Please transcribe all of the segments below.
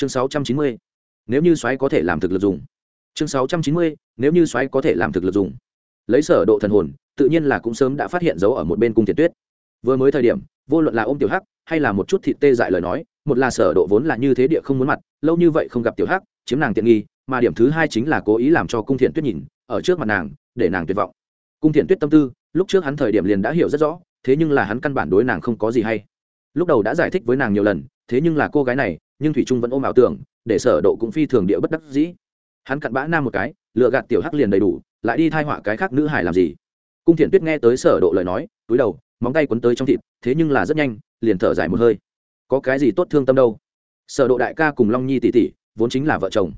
chương sáu trăm chín mươi, nếu như xoáy có thể làm thực lực dùng. Chương sáu trăm chín mươi, nếu như xoáy có thể làm thực lực dùng. Lấy sở độ thần hồn, tự nhiên là cũng sớm đã phát hiện dấu ở một bên cung thiền tuyết. Vừa mới thời điểm, vô luận là ôm tiểu hắc, hay là một chút thịt tê dại lời nói, một là sở độ vốn là như thế địa không muốn mặt, lâu như vậy không gặp tiểu hắc, chiếm nàng tiện nghi, mà điểm thứ hai chính là cố ý làm cho cung thiện tuyết nhìn, ở trước mặt nàng, để nàng tuyệt vọng. Cung thiện tuyết tâm tư, lúc trước hắn thời điểm liền đã hiểu rất rõ, thế nhưng là hắn căn bản đối nàng không có gì hay. Lúc đầu đã giải thích với nàng nhiều lần, thế nhưng là cô gái này nhưng thủy trung vẫn ôm ảo tưởng, để sở độ cũng phi thường địa bất đắc dĩ. Hắn cặn bã nam một cái, lừa gạt tiểu hắc liền đầy đủ, lại đi thay họa cái khác nữ hải làm gì? Cung thiện tuyết nghe tới sở độ lời nói, túi đầu, móng tay quấn tới trong thịt, thế nhưng là rất nhanh, liền thở dài một hơi. Có cái gì tốt thương tâm đâu? Sở độ đại ca cùng long nhi tỷ tỷ, vốn chính là vợ chồng.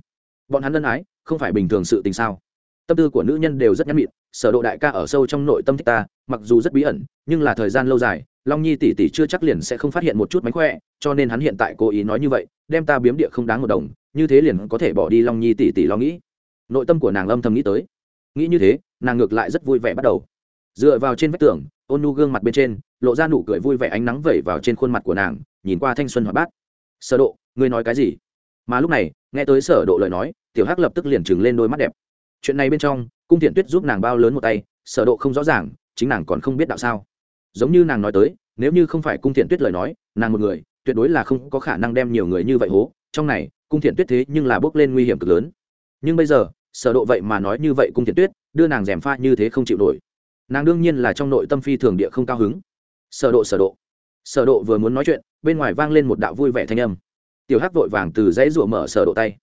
Bọn hắn ân ái, không phải bình thường sự tình sao? Tâm tư của nữ nhân đều rất nhắn mịn sở độ đại ca ở sâu trong nội tâm thích ta, mặc dù rất bí ẩn, nhưng là thời gian lâu dài long nhi tỷ tỷ chưa chắc liền sẽ không phát hiện một chút mánh khỏe, cho nên hắn hiện tại cố ý nói như vậy, đem ta biếm địa không đáng một đồng, như thế liền có thể bỏ đi long nhi tỷ tỷ lo nghĩ. Nội tâm của nàng âm thầm nghĩ tới. Nghĩ như thế, nàng ngược lại rất vui vẻ bắt đầu. Dựa vào trên vách tường, ôn nu gương mặt bên trên, lộ ra nụ cười vui vẻ ánh nắng vẩy vào trên khuôn mặt của nàng, nhìn qua thanh xuân hoạt bát. Sở độ, ngươi nói cái gì? Mà lúc này, nghe tới sở độ lời nói, tiểu hắc lập tức liền trừng lên đôi mắt đẹp. Chuyện này bên trong, cung thiện tuyết giúp nàng bao lớn một tay, sở độ không rõ ràng, chính nàng còn không biết đạo sao giống như nàng nói tới, nếu như không phải cung thiện tuyết lời nói, nàng một người, tuyệt đối là không có khả năng đem nhiều người như vậy hố. Trong này, cung thiện tuyết thế nhưng là bước lên nguy hiểm cực lớn. Nhưng bây giờ, sở độ vậy mà nói như vậy cung thiện tuyết, đưa nàng rèm pha như thế không chịu nổi. Nàng đương nhiên là trong nội tâm phi thường địa không cao hứng. Sở độ sở độ. Sở độ vừa muốn nói chuyện, bên ngoài vang lên một đạo vui vẻ thanh âm. Tiểu hắc vội vàng từ dãy rủa mở sở độ tay.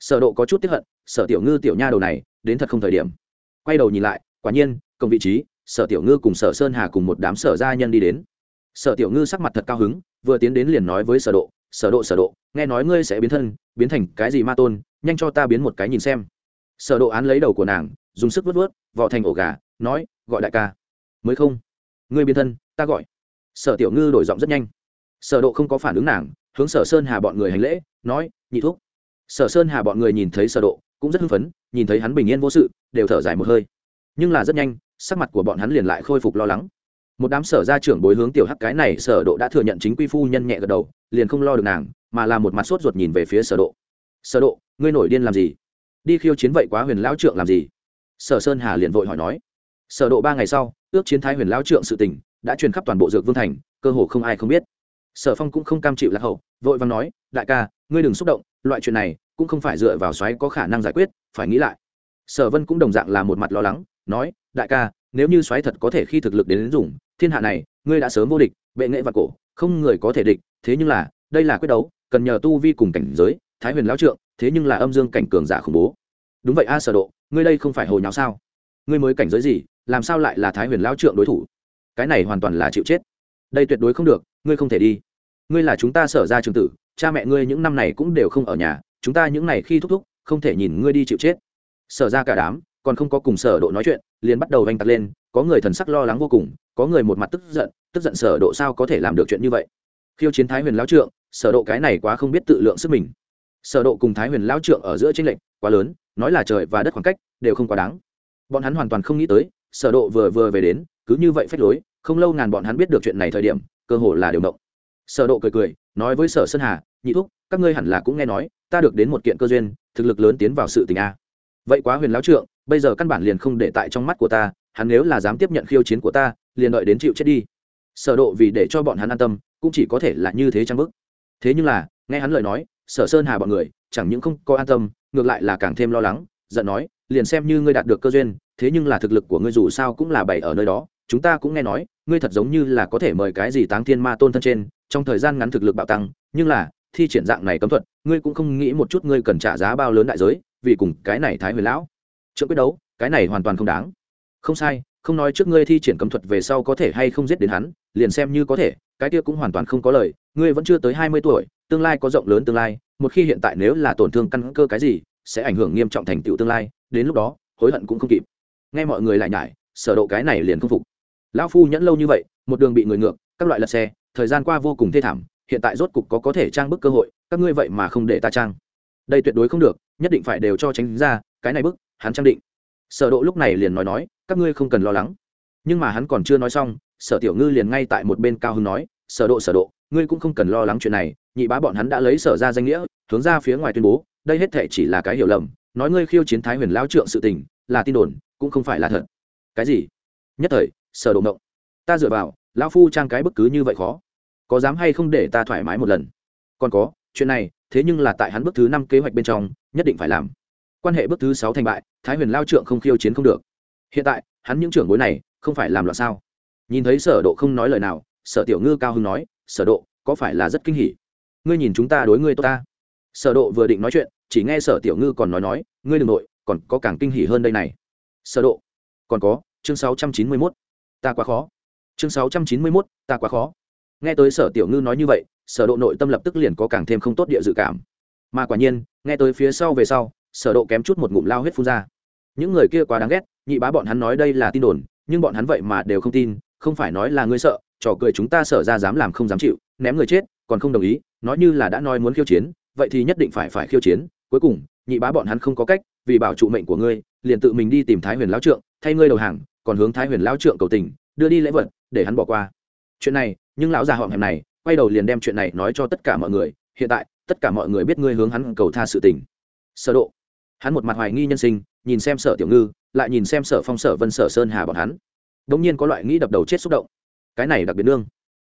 Sở độ có chút tiếc hận, sở tiểu ngư tiểu nha đầu này, đến thật không thời điểm. Quay đầu nhìn lại, quả nhiên công vị trí sở tiểu ngư cùng sở sơn hà cùng một đám sở gia nhân đi đến. Sở tiểu ngư sắc mặt thật cao hứng, vừa tiến đến liền nói với sở độ sở độ sở độ, nghe nói ngươi sẽ biến thân, biến thành cái gì ma tôn, nhanh cho ta biến một cái nhìn xem. Sở độ án lấy đầu của nàng, dùng sức vớt vớt vò thành ổ gà, nói, gọi đại ca. Mới không? Ngươi biến thân, ta gọi. Sở tiểu ngư đổi giọng rất nhanh. Sở độ không có phản ứng nàng, hướng sở sơn hà bọn người hành lễ, nói, nhị thúc. Sở sơn hà bọn người nhìn thấy sở độ, cũng rất hưng phấn, nhìn thấy hắn bình yên vô sự, đều thở dài một hơi. Nhưng là rất nhanh sắc mặt của bọn hắn liền lại khôi phục lo lắng. Một đám sở gia trưởng bối hướng tiểu hắc cái này, sở độ đã thừa nhận chính quy phu nhân nhẹ gật đầu, liền không lo được nàng, mà là một mặt sốt ruột nhìn về phía sở độ. Sở độ, ngươi nổi điên làm gì? Đi khiêu chiến vậy quá huyền lão trượng làm gì? Sở sơn hà liền vội hỏi nói. Sở độ ba ngày sau, ước chiến thái huyền lão trượng sự tình đã truyền khắp toàn bộ dược vương thành, cơ hồ không ai không biết. Sở phong cũng không cam chịu lạc hậu, vội vàng nói, đại ca, ngươi đừng xúc động, loại chuyện này cũng không phải dựa vào xoáy có khả năng giải quyết, phải nghĩ lại. Sở vân cũng đồng dạng là một mặt lo lắng, nói đại ca nếu như xoáy thật có thể khi thực lực đến, đến dùng thiên hạ này ngươi đã sớm vô địch bệ nghệ và cổ không người có thể địch. Thế nhưng là đây là quyết đấu cần nhờ tu vi cùng cảnh giới thái huyền lão trượng thế nhưng là âm dương cảnh cường giả khủng bố. Đúng vậy a sở độ ngươi đây không phải hồi nháo sao? Ngươi mới cảnh giới gì làm sao lại là thái huyền lão trượng đối thủ? Cái này hoàn toàn là chịu chết. Đây tuyệt đối không được ngươi không thể đi. Ngươi là chúng ta sở ra trường tử cha mẹ ngươi những năm này cũng đều không ở nhà chúng ta những này khi thúc thúc không thể nhìn ngươi đi chịu chết. Sở ra cả đám còn không có cùng sở độ nói chuyện, liền bắt đầu vanh tạc lên, có người thần sắc lo lắng vô cùng, có người một mặt tức giận tức giận sở độ sao có thể làm được chuyện như vậy? Khiêu chiến thái huyền lão trượng, sở độ cái này quá không biết tự lượng sức mình. Sở độ cùng thái huyền lão trượng ở giữa tranh lệnh quá lớn, nói là trời và đất khoảng cách đều không quá đáng. Bọn hắn hoàn toàn không nghĩ tới, sở độ vừa vừa về đến, cứ như vậy phách lối, không lâu ngàn bọn hắn biết được chuyện này thời điểm, cơ hồ là điều động. Sở độ cười cười, nói với sở sơn hà, nhị thúc, các ngươi hẳn là cũng nghe nói, ta được đến một kiện cơ duyên, thực lực lớn tiến vào sự tình a. Vậy quá huyền lão trượng bây giờ căn bản liền không để tại trong mắt của ta, hắn nếu là dám tiếp nhận khiêu chiến của ta, liền đợi đến chịu chết đi. Sở độ vì để cho bọn hắn an tâm, cũng chỉ có thể là như thế trang bức thế nhưng là, nghe hắn lời nói, sở sơn hà bọn người, chẳng những không có an tâm, ngược lại là càng thêm lo lắng, giận nói, liền xem như ngươi đạt được cơ duyên, thế nhưng là thực lực của ngươi dù sao cũng là bày ở nơi đó, chúng ta cũng nghe nói, ngươi thật giống như là có thể mời cái gì táng thiên ma tôn thân trên, trong thời gian ngắn thực lực bạo tăng, nhưng là, thi triển dạng này cấm thuật, ngươi cũng không nghĩ một chút ngươi cần trả giá bao lớn đại giới, vì cùng cái này thái huyền lão trước quyết đấu, cái này hoàn toàn không đáng. Không sai, không nói trước ngươi thi triển cấm thuật về sau có thể hay không giết đến hắn, liền xem như có thể, cái kia cũng hoàn toàn không có lời, ngươi vẫn chưa tới hai mươi tuổi, tương lai có rộng lớn tương lai, một khi hiện tại nếu là tổn thương căn cơ cái gì, sẽ ảnh hưởng nghiêm trọng thành tựu tương lai, đến lúc đó, hối hận cũng không kịp. Nghe mọi người lại nhải, sở độ cái này liền không phục. Lão phu nhẫn lâu như vậy, một đường bị người ngược, các loại lật xe, thời gian qua vô cùng thê thảm, hiện tại rốt cục có có thể trang bức cơ hội, các ngươi vậy mà không để ta trang. Đây tuyệt đối không được, nhất định phải đều cho tránh ra, cái này bức hắn trang định. Sở độ lúc này liền nói nói, các ngươi không cần lo lắng. Nhưng mà hắn còn chưa nói xong, sở tiểu ngư liền ngay tại một bên cao hứng nói, sở độ sở độ, ngươi cũng không cần lo lắng chuyện này, nhị bá bọn hắn đã lấy sở ra danh nghĩa, hướng ra phía ngoài tuyên bố, đây hết thề chỉ là cái hiểu lầm, nói ngươi khiêu chiến thái huyền Lão trượng sự tình, là tin đồn, cũng không phải là thật. Cái gì? Nhất thời, sở độ ngộng. Ta dựa vào, lão phu trang cái bất cứ như vậy khó. Có dám hay không để ta thoải mái một lần? Còn có, chuyện này, thế nhưng là tại hắn bước thứ năm kế hoạch bên trong, nhất định phải làm quan hệ bước thứ sáu thành bại, thái huyền lao trượng không khiêu chiến không được. Hiện tại, hắn những trưởng bối này, không phải làm loạn sao? Nhìn thấy sở độ không nói lời nào, sở tiểu ngư cao hưng nói, sở độ, có phải là rất kinh hỉ? Ngươi nhìn chúng ta đối ngươi tốt ta? Sở độ vừa định nói chuyện, chỉ nghe sở tiểu ngư còn nói nói, ngươi đừng nội, còn có càng kinh hỉ hơn đây này. Sở độ, còn có, chương 691 ta quá khó. Chương 691 ta quá khó. Nghe tới sở tiểu ngư nói như vậy, sở độ nội tâm lập tức liền có càng thêm không tốt địa dự cảm. Mà quả nhiên, nghe tới phía sau về sau sở độ kém chút một ngụm lao huyết phun ra. Những người kia quá đáng ghét, nhị bá bọn hắn nói đây là tin đồn, nhưng bọn hắn vậy mà đều không tin, không phải nói là ngươi sợ, trò cười chúng ta sở ra dám làm không dám chịu, ném người chết, còn không đồng ý, nói như là đã nói muốn khiêu chiến, vậy thì nhất định phải phải khiêu chiến. Cuối cùng, nhị bá bọn hắn không có cách, vì bảo trụ mệnh của ngươi, liền tự mình đi tìm thái huyền lão trượng, thay ngươi đầu hàng, còn hướng thái huyền lão trượng cầu tình, đưa đi lễ vật, để hắn bỏ qua. Chuyện này, nhưng lão già họng hẹp này, quay đầu liền đem chuyện này nói cho tất cả mọi người, hiện tại, tất cả mọi người biết ngươi hướng hắn cầu tha sự tình. Sở độ hắn một mặt hoài nghi nhân sinh, nhìn xem sở tiểu ngư, lại nhìn xem sở phong, sở vân, sở sơn hà bọn hắn. Đ ỗ n g nhiên có loại nghĩ đập đầu chết xúc động. Cái này đặc biệt nương.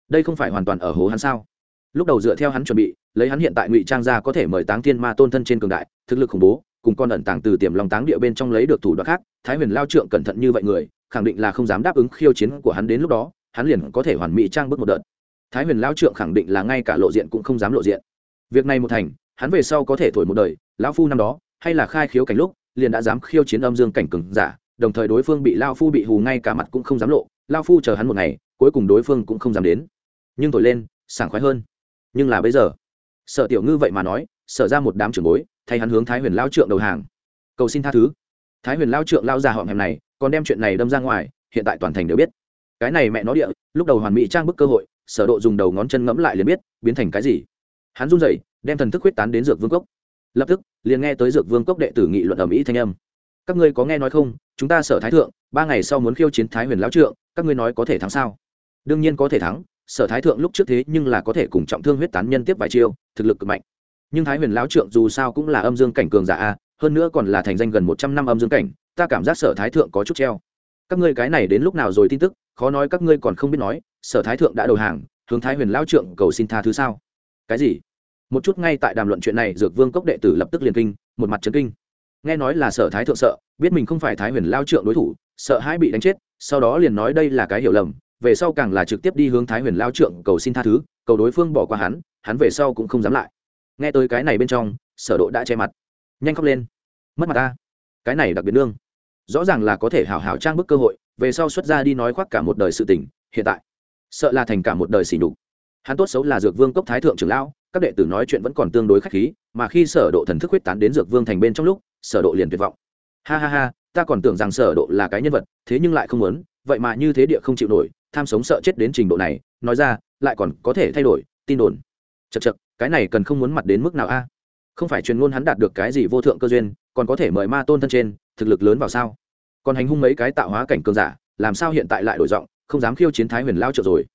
Đây không phải hoàn toàn ở hố hắn sao? Lúc đầu dựa theo hắn chuẩn bị, lấy hắn hiện tại ngụy trang ra có thể mời táng thiên ma tôn thân trên cường đại, thực lực khủng bố, cùng con ẩn tàng từ tiềm lòng táng địa bên trong lấy được thủ đoạn khác, thái huyền lao trượng cẩn thận như vậy người, khẳng định là không dám đáp ứng khiêu chiến của hắn đến lúc đó, hắn liền có thể hoàn mỹ trang bước một đợt. Thái huyền lao trượng khẳng định là ngay cả lộ diện cũng không dám lộ diện. Việc này một thành, hắn về sau có thể thổi một đời, lão phu năm đó hay là khai khiếu cảnh lúc, liền đã dám khiêu chiến âm dương cảnh cừng giả, đồng thời đối phương bị lao phu bị hù ngay cả mặt cũng không dám lộ, lao phu chờ hắn một ngày, cuối cùng đối phương cũng không dám đến. Nhưng thổi lên, sảng khoái hơn. Nhưng là bây giờ sợ tiểu ngư vậy mà nói sợ ra một đám trưởng bối, thay hắn hướng thái huyền lao trượng đầu hàng. Cầu xin tha thứ. Thái huyền lao trượng lao ra họng hẻm này, còn đem chuyện này đâm ra ngoài, hiện tại toàn thành đều biết. Cái này mẹ nó địa, lúc đầu hoàn mỹ trang bức cơ hội, sở độ dùng đầu ngón chân ngẫm lại liền biết, biến thành cái gì. Hắn run rẩy, đem thần thức huyết tán đến dược vương cốc lập tức, liền nghe tới dược vương cốc đệ tử nghị luận ở mỹ thanh âm. Các ngươi có nghe nói không? Chúng ta sở thái thượng, ba ngày sau muốn khiêu chiến thái huyền lão trượng, các ngươi nói có thể thắng sao? Đương nhiên có thể thắng, sở thái thượng lúc trước thế nhưng là có thể cùng trọng thương huyết tán nhân tiếp vài chiêu, thực lực cực mạnh. Nhưng thái huyền lão trượng dù sao cũng là âm dương cảnh cường giả a, hơn nữa còn là thành danh gần một trăm năm âm dương cảnh, ta cảm giác sở thái thượng có chút treo. Các ngươi cái này đến lúc nào rồi tin tức? Khó nói các ngươi còn không biết nói, sở thái thượng đã đầu hàng, hướng thái huyền lão trượng cầu xin tha thứ sao? Cái gì? Một chút ngay tại đàm luận chuyện này, dược vương cốc đệ tử lập tức liền kinh, một mặt trấn kinh. Nghe nói là sở thái thượng sợ, biết mình không phải thái huyền lao trượng đối thủ, sợ hãi bị đánh chết, sau đó liền nói đây là cái hiểu lầm, về sau càng là trực tiếp đi hướng thái huyền lao trượng cầu xin tha thứ, cầu đối phương bỏ qua hắn hắn về sau cũng không dám lại. Nghe tới cái này bên trong, sở độ đã che mặt. Nhanh khóc lên. Mất mặt ta. Cái này đặc biệt nương. Rõ ràng là có thể hảo hảo trang bức cơ hội, về sau xuất ra đi nói khoác cả một đời sự tình, hiện tại, sợ là thành cả một đời xỉ nhục. Hắn tốt xấu là dược vương cốc thái thượng trưởng lão các đệ tử nói chuyện vẫn còn tương đối khách khí, mà khi sở độ thần thức huyết tán đến dược vương thành bên trong lúc, sở độ liền tuyệt vọng. Ha ha ha, ta còn tưởng rằng sở độ là cái nhân vật, thế nhưng lại không muốn, vậy mà như thế địa không chịu nổi, tham sống sợ chết đến trình độ này, nói ra, lại còn có thể thay đổi, tin đồn. Chật chật cái này cần không muốn mặt đến mức nào a? Không phải truyền ngôn hắn đạt được cái gì vô thượng cơ duyên, còn có thể mời ma tôn thân trên, thực lực lớn vào sao? Còn hành hung mấy cái tạo hóa cảnh cường giả, làm sao hiện tại lại đổi giọng, không dám khiêu chiến thái huyền lao trợ rồi.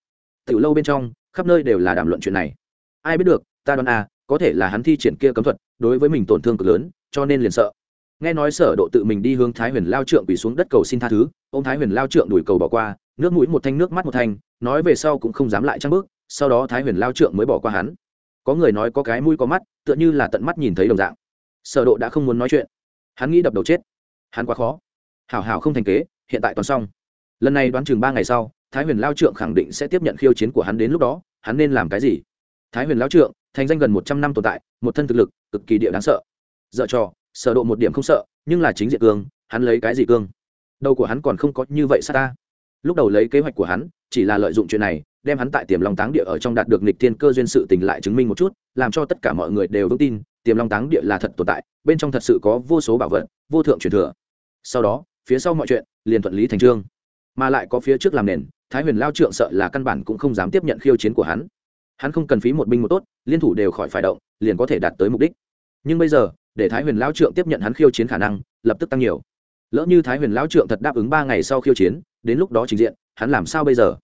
Tiểu lâu bên trong, khắp nơi đều là đàm luận chuyện này. Ai biết được ta đoán à có thể là hắn thi triển kia cấm thuật, đối với mình tổn thương cực lớn, cho nên liền sợ. Nghe nói sở độ tự mình đi hướng thái huyền lao trượng bị xuống đất cầu xin tha thứ, ông thái huyền lao trượng đuổi cầu bỏ qua, nước mũi một thanh, nước mắt một thanh, nói về sau cũng không dám lại trăng bước, sau đó thái huyền lao trượng mới bỏ qua hắn. Có người nói có cái mũi có mắt, tựa như là tận mắt nhìn thấy đồng dạng. Sở độ đã không muốn nói chuyện. Hắn nghĩ đập đầu chết. Hắn quá khó. Hảo hảo không thành kế, hiện tại toàn xong. Lần này đoán chừng ba ngày sau, thái huyền lao trượng khẳng định sẽ tiếp nhận khiêu chiến của hắn đến lúc đó, hắn nên làm cái gì? Thái huyền lao trượng thành danh gần một trăm năm tồn tại, một thân thực lực cực kỳ địa đáng sợ. Dợ trò, sở độ một điểm không sợ, nhưng là chính diện cương, hắn lấy cái gì cương? Đầu của hắn còn không có như vậy sao ta. Lúc đầu lấy kế hoạch của hắn, chỉ là lợi dụng chuyện này, đem hắn tại tiềm long táng địa ở trong đạt được nịch thiên cơ duyên sự tình lại chứng minh một chút, làm cho tất cả mọi người đều vững tin, tiềm long táng địa là thật tồn tại, bên trong thật sự có vô số bảo vật, vô thượng truyền thừa. Sau đó, phía sau mọi chuyện, liền thuận lý thành trương. Mà lại có phía trước làm nền, thái huyền lao trượng sợ là căn bản cũng không dám tiếp nhận khiêu chiến của hắn hắn không cần phí một binh một tốt, liên thủ đều khỏi phải động, liền có thể đạt tới mục đích. Nhưng bây giờ, để thái huyền Lão trượng tiếp nhận hắn khiêu chiến khả năng, lập tức tăng nhiều. Lỡ như thái huyền Lão trượng thật đáp ứng ba ngày sau khiêu chiến, đến lúc đó trình diện, hắn làm sao bây giờ?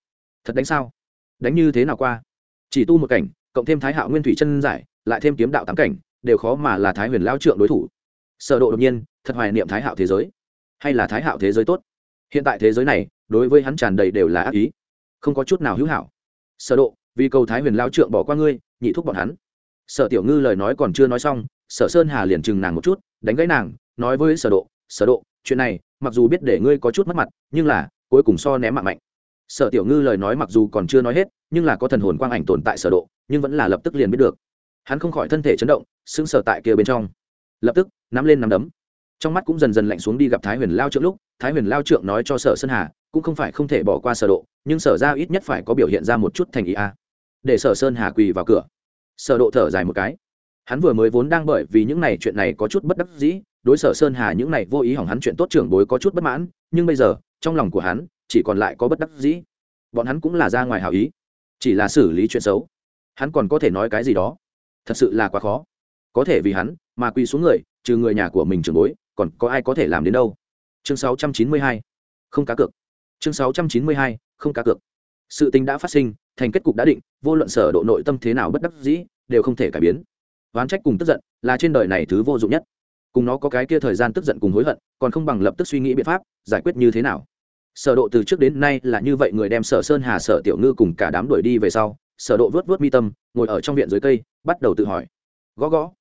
Thật đánh sao? Đánh như thế nào qua? Chỉ tu một cảnh, cộng thêm thái hạo nguyên thủy chân giải, lại thêm kiếm đạo tám cảnh, đều khó mà là thái huyền Lão trượng đối thủ. Sở độ đột nhiên, thật hoài niệm thái hạo thế giới. Hay là thái hạo thế giới tốt? Hiện tại thế giới này, đối với hắn tràn đầy đều là ác ý. Không có chút nào hữu hảo. Sở độ vì cầu thái huyền lao trượng bỏ qua ngươi, nhị thúc bọn hắn. Sở tiểu ngư lời nói còn chưa nói xong, sở sơn hà liền chừng nàng một chút, đánh gãy nàng, nói với sở độ sở độ, chuyện này, mặc dù biết để ngươi có chút mất mặt, nhưng là, cuối cùng so ném mạng mạnh. Sở tiểu ngư lời nói mặc dù còn chưa nói hết, nhưng là có thần hồn quang ảnh tồn tại sở độ, nhưng vẫn là lập tức liền biết được. Hắn không khỏi thân thể chấn động, sững sờ tại kia bên trong. Lập tức, nắm lên nắm đấm. Trong mắt cũng dần dần lạnh xuống đi gặp thái huyền lao trượng lúc, thái huyền lao trượng nói cho sở sơn hà, cũng không phải không thể bỏ qua sở độ, nhưng sở ra ít nhất phải có biểu hiện ra một chút thành ý a để sở sơn hà quỳ vào cửa. Sở độ thở dài một cái. Hắn vừa mới vốn đang bởi vì những này chuyện này có chút bất đắc dĩ, đối sở sơn hà những này vô ý hỏng hắn chuyện tốt trưởng bối có chút bất mãn, nhưng bây giờ, trong lòng của hắn, chỉ còn lại có bất đắc dĩ. Bọn hắn cũng là ra ngoài hảo ý, chỉ là xử lý chuyện xấu. Hắn còn có thể nói cái gì đó? Thật sự là quá khó. Có thể vì hắn mà quỳ xuống người, trừ người nhà của mình trưởng bối, còn có ai có thể làm đến đâu? Chương 692 không cá cược. Chương 692 không cá cược. Sự tình đã phát sinh thành kết cục đã định, vô luận sở độ nội tâm thế nào bất đắc dĩ, đều không thể cải biến. Oán trách cùng tức giận là trên đời này thứ vô dụng nhất. Cùng nó có cái kia thời gian tức giận cùng hối hận, còn không bằng lập tức suy nghĩ biện pháp, giải quyết như thế nào. Sở độ từ trước đến nay là như vậy người đem sở sơn hà sở tiểu ngư cùng cả đám đuổi đi về sau, sở độ vớt vớt mi tâm, ngồi ở trong viện dưới cây, bắt đầu tự hỏi. Gõ gõ.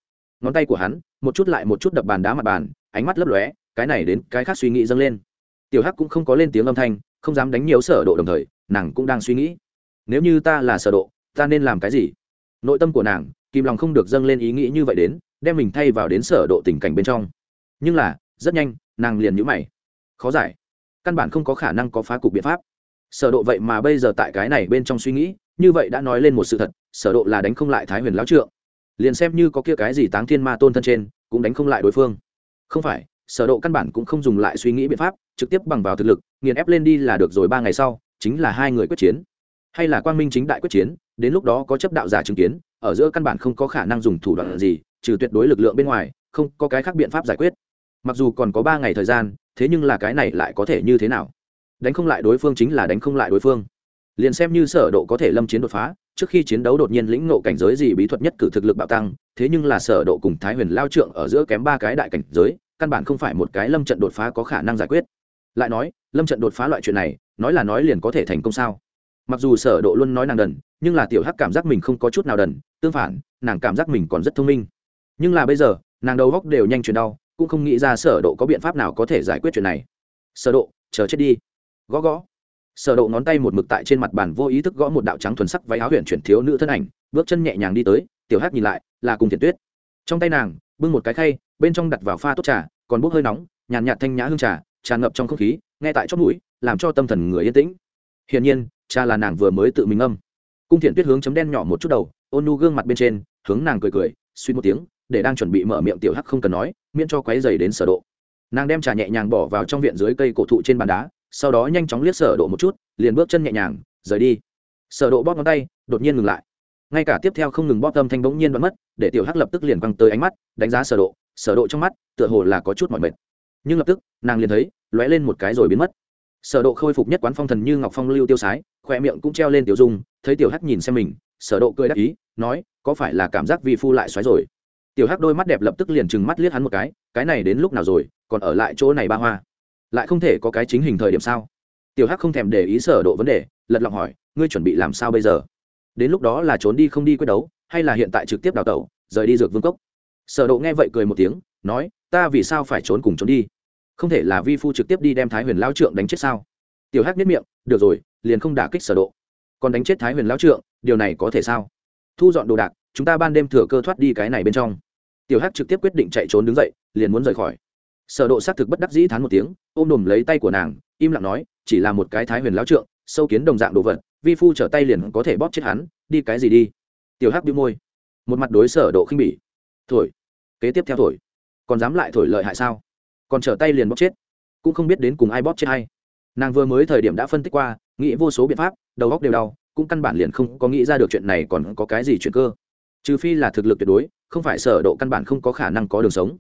Ngón tay của hắn, một chút lại một chút đập bàn đá mặt bàn, ánh mắt lấp lóe, cái này đến cái khác suy nghĩ dâng lên. Tiểu hắc cũng không có lên tiếng âm thanh, không dám đánh nhiều sở độ đồng thời, nàng cũng đang suy nghĩ nếu như ta là sở độ, ta nên làm cái gì? Nội tâm của nàng, kìm lòng không được dâng lên ý nghĩ như vậy đến, đem mình thay vào đến sở độ tình cảnh bên trong. Nhưng là, rất nhanh, nàng liền nhíu mày. Khó giải. Căn bản không có khả năng có phá cục biện pháp. Sở độ vậy mà bây giờ tại cái này bên trong suy nghĩ, như vậy đã nói lên một sự thật, sở độ là đánh không lại thái huyền lão trượng. Liền xem như có kia cái gì táng thiên ma tôn thân trên, cũng đánh không lại đối phương. Không phải, sở độ căn bản cũng không dùng lại suy nghĩ biện pháp, trực tiếp bằng vào thực lực, nghiền ép lên đi là được rồi ba ngày sau, chính là hai người quyết chiến hay là quang minh chính đại quyết chiến, đến lúc đó có chấp đạo giả chứng kiến, ở giữa căn bản không có khả năng dùng thủ đoạn gì, trừ tuyệt đối lực lượng bên ngoài, không có cái khác biện pháp giải quyết. Mặc dù còn có ba ngày thời gian, thế nhưng là cái này lại có thể như thế nào? Đánh không lại đối phương chính là đánh không lại đối phương. Liền xem như sở độ có thể lâm chiến đột phá, trước khi chiến đấu đột nhiên lĩnh ngộ cảnh giới gì bí thuật nhất cử thực lực bạo tăng, thế nhưng là sở độ cùng thái huyền lao trượng ở giữa kém ba cái đại cảnh giới, căn bản không phải một cái lâm trận đột phá có khả năng giải quyết. Lại nói, lâm trận đột phá loại chuyện này, nói là nói liền có thể thành công sao? Mặc dù sở độ luôn nói nàng đần, nhưng là tiểu hắc cảm giác mình không có chút nào đần, tương phản, nàng cảm giác mình còn rất thông minh. Nhưng là bây giờ, nàng đầu góc đều nhanh chuyển đau, cũng không nghĩ ra sở độ có biện pháp nào có thể giải quyết chuyện này. Sở độ, chờ chết đi. Gõ gõ. Sở độ ngón tay một mực tại trên mặt bàn vô ý thức gõ một đạo trắng thuần sắc váy áo huyền chuyển thiếu nữ thân ảnh, bước chân nhẹ nhàng đi tới, tiểu hắc nhìn lại, là cùng thiền tuyết. Trong tay nàng, bưng một cái khay, bên trong đặt vào pha tốt trà, còn bốc hơi nóng, nhàn nhạt thanh nhã hương trà, tràn ngập trong không khí, nghe tại chót mũi, làm cho tâm thần người yên tĩnh. Hiển nhiên Cha là nàng vừa mới tự mình âm. Cung thiện tuyết hướng chấm đen nhỏ một chút đầu, ôn nu gương mặt bên trên, hướng nàng cười cười suy một tiếng, để đang chuẩn bị mở miệng tiểu hắc không cần nói, miễn cho quấy dày đến sở độ. Nàng đem trà nhẹ nhàng bỏ vào trong viện dưới cây cổ thụ trên bàn đá, sau đó nhanh chóng liếc sở độ một chút, liền bước chân nhẹ nhàng, rời đi. Sở độ bóp ngón tay, đột nhiên ngừng lại. Ngay cả tiếp theo không ngừng bóp âm thanh bỗng nhiên đoạn mất, để tiểu hắc lập tức liền quăng tới ánh mắt, đánh giá sở độ sở độ trong mắt, tựa hồ là có chút mỏi mệt. Nhưng lập tức, nàng liền thấy, lóe lên một cái rồi biến mất sở độ khôi phục nhất quán phong thần như ngọc phong lưu tiêu sái khoe miệng cũng treo lên tiểu dung, thấy tiểu hắc nhìn xem mình, sở độ cười đáp ý, nói, có phải là cảm giác vi phu lại xoáy rồi? Tiểu hắc đôi mắt đẹp lập tức liền trừng mắt liếc hắn một cái cái này đến lúc nào rồi? Còn ở lại chỗ này ba hoa? Lại không thể có cái chính hình thời điểm sao? Tiểu hắc không thèm để ý sở độ vấn đề, lật lọng hỏi, ngươi chuẩn bị làm sao bây giờ? Đến lúc đó là trốn đi không đi quyết đấu, hay là hiện tại trực tiếp đào tẩu, rời đi dược vương cốc? Sở độ nghe vậy cười một tiếng, nói, ta vì sao phải trốn cùng trốn đi? Không thể là vi phu trực tiếp đi đem thái huyền lao trượng đánh chết sao? Tiểu hắc nhất miệng, được rồi, liền không đả kích sở độ. Còn đánh chết thái huyền lao trượng, điều này có thể sao? Thu dọn đồ đạc, chúng ta ban đêm thừa cơ thoát đi cái này bên trong. Tiểu hắc trực tiếp quyết định chạy trốn đứng dậy, liền muốn rời khỏi. Sở độ xác thực bất đắc dĩ thán một tiếng, ôm đùm lấy tay của nàng, im lặng nói, chỉ là một cái thái huyền lão trượng, sâu kiến đồng dạng đồ vật, vi phu trở tay liền có thể bóp chết hắn, đi cái gì đi? Tiểu hắc bĩu môi, một mặt đối sở độ khinh bỉ. Thổi, kế tiếp theo thổi, còn dám lại thổi lợi hại sao? Còn trở tay liền bóp chết. Cũng không biết đến cùng ai bóp chết hay nàng vừa mới thời điểm đã phân tích qua, nghĩ vô số biện pháp, đầu góc đều đau, cũng căn bản liền không có nghĩ ra được chuyện này còn có cái gì chuyện cơ. Trừ phi là thực lực tuyệt đối, không phải sở độ căn bản không có khả năng có đường sống.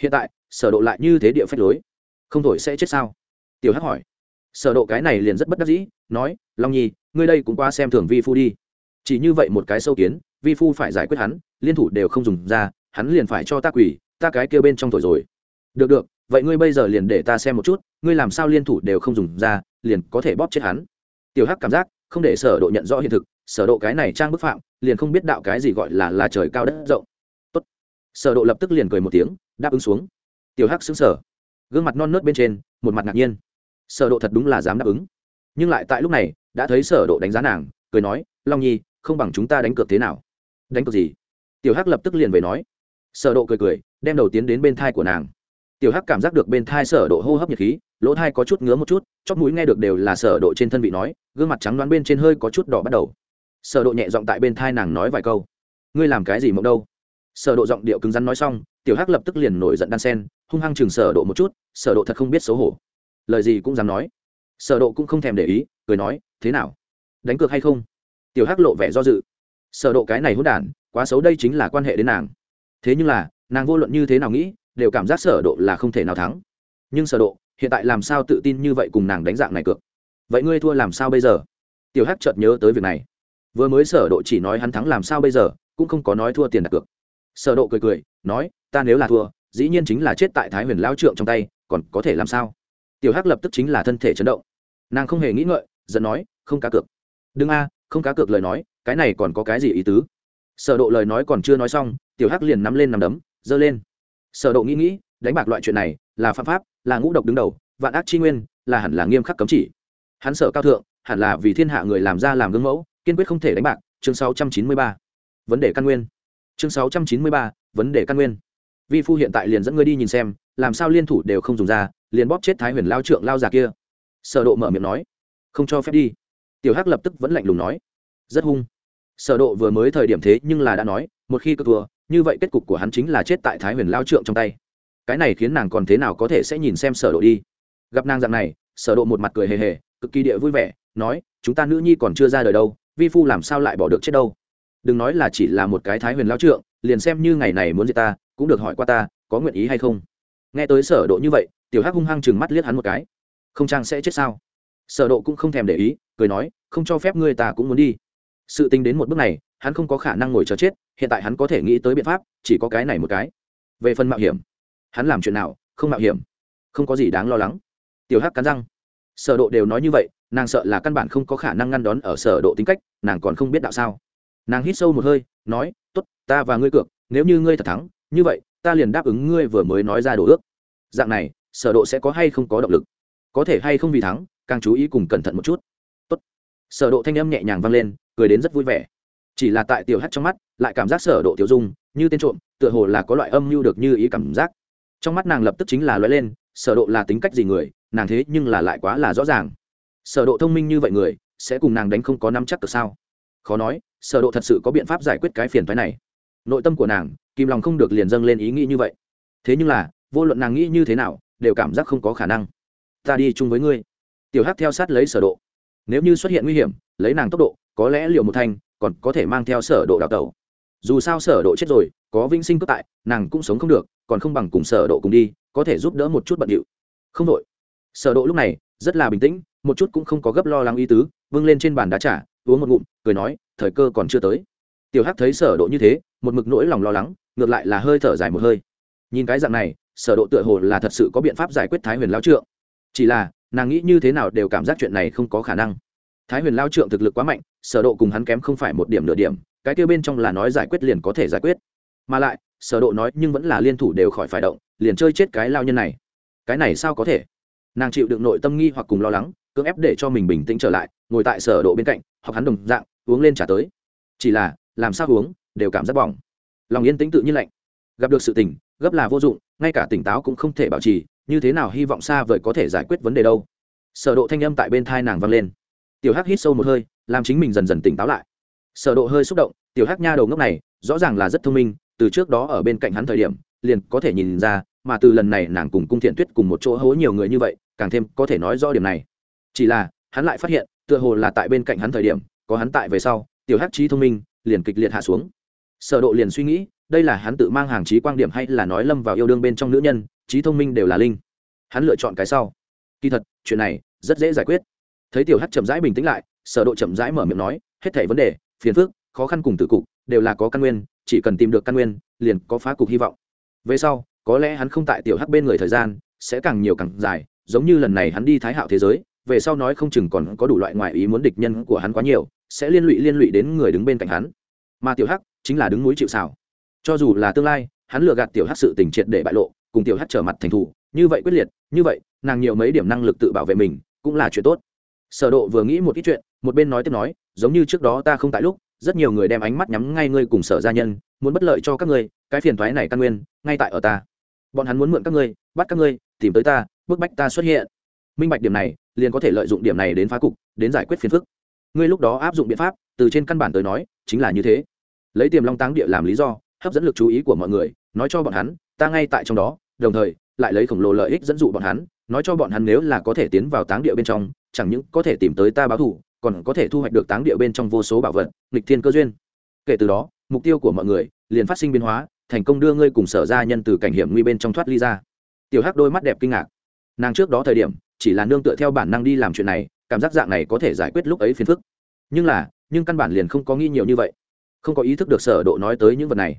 Hiện tại, sở độ lại như thế địa phách lối. Không thổi sẽ chết sao? Tiểu hắc hỏi. Sở độ cái này liền rất bất đắc dĩ, nói, long nhi, ngươi đây cũng qua xem thường vi phu đi. Chỉ như vậy một cái sâu kiến, vi phu phải giải quyết hắn, liên thủ đều không dùng ra, hắn liền phải cho ta quỷ ta cái kia bên trong thổi rồi. Được được vậy ngươi bây giờ liền để ta xem một chút, ngươi làm sao liên thủ đều không dùng ra, liền có thể bóp chết hắn. Tiểu hắc cảm giác, không để sở độ nhận rõ hiện thực, sở độ cái này trang bức phạm, liền không biết đạo cái gì gọi là là trời cao đất rộng. Tốt. Sở độ lập tức liền cười một tiếng, đáp ứng xuống. Tiểu hắc sững sờ. Gương mặt non nớt bên trên, một mặt ngạc nhiên. Sở độ thật đúng là dám đáp ứng. Nhưng lại tại lúc này, đã thấy sở độ đánh giá nàng, cười nói, long nhi, không bằng chúng ta đánh cược thế nào? Đánh cược gì? Tiểu hắc lập tức liền về nói. Sở độ cười cười, đem đầu tiến đến bên thai của nàng tiểu hắc cảm giác được bên thai sở độ hô hấp nhiệt khí, lỗ thai có chút ngứa một chút, chóp mũi nghe được đều là sở độ trên thân vị nói, gương mặt trắng đoán bên trên hơi có chút đỏ bắt đầu. Sở độ nhẹ giọng tại bên thai nàng nói vài câu. Ngươi làm cái gì mộng đâu? Sở độ giọng điệu cứng rắn nói xong, tiểu hắc lập tức liền nổi giận đan sen, hung hăng chừng sở độ một chút, sở độ thật không biết xấu hổ. Lời gì cũng dám nói. Sở độ cũng không thèm để ý, cười nói, thế nào? Đánh cược hay không? Tiểu hắc lộ vẻ do dự. Sở độ cái này hỗn đản, quá xấu đây chính là quan hệ đến nàng. Thế nhưng là, nàng vô luận như thế nào nghĩ đều cảm giác sở độ là không thể nào thắng. Nhưng sở độ, hiện tại làm sao tự tin như vậy cùng nàng đánh dạng này cược? Vậy ngươi thua làm sao bây giờ? Tiểu hắc chợt nhớ tới việc này. Vừa mới sở độ chỉ nói hắn thắng làm sao bây giờ, cũng không có nói thua tiền đặt cược. Sở độ cười cười, nói, ta nếu là thua, dĩ nhiên chính là chết tại thái huyền lão trượng trong tay, còn có thể làm sao? Tiểu hắc lập tức chính là thân thể chấn động. Nàng không hề nghĩ ngợi, giận nói, không cá cược. Đừng a, không cá cược lời nói, cái này còn có cái gì ý tứ? Sở độ lời nói còn chưa nói xong, tiểu hắc liền nắm lên nắm đấm, giơ lên sở độ nghĩ nghĩ, đánh bạc loại chuyện này, là phạm pháp, là ngũ độc đứng đầu, vạn ác chi nguyên, là hẳn là nghiêm khắc cấm chỉ. Hắn sở cao thượng, hẳn là vì thiên hạ người làm ra làm gương mẫu, kiên quyết không thể đánh bạc, chương 693 vấn đề căn nguyên. Chương 693 vấn đề căn nguyên. Vi phu hiện tại liền dẫn ngươi đi nhìn xem, làm sao liên thủ đều không dùng ra, liền bóp chết thái huyền lao trượng lao già kia. Sở độ mở miệng nói. Không cho phép đi. Tiểu hắc lập tức vẫn lạnh lùng nói. Rất hung. Sở độ vừa mới thời điểm thế nhưng là đã nói, một khi cơ thua như vậy kết cục của hắn chính là chết tại thái huyền lao trượng trong tay. Cái này khiến nàng còn thế nào có thể sẽ nhìn xem sở độ đi? Gặp nàng dạng này, sở độ một mặt cười hề hề, cực kỳ địa vui vẻ, nói, chúng ta nữ nhi còn chưa ra đời đâu, vi phu làm sao lại bỏ được chết đâu? Đừng nói là chỉ là một cái thái huyền lao trượng, liền xem như ngày này muốn giết ta, cũng được hỏi qua ta, có nguyện ý hay không? Nghe tới sở độ như vậy, tiểu hắc hung hăng chừng mắt liếc hắn một cái. Không trang sẽ chết sao? Sở độ cũng không thèm để ý, cười nói, không cho phép ngươi ta cũng muốn đi. Sự tình đến một bước này hắn không có khả năng ngồi chờ chết, hiện tại hắn có thể nghĩ tới biện pháp, chỉ có cái này một cái. Về phần mạo hiểm, hắn làm chuyện nào, không mạo hiểm, không có gì đáng lo lắng. Tiểu hắc cắn răng. Sở độ đều nói như vậy, nàng sợ là căn bản không có khả năng ngăn đón ở sở độ tính cách, nàng còn không biết đạo sao. Nàng hít sâu một hơi, nói, tốt, ta và ngươi cược, nếu như ngươi thật thắng, như vậy, ta liền đáp ứng ngươi vừa mới nói ra đồ ước. Dạng này, sở độ sẽ có hay không có động lực? Có thể hay không vì thắng, càng chú ý cùng cẩn thận một chút. Tốt. Sở độ thanh âm nhẹ nhàng vang lên, cười đến rất vui vẻ chỉ là tại tiểu hắt trong mắt, lại cảm giác sở độ tiểu dung, như tên trộm, tựa hồ là có loại âm mưu được như ý cảm giác. Trong mắt nàng lập tức chính là lóe lên, sở độ là tính cách gì người, nàng thế nhưng là lại quá là rõ ràng. Sở độ thông minh như vậy người, sẽ cùng nàng đánh không có nắm chắc được sao? Khó nói, sở độ thật sự có biện pháp giải quyết cái phiền toái này. Nội tâm của nàng kim lòng không được liền dâng lên ý nghĩ như vậy. Thế nhưng là, vô luận nàng nghĩ như thế nào, đều cảm giác không có khả năng. Ta đi chung với ngươi. Tiểu hắc theo sát lấy sở độ. Nếu như xuất hiện nguy hiểm, lấy nàng tốc độ, có lẽ liệu một thanh còn có thể mang theo sở độ đào tẩu. Dù sao sở độ chết rồi, có vinh sinh cướp tại, nàng cũng sống không được, còn không bằng cùng sở độ cùng đi, có thể giúp đỡ một chút bận điệu. Không đội sở độ lúc này, rất là bình tĩnh, một chút cũng không có gấp lo lắng ý tứ vươn lên trên bàn đá trà, uống một ngụm, cười nói, thời cơ còn chưa tới. Tiểu hắc thấy sở độ như thế, một mực nỗi lòng lo lắng, ngược lại là hơi thở dài một hơi. Nhìn cái dạng này, sở độ tựa hồ là thật sự có biện pháp giải quyết thái huyền lão trượng. Chỉ là, nàng nghĩ như thế nào đều cảm giác chuyện này không có khả năng. Thái huyền lão trượng thực lực quá mạnh sở độ cùng hắn kém không phải một điểm nửa điểm, cái kia bên trong là nói giải quyết liền có thể giải quyết. Mà lại, sở độ nói nhưng vẫn là liên thủ đều khỏi phải động, liền chơi chết cái lao nhân này. Cái này sao có thể? Nàng chịu đựng nội tâm nghi hoặc cùng lo lắng, cưỡng ép để cho mình bình tĩnh trở lại, ngồi tại sở độ bên cạnh hoặc hắn đồng dạng, uống lên trả tới. Chỉ là, làm sao uống, đều cảm giác bỏng. Lòng yên tĩnh tự nhiên lạnh. Gặp được sự tình, gấp là vô dụng, ngay cả tỉnh táo cũng không thể bảo trì, như thế nào hy vọng xa vời có thể giải quyết vấn đề đâu. Sở độ thanh âm tại bên tai nàng vang lên tiểu hắc hít sâu một hơi, làm chính mình dần dần tỉnh táo lại. Sở độ hơi xúc động, tiểu hắc nha đầu ngốc này, rõ ràng là rất thông minh, từ trước đó ở bên cạnh hắn thời điểm, liền có thể nhìn ra, mà từ lần này nàng cùng cung thiện tuyết cùng một chỗ hố nhiều người như vậy, càng thêm có thể nói rõ điểm này. Chỉ là, hắn lại phát hiện, tựa hồ là tại bên cạnh hắn thời điểm, có hắn tại về sau, tiểu hắc trí thông minh, liền kịch liệt hạ xuống. Sở độ liền suy nghĩ, đây là hắn tự mang hàng trí quan điểm hay là nói lâm vào yêu đương bên trong nữ nhân, trí thông minh đều là linh. Hắn lựa chọn cái sau. Kỳ thật, chuyện này rất dễ giải quyết thấy tiểu hắc chậm rãi bình tĩnh lại, sở độ chậm rãi mở miệng nói, hết thảy vấn đề, phiền phức, khó khăn cùng tử cục, đều là có căn nguyên, chỉ cần tìm được căn nguyên, liền có phá cục hy vọng. Về sau, có lẽ hắn không tại tiểu hắc bên người thời gian, sẽ càng nhiều càng dài, giống như lần này hắn đi thái hạo thế giới, về sau nói không chừng còn có đủ loại ngoại ý muốn địch nhân của hắn quá nhiều, sẽ liên lụy liên lụy đến người đứng bên cạnh hắn. Mà tiểu hắc chính là đứng núi chịu sào. cho dù là tương lai, hắn lừa gạt tiểu hắc sự tình triệt để bại lộ, cùng tiểu hắc trở mặt thành thủ, như vậy quyết liệt, như vậy, nàng nhiều mấy điểm năng lực tự bảo vệ mình, cũng là chuyện tốt sở độ vừa nghĩ một ít chuyện, một bên nói tiếp nói, giống như trước đó ta không tại lúc, rất nhiều người đem ánh mắt nhắm ngay ngươi cùng sở gia nhân, muốn bất lợi cho các ngươi, cái phiền toái này căn nguyên, ngay tại ở ta. Bọn hắn muốn mượn các ngươi, bắt các ngươi, tìm tới ta, bức bách ta xuất hiện. Minh bạch điểm này, liền có thể lợi dụng điểm này đến phá cục, đến giải quyết phiền phức. Ngươi lúc đó áp dụng biện pháp, từ trên căn bản tới nói, chính là như thế. Lấy tiềm long táng địa làm lý do, hấp dẫn lực chú ý của mọi người, nói cho bọn hắn, ta ngay tại trong đó, đồng thời, lại lấy khổng lồ lợi ích dẫn dụ bọn hắn, nói cho bọn hắn nếu là có thể tiến vào táng địa bên trong chẳng những có thể tìm tới ta báo thù, còn có thể thu hoạch được táng địa bên trong vô số bảo vật, nghịch thiên cơ duyên. Kể từ đó, mục tiêu của mọi người liền phát sinh biến hóa, thành công đưa ngươi cùng sở gia nhân từ cảnh hiểm nguy bên trong thoát ly ra. Tiểu hắc đôi mắt đẹp kinh ngạc. Nàng trước đó thời điểm, chỉ là nương tựa theo bản năng đi làm chuyện này, cảm giác dạng này có thể giải quyết lúc ấy phiền phức. Nhưng là, nhưng căn bản liền không có nghĩ nhiều như vậy. Không có ý thức được sở độ nói tới những vật này.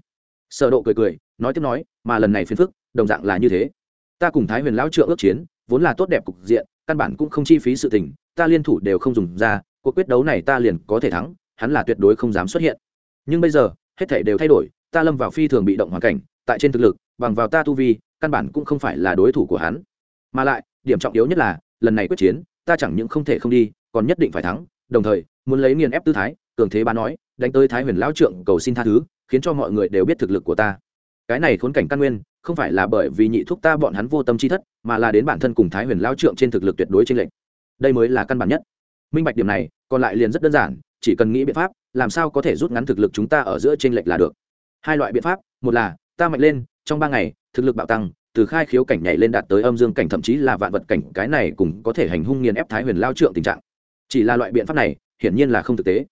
Sở độ cười cười, nói tiếp nói, mà lần này phiền phức, đồng dạng là như thế. Ta cùng thái huyền lão trượng ước chiến, vốn là tốt đẹp cục diện căn bản cũng không chi phí sự tình, ta liên thủ đều không dùng ra, cuộc quyết đấu này ta liền có thể thắng, hắn là tuyệt đối không dám xuất hiện. Nhưng bây giờ, hết thảy đều thay đổi, ta lâm vào phi thường bị động hoàn cảnh, tại trên thực lực, bằng vào ta tu vi, căn bản cũng không phải là đối thủ của hắn. Mà lại, điểm trọng yếu nhất là, lần này quyết chiến, ta chẳng những không thể không đi, còn nhất định phải thắng, đồng thời, muốn lấy nghiền ép tư thái, cường thế bá nói, đánh tới thái huyền lão trượng cầu xin tha thứ, khiến cho mọi người đều biết thực lực của ta. Cái này khốn cảnh căn nguyên không phải là bởi vì nhị thúc ta bọn hắn vô tâm chi thất, mà là đến bản thân cùng thái huyền lão trượng trên thực lực tuyệt đối trên lệnh đây mới là căn bản nhất. Minh bạch điểm này, còn lại liền rất đơn giản, chỉ cần nghĩ biện pháp, làm sao có thể rút ngắn thực lực chúng ta ở giữa trên lệch là được. Hai loại biện pháp, một là, ta mạnh lên, trong ba ngày, thực lực bạo tăng, từ khai khiếu cảnh nhảy lên đạt tới âm dương cảnh, thậm chí là vạn vật cảnh, cái này cũng có thể hành hung nghiền ép thái huyền lao trượng tình trạng. Chỉ là loại biện pháp này, hiển nhiên là không thực tế.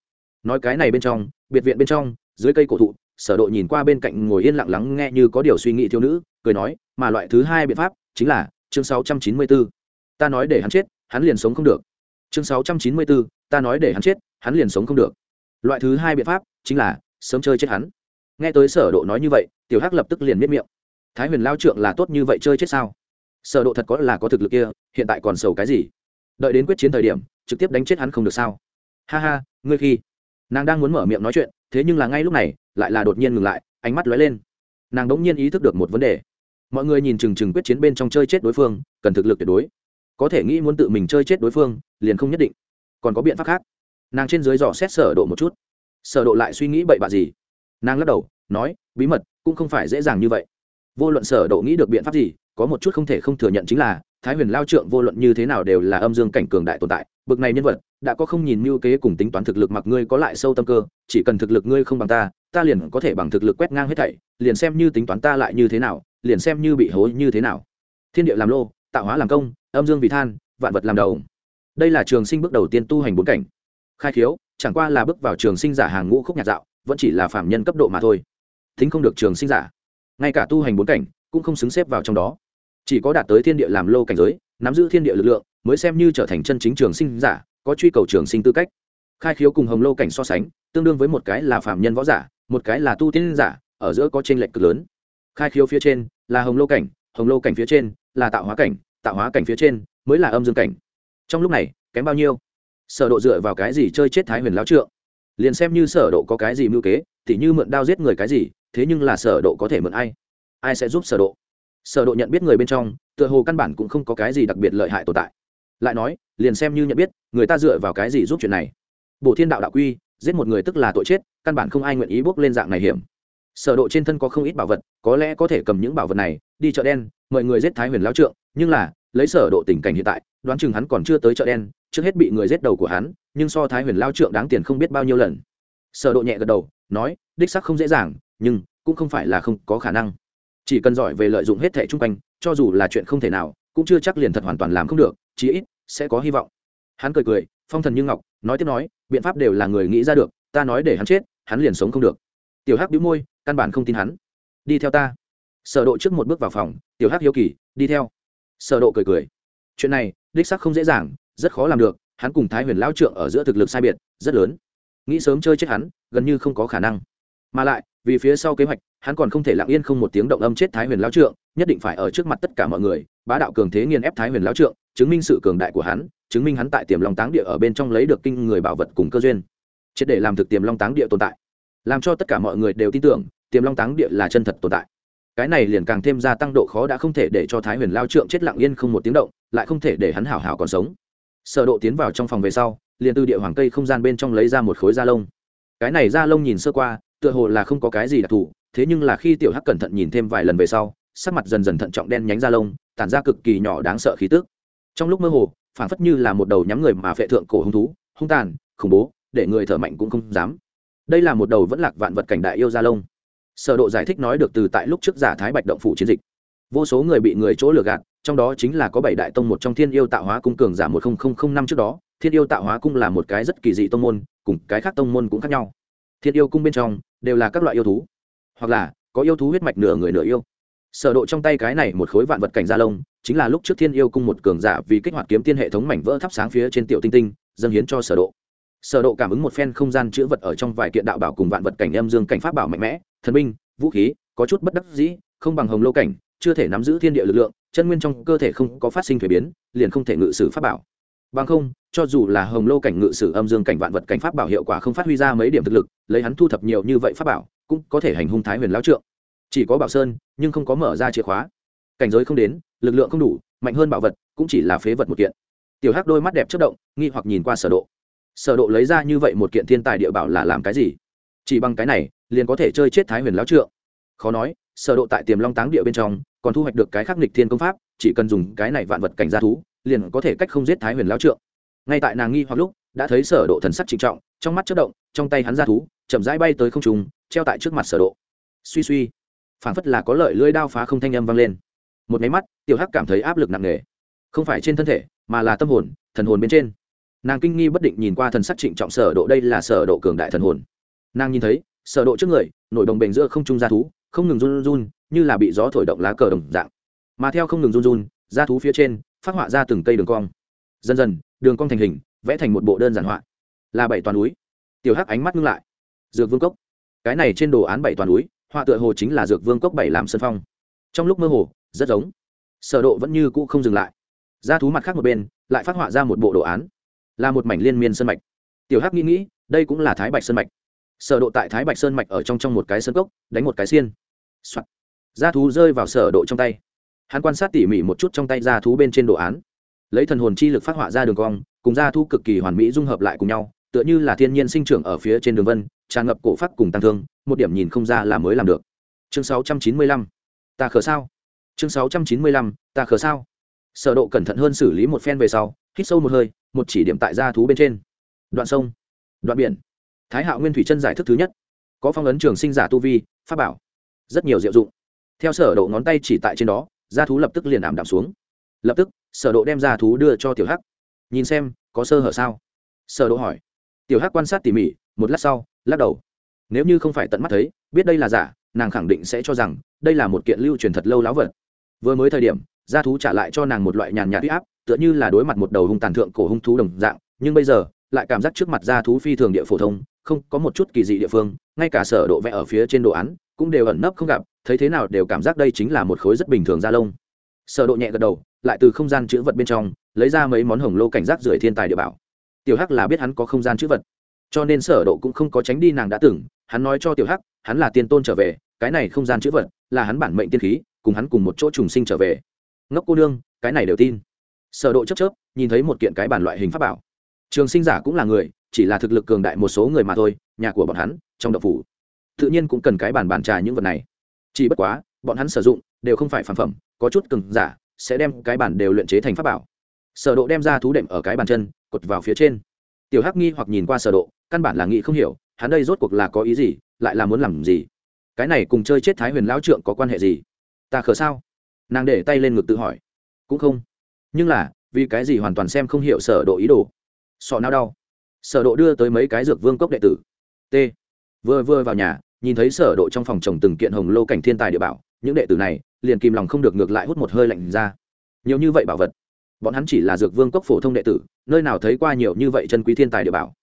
Nói cái này bên trong, biệt viện bên trong, dưới cây cổ thụ sở độ nhìn qua bên cạnh ngồi yên lặng lắng nghe như có điều suy nghĩ thiếu nữ cười nói mà loại thứ hai biện pháp chính là chương 694. ta nói để hắn chết hắn liền sống không được. Chương 694, ta nói để hắn chết hắn liền sống không được. Loại thứ hai biện pháp chính là sớm chơi chết hắn. Nghe tới sở độ nói như vậy tiểu hắc lập tức liền miết miệng. Thái huyền lao trượng là tốt như vậy chơi chết sao? Sở độ thật có là có thực lực kia hiện tại còn sầu cái gì? Đợi đến quyết chiến thời điểm trực tiếp đánh chết hắn không được sao? Ha ha ngươi khi nàng đang muốn mở miệng nói chuyện, thế nhưng là ngay lúc này, lại là đột nhiên ngừng lại, ánh mắt lóe lên. Nàng đống nhiên ý thức được một vấn đề. Mọi người nhìn chừng chừng quyết chiến bên trong chơi chết đối phương, cần thực lực tuyệt đối. Có thể nghĩ muốn tự mình chơi chết đối phương, liền không nhất định. Còn có biện pháp khác. Nàng trên dưới dò xét sở độ một chút. Sở độ lại suy nghĩ bậy bạ gì? Nàng lắc đầu, nói, bí mật, cũng không phải dễ dàng như vậy. Vô luận sở độ nghĩ được biện pháp gì, có một chút không thể không thừa nhận chính là thái huyền lao trượng vô luận như thế nào đều là âm dương cảnh cường đại tồn tại, bực này nhân vật, đã có không nhìn mưu kế cùng tính toán thực lực mặc ngươi có lại sâu tâm cơ, chỉ cần thực lực ngươi không bằng ta ta liền có thể bằng thực lực quét ngang hết thảy, liền xem như tính toán ta lại như thế nào, liền xem như bị hối như thế nào. Thiên địa làm lô, tạo hóa làm công, âm dương vì than, vạn vật làm đầu. Đây là trường sinh bước đầu tiên tu hành bốn cảnh. Khai khiếu, chẳng qua là bước vào trường sinh giả hàng ngũ khúc nhạc dạo, vẫn chỉ là phạm nhân cấp độ mà thôi. Thính không được trường sinh giả. Ngay cả tu hành bốn cảnh, cũng không xứng xếp vào trong đó chỉ có đạt tới thiên địa làm lô cảnh giới, nắm giữ thiên địa lực lượng, mới xem như trở thành chân chính trường sinh giả, có truy cầu trường sinh tư cách. Khai khiếu cùng hồng lô cảnh so sánh, tương đương với một cái là phạm nhân võ giả, một cái là tu tiên giả, ở giữa có t r ê n lệch cực lớn. Khai khiếu phía trên là hồng lô cảnh, hồng lô cảnh phía trên là tạo hóa cảnh, tạo hóa cảnh phía trên mới là âm dương cảnh. Trong lúc này, kém bao nhiêu? Sở độ dựa vào cái gì chơi chết thái huyền lão trượng? Liền xem như sở độ có cái gì mưu kế thì như mượn đao giết người cái gì, thế nhưng là sở độ có thể mượn ai? Ai sẽ giúp sở độ? Sở độ nhận biết người bên trong, tựa hồ căn bản cũng không có cái gì đặc biệt lợi hại tồn tại. Lại nói, liền xem như nhận biết, người ta dựa vào cái gì giúp chuyện này? Bổ thiên đạo đạo quy, giết một người tức là tội chết, căn bản không ai nguyện ý bước lên dạng này hiểm. Sở độ trên thân có không ít bảo vật, có lẽ có thể cầm những bảo vật này, đi chợ đen mời người giết thái huyền lão trượng, nhưng là, lấy sở độ tình cảnh hiện tại, đoán chừng hắn còn chưa tới chợ đen, trước hết bị người giết đầu của hắn, nhưng so thái huyền lão trượng đáng tiền không biết bao nhiêu lần. Sở độ nhẹ gật đầu, nói, đích xác không dễ dàng, nhưng cũng không phải là không có khả năng chỉ cần giỏi về lợi dụng hết thẻ chung quanh, cho dù là chuyện không thể nào, cũng chưa chắc liền thật hoàn toàn làm không được, chí ít sẽ có hy vọng. Hắn cười cười, phong thần như ngọc, nói tiếp nói, biện pháp đều là người nghĩ ra được, ta nói để hắn chết, hắn liền sống không được. Tiểu hắc đĩu môi, căn bản không tin hắn. Đi theo ta. Sở độ trước một bước vào phòng, tiểu hắc hiếu kỳ, đi theo. Sở độ cười cười. Chuyện này, đích xác không dễ dàng, rất khó làm được, hắn cùng thái huyền lão trượng ở giữa thực lực sai biệt, rất lớn. Nghĩ sớm chơi chết hắn, gần như không có khả năng. Mà lại, vì phía sau kế hoạch hắn còn không thể lặng yên không một tiếng động âm chết thái huyền lão trượng, nhất định phải ở trước mặt tất cả mọi người, bá đạo cường thế nghiền ép thái huyền lão trượng, chứng minh sự cường đại của hắn, chứng minh hắn tại tiềm long táng địa ở bên trong lấy được kinh người bảo vật cùng cơ duyên. Triệt để làm thực tiềm long táng địa tồn tại. Làm cho tất cả mọi người đều tin tưởng, tiềm long táng địa là chân thật tồn tại. Cái này liền càng thêm gia tăng độ khó đã không thể để cho thái huyền lao trượng chết lặng yên không một tiếng động, lại không thể để hắn hảo hảo còn sống. Sở độ tiến vào trong phòng về sau, liền từ địa hoàng cây không gian bên trong lấy ra một khối da lông. Cái này da lông nhìn sơ qua, tựa hồ là không có cái gì đặc thù thế nhưng là khi tiểu hắc cẩn thận nhìn thêm vài lần về sau, sắc mặt dần dần thận trọng đen nhánh ra lông, tản ra cực kỳ nhỏ đáng sợ khí tức. Trong lúc mơ hồ, phảng phất như là một đầu nhắm người mà phệ thượng cổ hung thú, hung tàn, khủng bố, để người thở mạnh cũng không dám. Đây là một đầu vẫn lạc vạn vật cảnh đại yêu gia lông. Sở độ giải thích nói được từ tại lúc trước giả thái bạch động phủ chiến dịch. Vô số người bị người chỗ lừa gạt, trong đó chính là có bảy đại tông một trong thiên yêu tạo hóa cung cường giả một năm trước đó, thiên yêu tạo hóa cung là một cái rất kỳ dị tông môn, cùng cái khác tông môn cũng khác nhau. Thiên yêu cung bên trong, đều là các loại yêu thú hoặc là có yêu thú huyết mạch nửa người nửa yêu. Sở độ trong tay cái này một khối vạn vật cảnh gia lông, chính là lúc trước thiên yêu cung một cường giả vì kích hoạt kiếm tiên hệ thống mảnh vỡ thắp sáng phía trên tiểu tinh tinh, dâng hiến cho sở độ. Sở độ cảm ứng một phen không gian chứa vật ở trong vài kiện đạo bảo cùng vạn vật cảnh âm dương cảnh pháp bảo mạnh mẽ, thần binh, vũ khí, có chút bất đắc dĩ, không bằng hồng lô cảnh, chưa thể nắm giữ thiên địa lực lượng, chân nguyên trong cơ thể không có phát sinh thay biến, liền không thể ngự sử pháp bảo. Bằng không, cho dù là hồng lô cảnh ngự sử âm dương cảnh vạn vật cảnh pháp bảo hiệu quả không phát huy ra mấy điểm thực lực, lấy hắn thu thập nhiều như vậy pháp bảo cũng có thể hành hung thái huyền lão trượng. Chỉ có bảo sơn, nhưng không có mở ra chìa khóa. Cảnh giới không đến, lực lượng không đủ, mạnh hơn bảo vật cũng chỉ là phế vật một kiện. Tiểu hắc đôi mắt đẹp chất động, nghi hoặc nhìn qua sở độ. Sở độ lấy ra như vậy một kiện thiên tài địa bảo là làm cái gì? Chỉ bằng cái này, liền có thể chơi chết thái huyền lão trượng. Khó nói, sở độ tại tiềm long táng địa bên trong, còn thu hoạch được cái khắc nghịch thiên công pháp, chỉ cần dùng cái này vạn vật cảnh gia thú, liền có thể cách không giết thái huyền lão trượng. Ngay tại nàng nghi hoặc lúc, đã thấy sở độ thần sắc trịnh trọng, trong mắt chớp động, trong tay hắn gia thú, chậm rãi bay tới không trung treo tại trước mặt sở độ. Suy suy, phảng phất là có lợi lưỡi đao phá không thanh âm vang lên. Một máy mắt, tiểu hắc cảm thấy áp lực nặng nề. Không phải trên thân thể, mà là tâm hồn, thần hồn bên trên. Nàng kinh nghi bất định nhìn qua thần sắc trịnh trọng sở độ đây là sở độ cường đại thần hồn. Nàng nhìn thấy, sở độ trước người, nổi đồng bền giữa không trung gia thú, không ngừng run run, như là bị gió thổi động lá cờ đồng dạng. Mà theo không ngừng run run, gia thú phía trên, phát họa ra từng cây đường cong. Dần dần, đường cong thành hình, vẽ thành một bộ đơn giản họa. Là bảy toàn núi. Tiểu hắc ánh mắt ngưng lại. Dược vương cốc cái này trên đồ án bảy toàn núi, họa tựa hồ chính là dược vương cốc bảy làm sân phong. Trong lúc mơ hồ, rất giống. Sở độ vẫn như cũ không dừng lại. Gia thú mặt khác một bên, lại phát họa ra một bộ đồ án. Là một mảnh liên miên sơn mạch. Tiểu hắc nghĩ nghĩ, đây cũng là thái bạch sơn mạch. Sở độ tại thái bạch sơn mạch ở trong trong một cái sơn cốc, đánh một cái xiên. Soạn. gia thú rơi vào sở độ trong tay. Hắn quan sát tỉ mỉ một chút trong tay gia thú bên trên đồ án. Lấy thần hồn chi lực phát họa ra đường cong, cùng gia thú cực kỳ hoàn mỹ dung hợp lại cùng nhau, tựa như là thiên nhiên sinh trưởng ở phía trên đường vân tràn ngập cổ phát cùng tăng thương, một điểm nhìn không ra là mới làm được. Chương 695 ta khờ sao? Chương 695 ta khờ sao? Sở độ cẩn thận hơn xử lý một phen về sau, hít sâu một hơi, một chỉ điểm tại gia thú bên trên. Đoạn sông, đoạn biển. Thái hạo nguyên thủy chân giải thức thứ nhất. Có phong ấn trường sinh giả tu vi, pháp bảo. Rất nhiều diệu dụng. Theo sở độ ngón tay chỉ tại trên đó, gia thú lập tức liền ảm đạm xuống. Lập tức, sở độ đem gia thú đưa cho tiểu hắc. Nhìn xem, có sơ hở sao? Sở độ hỏi. Tiểu hắc quan sát tỉ mỉ, một lát sau lắc đầu. Nếu như không phải tận mắt thấy, biết đây là giả, nàng khẳng định sẽ cho rằng, đây là một kiện lưu truyền thật lâu láo vật. Vừa mới thời điểm, gia thú trả lại cho nàng một loại nhàn nhạt huy áp, tựa như là đối mặt một đầu hung tàn thượng cổ hung thú đồng dạng, nhưng bây giờ, lại cảm giác trước mặt gia thú phi thường địa phổ thông, không có một chút kỳ dị địa phương, ngay cả sở độ vẽ ở phía trên đồ án, cũng đều ẩn nấp không gặp, thấy thế nào đều cảm giác đây chính là một khối rất bình thường da lông. Sở độ nhẹ gật đầu, lại từ không gian chữ vật bên trong, lấy ra mấy món hồng lô cảnh giác rưởi thiên tài địa bảo. Tiểu hắc là biết hắn có không gian chữ vật cho nên sở độ cũng không có tránh đi nàng đã từng, hắn nói cho tiểu hắc, hắn là tiên tôn trở về, cái này không gian chữ vật, là hắn bản mệnh tiên khí, cùng hắn cùng một chỗ trùng sinh trở về. Ngốc cô nương, cái này đều tin. Sở độ chớp chớp, nhìn thấy một kiện cái bản loại hình pháp bảo. Trường sinh giả cũng là người, chỉ là thực lực cường đại một số người mà thôi, nhà của bọn hắn, trong đậu phủ. Tự nhiên cũng cần cái bản bản trà những vật này. Chỉ bất quá, bọn hắn sử dụng, đều không phải phản phẩm, có chút cường giả, sẽ đem cái bản đều luyện chế thành pháp bảo. Sở độ đem ra thú đệm ở cái bàn chân, cột vào phía trên. Tiểu hắc nghi hoặc nhìn qua sở độ căn bản là nghĩ không hiểu, hắn đây rốt cuộc là có ý gì, lại là muốn làm gì? Cái này cùng chơi chết thái huyền lão trượng có quan hệ gì? Ta khờ sao? Nàng để tay lên ngực tự hỏi. Cũng không. Nhưng là, vì cái gì hoàn toàn xem không hiểu sở độ ý đồ? Sọ não đau. Sở độ đưa tới mấy cái dược vương cốc đệ tử. T. Vừa vừa vào nhà, nhìn thấy sở độ trong phòng trồng từng kiện hồng lô cảnh thiên tài địa bảo, những đệ tử này liền kìm lòng không được ngược lại hút một hơi lạnh ra. Nhiều như vậy bảo vật. Bọn hắn chỉ là dược vương cốc phổ thông đệ tử, nơi nào thấy qua nhiều như vậy chân quý thiên tài địa bảo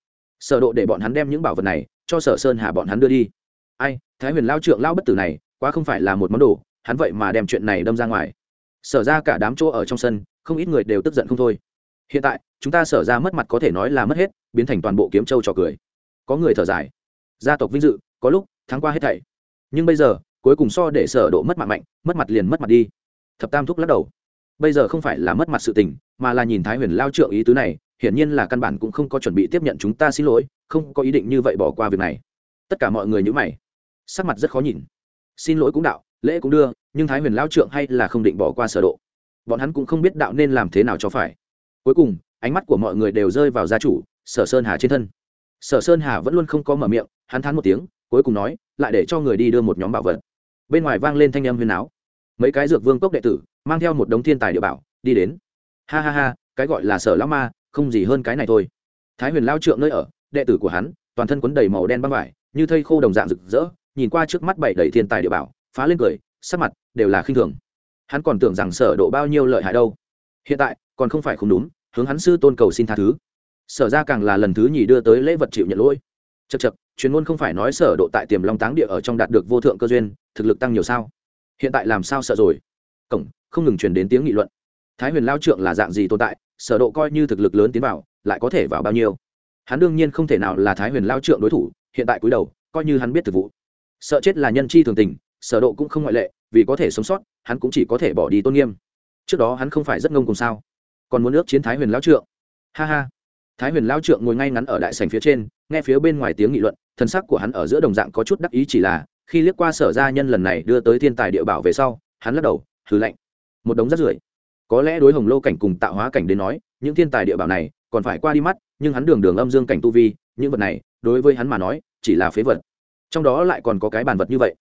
sở độ để bọn hắn đem những bảo vật này cho sở sơn hà bọn hắn đưa đi. Ai, thái huyền lao trượng lao bất tử này, quá không phải là một món đồ, hắn vậy mà đem chuyện này đâm ra ngoài. Sở ra cả đám chỗ ở trong sân, không ít người đều tức giận không thôi. Hiện tại, chúng ta sở ra mất mặt có thể nói là mất hết, biến thành toàn bộ kiếm châu trò cười. Có người thở dài. Gia tộc vinh dự, có lúc, thắng qua hết thảy. Nhưng bây giờ, cuối cùng so để sở độ mất mặt mạnh, mất mặt liền mất mặt đi. Thập tam thúc lắc đầu. Bây giờ không phải là mất mặt sự tình, mà là nhìn thái huyền lao trượng ý tứ này hiển nhiên là căn bản cũng không có chuẩn bị tiếp nhận chúng ta xin lỗi, không có ý định như vậy bỏ qua việc này. Tất cả mọi người nhữ mày. Sắc mặt rất khó nhìn. Xin lỗi cũng đạo, lễ cũng đưa, nhưng thái huyền lao trượng hay là không định bỏ qua sở độ. Bọn hắn cũng không biết đạo nên làm thế nào cho phải. Cuối cùng, ánh mắt của mọi người đều rơi vào gia chủ, sở sơn hà trên thân. Sở sơn hà vẫn luôn không có mở miệng, hắn thán một tiếng, cuối cùng nói, lại để cho người đi đưa một nhóm bảo vật. Bên ngoài vang lên thanh âm huyền áo mấy cái dược vương cốc đệ tử, mang theo một đống thiên tài địa bảo, đi đến. Ha ha ha, cái gọi là sở lão ma không gì hơn cái này thôi. Thái huyền lao trượng nơi ở, đệ tử của hắn, toàn thân quấn đầy màu đen băng vải, như thây khô đồng dạng rực rỡ, nhìn qua trước mắt bảy đầy thiên tài địa bảo, phá lên cười, sắc mặt đều là khinh thường. Hắn còn tưởng rằng sở độ bao nhiêu lợi hại đâu. Hiện tại, còn không phải không đúng, hướng hắn sư tôn cầu xin tha thứ. Sở ra càng là lần thứ nhì đưa tới lễ vật chịu nhận lỗi. Chật chật chuyên môn không phải nói sở độ tại tiềm long táng địa ở trong đạt được vô thượng cơ duyên, thực lực tăng nhiều sao? Hiện tại làm sao sợ rồi? Cổng, không ngừng truyền đến tiếng nghị luận. Thái huyền lao trượng là dạng gì tồn tại? Sở độ coi như thực lực lớn tiến vào, lại có thể vào bao nhiêu? Hắn đương nhiên không thể nào là thái huyền lao trượng đối thủ, hiện tại cúi đầu, coi như hắn biết thực vụ. Sợ chết là nhân chi thường tình, sở độ cũng không ngoại lệ, vì có thể sống sót, hắn cũng chỉ có thể bỏ đi tôn nghiêm. Trước đó hắn không phải rất ngông cùng sao? Còn muốn ước chiến thái huyền lao trượng? Ha ha. Thái huyền lao trượng ngồi ngay ngắn ở đại sảnh phía trên, nghe phía bên ngoài tiếng nghị luận, thân sắc của hắn ở giữa đồng dạng có chút đắc ý chỉ là, khi liếc qua sở gia nhân lần này đưa tới thiên tài địa bảo về sau, hắn lắc đầu, hừ lạnh. Một đống rác rưởi có lẽ đối hồng lô cảnh cùng tạo hóa cảnh đến nói, những thiên tài địa bảo này còn phải qua đi mắt, nhưng hắn đường đường âm dương cảnh tu vi, những vật này, đối với hắn mà nói, chỉ là phế vật. Trong đó lại còn có cái bàn vật như vậy.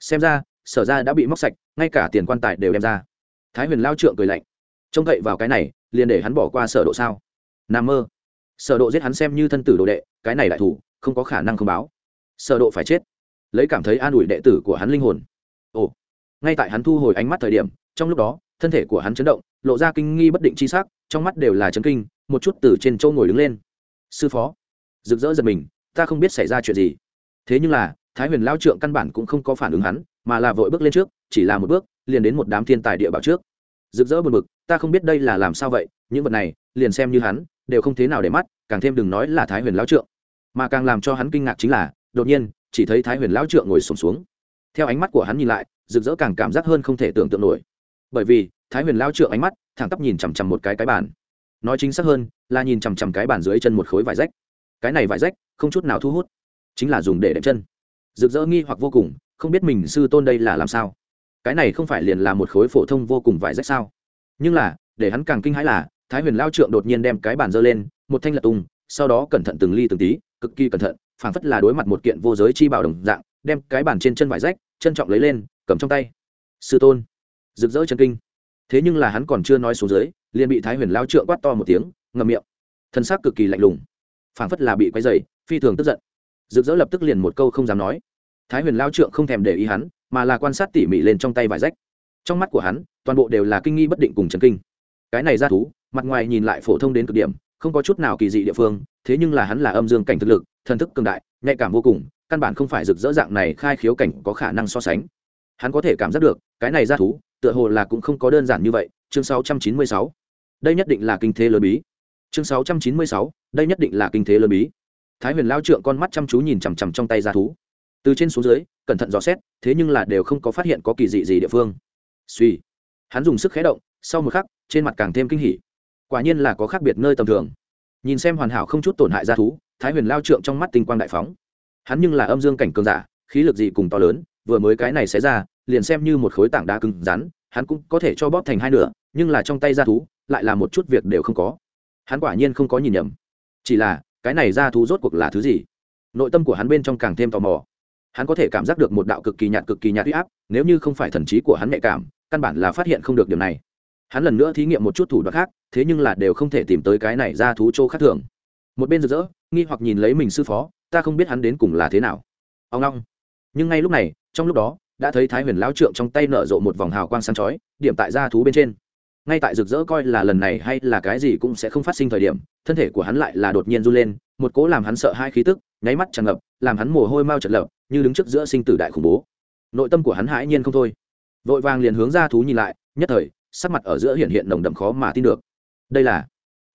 Xem ra, sở ra đã bị móc sạch, ngay cả tiền quan tài đều đem ra. Thái huyền lao trượng cười lạnh. Trông cậy vào cái này, liền để hắn bỏ qua sở độ sao? N mơ. Sở độ giết hắn xem như thân tử đồ đệ, cái này đại thủ, không có khả năng không báo. Sở độ phải chết. Lấy cảm thấy an ủi đệ tử của hắn linh hồn. Ồ. Ngay tại hắn thu hồi ánh mắt thời điểm, trong lúc đó thân thể của hắn chấn động lộ ra kinh nghi bất định chi sắc trong mắt đều là chấn kinh một chút từ trên châu ngồi đứng lên. Sư phó. Rực rỡ giật mình ta không biết xảy ra chuyện gì. Thế nhưng là thái huyền lao trượng căn bản cũng không có phản ứng hắn mà là vội bước lên trước chỉ là một bước liền đến một đám thiên tài địa bảo trước. Rực rỡ buồn bực ta không biết đây là làm sao vậy những vật này liền xem như hắn đều không thế nào để mắt càng thêm đừng nói là thái huyền lao trượng. Mà càng làm cho hắn kinh ngạc chính là đột nhiên chỉ thấy thái huyền lao trượng ngồi sùng xuống, xuống. Theo ánh mắt của hắn nhìn lại rực rỡ càng cảm giác hơn không thể tưởng tượng nổi bởi vì thái huyền lao trượng ánh mắt thẳng tắp nhìn chằm chằm một cái cái bàn nói chính xác hơn là nhìn chằm chằm cái bàn dưới chân một khối vải rách cái này vải rách không chút nào thu hút chính là dùng để đệm chân rực rỡ nghi hoặc vô cùng không biết mình sư tôn đây là làm sao cái này không phải liền là một khối phổ thông vô cùng vải rách sao nhưng là để hắn càng kinh hãi là thái huyền lao trượng đột nhiên đem cái bàn dơ lên một thanh lật tung sau đó cẩn thận từng ly từng tí cực kỳ cẩn thận phảng phất là đối mặt một kiện vô giới chi bảo đồng dạng đem cái bàn trên chân vải rách trân trọng lấy lên cầm trong tay sư tôn rực rỡ chân kinh. Thế nhưng là hắn còn chưa nói xuống dưới, liền bị thái huyền lao trượng quát to một tiếng ngầm miệng. Thân xác cực kỳ lạnh lùng. Phảng phất là bị quay dày phi thường tức giận. Rực rỡ lập tức liền một câu không dám nói. Thái huyền lao trượng không thèm để ý hắn, mà là quan sát tỉ mỉ lên trong tay vải rách. Trong mắt của hắn, toàn bộ đều là kinh nghi bất định cùng trần kinh. Cái này ra thú, mặt ngoài nhìn lại phổ thông đến cực điểm, không có chút nào kỳ dị địa phương, thế nhưng là hắn là âm dương cảnh thực lực, thần thức cường đại, nhạy cảm vô cùng, căn bản không phải rực rỡ dạng này khai khiếu cảnh có khả năng so sánh. Hắn có thể cảm giác được, cái này ra thú tựa hồ là cũng không có đơn giản như vậy, chương 696. đây nhất định là kinh thế lớn bí. Chương 696. đây nhất định là kinh thế lớn bí. Thái huyền lao trượng con mắt chăm chú nhìn chằm chằm trong tay ra thú. Từ trên xuống dưới, cẩn thận dò xét, thế nhưng là đều không có phát hiện có kỳ dị gì địa phương. Suy. Hắn dùng sức khé động, sau một khắc, trên mặt càng thêm kinh hỉ. Quả nhiên là có khác biệt nơi tầm thường. Nhìn xem hoàn hảo không chút tổn hại ra thú, thái huyền lao trượng trong mắt tinh quang đại phóng. Hắn nhưng là âm dương cảnh cường giả, khí lực gì cùng to lớn, vừa mới cái này sẽ ra liền xem như một khối tảng đá cứng rắn, hắn cũng có thể cho bóp thành hai nửa, nhưng là trong tay ra thú, lại là một chút việc đều không có. Hắn quả nhiên không có nhìn nhầm. Chỉ là, cái này ra thú rốt cuộc là thứ gì? Nội tâm của hắn bên trong càng thêm tò mò. Hắn có thể cảm giác được một đạo cực kỳ nhạt cực kỳ nhạt huy áp, nếu như không phải thần trí của hắn nhạy cảm, căn bản là phát hiện không được điều này. Hắn lần nữa thí nghiệm một chút thủ đoạn khác, thế nhưng là đều không thể tìm tới cái này ra thú chỗ khác thường. Một bên rực rỡ, nghi hoặc nhìn lấy mình sư phó, ta không biết hắn đến cùng là thế nào. Ông long. Nhưng ngay lúc này, trong lúc đó đã thấy thái huyền lão trượng trong tay nở rộ một vòng hào quang sáng chói, điểm tại da thú bên trên. Ngay tại rực rỡ coi là lần này hay là cái gì cũng sẽ không phát sinh thời điểm, thân thể của hắn lại là đột nhiên run lên, một cỗ làm hắn sợ hai khí tức, nháy mắt tràn ngập, làm hắn mồ hôi mau trật lập, như đứng trước giữa sinh tử đại khủng bố. Nội tâm của hắn hãi nhiên không thôi. Vội vàng liền hướng ra thú nhìn lại, nhất thời, sắc mặt ở giữa hiện hiện nồng đậm khó mà tin được. Đây là,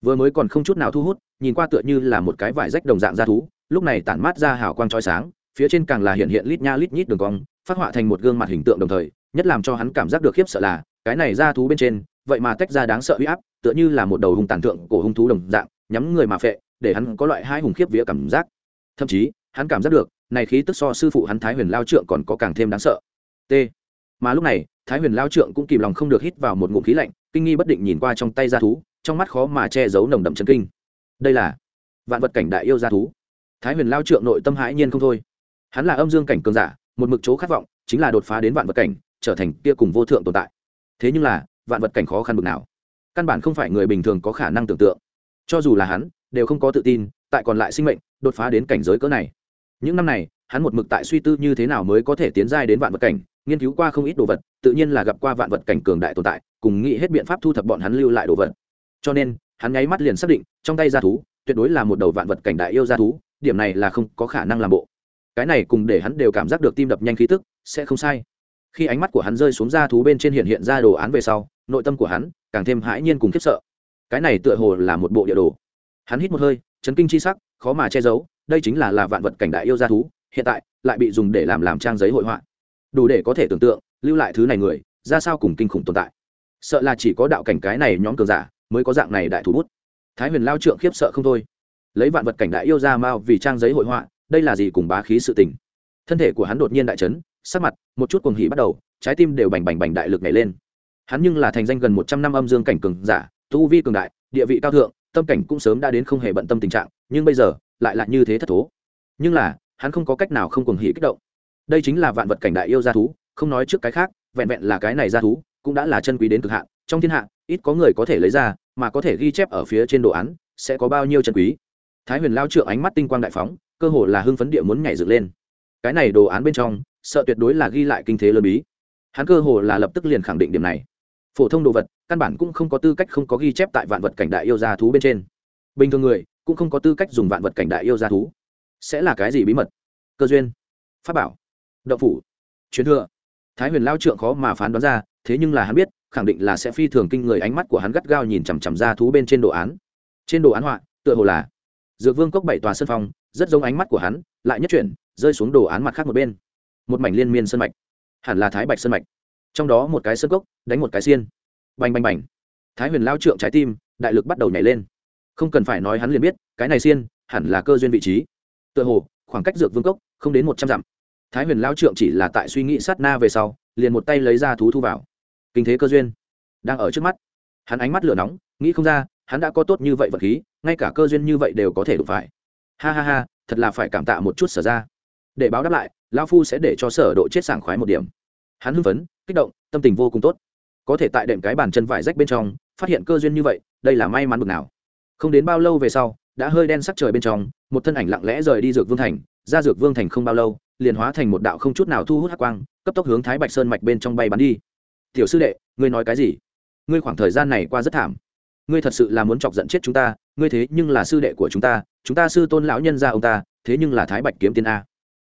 vừa mới còn không chút nào thu hút, nhìn qua tựa như là một cái vải rách đồng dạng da thú, lúc này tản mát ra hào quang trói sáng, phía trên càng là hiện hiện lít nha lít nhít đường cong phát họa thành một gương mặt hình tượng đồng thời, nhất làm cho hắn cảm giác được khiếp sợ là, cái này ra thú bên trên, vậy mà tách ra đáng sợ huy áp, tựa như là một đầu hung tàn tượng của hung thú đồng dạng, nhắm người mà phệ, để hắn có loại hai hùng khiếp vía cảm giác. Thậm chí, hắn cảm giác được, này khí tức so sư phụ hắn thái huyền lao trượng còn có càng thêm đáng sợ. T. Mà lúc này, thái huyền lao trượng cũng kìm lòng không được hít vào một ngụm khí lạnh, kinh nghi bất định nhìn qua trong tay g thú, trong mắt khó mà che giấu nồng đậm chân kinh. Đây là vạn vật cảnh đại yêu g thú. Thái huyền lao trượng nội tâm hãi nhiên không thôi. Hắn là âm dương cảnh cường giả một mực chỗ khát vọng chính là đột phá đến vạn vật cảnh, trở thành kia cùng vô thượng tồn tại. Thế nhưng là, vạn vật cảnh khó khăn bực nào? Căn bản không phải người bình thường có khả năng tưởng tượng. Cho dù là hắn, đều không có tự tin, tại còn lại sinh mệnh, đột phá đến cảnh giới cỡ này. Những năm này, hắn một mực tại suy tư như thế nào mới có thể tiến giai đến vạn vật cảnh, nghiên cứu qua không ít đồ vật, tự nhiên là gặp qua vạn vật cảnh cường đại tồn tại, cùng nghĩ hết biện pháp thu thập bọn hắn lưu lại đồ vật. Cho nên, hắn nháy mắt liền xác định, trong tay g thú, tuyệt đối là một đầu vạn vật cảnh đại yêu g thú, điểm này là không có khả năng làm bộ cái này cùng để hắn đều cảm giác được tim đập nhanh khí tức, sẽ không sai. Khi ánh mắt của hắn rơi xuống ra thú bên trên hiện hiện ra đồ án về sau, nội tâm của hắn càng thêm hãi nhiên cùng khiếp sợ. Cái này tựa hồ là một bộ địa đồ. Hắn hít một hơi, chấn kinh chi sắc, khó mà che giấu, đây chính là là vạn vật cảnh đại yêu gia thú, hiện tại lại bị dùng để làm làm trang giấy hội họa. Đủ để có thể tưởng tượng, lưu lại thứ này người, ra sao cùng kinh khủng tồn tại. Sợ là chỉ có đạo cảnh cái này nhóm cường giả mới có dạng này đại thủ bút. Thái huyền lao trượng khiếp sợ không thôi. Lấy vạn vật cảnh đại yêu ra mao vì trang giấy hội họa đây là gì cùng bá khí sự tình. Thân thể của hắn đột nhiên đại chấn, sắc mặt, một chút cuồng hỉ bắt đầu, trái tim đều bành bành bành đại lực nhảy lên. Hắn nhưng là thành danh gần một trăm năm âm dương cảnh cường giả, tu vi cường đại, địa vị cao thượng, tâm cảnh cũng sớm đã đến không hề bận tâm tình trạng, nhưng bây giờ, lại là như thế thất thố. Nhưng là, hắn không có cách nào không cuồng hỉ kích động. Đây chính là vạn vật cảnh đại yêu gia thú, không nói trước cái khác, vẹn vẹn là cái này gia thú, cũng đã là chân quý đến cực hạn, trong thiên hạ, ít có người có thể lấy ra, mà có thể ghi chép ở phía trên đồ án, sẽ có bao nhiêu chân quý. Thái huyền lao trượng ánh mắt tinh quang đại phóng cơ hồ là hưng phấn địa muốn nhảy dựng lên. Cái này đồ án bên trong, sợ tuyệt đối là ghi lại kinh thế lớn bí. Hắn cơ hồ là lập tức liền khẳng định điểm này. Phổ thông đồ vật, căn bản cũng không có tư cách không có ghi chép tại vạn vật cảnh đại yêu gia thú bên trên. Bình thường người, cũng không có tư cách dùng vạn vật cảnh đại yêu gia thú. Sẽ là cái gì bí mật? Cơ duyên, pháp bảo đậu phủ chuyến thừa. Thái huyền lao trượng khó mà phán đoán ra, thế nhưng là hắn biết, khẳng định là sẽ phi thường kinh người ánh mắt của hắn gắt gao nhìn chằm chằm ra thú bên trên đồ án. Trên đồ án họa, tựa hồ là dược vương cốc bảy tòa sân phong rất giống ánh mắt của hắn, lại nhất chuyển, rơi xuống đồ án mặt khác một bên. Một mảnh liên miên sân mạch, hẳn là thái bạch sân mạch. Trong đó một cái sân cốc, đánh một cái xiên. Bành bành bành. Thái huyền lao trượng trái tim, đại lực bắt đầu nhảy lên. Không cần phải nói hắn liền biết, cái này xiên, hẳn là cơ duyên vị trí. Tựa hồ, khoảng cách dược vương cốc, không đến một trăm dặm. Thái huyền lao trượng chỉ là tại suy nghĩ sát na về sau, liền một tay lấy ra thú thu vào. Kinh thế cơ duyên, đang ở trước mắt. Hắn ánh mắt lửa nóng, nghĩ không ra, hắn đã có tốt như vậy vật khí, ngay cả cơ duyên như vậy đều có thể đụng phải ha ha ha, thật là phải cảm tạ một chút sở ra. Để báo đáp lại lao phu sẽ để cho sở độ chết sảng khoái một điểm. Hắn hưng phấn, kích động, tâm tình vô cùng tốt. Có thể tại đệm cái bàn chân vải rách bên trong, phát hiện cơ duyên như vậy, đây là may mắn bực nào. Không đến bao lâu về sau, đã hơi đen sắc trời bên trong, một thân ảnh lặng lẽ rời đi dược vương thành. Ra dược vương thành không bao lâu, liền hóa thành một đạo không chút nào thu hút hắc quang, cấp tốc hướng thái bạch sơn mạch bên trong bay bắn đi. Tiểu sư đệ, ngươi nói cái gì? Ngươi khoảng thời gian này qua rất thảm. Ngươi thật sự là muốn chọc giận chết chúng ta ngươi thế nhưng là sư đệ của chúng ta chúng ta sư tôn lão nhân ra ông ta, thế nhưng là thái bạch kiếm tiên a.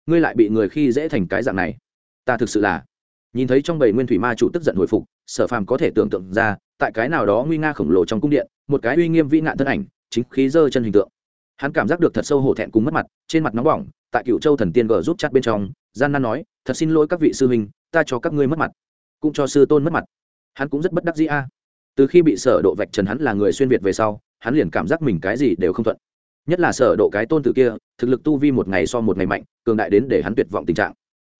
Ngươi lại bị người khi dễ thành cái dạng này. Ta thực sự là, nhìn thấy trong bầy nguyên thủy ma chủ tức giận hồi phục, sở phàm có thể tưởng tượng ra, tại cái nào đó nguy nga khổng lồ trong cung điện, một cái uy nghiêm vĩ nạn thân ảnh, chính khí dơ chân hình tượng. Hắn cảm giác được thật sâu hổ thẹn cùng mất mặt, trên mặt nóng bỏng, tại cựu châu thần tiên gờ giúp chặt bên trong, gian nan nói, thật xin lỗi các vị sư huynh, ta cho các ngươi mất mặt, cũng cho sư tôn mất mặt. Hắn cũng rất bất đắc dĩ a. Từ khi bị sở độ vạch trần hắn là người xuyên việt về sau hắn liền cảm giác mình cái gì đều không thuận. Nhất là sở độ cái tôn tử kia, thực lực tu vi một ngày so một ngày mạnh, cường đại đến để hắn tuyệt vọng tình trạng.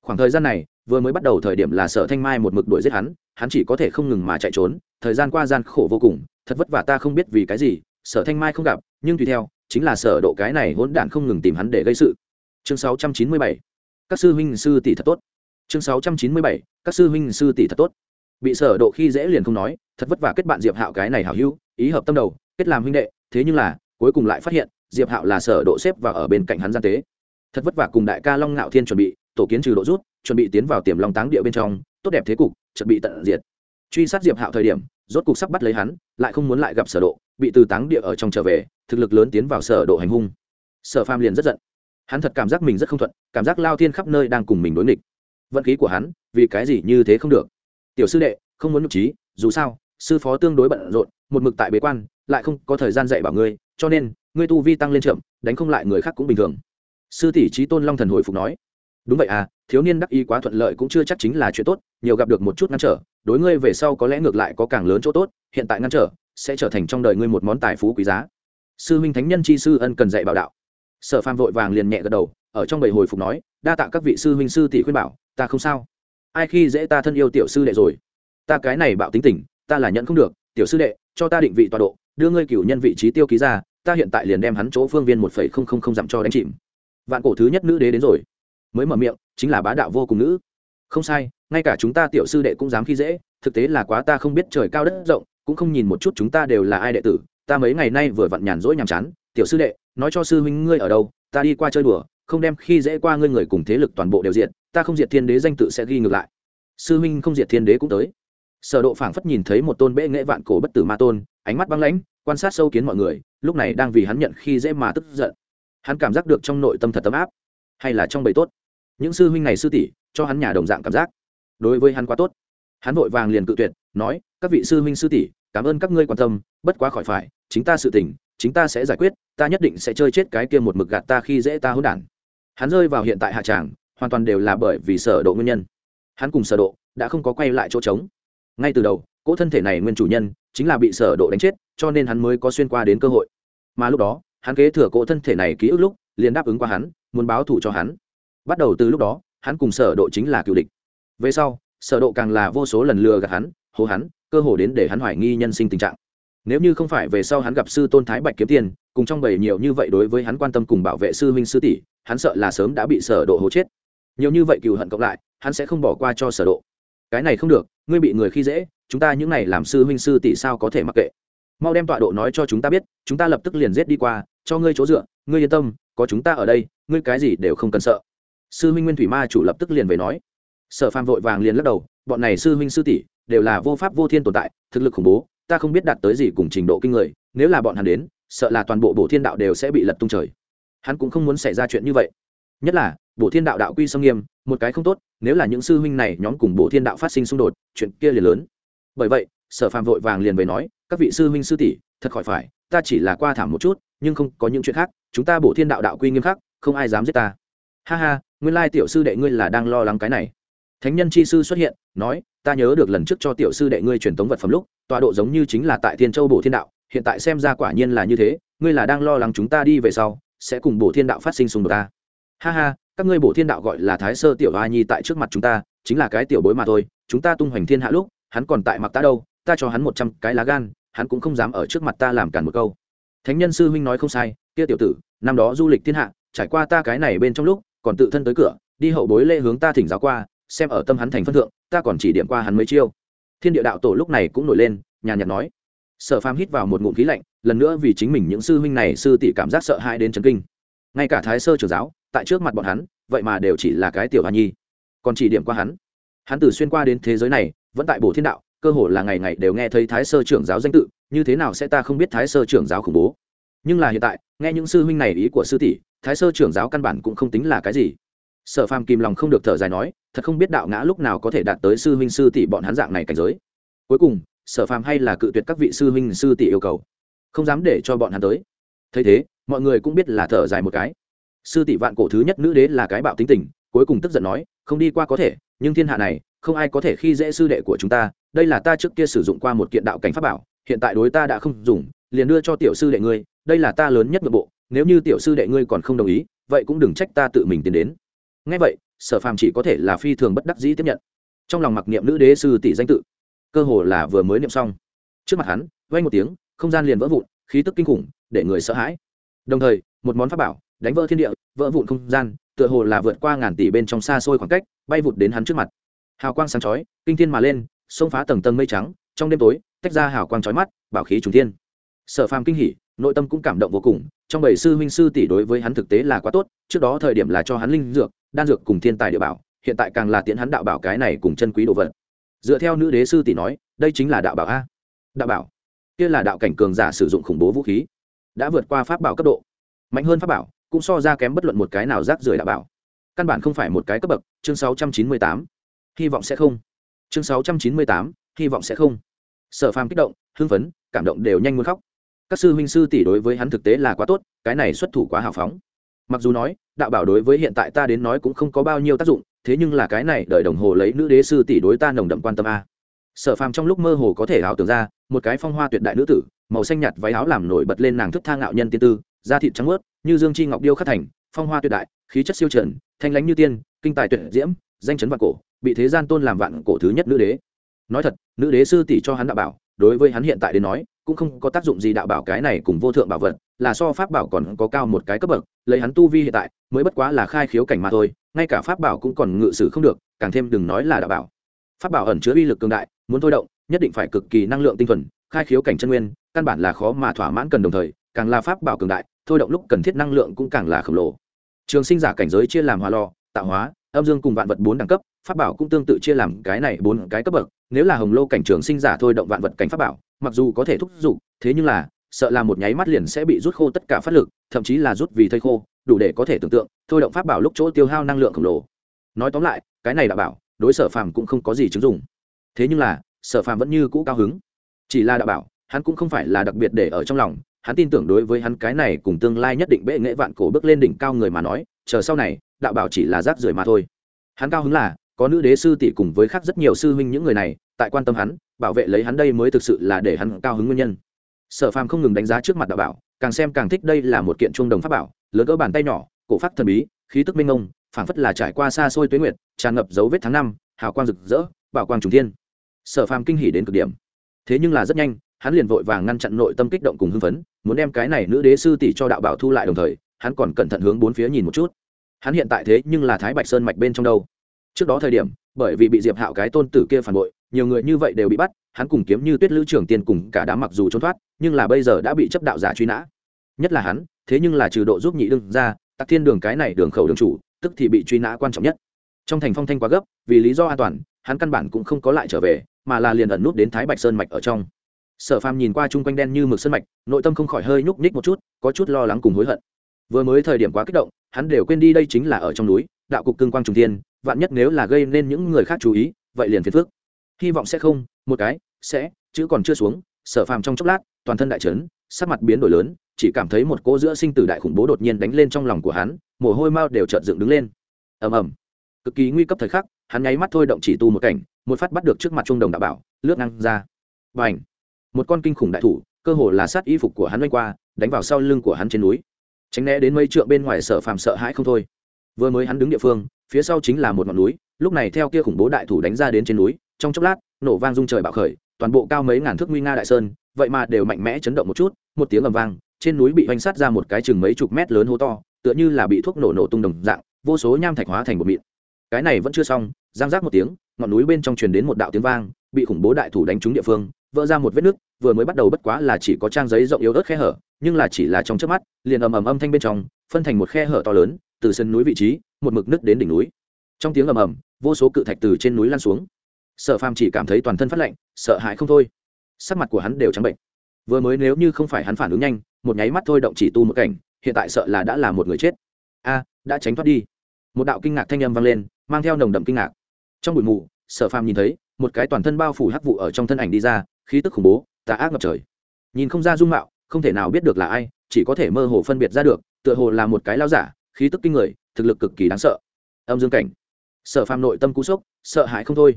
Khoảng thời gian này, vừa mới bắt đầu thời điểm là sở thanh mai một mực đuổi giết hắn hắn chỉ có thể không ngừng mà chạy trốn, thời gian qua gian khổ vô cùng, thật vất vả ta không biết vì cái gì, sở thanh mai không gặp, nhưng tùy theo, chính là sở độ cái này hỗn đản không ngừng tìm hắn để gây sự. Chương 697 các sư huynh sư tỷ thật tốt. Chương 697 các sư huynh sư tỷ thật tốt. Bị sở độ khi dễ liền không nói, thật vất vả kết bạn diệp hạo cái này hảo hữu, ý hợp tâm đầu kết làm huynh đệ, thế nhưng là, cuối cùng lại phát hiện, diệp hạo là sở độ xếp và ở bên cạnh hắn gian tế. Thật vất vả cùng đại ca long ngạo thiên chuẩn bị, tổ kiến trừ độ rút, chuẩn bị tiến vào tiềm long táng địa bên trong, tốt đẹp thế cục, chuẩn bị tận diệt. Truy sát diệp hạo thời điểm, rốt cục sắp bắt lấy hắn, lại không muốn lại gặp sở độ, bị từ táng địa ở trong trở về, thực lực lớn tiến vào sở độ hành hung. Sở phàm liền rất giận. Hắn thật cảm giác mình rất không thuận, cảm giác lao thiên khắp nơi đang cùng mình đối nghịch. Vận khí của hắn, vì cái gì như thế không được? Tiểu sư đệ, không muốn nhục trí, dù sao, sư phó tương đối bận rộn, một mực tại bế quan lại không có thời gian dạy bảo ngươi, cho nên, ngươi tu vi tăng lên chậm, đánh không lại người khác cũng bình thường. Sư tỷ trí tôn long thần hồi phục nói, đúng vậy à thiếu niên đắc ý quá thuận lợi cũng chưa chắc chính là chuyện tốt, nhiều gặp được một chút ngăn trở, đối ngươi về sau có lẽ ngược lại có càng lớn chỗ tốt, hiện tại ngăn trở, sẽ trở thành trong đời ngươi một món tài phú quý giá. Sư minh thánh nhân chi sư ân cần dạy bảo đạo. Sở phàm vội vàng liền nhẹ gật đầu, ở trong bầy hồi phục nói, đa tạ các vị sư huynh sư tỷ khuyên bảo, ta không sao. Ai khi dễ ta thân yêu tiểu sư đệ rồi? Ta cái này bạo tính tình, ta là nhận không được, tiểu sư đệ, cho ta định vị tọa độ đưa ngươi cửu nhân vị trí tiêu ký ra, ta hiện tại liền đem hắn chỗ phương viên một phẩy không không không dặm cho đánh chìm. Vạn cổ thứ nhất nữ đế đến rồi. Mới mở miệng, chính là bá đạo vô cùng nữ. Không sai, ngay cả chúng ta tiểu sư đệ cũng dám khi dễ, thực tế là quá ta không biết trời cao đất rộng, cũng không nhìn một chút chúng ta đều là ai đệ tử. Ta mấy ngày nay vừa vặn nhàn rỗi nhàm chán. Tiểu sư đệ, nói cho sư huynh ngươi ở đâu, ta đi qua chơi đùa, không đem khi dễ qua ngươi người cùng thế lực toàn bộ đều diện ta không diệt thiên đế danh tự sẽ ghi ngược lại. Sư huynh không diệt thiên đế cũng tới sở độ phảng phất nhìn thấy một tôn bệ nghệ vạn cổ bất tử ma tôn, ánh mắt băng lãnh, quan sát sâu kiến mọi người, lúc này đang vì hắn nhận khi dễ mà tức giận. Hắn cảm giác được trong nội tâm thật tấm áp, hay là trong bầy tốt. Những sư huynh này sư tỷ, cho hắn nhà đồng dạng cảm giác. Đối với hắn quá tốt. Hắn vội vàng liền cự tuyệt, nói, các vị sư huynh sư tỷ, cảm ơn các ngươi quan tâm, bất quá khỏi phải, chính ta sự tình, chính ta sẽ giải quyết, ta nhất định sẽ chơi chết cái kia một mực gạt ta khi dễ ta hỗn đản. Hắn rơi vào hiện tại hạ tràng, hoàn toàn đều là bởi vì sở độ nguyên nhân. Hắn cùng sở độ đã không có quay lại chỗ trống ngay từ đầu, cỗ thân thể này nguyên chủ nhân chính là bị sở độ đánh chết, cho nên hắn mới có xuyên qua đến cơ hội. Mà lúc đó, hắn kế thừa cỗ thân thể này ký ức lúc, liền đáp ứng qua hắn, muốn báo thù cho hắn. Bắt đầu từ lúc đó, hắn cùng sở độ chính là cựu địch. Về sau, sở độ càng là vô số lần lừa gạt hắn, hố hắn, cơ hồ đến để hắn hoài nghi nhân sinh tình trạng. Nếu như không phải về sau hắn gặp sư tôn thái bạch kiếm tiền, cùng trong bầy nhiều như vậy đối với hắn quan tâm cùng bảo vệ sư huynh sư tỷ, hắn sợ là sớm đã bị sở độ hố chết. Nhiều như vậy cừu hận cộng lại, hắn sẽ không bỏ qua cho sở độ cái này không được, ngươi bị người khi dễ, chúng ta những này làm sư huynh sư tỷ sao có thể mặc kệ. Mau đem tọa độ nói cho chúng ta biết, chúng ta lập tức liền giết đi qua, cho ngươi chỗ dựa, ngươi yên tâm, có chúng ta ở đây, ngươi cái gì đều không cần sợ. Sư huynh nguyên thủy ma chủ lập tức liền về nói. Sở phàm vội vàng liền lắc đầu, bọn này sư huynh sư tỷ đều là vô pháp vô thiên tồn tại, thực lực khủng bố, ta không biết đạt tới gì cùng trình độ kinh người, nếu là bọn hắn đến, sợ là toàn bộ bộ thiên đạo đều sẽ bị lật tung trời. Hắn cũng không muốn xảy ra chuyện như vậy. Nhất là bộ thiên đạo đạo quy sông nghiêm, một cái không tốt, nếu là những sư huynh này nhóm cùng bộ thiên đạo phát sinh xung đột, chuyện kia liền lớn. Bởi vậy, sở phàm vội vàng liền về nói, các vị sư huynh sư tỷ, thật khỏi phải, ta chỉ là qua thảm một chút, nhưng không có những chuyện khác, chúng ta bộ thiên đạo đạo quy nghiêm khắc, không ai dám giết ta. Ha ha, nguyên lai tiểu sư đệ ngươi là đang lo lắng cái này. Thánh nhân chi sư xuất hiện, nói, ta nhớ được lần trước cho tiểu sư đệ ngươi truyền tống vật phẩm lúc, tọa độ giống như chính là tại thiên châu bổ thiên đạo, hiện tại xem ra quả nhiên là như thế, ngươi là đang lo lắng chúng ta đi về sau, sẽ cùng bổ thiên đạo phát sinh xung đột ta. Ha ha các ngươi bổ thiên đạo gọi là thái sơ tiểu a nhi tại trước mặt chúng ta, chính là cái tiểu bối mà thôi, chúng ta tung hoành thiên hạ lúc, hắn còn tại mặc ta đâu, ta cho hắn một trăm cái lá gan, hắn cũng không dám ở trước mặt ta làm cản một câu. Thánh nhân sư huynh nói không sai, kia tiểu tử, năm đó du lịch thiên hạ, trải qua ta cái này bên trong lúc, còn tự thân tới cửa, đi hậu bối lễ hướng ta thỉnh giáo qua, xem ở tâm hắn thành phân thượng, ta còn chỉ điểm qua hắn mấy chiêu. Thiên địa đạo tổ lúc này cũng nổi lên, nhàn nhạt nói. Sở phàm hít vào một ngụm khí lạnh, lần nữa vì chính mình những sư huynh này sư tỷ cảm giác sợ hãi đến chấn kinh. Ngay cả thái sơ trưởng giáo tại trước mặt bọn hắn, vậy mà đều chỉ là cái tiểu hoa nhi. Còn chỉ điểm qua hắn. Hắn từ xuyên qua đến thế giới này, vẫn tại bổ thiên đạo, cơ hồ là ngày ngày đều nghe thấy thái sơ trưởng giáo danh tự, như thế nào sẽ ta không biết thái sơ trưởng giáo khủng bố? Nhưng là hiện tại, nghe những sư huynh này ý của sư tỷ, thái sơ trưởng giáo căn bản cũng không tính là cái gì. Sở phàm kìm lòng không được thở dài nói, thật không biết đạo ngã lúc nào có thể đạt tới sư huynh sư tỷ bọn hắn dạng này cảnh giới. Cuối cùng, sở phàm hay là cự tuyệt các vị sư huynh sư tỷ yêu cầu, không dám để cho bọn hắn tới. Thấy thế, mọi người cũng biết là thở dài một cái sư tỷ vạn cổ thứ nhất nữ đế là cái bạo tính tình, cuối cùng tức giận nói, không đi qua có thể, nhưng thiên hạ này, không ai có thể khi dễ sư đệ của chúng ta, đây là ta trước kia sử dụng qua một kiện đạo cảnh pháp bảo, hiện tại đối ta đã không dùng, liền đưa cho tiểu sư đệ ngươi, đây là ta lớn nhất nội bộ, nếu như tiểu sư đệ ngươi còn không đồng ý, vậy cũng đừng trách ta tự mình tiến đến. Ngay vậy, sở phàm chỉ có thể là phi thường bất đắc dĩ tiếp nhận. Trong lòng mặc niệm nữ đế sư tỷ danh tự, cơ hồ là vừa mới niệm xong. Trước mặt hắn vay một tiếng, không gian liền vỡ vụn, khí tức kinh khủng, để người sợ hãi. Đồng thời, một món pháp bảo đánh vỡ thiên địa, vỡ vụn không gian, tựa hồ là vượt qua ngàn tỷ bên trong xa xôi khoảng cách, bay vụt đến hắn trước mặt. Hào quang sáng chói, kinh thiên mà lên, xông phá tầng tầng mây trắng, trong đêm tối, tách ra hào quang chói mắt, bảo khí trùng thiên. Sở phàm kinh hỉ, nội tâm cũng cảm động vô cùng, trong bảy sư huynh sư tỷ đối với hắn thực tế là quá tốt, trước đó thời điểm là cho hắn linh dược, đan dược cùng thiên tài địa bảo, hiện tại càng là tiễn hắn đạo bảo cái này cùng chân quý đồ vật. Dựa theo nữ đế sư tỷ nói, đây chính là đạo bảo a. Đạo bảo? Kia là đạo cảnh cường giả sử dụng khủng bố vũ khí, đã vượt qua pháp bảo cấp độ. Mạnh hơn pháp bảo cũng so ra kém bất luận một cái nào rác rưởi đã bảo. Căn bản không phải một cái cấp bậc chương 698. hy vọng sẽ không. Chương 698, hy vọng sẽ không. Sở phàm kích động hưng phấn cảm động đều nhanh muốn khóc. Các sư huynh sư tỷ đối với hắn thực tế là quá tốt cái này xuất thủ quá hào phóng. Mặc dù nói đạo bảo đối với hiện tại ta đến nói cũng không có bao nhiêu tác dụng thế nhưng là cái này đợi đồng hồ lấy nữ đế sư tỷ đối ta nồng đậm quan tâm a. Sở phàm trong lúc mơ hồ có thể ảo tưởng ra một cái phong hoa tuyệt đại nữ tử màu xanh nhạt váy áo làm nổi bật lên nàng thức tha ngạo nhân tiên tư da thịt trắng ướt như dương chi ngọc điêu khắc thành, phong hoa tuyệt đại, khí chất siêu trần, thanh lãnh như tiên, kinh tài tuyệt diễm, danh chấn vạn cổ, bị thế gian tôn làm vạn cổ thứ nhất nữ đế. Nói thật, nữ đế sư tỷ cho hắn đạo bảo, đối với hắn hiện tại đến nói, cũng không có tác dụng gì đạo bảo cái này cùng vô thượng bảo vật, là so pháp bảo còn có cao một cái cấp bậc, lấy hắn tu vi hiện tại, mới bất quá là khai khiếu cảnh mà thôi, ngay cả pháp bảo cũng còn ngự sử không được, càng thêm đừng nói là đạo bảo. Pháp bảo ẩn chứa uy lực cường đại, muốn thôi động, nhất định phải cực kỳ năng lượng tinh thuần, khai khiếu cảnh chân nguyên, căn bản là khó mà thỏa mãn cần đồng thời càng là pháp bảo cường đại, thôi động lúc cần thiết năng lượng cũng càng là khổng lồ. Trường sinh giả cảnh giới chia làm hòa lò tạo hóa, âm dương cùng vạn vật bốn đẳng cấp, pháp bảo cũng tương tự chia làm cái này bốn cái cấp bậc. Nếu là hồng lô cảnh trường sinh giả thôi động vạn vật cảnh pháp bảo, mặc dù có thể thúc giục, thế nhưng là, sợ là một nháy mắt liền sẽ bị rút khô tất cả phát lực, thậm chí là rút vì thây khô, đủ để có thể tưởng tượng, thôi động pháp bảo lúc chỗ tiêu hao năng lượng khổng lồ. Nói tóm lại, cái này đã bảo, đối sở phàm cũng không có gì chứng dụng. Thế nhưng là, sở phàm vẫn như cũ cao hứng. Chỉ là đạo bảo, hắn cũng không phải là đặc biệt để ở trong lòng hắn tin tưởng đối với hắn cái này cùng tương lai nhất định bệ nghệ vạn cổ bước lên đỉnh cao người mà nói chờ sau này đạo bảo chỉ là rác rưởi mà thôi. Hắn cao hứng là có nữ đế sư tỷ cùng với khác rất nhiều sư huynh những người này tại quan tâm hắn bảo vệ lấy hắn đây mới thực sự là để hắn cao hứng nguyên nhân. Sở phàm không ngừng đánh giá trước mặt đạo bảo càng xem càng thích đây là một kiện trung đồng pháp bảo lớn cỡ bàn tay nhỏ cổ pháp thần bí khí tức minh ông, phảng phất là trải qua xa xôi tuế nguyệt tràn ngập dấu vết tháng năm hào quang rực rỡ bảo quang trùng thiên. Sở phàm kinh hỉ đến cực điểm. Thế nhưng là rất nhanh hắn liền vội vàng ngăn chặn nội tâm kích động cùng hưng phấn, muốn đem cái này nữ đế sư tỷ cho đạo bảo thu lại đồng thời, hắn còn cẩn thận hướng bốn phía nhìn một chút. Hắn hiện tại thế nhưng là thái bạch sơn mạch bên trong đâu. Trước đó thời điểm, bởi vì bị diệp hạo cái tôn tử kia phản bội, nhiều người như vậy đều bị bắt, hắn cùng kiếm như tuyết lữ trưởng tiền cùng cả đám mặc dù trốn thoát, nhưng là bây giờ đã bị chấp đạo giả truy nã. Nhất là hắn, thế nhưng là trừ độ giúp nhị đương ra tặc thiên đường cái này đường khẩu đường chủ, tức thì bị truy nã quan trọng nhất. Trong thành phong thanh quá gấp, vì lý do an toàn, hắn căn bản cũng không có lại trở về, mà là liền ẩn nút đến thái bạch sơn mạch ở trong sở phàm nhìn qua chung quanh đen như mực sân mạch, nội tâm không khỏi hơi nhúc nhích một chút, có chút lo lắng cùng hối hận. Vừa mới thời điểm quá kích động, hắn đều quên đi đây chính là ở trong núi, đạo cục cương quang trung thiên, vạn nhất nếu là gây nên những người khác chú ý, vậy liền phiền phước hy vọng sẽ không, một cái, sẽ chứ còn chưa xuống, sở phàm trong chốc lát, toàn thân đại trấn, sắc mặt biến đổi lớn, chỉ cảm thấy một cỗ giữa sinh tử đại khủng bố đột nhiên đánh lên trong lòng của hắn, mồ hôi mau đều chợt dựng đứng lên. Ầm ầm. Cực kỳ nguy cấp thời khắc, hắn nháy mắt thôi động chỉ tu một cảnh, một phát bắt được trước mặt trung đồng đạo bảo, lướt ngang ra. Và ảnh một con kinh khủng đại thủ, cơ hồ là sát y phục của hắn oanh qua, đánh vào sau lưng của hắn trên núi. Tránh né đến mấy trượng bên ngoài sở phàm sợ hãi không thôi. Vừa mới hắn đứng địa phương, phía sau chính là một ngọn núi, lúc này theo kia khủng bố đại thủ đánh ra đến trên núi, trong chốc lát, nổ vang rung trời bạo khởi, toàn bộ cao mấy ngàn thước nguy nga đại sơn, vậy mà đều mạnh mẽ chấn động một chút, một tiếng ầm vang, trên núi bị oanh sát ra một cái chừng mấy chục mét lớn hố to, tựa như là bị thuốc nổ nổ tung đồng dạng, vô số nham thạch hóa thành một mịn. Cái này vẫn chưa xong giang giác một tiếng, ngọn núi bên trong truyền đến một đạo tiếng vang, bị khủng bố đại thủ đánh trúng địa phương vỡ ra một vết nước, vừa mới bắt đầu bất quá là chỉ có trang giấy rộng yếu ớt khe hở, nhưng là chỉ là trong trước mắt, liền ầm ầm âm thanh bên trong, phân thành một khe hở to lớn, từ sân núi vị trí, một mực nứt đến đỉnh núi. Trong tiếng ầm ầm, vô số cự thạch từ trên núi lan xuống. Sở phàm chỉ cảm thấy toàn thân phát lạnh, sợ hãi không thôi. Sắc mặt của hắn đều trắng bệnh. Vừa mới nếu như không phải hắn phản ứng nhanh, một nháy mắt thôi động chỉ tu một cảnh, hiện tại sợ là đã là một người chết. A, đã tránh thoát đi. Một đạo kinh ngạc thanh âm vang lên, mang theo nồng đậm kinh ngạc. Trong bụi mù, sở phàm nhìn thấy, một cái toàn thân bao phủ hắc vụ ở trong thân ảnh đi ra khí tức khủng bố, tà ác ngập trời. Nhìn không ra dung mạo, không thể nào biết được là ai, chỉ có thể mơ hồ phân biệt ra được, tựa hồ là một cái lao giả, khí tức kinh người, thực lực cực kỳ đáng sợ. Âm dương cảnh. Sở phàm nội tâm cú sốc, sợ hãi không thôi.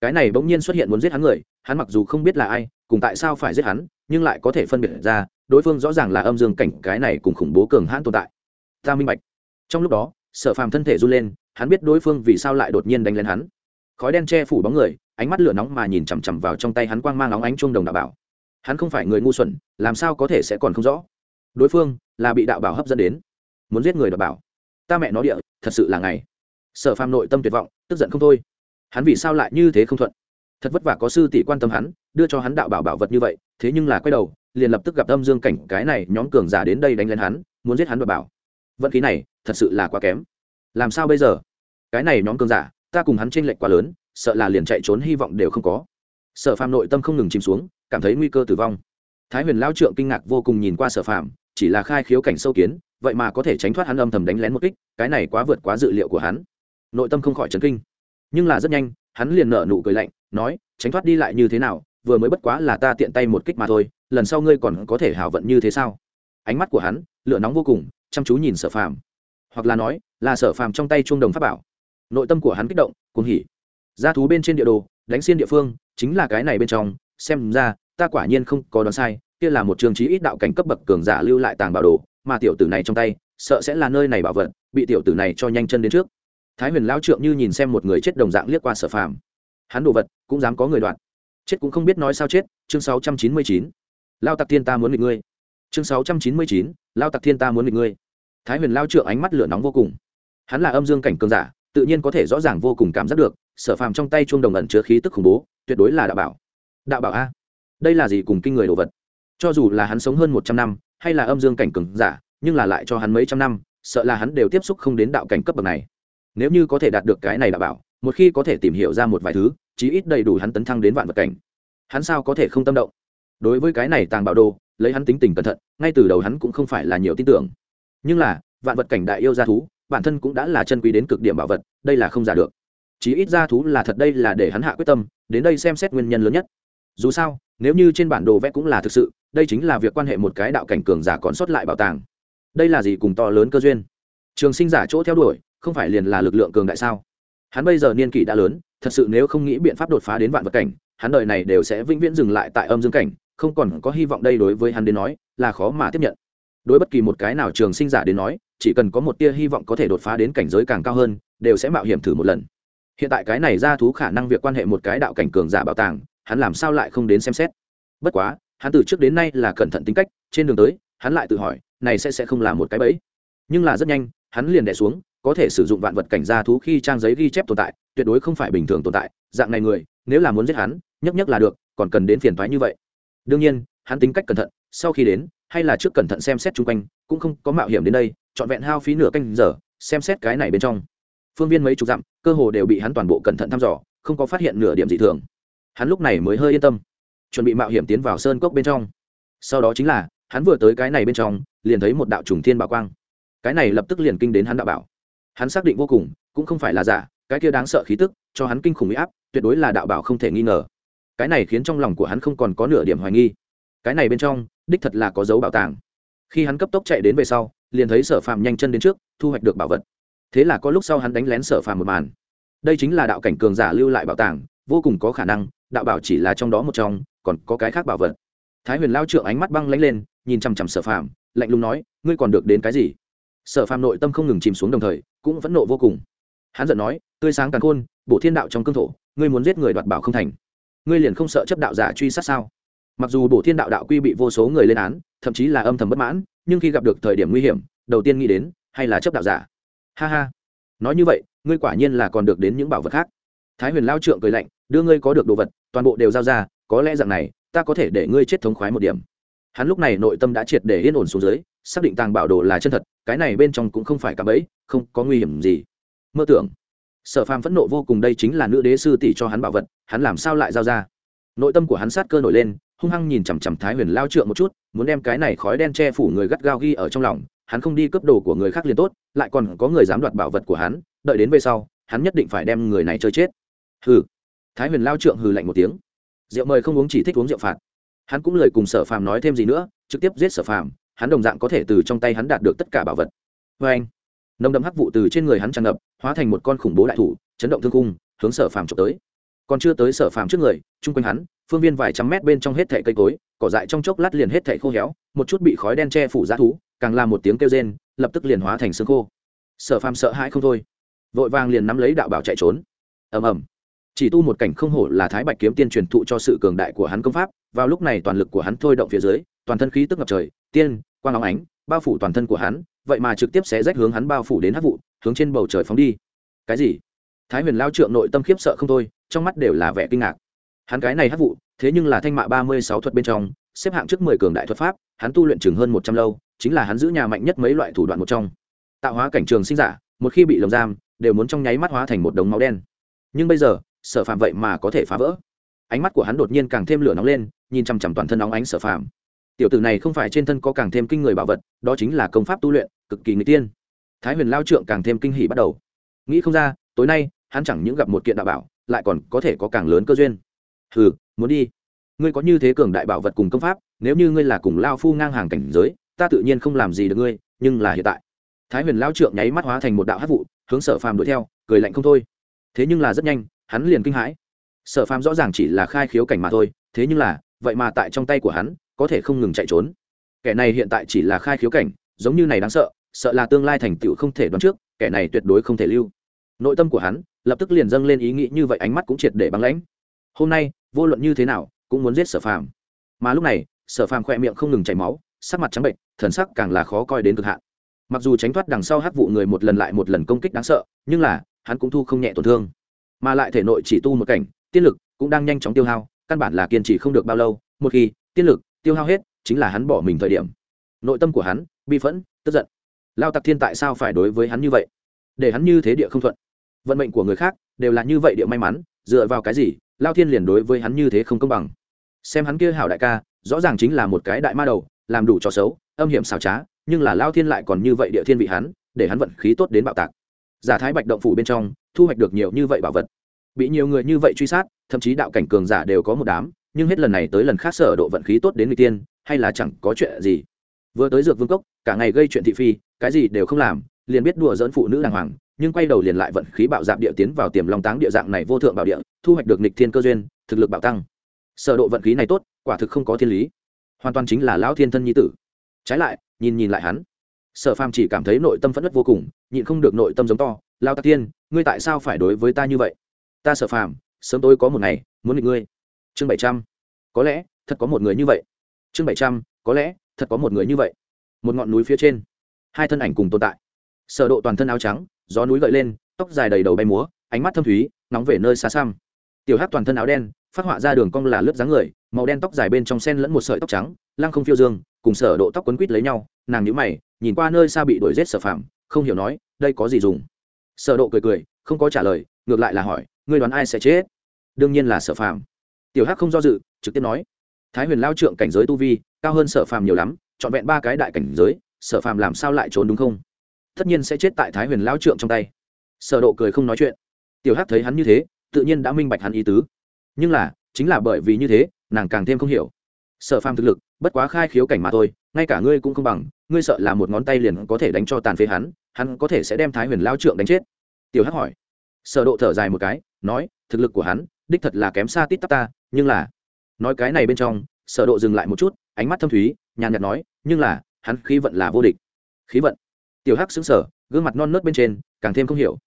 Cái này bỗng nhiên xuất hiện muốn giết hắn người, hắn mặc dù không biết là ai, cùng tại sao phải giết hắn, nhưng lại có thể phân biệt ra, đối phương rõ ràng là âm dương cảnh, cái này cùng khủng bố cường hãn tồn tại. Ta minh bạch. Trong lúc đó, sở phàm thân thể run lên, hắn biết đối phương vì sao lại đột nhiên đánh lên hắn. Khói đen che phủ bóng người ánh mắt lửa nóng mà nhìn chằm chằm vào trong tay hắn quang mang nóng ánh chuông đồng đạo bảo. Hắn không phải người ngu xuẩn, làm sao có thể sẽ còn không rõ? Đối phương là bị đạo bảo hấp dẫn đến. Muốn giết người đạo bảo. Ta mẹ nó địa, thật sự là ngày. Sở phàm nội tâm tuyệt vọng, tức giận không thôi. Hắn vì sao lại như thế không thuận? Thật vất vả có sư tỷ quan tâm hắn, đưa cho hắn đạo bảo bảo vật như vậy, thế nhưng là quay đầu, liền lập tức gặp âm dương cảnh cái này nhóm cường giả đến đây đánh lên hắn, muốn giết hắn và bảo. Vận khí này, thật sự là quá kém. Làm sao bây giờ? Cái này nhóm cường giả, ta cùng hắn t r ê n lệch quá lớn sợ là liền chạy trốn hy vọng đều không có. Sở phàm nội tâm không ngừng chìm xuống, cảm thấy nguy cơ tử vong. Thái huyền lao trượng kinh ngạc vô cùng nhìn qua sở phàm, chỉ là khai khiếu cảnh sâu kiến, vậy mà có thể tránh thoát hắn âm thầm đánh lén một kích, cái này quá vượt quá dự liệu của hắn. Nội tâm không khỏi chấn kinh. Nhưng là rất nhanh, hắn liền nở nụ cười lạnh, nói, tránh thoát đi lại như thế nào, vừa mới bất quá là ta tiện tay một kích mà thôi, lần sau ngươi còn có thể hảo vận như thế sao? Ánh mắt của hắn, lửa nóng vô cùng, chăm chú nhìn sở phàm. Hoặc là nói, là sở phàm trong tay chuông đồng pháp bảo. Nội tâm của hắn kích động, cuồng hỉ gia thú bên trên địa đồ, đánh xiên địa phương, chính là cái này bên trong. Xem ra, ta quả nhiên không có đoán sai, kia là một trường trí ít đạo cảnh cấp bậc cường giả lưu lại tàng bảo đồ, mà tiểu tử này trong tay, sợ sẽ là nơi này bảo vật, bị tiểu tử này cho nhanh chân đến trước. Thái huyền lão trượng như nhìn xem một người chết đồng dạng liếc qua sở phàm. Hắn đồ vật, cũng dám có người đoạn chết cũng không biết nói sao chết, chương sáu trăm chín mươi chín. Lao tặc thiên ta muốn nghịch ngươi. Chương sáu trăm chín mươi chín, lao tặc thiên ta muốn nghịch ngươi. Thái huyền lao trượng ánh mắt lửa nóng vô cùng. Hắn là âm dương cảnh cường giả, tự nhiên có thể rõ ràng vô cùng cảm giác được sở phàm trong tay chuông đồng ẩn chứa khí tức khủng bố, tuyệt đối là đạo bảo. Đạo bảo a? Đây là gì cùng kinh người đồ vật? Cho dù là hắn sống hơn một trăm năm, hay là âm dương cảnh cường giả, nhưng là lại cho hắn mấy trăm năm, sợ là hắn đều tiếp xúc không đến đạo cảnh cấp bậc này. Nếu như có thể đạt được cái này đạo bảo, một khi có thể tìm hiểu ra một vài thứ, chí ít đầy đủ hắn tấn thăng đến vạn vật cảnh. Hắn sao có thể không tâm động? Đối với cái này tàng bảo đồ, lấy hắn tính tình cẩn thận, ngay từ đầu hắn cũng không phải là nhiều tin tưởng. Nhưng là, vạn vật cảnh đại yêu gia thú, bản thân cũng đã là chân quý đến cực điểm bảo vật, đây là không giả được chí ít ra thú là thật đây là để hắn hạ quyết tâm, đến đây xem xét nguyên nhân lớn nhất. Dù sao, nếu như trên bản đồ vẽ cũng là thực sự, đây chính là việc quan hệ một cái đạo cảnh cường giả còn sót lại bảo tàng. Đây là gì cùng to lớn cơ duyên? Trường sinh giả chỗ theo đuổi, không phải liền là lực lượng cường đại sao? Hắn bây giờ niên kỷ đã lớn, thật sự nếu không nghĩ biện pháp đột phá đến vạn vật cảnh, hắn đời này đều sẽ vĩnh viễn dừng lại tại âm dương cảnh, không còn có hy vọng đây đối với hắn đến nói là khó mà tiếp nhận. Đối bất kỳ một cái nào trường sinh giả đến nói, chỉ cần có một tia hy vọng có thể đột phá đến cảnh giới càng cao hơn, đều sẽ mạo hiểm thử một lần hiện tại cái này ra thú khả năng việc quan hệ một cái đạo cảnh cường giả bảo tàng, hắn làm sao lại không đến xem xét? Bất quá, hắn từ trước đến nay là cẩn thận tính cách, trên đường tới, hắn lại tự hỏi, này sẽ sẽ không là một cái bẫy. Nhưng là rất nhanh, hắn liền đẻ xuống, có thể sử dụng vạn vật cảnh gia thú khi trang giấy ghi chép tồn tại, tuyệt đối không phải bình thường tồn tại, dạng này người, nếu là muốn giết hắn nhấp nhấp là được, còn cần đến phiền thoái như vậy. Đương nhiên, hắn tính cách cẩn thận, sau khi đến, hay là trước cẩn thận xem xét chung quanh, cũng không có mạo hiểm đến đây, trọn vẹn hao phí nửa canh giờ, xem xét cái này bên trong. Phương viên mấy chục dặm cơ hồ đều bị hắn toàn bộ cẩn thận thăm dò, không có phát hiện nửa điểm dị thường. Hắn lúc này mới hơi yên tâm, chuẩn bị mạo hiểm tiến vào sơn cốc bên trong. Sau đó chính là, hắn vừa tới cái này bên trong, liền thấy một đạo trùng thiên bảo quang. Cái này lập tức liền kinh đến hắn đạo bảo. Hắn xác định vô cùng, cũng không phải là giả, cái kia đáng sợ khí tức, cho hắn kinh khủng huy áp, tuyệt đối là đạo bảo không thể nghi ngờ. Cái này khiến trong lòng của hắn không còn có nửa điểm hoài nghi. Cái này bên trong, đích thật là có dấu bảo tàng. Khi hắn cấp tốc chạy đến về sau, liền thấy sở phạm nhanh chân đến trước, thu hoạch được bảo vật thế là có lúc sau hắn đánh lén sở phạm một màn. Đây chính là đạo cảnh cường giả lưu lại bảo tàng, vô cùng có khả năng, đạo bảo chỉ là trong đó một trong, còn có cái khác bảo vật. Thái huyền lao trượng ánh mắt băng lánh lên, nhìn chằm chằm sở phạm lạnh lùng nói, ngươi còn được đến cái gì? Sở phạm nội tâm không ngừng chìm xuống đồng thời, cũng vẫn nộ vô cùng. Hắn giận nói, tươi sáng càng khôn bộ thiên đạo trong cương thổ, ngươi muốn giết người đoạt bảo không thành. Ngươi liền không sợ chấp đạo giả truy sát sao? Mặc dù bộ thiên đạo đạo quy bị vô số người lên án, thậm chí là âm thầm bất mãn, nhưng khi gặp được thời điểm nguy hiểm, đầu tiên nghĩ đến, hay là chấp đạo giả ha ha. Nói như vậy, ngươi quả nhiên là còn được đến những bảo vật khác. Thái huyền lao trượng cười lạnh, đưa ngươi có được đồ vật, toàn bộ đều giao ra, có lẽ rằng này, ta có thể để ngươi chết thống khoái một điểm. Hắn lúc này nội tâm đã triệt để yên ổn xuống dưới, xác định tàng bảo đồ là chân thật, cái này bên trong cũng không phải cả bẫy, không có nguy hiểm gì. Mơ tưởng. Sở phàm phẫn nộ vô cùng đây chính là nữ đế sư tỷ cho hắn bảo vật, hắn làm sao lại giao ra? Nội tâm của hắn sát cơ nổi lên, hung hăng nhìn chằm chằm thái huyền lao trượng một chút, muốn đem cái này khói đen che phủ người gắt gao ghi ở trong lòng hắn không đi cướp đồ của người khác liền tốt, lại còn có người dám đoạt bảo vật của hắn, đợi đến về sau, hắn nhất định phải đem người này chơi chết. Hừ. Thái huyền lao trượng hừ lạnh một tiếng. Rượu mời không uống chỉ thích uống rượu phạt. Hắn cũng lời cùng sở phàm nói thêm gì nữa, trực tiếp giết sở phàm, hắn đồng dạng có thể từ trong tay hắn đạt được tất cả bảo vật. Vê anh, nồng đậm hắc vụ từ trên người hắn tràn ngập, hóa thành một con khủng bố đại thủ, chấn động thương cung hướng sở phàm trộm tới. Còn chưa tới sở phàm trước người, chung quanh hắn, phương viên vài trăm mét bên trong hết thẻ cây cối, cỏ dại trong chốc lát liền hết thẻ khô héo, một chút bị khói đen che phủ giá thú càng là một tiếng kêu rên, lập tức liền hóa thành xương khô. Sở phàm sợ hãi không thôi, vội vàng liền nắm lấy đạo bảo chạy trốn. Ầm ầm. Chỉ tu một cảnh không hổ là thái bạch kiếm tiên truyền thụ cho sự cường đại của hắn công pháp, vào lúc này toàn lực của hắn thôi động phía dưới, toàn thân khí tức ngập trời, tiên, quang óng ánh, bao phủ toàn thân của hắn, vậy mà trực tiếp sẽ rách hướng hắn bao phủ đến hát vụ, hướng trên bầu trời phóng đi. Cái gì? Thái huyền lao trượng nội tâm khiếp sợ không thôi, trong mắt đều là vẻ kinh ngạc. Hắn cái này hát vụ, thế nhưng là thanh mạ ba mươi sáu thuật bên trong, xếp hạng trước mười cường đại thuật pháp, hắn tu luyện chừng hơn một trăm lâu chính là hắn giữ nhà mạnh nhất mấy loại thủ đoạn một trong. Tạo hóa cảnh trường sinh giả, một khi bị lồng giam, đều muốn trong nháy mắt hóa thành một đống máu đen. Nhưng bây giờ, sở phạm vậy mà có thể phá vỡ. Ánh mắt của hắn đột nhiên càng thêm lửa nóng lên, nhìn chằm chằm toàn thân nóng ánh sở phạm tiểu tử này không phải trên thân có càng thêm kinh người bảo vật, đó chính là công pháp tu luyện, cực kỳ người tiên. Thái huyền lao trượng càng thêm kinh hỉ bắt đầu. Nghĩ không ra, tối nay, hắn chẳng những gặp một kiện đạo bảo, lại còn có thể có càng lớn cơ duyên. Hừ, muốn đi. Ngươi có như thế cường đại bảo vật cùng công pháp, nếu như ngươi là cùng lao phu ngang hàng cảnh giới ta tự nhiên không làm gì được ngươi, nhưng là hiện tại. Thái huyền lao trượng nháy mắt hóa thành một đạo hát vụ, hướng sở phàm đuổi theo, cười lạnh không thôi. Thế nhưng là rất nhanh, hắn liền kinh hãi. Sở phàm rõ ràng chỉ là khai khiếu cảnh mà thôi, thế nhưng là, vậy mà tại trong tay của hắn, có thể không ngừng chạy trốn. Kẻ này hiện tại chỉ là khai khiếu cảnh, giống như này đáng sợ sợ là tương lai thành tựu không thể đoán trước, kẻ này tuyệt đối không thể lưu. Nội tâm của hắn, lập tức liền dâng lên ý nghĩ như vậy ánh mắt cũng triệt để băng lãnh. Hôm nay, vô luận như thế nào, cũng muốn giết sở phàm. Mà lúc này, sở phàm khỏe miệng không ngừng chảy máu sắc mặt trắng bệnh, thần sắc càng là khó coi đến cực hạn. Mặc dù tránh thoát đằng sau hắc vụ người một lần lại một lần công kích đáng sợ, nhưng là, hắn cũng thu không nhẹ tổn thương. Mà lại thể nội chỉ tu một cảnh, tiên lực cũng đang nhanh chóng tiêu hao, căn bản là kiên trì không được bao lâu, một khi tiên lực tiêu hao hết, chính là hắn bỏ mình thời điểm. Nội tâm của hắn bi phẫn, tức giận. Lao tặc thiên tại sao phải đối với hắn như vậy? Để hắn như thế địa không thuận. Vận mệnh của người khác đều là như vậy địa may mắn, dựa vào cái gì, lao thiên liền đối với hắn như thế không công bằng? Xem hắn kia hảo đại ca, rõ ràng chính là một cái đại ma đầu làm đủ trò xấu, âm hiểm xảo trá, nhưng là lao thiên lại còn như vậy địa thiên vị hắn, để hắn vận khí tốt đến bạo tạc. Giả thái bạch động phủ bên trong, thu hoạch được nhiều như vậy bảo vật. Bị nhiều người như vậy truy sát, thậm chí đạo cảnh cường giả đều có một đám, nhưng hết lần này tới lần khác sở độ vận khí tốt đến người tiên, hay là chẳng có chuyện gì. Vừa tới dược vương cốc, cả ngày gây chuyện thị phi, cái gì đều không làm, liền biết đùa dỡn phụ nữ đàng hoàng, nhưng quay đầu liền lại vận khí bạo dạp địa tiến vào tiềm long táng địa dạng này vô thượng bảo địa, thu hoạch được nịch thiên cơ duyên, thực lực bạo tăng. Sở độ vận khí này tốt, quả thực không có thiên lý hoàn toàn chính là lão thiên thân nhi tử. Trái lại, nhìn nhìn lại hắn, sở phàm chỉ cảm thấy nội tâm phẫn nộ vô cùng, nhịn không được nội tâm giống to lao tạc tiên, ngươi tại sao phải đối với ta như vậy? Ta sở phàm, sớm tối có một ngày, muốn nghịch ngươi. Chương bảy trăm. Có lẽ, thật có một người như vậy. Chương bảy trăm, có lẽ, thật có một người như vậy. Một ngọn núi phía trên, hai thân ảnh cùng tồn tại. Sở độ toàn thân áo trắng, gió núi gợi lên, tóc dài đầy đầu bay múa, ánh mắt thâm thúy, nóng về nơi xa xăm. Tiểu hắc toàn thân áo đen phát họa ra đường cong là lướt dáng người, màu đen tóc dài bên trong sen lẫn một sợi tóc trắng, lăng không phiêu dương, cùng sở độ tóc quấn quít lấy nhau, nàng nhíu mày, nhìn qua nơi xa bị đuổi giết sở phạm không hiểu nói, đây có gì dùng? Sở độ cười cười, không có trả lời, ngược lại là hỏi, ngươi đoán ai sẽ chết? Đương nhiên là sở phạm tiểu hắc không do dự, trực tiếp nói, thái huyền lao trưởng cảnh giới tu vi, cao hơn sở phạm nhiều lắm chọn vẹn ba cái đại cảnh giới, sở phạm làm sao lại trốn đúng không? Tất nhiên sẽ chết tại thái huyền lao trưởng trong tay. Sở độ cười không nói chuyện. Tiểu hắc thấy hắn như thế, tự nhiên đã minh bạch hắn ý tứ nhưng là, chính là bởi vì như thế, nàng càng thêm không hiểu. Sở phàm thực lực, bất quá khai khiếu cảnh mà thôi, ngay cả ngươi cũng không bằng, ngươi sợ là một ngón tay liền có thể đánh cho tàn phế hắn hắn có thể sẽ đem thái huyền lao trượng đánh chết. Tiểu hắc hỏi. Sở độ thở dài một cái, nói, thực lực của hắn, đích thật là kém xa tít tắp ta, nhưng là, nói cái này bên trong, sở độ dừng lại một chút, ánh mắt thâm thúy, nhàn nhạt nói, nhưng là, hắn khí vận là vô địch. Khí vận. Tiểu hắc sững sờ, gương mặt non nớt bên trên, càng thêm không hiểu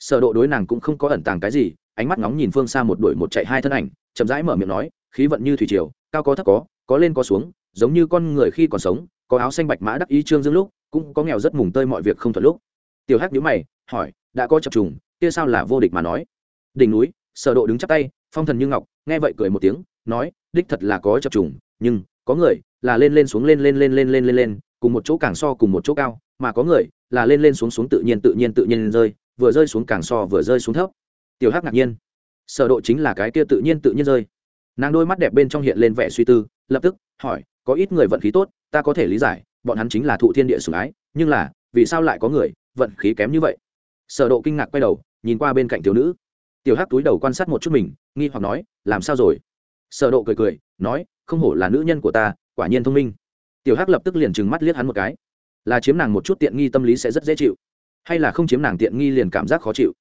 sở độ đối nàng cũng không có ẩn tàng cái gì, ánh mắt ngóng nhìn phương xa một đuổi một chạy hai thân ảnh, chậm rãi mở miệng nói, khí vận như thủy triều, cao có thấp có có lên có xuống, giống như con người khi còn sống, có áo xanh bạch mã đắc ý trương dương lúc, cũng có nghèo rất mùng tơi mọi việc không thuận lúc. Tiểu hắc nhíu mày, hỏi, đã có chập trùng, kia sao là vô địch mà nói? Đỉnh núi, sở độ đứng chắp tay, phong thần như ngọc, nghe vậy cười một tiếng, nói, đích thật là có chập trùng, nhưng, có người, là lên lên xuống lên lên lên lên lên lên lên, cùng một chỗ càng so cùng một chỗ cao, mà có người, là lên lên xuống xuống tự nhiên tự nhiên tự nhiên rơi vừa rơi xuống càng so vừa rơi xuống thấp. Tiểu hắc ngạc nhiên. Sở độ chính là cái kia tự nhiên tự nhiên rơi. Nàng đôi mắt đẹp bên trong hiện lên vẻ suy tư, lập tức hỏi, có ít người vận khí tốt, ta có thể lý giải, bọn hắn chính là thụ thiên địa sủng ái, nhưng là, vì sao lại có người vận khí kém như vậy? Sở độ kinh ngạc quay đầu, nhìn qua bên cạnh thiếu nữ. Tiểu hắc túi đầu quan sát một chút mình, nghi hoặc nói, làm sao rồi? Sở độ cười cười, nói, không hổ là nữ nhân của ta, quả nhiên thông minh. Tiểu hắc lập tức liền trừng mắt liếc hắn một cái. Là chiếm nàng một chút tiện nghi tâm lý sẽ rất dễ chịu hay là không chiếm nàng tiện nghi liền cảm giác khó chịu.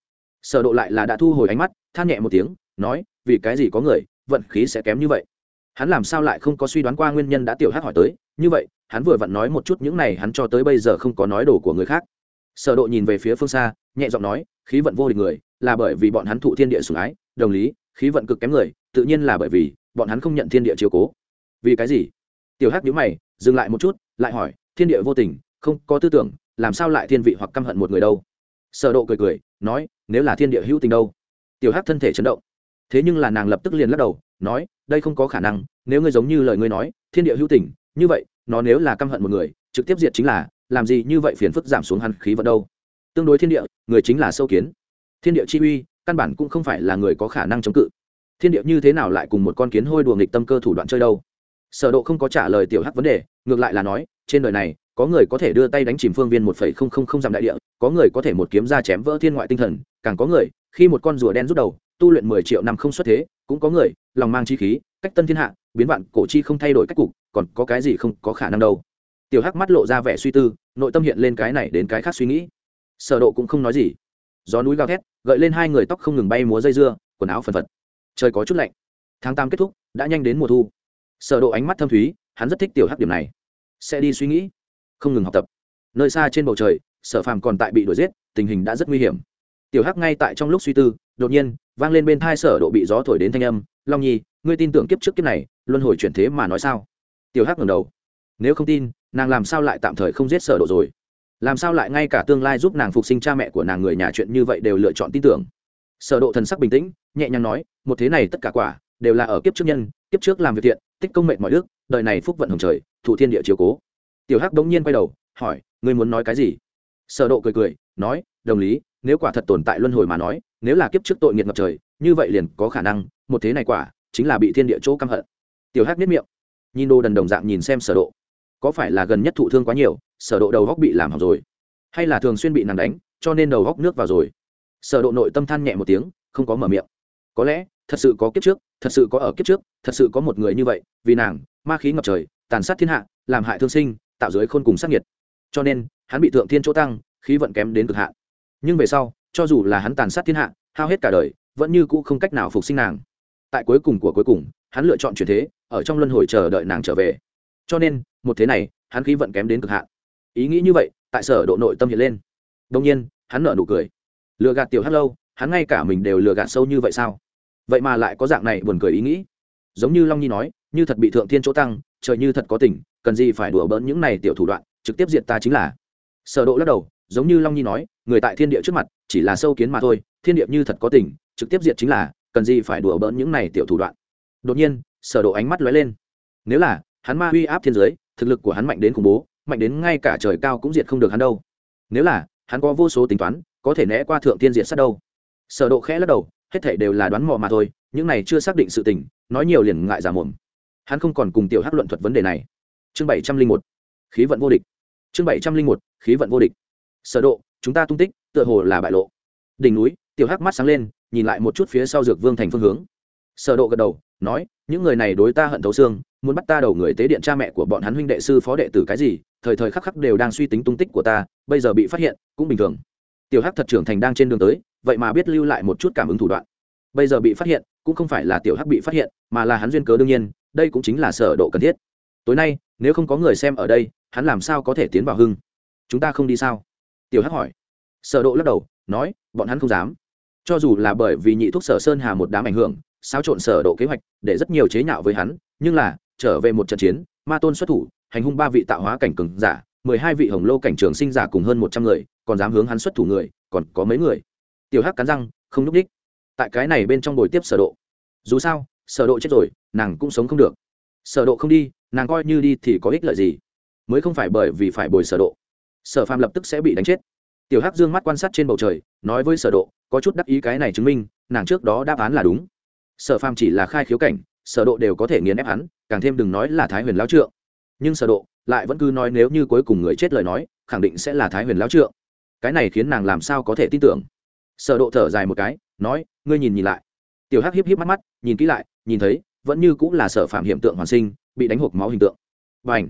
Sở độ lại là đã thu hồi ánh mắt, than nhẹ một tiếng, nói, vì cái gì có người, vận khí sẽ kém như vậy. Hắn làm sao lại không có suy đoán qua nguyên nhân đã tiểu hát hỏi tới, như vậy, hắn vừa vặn nói một chút những này hắn cho tới bây giờ không có nói đồ của người khác. Sở độ nhìn về phía phương xa, nhẹ giọng nói, khí vận vô địch người, là bởi vì bọn hắn thụ thiên địa sủng ái, đồng lý, khí vận cực kém người, tự nhiên là bởi vì, bọn hắn không nhận thiên địa chiếu cố. Vì cái gì? Tiểu hát nhíu mày, dừng lại một chút, lại hỏi, thiên địa vô tình, không có tư tưởng làm sao lại thiên vị hoặc căm hận một người đâu? Sở độ cười cười, nói, nếu là thiên địa hữu tình đâu? Tiểu hắc thân thể chấn động. Thế nhưng là nàng lập tức liền lắc đầu, nói, đây không có khả năng, nếu ngươi giống như lời ngươi nói, thiên địa hữu tình, như vậy, nó nếu là căm hận một người, trực tiếp diệt chính là, làm gì như vậy phiền phức giảm xuống hắn khí vận đâu? Tương đối thiên địa, người chính là sâu kiến. Thiên địa chi uy, căn bản cũng không phải là người có khả năng chống cự. Thiên địa như thế nào lại cùng một con kiến hôi đùa nghịch tâm cơ thủ đoạn chơi đâu? Sở độ không có trả lời tiểu hắc vấn đề, ngược lại là nói, trên đời này có người có thể đưa tay đánh chìm phương viên một phẩy không không không dặm đại địa, có người có thể một kiếm ra chém vỡ thiên ngoại tinh thần, càng có người, khi một con rùa đen rút đầu, tu luyện mười triệu năm không xuất thế, cũng có người, lòng mang chi khí, cách tân thiên hạ, biến vạn cổ chi không thay đổi cách cục, còn có cái gì không có khả năng đâu. Tiểu hắc mắt lộ ra vẻ suy tư, nội tâm hiện lên cái này đến cái khác suy nghĩ. Sở độ cũng không nói gì. Gió núi gào thét, gợi lên hai người tóc không ngừng bay múa dây dưa, quần áo phần phật. Trời có chút lạnh. Tháng tám kết thúc, đã nhanh đến mùa thu. Sở độ ánh mắt thâm thúy, hắn rất thích tiểu hắc điểm này. Sẽ đi suy nghĩ không ngừng học tập. Nơi xa trên bầu trời, sở phàm còn tại bị đuổi giết, tình hình đã rất nguy hiểm. Tiểu hắc ngay tại trong lúc suy tư, đột nhiên, vang lên bên thai sở độ bị gió thổi đến thanh âm, long nhi, ngươi tin tưởng kiếp trước kiếp này, luân hồi chuyển thế mà nói sao? Tiểu hắc ngẩng đầu. Nếu không tin, nàng làm sao lại tạm thời không giết sở độ rồi? Làm sao lại ngay cả tương lai giúp nàng phục sinh cha mẹ của nàng người nhà chuyện như vậy đều lựa chọn tin tưởng? Sở độ thần sắc bình tĩnh, nhẹ nhàng nói, một thế này tất cả quả đều là ở kiếp trước nhân, kiếp trước làm việc thiện, tích công mệnh mọi đức, đời này phúc vận hồng trời, thủ thiên địa chiếu cố tiểu hắc đống nhiên quay đầu, hỏi, ngươi muốn nói cái gì? Sở độ cười cười, nói, đồng lý, nếu quả thật tồn tại luân hồi mà nói, nếu là kiếp trước tội nghiệp ngập trời, như vậy liền có khả năng, một thế này quả, chính là bị thiên địa chỗ căm hận. Tiểu hắc biết miệng, nhìn đồ đần đồng dạng nhìn xem sở độ. Có phải là gần nhất thụ thương quá nhiều, sở độ đầu góc bị làm hỏng rồi? Hay là thường xuyên bị nàng đánh, cho nên đầu góc nước vào rồi? Sở độ nội tâm than nhẹ một tiếng, không có mở miệng. Có lẽ, thật sự có kiếp trước, thật sự có ở kiếp trước, thật sự có một người như vậy, vì nàng, ma khí ngập trời, tàn sát thiên hạ, làm hại thương sinh tạo giới khôn cùng sát nhiệt cho nên, hắn bị thượng thiên chỗ tăng, khí vận kém đến cực hạn. Nhưng về sau, cho dù là hắn tàn sát thiên hạ, hao hết cả đời, vẫn như cũ không cách nào phục sinh nàng. Tại cuối cùng của cuối cùng, hắn lựa chọn chuyển thế, ở trong luân hồi chờ đợi nàng trở về. Cho nên, một thế này, hắn khí vận kém đến cực hạn. Ý nghĩ như vậy, tại sở độ nội tâm hiện lên. Đông nhiên, hắn nở nụ cười. Lừa gạt tiểu hát lâu, hắn ngay cả mình đều lừa gạt sâu như vậy sao? Vậy mà lại có dạng này buồn cười ý nghĩ. Giống như long nhi nói, như thật bị thượng thiên chỗ tăng, trời như thật có tình cần gì phải đùa bỡn những này tiểu thủ đoạn, trực tiếp diệt ta chính là. Sở độ lắc đầu, giống như long nhi nói, người tại thiên địa trước mặt, chỉ là sâu kiến mà thôi, thiên địa như thật có tình, trực tiếp diệt chính là, cần gì phải đùa bỡn những này tiểu thủ đoạn. Đột nhiên, sở độ ánh mắt lóe lên. Nếu là, hắn ma uy áp thiên giới, thực lực của hắn mạnh đến khủng bố, mạnh đến ngay cả trời cao cũng diệt không được hắn đâu. Nếu là, hắn có vô số tính toán, có thể né qua thượng thiên diệt sát đâu. Sở độ khẽ lắc đầu, hết thảy đều là đoán mò mà thôi, những này chưa xác định sự tình, nói nhiều liền ngại giả mồm. Hắn không còn cùng tiểu hắc luận thuật vấn đề này chương bảy trăm linh một, khí vận vô địch. Chương bảy trăm linh một, khí vận vô địch. Sở độ, chúng ta tung tích, tựa hồ là bại lộ. Đỉnh núi, tiểu hắc mắt sáng lên, nhìn lại một chút phía sau dược vương thành phương hướng. Sở độ gật đầu, nói, những người này đối ta hận thấu xương, muốn bắt ta đầu người tế điện cha mẹ của bọn hắn huynh đệ sư phó đệ tử cái gì, thời thời khắc khắc đều đang suy tính tung tích của ta, bây giờ bị phát hiện, cũng bình thường. Tiểu hắc thật trưởng thành đang trên đường tới, vậy mà biết lưu lại một chút cảm ứng thủ đoạn. Bây giờ bị phát hiện, cũng không phải là tiểu hắc bị phát hiện, mà là hắn duyên cớ đương nhiên, đây cũng chính là sở độ cần thiết tối nay, nếu không có người xem ở đây, hắn làm sao có thể tiến vào hưng? Chúng ta không đi sao? Tiểu hắc hỏi. Sở độ lắc đầu, nói, bọn hắn không dám. Cho dù là bởi vì nhị thuốc sở sơn hà một đám ảnh hưởng, xáo trộn sở độ kế hoạch, để rất nhiều chế nhạo với hắn, nhưng là, trở về một trận chiến, ma tôn xuất thủ, hành hung ba vị tạo hóa cảnh cường giả, mười hai vị hồng lô cảnh trường sinh giả cùng hơn một trăm người, còn dám hướng hắn xuất thủ người, còn có mấy người? Tiểu hắc cắn răng, không núp đích. Tại cái này bên trong buổi tiếp sở độ. Dù sao, sở độ chết rồi, nàng cũng sống không được. Sở độ không đi nàng coi như đi thì có ích lợi gì? Mới không phải bởi vì phải bồi sở độ. Sở phàm lập tức sẽ bị đánh chết. Tiểu hắc dương mắt quan sát trên bầu trời, nói với sở độ, có chút đắc ý cái này chứng minh, nàng trước đó đáp án là đúng. Sở phàm chỉ là khai khiếu cảnh, sở độ đều có thể nghiền ép hắn, càng thêm đừng nói là thái huyền lão trượng. Nhưng sở độ lại vẫn cứ nói nếu như cuối cùng người chết lời nói, khẳng định sẽ là thái huyền lão trượng. Cái này khiến nàng làm sao có thể tin tưởng? Sở độ thở dài một cái, nói, ngươi nhìn nhìn lại. Tiểu hắc hiếp hiếp mắt mắt, nhìn kỹ lại, nhìn thấy, vẫn như cũng là sở phạm hiện tượng hoàn sinh bị đánh hộp máu hình tượng. Bành,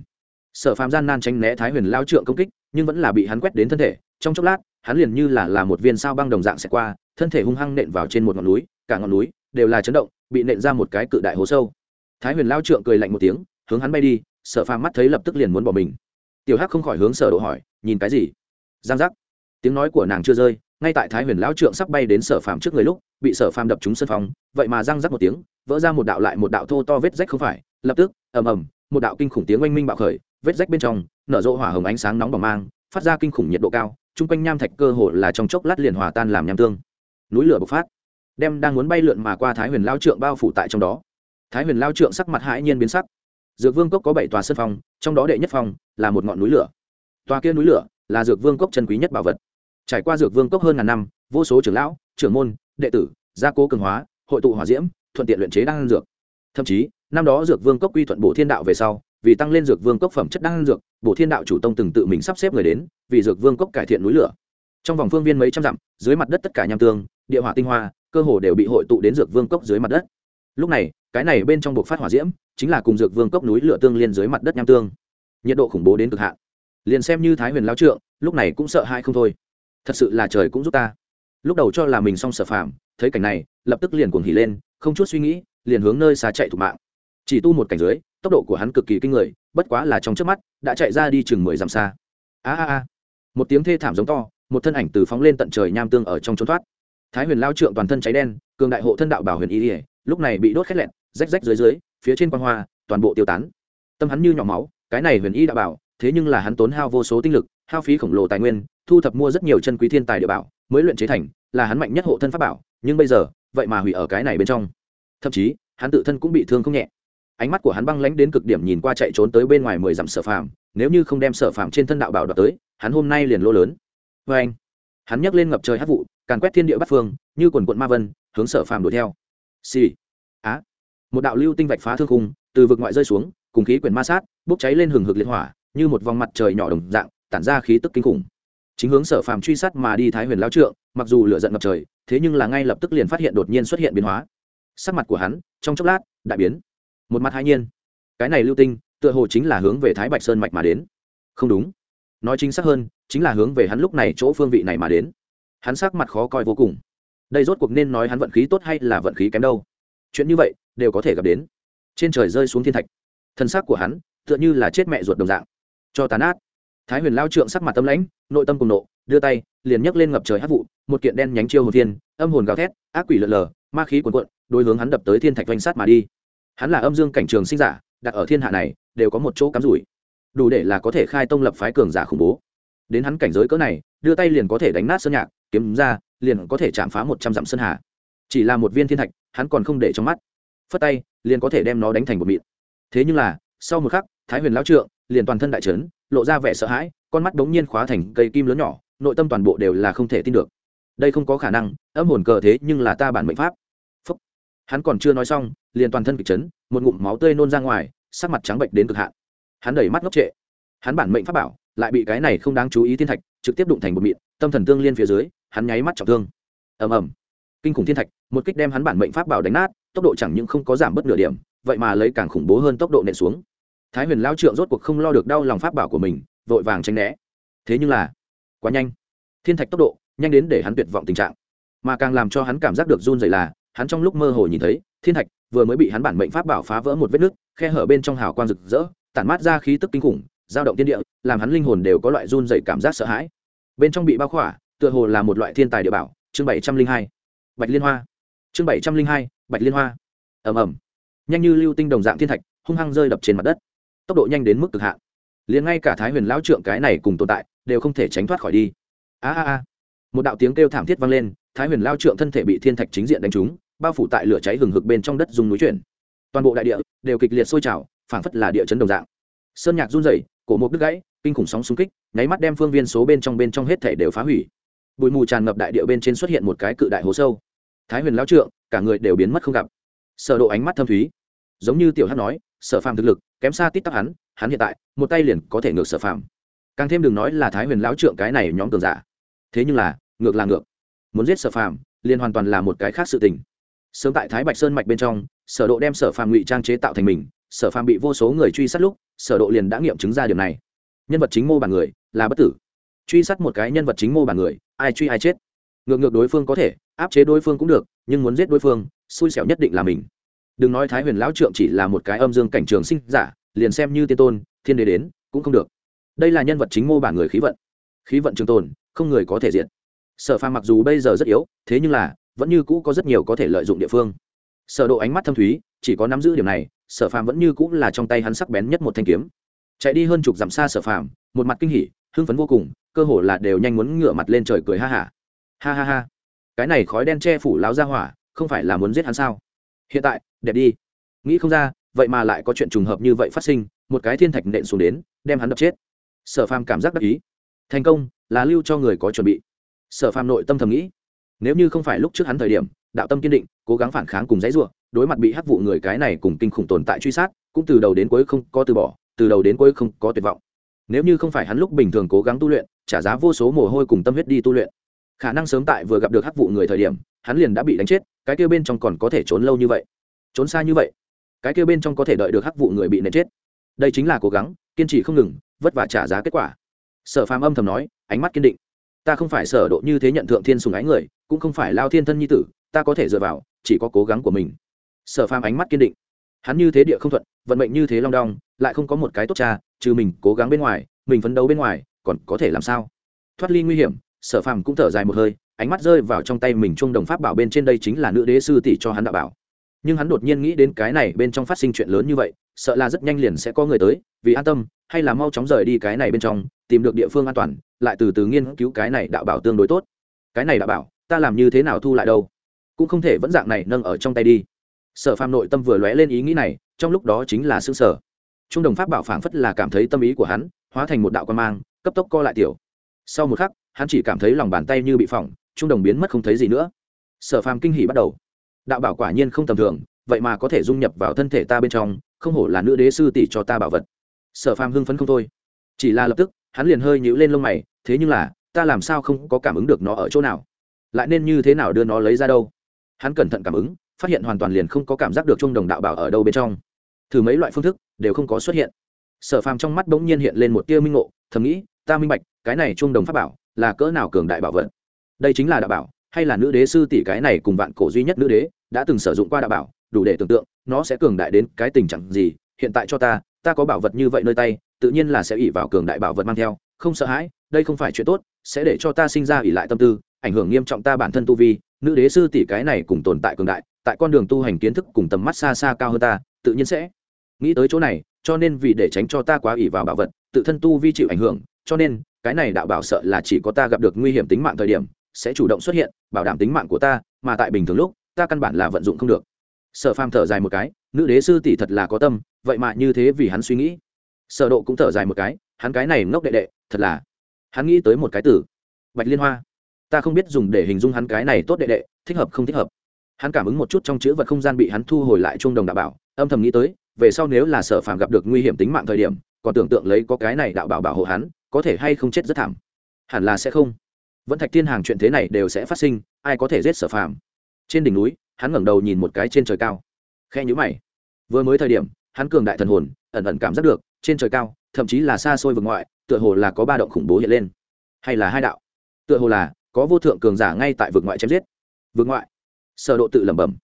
sở phạm gian nan tránh né thái huyền lao trượng công kích nhưng vẫn là bị hắn quét đến thân thể. Trong chốc lát hắn liền như là là một viên sao băng đồng dạng sẽ qua thân thể hung hăng nện vào trên một ngọn núi cả ngọn núi đều là chấn động bị nện ra một cái cự đại hố sâu. Thái huyền lao trượng cười lạnh một tiếng hướng hắn bay đi sở phàm mắt thấy lập tức liền muốn bỏ mình. Tiểu hắc không khỏi hướng sở độ hỏi nhìn cái gì? Giang giác. Tiếng nói của nàng chưa rơi ngay tại thái huyền lão trượng sắp bay đến sở phàm trước người lúc bị sở phàm đập trúng sân phòng vậy mà răng rắc một tiếng vỡ ra một đạo lại một đạo thô to vết rách không phải lập tức ầm ầm, một đạo kinh khủng tiếng oanh minh bạo khởi, vết rách bên trong, nở rộ hỏa hồng ánh sáng nóng bỏng mang, phát ra kinh khủng nhiệt độ cao, chung quanh nham thạch cơ hồ là trong chốc lát liền hòa tan làm nham tương. Núi lửa bộc phát, đem đang muốn bay lượn mà qua thái huyền lao trượng bao phủ tại trong đó. Thái huyền lao trượng sắc mặt hãi nhiên biến sắc. Dược vương cốc có bảy tòa sân phong, trong đó đệ nhất phong là một ngọn núi lửa. Tòa kia núi lửa là dược vương cốc chân quý nhất bảo vật. Trải qua dược vương cốc hơn ngàn năm, vô số trưởng lão, trưởng môn, đệ tử, gia cố cường hóa, hội tụ hỏa diễm, thuận tiện luyện chế đan dược. Thậm chí năm đó dược vương cốc quy thuận bổ thiên đạo về sau, vì tăng lên dược vương cốc phẩm chất đan dược, bổ thiên đạo chủ tông từng tự mình sắp xếp người đến, vì dược vương cốc cải thiện núi lửa. Trong vòng phương viên mấy trăm dặm, dưới mặt đất tất cả nham tương, địa hỏa tinh hoa, cơ hồ đều bị hội tụ đến dược vương cốc dưới mặt đất. Lúc này, cái này bên trong buộc phát hỏa diễm, chính là cùng dược vương cốc núi lửa tương liên dưới mặt đất nham tương. Nhiệt độ khủng bố đến cực hạn. Liền xem như thái huyền lao trượng, lúc này cũng sợ hai không thôi. Thật sự là trời cũng giúp ta. Lúc đầu cho là mình xong sở phạm thấy cảnh này, lập tức liền cuồng hỉ lên, không chút suy nghĩ, liền hướng nơi xa chạy thủ mạng chỉ tu một cảnh dưới tốc độ của hắn cực kỳ kinh người, bất quá là trong trước mắt, đã chạy ra đi chừng mười dặm xa. A a a. Một tiếng thê thảm giống to, một thân ảnh từ phóng lên tận trời nham tương ở trong trốn thoát. Thái huyền lao trượng toàn thân cháy đen, cường đại hộ thân đạo bảo huyền y ỉa lúc này bị đốt khét lẹn, rách rách dưới dưới, phía trên quan hoa, toàn bộ tiêu tán. Tâm hắn như nhỏ máu, cái này huyền y đạo bảo, thế nhưng là hắn tốn hao vô số tinh lực, hao phí khổng lồ tài nguyên, thu thập mua rất nhiều chân quý thiên tài địa bảo, mới luyện chế thành, là hắn mạnh nhất hộ thân pháp bảo, nhưng bây giờ, vậy mà hủy ở cái này bên trong. Thậm chí, hắn tự thân cũng bị thương không nhẹ ánh mắt của hắn băng lãnh đến cực điểm nhìn qua chạy trốn tới bên ngoài mười dặm sở phàm, nếu như không đem sở phàm trên thân đạo bảo đoạt tới, hắn hôm nay liền lỗ lớn. Vê anh, hắn nhấc lên ngập trời hát vụ, càn quét thiên địa bắt phương, như quần quận ma vân, hướng sở phàm đuổi theo. Xì、sì. á. Một đạo lưu tinh vạch phá thương khung, từ vực ngoại rơi xuống, cùng khí quyển ma sát, bốc cháy lên hừng hực liệt hỏa, như một vòng mặt trời nhỏ đồng dạng, tản ra khí tức kinh khủng. Chính hướng sở phàm truy sát mà đi thái huyền lao trượng, mặc dù lửa giận ngập trời, thế nhưng là ngay lập tức liền phát hiện đột nhiên xuất hiện biến hóa. Sắc mặt của hắn, trong chốc lát, đại biến một mặt hai nhiên. Cái này lưu tinh, tựa hồ chính là hướng về thái bạch sơn mạch mà đến. Không đúng. Nói chính xác hơn, chính là hướng về hắn lúc này chỗ phương vị này mà đến. Hắn sắc mặt khó coi vô cùng. Đây rốt cuộc nên nói hắn vận khí tốt hay là vận khí kém đâu? Chuyện như vậy, đều có thể gặp đến. Trên trời rơi xuống thiên thạch. Thân xác của hắn, tựa như là chết mẹ ruột đồng dạng. Cho tàn át thái huyền lao trượng sắc mặt tâm lãnh, nội tâm cùng nộ, đưa tay, liền nhấc lên ngập trời hát vụ, một kiện đen nhánh chiêu hồn thiên, âm hồn gào thét, ác quỷ lợn lờ, ma khí cuồn cuộn đôi hướng hắn đập tới thiên thạch doanh sát mà đi hắn là âm dương cảnh trường sinh giả, đặt ở thiên hạ này, đều có một chỗ cắm rủi. Đủ để là có thể khai tông lập phái cường giả khủng bố. Đến hắn cảnh giới cỡ này, đưa tay liền có thể đánh nát sơn nhạc, kiếm ra, liền có thể chạm phá một trăm dặm sơn hà. Chỉ là một viên thiên thạch, hắn còn không để trong mắt. Phất tay, liền có thể đem nó đánh thành một mịn. Thế nhưng là, sau một khắc, thái huyền lão trượng liền toàn thân đại trấn lộ ra vẻ sợ hãi, con mắt bỗng nhiên khóa thành cây kim lớn nhỏ, nội tâm toàn bộ đều là không thể tin được. Đây không có khả năng, âm hồn cờ thế nhưng là ta bản mệnh pháp. Phúc. hắn còn chưa nói xong liền toàn thân kịch chấn, một ngụm máu tươi nôn ra ngoài, sắc mặt trắng bệnh đến cực hạn. Hắn đẩy mắt ngốc trệ. Hắn bản mệnh pháp bảo, lại bị cái này không đáng chú ý thiên thạch trực tiếp đụng thành một mịn tâm thần tương liên phía dưới, hắn nháy mắt trọng thương. Ầm ầm. Kinh khủng thiên thạch, một kích đem hắn bản mệnh pháp bảo đánh nát, tốc độ chẳng những không có giảm bất nửa điểm, vậy mà lấy càng khủng bố hơn tốc độ nện xuống. Thái huyền lao trượng rốt cuộc không lo được đau lòng pháp bảo của mình, vội vàng tranh né. Thế nhưng là, quá nhanh. Thiên thạch tốc độ nhanh đến để hắn tuyệt vọng tình trạng. Mà càng làm cho hắn cảm giác được run dày là, hắn trong lúc mơ hồ nhìn thấy thiên thạch vừa mới bị hắn bản mệnh pháp bảo phá vỡ một vết nứt, khe hở bên trong hào quang rực rỡ, tản mát ra khí tức kinh khủng, dao động tiên địa, làm hắn linh hồn đều có loại run dày cảm giác sợ hãi. Bên trong bị bao khỏa, tựa hồ là một loại thiên tài địa bảo, chương bảy trăm linh hai. Bạch liên hoa. Chương bảy trăm linh hai, bạch liên hoa. Ẩm ẩm nhanh như lưu tinh đồng dạng thiên thạch, hung hăng rơi đập trên mặt đất. Tốc độ nhanh đến mức cực hạn. Liền ngay cả thái huyền lão trượng cái này cùng tồn tại, đều không thể tránh thoát khỏi đi. A a a. Một đạo tiếng kêu thảm thiết vang lên, thái huyền lao trượng thân thể bị thiên thạch chính diện đánh trúng bao phủ tại lửa cháy hừng hực bên trong đất dùng núi chuyển. Toàn bộ đại địa đều kịch liệt sôi trào, phảng phất là địa chấn đồng dạng. Sơn nhạc run rẩy, cổ mục đứt gãy, kinh khủng sóng xung kích, nháy mắt đem phương viên số bên trong bên trong hết thể đều phá hủy. Bụi mù tràn ngập đại địa bên trên xuất hiện một cái cự đại hố sâu. Thái huyền lao trượng, cả người đều biến mất không gặp. Sở độ ánh mắt thâm thúy. Giống như tiểu hắc nói, sở phàm thực lực, kém xa tít tắc hắn hắn hiện tại, một tay liền có thể ngược sở phàm. Càng thêm đừng nói là thái huyền lão trượng cái này nhóm cường giả. Thế nhưng là, ngược là ngược. Muốn giết sở phàm, liền hoàn toàn là một cái khác sự tình sớm tại thái bạch sơn mạch bên trong, sở độ đem sở phàm ngụy trang chế tạo thành mình, sở phàm bị vô số người truy sát lúc, sở độ liền đã nghiệm chứng ra điều này. Nhân vật chính mô bản người là bất tử. Truy sát một cái nhân vật chính mô bản người, ai truy ai chết? Ngược ngược đối phương có thể, áp chế đối phương cũng được, nhưng muốn giết đối phương, xui xẻo nhất định là mình. Đừng nói thái huyền lão trượng chỉ là một cái âm dương cảnh trường sinh giả, liền xem như tiên tôn, thiên đế đến, cũng không được. Đây là nhân vật chính mô bản người khí vận. Khí vận trường tồn, không người có thể diện sở phàm mặc dù bây giờ rất yếu, thế nhưng là vẫn như cũ có rất nhiều có thể lợi dụng địa phương. Sở độ ánh mắt thâm thúy, chỉ có nắm giữ điểm này, sở phàm vẫn như cũ là trong tay hắn sắc bén nhất một thanh kiếm. Chạy đi hơn chục dặm xa sở phàm, một mặt kinh hỉ, hưng phấn vô cùng, cơ hồ là đều nhanh muốn ngửa mặt lên trời cười ha ha ha ha ha. Cái này khói đen che phủ láo ra hỏa, không phải là muốn giết hắn sao? Hiện tại, đẹp đi. Nghĩ không ra, vậy mà lại có chuyện trùng hợp như vậy phát sinh, một cái thiên thạch nện xuống đến, đem hắn đập chết. Sở phàm cảm giác đắc ý. Thành công, là lưu cho người có chuẩn bị. Sở phàm nội tâm thầm nghĩ nếu như không phải lúc trước hắn thời điểm, đạo tâm kiên định, cố gắng phản kháng cùng dãy ruộng đối mặt bị hắc vụ người cái này cùng kinh khủng tồn tại truy sát, cũng từ đầu đến cuối không có từ bỏ, từ đầu đến cuối không có tuyệt vọng. Nếu như không phải hắn lúc bình thường cố gắng tu luyện, trả giá vô số mồ hôi cùng tâm huyết đi tu luyện. Khả năng sớm tại vừa gặp được hắc vụ người thời điểm, hắn liền đã bị đánh chết, cái kêu bên trong còn có thể trốn lâu như vậy. Trốn xa như vậy, cái kêu bên trong có thể đợi được hắc vụ người bị nện chết. Đây chính là cố gắng, kiên trì không ngừng, vất vả trả giá kết quả. Sở phàm âm thầm nói, ánh mắt kiên định. Ta không phải sở độ như thế nhận thượng thiên sùng ái người cũng không phải lao thiên thân nhi tử, ta có thể dựa vào, chỉ có cố gắng của mình. Sở phàm ánh mắt kiên định. Hắn như thế địa không thuận, vận mệnh như thế long đong, lại không có một cái tốt cha, trừ mình cố gắng bên ngoài, mình phấn đấu bên ngoài, còn có thể làm sao? Thoát ly nguy hiểm, sở phàm cũng thở dài một hơi, ánh mắt rơi vào trong tay mình chung đồng pháp bảo bên trên đây chính là nữ đế sư tỷ cho hắn đạo bảo. Nhưng hắn đột nhiên nghĩ đến cái này bên trong phát sinh chuyện lớn như vậy, sợ là rất nhanh liền sẽ có người tới, vì an tâm, hay là mau chóng rời đi cái này bên trong, tìm được địa phương an toàn, lại từ từ nghiên cứu cái này đạo bảo tương đối tốt. Cái này đạo bảo ta làm như thế nào thu lại đâu? Cũng không thể vẫn dạng này nâng ở trong tay đi. Sở phàm nội tâm vừa lóe lên ý nghĩ này, trong lúc đó chính là xương sở trung đồng pháp bảo phảng phất là cảm thấy tâm ý của hắn, hóa thành một đạo quan mang, cấp tốc co lại tiểu. Sau một khắc, hắn chỉ cảm thấy lòng bàn tay như bị phỏng, trung đồng biến mất không thấy gì nữa. Sở phàm kinh hỉ bắt đầu. Đạo bảo quả nhiên không tầm thường, vậy mà có thể dung nhập vào thân thể ta bên trong, không hổ là nữ đế sư tỷ cho ta bảo vật. Sở phàm hưng phấn không thôi. Chỉ là lập tức, hắn liền hơi nhíu lên lông mày, thế nhưng là, ta làm sao không có cảm ứng được nó ở chỗ nào? Lại nên như thế nào đưa nó lấy ra đâu? Hắn cẩn thận cảm ứng, phát hiện hoàn toàn liền không có cảm giác được chung đồng đạo bảo ở đâu bên trong. Thử mấy loại phương thức, đều không có xuất hiện. Sở phàm trong mắt bỗng nhiên hiện lên một tia minh ngộ, thầm nghĩ, ta minh bạch, cái này chung đồng pháp bảo là cỡ nào cường đại bảo vật? Đây chính là đạo bảo, hay là nữ đế sư tỷ cái này cùng vạn cổ duy nhất nữ đế đã từng sử dụng qua đạo bảo, đủ để tưởng tượng, nó sẽ cường đại đến cái tình trạng gì? Hiện tại cho ta ta có bảo vật như vậy nơi tay, tự nhiên là sẽ ỉ vào cường đại bảo vật mang theo, không sợ hãi, đây không phải chuyện tốt, sẽ để cho ta sinh ra ỉ lại tâm tư ảnh hưởng nghiêm trọng ta bản thân tu vi, nữ đế sư tỷ cái này cùng tồn tại cường đại, tại con đường tu hành kiến thức cùng tầm mắt xa xa cao hơn ta, tự nhiên sẽ nghĩ tới chỗ này, cho nên vì để tránh cho ta quá ỉ vào bảo vật, tự thân tu vi chịu ảnh hưởng, cho nên, cái này đạo bảo sợ là chỉ có ta gặp được nguy hiểm tính mạng thời điểm, sẽ chủ động xuất hiện, bảo đảm tính mạng của ta, mà tại bình thường lúc, ta căn bản là vận dụng không được. Sở phàm thở dài một cái, nữ đế sư tỷ thật là có tâm, vậy mà như thế vì hắn suy nghĩ. Sở độ cũng thở dài một cái, hắn cái này ngốc đệ đệ, thật là, hắn nghĩ tới một cái từ, bạch liên hoa ta không biết dùng để hình dung hắn cái này tốt đệ đệ, thích hợp không thích hợp. Hắn cảm ứng một chút trong chữ vật không gian bị hắn thu hồi lại trung đồng đạo bảo, âm thầm nghĩ tới, về sau nếu là sở phàm gặp được nguy hiểm tính mạng thời điểm, còn tưởng tượng lấy có cái này đạo bảo bảo hộ hắn, có thể hay không chết rất thảm. Hẳn là sẽ không. Vẫn thạch thiên hàng chuyện thế này đều sẽ phát sinh, ai có thể giết sở phàm? Trên đỉnh núi, hắn ngẩng đầu nhìn một cái trên trời cao. Khe nhữ mày. Vừa mới thời điểm, hắn cường đại thần hồn, ẩn ẩn cảm giác được, trên trời cao, thậm chí là xa xôi vực ngoại, tựa hồ là có ba động khủng bố hiện lên. Hay là hai đạo? Tựa hồ là có vô thượng cường giả ngay tại vực ngoại chém giết. Vực ngoại? Sở độ tự lẩm bẩm.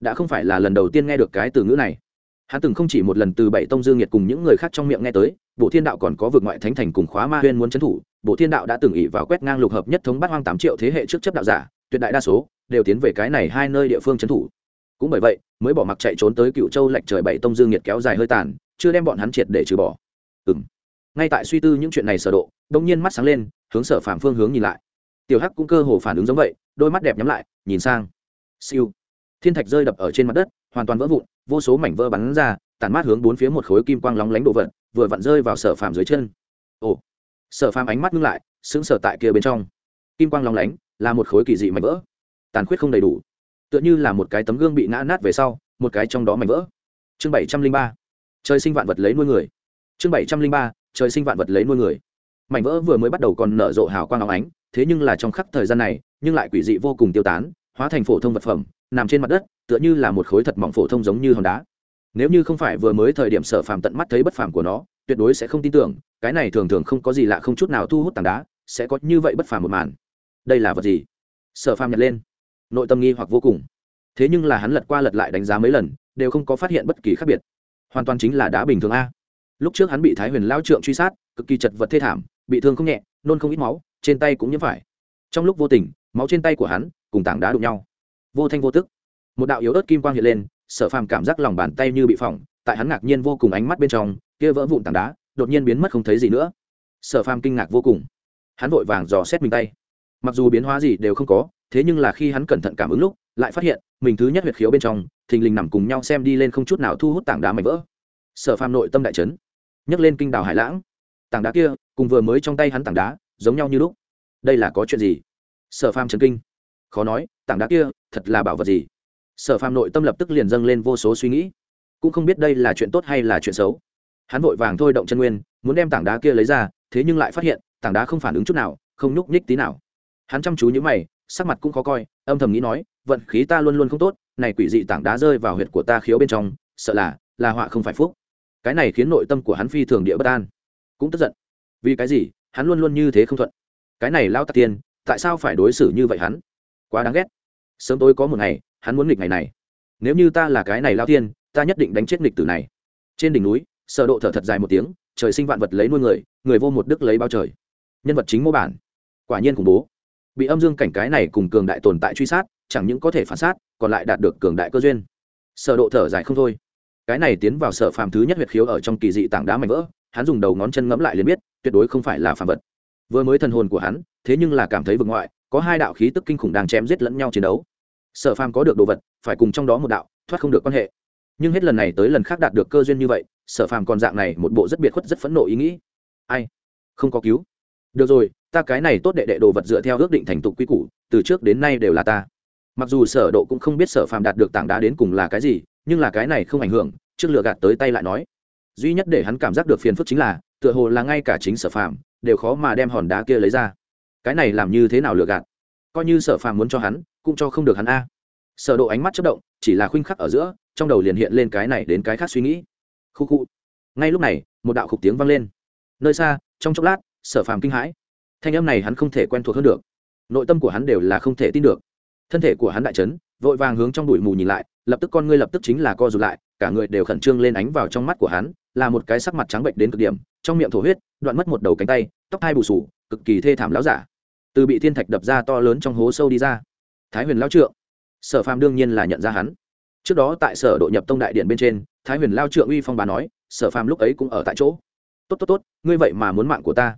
Đã không phải là lần đầu tiên nghe được cái từ ngữ này. Hắn từng không chỉ một lần từ bảy tông dương nhiệt cùng những người khác trong miệng nghe tới bộ thiên đạo còn có vực ngoại thánh thành cùng khóa ma huyên muốn trấn thủ bộ thiên đạo đã từng ỉ vào quét ngang lục hợp nhất thống bắt hoang tám triệu thế hệ trước chấp đạo giả, tuyệt đại đa số đều tiến về cái này hai nơi địa phương trấn thủ. Cũng bởi vậy, mới bỏ mặc chạy trốn tới cựu châu lệch trời bảy tông dương nhiệt kéo dài hơi tàn, chưa đem bọn hắn triệt để trừ bỏ. Ừ ngay tại suy tư những chuyện này sở độ đông nhiên mắt sáng lên, hướng sở phạm phương hướng nhìn lại tiểu hắc cũng cơ hồ phản ứng giống vậy, đôi mắt đẹp nhắm lại, nhìn sang. Siêu. Thiên thạch rơi đập ở trên mặt đất, hoàn toàn vỡ vụn, vô số mảnh vỡ bắn ra, tản mát hướng bốn phía một khối kim quang lóng lánh đồ vật, vừa vặn rơi vào sở phàm dưới chân. Ồ. Sở phàm ánh mắt ngưng lại, sững sờ tại kia bên trong. Kim quang lóng lánh là một khối kỳ dị mảnh vỡ, tàn khuyết không đầy đủ. Tựa như là một cái tấm gương bị ngã nát về sau, một cái trong đó mảnh vỡ. Chương bảy trăm linh ba. Trời sinh vạn vật lấy nuôi người. Chương bảy trăm linh ba. Trời sinh vạn vật lấy nuôi người mảnh vỡ vừa mới bắt đầu còn nở rộ hào quang óng ánh, thế nhưng là trong khắc thời gian này, nhưng lại quỷ dị vô cùng tiêu tán, hóa thành phổ thông vật phẩm, nằm trên mặt đất, tựa như là một khối thật mỏng phổ thông giống như hòn đá. Nếu như không phải vừa mới thời điểm sở phàm tận mắt thấy bất phàm của nó, tuyệt đối sẽ không tin tưởng, cái này thường thường không có gì lạ không chút nào thu hút tảng đá, sẽ có như vậy bất phàm một màn. Đây là vật gì? Sở phàm nhặt lên. Nội tâm nghi hoặc vô cùng. Thế nhưng là hắn lật qua lật lại đánh giá mấy lần, đều không có phát hiện bất kỳ khác biệt. Hoàn toàn chính là đá bình thường a. Lúc trước hắn bị thái huyền lao trượng truy sát, cực kỳ chật vật thê thảm bị thương không nhẹ, nôn không ít máu, trên tay cũng nhiễm phải. Trong lúc vô tình, máu trên tay của hắn cùng tảng đá đụng nhau. Vô thanh vô tức. Một đạo yếu ớt kim quang hiện lên, sở phàm cảm giác lòng bàn tay như bị phỏng, tại hắn ngạc nhiên vô cùng ánh mắt bên trong, kia vỡ vụn tảng đá, đột nhiên biến mất không thấy gì nữa. Sở phàm kinh ngạc vô cùng. Hắn vội vàng dò xét mình tay. Mặc dù biến hóa gì đều không có, thế nhưng là khi hắn cẩn thận cảm ứng lúc, lại phát hiện, mình thứ nhất huyệt khiếu bên trong, thình lình nằm cùng nhau xem đi lên không chút nào thu hút tảng đá mảnh vỡ. Sở phàm nội tâm đại trấn nhấc lên kinh đào hải lãng tảng đá kia cùng vừa mới trong tay hắn tảng đá giống nhau như lúc. Đây là có chuyện gì? Sở phàm trấn kinh. Khó nói, tảng đá kia thật là bảo vật gì? Sở phàm nội tâm lập tức liền dâng lên vô số suy nghĩ. Cũng không biết đây là chuyện tốt hay là chuyện xấu. Hắn vội vàng thôi động chân nguyên, muốn đem tảng đá kia lấy ra, thế nhưng lại phát hiện, tảng đá không phản ứng chút nào, không nhúc nhích tí nào. Hắn chăm chú nhữ mày, sắc mặt cũng khó coi, âm thầm nghĩ nói, vận khí ta luôn luôn không tốt, này quỷ dị tảng đá rơi vào huyệt của ta khiếu bên trong, sợ là là họa không phải phúc. Cái này khiến nội tâm của hắn phi thường địa bất an cũng tức giận. Vì cái gì? Hắn luôn luôn như thế không thuận. Cái này lao tạc tiên, tại sao phải đối xử như vậy hắn? Quá đáng ghét. Sớm tối có một ngày, hắn muốn nghịch ngày này. Nếu như ta là cái này lao tiên, ta nhất định đánh chết nghịch tử này. Trên đỉnh núi, sở độ thở thật dài một tiếng, trời sinh vạn vật lấy nuôi người người vô một đức lấy bao trời. Nhân vật chính mô bản. Quả nhiên khủng bố. Bị âm dương cảnh cái này cùng cường đại tồn tại truy sát, chẳng những có thể phản sát, còn lại đạt được cường đại cơ duyên. Sở độ thở dài không thôi. Cái này tiến vào sở phàm thứ nhất huyệt khiếu ở trong kỳ dị tảng đá mảnh vỡ hắn dùng đầu ngón chân ngẫm lại liền biết, tuyệt đối không phải là phàm vật. Vừa mới thần hồn của hắn, thế nhưng là cảm thấy vực ngoại, có hai đạo khí tức kinh khủng đang chém giết lẫn nhau chiến đấu. Sở phàm có được đồ vật, phải cùng trong đó một đạo, thoát không được quan hệ. Nhưng hết lần này tới lần khác đạt được cơ duyên như vậy, sở phàm còn dạng này một bộ rất biệt khuất rất phẫn nộ ý nghĩ. Ai? Không có cứu. Được rồi, ta cái này tốt đệ đệ đồ vật dựa theo ước định thành tục quy củ, từ trước đến nay đều là ta. Mặc dù sở độ cũng không biết sở phàm đạt được tảng đá đến cùng là cái gì, nhưng là cái này không ảnh hưởng, trước lựa gạt tới tay lại nói duy nhất để hắn cảm giác được phiền phức chính là, tựa hồ là ngay cả chính sở phàm đều khó mà đem hòn đá kia lấy ra. Cái này làm như thế nào lừa gạt? Coi như sở phàm muốn cho hắn, cũng cho không được hắn a. Sở độ ánh mắt chớp động, chỉ là khuynh khắc ở giữa, trong đầu liền hiện lên cái này đến cái khác suy nghĩ. Khu khu. Ngay lúc này, một đạo khục tiếng vang lên. Nơi xa, trong chốc lát, sở phàm kinh hãi. Thanh âm này hắn không thể quen thuộc hơn được. Nội tâm của hắn đều là không thể tin được. Thân thể của hắn đại chấn, vội vàng hướng trong bụi mù nhìn lại, lập tức con ngươi lập tức chính là co rụt lại cả người đều khẩn trương lên ánh vào trong mắt của hắn, là một cái sắc mặt trắng bệnh đến cực điểm, trong miệng thổ huyết, đoạn mất một đầu cánh tay, tóc hai bù sù, cực kỳ thê thảm láo giả. Từ bị thiên thạch đập ra to lớn trong hố sâu đi ra. Thái huyền lao trượng. Sở phàm đương nhiên là nhận ra hắn. Trước đó tại sở độ nhập tông đại điện bên trên, thái huyền lao trượng uy phong bà nói, sở phàm lúc ấy cũng ở tại chỗ. Tốt tốt tốt, ngươi vậy mà muốn mạng của ta.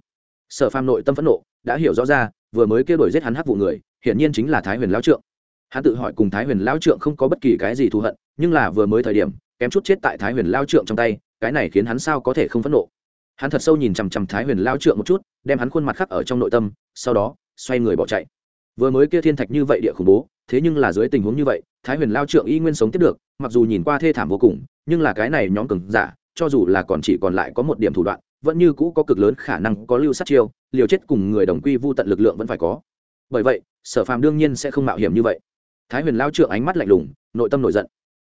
Sở phàm nội tâm phẫn nộ, đã hiểu rõ ra, vừa mới kêu đuổi giết hắn hắc vụ người, hiển nhiên chính là thái huyền lao trượng. Hắn tự hỏi cùng thái huyền lao trượng không có bất kỳ cái gì thù hận, nhưng là vừa mới thời điểm kém chút chết tại thái huyền lao trượng trong tay, cái này khiến hắn sao có thể không phẫn nộ. Hắn thật sâu nhìn chằm chằm thái huyền lao trượng một chút, đem hắn khuôn mặt khắc ở trong nội tâm, sau đó, xoay người bỏ chạy. Vừa mới kia thiên thạch như vậy địa khủng bố, thế nhưng là dưới tình huống như vậy, thái huyền lao trượng y nguyên sống tiếp được, mặc dù nhìn qua thê thảm vô cùng, nhưng là cái này nhóm cường giả, cho dù là còn chỉ còn lại có một điểm thủ đoạn, vẫn như cũ có cực lớn khả năng có lưu sát chiêu, liều chết cùng người đồng quy vô tận lực lượng vẫn phải có. Bởi vậy, sở phàm đương nhiên sẽ không mạo hiểm như vậy. Thái huyền lao trượng ánh mắt lạnh lùng, nội tâm nổi giận.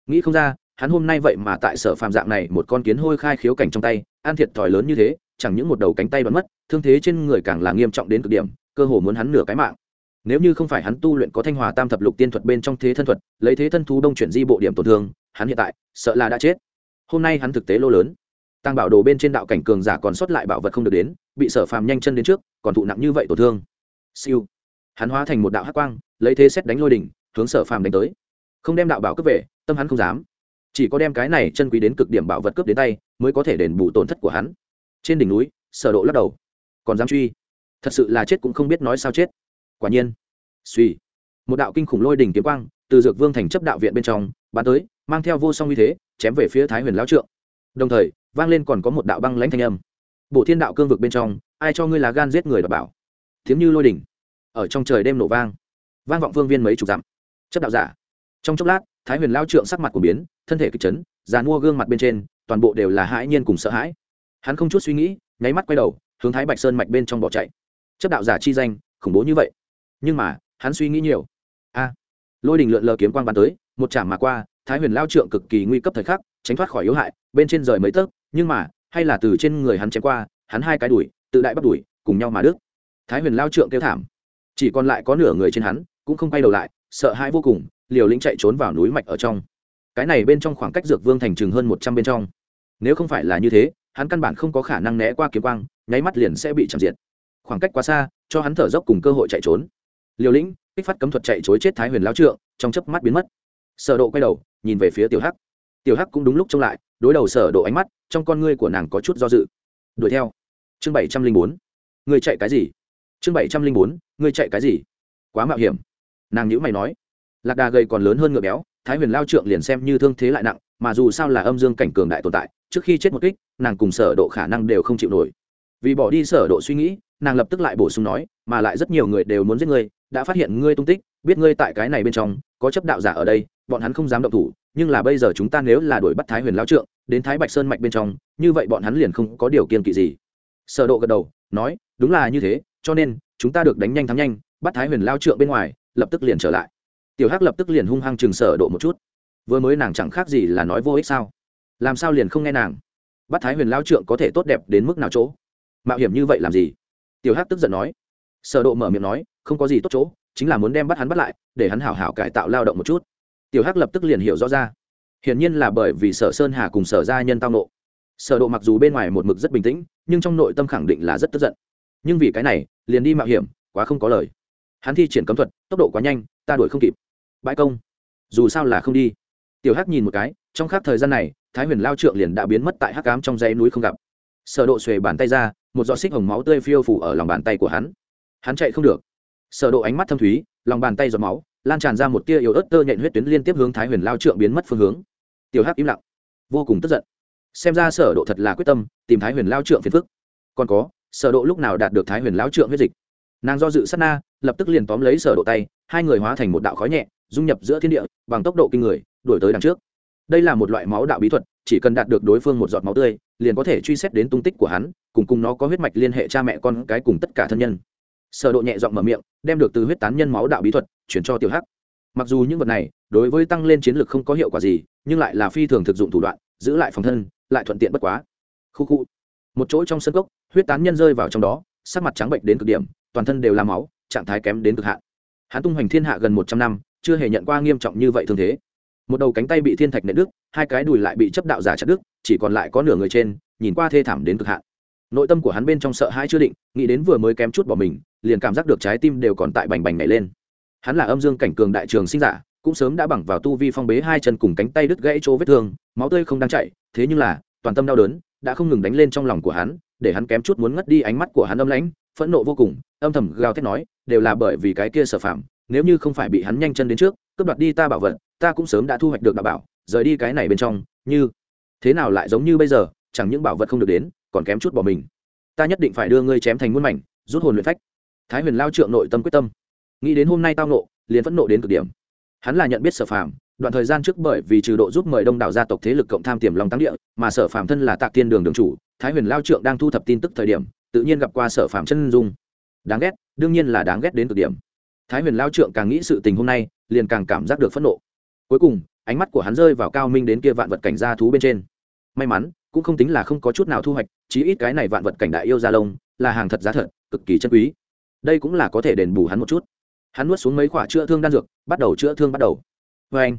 Nghĩ không ra hắn hôm nay vậy mà tại sở phàm dạng này một con kiến hôi khai khiếu cảnh trong tay an thiệt thòi lớn như thế, chẳng những một đầu cánh tay bắn mất, thương thế trên người càng là nghiêm trọng đến cực điểm, cơ hồ muốn hắn nửa cái mạng. Nếu như không phải hắn tu luyện có thanh hòa tam thập lục tiên thuật bên trong thế thân thuật, lấy thế thân thú đông chuyển di bộ điểm tổn thương, hắn hiện tại sợ là đã chết. Hôm nay hắn thực tế lô lớn. Tăng bảo đồ bên trên đạo cảnh cường giả còn sót lại bảo vật không được đến, bị sở phàm nhanh chân đến trước, còn thụ nặng như vậy tổn thương. Siêu. Hắn hóa thành một đạo hắc quang, lấy thế xét đánh lôi đỉnh, hướng sở phàm đánh tới. Không đem đạo bảo cướp về, tâm hắn không dám chỉ có đem cái này chân quý đến cực điểm bảo vật cướp đến tay, mới có thể đền bù tổn thất của hắn. Trên đỉnh núi, sở độ lắc đầu. Còn dám truy? Thật sự là chết cũng không biết nói sao chết. Quả nhiên. Suy một đạo kinh khủng lôi đỉnh kiếm quang, từ dược vương thành chấp đạo viện bên trong, bắn tới, mang theo vô song uy thế, chém về phía thái huyền lão trượng. Đồng thời, vang lên còn có một đạo băng lãnh thanh âm. Bộ thiên đạo cương vực bên trong, ai cho ngươi là gan giết người đọc bảo? Tiếng như lôi đỉnh. Ở trong trời đêm nổ vang. Vang vọng vương viên mấy chục dặm. Chấp đạo giả. Trong chốc lát thái huyền lao trượng sắc mặt của biến, thân thể kịch chấn, già mua gương mặt bên trên, toàn bộ đều là hãi nhiên cùng sợ hãi. Hắn không chút suy nghĩ, nháy mắt quay đầu, hướng thái bạch sơn mạch bên trong bỏ chạy. Chấp đạo giả chi danh, khủng bố như vậy. Nhưng mà, hắn suy nghĩ nhiều. A! Lôi đình lượn lờ kiếm quang bắn tới, một chạm mà qua, thái huyền lao trượng cực kỳ nguy cấp thời khắc, tránh thoát khỏi yếu hại, bên trên rời mấy tấc, nhưng mà, hay là từ trên người hắn chém qua, hắn hai cái đuổi, tự đại bắt đuổi, cùng nhau mà đứt. Thái huyền lao trượng kêu thảm. Chỉ còn lại có nửa người trên hắn, cũng không quay đầu lại sợ hãi vô cùng, liều lĩnh chạy trốn vào núi mạch ở trong. Cái này bên trong khoảng cách dược vương thành chừng hơn một trăm bên trong. Nếu không phải là như thế, hắn căn bản không có khả năng né qua kiếm quang, nháy mắt liền sẽ bị chạm diệt. Khoảng cách quá xa, cho hắn thở dốc cùng cơ hội chạy trốn. Liều lĩnh, kích phát cấm thuật chạy chối chết thái huyền lao trượng, trong chớp mắt biến mất. Sở độ quay đầu, nhìn về phía tiểu hắc. Tiểu hắc cũng đúng lúc trông lại, đối đầu sở độ ánh mắt, trong con ngươi của nàng có chút do dự. Đuổi theo. Chương bảy trăm linh bốn. Người chạy cái gì? Chương bảy trăm linh bốn. Người chạy cái gì? Quá mạo hiểm nàng nhữ mày nói, lạc đà gầy còn lớn hơn ngựa béo, thái huyền lao trượng liền xem như thương thế lại nặng, mà dù sao là âm dương cảnh cường đại tồn tại, trước khi chết một kích, nàng cùng sở độ khả năng đều không chịu nổi. Vì bỏ đi sở độ suy nghĩ, nàng lập tức lại bổ sung nói, mà lại rất nhiều người đều muốn giết ngươi, đã phát hiện ngươi tung tích, biết ngươi tại cái này bên trong, có chấp đạo giả ở đây, bọn hắn không dám động thủ, nhưng là bây giờ chúng ta nếu là đuổi bắt thái huyền lao trượng, đến thái bạch sơn mạch bên trong, như vậy bọn hắn liền không có điều kiên kỵ gì. Sở độ gật đầu, nói, đúng là như thế, cho nên, chúng ta được đánh nhanh thắng nhanh, bắt thái huyền lao trượng bên ngoài lập tức liền trở lại. Tiểu hắc lập tức liền hung hăng chừng sở độ một chút. Vừa mới nàng chẳng khác gì là nói vô ích sao? Làm sao liền không nghe nàng? Bắt thái huyền lao trượng có thể tốt đẹp đến mức nào chỗ? Mạo hiểm như vậy làm gì? Tiểu hắc tức giận nói. Sở độ mở miệng nói, không có gì tốt chỗ, chính là muốn đem bắt hắn bắt lại, để hắn hảo hảo cải tạo lao động một chút. Tiểu hắc lập tức liền hiểu rõ ra. Hiển nhiên là bởi vì sở sơn hà cùng sở gia nhân tao nộ. Sở độ mặc dù bên ngoài một mực rất bình tĩnh, nhưng trong nội tâm khẳng định là rất tức giận. Nhưng vì cái này, liền đi mạo hiểm, quá không có lời hắn thi triển cấm thuật, tốc độ quá nhanh, ta đuổi không kịp. Bãi công. Dù sao là không đi. Tiểu hắc nhìn một cái, trong khắc thời gian này, thái huyền lao trượng liền đã biến mất tại hắc cám trong dãy núi không gặp. Sở độ xuề bàn tay ra, một giọt xích hồng máu tươi phiêu phủ ở lòng bàn tay của hắn. Hắn chạy không được. Sở độ ánh mắt thâm thúy, lòng bàn tay giọt máu, lan tràn ra một tia yếu ớt tơ nhện huyết tuyến liên tiếp hướng thái huyền lao trượng biến mất phương hướng. Tiểu hắc im lặng, vô cùng tức giận. Xem ra sở độ thật là quyết tâm, tìm thái huyền lao trượng phiền phức. Còn có, sở độ lúc nào đạt được thái huyền lao trượng huyết dịch? Nàng do dự sát na lập tức liền tóm lấy sở độ tay, hai người hóa thành một đạo khói nhẹ, dung nhập giữa thiên địa, bằng tốc độ kinh người, đuổi tới đằng trước. Đây là một loại máu đạo bí thuật, chỉ cần đạt được đối phương một giọt máu tươi, liền có thể truy xét đến tung tích của hắn, cùng cùng nó có huyết mạch liên hệ cha mẹ con cái cùng tất cả thân nhân. Sở độ nhẹ giọng mở miệng, đem được từ huyết tán nhân máu đạo bí thuật, chuyển cho tiểu hắc. Mặc dù những vật này, đối với tăng lên chiến lược không có hiệu quả gì, nhưng lại là phi thường thực dụng thủ đoạn, giữ lại phòng thân, lại thuận tiện bất quá. Khu khu. Một chỗ trong sân cốc, huyết tán nhân rơi vào trong đó, sắc mặt trắng bệnh đến cực điểm, toàn thân đều là máu trạng thái kém đến cực hạn. Hắn tung hoành thiên hạ gần một trăm năm, chưa hề nhận qua nghiêm trọng như vậy thương thế. Một đầu cánh tay bị thiên thạch nện đứt, hai cái đùi lại bị chấp đạo giả chặt đứt, chỉ còn lại có nửa người trên, nhìn qua thê thảm đến cực hạn. Nội tâm của hắn bên trong sợ hãi chưa định, nghĩ đến vừa mới kém chút bỏ mình, liền cảm giác được trái tim đều còn tại bành bành nhảy lên. Hắn là âm dương cảnh cường đại trường sinh giả, cũng sớm đã bằng vào tu vi phong bế hai chân cùng cánh tay đứt gãy chỗ vết thương, máu tươi không đang chạy thế nhưng là, toàn tâm đau đớn, đã không ngừng đánh lên trong lòng của hắn, để hắn kém chút muốn ngất đi ánh mắt của hắn âm lãnh, phẫn nộ vô cùng, âm thầm gào thét nói đều là bởi vì cái kia sở phạm nếu như không phải bị hắn nhanh chân đến trước, cướp đoạt đi ta bảo vật, ta cũng sớm đã thu hoạch được đạo bảo, rời đi cái này bên trong, như thế nào lại giống như bây giờ, chẳng những bảo vật không được đến, còn kém chút bỏ mình. Ta nhất định phải đưa ngươi chém thành muôn mảnh, rút hồn luyện phách. Thái huyền lao trượng nội tâm quyết tâm. Nghĩ đến hôm nay tao nộ liền phẫn nộ đến cực điểm. Hắn là nhận biết sở phàm, đoạn thời gian trước bởi vì trừ độ giúp mời đông đảo gia tộc thế lực cộng tham tiềm long tăng địa, mà sở phàm thân là tạc tiên đường đường chủ, thái huyền lao trượng đang thu thập tin tức thời điểm, tự nhiên gặp qua sở phàm chân dung đáng ghét, đương nhiên là đáng ghét đến cực điểm. Thái huyền lao trượng càng nghĩ sự tình hôm nay, liền càng cảm giác được phẫn nộ. Cuối cùng, ánh mắt của hắn rơi vào cao minh đến kia vạn vật cảnh gia thú bên trên. May mắn, cũng không tính là không có chút nào thu hoạch, chí ít cái này vạn vật cảnh đại yêu gia lông, là hàng thật giá thật, cực kỳ chân quý. Đây cũng là có thể đền bù hắn một chút. Hắn nuốt xuống mấy khoả chữa thương đan dược, bắt đầu chữa thương bắt đầu. Vê anh,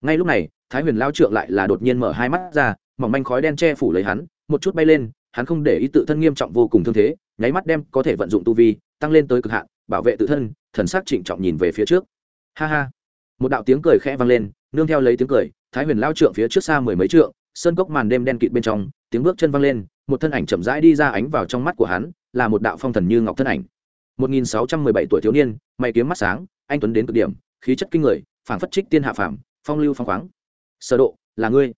ngay lúc này, thái huyền lao trượng lại là đột nhiên mở hai mắt ra, mỏng manh khói đen che phủ lấy hắn, một chút bay lên hắn không để ý tự thân nghiêm trọng vô cùng thương thế, nháy mắt đem có thể vận dụng tu vi tăng lên tới cực hạn, bảo vệ tự thân, thần sắc trịnh trọng nhìn về phía trước. Ha ha. Một đạo tiếng cười khẽ vang lên, nương theo lấy tiếng cười, thái huyền lao trượng phía trước xa mười mấy trượng, sơn cốc màn đêm đen kịt bên trong, tiếng bước chân vang lên, một thân ảnh chậm rãi đi ra ánh vào trong mắt của hắn, là một đạo phong thần như ngọc thân ảnh. 1617 tuổi thiếu niên, mày kiếm mắt sáng, anh tuấn đến cực điểm, khí chất kinh người, phảng phất trích tiên hạ phàm, phong lưu phong khoáng. Sở độ, là ngươi.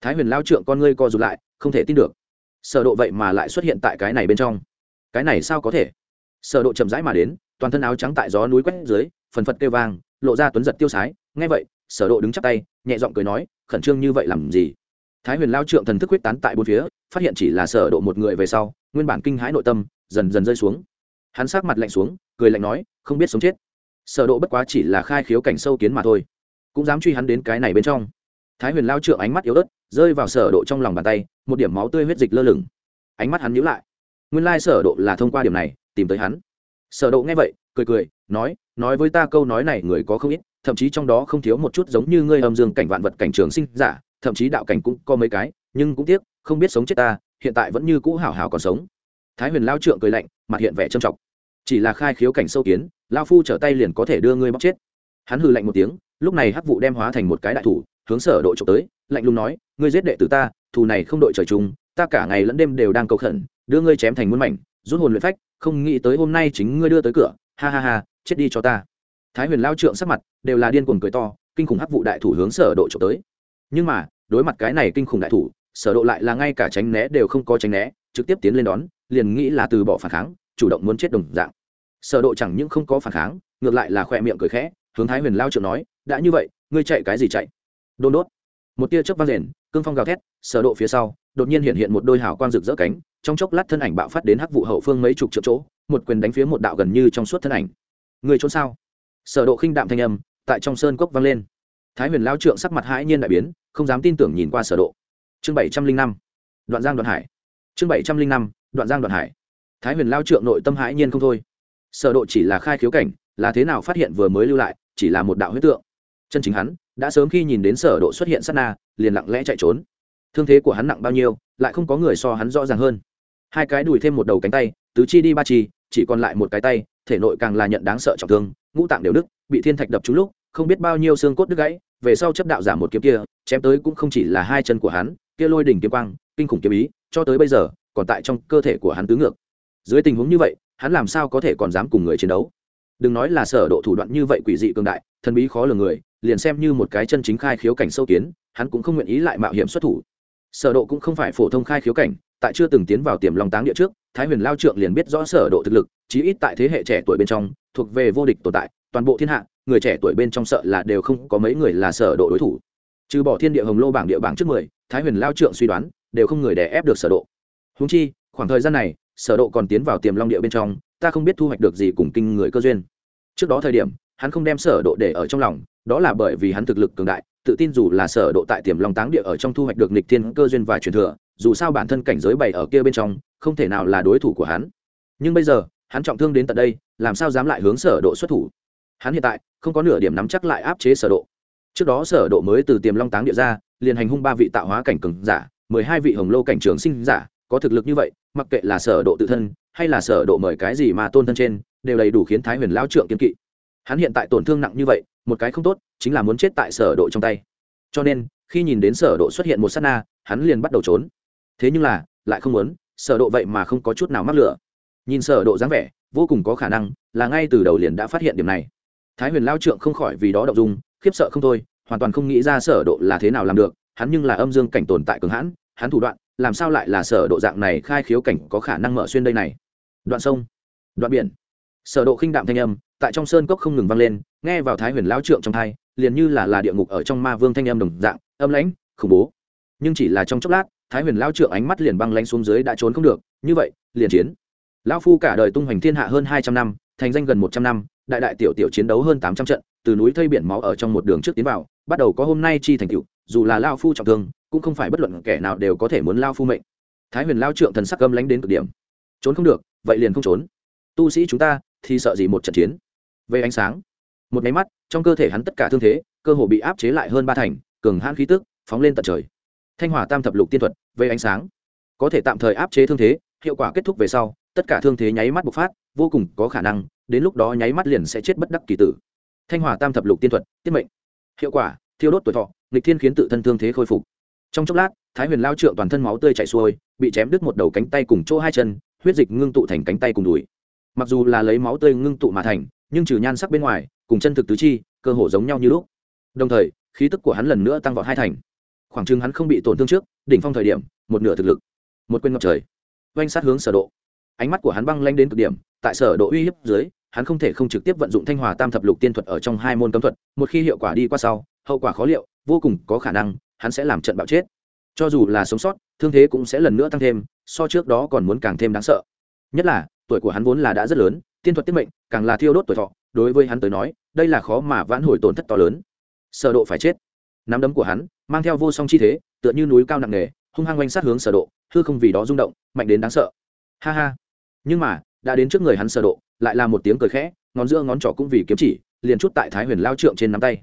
Thái huyền lao trượng con ngươi co rụt lại, không thể tin được sở độ vậy mà lại xuất hiện tại cái này bên trong. Cái này sao có thể? Sở độ chậm rãi mà đến, toàn thân áo trắng tại gió núi quét dưới, phần phật kêu vang, lộ ra tuấn giật tiêu sái. Nghe vậy, sở độ đứng chắp tay, nhẹ giọng cười nói, khẩn trương như vậy làm gì? Thái huyền lao trượng thần thức quyết tán tại bốn phía, phát hiện chỉ là sở độ một người về sau, nguyên bản kinh hãi nội tâm, dần dần rơi xuống. Hắn sắc mặt lạnh xuống, cười lạnh nói, không biết sống chết. Sở độ bất quá chỉ là khai khiếu cảnh sâu kiến mà thôi, cũng dám truy hắn đến cái này bên trong thái huyền lao trượng ánh mắt yếu ớt, rơi vào sở độ trong lòng bàn tay, một điểm máu tươi huyết dịch lơ lửng. Ánh mắt hắn nhíu lại. Nguyên lai sở độ là thông qua điểm này, tìm tới hắn. Sở độ nghe vậy, cười cười, nói nói với ta câu nói này người có không ít, thậm chí trong đó không thiếu một chút giống như ngươi âm dương cảnh vạn vật cảnh trường sinh giả, thậm chí đạo cảnh cũng có mấy cái, nhưng cũng tiếc, không biết sống chết ta, hiện tại vẫn như cũ hảo hảo còn sống. Thái huyền lao trượng cười lạnh, mặt hiện vẻ trầm trọng. Chỉ là khai khiếu cảnh sâu kiến, lao phu trở tay liền có thể đưa ngươi bóc chết. Hắn hừ lạnh một tiếng, lúc này hắc vụ đem hóa thành một cái đại thủ hướng sở độ trộm tới, lạnh lùng nói, ngươi giết đệ tử ta, thù này không đội trời chung, ta cả ngày lẫn đêm đều đang cầu khẩn, đưa ngươi chém thành muôn mảnh, rút hồn luyện phách, không nghĩ tới hôm nay chính ngươi đưa tới cửa, ha ha ha, chết đi cho ta. Thái huyền lao trượng sắc mặt đều là điên cuồng cười to, kinh khủng hắc vụ đại thủ hướng sở độ trộm tới. Nhưng mà, đối mặt cái này kinh khủng đại thủ, sở độ lại là ngay cả tránh né đều không có tránh né, trực tiếp tiến lên đón, liền nghĩ là từ bỏ phản kháng, chủ động muốn chết đồng dạng. Sở độ chẳng những không có phản kháng, ngược lại là khoe miệng cười khẽ, hướng thái huyền lao trượng nói, đã như vậy, ngươi chạy cái gì chạy? Đôn đốt. Một tia chớp vang rền, cương phong gào thét, sở độ phía sau, đột nhiên hiện hiện một đôi hào quang rực rỡ cánh, trong chốc lát thân ảnh bạo phát đến hắc vụ hậu phương mấy chục triệu chỗ, một quyền đánh phía một đạo gần như trong suốt thân ảnh. Người trốn sao? Sở độ khinh đạm thanh âm, tại trong sơn cốc vang lên. Thái huyền lão trượng sắc mặt hãi nhiên đại biến, không dám tin tưởng nhìn qua sở độ. Chương bảy trăm linh năm, đoạn giang đoạn hải. Chương bảy trăm linh năm, đoạn giang đoạn hải. Thái huyền lão trượng nội tâm hãi nhiên không thôi. Sở độ chỉ là khai khiếu cảnh, là thế nào phát hiện vừa mới lưu lại, chỉ là một đạo huyết tượng. Chân chính hắn đã sớm khi nhìn đến sở độ xuất hiện sát na, liền lặng lẽ chạy trốn. Thương thế của hắn nặng bao nhiêu, lại không có người so hắn rõ ràng hơn. Hai cái đùi thêm một đầu cánh tay, tứ chi đi ba chi, chỉ còn lại một cái tay, thể nội càng là nhận đáng sợ trọng thương, ngũ tạng đều đứt, bị thiên thạch đập trúng lúc, không biết bao nhiêu xương cốt đứt gãy, về sau chấp đạo giả một kiếm kia, chém tới cũng không chỉ là hai chân của hắn, kia lôi đỉnh kiếm quang, kinh khủng kiếm ý, cho tới bây giờ, còn tại trong cơ thể của hắn tứ ngược. Dưới tình huống như vậy, hắn làm sao có thể còn dám cùng người chiến đấu? Đừng nói là sở độ thủ đoạn như vậy quỷ dị cường đại, thần bí khó lường người, liền xem như một cái chân chính khai khiếu cảnh sâu kiến, hắn cũng không nguyện ý lại mạo hiểm xuất thủ. Sở độ cũng không phải phổ thông khai khiếu cảnh, tại chưa từng tiến vào tiềm long táng địa trước, thái huyền lao trượng liền biết rõ sở độ thực lực, chí ít tại thế hệ trẻ tuổi bên trong, thuộc về vô địch tồn tại, toàn bộ thiên hạ, người trẻ tuổi bên trong sợ là đều không có mấy người là sở độ đối thủ. Trừ bỏ thiên địa hồng lô bảng địa bảng trước mười, thái huyền lao trượng suy đoán, đều không người đè ép được sở độ. Huống chi, khoảng thời gian này, sở độ còn tiến vào tiềm long địa bên trong ta không biết thu hoạch được gì cùng kinh người cơ duyên. Trước đó thời điểm, hắn không đem sở độ để ở trong lòng, đó là bởi vì hắn thực lực cường đại, tự tin dù là sở độ tại tiềm long táng địa ở trong thu hoạch được nghịch thiên cơ duyên và truyền thừa, dù sao bản thân cảnh giới bày ở kia bên trong, không thể nào là đối thủ của hắn. Nhưng bây giờ, hắn trọng thương đến tận đây, làm sao dám lại hướng sở độ xuất thủ? Hắn hiện tại, không có nửa điểm nắm chắc lại áp chế sở độ. Trước đó sở độ mới từ tiềm long táng địa ra, liền hành hung ba vị tạo hóa cảnh cường giả, mười hai vị hồng lô cảnh trường sinh giả có thực lực như vậy, mặc kệ là sở độ tự thân, hay là sở độ mời cái gì mà tôn thân trên, đều đầy đủ khiến thái huyền lão Trưởng kiên kỵ. Hắn hiện tại tổn thương nặng như vậy, một cái không tốt, chính là muốn chết tại sở độ trong tay. Cho nên, khi nhìn đến sở độ xuất hiện một sát na, hắn liền bắt đầu trốn. Thế nhưng là, lại không muốn, sở độ vậy mà không có chút nào mắc lửa. Nhìn sở độ dáng vẻ, vô cùng có khả năng là ngay từ đầu liền đã phát hiện điểm này. Thái huyền lao trượng không khỏi vì đó động dung, khiếp sợ không thôi, hoàn toàn không nghĩ ra sở độ là thế nào làm được, hắn nhưng là âm dương cảnh tồn tại cường hãn, hắn thủ đoạn làm sao lại là sở độ dạng này khai khiếu cảnh có khả năng mở xuyên đây này? Đoạn sông, đoạn biển. Sở độ khinh đạm thanh âm, tại trong sơn cốc không ngừng vang lên, nghe vào thái huyền lão trượng trong thai, liền như là là địa ngục ở trong ma vương thanh âm đồng dạng, âm lãnh, khủng bố. Nhưng chỉ là trong chốc lát, thái huyền lão trượng ánh mắt liền băng lãnh xuống dưới đã trốn không được, như vậy, liền chiến. Lão phu cả đời tung hoành thiên hạ hơn hai trăm năm, thành danh gần một trăm năm đại đại tiểu tiểu chiến đấu hơn tám trăm trận, từ núi thây biển máu ở trong một đường trước tiến vào, bắt đầu có hôm nay chi thành tựu, dù là lão phu trọng thương, cũng không phải bất luận kẻ nào đều có thể muốn lão phu mệnh. Thái huyền lão trượng thần sắc âm lãnh đến cực điểm. Trốn không được, vậy liền không trốn. Tu sĩ chúng ta, thì sợ gì một trận chiến? Về ánh sáng, một máy mắt, trong cơ thể hắn tất cả thương thế, cơ hồ bị áp chế lại hơn ba thành, cường hãn khí tức, phóng lên tận trời. Thanh hỏa tam thập lục tiên thuật, về ánh sáng. Có thể tạm thời áp chế thương thế hiệu quả kết thúc về sau, tất cả thương thế nháy mắt bộc phát, vô cùng có khả năng, đến lúc đó nháy mắt liền sẽ chết bất đắc kỳ tử. Thanh Hòa tam thập lục tiên thuật, tiết mệnh. Hiệu quả, thiêu đốt tuổi thọ, nghịch thiên khiến tự thân thương thế khôi phục. Trong chốc lát, thái huyền lao trượng toàn thân máu tươi chảy xuôi, bị chém đứt một đầu cánh tay cùng chỗ hai chân, huyết dịch ngưng tụ thành cánh tay cùng đùi. Mặc dù là lấy máu tươi ngưng tụ mà thành, nhưng trừ nhan sắc bên ngoài, cùng chân thực tứ chi, cơ hồ giống nhau như lúc. Đồng thời, khí tức của hắn lần nữa tăng vọt hai thành. Khoảng chừng hắn không bị tổn thương trước, đỉnh phong thời điểm, một nửa thực lực. Một quên ngọc trời oanh sát hướng sở độ. Ánh mắt của hắn băng lanh đến cực điểm, tại sở độ uy hiếp dưới, hắn không thể không trực tiếp vận dụng thanh hòa tam thập lục tiên thuật ở trong hai môn cấm thuật, một khi hiệu quả đi qua sau, hậu quả khó liệu, vô cùng có khả năng, hắn sẽ làm trận bạo chết. Cho dù là sống sót, thương thế cũng sẽ lần nữa tăng thêm, so trước đó còn muốn càng thêm đáng sợ. Nhất là, tuổi của hắn vốn là đã rất lớn, tiên thuật tiết mệnh, càng là thiêu đốt tuổi thọ, đối với hắn tới nói, đây là khó mà vãn hồi tổn thất to lớn. Sở độ phải chết. Nắm đấm của hắn, mang theo vô song chi thế, tựa như núi cao nặng nề hung hăng quanh sát hướng sở độ, hư không vì đó rung động, mạnh đến đáng sợ. Ha ha. Nhưng mà, đã đến trước người hắn sở độ, lại là một tiếng cười khẽ, ngón giữa ngón trỏ cũng vì kiếm chỉ, liền chút tại thái huyền lao trượng trên nắm tay.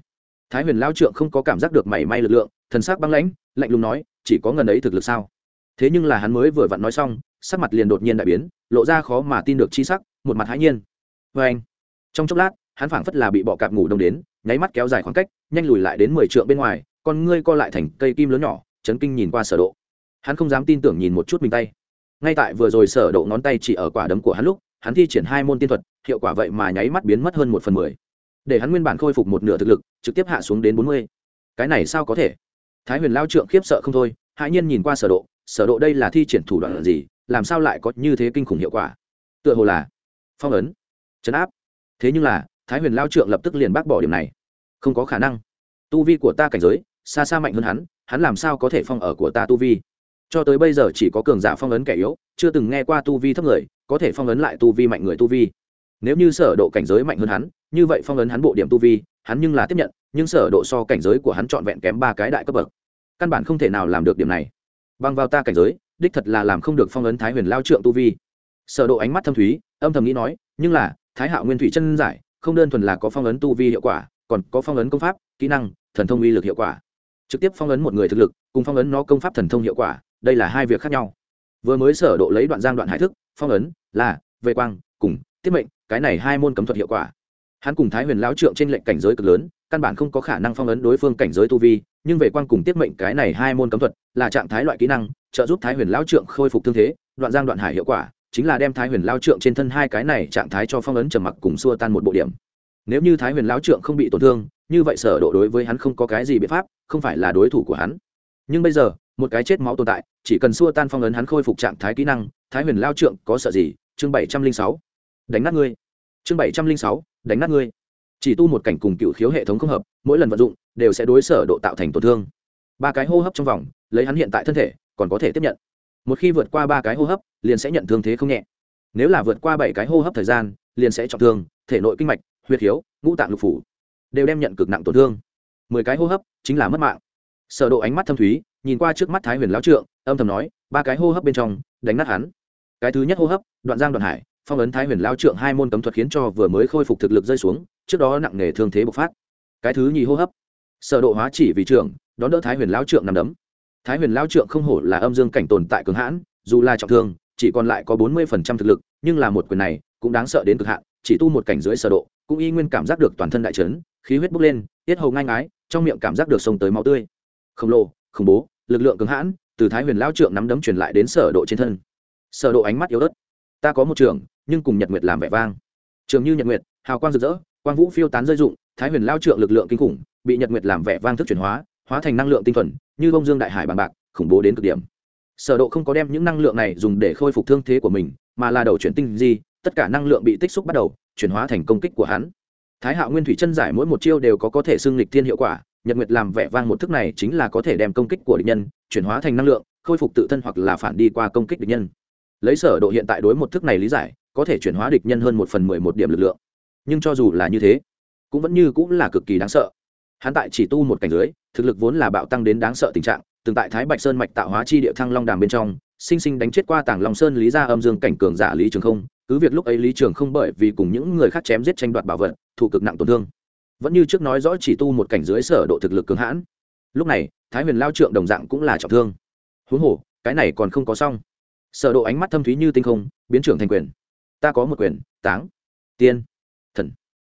Thái huyền lao trượng không có cảm giác được mảy may lực lượng, thần sắc băng lãnh, lạnh lùng nói, chỉ có ngần ấy thực lực sao? Thế nhưng là hắn mới vừa vặn nói xong, sắc mặt liền đột nhiên đại biến, lộ ra khó mà tin được chi sắc, một mặt hãi nhiên. Vê anh trong chốc lát, hắn phảng phất là bị bọ cạp ngủ đông đến, nháy mắt kéo dài khoảng cách, nhanh lùi lại đến mười trượng bên ngoài, con ngươi co lại thành cây kim lớn nhỏ chấn kinh nhìn qua sở độ. Hắn không dám tin tưởng nhìn một chút mình tay. Ngay tại vừa rồi sở độ ngón tay chỉ ở quả đấm của hắn lúc, hắn thi triển hai môn tiên thuật, hiệu quả vậy mà nháy mắt biến mất hơn một phần mười. Để hắn nguyên bản khôi phục một nửa thực lực, trực tiếp hạ xuống đến bốn mươi. Cái này sao có thể? Thái huyền lao trượng khiếp sợ không thôi, hãi nhiên nhìn qua sở độ sở độ đây là thi triển thủ đoạn gì, làm sao lại có như thế kinh khủng hiệu quả? Tựa hồ là phong ấn, chấn áp. Thế nhưng là, thái huyền lao trượng lập tức liền bác bỏ điểm này. Không có khả năng. Tu vi của ta cảnh giới, xa xa mạnh hơn hắn hắn làm sao có thể phong ở của ta tu vi? Cho tới bây giờ chỉ có cường giả phong ấn kẻ yếu, chưa từng nghe qua tu vi thấp người, có thể phong ấn lại tu vi mạnh người tu vi. Nếu như sở độ cảnh giới mạnh hơn hắn, như vậy phong ấn hắn bộ điểm tu vi, hắn nhưng là tiếp nhận, nhưng sở độ so cảnh giới của hắn trọn vẹn kém ba cái đại cấp bậc. Căn bản không thể nào làm được điểm này. Bằng vào ta cảnh giới, đích thật là làm không được phong ấn thái huyền lao trượng tu vi. Sở độ ánh mắt thâm thúy, âm thầm nghĩ nói, nhưng là, thái hạo nguyên thủy chân giải, không đơn thuần là có phong ấn tu vi hiệu quả, còn có phong ấn công pháp, kỹ năng, thần thông uy lực hiệu quả trực tiếp phong ấn một người thực lực, cùng phong ấn nó công pháp thần thông hiệu quả, đây là hai việc khác nhau. Vừa mới sở độ lấy đoạn giang đoạn hải thức, phong ấn là, về quang, cùng, tiết mệnh, cái này hai môn cấm thuật hiệu quả. Hắn cùng thái huyền lão trượng trên lệnh cảnh giới cực lớn, căn bản không có khả năng phong ấn đối phương cảnh giới tu vi, nhưng về quang cùng tiết mệnh cái này hai môn cấm thuật là trạng thái loại kỹ năng, trợ giúp thái huyền lão trượng khôi phục thương thế, đoạn giang đoạn hải hiệu quả, chính là đem thái huyền lão trượng trên thân hai cái này trạng thái cho phong ấn trầm mặc cùng xua tan một bộ điểm nếu như thái huyền lão trượng không bị tổn thương, như vậy sở độ đối với hắn không có cái gì biện pháp, không phải là đối thủ của hắn. Nhưng bây giờ, một cái chết máu tồn tại, chỉ cần xua tan phong ấn hắn khôi phục trạng thái kỹ năng, thái huyền lao trượng có sợ gì? Chương bảy trăm linh sáu. Đánh nát ngươi. Chương bảy trăm linh sáu. Đánh nát ngươi. Chỉ tu một cảnh cùng cựu khiếu hệ thống không hợp, mỗi lần vận dụng, đều sẽ đối sở độ tạo thành tổn thương. Ba cái hô hấp trong vòng, lấy hắn hiện tại thân thể, còn có thể tiếp nhận. Một khi vượt qua ba cái hô hấp, liền sẽ nhận thương thế không nhẹ. Nếu là vượt qua bảy cái hô hấp thời gian, liền sẽ trọng thương, thể nội kinh mạch huyệt hiếu, ngũ tạng lục phủ đều đem nhận cực nặng tổn thương. Mười cái hô hấp chính là mất mạng. Sở độ ánh mắt thâm thúy nhìn qua trước mắt thái huyền lão trượng âm thầm nói ba cái hô hấp bên trong đánh nát hắn. Cái thứ nhất hô hấp đoạn giang đoạn hải phong ấn thái huyền lão trượng hai môn cấm thuật khiến cho vừa mới khôi phục thực lực rơi xuống trước đó nặng nề thương thế bộc phát. Cái thứ nhì hô hấp sở độ hóa chỉ vì trưởng đón đỡ thái huyền lão trượng nằm đấm. Thái huyền lão trượng không hổ là âm dương cảnh tồn tại cường hãn dù là trọng thương chỉ còn lại có bốn mươi phần trăm thực lực nhưng là một quyền này cũng đáng sợ đến cực hạn chỉ tu một cảnh dưới sở độ, cũng y nguyên cảm giác được toàn thân đại chấn, khí huyết bốc lên, tiết hầu ngai ngái, trong miệng cảm giác được sông tới máu tươi. Khổng lồ, khủng bố, lực lượng cứng hãn, từ thái huyền lao trượng nắm đấm truyền lại đến sở độ trên thân. Sở độ ánh mắt yếu ớt. Ta có một trường, nhưng cùng nhật nguyệt làm vẻ vang. Trường như nhật nguyệt, hào quang rực rỡ, quang vũ phiêu tán rơi dụng thái huyền lao trượng lực lượng kinh khủng, bị nhật nguyệt làm vẻ vang thức chuyển hóa hóa thành năng lượng tinh thuần, như bông dương đại hải bằng bạc, khủng bố đến cực điểm. Sở độ không có đem những năng lượng này dùng để khôi phục thương thế của mình, mà là đầu chuyển tinh di tất cả năng lượng bị tích xúc bắt đầu, chuyển hóa thành công kích của hắn. Thái hạo nguyên thủy chân giải mỗi một chiêu đều có có thể xưng lịch thiên hiệu quả, nhật nguyệt làm vẻ vang một thức này chính là có thể đem công kích của địch nhân chuyển hóa thành năng lượng, khôi phục tự thân hoặc là phản đi qua công kích địch nhân. Lấy sở độ hiện tại đối một thức này lý giải, có thể chuyển hóa địch nhân hơn một phần mười một điểm lực lượng. Nhưng cho dù là như thế, cũng vẫn như cũng là cực kỳ đáng sợ. Hắn tại chỉ tu một cảnh giới, thực lực vốn là bạo tăng đến đáng sợ tình trạng, từng tại thái bạch sơn mạch tạo hóa chi địa thăng long đàm bên trong, sinh sinh đánh chết qua tảng long sơn lý gia âm dương cảnh cường giả lý trường không cứ việc lúc ấy lý trường không bởi vì cùng những người khác chém giết tranh đoạt bảo vật thủ cực nặng tổn thương. Vẫn như trước nói rõ chỉ tu một cảnh dưới sở độ thực lực cường hãn. Lúc này, thái huyền lao trượng đồng dạng cũng là trọng thương. Huống hồ, cái này còn không có xong. Sở độ ánh mắt thâm thúy như tinh không, biến trưởng thành quyền. Ta có một quyền, táng. Tiên. Thần.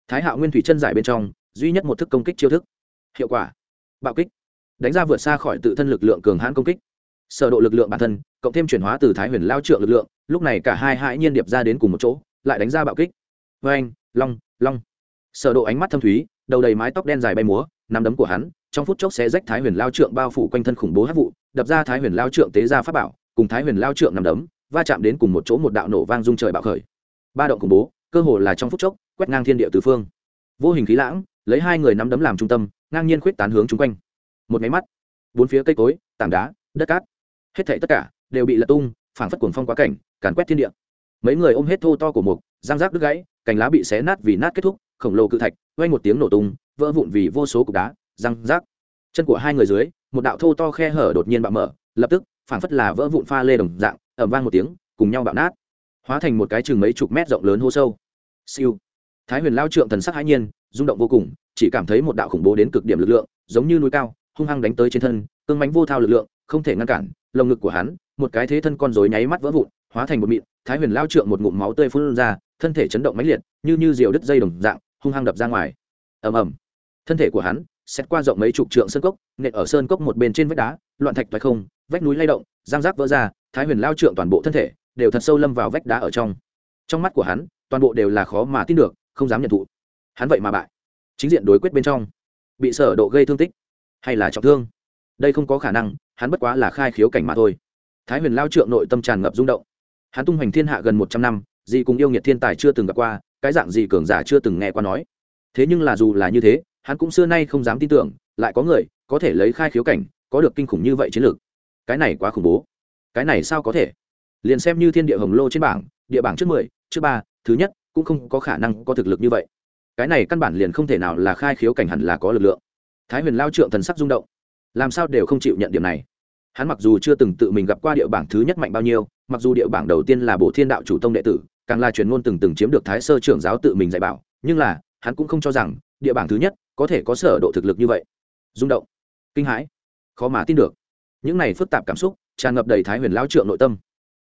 Thái hạo nguyên thủy chân giải bên trong, duy nhất một thức công kích chiêu thức. Hiệu quả. Bạo kích. Đánh ra vượt xa khỏi tự thân lực lượng cường hãn công kích. Sở độ lực lượng bản thân, cộng thêm chuyển hóa từ thái huyền lao trượng lực lượng lúc này cả hai hãi nhiên điệp ra đến cùng một chỗ, lại đánh ra bạo kích. Vê anh long long. Sở độ ánh mắt thâm thúy, đầu đầy mái tóc đen dài bay múa, nắm đấm của hắn, trong phút chốc sẽ rách thái huyền lao trượng bao phủ quanh thân khủng bố hắc vụ, đập ra thái huyền lao trượng tế ra pháp bảo, cùng thái huyền lao trượng nắm đấm, va chạm đến cùng một chỗ một đạo nổ vang rung trời bạo khởi. Ba động khủng bố, cơ hồ là trong phút chốc, quét ngang thiên địa tứ phương. Vô hình khí lãng, lấy hai người nắm đấm làm trung tâm, ngang nhiên khuyết tán hướng chung quanh. Một máy mắt, bốn phía cây cối, tảng đá, đất cát, hết thảy tất cả đều bị lật tung phảng phất cuồng phong quá cảnh, càn quét thiên địa. Mấy người ôm hết thô to của mục giang giác đứt gãy, cành lá bị xé nát vì nát kết thúc, khổng lồ cự thạch, vang một tiếng nổ tung, vỡ vụn vì vô số cục đá, răng rác. Chân của hai người dưới, một đạo thô to khe hở đột nhiên bạo mở, lập tức, phảng phất là vỡ vụn pha lê đồng dạng ẩm vang một tiếng, cùng nhau bạo nát, hóa thành một cái chừng mấy chục mét rộng lớn hô sâu. Siêu. Thái huyền lao trượng thần sắc hãi nhiên, rung động vô cùng, chỉ cảm thấy một đạo khủng bố đến cực điểm lực lượng, giống như núi cao, hung hăng đánh tới trên thân, cương mánh vô thao lực lượng, không thể ngăn cản lồng ngực của hắn, một cái thế thân con rối nháy mắt vỡ vụn, hóa thành một mịn, thái huyền lao trượng một ngụm máu tươi phun ra, thân thể chấn động mãnh liệt, như như diều đứt dây đồng dạng, hung hăng đập ra ngoài. Ầm ầm. Thân thể của hắn xét qua rộng mấy chục trượng sơn cốc, nện ở sơn cốc một bên trên vách đá, loạn thạch toái không, vách núi lay động, giang rác vỡ ra, thái huyền lao trượng toàn bộ thân thể đều thật sâu lâm vào vách đá ở trong. Trong mắt của hắn, toàn bộ đều là khó mà tin được, không dám nhận thụ. Hắn vậy mà bại. Chính diện đối quyết bên trong. Bị sở độ gây thương tích hay là trọng thương? Đây không có khả năng hắn bất quá là khai khiếu cảnh mà thôi. Thái huyền lao trượng nội tâm tràn ngập rung động. Hắn tung hoành thiên hạ gần một trăm năm gì cùng yêu nghiệt thiên tài chưa từng gặp qua, cái dạng gì cường giả chưa từng nghe qua nói. Thế nhưng là dù là như thế, hắn cũng xưa nay không dám tin tưởng, lại có người có thể lấy khai khiếu cảnh, có được kinh khủng như vậy chiến lược. Cái này quá khủng bố. Cái này sao có thể? Liền xem như thiên địa hồng lô trên bảng, địa bảng trước mười, trước ba, thứ nhất, cũng không có khả năng có thực lực như vậy. Cái này căn bản liền không thể nào là khai khiếu cảnh hẳn là có lực lượng. Thái huyền lao trượng thần sắc rung động. Làm sao đều không chịu nhận điểm này? Hắn mặc dù chưa từng tự mình gặp qua địa bảng thứ nhất mạnh bao nhiêu, mặc dù địa bảng đầu tiên là bộ thiên đạo chủ tông đệ tử, càng là truyền ngôn từng từng chiếm được thái sơ trưởng giáo tự mình dạy bảo, nhưng là, hắn cũng không cho rằng, địa bảng thứ nhất có thể có sở độ thực lực như vậy. Rung động, kinh hãi, khó mà tin được. Những này phức tạp cảm xúc, tràn ngập đầy thái huyền lão trượng nội tâm.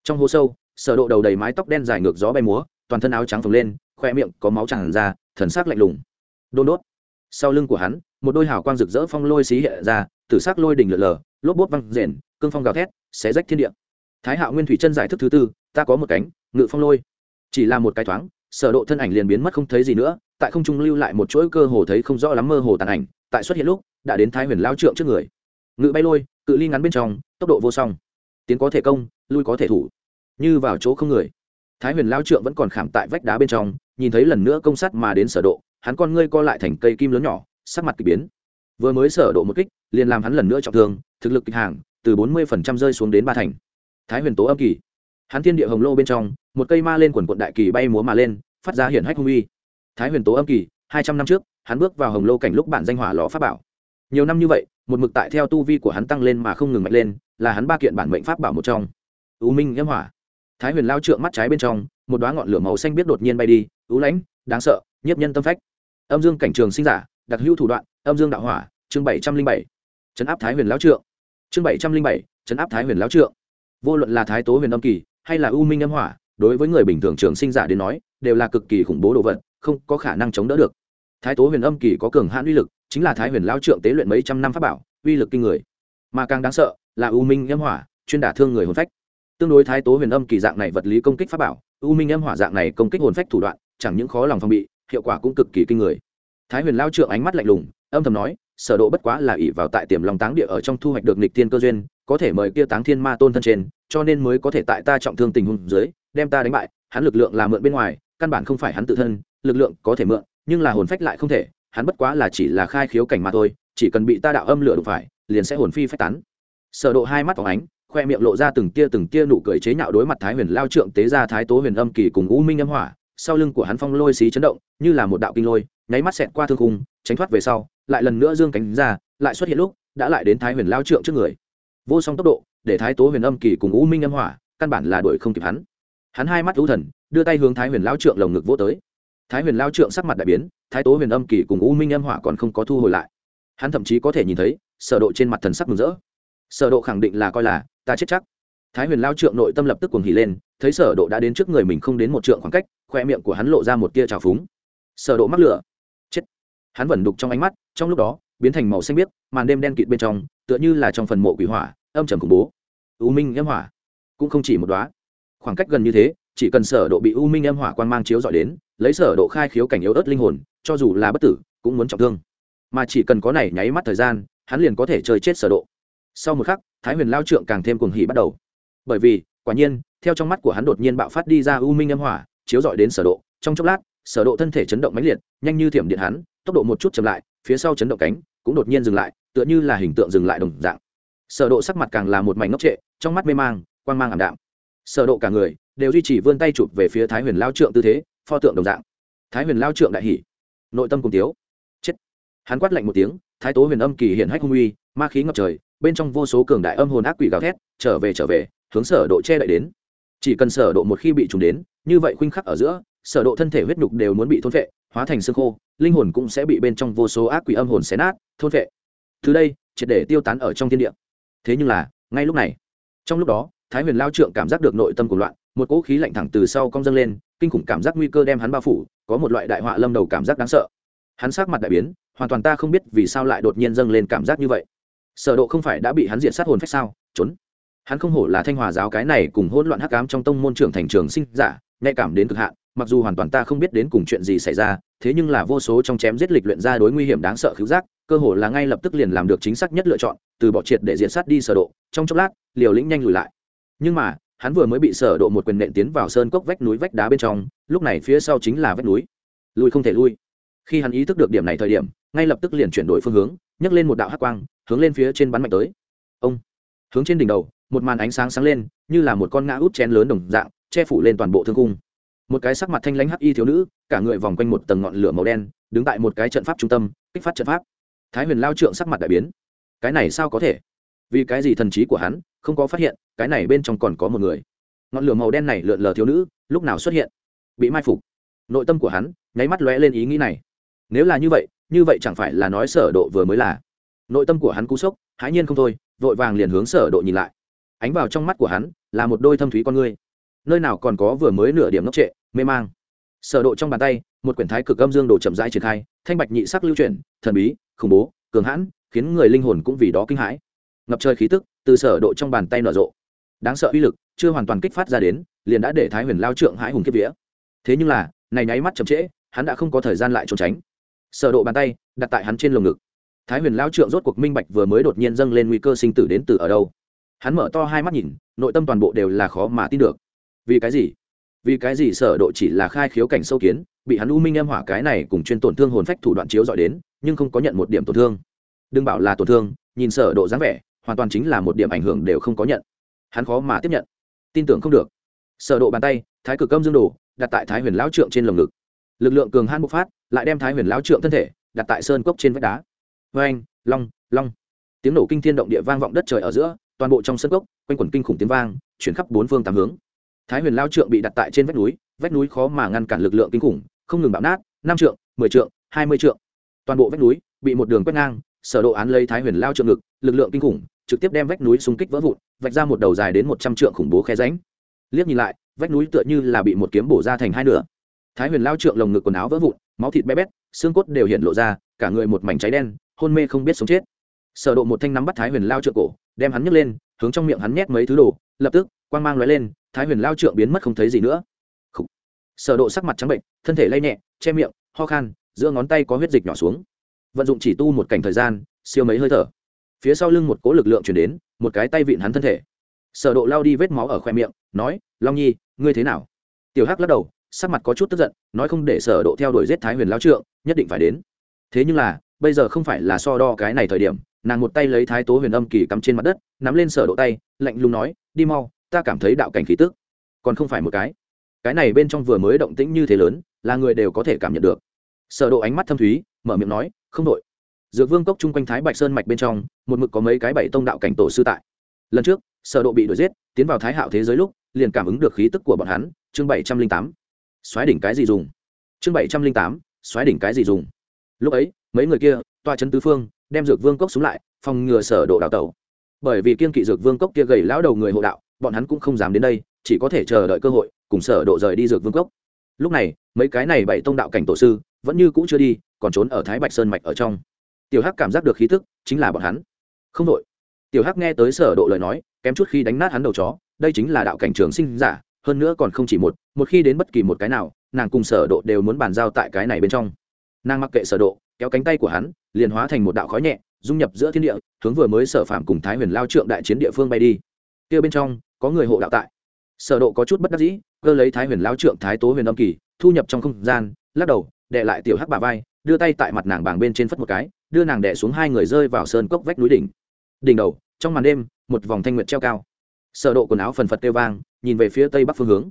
Trong hố sâu, sở độ đầu đầy mái tóc đen dài ngược gió bay múa, toàn thân áo trắng phồng lên khoe miệng có máu tràn ra, thần sắc lạnh lùng. Đôn đốt. Sau lưng của hắn, một đôi hào quang rực rỡ phong lôi xí hiện ra tử sắc lôi đỉnh lượn lờ, lốp bốt văng rền, cương phong gào thét, xé rách thiên địa. Thái hạo nguyên thủy chân giải thức thứ tư, ta có một cánh, ngự phong lôi. Chỉ là một cái thoáng, sở độ thân ảnh liền biến mất không thấy gì nữa, tại không trung lưu lại một chuỗi cơ hồ thấy không rõ lắm mơ hồ tàn ảnh, tại xuất hiện lúc, đã đến thái huyền Lão trượng trước người. Ngự bay lôi, cự ly ngắn bên trong, tốc độ vô song. Tiến có thể công, lui có thể thủ. Như vào chỗ không người. Thái huyền Lão trượng vẫn còn khảm tại vách đá bên trong, nhìn thấy lần nữa công sát mà đến sở độ, hắn con ngươi co lại thành cây kim lớn nhỏ, sắc mặt kỳ biến. Vừa mới sở độ một kích liền làm hắn lần nữa trọng thương, thực lực kịch hàng, từ 40% rơi xuống đến ba thành. Thái huyền tố âm kỳ. Hắn thiên địa hồng lô bên trong, một cây ma lên quần quận đại kỳ bay múa mà lên, phát ra hiển hách hung uy. Thái huyền tố âm kỳ, hai trăm năm trước, hắn bước vào hồng lô cảnh lúc bản danh hỏa lò pháp bảo. Nhiều năm như vậy, một mực tại theo tu vi của hắn tăng lên mà không ngừng mạnh lên, là hắn ba kiện bản mệnh pháp bảo một trong. Ưu minh nghiêm hỏa. Thái huyền lao trượng mắt trái bên trong, một đoá ngọn lửa màu xanh biết đột nhiên bay đi, ưu lãnh, đáng sợ, nhiếp nhân tâm phách. Âm dương cảnh trường sinh giả, đặc hữu thủ đoạn, âm dương đạo hỏa, chương bảy trăm linh bảy chấn áp thái huyền lão trượng. Chương bảy trăm linh bảy, chấn áp thái huyền lão trượng. Vô luận là thái tố huyền âm kỳ hay là u minh âm hỏa, đối với người bình thường trường sinh giả đến nói, đều là cực kỳ khủng bố đồ vật, không có khả năng chống đỡ được. Thái tố huyền âm kỳ có cường hãn uy lực, chính là thái huyền lao trượng tế luyện mấy trăm năm pháp bảo, uy lực kinh người. Mà càng đáng sợ là u minh âm hỏa, chuyên đả thương người hồn phách. Tương đối thái tố huyền âm kỳ dạng này vật lý công kích pháp bảo, u minh âm hỏa dạng này công kích hồn phách thủ đoạn, chẳng những khó lòng phòng bị, hiệu quả cũng cực kỳ kinh người. Thái huyền lao trượng ánh mắt lạnh lùng, âm thầm nói sở độ bất quá là ỷ vào tại tiềm lòng táng địa ở trong thu hoạch được nghịch thiên cơ duyên, có thể mời kia táng thiên ma tôn thân trên, cho nên mới có thể tại ta trọng thương tình huống dưới, đem ta đánh bại, hắn lực lượng là mượn bên ngoài, căn bản không phải hắn tự thân, lực lượng có thể mượn, nhưng là hồn phách lại không thể, hắn bất quá là chỉ là khai khiếu cảnh mà thôi, chỉ cần bị ta đạo âm lửa đụng phải, liền sẽ hồn phi phách tán. Sở độ hai mắt phóng ánh, khoe miệng lộ ra từng tia từng tia nụ cười chế nhạo đối mặt thái huyền lao trượng tế ra thái tố huyền âm kỳ cùng u minh âm hỏa, sau lưng của hắn phong lôi xí chấn động, như là một đạo kinh lôi, nháy mắt xẹt qua thương khung tránh thoát về sau, lại lần nữa dương cánh ra, lại xuất hiện lúc, đã lại đến thái huyền lao trượng trước người. Vô song tốc độ, để thái tố huyền âm kỳ cùng u minh âm hỏa, căn bản là đuổi không kịp hắn. Hắn hai mắt lũ thần, đưa tay hướng thái huyền lao trượng lồng ngực vô tới. Thái huyền lao trượng sắc mặt đại biến, thái tố huyền âm kỳ cùng u minh âm hỏa còn không có thu hồi lại. Hắn thậm chí có thể nhìn thấy, sở độ trên mặt thần sắc mừng rỡ. Sở độ khẳng định là coi là, ta chết chắc. Thái huyền lao trượng nội tâm lập tức cuồng hỉ lên, thấy sở độ đã đến trước người mình không đến một trượng khoảng cách, khoe miệng của hắn lộ ra một tia trào phúng. Sở độ mắc lửa hắn vẫn đục trong ánh mắt, trong lúc đó, biến thành màu xanh biếc, màn đêm đen kịt bên trong, tựa như là trong phần mộ quỷ hỏa, âm trầm khủng bố. U minh âm hỏa cũng không chỉ một đóa. Khoảng cách gần như thế, chỉ cần sở độ bị u minh âm hỏa quan mang chiếu dọi đến, lấy sở độ khai khiếu cảnh yếu ớt linh hồn, cho dù là bất tử, cũng muốn trọng thương. Mà chỉ cần có này nháy mắt thời gian, hắn liền có thể chơi chết sở độ. Sau một khắc, thái huyền lao trượng càng thêm cuồng hỉ bắt đầu. Bởi vì, quả nhiên, theo trong mắt của hắn đột nhiên bạo phát đi ra u minh âm hỏa, chiếu dọi đến sở độ, trong chốc lát sở độ thân thể chấn động mãnh liệt, nhanh như thiểm điện hắn, tốc độ một chút chậm lại, phía sau chấn động cánh cũng đột nhiên dừng lại, tựa như là hình tượng dừng lại đồng dạng. Sở độ sắc mặt càng là một mảnh ngốc trệ, trong mắt mê mang, quang mang ảm đạm. Sở độ cả người đều duy trì vươn tay chụp về phía thái huyền lao trượng tư thế, pho tượng đồng dạng. Thái huyền lao trượng đại hỉ, nội tâm cùng tiếu. Chết. Hắn quát lạnh một tiếng, thái tố huyền âm kỳ hiện hách hung uy, ma khí ngập trời, bên trong vô số cường đại âm hồn ác quỷ gào thét, trở về trở về, hướng sở độ che đậy đến. Chỉ cần sở độ một khi bị trùng đến, như vậy khuynh khắc ở giữa sở độ thân thể huyết nhục đều muốn bị thôn phệ, hóa thành xương khô, linh hồn cũng sẽ bị bên trong vô số ác quỷ âm hồn xé nát, thôn phệ. Từ đây, triệt để tiêu tán ở trong thiên địa. Thế nhưng là, ngay lúc này, trong lúc đó, thái huyền lao trượng cảm giác được nội tâm của loạn, một cỗ khí lạnh thẳng từ sau cong dâng lên, kinh khủng cảm giác nguy cơ đem hắn bao phủ, có một loại đại họa lâm đầu cảm giác đáng sợ. Hắn sắc mặt đại biến, hoàn toàn ta không biết vì sao lại đột nhiên dâng lên cảm giác như vậy. Sở độ không phải đã bị hắn diện sát hồn phách sao? Trốn. Hắn không hổ là thanh hòa giáo cái này cùng hỗn loạn hắc ám trong tông môn trưởng thành trường sinh giả nhạy cảm đến cực hạn, mặc dù hoàn toàn ta không biết đến cùng chuyện gì xảy ra, thế nhưng là vô số trong chém giết lịch luyện ra đối nguy hiểm đáng sợ khiếu giác, cơ hồ là ngay lập tức liền làm được chính xác nhất lựa chọn, từ bỏ triệt để diện sát đi sở độ, trong chốc lát, liều lĩnh nhanh lùi lại. Nhưng mà, hắn vừa mới bị sở độ một quyền nện tiến vào sơn cốc vách núi vách đá bên trong, lúc này phía sau chính là vách núi. Lùi không thể lui. Khi hắn ý thức được điểm này thời điểm, ngay lập tức liền chuyển đổi phương hướng, nhấc lên một đạo hắc quang, hướng lên phía trên bắn mạnh tới. Ông, hướng trên đỉnh đầu, một màn ánh sáng sáng lên, như là một con ngã út chén lớn đồng dạng che phủ lên toàn bộ thương cung một cái sắc mặt thanh lãnh hắc y thiếu nữ, cả người vòng quanh một tầng ngọn lửa màu đen, đứng tại một cái trận pháp trung tâm, kích phát trận pháp. Thái huyền lao trượng sắc mặt đại biến. Cái này sao có thể? Vì cái gì thần trí của hắn không có phát hiện, cái này bên trong còn có một người. Ngọn lửa màu đen này lượn lờ thiếu nữ, lúc nào xuất hiện? Bị mai phục. Nội tâm của hắn nháy mắt lóe lên ý nghĩ này. Nếu là như vậy như vậy chẳng phải là nói sở độ vừa mới là. Nội tâm của hắn cú sốc, hãi nhiên không thôi, vội vàng liền hướng sở độ nhìn lại. Ánh vào trong mắt của hắn là một đôi thâm thúy con ngươi nơi nào còn có vừa mới nửa điểm ngốc trệ, mê mang. Sở độ trong bàn tay, một quyển thái cực âm dương đồ chậm rãi triển khai, thanh bạch nhị sắc lưu chuyển, thần bí, khủng bố, cường hãn, khiến người linh hồn cũng vì đó kinh hãi. Ngập trời khí tức từ sở độ trong bàn tay nở rộ. Đáng sợ uy lực chưa hoàn toàn kích phát ra đến, liền đã để thái huyền lao trượng hãi hùng kiếp vía. Thế nhưng là, này nháy mắt chậm trễ, hắn đã không có thời gian lại trốn tránh. Sở độ bàn tay đặt tại hắn trên lồng ngực. Thái huyền lao trượng rốt cuộc minh bạch vừa mới đột nhiên dâng lên nguy cơ sinh tử đến từ ở đâu. Hắn mở to hai mắt nhìn, nội tâm toàn bộ đều là khó mà tin được vì cái gì? Vì cái gì sở độ chỉ là khai khiếu cảnh sâu kiến, bị hắn u minh em hỏa cái này cùng chuyên tổn thương hồn phách thủ đoạn chiếu dọi đến, nhưng không có nhận một điểm tổn thương. Đừng bảo là tổn thương, nhìn sở độ dáng vẻ, hoàn toàn chính là một điểm ảnh hưởng đều không có nhận. Hắn khó mà tiếp nhận. Tin tưởng không được. Sở độ bàn tay, thái cực âm dương đồ, đặt tại thái huyền lão trượng trên lồng ngực. Lực lượng cường hãn bộc phát, lại đem thái huyền lão trượng thân thể, đặt tại sơn cốc trên vách đá. Vang long long. Tiếng nổ kinh thiên động địa vang vọng đất trời ở giữa, toàn bộ trong sơn cốc, quanh quẩn kinh khủng tiếng vang, chuyển khắp bốn phương tám hướng thái huyền lao trượng bị đặt tại trên vách núi vách núi khó mà ngăn cản lực lượng kinh khủng, không ngừng bạo nát, năm trượng, mười trượng, hai mươi trượng. Toàn bộ vách núi bị một đường quét ngang, sở độ án lấy thái huyền lao trượng ngực, lực lượng kinh khủng trực tiếp đem vách núi xung kích vỡ vụn, vạch ra một đầu dài đến một trăm trượng khủng bố khe rãnh. Liếc nhìn lại, vách núi tựa như là bị một kiếm bổ ra thành hai nửa. Thái huyền lao trượng lồng ngực quần áo vỡ vụn, máu thịt bé bét, xương cốt đều hiện lộ ra, cả người một mảnh cháy đen, hôn mê không biết sống chết. Sở độ một thanh nắm bắt thái huyền lao trượng cổ, đem hắn nhấc lên, hướng trong miệng hắn nhét mấy thứ đồ, lập tức, quang mang lóe lên thái huyền lao trượng biến mất không thấy gì nữa. Khủ. sở độ sắc mặt trắng bệnh thân thể lay nhẹ, che miệng, ho khan, giữa ngón tay có huyết dịch nhỏ xuống. Vận dụng chỉ tu một cảnh thời gian, siêu mấy hơi thở. Phía sau lưng một cỗ lực lượng chuyển đến, một cái tay vịn hắn thân thể. Sở độ lao đi vết máu ở khoe miệng, nói, long nhi, ngươi thế nào? Tiểu hắc lắc đầu, sắc mặt có chút tức giận, nói không để sở độ theo đuổi giết thái huyền lao trượng, nhất định phải đến. Thế nhưng là, bây giờ không phải là so đo cái này thời điểm, nàng một tay lấy thái tố huyền âm kỳ cắm trên mặt đất, nắm lên sở độ tay, lạnh lùng nói, đi mau ta cảm thấy đạo cảnh khí tức còn không phải một cái. Cái này bên trong vừa mới động tĩnh như thế lớn, là người đều có thể cảm nhận được. Sở độ ánh mắt thâm thúy, mở miệng nói, không đội. Dược vương cốc chung quanh thái bạch sơn mạch bên trong, một mực có mấy cái bảy tông đạo cảnh tổ sư tại. Lần trước, sở độ bị đuổi giết, tiến vào thái hạo thế giới lúc, liền cảm ứng được khí tức của bọn hắn. Chương bảy trăm linh tám. Xoáy đỉnh cái gì dùng? Chương bảy trăm linh tám. Xoáy đỉnh cái gì dùng? Lúc ấy, mấy người kia toa chân tứ phương, đem dược vương cốc xuống lại, phòng ngừa sở độ đào tẩu. Bởi vì kiên kỵ dược vương cốc kia gầy lão đầu người hộ đạo bọn hắn cũng không dám đến đây, chỉ có thể chờ đợi cơ hội, cùng sở độ rời đi dược vương cốc. Lúc này, mấy cái này bảy tông đạo cảnh tổ sư vẫn như cũ chưa đi, còn trốn ở thái bạch sơn mạch ở trong. Tiểu hắc cảm giác được khí tức, chính là bọn hắn. Không đội. Tiểu hắc nghe tới sở độ lời nói, kém chút khi đánh nát hắn đầu chó, đây chính là đạo cảnh trường sinh giả, hơn nữa còn không chỉ một một khi đến bất kỳ một cái nào, nàng cùng sở độ đều muốn bàn giao tại cái này bên trong. Nàng mặc kệ sở độ, kéo cánh tay của hắn, liền hóa thành một đạo khói nhẹ, dung nhập giữa thiên địa, hướng vừa mới sở phạm cùng thái huyền lao trượng đại chiến địa phương bay đi kia bên trong có người hộ đạo tại. Sở độ có chút bất đắc dĩ, cơ lấy thái huyền lão trượng thái tố huyền âm kỳ, thu nhập trong không gian, lắc đầu đè lại tiểu hắc bà vai, đưa tay tại mặt nàng bảng bên trên phất một cái, đưa nàng đè xuống hai người rơi vào sơn cốc vách núi đỉnh. Đỉnh đầu, trong màn đêm, một vòng thanh nguyệt treo cao. Sở độ quần áo phần phật kêu vang, nhìn về phía tây bắc phương hướng.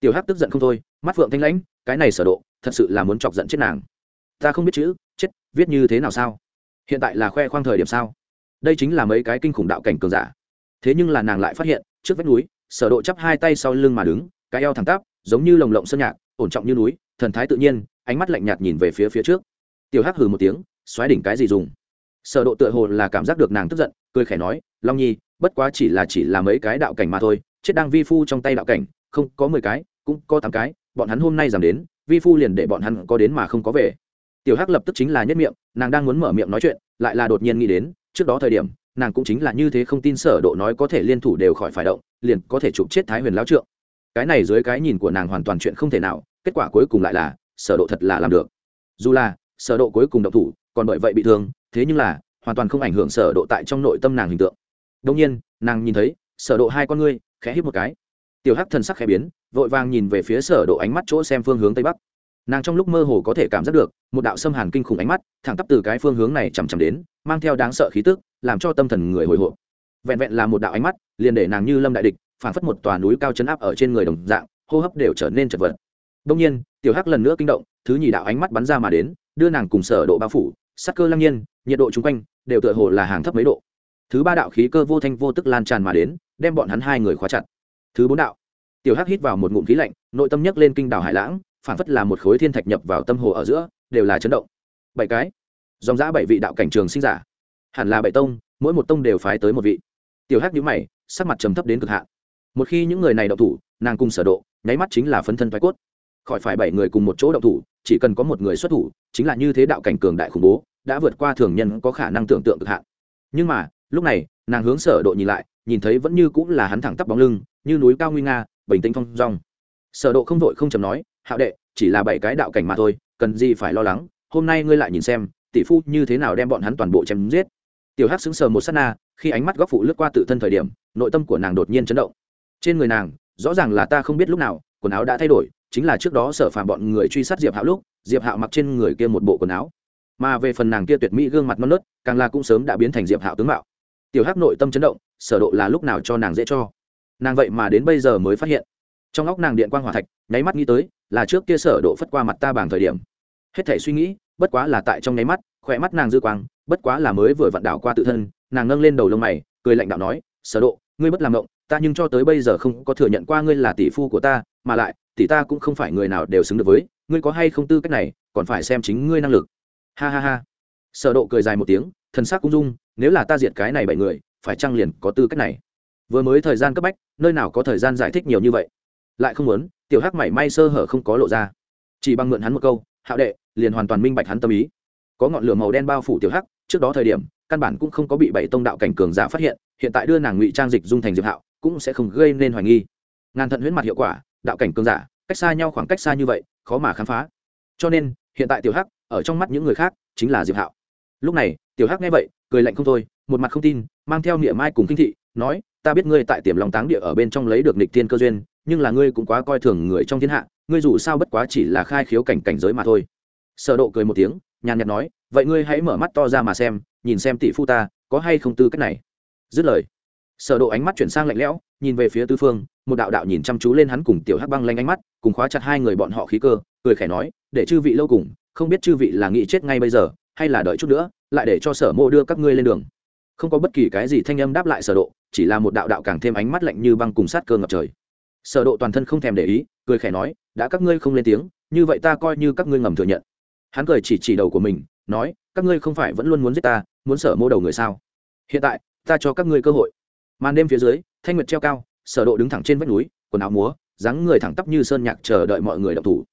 Tiểu hắc tức giận không thôi, mắt phượng thanh lãnh, cái này sở độ, thật sự là muốn chọc giận chết nàng. Ta không biết chữ, chết, viết như thế nào sao? Hiện tại là khoe khoang thời điểm sao? Đây chính là mấy cái kinh khủng đạo cảnh cường giả thế nhưng là nàng lại phát hiện, trước vách núi, sở độ chắp hai tay sau lưng mà đứng, cái eo thẳng tắp, giống như lồng lộng sơn nhạc, ổn trọng như núi, thần thái tự nhiên, ánh mắt lạnh nhạt nhìn về phía phía trước. Tiểu hắc hừ một tiếng, xoáy đỉnh cái gì dùng? Sở độ tựa hồ là cảm giác được nàng tức giận, cười khẽ nói, long nhi, bất quá chỉ là chỉ là mấy cái đạo cảnh mà thôi, chết đang vi phu trong tay đạo cảnh, không có mười cái, cũng có tám cái, bọn hắn hôm nay giảm đến, vi phu liền để bọn hắn có đến mà không có về. Tiểu hắc lập tức chính là nhất miệng, nàng đang muốn mở miệng nói chuyện, lại là đột nhiên nghĩ đến, trước đó thời điểm nàng cũng chính là như thế không tin sở độ nói có thể liên thủ đều khỏi phải động, liền có thể chụp chết thái huyền lão trượng. Cái này dưới cái nhìn của nàng hoàn toàn chuyện không thể nào, kết quả cuối cùng lại là, sở độ thật là làm được. Dù là, sở độ cuối cùng động thủ, còn bởi vậy bị thương, thế nhưng là, hoàn toàn không ảnh hưởng sở độ tại trong nội tâm nàng hình tượng. Đương nhiên, nàng nhìn thấy, sở độ hai con ngươi, khẽ hít một cái. Tiểu hắc thần sắc khẽ biến, vội vàng nhìn về phía sở độ ánh mắt chỗ xem phương hướng tây bắc nàng trong lúc mơ hồ có thể cảm giác được, một đạo xâm hàn kinh khủng ánh mắt, thẳng tắp từ cái phương hướng này chằm chằm đến, mang theo đáng sợ khí tức, làm cho tâm thần người hồi hộp. Vẹn vẹn là một đạo ánh mắt, liền để nàng như lâm đại địch, phản phất một tòa núi cao chấn áp ở trên người đồng dạng, hô hấp đều trở nên chật vật. Đông nhiên, tiểu hắc lần nữa kinh động, thứ nhì đạo ánh mắt bắn ra mà đến, đưa nàng cùng sở độ bao phủ, sắc cơ lăng nhiên, nhiệt độ chung quanh, đều tựa hồ là hàng thấp mấy độ. Thứ ba đạo khí cơ vô thanh vô tức lan tràn mà đến, đem bọn hắn hai người khóa chặt. Thứ bốn đạo, tiểu hắc hít vào một ngụm khí lạnh, nội tâm nhấc lên kinh đảo hải lãng phản phất là một khối thiên thạch nhập vào tâm hồ ở giữa, đều là chấn động. Bảy cái. Dòng giã bảy vị đạo cảnh trường sinh giả. Hẳn là bảy tông, mỗi một tông đều phái tới một vị. Tiểu hắc nhíu mày, sắc mặt trầm thấp đến cực hạn. Một khi những người này động thủ, nàng cùng sở độ, nháy mắt chính là phân thân thoái cốt. Khỏi phải bảy người cùng một chỗ động thủ, chỉ cần có một người xuất thủ, chính là như thế đạo cảnh cường đại khủng bố, đã vượt qua thường nhân có khả năng tưởng tượng cực hạn. Nhưng mà, lúc này, nàng hướng sở độ nhìn lại, nhìn thấy vẫn như cũng là hắn thẳng tắp bóng lưng, như núi cao nguy nga, bình tĩnh phong dong. Sở độ không vội không chậm nói hạo đệ, chỉ là bảy cái đạo cảnh mà thôi, cần gì phải lo lắng, hôm nay ngươi lại nhìn xem, tỷ phu như thế nào đem bọn hắn toàn bộ chém giết. Tiểu hắc sững sờ một sát na, khi ánh mắt góc phụ lướt qua tự thân thời điểm, nội tâm của nàng đột nhiên chấn động. Trên người nàng, rõ ràng là ta không biết lúc nào, quần áo đã thay đổi, chính là trước đó sở phàm bọn người truy sát diệp hạo lúc, diệp hạo mặc trên người kia một bộ quần áo. Mà về phần nàng kia tuyệt mỹ gương mặt non nớt, càng là cũng sớm đã biến thành diệp hạo tướng mạo. Tiểu hắc nội tâm chấn động, sở độ là lúc nào cho nàng dễ cho. Nàng vậy mà đến bây giờ mới phát hiện. Trong óc nàng điện quang hỏa thạch, nháy mắt nghĩ tới là trước kia sở độ phất qua mặt ta bằng thời điểm. Hết thảy suy nghĩ, bất quá là tại trong nháy mắt, khỏe mắt nàng dư quang, bất quá là mới vừa vặn đảo qua tự thân, nàng nâng lên đầu lông mày, cười lạnh đạo nói, sở độ, ngươi bất làm động, ta nhưng cho tới bây giờ không có thừa nhận qua ngươi là tỷ phu của ta, mà lại, tỷ ta cũng không phải người nào đều xứng được với, ngươi có hay không tư cách này, còn phải xem chính ngươi năng lực. Ha ha ha. Sở độ cười dài một tiếng, thần sắc cũng dung, nếu là ta diệt cái này bảy người, phải chăng liền có tư cách này? Vừa mới thời gian cấp bách, nơi nào có thời gian giải thích nhiều như vậy? Lại không muốn tiểu hắc mảy may sơ hở không có lộ ra. Chỉ bằng mượn hắn một câu, hạo đệ, liền hoàn toàn minh bạch hắn tâm ý. Có ngọn lửa màu đen bao phủ tiểu hắc, trước đó thời điểm, căn bản cũng không có bị bảy tông đạo cảnh cường giả phát hiện hiện tại đưa nàng ngụy trang dịch dung thành diệp hạo, cũng sẽ không gây nên hoài nghi. Ngàn thận huyễn mặt hiệu quả, đạo cảnh cường giả, cách xa nhau khoảng cách xa như vậy, khó mà khám phá. Cho nên, hiện tại tiểu hắc, ở trong mắt những người khác, chính là diệp hạo. Lúc này, tiểu hắc nghe vậy, cười lạnh không thôi, một mặt không tin, mang theo niệm mai cùng kinh thị, nói, ta biết ngươi tại tiềm lòng táng địa ở bên trong lấy được nịch tiên cơ duyên nhưng là ngươi cũng quá coi thường người trong thiên hạ, ngươi dù sao bất quá chỉ là khai khiếu cảnh cảnh giới mà thôi. Sở độ cười một tiếng, nhàn nhạt nói, vậy ngươi hãy mở mắt to ra mà xem, nhìn xem tỷ phu ta, có hay không tư cách này. Dứt lời, sở độ ánh mắt chuyển sang lạnh lẽo, nhìn về phía tứ phương, một đạo đạo nhìn chăm chú lên hắn cùng tiểu hắc băng lanh ánh mắt, cùng khóa chặt hai người bọn họ khí cơ, cười khẽ nói, để chư vị lâu cùng, không biết chư vị là nghĩ chết ngay bây giờ, hay là đợi chút nữa, lại để cho sở mộ đưa các ngươi lên đường. Không có bất kỳ cái gì thanh âm đáp lại sở độ, chỉ là một đạo đạo càng thêm ánh mắt lạnh như băng cùng sát cơ ngập trời sở độ toàn thân không thèm để ý, cười khẽ nói, đã các ngươi không lên tiếng, như vậy ta coi như các ngươi ngầm thừa nhận. Hắn cười chỉ chỉ đầu của mình, nói, các ngươi không phải vẫn luôn muốn giết ta, muốn sở mô đầu người sao? Hiện tại, ta cho các ngươi cơ hội. Màn đêm phía dưới, thanh nguyệt treo cao, sở độ đứng thẳng trên vách núi, quần áo múa, dáng người thẳng tắp như sơn nhạc chờ đợi mọi người động thủ.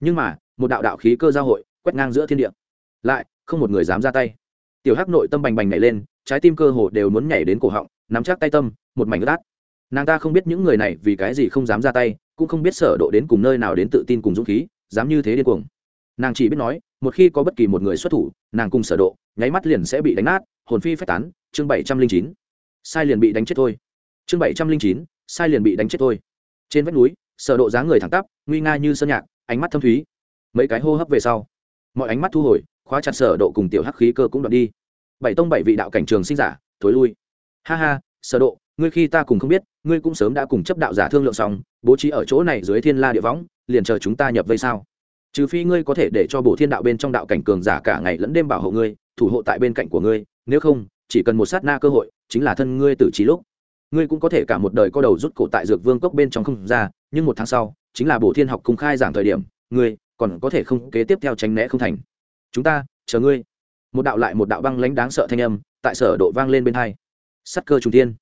Nhưng mà, một đạo đạo khí cơ giao hội, quét ngang giữa thiên địa. Lại, không một người dám ra tay. Tiểu hắc nội tâm bành bành nhảy lên, trái tim cơ hồ đều muốn nhảy đến cổ họng, nắm chắc tay tâm, một mảnh ướt nàng ta không biết những người này vì cái gì không dám ra tay, cũng không biết sở độ đến cùng nơi nào đến tự tin cùng dũng khí, dám như thế điên cuồng. Nàng chỉ biết nói, một khi có bất kỳ một người xuất thủ, nàng cùng sở độ, nháy mắt liền sẽ bị đánh nát, hồn phi phách tán, chương 709 sai liền bị đánh chết thôi. Chương 709 sai liền bị đánh chết thôi. Trên vách núi, sở độ dáng người thẳng tắp, nguy nga như sơn nhạc, ánh mắt thâm thúy. Mấy cái hô hấp về sau, mọi ánh mắt thu hồi, khóa chặt sở độ cùng tiểu hắc khí cơ cũng đoạn đi. Bảy tông bảy vị đạo cảnh trường sinh giả, thối lui. Ha ha, sở độ ngươi khi ta cùng không biết, ngươi cũng sớm đã cùng chấp đạo giả thương lượng xong, bố trí ở chỗ này dưới thiên la địa võng, liền chờ chúng ta nhập vây sao? Trừ phi ngươi có thể để cho bổ thiên đạo bên trong đạo cảnh cường giả cả ngày lẫn đêm bảo hộ ngươi, thủ hộ tại bên cạnh của ngươi, nếu không, chỉ cần một sát na cơ hội, chính là thân ngươi tử trí lúc. Ngươi cũng có thể cả một đời co đầu rút cổ tại dược vương cốc bên trong không ra, nhưng một tháng sau, chính là bổ thiên học cung khai giảng thời điểm, ngươi còn có thể không kế tiếp theo tránh né không thành. Chúng ta, chờ ngươi. Một đạo lại một đạo băng lãnh đáng sợ thanh âm, tại sở độ vang lên bên hai. Sắt cơ trùng thiên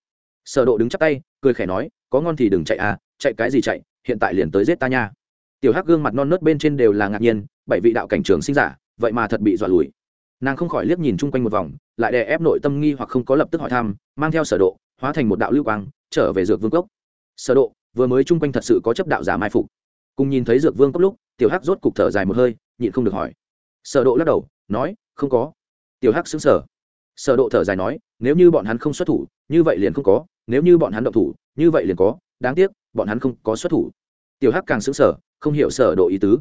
sở độ đứng chắp tay, cười khẽ nói, có ngon thì đừng chạy à chạy cái gì chạy, hiện tại liền tới giết ta nha. Tiểu hắc gương mặt non nớt bên trên đều là ngạc nhiên, bảy vị đạo cảnh trường sinh giả, vậy mà thật bị dọa lùi. Nàng không khỏi liếc nhìn chung quanh một vòng, lại đè ép nội tâm nghi hoặc không có lập tức hỏi thăm, mang theo sở độ, hóa thành một đạo lưu quang, trở về dược vương cốc. Sở độ, vừa mới chung quanh thật sự có chấp đạo giả mai phục. Cùng nhìn thấy dược vương cốc lúc, tiểu hắc rốt cục thở dài một hơi, nhịn không được hỏi. Sở độ lắc đầu, nói, không có. Tiểu hắc sững sờ sở độ thở dài nói, nếu như bọn hắn không xuất thủ, như vậy liền không có, nếu như bọn hắn động thủ, như vậy liền có, đáng tiếc, bọn hắn không có xuất thủ. Tiểu hắc càng sững sờ, không hiểu sở độ ý tứ.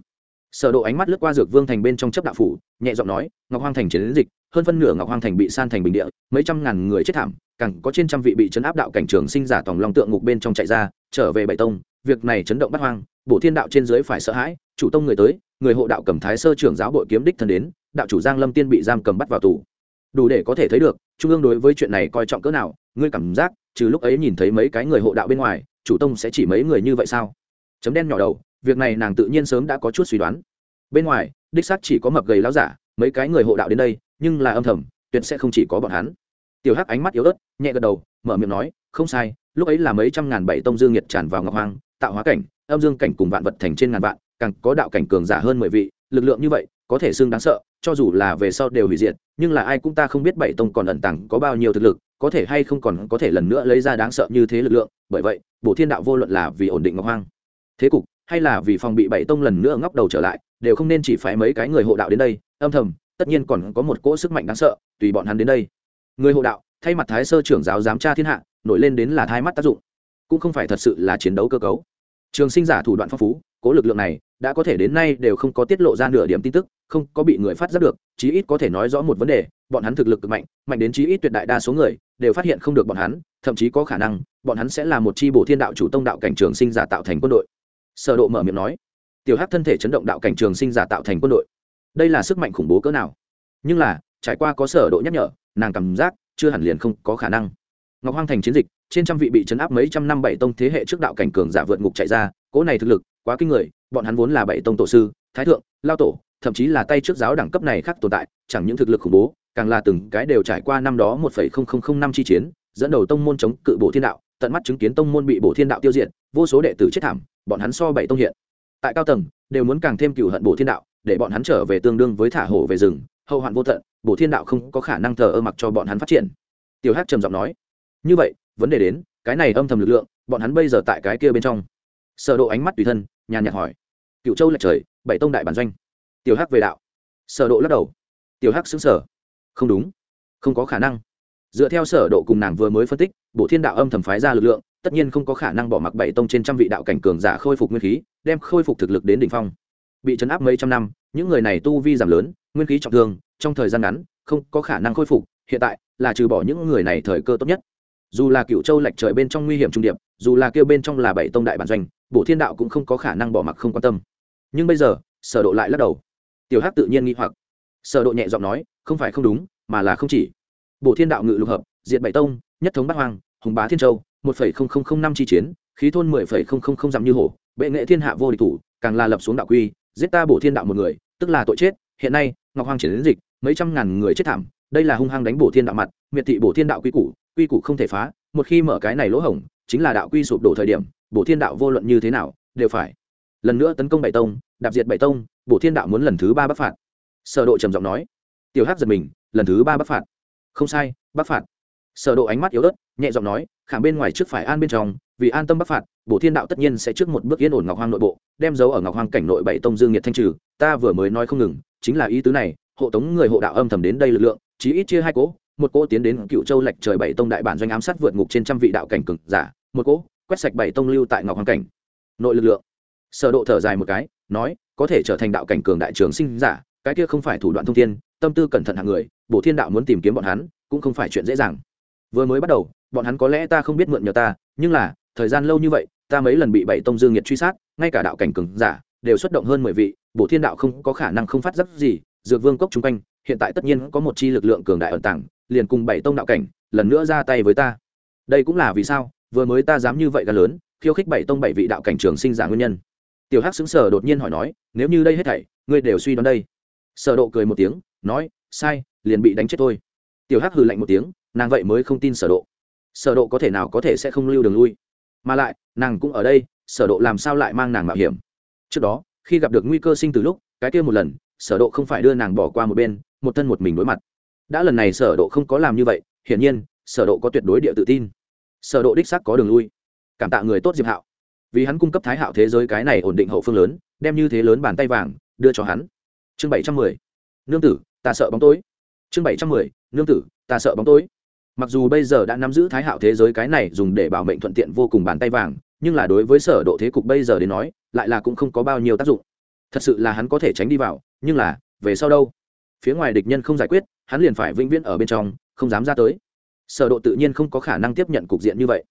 Sở độ ánh mắt lướt qua dược vương thành bên trong chấp đạo phủ, nhẹ giọng nói, ngọc hoang thành chiến dịch, hơn phân nửa ngọc hoang thành bị san thành bình địa, mấy trăm ngàn người chết thảm, càng có trên trăm vị bị chấn áp đạo cảnh trường sinh giả tòng long tượng ngục bên trong chạy ra, trở về bảy tông, việc này chấn động bắt hoang, bổ thiên đạo trên dưới phải sợ hãi, chủ tông người tới, người hộ đạo cầm thái sơ trưởng giáo bội kiếm đích thân đến, đạo chủ giang lâm tiên bị giam cầm bắt vào tù đủ để có thể thấy được, trung ương đối với chuyện này coi trọng cỡ nào, ngươi cảm giác, trừ lúc ấy nhìn thấy mấy cái người hộ đạo bên ngoài, chủ tông sẽ chỉ mấy người như vậy sao? Chấm đen nhỏ đầu, việc này nàng tự nhiên sớm đã có chút suy đoán. Bên ngoài, đích xác chỉ có mập gầy láo giả, mấy cái người hộ đạo đến đây, nhưng là âm thầm, tuyệt sẽ không chỉ có bọn hắn. Tiểu hắc ánh mắt yếu ớt, nhẹ gật đầu, mở miệng nói, không sai, lúc ấy là mấy trăm ngàn bảy tông dương nhiệt tràn vào ngọc hoang, tạo hóa cảnh, âm dương cảnh cùng vạn vật thành trên ngàn vạn, càng có đạo cảnh cường giả hơn mười vị, lực lượng như vậy, có thể xưng đáng sợ, cho dù là về sau đều hủy diệt nhưng là ai cũng ta không biết bảy tông còn ẩn tàng có bao nhiêu thực lực, có thể hay không còn có thể lần nữa lấy ra đáng sợ như thế lực lượng, bởi vậy bộ thiên đạo vô luận là vì ổn định ngọc hoang. Thế cục, hay là vì phòng bị bảy tông lần nữa ngóc đầu trở lại, đều không nên chỉ phái mấy cái người hộ đạo đến đây, âm thầm, tất nhiên còn có một cỗ sức mạnh đáng sợ, tùy bọn hắn đến đây. Người hộ đạo, thay mặt thái sơ trưởng giáo giám tra thiên hạ, nổi lên đến là thai mắt tác dụng. Cũng không phải thật sự là chiến đấu cơ cấu. Trường sinh giả thủ đoạn phong phú cố lực lượng này, đã có thể đến nay đều không có tiết lộ ra nửa điểm tin tức không có bị người phát giác được, chí ít có thể nói rõ một vấn đề, bọn hắn thực lực cực mạnh mạnh đến chí ít tuyệt đại đa số người đều phát hiện không được bọn hắn, thậm chí có khả năng, bọn hắn sẽ là một chi bộ thiên đạo chủ tông đạo cảnh trường sinh giả tạo thành quân đội. Sở độ mở miệng nói, tiểu hắc thân thể chấn động đạo cảnh trường sinh giả tạo thành quân đội. Đây là sức mạnh khủng bố cỡ nào? Nhưng là, trải qua có sở độ nhắc nhở, nàng cảm giác chưa hẳn liền không có khả năng. Ngọc hoang thành chiến dịch, trên trăm vị bị chấn áp mấy trăm năm bảy tông thế hệ trước đạo cảnh cường giả vượt ngục chạy ra cỗ này thực lực, quá kinh người, bọn hắn vốn là bảy tông tổ sư, thái thượng, lao tổ thậm chí là tay trước giáo đẳng cấp này khác tồn tại, chẳng những thực lực khủng bố, càng là từng cái đều trải qua năm đó một năm chi chiến, dẫn đầu tông môn chống cự bộ thiên đạo, tận mắt chứng kiến tông môn bị bộ thiên đạo tiêu diệt, vô số đệ tử chết thảm, bọn hắn so bảy tông hiện. Tại cao tầng, đều muốn càng thêm cựu hận bộ thiên đạo, để bọn hắn trở về tương đương với thả hổ về rừng, hậu hoạn vô tận bộ thiên đạo không có khả năng thờ ơ mặc cho bọn hắn phát triển. Tiểu hát trầm giọng nói, như vậy, vấn đề đến, cái này âm thầm lực lượng, bọn hắn bây giờ tại cái kia bên trong. Sở độ ánh mắt tùy thân, nhàn nhạt hỏi cựu châu lệch trời, bảy tông đại bản doanh tiểu hắc về đạo. Sở độ lắc đầu. Tiểu hắc sững sờ. Không đúng. Không có khả năng. Dựa theo sở độ cùng nàng vừa mới phân tích bộ thiên đạo âm thầm phái ra lực lượng, tất nhiên không có khả năng bỏ mặc bảy tông trên trăm vị đạo cảnh cường giả khôi phục nguyên khí, đem khôi phục thực lực đến đỉnh phong. Bị chấn áp mấy trăm năm, những người này tu vi giảm lớn, nguyên khí trọng thương, trong thời gian ngắn, không có khả năng khôi phục, hiện tại là trừ bỏ những người này thời cơ tốt nhất. Dù là cựu châu lệch trời bên trong nguy hiểm trung điệp, dù là kêu bên trong là bảy tông đại bản doanh bộ thiên đạo cũng không có khả năng bỏ mặc không quan tâm. Nhưng bây giờ, sở độ lại lắc đầu tiểu hắc tự nhiên nghi hoặc. Sở độ nhẹ giọng nói, không phải không đúng, mà là không chỉ. Bộ thiên đạo ngự lục hợp, diệt bảy tông, nhất thống bát hoang, hùng bá thiên châu, một năm chi chiến, khí thôn mười dặm như hổ, bệ nghệ thiên hạ vô địch thủ, càng là lập xuống đạo quy, giết ta bộ thiên đạo một người, tức là tội chết. Hiện nay, ngọc hoàng triển đến dịch, mấy trăm ngàn người chết thảm, đây là hung hăng đánh bổ thiên đạo mặt, miệt thị bổ thiên đạo quy củ quy củ không thể phá, một khi mở cái này lỗ hổng, chính là đạo quy sụp đổ thời điểm, bổ thiên đạo vô luận như thế nào, đều phải lần nữa tấn công bảy tông, đạp diệt bảy tông, bổ thiên đạo muốn lần thứ ba bắc phạt. Sở độ trầm giọng nói. Tiểu hắc giật mình, lần thứ ba bắc phạt. Không sai, bắc phạt. Sở độ ánh mắt yếu ớt, nhẹ giọng nói, khảm bên ngoài trước phải an bên trong, vì an tâm bắc phạt, bổ thiên đạo tất nhiên sẽ trước một bước yên ổn ngọc hoang nội bộ, đem dấu ở ngọc hoang cảnh nội bảy tông dương nhiệt thanh trừ, ta vừa mới nói không ngừng, chính là ý tứ này, hộ tống người hộ đạo âm thầm đến đây lực lượng, chí ít chia hai cỗ, một cỗ tiến đến cựu châu lệch trời bảy tông đại bản doanh ám sát vượt ngục trên trăm vị đạo cảnh cường giả, một cỗ quét sạch bảy tông lưu tại ngọc hoàng cảnh. Nội lực lượng sở độ thở dài một cái, nói, có thể trở thành đạo cảnh cường đại trường sinh giả, cái kia không phải thủ đoạn thông thiên, tâm tư cẩn thận hạng người, bổ thiên đạo muốn tìm kiếm bọn hắn, cũng không phải chuyện dễ dàng. Vừa mới bắt đầu, bọn hắn có lẽ ta không biết mượn nhờ ta, nhưng là, thời gian lâu như vậy, ta mấy lần bị bảy tông dương nhiệt truy sát, ngay cả đạo cảnh cường giả, đều xuất động hơn mười vị, bổ thiên đạo không có khả năng không phát giác gì, dược vương cốc chung quanh, hiện tại tất nhiên có một chi lực lượng cường đại ẩn tàng, liền cùng bảy tông đạo cảnh, lần nữa ra tay với ta. Đây cũng là vì sao, vừa mới ta dám như vậy gần lớn, khiêu khích bảy tông bảy vị đạo cảnh trường sinh giả nguyên nhân tiểu hắc xứng sở đột nhiên hỏi nói, nếu như đây hết thảy, ngươi đều suy đoán đây? Sở độ cười một tiếng, nói, sai, liền bị đánh chết thôi. Tiểu hắc hừ lạnh một tiếng, nàng vậy mới không tin sở độ. Sở độ có thể nào có thể sẽ không lưu đường lui? Mà lại, nàng cũng ở đây, sở độ làm sao lại mang nàng mạo hiểm? Trước đó, khi gặp được nguy cơ sinh từ lúc, cái kia một lần, sở độ không phải đưa nàng bỏ qua một bên, một thân một mình đối mặt. Đã lần này sở độ không có làm như vậy, hiển nhiên, sở độ có tuyệt đối địa tự tin. Sở độ đích xác có đường lui. Cảm tạ người tốt diệp hạo vì hắn cung cấp thái hạo thế giới cái này ổn định hậu phương lớn, đem như thế lớn bàn tay vàng đưa cho hắn. Chương 710 nương tử, ta sợ bóng tối. Chương 710 nương tử, ta sợ bóng tối. Mặc dù bây giờ đã nắm giữ thái hạo thế giới cái này dùng để bảo mệnh thuận tiện vô cùng bàn tay vàng, nhưng là đối với sở độ thế cục bây giờ đến nói, lại là cũng không có bao nhiêu tác dụng. Thật sự là hắn có thể tránh đi vào, nhưng là, về sau đâu? Phía ngoài địch nhân không giải quyết, hắn liền phải vĩnh viễn ở bên trong, không dám ra tới. Sở độ tự nhiên không có khả năng tiếp nhận cục diện như vậy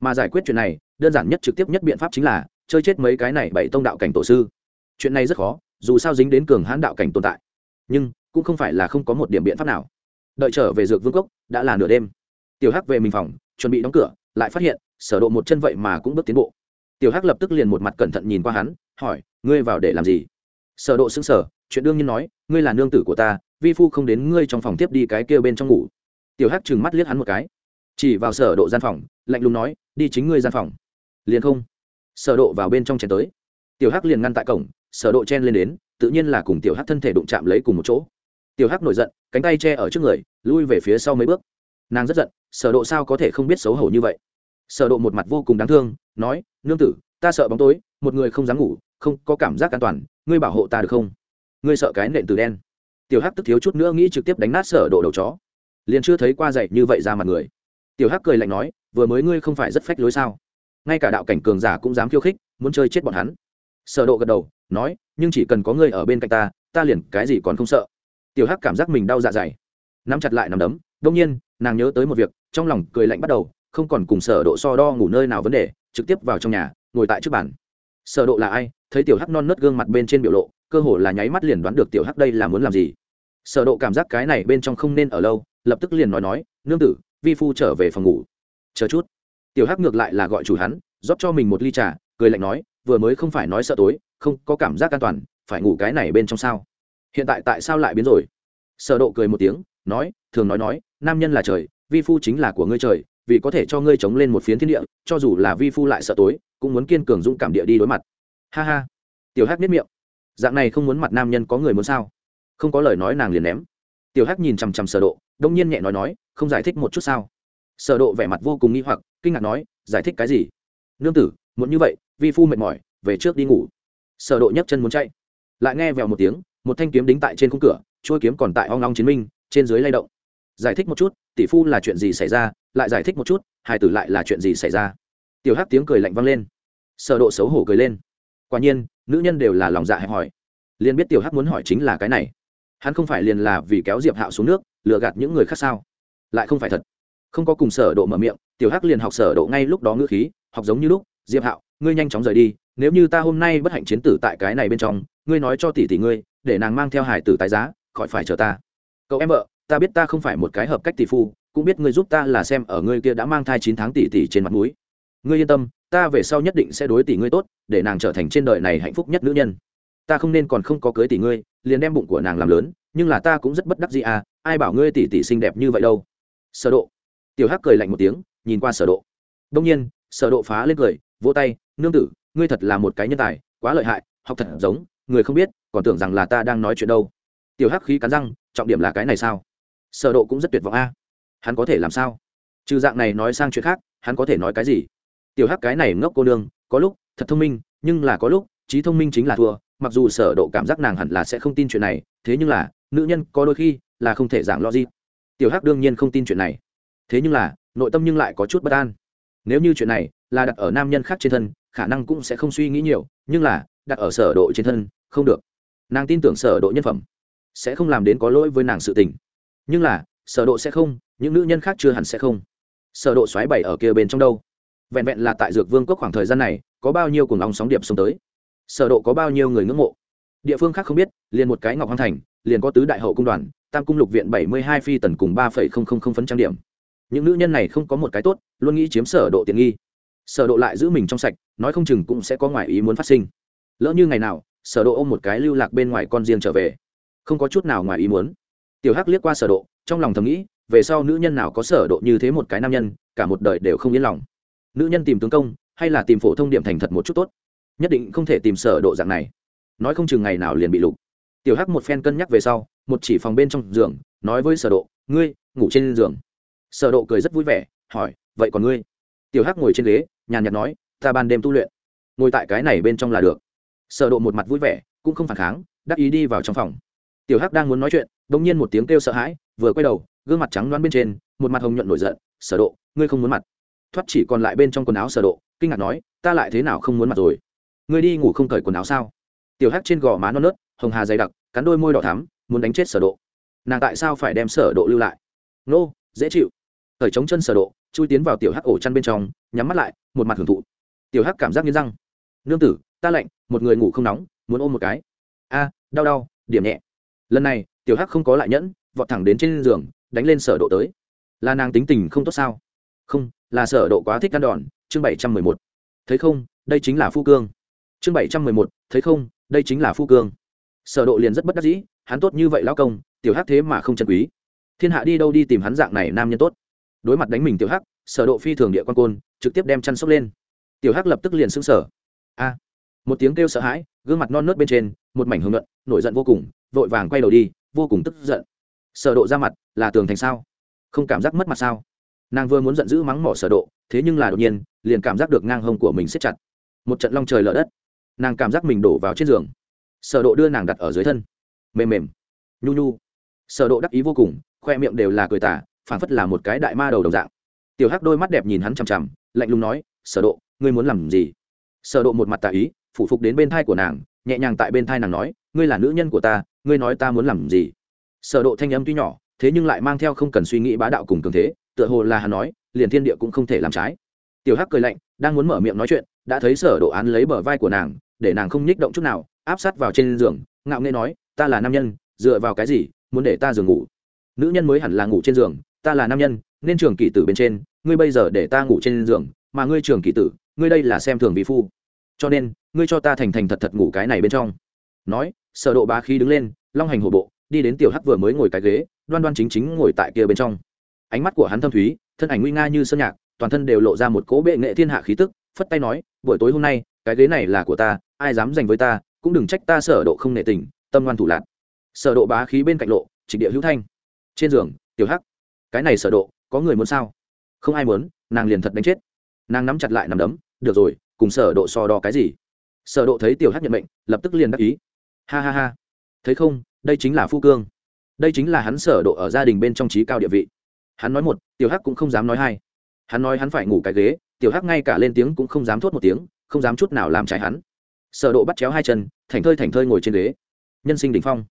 mà giải quyết chuyện này, đơn giản nhất trực tiếp nhất biện pháp chính là chơi chết mấy cái này bảy tông đạo cảnh tổ sư. Chuyện này rất khó, dù sao dính đến cường hãn đạo cảnh tồn tại. Nhưng, cũng không phải là không có một điểm biện pháp nào. Đợi trở về dược vương cốc, đã là nửa đêm. Tiểu hắc về mình phòng, chuẩn bị đóng cửa, lại phát hiện, sở độ một chân vậy mà cũng bước tiến bộ. Tiểu hắc lập tức liền một mặt cẩn thận nhìn qua hắn, hỏi, ngươi vào để làm gì? Sở độ sững sờ, chuyện đương nhiên nói, ngươi là nương tử của ta, vi phu không đến ngươi trong phòng tiếp đi cái kia bên trong ngủ. Tiểu hắc trừng mắt liếc hắn một cái chỉ vào sở độ gian phòng, lạnh lùng nói, đi chính ngươi gian phòng. Liền không. Sở độ vào bên trong chen tới. Tiểu hắc liền ngăn tại cổng, sở độ chen lên đến, tự nhiên là cùng tiểu hắc thân thể đụng chạm lấy cùng một chỗ. Tiểu hắc nổi giận, cánh tay che ở trước người, lui về phía sau mấy bước. Nàng rất giận, sở độ sao có thể không biết xấu hổ như vậy? Sở độ một mặt vô cùng đáng thương, nói, nương tử, ta sợ bóng tối, một người không dám ngủ, không có cảm giác an toàn, ngươi bảo hộ ta được không? Ngươi sợ cái nện từ đen. Tiểu hắc tức thiếu chút nữa nghĩ trực tiếp đánh nát sở độ đầu chó. Liền chưa thấy qua dậy như vậy ra mặt người tiểu hắc cười lạnh nói, vừa mới ngươi không phải rất phách lối sao? Ngay cả đạo cảnh cường giả cũng dám khiêu khích, muốn chơi chết bọn hắn. Sở độ gật đầu, nói, nhưng chỉ cần có ngươi ở bên cạnh ta ta liền cái gì còn không sợ. Tiểu hắc cảm giác mình đau dạ dày. Nắm chặt lại nắm đấm đông nhiên, nàng nhớ tới một việc, trong lòng cười lạnh bắt đầu, không còn cùng sở độ so đo ngủ nơi nào vấn đề, trực tiếp vào trong nhà, ngồi tại trước bàn. Sở độ là ai? Thấy tiểu hắc non nớt gương mặt bên trên biểu lộ, cơ hồ là nháy mắt liền đoán được tiểu hắc đây là muốn làm gì. Sở độ cảm giác cái này bên trong không nên ở lâu, lập tức liền nói nói, nương tử vi phu trở về phòng ngủ. Chờ chút. Tiểu hắc ngược lại là gọi chủ hắn, rót cho mình một ly trà, cười lạnh nói, vừa mới không phải nói sợ tối, không có cảm giác an toàn, phải ngủ cái này bên trong sao? Hiện tại tại sao lại biến rồi? Sở độ cười một tiếng, nói, thường nói nói, nam nhân là trời, vi phu chính là của ngươi trời, vì có thể cho ngươi chống lên một phiến thiên địa, cho dù là vi phu lại sợ tối, cũng muốn kiên cường dũng cảm địa đi đối mặt. Ha ha. Tiểu hắc biết miệng. Dạng này không muốn mặt nam nhân có người muốn sao? Không có lời nói nàng liền ném tiểu hắc nhìn chằm chằm sở độ, đông nhiên nhẹ nói nói, không giải thích một chút sao? Sở độ vẻ mặt vô cùng nghi hoặc, kinh ngạc nói, giải thích cái gì? Nương tử muốn như vậy, vi phu mệt mỏi, về trước đi ngủ. Sở độ nhấc chân muốn chạy. Lại nghe vèo một tiếng, một thanh kiếm đính tại trên khung cửa, chuôi kiếm còn tại ong ong chiến minh, trên dưới lay động. Giải thích một chút, tỷ phu là chuyện gì xảy ra? Lại giải thích một chút, hài tử lại là chuyện gì xảy ra? Tiểu hắc tiếng cười lạnh vang lên. Sở độ xấu hổ cười lên. Quả nhiên, nữ nhân đều là lòng dạ hẹp hỏi liền biết tiểu hắc muốn hỏi chính là cái này hắn không phải liền là vì kéo diệp hạo xuống nước, lừa gạt những người khác sao? Lại không phải thật. Không có cùng sở độ mở miệng, tiểu hắc liền học sở độ ngay lúc đó ngữ khí, học giống như lúc, diệp hạo, ngươi nhanh chóng rời đi, nếu như ta hôm nay bất hạnh chiến tử tại cái này bên trong, ngươi nói cho tỷ tỷ ngươi, để nàng mang theo hải tử tái giá, khỏi phải chờ ta. Cậu em vợ, ta biết ta không phải một cái hợp cách tỷ phu, cũng biết ngươi giúp ta là xem ở ngươi kia đã mang thai chín tháng tỷ tỷ trên mặt mũi. Ngươi yên tâm, ta về sau nhất định sẽ đối tỷ ngươi tốt, để nàng trở thành trên đời này hạnh phúc nhất nữ nhân. Ta không nên còn không có cưới tỷ ngươi liền đem bụng của nàng làm lớn, nhưng là ta cũng rất bất đắc gì à ai bảo ngươi tỷ tỷ xinh đẹp như vậy đâu. Sở độ. Tiểu hắc cười lạnh một tiếng, nhìn qua sở độ. Đông nhiên, sở độ phá lên cười, vỗ tay, nương tử, ngươi thật là một cái nhân tài, quá lợi hại, học thật giống, người không biết, còn tưởng rằng là ta đang nói chuyện đâu. Tiểu hắc khí cắn răng, trọng điểm là cái này sao? Sở độ cũng rất tuyệt vọng a. Hắn có thể làm sao? Trừ dạng này nói sang chuyện khác, hắn có thể nói cái gì? Tiểu hắc cái này ngốc cô đương có lúc thật thông minh, nhưng là có lúc trí thông minh chính là thua mặc dù sở độ cảm giác nàng hẳn là sẽ không tin chuyện này, thế nhưng là, nữ nhân có đôi khi là không thể giảng logic. Tiểu hắc đương nhiên không tin chuyện này. Thế nhưng là, nội tâm nhưng lại có chút bất an. Nếu như chuyện này là đặt ở nam nhân khác trên thân, khả năng cũng sẽ không suy nghĩ nhiều, nhưng là, đặt ở sở độ trên thân, không được. Nàng tin tưởng sở độ nhân phẩm sẽ không làm đến có lỗi với nàng sự tình. Nhưng là, sở độ sẽ không, những nữ nhân khác chưa hẳn sẽ không. Sở độ xoáy bảy ở kia bên trong đâu? Vẹn vẹn là tại dược vương quốc khoảng thời gian này, có bao nhiêu cuồng long sóng điệp xông tới sở độ có bao nhiêu người ngưỡng mộ? Địa phương khác không biết liền một cái ngọc hoàng thành liền có tứ đại hậu cung đoàn tam cung lục viện 72 phi tần cùng 3,000 phấn trang điểm. Những nữ nhân này không có một cái tốt luôn nghĩ chiếm sở độ tiện nghi. Sở độ lại giữ mình trong sạch nói không chừng cũng sẽ có ngoại ý muốn phát sinh. Lỡ như ngày nào sở độ ôm một cái lưu lạc bên ngoài con riêng trở về. Không có chút nào ngoài ý muốn. Tiểu hắc liếc qua sở độ trong lòng thầm nghĩ về sau nữ nhân nào có sở độ như thế một cái nam nhân cả một đời đều không yên lòng. Nữ nhân tìm tướng công hay là tìm phổ thông điểm thành thật một chút tốt? Nhất định không thể tìm sở độ dạng này. Nói không chừng ngày nào liền bị lục. Tiểu hắc một phen cân nhắc về sau, một chỉ phòng bên trong giường, nói với sở độ, ngươi, ngủ trên giường. Sở độ cười rất vui vẻ, hỏi, vậy còn ngươi? Tiểu hắc ngồi trên ghế, nhàn nhạt nói, ta ban đêm tu luyện. Ngồi tại cái này bên trong là được. Sở độ một mặt vui vẻ, cũng không phản kháng đáp ý đi vào trong phòng. Tiểu hắc đang muốn nói chuyện đung nhiên một tiếng kêu sợ hãi, vừa quay đầu, gương mặt trắng đoán bên trên, một mặt hồng nhuận nổi giận, sở độ, ngươi không muốn mặt. Thoát chỉ còn lại bên trong quần áo sở độ, kinh ngạc nói, ta lại thế nào không muốn mặt rồi? Ngươi đi ngủ không cởi quần áo sao? Tiểu hắc trên gò má non nớt, hồng hà dày đặc, cắn đôi môi đỏ thắm, muốn đánh chết sở độ. Nàng tại sao phải đem sở độ lưu lại? Nô, dễ chịu. Cởi chống chân sở độ, chui tiến vào tiểu hắc ổ chăn bên trong, nhắm mắt lại, một mặt hưởng thụ. Tiểu hắc cảm giác nghiến răng. Nương tử, ta lạnh, một người ngủ không nóng, muốn ôm một cái. A, đau đau, điểm nhẹ. Lần này, tiểu hắc không có lại nhẫn, vọt thẳng đến trên giường, đánh lên sở độ tới. Là nàng tính tình không tốt sao? Không, là sở độ quá thích ăn đòn, chương 711 thấy không, đây chính là phu cương chương 711 thấy không, đây chính là phu cương. Sở độ liền rất bất đắc dĩ, hắn tốt như vậy lão công, tiểu hắc thế mà không chân quý. Thiên hạ đi đâu đi tìm hắn dạng này nam nhân tốt. Đối mặt đánh mình tiểu hắc, sở độ phi thường địa quan côn, trực tiếp đem chăn sốc lên. Tiểu hắc lập tức liền sững sờ. A! Một tiếng kêu sợ hãi, gương mặt non nớt bên trên, một mảnh hưng luận nổi giận vô cùng, vội vàng quay đầu đi, vô cùng tức giận. Sở độ ra mặt, là tường thành sao? Không cảm giác mất mặt sao? Nàng vừa muốn giận dữ mắng mỏ sở độ, thế nhưng là đột nhiên, liền cảm giác được ngang hông của mình siết chặt. Một trận long trời lở đất nàng cảm giác mình đổ vào trên giường. Sở độ đưa nàng đặt ở dưới thân. Mềm mềm. Nhu nhu. Sở độ đắc ý vô cùng, khoe miệng đều là cười tà, phảng phất là một cái đại ma đầu đồng dạng. Tiểu hắc đôi mắt đẹp nhìn hắn chằm chằm, lạnh lùng nói, sở độ, ngươi muốn làm gì? Sở độ một mặt tà ý phụ phục đến bên thai của nàng, nhẹ nhàng tại bên thai nàng nói, ngươi là nữ nhân của ta, ngươi nói ta muốn làm gì? Sở độ thanh âm tuy nhỏ, thế nhưng lại mang theo không cần suy nghĩ bá đạo cùng cường thế, tựa hồ là hắn nói, liền thiên địa cũng không thể làm trái. Tiểu hắc cười lạnh, đang muốn mở miệng nói chuyện, đã thấy sở độ án lấy bờ vai của nàng để nàng không nhích động chút nào, áp sát vào trên giường, ngạo nghễ nói, ta là nam nhân, dựa vào cái gì, muốn để ta giường ngủ? Nữ nhân mới hẳn là ngủ trên giường, ta là nam nhân, nên trường kỷ tử bên trên, ngươi bây giờ để ta ngủ trên giường, mà ngươi trường kỷ tử, ngươi đây là xem thường vị phu. Cho nên, ngươi cho ta thành thành thật thật ngủ cái này bên trong. Nói, sở độ bá khí đứng lên, long hành hổ bộ, đi đến tiểu hắc vừa mới ngồi cái ghế, đoan đoan chính chính ngồi tại kia bên trong. Ánh mắt của hắn thâm thúy, thân ảnh nguy nga như sơn nhạc, toàn thân đều lộ ra một cỗ bệ nghệ thiên hạ khí tức, phất tay nói, buổi tối hôm nay, cái ghế này là của ta ai dám giành với ta, cũng đừng trách ta sở độ không nể tình, tâm ngoan thủ lạn sở độ bá khí bên cạnh lộ, trịnh địa hữu thanh. Trên giường, tiểu hắc. Cái này sở độ, có người muốn sao? Không ai muốn, nàng liền thật đánh chết. Nàng nắm chặt lại nắm đấm, được rồi, cùng sở độ so đo cái gì? Sở độ thấy tiểu hắc nhận mệnh, lập tức liền đáp ý. Ha ha ha. Thấy không, đây chính là phu cương. Đây chính là hắn sở độ ở gia đình bên trong trí cao địa vị. Hắn nói một, tiểu hắc cũng không dám nói hai. Hắn nói hắn phải ngủ cái ghế, tiểu hắc ngay cả lên tiếng cũng không dám thốt một tiếng, không dám chút nào làm trái hắn sở độ bắt chéo hai chân thảnh thơi thảnh thơi ngồi trên ghế. Nhân sinh đỉnh phong.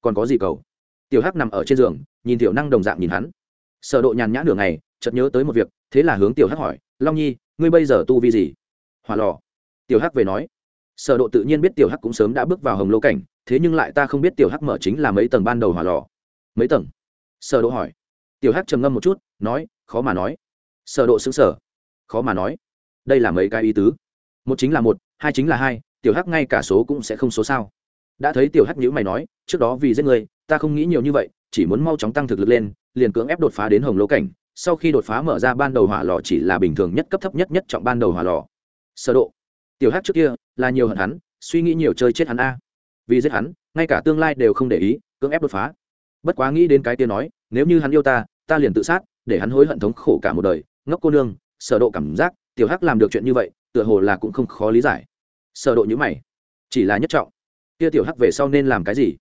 Còn có gì cầu? Tiểu hắc nằm ở trên giường, nhìn tiểu năng đồng dạng nhìn hắn. Sở độ nhàn nhã nửa ngày, chợt nhớ tới một việc, thế là hướng tiểu hắc hỏi, long nhi, ngươi bây giờ tu vi gì? Hỏa lò. Tiểu hắc về nói, sở độ tự nhiên biết tiểu hắc cũng sớm đã bước vào hồng lô cảnh, thế nhưng lại ta không biết tiểu hắc mở chính là mấy tầng ban đầu hỏa lò. Mấy tầng? Sở độ hỏi. Tiểu hắc trầm ngâm một chút, nói, khó mà nói. Sở độ sững sờ. Khó mà nói. Đây là mấy cái ý tứ? Một chính là một, hai chính là hai tiểu hắc ngay cả số cũng sẽ không số sao. Đã thấy tiểu hắc nhữ mày nói, trước đó vì giết người, ta không nghĩ nhiều như vậy, chỉ muốn mau chóng tăng thực lực lên, liền cưỡng ép đột phá đến hồng lô cảnh. Sau khi đột phá mở ra ban đầu hỏa lò chỉ là bình thường nhất cấp thấp nhất nhất trọng ban đầu hỏa lò. Sơ độ. Tiểu hắc trước kia là nhiều hận hắn, suy nghĩ nhiều chơi chết hắn a. Vì giết hắn, ngay cả tương lai đều không để ý, cưỡng ép đột phá. Bất quá nghĩ đến cái kia nói, nếu như hắn yêu ta ta liền tự sát, để hắn hối hận thống khổ cả một đời. Ngốc cô nương, sở độ cảm giác, tiểu hắc làm được chuyện như vậy, tựa hồ là cũng không khó lý giải sở độ như mày. Chỉ là nhất trọng. Kia tiểu hắc về sau nên làm cái gì?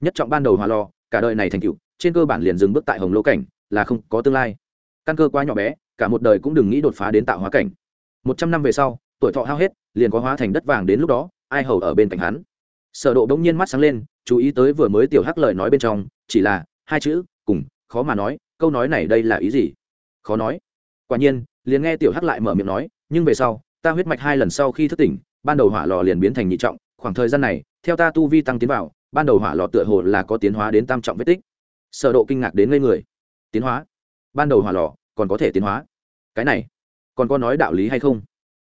Nhất trọng ban đầu hòa lò, cả đời này thành tựu, trên cơ bản liền dừng bước tại hồng lô cảnh, là không có tương lai. Căn cơ quá nhỏ bé, cả một đời cũng đừng nghĩ đột phá đến tạo hóa cảnh. Một trăm năm về sau, tuổi thọ hao hết, liền có hóa thành đất vàng đến lúc đó, ai hầu ở bên cạnh hắn? Sở độ bỗng nhiên mắt sáng lên, chú ý tới vừa mới tiểu hắc lời nói bên trong, chỉ là hai chữ, cùng, khó mà nói, câu nói này đây là ý gì? Khó nói. Quả nhiên, liền nghe tiểu hắc lại mở miệng nói, nhưng về sau, ta huyết mạch hai lần sau khi thức tỉnh ban đầu hỏa lò liền biến thành nhị trọng, khoảng thời gian này, theo ta tu vi tăng tiến vào, ban đầu hỏa lò tựa hồ là có tiến hóa đến tam trọng vết tích. Sở độ kinh ngạc đến ngây người. Tiến hóa? Ban đầu hỏa lò còn có thể tiến hóa? Cái này, còn có nói đạo lý hay không?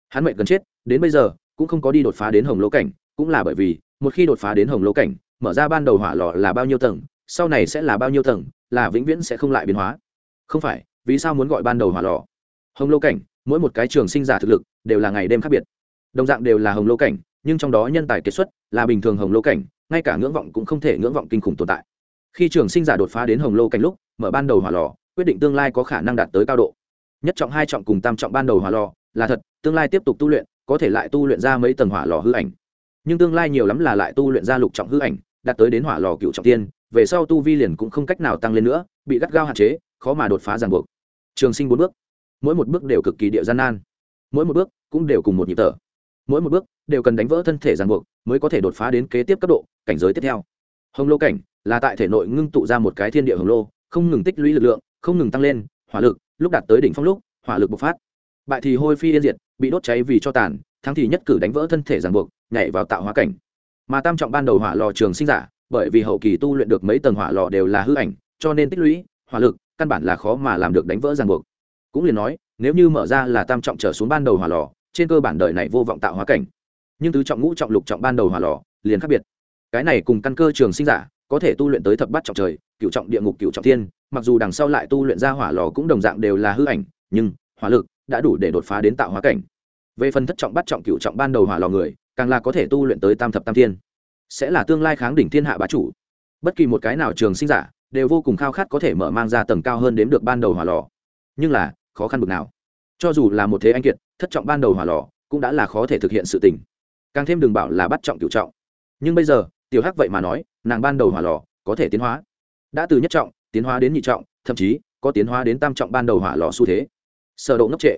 Hắn mệnh gần chết, đến bây giờ, cũng không có đi đột phá đến hồng lô cảnh, cũng là bởi vì, một khi đột phá đến hồng lô cảnh, mở ra ban đầu hỏa lò là bao nhiêu tầng, sau này sẽ là bao nhiêu tầng, là vĩnh viễn sẽ không lại biến hóa. Không phải, vì sao muốn gọi ban đầu hỏa lò? Hồng lô cảnh, mỗi một cái trường sinh giả thực lực, đều là ngày đêm khác biệt đồng dạng đều là hồng lô cảnh, nhưng trong đó nhân tài kiệt xuất là bình thường hồng lô cảnh, ngay cả ngưỡng vọng cũng không thể ngưỡng vọng kinh khủng tồn tại. Khi trường sinh giả đột phá đến hồng lô cảnh lúc, mở ban đầu hỏa lò, quyết định tương lai có khả năng đạt tới cao độ. Nhất trọng, hai trọng cùng tam trọng ban đầu hỏa lò, là thật, tương lai tiếp tục tu luyện, có thể lại tu luyện ra mấy tầng hỏa lò hư ảnh. Nhưng tương lai nhiều lắm là lại tu luyện ra lục trọng hư ảnh, đạt tới đến hỏa lò cựu trọng tiên, về sau tu vi liền cũng không cách nào tăng lên nữa, bị gắt gao hạn chế, khó mà đột phá ràng buộc. Trường sinh bốn bước. Mỗi một bước đều cực kỳ địa gian nan. Mỗi một bước cũng đều cùng một nhịp thở mỗi một bước đều cần đánh vỡ thân thể ràng buộc mới có thể đột phá đến kế tiếp cấp độ, cảnh giới tiếp theo. Hồng lô cảnh là tại thể nội ngưng tụ ra một cái thiên địa hồng lô, không ngừng tích lũy lực lượng, không ngừng tăng lên, hỏa lực lúc đạt tới đỉnh phong lúc, hỏa lực bộc phát. Bại thì hôi phi yên diệt, bị đốt cháy vì cho tàn, thắng thì nhất cử đánh vỡ thân thể ràng buộc, nhảy vào tạo hóa cảnh. Mà tam trọng ban đầu hỏa lò trường sinh giả, bởi vì hậu kỳ tu luyện được mấy tầng hỏa lò đều là hư ảnh, cho nên tích lũy, hỏa lực căn bản là khó mà làm được đánh vỡ ràng buộc. Cũng liền nói, nếu như mở ra là tam trọng trở xuống ban đầu hỏa lò trên cơ bản đời này vô vọng tạo hóa cảnh. Nhưng tứ trọng ngũ trọng lục trọng ban đầu hỏa lò, liền khác biệt. Cái này cùng căn cơ trường sinh giả, có thể tu luyện tới thập bát trọng trời cựu trọng địa ngục cựu trọng thiên, mặc dù đằng sau lại tu luyện ra hỏa lò cũng đồng dạng đều là hư ảnh, nhưng hỏa lực đã đủ để đột phá đến tạo hóa cảnh. Về phần thất trọng bắt trọng cựu trọng ban đầu hỏa lò người, càng là có thể tu luyện tới tam thập tam thiên. Sẽ là tương lai kháng đỉnh thiên hạ bá chủ. Bất kỳ một cái nào trường sinh giả đều vô cùng khao khát có thể mở mang ra tầng cao hơn đếm được ban đầu hỏa lò. Nhưng là khó khăn bực nào. Cho dù là một thế anh kiệt thất trọng ban đầu hỏa lò cũng đã là khó thể thực hiện sự tình. Càng thêm đừng bảo là bắt trọng cựu trọng. Nhưng bây giờ, tiểu hắc vậy mà nói, nàng ban đầu hỏa lò có thể tiến hóa. Đã từ nhất trọng, tiến hóa đến nhị trọng, thậm chí có tiến hóa đến tam trọng ban đầu hỏa lò xu thế. Sở độ ngốc trệ.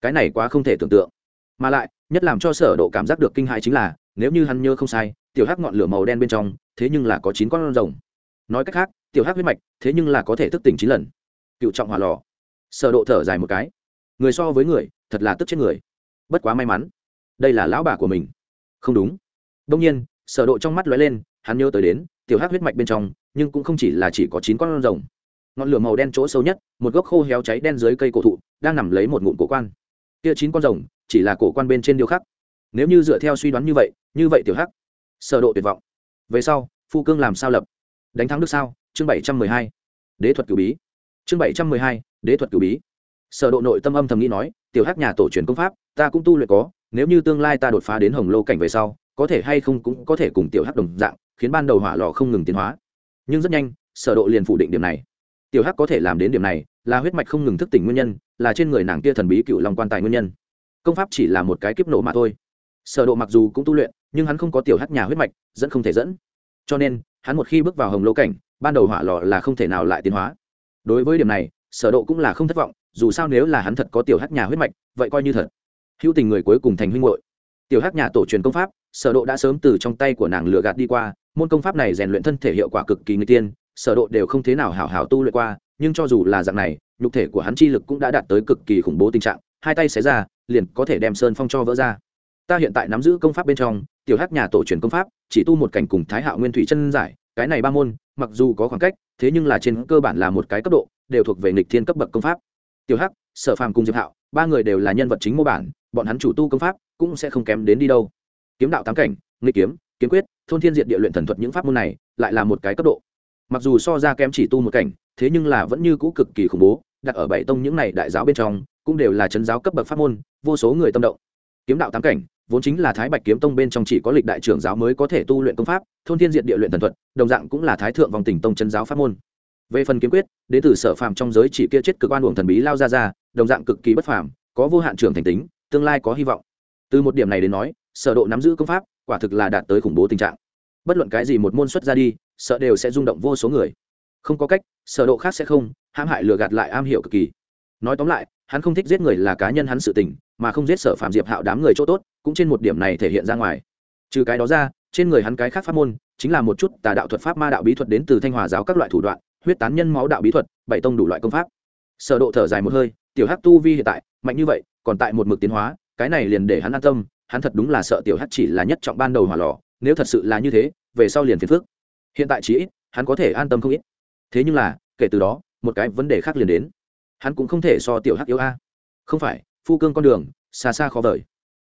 Cái này quá không thể tưởng tượng. Mà lại, nhất làm cho sở độ cảm giác được kinh hãi chính là, nếu như hắn nhớ không sai, tiểu hắc ngọn lửa màu đen bên trong, thế nhưng là có chín con rồng. Nói cách khác, tiểu hắc huyết mạch, thế nhưng là có thể thức tỉnh chín lần. Cựu trọng hỏa lò. Sở độ thở dài một cái người so với người, thật là tức chết người. Bất quá may mắn, đây là lão bà của mình. Không đúng. Đông nhiên, sở độ trong mắt lóe lên, hắn nhớ tới đến, tiểu hắc huyết mạch bên trong, nhưng cũng không chỉ là chỉ có chín con rồng. Ngọn lửa màu đen chỗ sâu nhất, một gốc khô héo cháy đen dưới cây cổ thụ, đang nằm lấy một ngụm cổ quan. Kia chín con rồng, chỉ là cổ quan bên trên điêu khắc. Nếu như dựa theo suy đoán như vậy như vậy tiểu hắc, sở độ tuyệt vọng. Về sau, phu cương làm sao lập? Đánh thắng được sao? Chương bảy trăm mười hai. Đế thuật cửu bí. Chương bảy trăm mười hai, đế thuật cửu bí sở độ nội tâm âm thầm nghĩ nói, tiểu hắc nhà tổ truyền công pháp, ta cũng tu luyện có, nếu như tương lai ta đột phá đến hồng lô cảnh về sau, có thể hay không cũng có thể cùng tiểu hắc đồng dạng, khiến ban đầu hỏa lò không ngừng tiến hóa. Nhưng rất nhanh, sở độ liền phủ định điểm này. Tiểu hắc có thể làm đến điểm này, là huyết mạch không ngừng thức tỉnh nguyên nhân, là trên người nàng kia thần bí cựu long quan tài nguyên nhân. Công pháp chỉ là một cái kiếp nổ mà thôi. Sở độ mặc dù cũng tu luyện, nhưng hắn không có tiểu hắc nhà huyết mạch, dẫn không thể dẫn. Cho nên, hắn một khi bước vào hồng lô cảnh, ban đầu hỏa lò là không thể nào lại tiến hóa. Đối với điểm này, sở độ cũng là không thất vọng dù sao nếu là hắn thật có tiểu hắc nhà huyết mạch, vậy coi như thật. Hữu tình người cuối cùng thành huynh hội tiểu hắc nhà tổ truyền công pháp, sở độ đã sớm từ trong tay của nàng lừa gạt đi qua, môn công pháp này rèn luyện thân thể hiệu quả cực kỳ nguy tiên, sở độ đều không thế nào hảo hảo tu luyện qua, nhưng cho dù là dạng này, nhục thể của hắn chi lực cũng đã đạt tới cực kỳ khủng bố tình trạng, hai tay xé ra, liền có thể đem sơn phong cho vỡ ra. Ta hiện tại nắm giữ công pháp bên trong, tiểu hắc nhà tổ truyền công pháp, chỉ tu một cảnh cùng thái hạo nguyên thủy chân giải, cái này ba môn, mặc dù có khoảng cách, thế nhưng là trên cơ bản là một cái cấp độ, đều thuộc về nghịch thiên cấp bậc công pháp tiểu hắc, sở phàm cùng diệp hạo, ba người đều là nhân vật chính mô bản, bọn hắn chủ tu công pháp cũng sẽ không kém đến đi đâu. Kiếm đạo tám cảnh, nghịch kiếm kiếm quyết, thôn thiên diện địa luyện thần thuật những pháp môn này lại là một cái cấp độ. Mặc dù so ra kém chỉ tu một cảnh, thế nhưng là vẫn như cũ cực kỳ khủng bố, đặt ở bảy tông những này đại giáo bên trong, cũng đều là chấn giáo cấp bậc pháp môn, vô số người tâm động. Kiếm đạo tám cảnh, vốn chính là thái bạch kiếm tông bên trong chỉ có lịch đại trưởng giáo mới có thể tu luyện công pháp, thôn thiên diện địa luyện thần thuật, đồng dạng cũng là thái thượng vòng tỉnh tông chân giáo pháp môn về phần kiếm quyết, đến từ sở phàm trong giới chỉ kia chết cực oan uổng thần bí lao ra ra đồng dạng cực kỳ bất phàm, có vô hạn trưởng thành tính, tương lai có hy vọng. Từ một điểm này đến nói, sở độ nắm giữ công pháp, quả thực là đạt tới khủng bố tình trạng. Bất luận cái gì một môn xuất ra đi, sợ đều sẽ rung động vô số người. Không có cách, sở độ khác sẽ không, hãm hại lừa gạt lại am hiểu cực kỳ. Nói tóm lại, hắn không thích giết người là cá nhân hắn sự tình, mà không giết sở phạm diệp hạo đám người chỗ tốt, cũng trên một điểm này thể hiện ra ngoài. Trừ cái đó ra, trên người hắn cái khác pháp môn, chính là một chút tà đạo thuật pháp ma đạo bí thuật đến từ thanh hòa giáo các loại thủ đoạn huyết tán nhân máu đạo bí thuật, bảy tông đủ loại công pháp. Sở độ thở dài một hơi, tiểu hắc tu vi hiện tại, mạnh như vậy, còn tại một mực tiến hóa, cái này liền để hắn an tâm, hắn thật đúng là sợ tiểu hắc chỉ là nhất trọng ban đầu hỏa lò, nếu thật sự là như thế, về sau liền phiền phức. Hiện tại chỉ ít, hắn có thể an tâm không ít. Thế nhưng là, kể từ đó, một cái vấn đề khác liền đến. Hắn cũng không thể so tiểu hắc yếu a. Không phải, phu cương con đường, xa xa khó vời.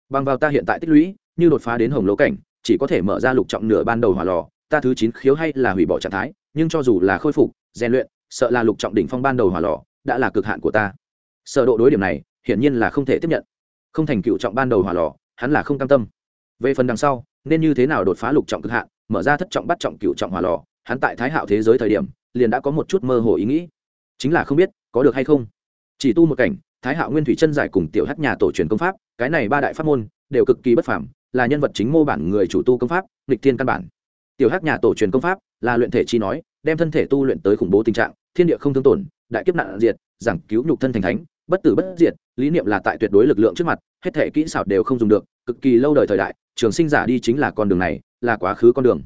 Bằng vào ta hiện tại tích lũy, như đột phá đến hồng lỗ cảnh, chỉ có thể mở ra lục trọng nửa ban đầu hỏa lò, ta thứ chín khiếu hay là hủy bỏ trạng thái, nhưng cho dù là khôi phục rèn luyện, sợ là lục trọng đỉnh phong ban đầu hỏa lò đã là cực hạn của ta. Sợ độ đối điểm này, hiển nhiên là không thể tiếp nhận. Không thành cựu trọng ban đầu hỏa lò, hắn là không cam tâm. Về phần đằng sau, nên như thế nào đột phá lục trọng cực hạn, mở ra thất trọng bắt trọng cựu trọng hỏa lò, hắn tại thái hạo thế giới thời điểm, liền đã có một chút mơ hồ ý nghĩ. Chính là không biết, có được hay không. Chỉ tu một cảnh, thái hạo nguyên thủy chân giải cùng tiểu hắc nhà tổ truyền công pháp, cái này ba đại pháp môn, đều cực kỳ bất phàm, là nhân vật chính mô bản người chủ tu công pháp, nghịch thiên căn bản. Tiểu hắc nhà tổ truyền công pháp, là luyện thể chi nói đem thân thể tu luyện tới khủng bố tình trạng, thiên địa không thương tổn, đại kiếp nạn diệt, giảng cứu nhục thân thành thánh, bất tử bất diệt, lý niệm là tại tuyệt đối lực lượng trước mặt, hết thể kỹ xảo đều không dùng được, cực kỳ lâu đời thời đại, trường sinh giả đi chính là con đường này, là quá khứ con đường.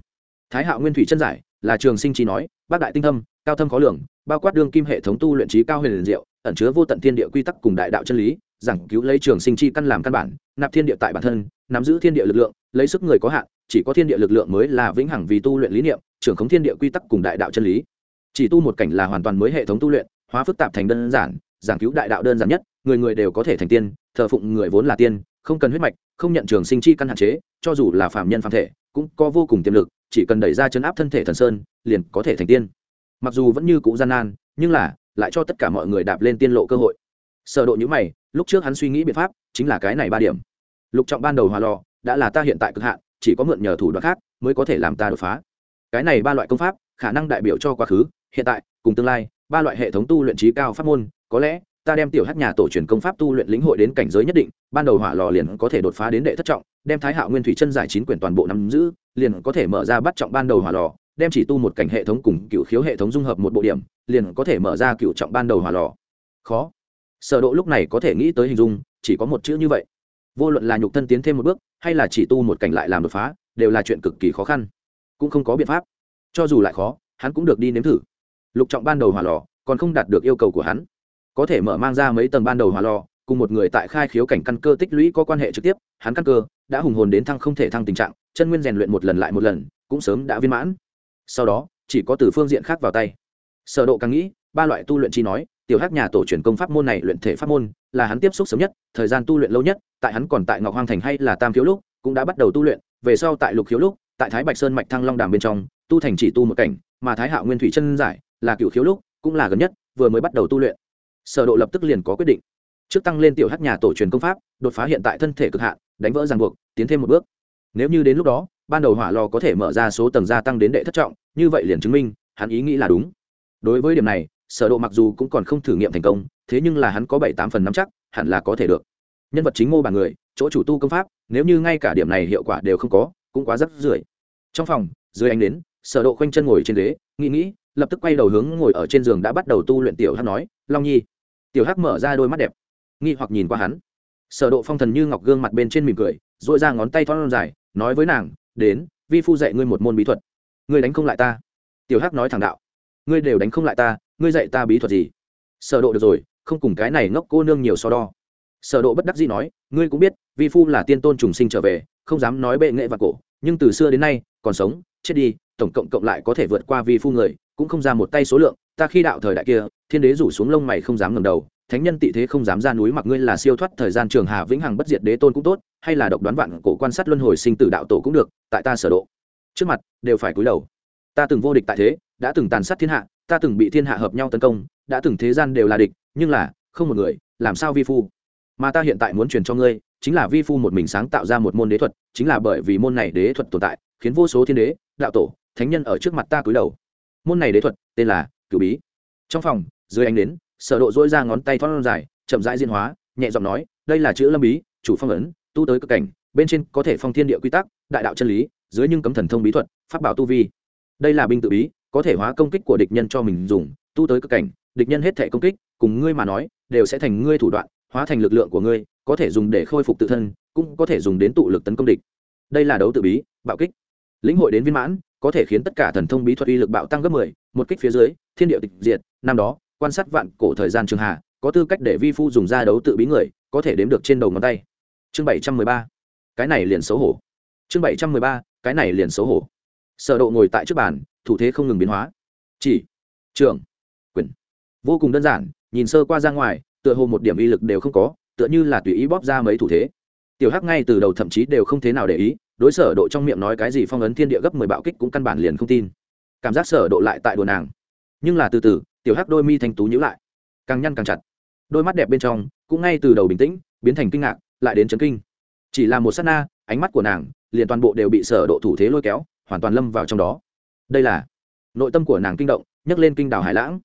Thái hạo nguyên thủy chân giải, là trường sinh trí nói, bác đại tinh thâm, cao thâm khó lường, bao quát đương kim hệ thống tu luyện trí cao huyền liền diệu, ẩn chứa vô tận thiên địa quy tắc cùng đại đạo chân lý, giảng cứu lấy trường sinh chi căn làm căn bản, nạp thiên địa tại bản thân, nắm giữ thiên địa lực lượng, lấy sức người có hạn, chỉ có thiên địa lực lượng mới là vĩnh hằng vì tu luyện lý niệm trưởng khống thiên địa quy tắc cùng đại đạo chân lý. Chỉ tu một cảnh là hoàn toàn mới hệ thống tu luyện, hóa phức tạp thành đơn giản, giảng cứu đại đạo đơn giản nhất, người người đều có thể thành tiên, thờ phụng người vốn là tiên, không cần huyết mạch, không nhận trường sinh chi căn hạn chế, cho dù là phạm nhân phạm thể, cũng có vô cùng tiềm lực, chỉ cần đẩy ra chấn áp thân thể thần sơn, liền có thể thành tiên. Mặc dù vẫn như cũ gian nan, nhưng là, lại cho tất cả mọi người đạp lên tiên lộ cơ hội. Sở độ như mày, lúc trước hắn suy nghĩ biện pháp, chính là cái này ba điểm. Lục trọng ban đầu hòa lò, đã là ta hiện tại cực hạn, chỉ có mượn nhờ thủ đoạn khác, mới có thể làm ta đột phá cái này ba loại công pháp, khả năng đại biểu cho quá khứ, hiện tại, cùng tương lai, ba loại hệ thống tu luyện trí cao pháp môn, có lẽ, ta đem tiểu hát nhà tổ truyền công pháp tu luyện lĩnh hội đến cảnh giới nhất định, ban đầu hỏa lò liền có thể đột phá đến đệ thất trọng, đem thái hạo nguyên thủy chân giải chín quyển toàn bộ nắm giữ, liền có thể mở ra bắt trọng ban đầu hỏa lò, đem chỉ tu một cảnh hệ thống cùng cựu khiếu hệ thống dung hợp một bộ điểm, liền có thể mở ra cựu trọng ban đầu hỏa lò. Khó. Sở độ lúc này có thể nghĩ tới hình dung, chỉ có một chữ như vậy. Vô luận là nhục thân tiến thêm một bước, hay là chỉ tu một cảnh lại làm đột phá, đều là chuyện cực kỳ khó khăn cũng không có biện pháp. Cho dù lại khó, hắn cũng được đi nếm thử. Lục trọng ban đầu hỏa lò, còn không đạt được yêu cầu của hắn. Có thể mở mang ra mấy tầng ban đầu hỏa lò, cùng một người tại khai khiếu cảnh căn cơ tích lũy có quan hệ trực tiếp, hắn căn cơ đã hùng hồn đến thăng không thể thăng tình trạng, chân nguyên rèn luyện một lần lại một lần, cũng sớm đã viên mãn. Sau đó, chỉ có từ phương diện khác vào tay. Sở độ càng nghĩ, ba loại tu luyện chi nói, tiểu hắc nhà tổ truyền công pháp môn này luyện thể pháp môn, là hắn tiếp xúc sớm nhất, thời gian tu luyện lâu nhất, tại hắn còn tại ngọc hoang thành hay là tam khiếu lúc, cũng đã bắt đầu tu luyện, về sau tại lục khiếu lúc tại thái bạch sơn mạch thăng long đàm bên trong, tu thành chỉ tu một cảnh, mà thái hạo nguyên thủy chân giải là cựu khiếu lúc, cũng là gần nhất, vừa mới bắt đầu tu luyện. Sở độ lập tức liền có quyết định. Trước tăng lên tiểu hắc nhà tổ truyền công pháp, đột phá hiện tại thân thể cực hạn, đánh vỡ ràng buộc, tiến thêm một bước. Nếu như đến lúc đó, ban đầu hỏa lò có thể mở ra số tầng gia tăng đến đệ thất trọng, như vậy liền chứng minh, hắn ý nghĩ là đúng. Đối với điểm này, sở độ mặc dù cũng còn không thử nghiệm thành công, thế nhưng là hắn có bảy tám phần nắm chắc, hẳn là có thể được. Nhân vật chính mô bản người, chỗ chủ tu công pháp, nếu như ngay cả điểm này hiệu quả đều không có cũng quá rất rưởi. Trong phòng, dưới ánh đến sở độ khoanh chân ngồi trên ghế, nghĩ nghĩ, lập tức quay đầu hướng ngồi ở trên giường đã bắt đầu tu luyện tiểu hắc nói, long nhi. Tiểu hắc mở ra đôi mắt đẹp, nghi hoặc nhìn qua hắn. Sở độ phong thần như ngọc gương mặt bên trên mỉm cười, duỗi ra ngón tay thon dài, nói với nàng, đến, vi phu dạy ngươi một môn bí thuật. Ngươi đánh không lại ta. Tiểu hắc nói thẳng đạo, ngươi đều đánh không lại ta, ngươi dạy ta bí thuật gì? Sở độ được rồi, không cùng cái này ngốc cô nương nhiều so đo. Sở độ bất đắc dĩ nói, ngươi cũng biết, vi phu là tiên tôn trùng sinh trở về không dám nói bệ nghệ và cổ, nhưng từ xưa đến nay, còn sống, chết đi, tổng cộng cộng lại có thể vượt qua vi phu người, cũng không ra một tay số lượng, ta khi đạo thời đại kia, thiên đế rủ xuống lông mày không dám ngẩng đầu, thánh nhân tị thế không dám ra núi mặc ngươi là siêu thoát, thời gian trường hà vĩnh hằng bất diệt đế tôn cũng tốt, hay là độc đoán vạn cổ quan sát luân hồi sinh tử đạo tổ cũng được, tại ta sở độ. Trước mặt, đều phải cúi đầu. Ta từng vô địch tại thế, đã từng tàn sát thiên hạ, ta từng bị thiên hạ hợp nhau tấn công, đã từng thế gian đều là địch, nhưng là, không một người, làm sao vi phu? Mà ta hiện tại muốn truyền cho ngươi chính là vi phu một mình sáng tạo ra một môn đế thuật, chính là bởi vì môn này đế thuật tồn tại, khiến vô số thiên đế, đạo tổ, thánh nhân ở trước mặt ta cúi đầu. Môn này đế thuật, tên là cửu bí. Trong phòng, dưới ánh đến sở độ dỗi ra ngón tay thon dài, chậm rãi diễn hóa, nhẹ giọng nói, đây là chữ lâm bí, chủ phong ấn, tu tới cực cảnh, bên trên có thể phong thiên địa quy tắc, đại đạo chân lý, dưới nhưng cấm thần thông bí thuật, pháp bảo tu vi. Đây là binh tự bí, có thể hóa công kích của địch nhân cho mình dùng, tu tới cực cảnh, địch nhân hết thể công kích, cùng ngươi mà nói, đều sẽ thành ngươi thủ đoạn, hóa thành lực lượng của ngươi có thể dùng để khôi phục tự thân, cũng có thể dùng đến tụ lực tấn công địch. Đây là đấu tự bí, bạo kích. Lĩnh hội đến viên mãn, có thể khiến tất cả thần thông bí thuật uy lực bạo tăng gấp mười, một kích phía dưới, thiên địa tịch diệt. Năm đó, quan sát vạn cổ thời gian trường hà có tư cách để vi phu dùng ra đấu tự bí người, có thể đếm được trên đầu ngón tay. Chương bảy trăm mười ba. Cái này liền xấu hổ. Chương bảy trăm mười ba, cái này liền xấu hổ. Sở độ ngồi tại trước bàn, thủ thế không ngừng biến hóa. Chỉ, trưởng, quyền. Vô cùng đơn giản, nhìn sơ qua ra ngoài, tựa hồ một điểm uy lực đều không có tựa như là tùy ý bóp ra mấy thủ thế. Tiểu hắc ngay từ đầu thậm chí đều không thế nào để ý, đối sở độ trong miệng nói cái gì phong ấn thiên địa gấp mười bạo kích cũng căn bản liền không tin. Cảm giác sở độ lại tại đùa nàng. Nhưng là từ từ, tiểu hắc đôi mi thanh tú nhíu lại. Càng nhăn càng chặt. Đôi mắt đẹp bên trong, cũng ngay từ đầu bình tĩnh, biến thành kinh ngạc, lại đến chấn kinh. Chỉ là một sát na, ánh mắt của nàng, liền toàn bộ đều bị sở độ thủ thế lôi kéo, hoàn toàn lâm vào trong đó. Đây là nội tâm của nàng kinh động, nhấc lên kinh đảo hải lãng.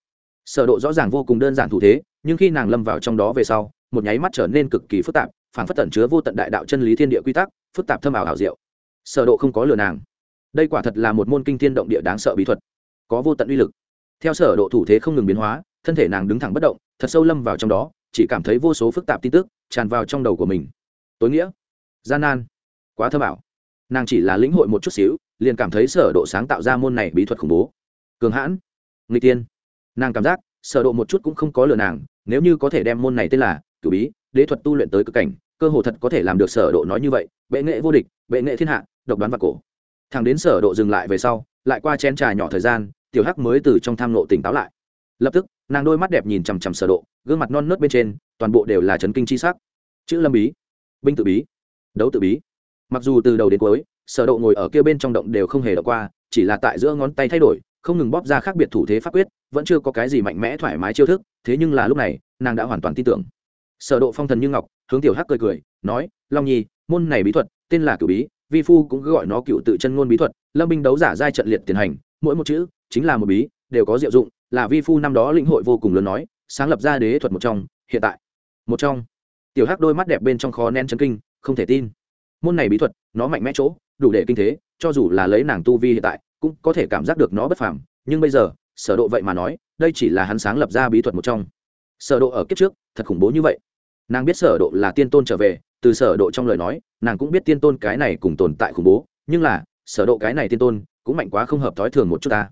Sở độ rõ ràng vô cùng đơn giản thủ thế, nhưng khi nàng lâm vào trong đó về sau một nháy mắt trở nên cực kỳ phức tạp phản phất tẩn chứa vô tận đại đạo chân lý thiên địa quy tắc phức tạp thâm ảo hảo diệu. Sở độ không có lừa nàng. Đây quả thật là một môn kinh thiên động địa đáng sợ bí thuật có vô tận uy lực. Theo sở độ thủ thế không ngừng biến hóa thân thể nàng đứng thẳng bất động thật sâu lâm vào trong đó chỉ cảm thấy vô số phức tạp tin tức tràn vào trong đầu của mình. Tối nghĩa gian nan quá thâm ảo, nàng chỉ là lĩnh hội một chút xíu liền cảm thấy sở độ sáng tạo ra môn này bí thuật khủng bố. Cường hãn nghịch tiên. Nàng cảm giác sở độ một chút cũng không có lừa nàng nếu như có thể đem môn này tên là cử bí, đế thuật tu luyện tới cực cảnh, cơ hồ thật có thể làm được sở độ nói như vậy, bệ nghệ vô địch, bệ nghệ thiên hạ, độc đoán và cổ. Thằng đến sở độ dừng lại về sau, lại qua chén trà nhỏ thời gian, tiểu hắc mới từ trong tham nộ tỉnh táo lại. Lập tức, nàng đôi mắt đẹp nhìn chằm chằm sở độ, gương mặt non nớt bên trên, toàn bộ đều là chấn kinh chi sắc. Chữ lâm bí, binh tự bí, đấu tự bí. Mặc dù từ đầu đến cuối, sở độ ngồi ở kia bên trong động đều không hề đọc qua, chỉ là tại giữa ngón tay thay đổi, không ngừng bóp ra khác biệt thủ thế pháp quyết, vẫn chưa có cái gì mạnh mẽ thoải mái chiêu thức, thế nhưng là lúc này, nàng đã hoàn toàn tin tưởng sở độ phong thần như ngọc, hướng tiểu hắc cười cười, nói, long nhi, môn này bí thuật, tên là cửu bí, vi phu cũng cứ gọi nó cựu tự chân ngôn bí thuật, lâm binh đấu giả giai trận liệt tiền hành, mỗi một chữ chính là một bí, đều có diệu dụng, là vi phu năm đó lĩnh hội vô cùng lớn nói, sáng lập ra đế thuật một trong, hiện tại, một trong. Tiểu hắc đôi mắt đẹp bên trong khó nén chấn kinh, không thể tin. Môn này bí thuật, nó mạnh mẽ chỗ, đủ để kinh thế, cho dù là lấy nàng tu vi hiện tại, cũng có thể cảm giác được nó bất phàm, nhưng bây giờ, sở độ vậy mà nói, đây chỉ là hắn sáng lập ra bí thuật một trong. Sở độ ở kiếp trước, thật khủng bố như vậy nàng biết sở độ là tiên tôn trở về, từ sở độ trong lời nói, nàng cũng biết tiên tôn cái này cùng tồn tại khủng bố, nhưng là, sở độ cái này tiên tôn cũng mạnh quá không hợp thói thường một chút ta.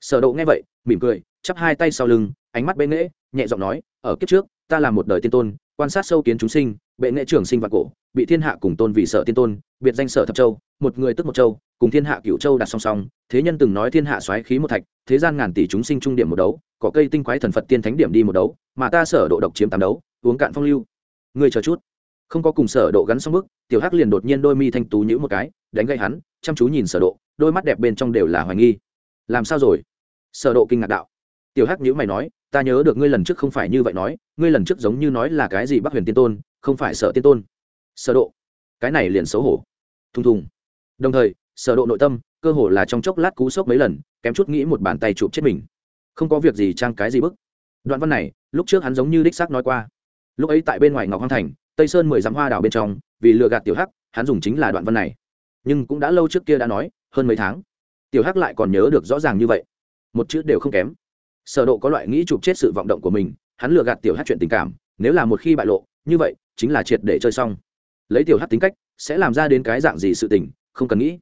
Sở độ nghe vậy, mỉm cười, chắp hai tay sau lưng, ánh mắt bệ nghệ, nhẹ giọng nói, ở kiếp trước, ta là một đời tiên tôn, quan sát sâu kiến chúng sinh, bệ nghệ trưởng sinh và cổ, bị thiên hạ cùng tôn vì sở tiên tôn, biệt danh sở thập châu, một người tức một châu, cùng thiên hạ cửu châu đặt song song, thế nhân từng nói thiên hạ xoáy khí một thạch, thế gian ngàn tỷ chúng sinh trung điểm một đấu, có cây tinh quái thần phật tiên thánh điểm đi một đấu, mà ta sở độ độc chiếm tám đấu, uống cạn phong lưu ngươi chờ chút. Không có cùng sở độ gắn xong bước, tiểu hắc liền đột nhiên đôi mi thanh tú nhũ một cái, đánh gậy hắn, chăm chú nhìn sở độ, đôi mắt đẹp bên trong đều là hoài nghi. Làm sao rồi? Sở độ kinh ngạc đạo. Tiểu hắc nhũ mày nói, ta nhớ được ngươi lần trước không phải như vậy nói, ngươi lần trước giống như nói là cái gì bắc huyền tiên tôn, không phải sở tiên tôn. Sở độ. Cái này liền xấu hổ. Thùng thùng. Đồng thời, sở độ nội tâm, cơ hồ là trong chốc lát cú sốc mấy lần, kém chút nghĩ một bàn tay chụp chết mình. Không có việc gì trang cái gì bức. Đoạn văn này, lúc trước hắn giống như đích xác nói qua lúc ấy tại bên ngoài ngọc hoang thành, tây sơn mười dặm hoa đào bên trong, vì lừa gạt tiểu hắc, hắn dùng chính là đoạn văn này. Nhưng cũng đã lâu trước kia đã nói, hơn mấy tháng, tiểu hắc lại còn nhớ được rõ ràng như vậy. Một chữ đều không kém. Sở độ có loại nghĩ chụp chết sự vọng động của mình, hắn lừa gạt tiểu hắc chuyện tình cảm, nếu là một khi bại lộ, như vậy, chính là triệt để chơi xong. Lấy tiểu hắc tính cách, sẽ làm ra đến cái dạng gì sự tình, không cần nghĩ.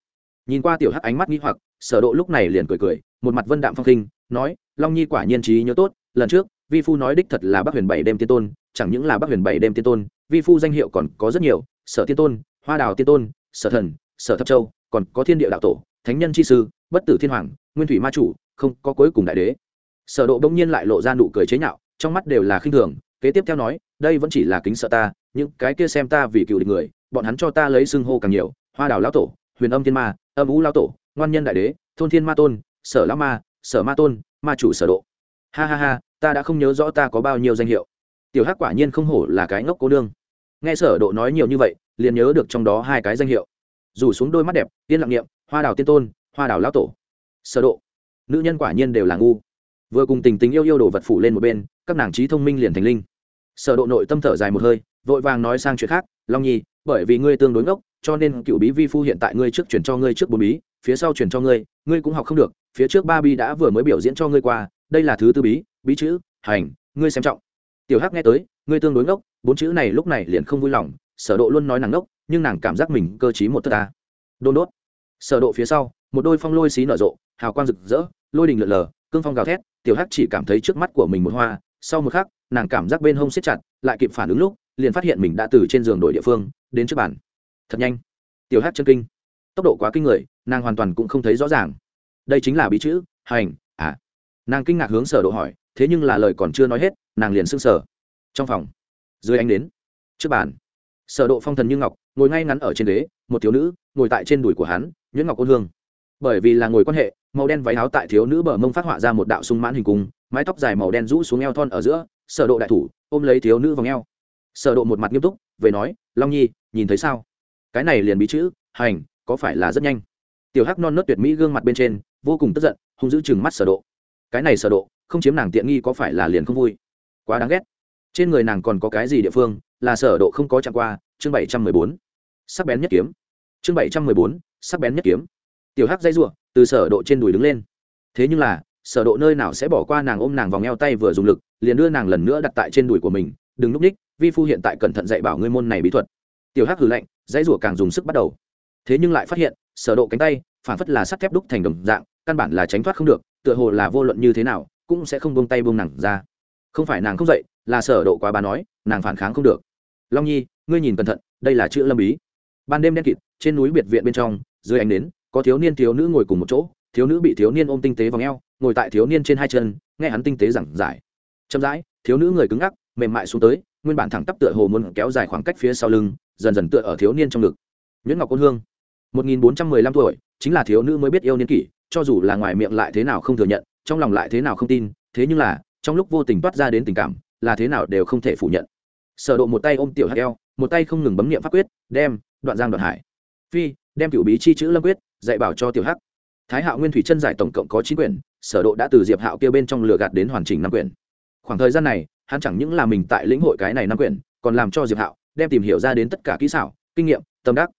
Nhìn qua tiểu hắc ánh mắt nghi hoặc, sở độ lúc này liền cười cười, một mặt vân đạm phong khinh, nói, long nhi quả nhiên trí nhớ tốt, lần trước, vi phu nói đích thật là bắc huyền bảy đêm tiên tôn chẳng những là bắc huyền bảy đêm tiên tôn, vi phu danh hiệu còn có rất nhiều, sở tiên tôn, hoa đào tiên tôn, sở thần, sở thập châu, còn có thiên địa đạo tổ, thánh nhân chi sư, bất tử thiên hoàng, nguyên thủy ma chủ, không có cuối cùng đại đế. Sở độ bỗng nhiên lại lộ ra nụ cười chế nhạo, trong mắt đều là khinh thường, kế tiếp theo nói, đây vẫn chỉ là kính sợ ta, những cái kia xem ta vì cựu địch người, bọn hắn cho ta lấy xưng hô càng nhiều, hoa đào lão tổ, huyền âm thiên ma, âm ú lão tổ, ngoan nhân đại đế, thôn thiên ma tôn, sở lão ma, sở ma tôn, ma chủ sở độ. Ha ha ha, ta đã không nhớ rõ ta có bao nhiêu danh hiệu tiểu hắc quả nhiên không hổ là cái ngốc cô nương. Nghe sở độ nói nhiều như vậy, liền nhớ được trong đó hai cái danh hiệu. Dù xuống đôi mắt đẹp tiên lặng niệm, hoa đào tiên tôn, hoa đào lão tổ. Sở độ. Nữ nhân quả nhiên đều là ngu. Vừa cùng tình tình yêu yêu đồ vật phủ lên một bên, các nàng trí thông minh liền thành linh. Sở độ nội tâm thở dài một hơi, vội vàng nói sang chuyện khác, long nhi, bởi vì ngươi tương đối ngốc, cho nên cựu bí vi phu hiện tại ngươi trước chuyển cho ngươi trước bốn bí, phía sau chuyển cho ngươi ngươi cũng học không được, phía trước ba bí đã vừa mới biểu diễn cho ngươi qua, đây là thứ tư bí bí chữ, hành, ngươi xem trọng tiểu hắc nghe tới, ngươi tương đối ngốc, bốn chữ này lúc này liền không vui lòng, sở độ luôn nói nàng ngốc, nhưng nàng cảm giác mình cơ trí một tất ta. Đôn đốt. Sở độ phía sau, một đôi phong lôi xí nở rộ, hào quang rực rỡ, lôi đình lượn lờ, cương phong gào thét, tiểu hắc chỉ cảm thấy trước mắt của mình một hoa, sau một khắc, nàng cảm giác bên hông siết chặt, lại kịp phản ứng lúc, liền phát hiện mình đã từ trên giường đổi địa phương, đến trước bàn. Thật nhanh. Tiểu hắc chân kinh. Tốc độ quá kinh người, nàng hoàn toàn cũng không thấy rõ ràng. Đây chính là bí chữ, hành à. Nàng kinh ngạc hướng sở độ hỏi thế nhưng là lời còn chưa nói hết, nàng liền sưng sở trong phòng, dưới ánh đến, trước bàn, sở độ phong thần như ngọc, ngồi ngay ngắn ở trên ghế, một thiếu nữ, ngồi tại trên đùi của hắn, nhuyễn ngọc ôn hương. Bởi vì là ngồi quan hệ, màu đen váy áo tại thiếu nữ bờ mông phát họa ra một đạo sung mãn hình cung, mái tóc dài màu đen rũ xuống eo thon ở giữa, sở độ đại thủ, ôm lấy thiếu nữ vòng eo. Sở độ một mặt nghiêm túc, về nói, long nhi, nhìn thấy sao? Cái này liền bí chữ, hành, có phải là rất nhanh? Tiểu hắc non nớt tuyệt mỹ gương mặt bên trên, vô cùng tức giận, hung dữ chừng mắt sở độ cái này sở độ, không chiếm nàng tiện nghi có phải là liền không vui? Quá đáng ghét. Trên người nàng còn có cái gì địa phương là sở độ không có chạm qua? Chương 714 sắc bén nhất kiếm. Chương 714 sắc bén nhất kiếm. Tiểu hắc dây rủa, từ sở độ trên đùi đứng lên. Thế nhưng là, sở độ nơi nào sẽ bỏ qua nàng ôm nàng vòng eo tay vừa dùng lực, liền đưa nàng lần nữa đặt tại trên đùi của mình. Đừng núp ních, vi phu hiện tại cẩn thận dạy bảo ngươi môn này bí thuật. Tiểu hắc hừ lạnh dây rủa càng dùng sức bắt đầu. Thế nhưng lại phát hiện, sở độ cánh tay, phản phất là sắt thép đúc thành đồng dạng, căn bản là tránh thoát không được tựa hồ là vô luận như thế nào, cũng sẽ không buông tay buông nặng ra. Không phải nàng không dậy, là sở độ quá bà nói, nàng phản kháng không được. Long nhi, ngươi nhìn cẩn thận, đây là chữ lâm bí. Ban đêm đen kịt, trên núi biệt viện bên trong, dưới ánh nến, có thiếu niên thiếu nữ ngồi cùng một chỗ, thiếu nữ bị thiếu niên ôm tinh tế vào eo, ngồi tại thiếu niên trên hai chân, nghe hắn tinh tế giảng giải. Chậm rãi, thiếu nữ người cứng ngắc, mềm mại xuống tới, nguyên bản thẳng tắp tựa hồ muốn kéo dài khoảng cách phía sau lưng, dần dần tựa ở thiếu niên trong ngực. Nhuyễn ngọc côn hương 1415 tuổi, chính là thiếu nữ mới biết yêu niên kỷ cho dù là ngoài miệng lại thế nào không thừa nhận, trong lòng lại thế nào không tin, thế nhưng là, trong lúc vô tình toát ra đến tình cảm, là thế nào đều không thể phủ nhận. Sở độ một tay ôm tiểu hắc eo, một tay không ngừng bấm niệm pháp quyết, đem, đoạn giang đoạn hải. Phi, đem cửu bí chi chữ lâm quyết, dạy bảo cho tiểu hắc. Thái hạo nguyên thủy chân giải tổng cộng có chín quyển, sở độ đã từ diệp hạo kia bên trong lừa gạt đến hoàn chỉnh năm quyển. Khoảng thời gian này, hắn chẳng những là mình tại lĩnh hội cái này năm quyển, còn làm cho diệp hạo, đem tìm hiểu ra đến tất cả kỹ xảo, kinh nghiệm, tâm đắc.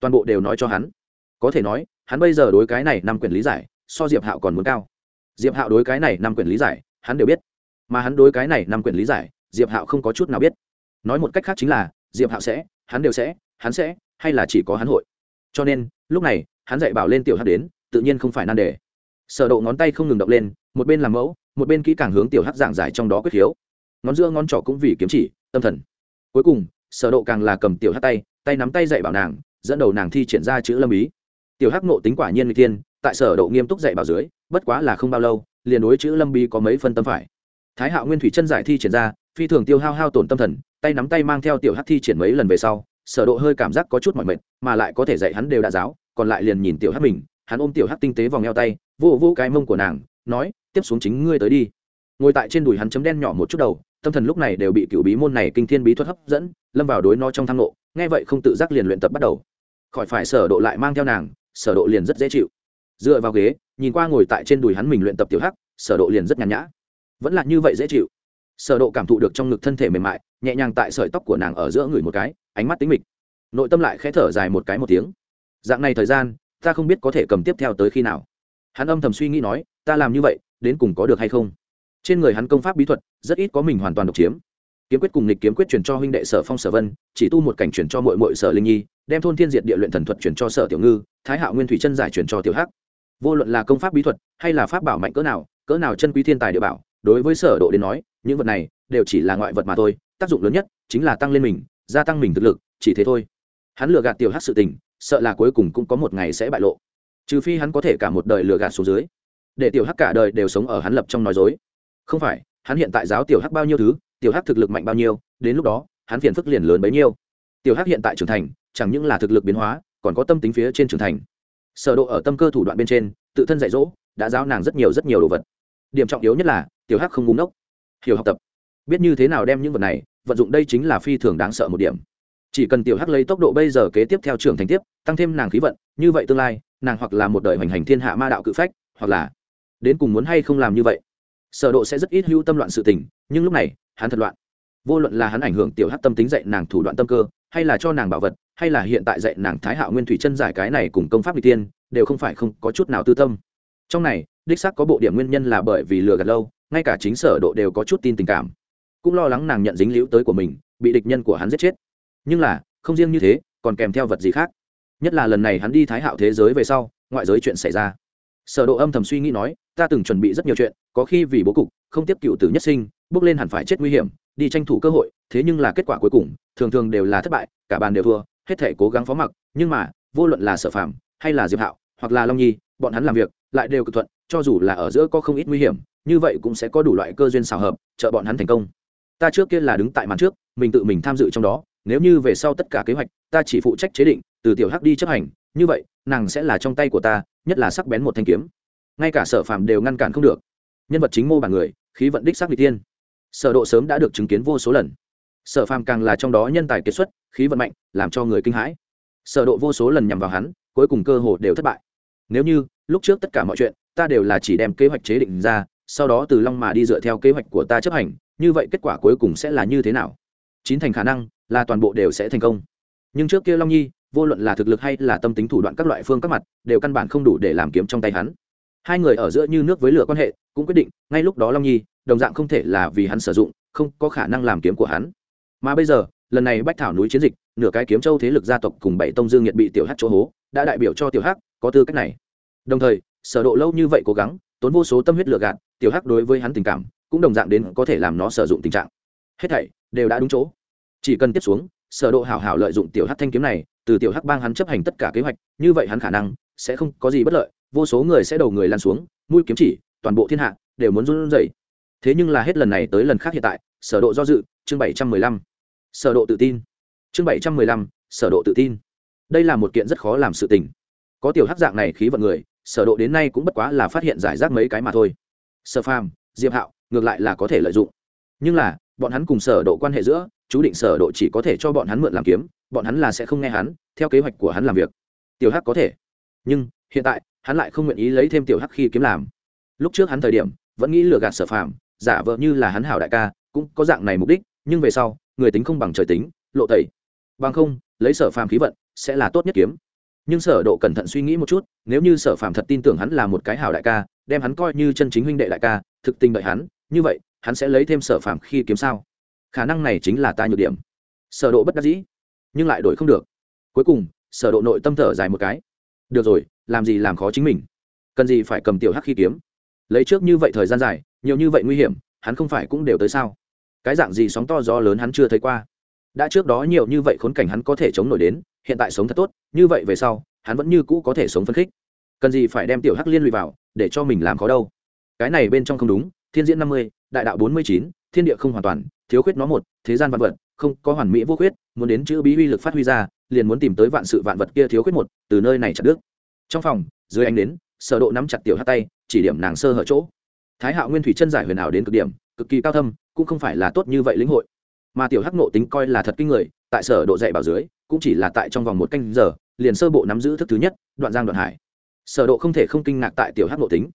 Toàn bộ đều nói cho hắn có thể nói, hắn bây giờ đối cái này năm quyển lý giải, so diệp hạo còn muốn cao. Diệp hạo đối cái này năm quyển lý giải, hắn đều biết. Mà hắn đối cái này năm quyển lý giải, diệp hạo không có chút nào biết. Nói một cách khác chính là, diệp hạo sẽ, hắn đều sẽ, hắn sẽ, hay là chỉ có hắn hội. Cho nên, lúc này, hắn dạy bảo lên tiểu hát đến, tự nhiên không phải nan đề. Sở độ ngón tay không ngừng động lên, một bên làm mẫu, một bên kỹ càng hướng tiểu hát giảng giải trong đó quyết hiếu. Ngón giữa ngón trỏ cũng vì kiếm chỉ, tâm thần. Cuối cùng, sở độ càng là cầm tiểu hát tay tay nắm tay dạy bảo nàng, dẫn đầu nàng thi triển ra chữ lâm ý tiểu hắc nộ tính quả nhiên người tiên tại sở độ nghiêm túc dạy bảo dưới bất quá là không bao lâu liền đối chữ lâm bi có mấy phân tâm phải. Thái hạo nguyên thủy chân giải thi triển ra phi thường tiêu hao hao tổn tâm thần tay nắm tay mang theo tiểu hắc thi triển mấy lần về sau sở độ hơi cảm giác có chút mỏi mệt mà lại có thể dạy hắn đều đã giáo còn lại liền nhìn tiểu hắc mình hắn ôm tiểu hắc tinh tế vòng eo tay vô vô cái mông của nàng nói tiếp xuống chính ngươi tới đi. Ngồi tại trên đùi hắn chấm đen nhỏ một chút đầu tâm thần lúc này đều bị cựu bí môn này kinh thiên bí thuật hấp dẫn lâm vào đối nó trong thang nộ, nghe vậy không tự giác liền luyện tập bắt đầu. Khỏi phải sở độ lại mang theo nàng sở độ liền rất dễ chịu. Dựa vào ghế, nhìn qua ngồi tại trên đùi hắn mình luyện tập tiểu hắc, sở độ liền rất nhàn nhã. Vẫn là như vậy dễ chịu. Sở độ cảm thụ được trong ngực thân thể mềm mại, nhẹ nhàng tại sợi tóc của nàng ở giữa người một cái, ánh mắt tính mịch. Nội tâm lại khẽ thở dài một cái một tiếng. Dạng này thời gian, ta không biết có thể cầm tiếp theo tới khi nào. Hắn âm thầm suy nghĩ nói, ta làm như vậy, đến cùng có được hay không? Trên người hắn công pháp bí thuật, rất ít có mình hoàn toàn độc chiếm. Kiếm quyết cùng lịch kiếm quyết truyền cho huynh đệ sở phong sở vân, chỉ tu một cảnh truyền cho mội mội sở linh nhi đem thôn thiên diệt địa luyện thần thuật chuyển cho sở tiểu ngư, thái hạo nguyên thủy chân giải chuyển cho tiểu hắc. Vô luận là công pháp bí thuật, hay là pháp bảo mạnh cỡ nào cỡ nào chân quý thiên tài địa bảo, đối với sở độ đến nói, những vật này đều chỉ là ngoại vật mà thôi, tác dụng lớn nhất chính là tăng lên mình, gia tăng mình thực lực, chỉ thế thôi. Hắn lừa gạt tiểu hắc sự tình, sợ là cuối cùng cũng có một ngày sẽ bại lộ. Trừ phi hắn có thể cả một đời lừa gạt xuống dưới, để tiểu hắc cả đời đều sống ở hắn lập trong nói dối. Không phải, hắn hiện tại giáo tiểu hắc bao nhiêu thứ, tiểu hắc thực lực mạnh bao nhiêu, đến lúc đó, hắn phiền phức liền lớn bấy nhiêu tiểu hắc hiện tại trưởng thành, chẳng những là thực lực biến hóa, còn có tâm tính phía trên trưởng thành. Sở độ ở tâm cơ thủ đoạn bên trên, tự thân dạy dỗ, đã giáo nàng rất nhiều rất nhiều đồ vật. Điểm trọng yếu nhất là, tiểu hắc không ngu ngốc. Hiểu học tập. Biết như thế nào đem những vật này, vận dụng đây chính là phi thường đáng sợ một điểm. Chỉ cần tiểu hắc lấy tốc độ bây giờ kế tiếp theo trưởng thành tiếp, tăng thêm nàng khí vận, như vậy tương lai, nàng hoặc là một đời hoành hành thiên hạ ma đạo cự phách, hoặc là đến cùng muốn hay không làm như vậy. Sở độ sẽ rất ít hữu tâm loạn sự tình, nhưng lúc này, hắn thật loạn. Vô luận là hắn ảnh hưởng tiểu hắc tâm tính dạy nàng thủ đoạn tâm cơ hay là cho nàng bảo vật, hay là hiện tại dạy nàng thái hạo nguyên thủy chân giải cái này cùng công pháp n tiên, đều không phải không có chút nào tư tâm. Trong này, đích xác có bộ điểm nguyên nhân là bởi vì lừa gạt lâu, ngay cả chính sở độ đều có chút tin tình cảm. Cũng lo lắng nàng nhận dính liễu tới của mình, bị địch nhân của hắn giết chết. Nhưng là, không riêng như thế, còn kèm theo vật gì khác. Nhất là lần này hắn đi thái hạo thế giới về sau, ngoại giới chuyện xảy ra. Sở độ âm thầm suy nghĩ nói, ta từng chuẩn bị rất nhiều chuyện, có khi vì bố cục, không tiếp cựu tử nhất sinh bước lên hẳn phải chết nguy hiểm, đi tranh thủ cơ hội, thế nhưng là kết quả cuối cùng, thường thường đều là thất bại, cả bàn đều thua, hết thể cố gắng phó mặc, nhưng mà, vô luận là sở phạm hay là diệp hạo, hoặc là long nhi, bọn hắn làm việc, lại đều cực thuận, cho dù là ở giữa có không ít nguy hiểm, như vậy cũng sẽ có đủ loại cơ duyên xào hợp, trợ bọn hắn thành công. Ta trước kia là đứng tại màn trước, mình tự mình tham dự trong đó, nếu như về sau tất cả kế hoạch, ta chỉ phụ trách chế định, từ tiểu hắc đi chấp hành, như vậy, nàng sẽ là trong tay của ta, nhất là sắc bén một thanh kiếm. Ngay cả sở phạm đều ngăn cản không được. Nhân vật chính mô bản người, khí vận đích sắc vị tiên sở độ sớm đã được chứng kiến vô số lần. Sở phàm càng là trong đó nhân tài kiệt xuất, khí vận mạnh, làm cho người kinh hãi. Sở độ vô số lần nhằm vào hắn, cuối cùng cơ hội đều thất bại. Nếu như, lúc trước tất cả mọi chuyện, ta đều là chỉ đem kế hoạch chế định ra, sau đó từ long mà đi dựa theo kế hoạch của ta chấp hành, như vậy kết quả cuối cùng sẽ là như thế nào? Chín thành khả năng là toàn bộ đều sẽ thành công. Nhưng trước kia long nhi, vô luận là thực lực hay là tâm tính thủ đoạn các loại phương các mặt, đều căn bản không đủ để làm kiếm trong tay hắn hai người ở giữa như nước với lửa quan hệ, cũng quyết định, ngay lúc đó long nhi, đồng dạng không thể là vì hắn sử dụng, không có khả năng làm kiếm của hắn. Mà bây giờ, lần này bách thảo núi chiến dịch, nửa cái kiếm châu thế lực gia tộc cùng bảy tông dương nhiệt bị tiểu hắc chỗ hố, đã đại biểu cho tiểu hắc, có tư cách này. Đồng thời, sở độ lâu như vậy cố gắng, tốn vô số tâm huyết lửa gạt, tiểu hắc đối với hắn tình cảm, cũng đồng dạng đến có thể làm nó sử dụng tình trạng. Hết thảy đều đã đúng chỗ. Chỉ cần tiếp xuống, sở độ hảo hảo lợi dụng tiểu hắc thanh kiếm này, từ tiểu hắc bang hắn chấp hành tất cả kế hoạch, như vậy hắn khả năng sẽ không có gì bất lợi vô số người sẽ đầu người lăn xuống, mũi kiếm chỉ, toàn bộ thiên hạ đều muốn run rẩy. Thế nhưng là hết lần này tới lần khác hiện tại, sở độ do dự, chương 715 sở độ tự tin. Chương 715 sở độ tự tin. Đây là một kiện rất khó làm sự tình. Có tiểu hắc dạng này khí vận người, sở độ đến nay cũng bất quá là phát hiện giải rác mấy cái mà thôi. Sở phàm, diệp hạo, ngược lại là có thể lợi dụng. Nhưng là, bọn hắn cùng sở độ quan hệ giữa, chú định sở độ chỉ có thể cho bọn hắn mượn làm kiếm, bọn hắn là sẽ không nghe hắn, theo kế hoạch của hắn làm việc. Tiểu hắc có thể. Nhưng, hiện tại hắn lại không nguyện ý lấy thêm tiểu hắc khi kiếm làm. Lúc trước hắn thời điểm, vẫn nghĩ lừa gạt sở phàm, giả vợ như là hắn hảo đại ca, cũng có dạng này mục đích, nhưng về sau, người tính không bằng trời tính, lộ tẩy. Bằng không, lấy sở phàm khí vận, sẽ là tốt nhất kiếm. Nhưng sở độ cẩn thận suy nghĩ một chút, nếu như sở phàm thật tin tưởng hắn là một cái hảo đại ca, đem hắn coi như chân chính huynh đệ đại ca, thực tình đợi hắn, như vậy, hắn sẽ lấy thêm sở phàm khi kiếm sao? Khả năng này chính là ta nhược điểm. Sở độ bất đắc dĩ, nhưng lại đổi không được. Cuối cùng, sở độ nội tâm thở dài một cái được rồi, làm gì làm khó chính mình. Cần gì phải cầm tiểu hắc khi kiếm? Lấy trước như vậy thời gian dài, nhiều như vậy nguy hiểm, hắn không phải cũng đều tới sao? Cái dạng gì sóng to gió lớn hắn chưa thấy qua. Đã trước đó nhiều như vậy khốn cảnh hắn có thể chống nổi đến, hiện tại sống thật tốt, như vậy về sau, hắn vẫn như cũ có thể sống phấn khích. Cần gì phải đem tiểu hắc liên lụy vào, để cho mình làm khó đâu? Cái này bên trong không đúng, thiên diễn năm mươi, đại đạo bốn mươi chín, thiên địa không hoàn toàn, thiếu khuyết nó một, thế gian văn vật, không có hoàn mỹ vô khuyết, muốn đến chữ bí uy lực phát huy ra liền muốn tìm tới vạn sự vạn vật kia thiếu khuyết một, từ nơi này chặt đứt. Trong phòng, dưới ánh đến sở độ nắm chặt tiểu hắc tay, chỉ điểm nàng sơ hở chỗ. Thái hạo nguyên thủy chân giải huyền ảo đến cực điểm, cực kỳ cao thâm, cũng không phải là tốt như vậy lĩnh hội. Mà tiểu hắc nộ tính coi là thật kinh người, tại sở độ dạy bảo dưới, cũng chỉ là tại trong vòng một canh giờ, liền sơ bộ nắm giữ thức thứ nhất, đoạn giang đoạn hải. Sở độ không thể không kinh ngạc tại tiểu hắc nộ tính.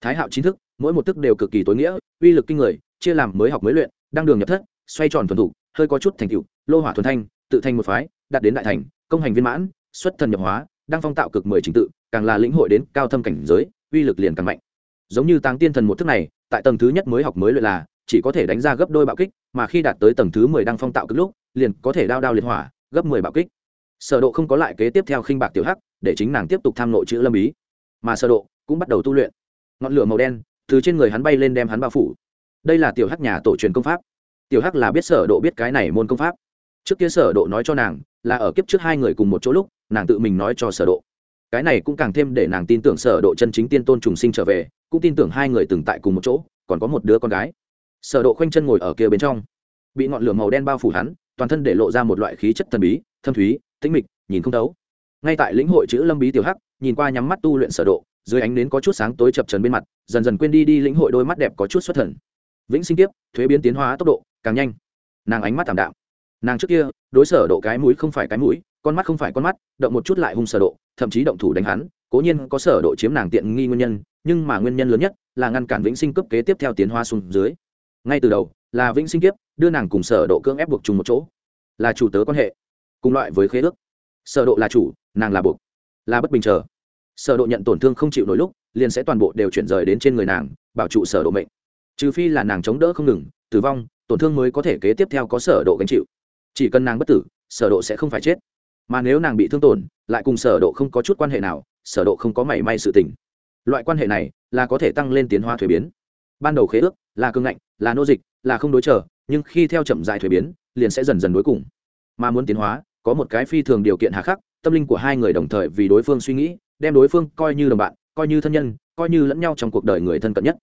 Thái hạo chính thức, mỗi một thức đều cực kỳ tối nghĩa, uy lực kinh người, chia làm mới học mới luyện đang đường nhập thất, xoay tròn thuần thủ, hơi có chút thành tựu, lô hỏa thuần thanh, tự thành một phái đạt đến đại thành, công hành viên mãn, xuất thần nhập hóa, đang phong tạo cực mười trình tự, càng là lĩnh hội đến cao thâm cảnh giới, uy lực liền càng mạnh. Giống như táng tiên thần một thức này, tại tầng thứ nhất mới học mới luyện là, chỉ có thể đánh ra gấp đôi bạo kích, mà khi đạt tới tầng thứ mười đang phong tạo cực lúc, liền có thể đao đao liệt hỏa, gấp mười bạo kích. Sở độ không có lại kế tiếp theo khinh bạc tiểu hắc, để chính nàng tiếp tục tham nội chữ lâm bí mà sở độ cũng bắt đầu tu luyện. Ngọn lửa màu đen từ trên người hắn bay lên đem hắn bao phủ. Đây là tiểu hắc nhà tổ truyền công pháp. Tiểu hắc là biết sở độ biết cái này môn công pháp. Trước kia sở độ nói cho nàng là ở kiếp trước hai người cùng một chỗ lúc, nàng tự mình nói cho sở độ. Cái này cũng càng thêm để nàng tin tưởng sở độ chân chính tiên tôn trùng sinh trở về, cũng tin tưởng hai người từng tại cùng một chỗ, còn có một đứa con gái. Sở độ khoanh chân ngồi ở kia bên trong. Bị ngọn lửa màu đen bao phủ hắn, toàn thân để lộ ra một loại khí chất thần bí, thâm thúy, tĩnh mịch, nhìn không thấu. Ngay tại lĩnh hội chữ lâm bí tiểu hắc, nhìn qua nhắm mắt tu luyện sở độ, dưới ánh nến có chút sáng tối chập chờn bên mặt, dần dần quên đi đi lĩnh hội đôi mắt đẹp có chút xuất thần. Vĩnh sinh tiếp, thuế biến tiến hóa tốc độ, càng nhanh. Nàng ánh mắt thảm đạm. Nàng trước kia đối sở độ cái mũi không phải cái mũi, con mắt không phải con mắt, động một chút lại hung sở độ, thậm chí động thủ đánh hắn, cố nhiên có sở độ chiếm nàng tiện nghi nguyên nhân, nhưng mà nguyên nhân lớn nhất là ngăn cản vĩnh sinh cấp kế tiếp theo tiến hóa xuống dưới. Ngay từ đầu, là vĩnh sinh kiếp, đưa nàng cùng sở độ cưỡng ép buộc chung một chỗ. Là chủ tớ quan hệ, cùng loại với khế ước. Sở độ là chủ, nàng là buộc, là bất bình chờ. Sở độ nhận tổn thương không chịu nổi lúc, liền sẽ toàn bộ đều chuyển rời đến trên người nàng, bảo trụ sở độ mệnh. Trừ phi là nàng chống đỡ không ngừng, tử vong, tổn thương mới có thể kế tiếp theo có sở độ gánh chịu chỉ cần nàng bất tử, sở độ sẽ không phải chết. Mà nếu nàng bị thương tổn, lại cùng sở độ không có chút quan hệ nào, sở độ không có mảy may sự tình. Loại quan hệ này là có thể tăng lên tiến hóa thuế biến. Ban đầu khế ước là cương ngạnh, là nô dịch, là không đối trở nhưng khi theo chậm dài thuế biến, liền sẽ dần dần đối cùng. Mà muốn tiến hóa, có một cái phi thường điều kiện hà khắc, tâm linh của hai người đồng thời vì đối phương suy nghĩ, đem đối phương coi như đồng bạn, coi như thân nhân, coi như lẫn nhau trong cuộc đời người thân cận nhất.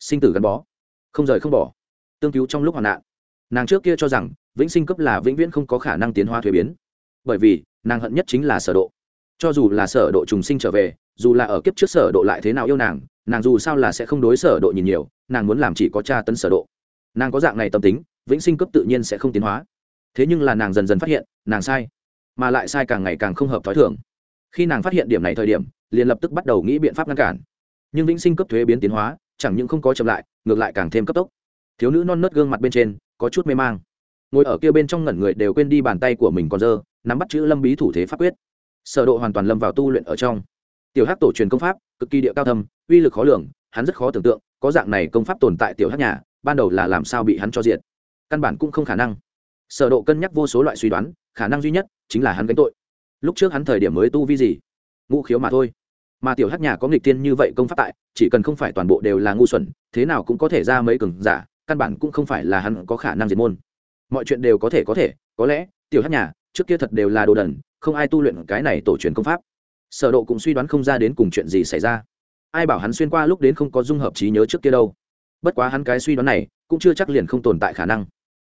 Sinh tử gắn bó, không rời không bỏ. Tương cứu trong lúc hoạn nạn. Nàng trước kia cho rằng vĩnh sinh cấp là vĩnh viễn không có khả năng tiến hóa thuế biến. Bởi vì, nàng hận nhất chính là sở độ. Cho dù là sở độ trùng sinh trở về, dù là ở kiếp trước sở độ lại thế nào yêu nàng nàng dù sao là sẽ không đối sở độ nhìn nhiều, nàng muốn làm chỉ có cha tấn sở độ. Nàng có dạng này tâm tính, vĩnh sinh cấp tự nhiên sẽ không tiến hóa. Thế nhưng là nàng dần dần phát hiện, nàng sai. Mà lại sai càng ngày càng không hợp thói thường. Khi nàng phát hiện điểm này thời điểm, liền lập tức bắt đầu nghĩ biện pháp ngăn cản. Nhưng vĩnh sinh cấp thuế biến tiến hóa, chẳng những không có chậm lại, ngược lại càng thêm cấp tốc. Thiếu nữ non nớt gương mặt bên trên, có chút mê mang ngồi ở kia bên trong ngẩn người đều quên đi bàn tay của mình còn dơ, nắm bắt chữ lâm bí thủ thế pháp quyết. Sở độ hoàn toàn lâm vào tu luyện ở trong. Tiểu hắc tổ truyền công pháp, cực kỳ địa cao thâm, uy lực khó lường, hắn rất khó tưởng tượng, có dạng này công pháp tồn tại tiểu hắc nhà, ban đầu là làm sao bị hắn cho diệt. Căn bản cũng không khả năng. Sở độ cân nhắc vô số loại suy đoán, khả năng duy nhất chính là hắn gánh tội. Lúc trước hắn thời điểm mới tu vi gì? Ngũ khiếu mà thôi. Mà tiểu hắc nhà có nghịch tiên như vậy công pháp tại, chỉ cần không phải toàn bộ đều là ngu xuẩn, thế nào cũng có thể ra mấy cường giả, căn bản cũng không phải là hắn có khả năng diệt môn mọi chuyện đều có thể có thể, có lẽ, tiểu hát nhà, trước kia thật đều là đồ đần, không ai tu luyện cái này tổ truyền công pháp. Sở độ cũng suy đoán không ra đến cùng chuyện gì xảy ra. Ai bảo hắn xuyên qua lúc đến không có dung hợp trí nhớ trước kia đâu. Bất quá hắn cái suy đoán này, cũng chưa chắc liền không tồn tại khả năng.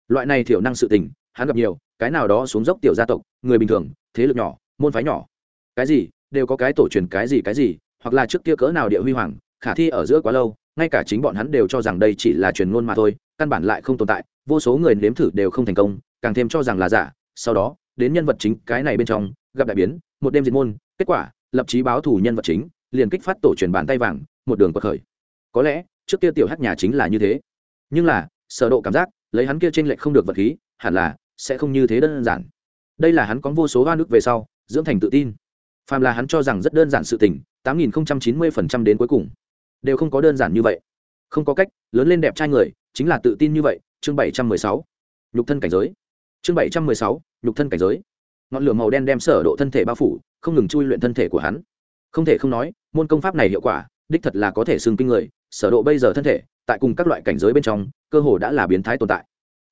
Loại này thiểu năng sự tình, hắn gặp nhiều, cái nào đó xuống dốc tiểu gia tộc, người bình thường, thế lực nhỏ, môn phái nhỏ. Cái gì, đều có cái tổ truyền cái gì cái gì, hoặc là trước kia cỡ nào địa huy hoàng, khả thi ở giữa quá lâu, ngay cả chính bọn hắn đều cho rằng đây chỉ là truyền ngôn mà thôi, căn bản lại không tồn tại vô số người nếm thử đều không thành công, càng thêm cho rằng là giả. Sau đó, đến nhân vật chính cái này bên trong, gặp đại biến, một đêm diệt môn, kết quả, lập chí báo thủ nhân vật chính, liền kích phát tổ truyền bàn tay vàng, một đường bậc khởi. Có lẽ, trước kia tiểu hát nhà chính là như thế. Nhưng là, sở độ cảm giác, lấy hắn kia trên lệch không được vật khí, hẳn là sẽ không như thế đơn giản. Đây là hắn có vô số hoa nước về sau, dưỡng thành tự tin. Phàm là hắn cho rằng rất đơn giản sự tình, tám nghìn chín mươi phần trăm đến cuối cùng, đều không có đơn giản như vậy. Không có cách, lớn lên đẹp trai người, chính là tự tin như vậy chương bảy trăm mười sáu, nhục thân cảnh giới. chương bảy trăm mười sáu, nhục thân cảnh giới. ngọn lửa màu đen đem sở độ thân thể bao phủ, không ngừng chui luyện thân thể của hắn. không thể không nói, môn công pháp này hiệu quả, đích thật là có thể xưng kinh người, sở độ bây giờ thân thể, tại cùng các loại cảnh giới bên trong, cơ hồ đã là biến thái tồn tại.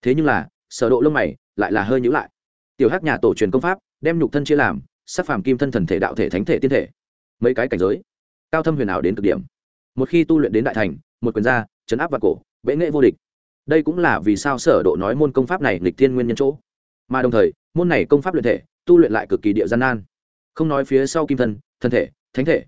thế nhưng là, sở độ lông mày lại là hơi nhíu lại. tiểu hắc nhà tổ truyền công pháp, đem nhục thân chia làm, sắc phàm kim thân thần thể đạo thể thánh thể tiên thể. mấy cái cảnh giới, cao thâm huyền ảo đến cực điểm. một khi tu luyện đến đại thành, một quyền gia chấn áp vào cổ, bệ nghệ vô địch đây cũng là vì sao sở độ nói môn công pháp này lịch thiên nguyên nhân chỗ. Mà đồng thời, môn này công pháp luyện thể, tu luyện lại cực kỳ địa gian nan. Không nói phía sau kim thân thân thể, thánh thể.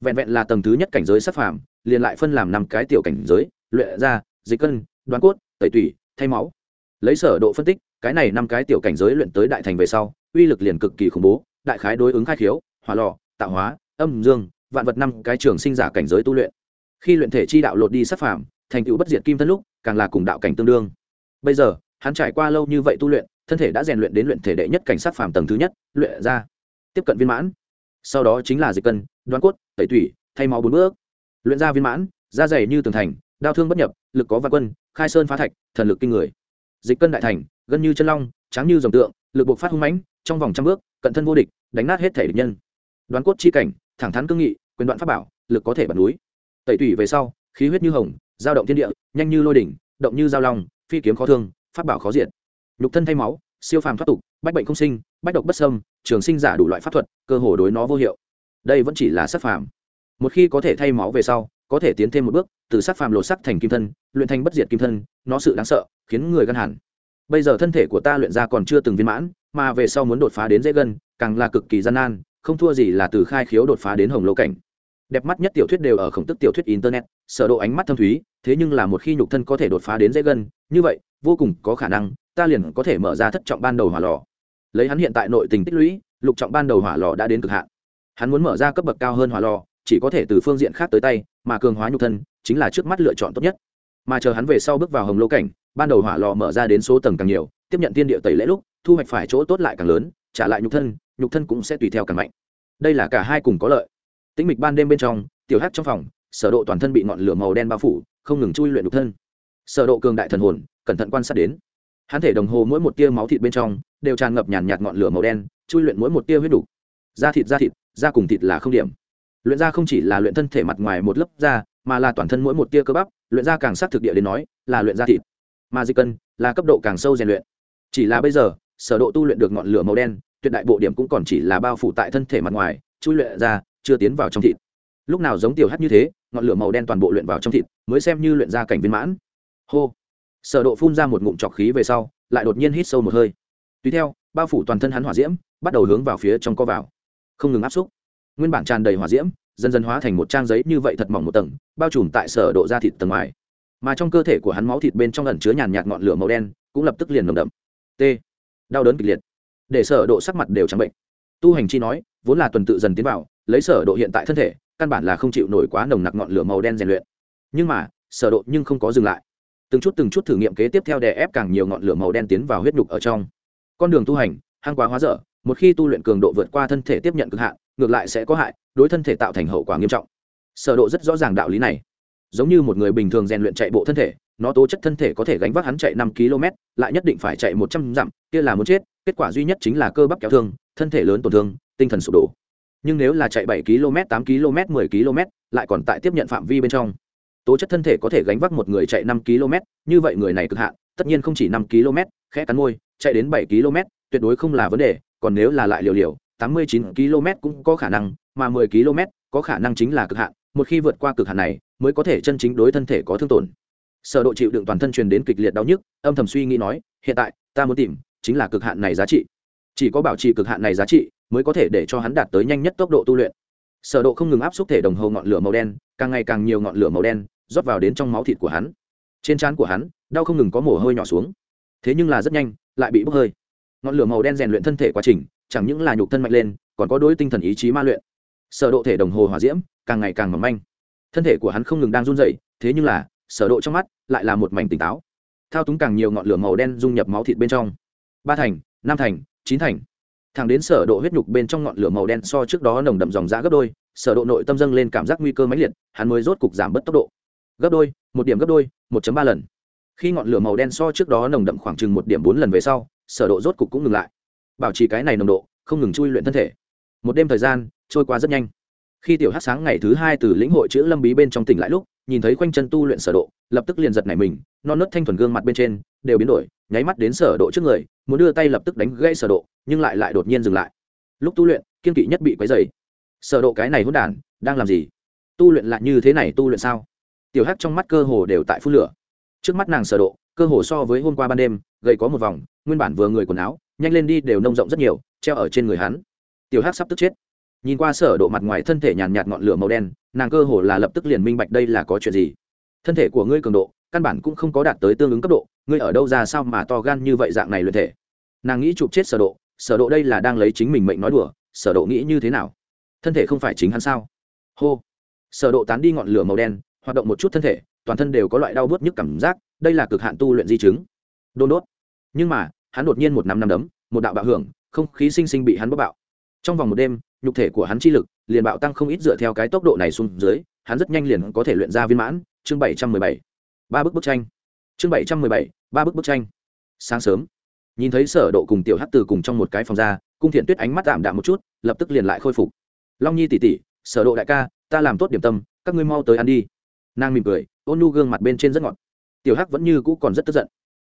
Vẹn vẹn là tầng thứ nhất cảnh giới sát phàm, liền lại phân làm năm cái tiểu cảnh giới, luyện ra, dịch cân, đoán cốt, tẩy tủy, thay máu. Lấy sở độ phân tích, cái này năm cái tiểu cảnh giới luyện tới đại thành về sau, uy lực liền cực kỳ khủng bố, đại khái đối ứng khai khiếu, hỏa lò, tạo hóa, âm dương, vạn vật năm cái trường sinh giả cảnh giới tu luyện. Khi luyện thể chi đạo lột đi sát phàm, thành tựu bất diệt kim thân lúc càng là cùng đạo cảnh tương đương. Bây giờ, hắn trải qua lâu như vậy tu luyện, thân thể đã rèn luyện đến luyện thể đệ nhất cảnh sát phàm tầng thứ nhất, luyện ra. Tiếp cận viên mãn. Sau đó chính là dịch cân, đoán cốt, tẩy tủy, thay máu bốn bước. Luyện ra viên mãn, da dày như tường thành, đao thương bất nhập, lực có văn quân, khai sơn phá thạch, thần lực kinh người. Dịch cân đại thành gân như chân long tráng như dòng tượng, lực buộc phát hung mãnh, trong vòng trăm bước, cận thân vô địch, đánh nát hết thể địch nhân. Đoán cốt chi cảnh, thẳng thắn cương nghị, quyền đoạn pháp bảo, lực có thể bật núi. Tẩy tủy về sau, khí huyết như hồng giao động thiên địa, nhanh như lôi đỉnh, động như giao long, phi kiếm khó thương phát bảo khó diện nhục thân thay máu, siêu phàm thoát tục, bách bệnh không sinh, bách độc bất sâm trường sinh giả đủ loại pháp thuật, cơ hồ đối nó vô hiệu. Đây vẫn chỉ là sắc phàm. Một khi có thể thay máu về sau, có thể tiến thêm một bước, từ sắc phàm lột sắc thành kim thân, luyện thành bất diệt kim thân, nó sự đáng sợ, khiến người gân hẳn. Bây giờ thân thể của ta luyện ra còn chưa từng viên mãn, mà về sau muốn đột phá đến dễ gân càng là cực kỳ gian nan, không thua gì là từ khai khiếu đột phá đến hồng lô cảnh đẹp mắt nhất tiểu thuyết đều ở khổng tức tiểu thuyết internet sở độ ánh mắt thâm thúy thế nhưng là một khi nhục thân có thể đột phá đến dễ gần, như vậy vô cùng có khả năng ta liền có thể mở ra thất trọng ban đầu hỏa lò. Lấy hắn hiện tại nội tình tích lũy lục trọng ban đầu hỏa lò đã đến cực hạn. Hắn muốn mở ra cấp bậc cao hơn hỏa lò chỉ có thể từ phương diện khác tới tay mà cường hóa nhục thân chính là trước mắt lựa chọn tốt nhất. Mà chờ hắn về sau bước vào hồng lô cảnh ban đầu hỏa lò mở ra đến số tầng càng nhiều tiếp nhận tiên địa tẩy lễ lúc thu hoạch phải chỗ tốt lại càng lớn trả lại nhục thân nhục thân cũng sẽ tùy theo càng mạnh. Đây là cả hai cùng có lợi tĩnh mịch ban đêm bên trong, tiểu hát trong phòng, sở độ toàn thân bị ngọn lửa màu đen bao phủ, không ngừng chui luyện đục thân. Sở độ cường đại thần hồn, cẩn thận quan sát đến. Hắn thể đồng hồ mỗi một tia máu thịt bên trong, đều tràn ngập nhàn nhạt ngọn lửa màu đen, chui luyện mỗi một tia huyết đủ. Da thịt da thịt, da cùng thịt là không điểm. Luyện da không chỉ là luyện thân thể mặt ngoài một lớp da, mà là toàn thân mỗi một tia cơ bắp, luyện da càng sát thực địa đến nói, là luyện da thịt. Mà di cân là cấp độ càng sâu rèn luyện. Chỉ là bây giờ, sở độ tu luyện được ngọn lửa màu đen, tuyệt đại bộ điểm cũng còn chỉ là bao phủ tại thân thể mặt ngoài, chui luyện ra chưa tiến vào trong thịt. Lúc nào giống tiểu hát như thế, ngọn lửa màu đen toàn bộ luyện vào trong thịt, mới xem như luyện ra cảnh viên mãn. Hô. Sở độ phun ra một ngụm trọc khí về sau, lại đột nhiên hít sâu một hơi. Tùy theo, bao phủ toàn thân hắn hỏa diễm, bắt đầu hướng vào phía trong co vào. Không ngừng áp xúc. Nguyên bản tràn đầy hỏa diễm, dần dần hóa thành một trang giấy như vậy thật mỏng một tầng, bao trùm tại sở độ da thịt tầng ngoài. Mà trong cơ thể của hắn máu thịt bên trong ẩn chứa nhàn nhạt ngọn lửa màu đen, cũng lập tức liền nồng đậm. T. Đau đớn kịch liệt. Để sở độ sắc mặt đều trắng bệnh. Tu hành chi nói vốn là tuần tự dần tiến vào, lấy sở độ hiện tại thân thể, căn bản là không chịu nổi quá nồng nặc ngọn lửa màu đen rèn luyện. Nhưng mà, sở độ nhưng không có dừng lại. Từng chút từng chút thử nghiệm kế tiếp theo đè ép càng nhiều ngọn lửa màu đen tiến vào huyết nhục ở trong. Con đường tu hành, hang quá hóa dở, một khi tu luyện cường độ vượt qua thân thể tiếp nhận cực hạn, ngược lại sẽ có hại, đối thân thể tạo thành hậu quả nghiêm trọng. Sở độ rất rõ ràng đạo lý này. Giống như một người bình thường rèn luyện chạy bộ thân thể, nó tố chất thân thể có thể gánh vác hắn chạy năm km, lại nhất định phải chạy một trăm dặm, kia là muốn chết, kết quả duy nhất chính là cơ bắp kéo thương, thân thể lớn tổn thương tinh thần sụp đổ. Nhưng nếu là chạy bảy km, tám km, mười km, lại còn tại tiếp nhận phạm vi bên trong. Tố chất thân thể có thể gánh vác một người chạy năm km, như vậy người này cực hạn, tất nhiên không chỉ năm km, khẽ cắn môi, chạy đến bảy km, tuyệt đối không là vấn đề, còn nếu là lại liều liều, tám mươi chín km cũng có khả năng, mà mười km có khả năng chính là cực hạn, một khi vượt qua cực hạn này, mới có thể chân chính đối thân thể có thương tổn. Sở độ chịu đựng toàn thân truyền đến kịch liệt đau nhức, âm thầm suy nghĩ nói, hiện tại, ta muốn tìm, chính là cực hạn này giá trị chỉ có bảo trì cực hạn này giá trị mới có thể để cho hắn đạt tới nhanh nhất tốc độ tu luyện. Sở độ không ngừng áp xúc thể đồng hồ ngọn lửa màu đen, càng ngày càng nhiều ngọn lửa màu đen rót vào đến trong máu thịt của hắn. Trên trán của hắn, đau không ngừng có mồ hôi nhỏ xuống. Thế nhưng là rất nhanh, lại bị bốc hơi. Ngọn lửa màu đen rèn luyện thân thể quá trình, chẳng những là nhục thân mạnh lên, còn có đối tinh thần ý chí ma luyện. Sở độ thể đồng hồ hỏa diễm, càng ngày càng mỏng manh. Thân thể của hắn không ngừng đang run rẩy, thế nhưng là, sở độ trong mắt lại là một mảnh tỉnh táo. Thao túng càng nhiều ngọn lửa màu đen dung nhập máu thịt bên trong. Ba thành, năm thành chín thành. Thẳng đến sở độ huyết nhục bên trong ngọn lửa màu đen so trước đó nồng đậm dòng dã gấp đôi, sở độ nội tâm dâng lên cảm giác nguy cơ mãnh liệt, hắn mới rốt cục giảm bớt tốc độ. Gấp đôi, một điểm gấp đôi 1.3 lần. Khi ngọn lửa màu đen so trước đó nồng đậm khoảng chừng một điểm bốn lần về sau, sở độ rốt cục cũng ngừng lại. Bảo trì cái này nồng độ, không ngừng chui luyện thân thể. Một đêm thời gian, trôi qua rất nhanh. Khi tiểu hắc sáng ngày thứ hai từ lĩnh hội chữ lâm bí bên trong tỉnh lại lúc, nhìn thấy quanh chân tu luyện sở độ, lập tức liền giật nảy mình, non nớt thanh thuần gương mặt bên trên đều biến đổi, nháy mắt đến sở độ trước người, muốn đưa tay lập tức đánh gãy sở độ, nhưng lại lại đột nhiên dừng lại. Lúc tu luyện, kiên kỵ nhất bị quấy rầy. Sở độ cái này hỗn đản, đang làm gì? Tu luyện lại như thế này tu luyện sao? Tiểu hắc trong mắt cơ hồ đều tại phun lửa. Trước mắt nàng sở độ, cơ hồ so với hôm qua ban đêm, gầy có một vòng, nguyên bản vừa người quần áo, nhanh lên đi đều nông rộng rất nhiều, treo ở trên người hắn. Tiểu hắc sắp tức chết. Nhìn qua sở độ mặt ngoài thân thể nhàn nhạt ngọn lửa màu đen, nàng cơ hồ là lập tức liền minh bạch đây là có chuyện gì. Thân thể của ngươi cường độ căn bản cũng không có đạt tới tương ứng cấp độ, ngươi ở đâu ra sao mà to gan như vậy dạng này luyện thể? Nàng nghĩ chụp chết sở độ sở độ đây là đang lấy chính mình mệnh nói đùa, sở độ nghĩ như thế nào? Thân thể không phải chính hắn sao? Hô! Sở độ tán đi ngọn lửa màu đen, hoạt động một chút thân thể, toàn thân đều có loại đau bứt nhức cảm giác, đây là cực hạn tu luyện di chứng. Đôn đốt. Nhưng mà, hắn đột nhiên một năm năm đấm, một đạo bạo hưởng, không khí sinh sinh bị hắn bóc bạo. Trong vòng một đêm, nhục thể của hắn chi lực liền bạo tăng không ít dựa theo cái tốc độ này xuống dưới, hắn rất nhanh liền có thể luyện ra viên mãn, chương bảy trăm mười bảy ba bức bức tranh. Chương bảy trăm mười bảy, ba bức bức tranh. Sáng sớm, nhìn thấy sở độ cùng tiểu hắc từ cùng trong một cái phòng ra, cung thiện tuyết ánh mắt tạm đạm một chút, lập tức liền lại khôi phục. Long nhi tỷ tỷ, sở độ đại ca, ta làm tốt điểm tâm, các ngươi mau tới ăn đi. Nàng mỉm cười, ôn nu gương mặt bên trên rất ngọt. Tiểu hắc vẫn như cũ còn rất tức giận.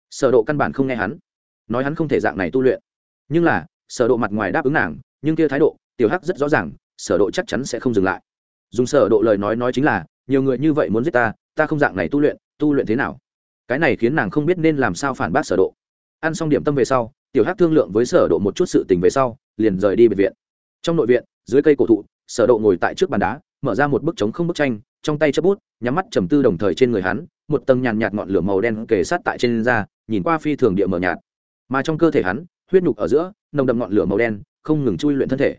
Sở độ căn bản không nghe hắn. Nói hắn không thể dạng này tu luyện. Nhưng là, sở độ mặt ngoài đáp ứng nàng, nhưng kia thái độ, tiểu hắc rất rõ ràng, sở độ chắc chắn sẽ không dừng lại. Dùng sở độ lời nói nói chính là, nhiều người như vậy muốn giết ta ta không dạng này tu luyện tu luyện thế nào? Cái này khiến nàng không biết nên làm sao phản bác sở độ. Ăn xong điểm tâm về sau, tiểu hắc thương lượng với sở độ một chút sự tình về sau, liền rời đi biệt viện. Trong nội viện, dưới cây cổ thụ, sở độ ngồi tại trước bàn đá, mở ra một bức trống không bức tranh, trong tay chấp bút, nhắm mắt trầm tư đồng thời trên người hắn, một tầng nhàn nhạt ngọn lửa màu đen kề sát tại trên da, nhìn qua phi thường địa mở nhạt. Mà trong cơ thể hắn, huyết nhục ở giữa, nồng đậm ngọn lửa màu đen, không ngừng chui luyện thân thể.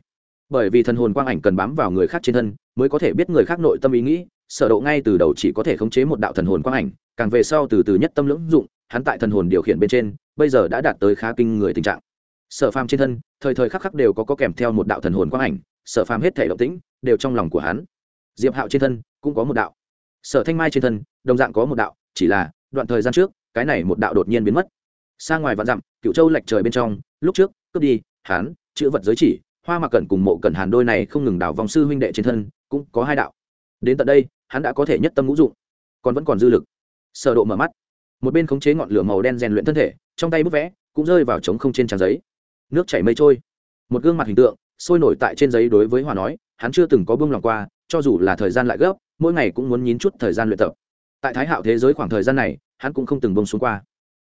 Bởi vì thần hồn quang ảnh cần bám vào người khác trên thân, mới có thể biết người khác nội tâm ý nghĩ sở độ ngay từ đầu chỉ có thể khống chế một đạo thần hồn quang ảnh, càng về sau từ từ nhất tâm lưỡng dụng, hắn tại thần hồn điều khiển bên trên, bây giờ đã đạt tới khá kinh người tình trạng. Sở phàm trên thân, thời thời khắc khắc đều có có kèm theo một đạo thần hồn quang ảnh, sở phàm hết thể động tĩnh đều trong lòng của hắn. Diệp hạo trên thân cũng có một đạo. Sở thanh mai trên thân, đồng dạng có một đạo, chỉ là đoạn thời gian trước, cái này một đạo đột nhiên biến mất. Xa ngoài vạn dặm cựu châu lệch trời bên trong, lúc trước, cướp đi hán chữ vật giới chỉ, hoa mặc cẩn cùng mộ cẩn hàn đôi này không ngừng đảo vòng sư huynh đệ trên thân, cũng có hai đạo. Đến tận đây hắn đã có thể nhất tâm ngũ dụng, còn vẫn còn dư lực. Sở độ mở mắt. Một bên khống chế ngọn lửa màu đen rèn luyện thân thể, trong tay bút vẽ cũng rơi vào trống không trên trang giấy. Nước chảy mây trôi. Một gương mặt hình tượng sôi nổi tại trên giấy đối với hòa nói, hắn chưa từng có buông lòng qua, cho dù là thời gian lại gấp, mỗi ngày cũng muốn nhín chút thời gian luyện tập. Tại thái hạo thế giới khoảng thời gian này, hắn cũng không từng bông xuống qua.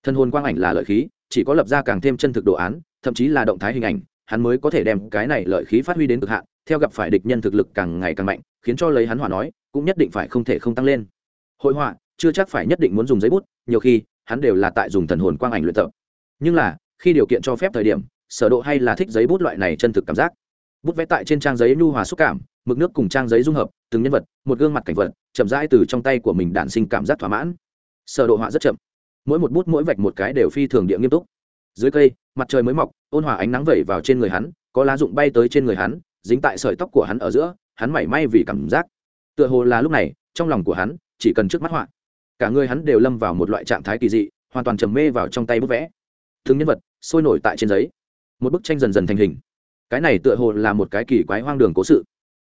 Thân hồn quang ảnh là lợi khí, chỉ có lập ra càng thêm chân thực đồ án, thậm chí là động thái hình ảnh hắn mới có thể đem cái này lợi khí phát huy đến cực hạn, theo gặp phải địch nhân thực lực càng ngày càng mạnh, khiến cho lấy hắn hỏa nói, cũng nhất định phải không thể không tăng lên. Hội họa, chưa chắc phải nhất định muốn dùng giấy bút, nhiều khi, hắn đều là tại dùng thần hồn quang ảnh luyện tập. Nhưng là, khi điều kiện cho phép thời điểm, sở độ hay là thích giấy bút loại này chân thực cảm giác. Bút vẽ tại trên trang giấy nhu hòa xúc cảm, mực nước cùng trang giấy dung hợp, từng nhân vật, một gương mặt cảnh vật, chậm rãi từ trong tay của mình đản sinh cảm giác thỏa mãn. Sở độ họa rất chậm. Mỗi một bút mỗi vạch một cái đều phi thường địa nghiêm túc dưới cây, mặt trời mới mọc, ôn hòa ánh nắng vẩy vào trên người hắn, có lá rụng bay tới trên người hắn, dính tại sợi tóc của hắn ở giữa, hắn mảy may vì cảm giác. Tựa hồ là lúc này, trong lòng của hắn, chỉ cần trước mắt họa, cả người hắn đều lâm vào một loại trạng thái kỳ dị, hoàn toàn trầm mê vào trong tay bức vẽ. Thương nhân vật, sôi nổi tại trên giấy. Một bức tranh dần dần thành hình. Cái này tựa hồ là một cái kỳ quái hoang đường cố sự.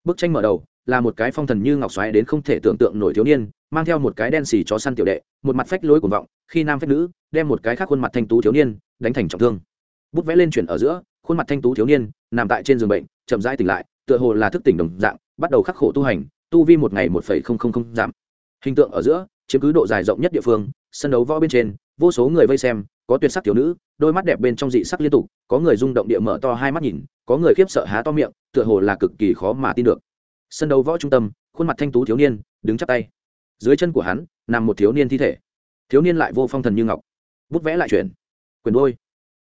Bức tranh mở đầu, là một cái phong thần như ngọc xoáy đến không thể tưởng tượng nổi thiếu niên, mang theo một cái đen xì chó săn tiểu đệ, một mặt phách lối cuồng vọng, khi nam phách nữ, đem một cái khác khuôn mặt thanh tú thiếu niên đánh thành trọng thương. Bút vẽ lên chuyển ở giữa, khuôn mặt thanh tú thiếu niên, nằm tại trên giường bệnh, chậm rãi tỉnh lại, tựa hồ là thức tỉnh đồng dạng, bắt đầu khắc khổ tu hành, tu vi một ngày một phẩy không không không giảm. Hình tượng ở giữa, chiếm cứ độ dài rộng nhất địa phương, sân đấu võ bên trên, vô số người vây xem, có tuyệt sắc thiếu nữ, đôi mắt đẹp bên trong dị sắc liên tục, có người rung động địa mở to hai mắt nhìn, có người khiếp sợ há to miệng, tựa hồ là cực kỳ khó mà tin được. Sân đấu võ trung tâm, khuôn mặt thanh tú thiếu niên, đứng chắp tay. Dưới chân của hắn, nằm một thiếu niên thi thể. Thiếu niên lại vô phong thần như ngọc. Bút vẽ lại chuyển quyền đôi.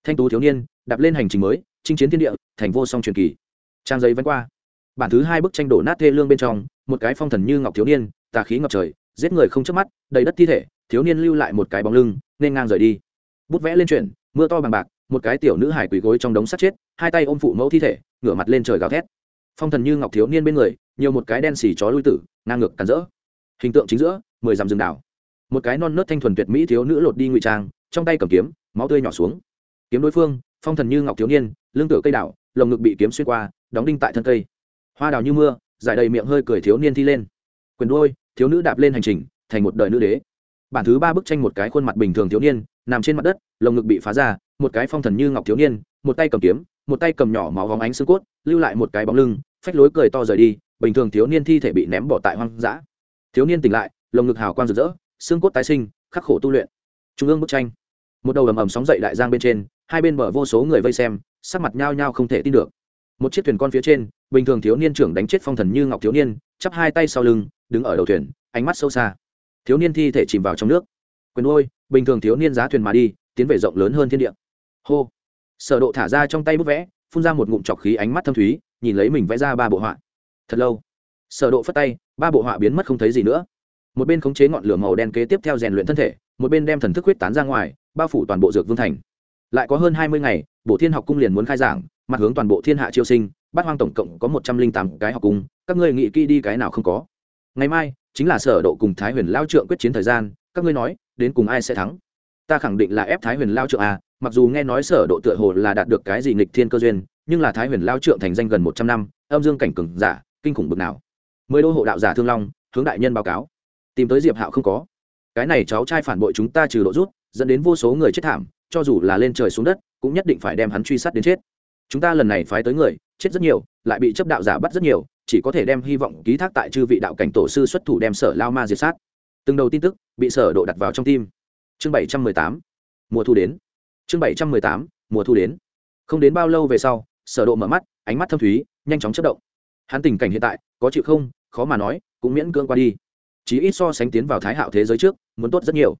Thanh tú thiếu niên, đạp lên hành trình mới, chinh chiến thiên địa, thành vô song truyền kỳ. Trang giấy vẫn qua. Bản thứ hai bức tranh đổ nát thê lương bên trong, một cái phong thần như ngọc thiếu niên, tà khí ngập trời, giết người không chớp mắt, đầy đất thi thể, thiếu niên lưu lại một cái bóng lưng, nên ngang rời đi. Bút vẽ lên chuyển, mưa to bằng bạc, một cái tiểu nữ hải quỳ gối trong đống sắt chết, hai tay ôm phụ mẫu thi thể, ngửa mặt lên trời gào thét. Phong thần như ngọc thiếu niên bên người, nhiều một cái đen xì chó lui tử, ngang ngược cắn rỡ. Hình tượng chính giữa, mười dặm rừng đảo. Một cái non nớt thanh thuần tuyệt mỹ thiếu nữ lột đi ngụy trang, trong tay cầm kiếm máu tươi nhỏ xuống. Kiếm đối phương, phong thần như ngọc thiếu niên lương tựa cây đảo lồng ngực bị kiếm xuyên qua, đóng đinh tại thân cây. Hoa đào như mưa, giải đầy miệng hơi cười thiếu niên thi lên. Quyền đôi, thiếu nữ đạp lên hành trình, thành một đời nữ đế. Bản thứ ba bức tranh một cái khuôn mặt bình thường thiếu niên, nằm trên mặt đất, lồng ngực bị phá ra, một cái phong thần như ngọc thiếu niên, một tay cầm kiếm, một tay cầm nhỏ máu vóng ánh xương cốt, lưu lại một cái bóng lưng, phách lối cười to rời đi, bình thường thiếu niên thi thể bị ném bỏ tại hoang dã. Thiếu niên tỉnh lại, lồng ngực hào quang rực rỡ, xương cốt tái sinh, khắc khổ tu luyện. Trung ương bức tranh một đầu ầm ầm sóng dậy đại giang bên trên, hai bên bờ vô số người vây xem, sắc mặt nhao nhao không thể tin được. Một chiếc thuyền con phía trên, bình thường thiếu niên trưởng đánh chết phong thần như ngọc thiếu niên, chắp hai tay sau lưng, đứng ở đầu thuyền, ánh mắt sâu xa. Thiếu niên thi thể chìm vào trong nước. Quyền ôi, bình thường thiếu niên giá thuyền mà đi, tiến về rộng lớn hơn thiên địa. Hô. Sở độ thả ra trong tay bút vẽ, phun ra một ngụm chọc khí ánh mắt thâm thúy, nhìn lấy mình vẽ ra ba bộ họa. Thật lâu. Sở độ phất tay, ba bộ họa biến mất không thấy gì nữa. Một bên khống chế ngọn lửa màu đen kế tiếp theo rèn luyện thân thể, một bên đem thần thức huyết tán ra ngoài bao phủ toàn bộ dược vương thành. Lại có hơn hai mươi ngày bộ thiên học cung liền muốn khai giảng, mặt hướng toàn bộ thiên hạ chiêu sinh, bát hoang tổng cộng có một trăm linh tám cái học cung, các ngươi nghị kỹ đi cái nào không có. Ngày mai, chính là sở độ cùng thái huyền lao trượng quyết chiến thời gian, các ngươi nói, đến cùng ai sẽ thắng? Ta khẳng định là ép thái huyền lao trượng à mặc dù nghe nói sở độ tựa hồ là đạt được cái gì nghịch thiên cơ duyên, nhưng là thái huyền lao trượng thành danh gần một trăm năm, âm dương cảnh cường giả, kinh khủng bực nào. Mười đô hộ đạo giả thương long, hướng đại nhân báo cáo. Tìm tới diệp hạo không có. Cái này cháu trai phản bội chúng ta trừ độ rút dẫn đến vô số người chết thảm, cho dù là lên trời xuống đất, cũng nhất định phải đem hắn truy sát đến chết. Chúng ta lần này phái tới người, chết rất nhiều, lại bị chấp đạo giả bắt rất nhiều, chỉ có thể đem hy vọng ký thác tại chư vị đạo cảnh tổ sư xuất thủ đem sở lao ma diệt sát. Từng đầu tin tức bị sở độ đặt vào trong tim. Chương bảy trăm mười tám, mùa thu đến. Chương bảy trăm mười tám, mùa thu đến. Không đến bao lâu về sau, sở độ mở mắt, ánh mắt thâm thúy, nhanh chóng chớp động. Hắn tình cảnh hiện tại, có chịu không? Khó mà nói, cũng miễn cưỡng qua đi. Chỉ ít so sánh tiến vào thái hạo thế giới trước, muốn tốt rất nhiều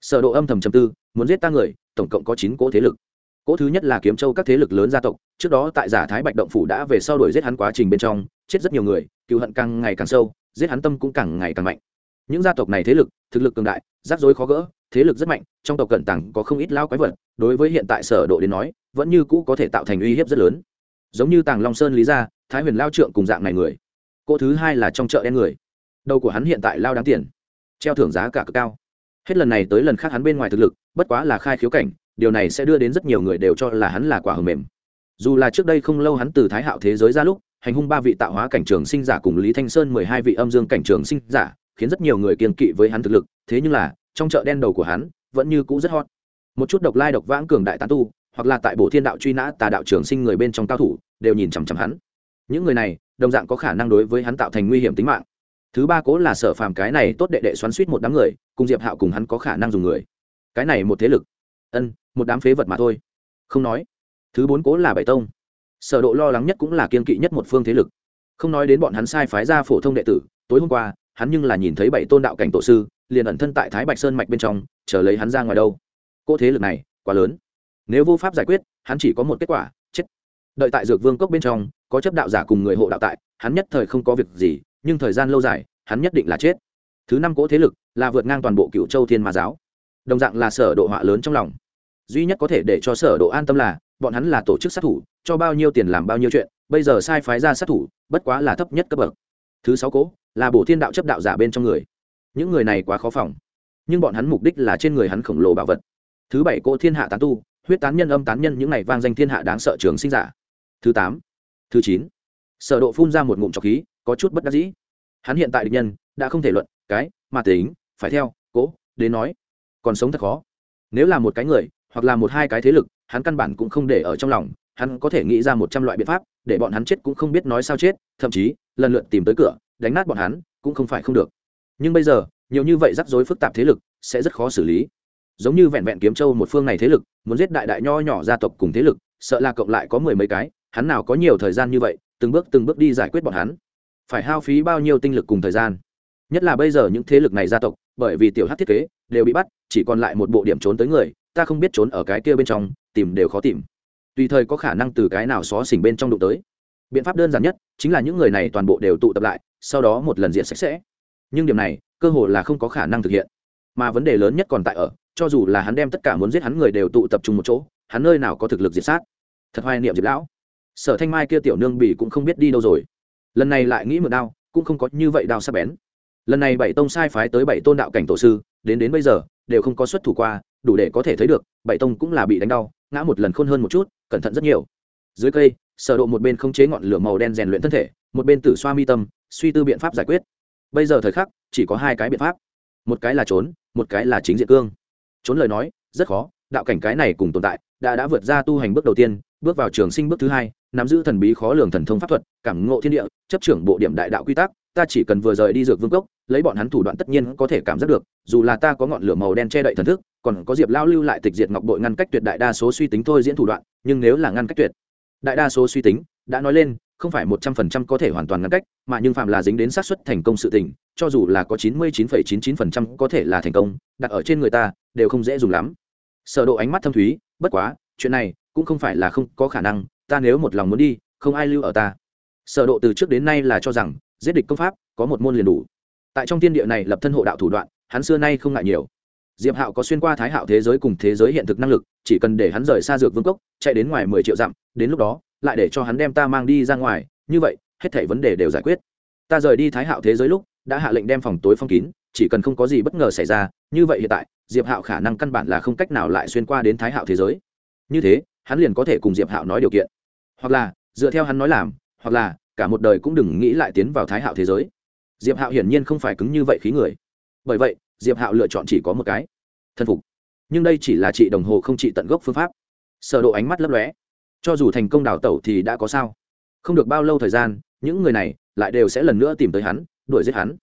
sở độ âm thầm trầm tư, muốn giết ta người, tổng cộng có chín cỗ thế lực. Cỗ thứ nhất là kiếm châu các thế lực lớn gia tộc, trước đó tại giả thái bạch động phủ đã về sau đuổi giết hắn quá trình bên trong, chết rất nhiều người, cựu hận càng ngày càng sâu, giết hắn tâm cũng càng ngày càng mạnh. Những gia tộc này thế lực, thực lực cường đại, rắc rối khó gỡ, thế lực rất mạnh, trong tộc cận tảng có không ít lao quái vật, đối với hiện tại sở độ đến nói, vẫn như cũ có thể tạo thành uy hiếp rất lớn. Giống như tàng long sơn lý gia, thái huyền lao trượng cùng dạng này người. Cỗ thứ hai là trong chợ đen người. Đầu của hắn hiện tại lao đáng tiền, treo thưởng giá cả cực cao hết lần này tới lần khác hắn bên ngoài thực lực, bất quá là khai khiếu cảnh, điều này sẽ đưa đến rất nhiều người đều cho là hắn là quả hờ mềm. Dù là trước đây không lâu hắn từ thái hạo thế giới ra lúc, hành hung ba vị tạo hóa cảnh trường sinh giả cùng lý thanh sơn mười hai vị âm dương cảnh trường sinh giả, khiến rất nhiều người kiên kỵ với hắn thực lực, thế nhưng là, trong chợ đen đầu của hắn, vẫn như cũ rất hot. Một chút độc lai độc vãng cường đại tán tu, hoặc là tại bộ thiên đạo truy nã tà đạo trường sinh người bên trong cao thủ, đều nhìn chằm chằm hắn. Những người này, đồng dạng có khả năng đối với hắn tạo thành nguy hiểm tính mạng thứ ba cố là sở phàm cái này tốt đệ đệ xoắn suýt một đám người, cùng diệp hạo cùng hắn có khả năng dùng người. Cái này một thế lực. Ân, một đám phế vật mà thôi. Không nói. Thứ bốn cố là bảy tông. Sở độ lo lắng nhất cũng là kiên kỵ nhất một phương thế lực. Không nói đến bọn hắn sai phái ra phổ thông đệ tử, tối hôm qua, hắn nhưng là nhìn thấy bảy tôn đạo cảnh tổ sư, liền ẩn thân tại thái bạch sơn mạch bên trong, chờ lấy hắn ra ngoài đâu. Cô thế lực này, quá lớn. Nếu vô pháp giải quyết, hắn chỉ có một kết quả, chết. Đợi tại dược vương cốc bên trong, có chấp đạo giả cùng người hộ đạo tại, hắn nhất thời không có việc gì nhưng thời gian lâu dài, hắn nhất định là chết. Thứ năm cỗ thế lực là vượt ngang toàn bộ cựu châu thiên ma giáo. Đồng dạng là sở độ họa lớn trong lòng. Duy nhất có thể để cho sở độ an tâm là, bọn hắn là tổ chức sát thủ, cho bao nhiêu tiền làm bao nhiêu chuyện, bây giờ sai phái ra sát thủ, bất quá là thấp nhất cấp bậc. Thứ sáu cố là bổ thiên đạo chấp đạo giả bên trong người. Những người này quá khó phòng. Nhưng bọn hắn mục đích là trên người hắn khổng lồ bảo vật. Thứ bảy cỗ thiên hạ tán tu, huyết tán nhân âm tán nhân những này vang danh thiên hạ đáng sợ trường sinh giả. Thứ tám, thứ chín, sở độ phun ra một ngụm trọc khí có chút bất đắc dĩ. Hắn hiện tại địch nhân, đã không thể luận, cái, mà tính, phải theo, cố, đến nói, còn sống thật khó. Nếu là một cái người, hoặc là một hai cái thế lực, hắn căn bản cũng không để ở trong lòng, hắn có thể nghĩ ra một trăm loại biện pháp, để bọn hắn chết cũng không biết nói sao chết, thậm chí, lần lượt tìm tới cửa, đánh nát bọn hắn, cũng không phải không được. Nhưng bây giờ, nhiều như vậy rắc rối phức tạp thế lực, sẽ rất khó xử lý. Giống như vẹn vẹn kiếm châu một phương này thế lực, muốn giết đại đại nho nhỏ gia tộc cùng thế lực, sợ là cộng lại có mười mấy cái, hắn nào có nhiều thời gian như vậy, từng bước từng bước đi giải quyết bọn hắn phải hao phí bao nhiêu tinh lực cùng thời gian. Nhất là bây giờ những thế lực này gia tộc, bởi vì tiểu hát thiết kế đều bị bắt, chỉ còn lại một bộ điểm trốn tới người, ta không biết trốn ở cái kia bên trong, tìm đều khó tìm. Tùy thời có khả năng từ cái nào xó xỉnh bên trong đụng tới. Biện pháp đơn giản nhất chính là những người này toàn bộ đều tụ tập lại, sau đó một lần diện sạch sẽ. Nhưng điểm này, cơ hội là không có khả năng thực hiện. Mà vấn đề lớn nhất còn tại ở, cho dù là hắn đem tất cả muốn giết hắn người đều tụ tập trung một chỗ, hắn nơi nào có thực lực diệt sát? Thật hoài niệm diệt lão. Sở thanh mai kia tiểu nương bỉ cũng không biết đi đâu rồi lần này lại nghĩ mượn đao, cũng không có như vậy đao sắp bén. Lần này bảy tông sai phái tới bảy tôn đạo cảnh tổ sư, đến đến bây giờ, đều không có xuất thủ qua, đủ để có thể thấy được, bảy tông cũng là bị đánh đau, ngã một lần khôn hơn một chút, cẩn thận rất nhiều. Dưới cây, sở độ một bên không chế ngọn lửa màu đen rèn luyện thân thể, một bên tử xoa mi tâm, suy tư biện pháp giải quyết. Bây giờ thời khắc, chỉ có hai cái biện pháp. Một cái là trốn, một cái là chính diện cương. Trốn lời nói, rất khó, đạo cảnh cái này cùng tồn tại, đã đã vượt ra tu hành bước đầu tiên, bước vào trường sinh bước thứ hai nắm giữ thần bí khó lường thần thông pháp thuật, cảm ngộ thiên địa, chấp trưởng bộ điểm đại đạo quy tắc, ta chỉ cần vừa rời đi dược vương cốc, lấy bọn hắn thủ đoạn tất nhiên có thể cảm giác được, dù là ta có ngọn lửa màu đen che đậy thần thức, còn có diệp lao lưu lại tịch diệt ngọc bội ngăn cách tuyệt đại đa số suy tính thôi diễn thủ đoạn, nhưng nếu là ngăn cách tuyệt, đại đa số suy tính, đã nói lên, không phải một trăm phần trăm có thể hoàn toàn ngăn cách, mà nhưng phạm là dính đến xác suất thành công sự tình, cho dù là có chín mươi chín phẩy chín chín phần trăm có thể là thành công, đặt ở trên người ta, đều không dễ dùng lắm. Sở độ ánh mắt thâm thúy, bất quá, chuyện này cũng không phải là không có khả năng ta nếu một lòng muốn đi, không ai lưu ở ta. Sở độ từ trước đến nay là cho rằng, giết địch công pháp, có một môn liền đủ. Tại trong thiên địa này lập thân hộ đạo thủ đoạn, hắn xưa nay không ngại nhiều. Diệp hạo có xuyên qua thái hạo thế giới cùng thế giới hiện thực năng lực, chỉ cần để hắn rời xa dược vương cốc, chạy đến ngoài mười triệu dặm, đến lúc đó, lại để cho hắn đem ta mang đi ra ngoài. Như vậy, hết thảy vấn đề đều giải quyết. Ta rời đi thái hạo thế giới lúc, đã hạ lệnh đem phòng tối phong kín, chỉ cần không có gì bất ngờ xảy ra, như vậy hiện tại, diệp hạo khả năng căn bản là không cách nào lại xuyên qua đến thái hạo thế giới. Như thế, hắn liền có thể cùng diệp hạo nói điều kiện hoặc là, dựa theo hắn nói làm, hoặc là, cả một đời cũng đừng nghĩ lại tiến vào thái hạo thế giới. Diệp hạo hiển nhiên không phải cứng như vậy khí người. Bởi vậy, diệp hạo lựa chọn chỉ có một cái thân phục. Nhưng đây chỉ là trị đồng hồ không trị tận gốc phương pháp. Sở độ ánh mắt lấp lóe. Cho dù thành công đào tẩu thì đã có sao? Không được bao lâu thời gian, những người này lại đều sẽ lần nữa tìm tới hắn, đuổi giết hắn.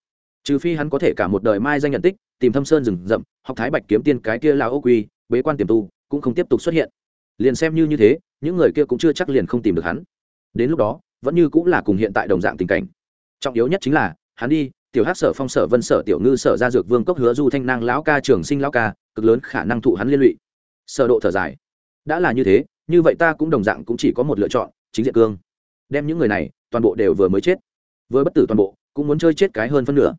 Trừ phi hắn có thể cả một đời mai danh nhận tích, tìm thâm sơn rừng rậm, học thái bạch kiếm tiên cái kia lao ô quy, bế quan tiềm tu, cũng không tiếp tục xuất hiện. Liền xem như như thế những người kia cũng chưa chắc liền không tìm được hắn. Đến lúc đó, vẫn như cũng là cùng hiện tại đồng dạng tình cảnh. Trọng yếu nhất chính là, hắn đi, tiểu hát sở phong sở vân sở tiểu ngư sở gia dược vương cốc hứa du thanh năng lão ca trường sinh lão ca, cực lớn khả năng thụ hắn liên lụy. Sở độ thở dài. Đã là như thế, như vậy ta cũng đồng dạng cũng chỉ có một lựa chọn, chính diện cương. Đem những người này, toàn bộ đều vừa mới chết. Vừa bất tử toàn bộ, cũng muốn chơi chết cái hơn phân nửa.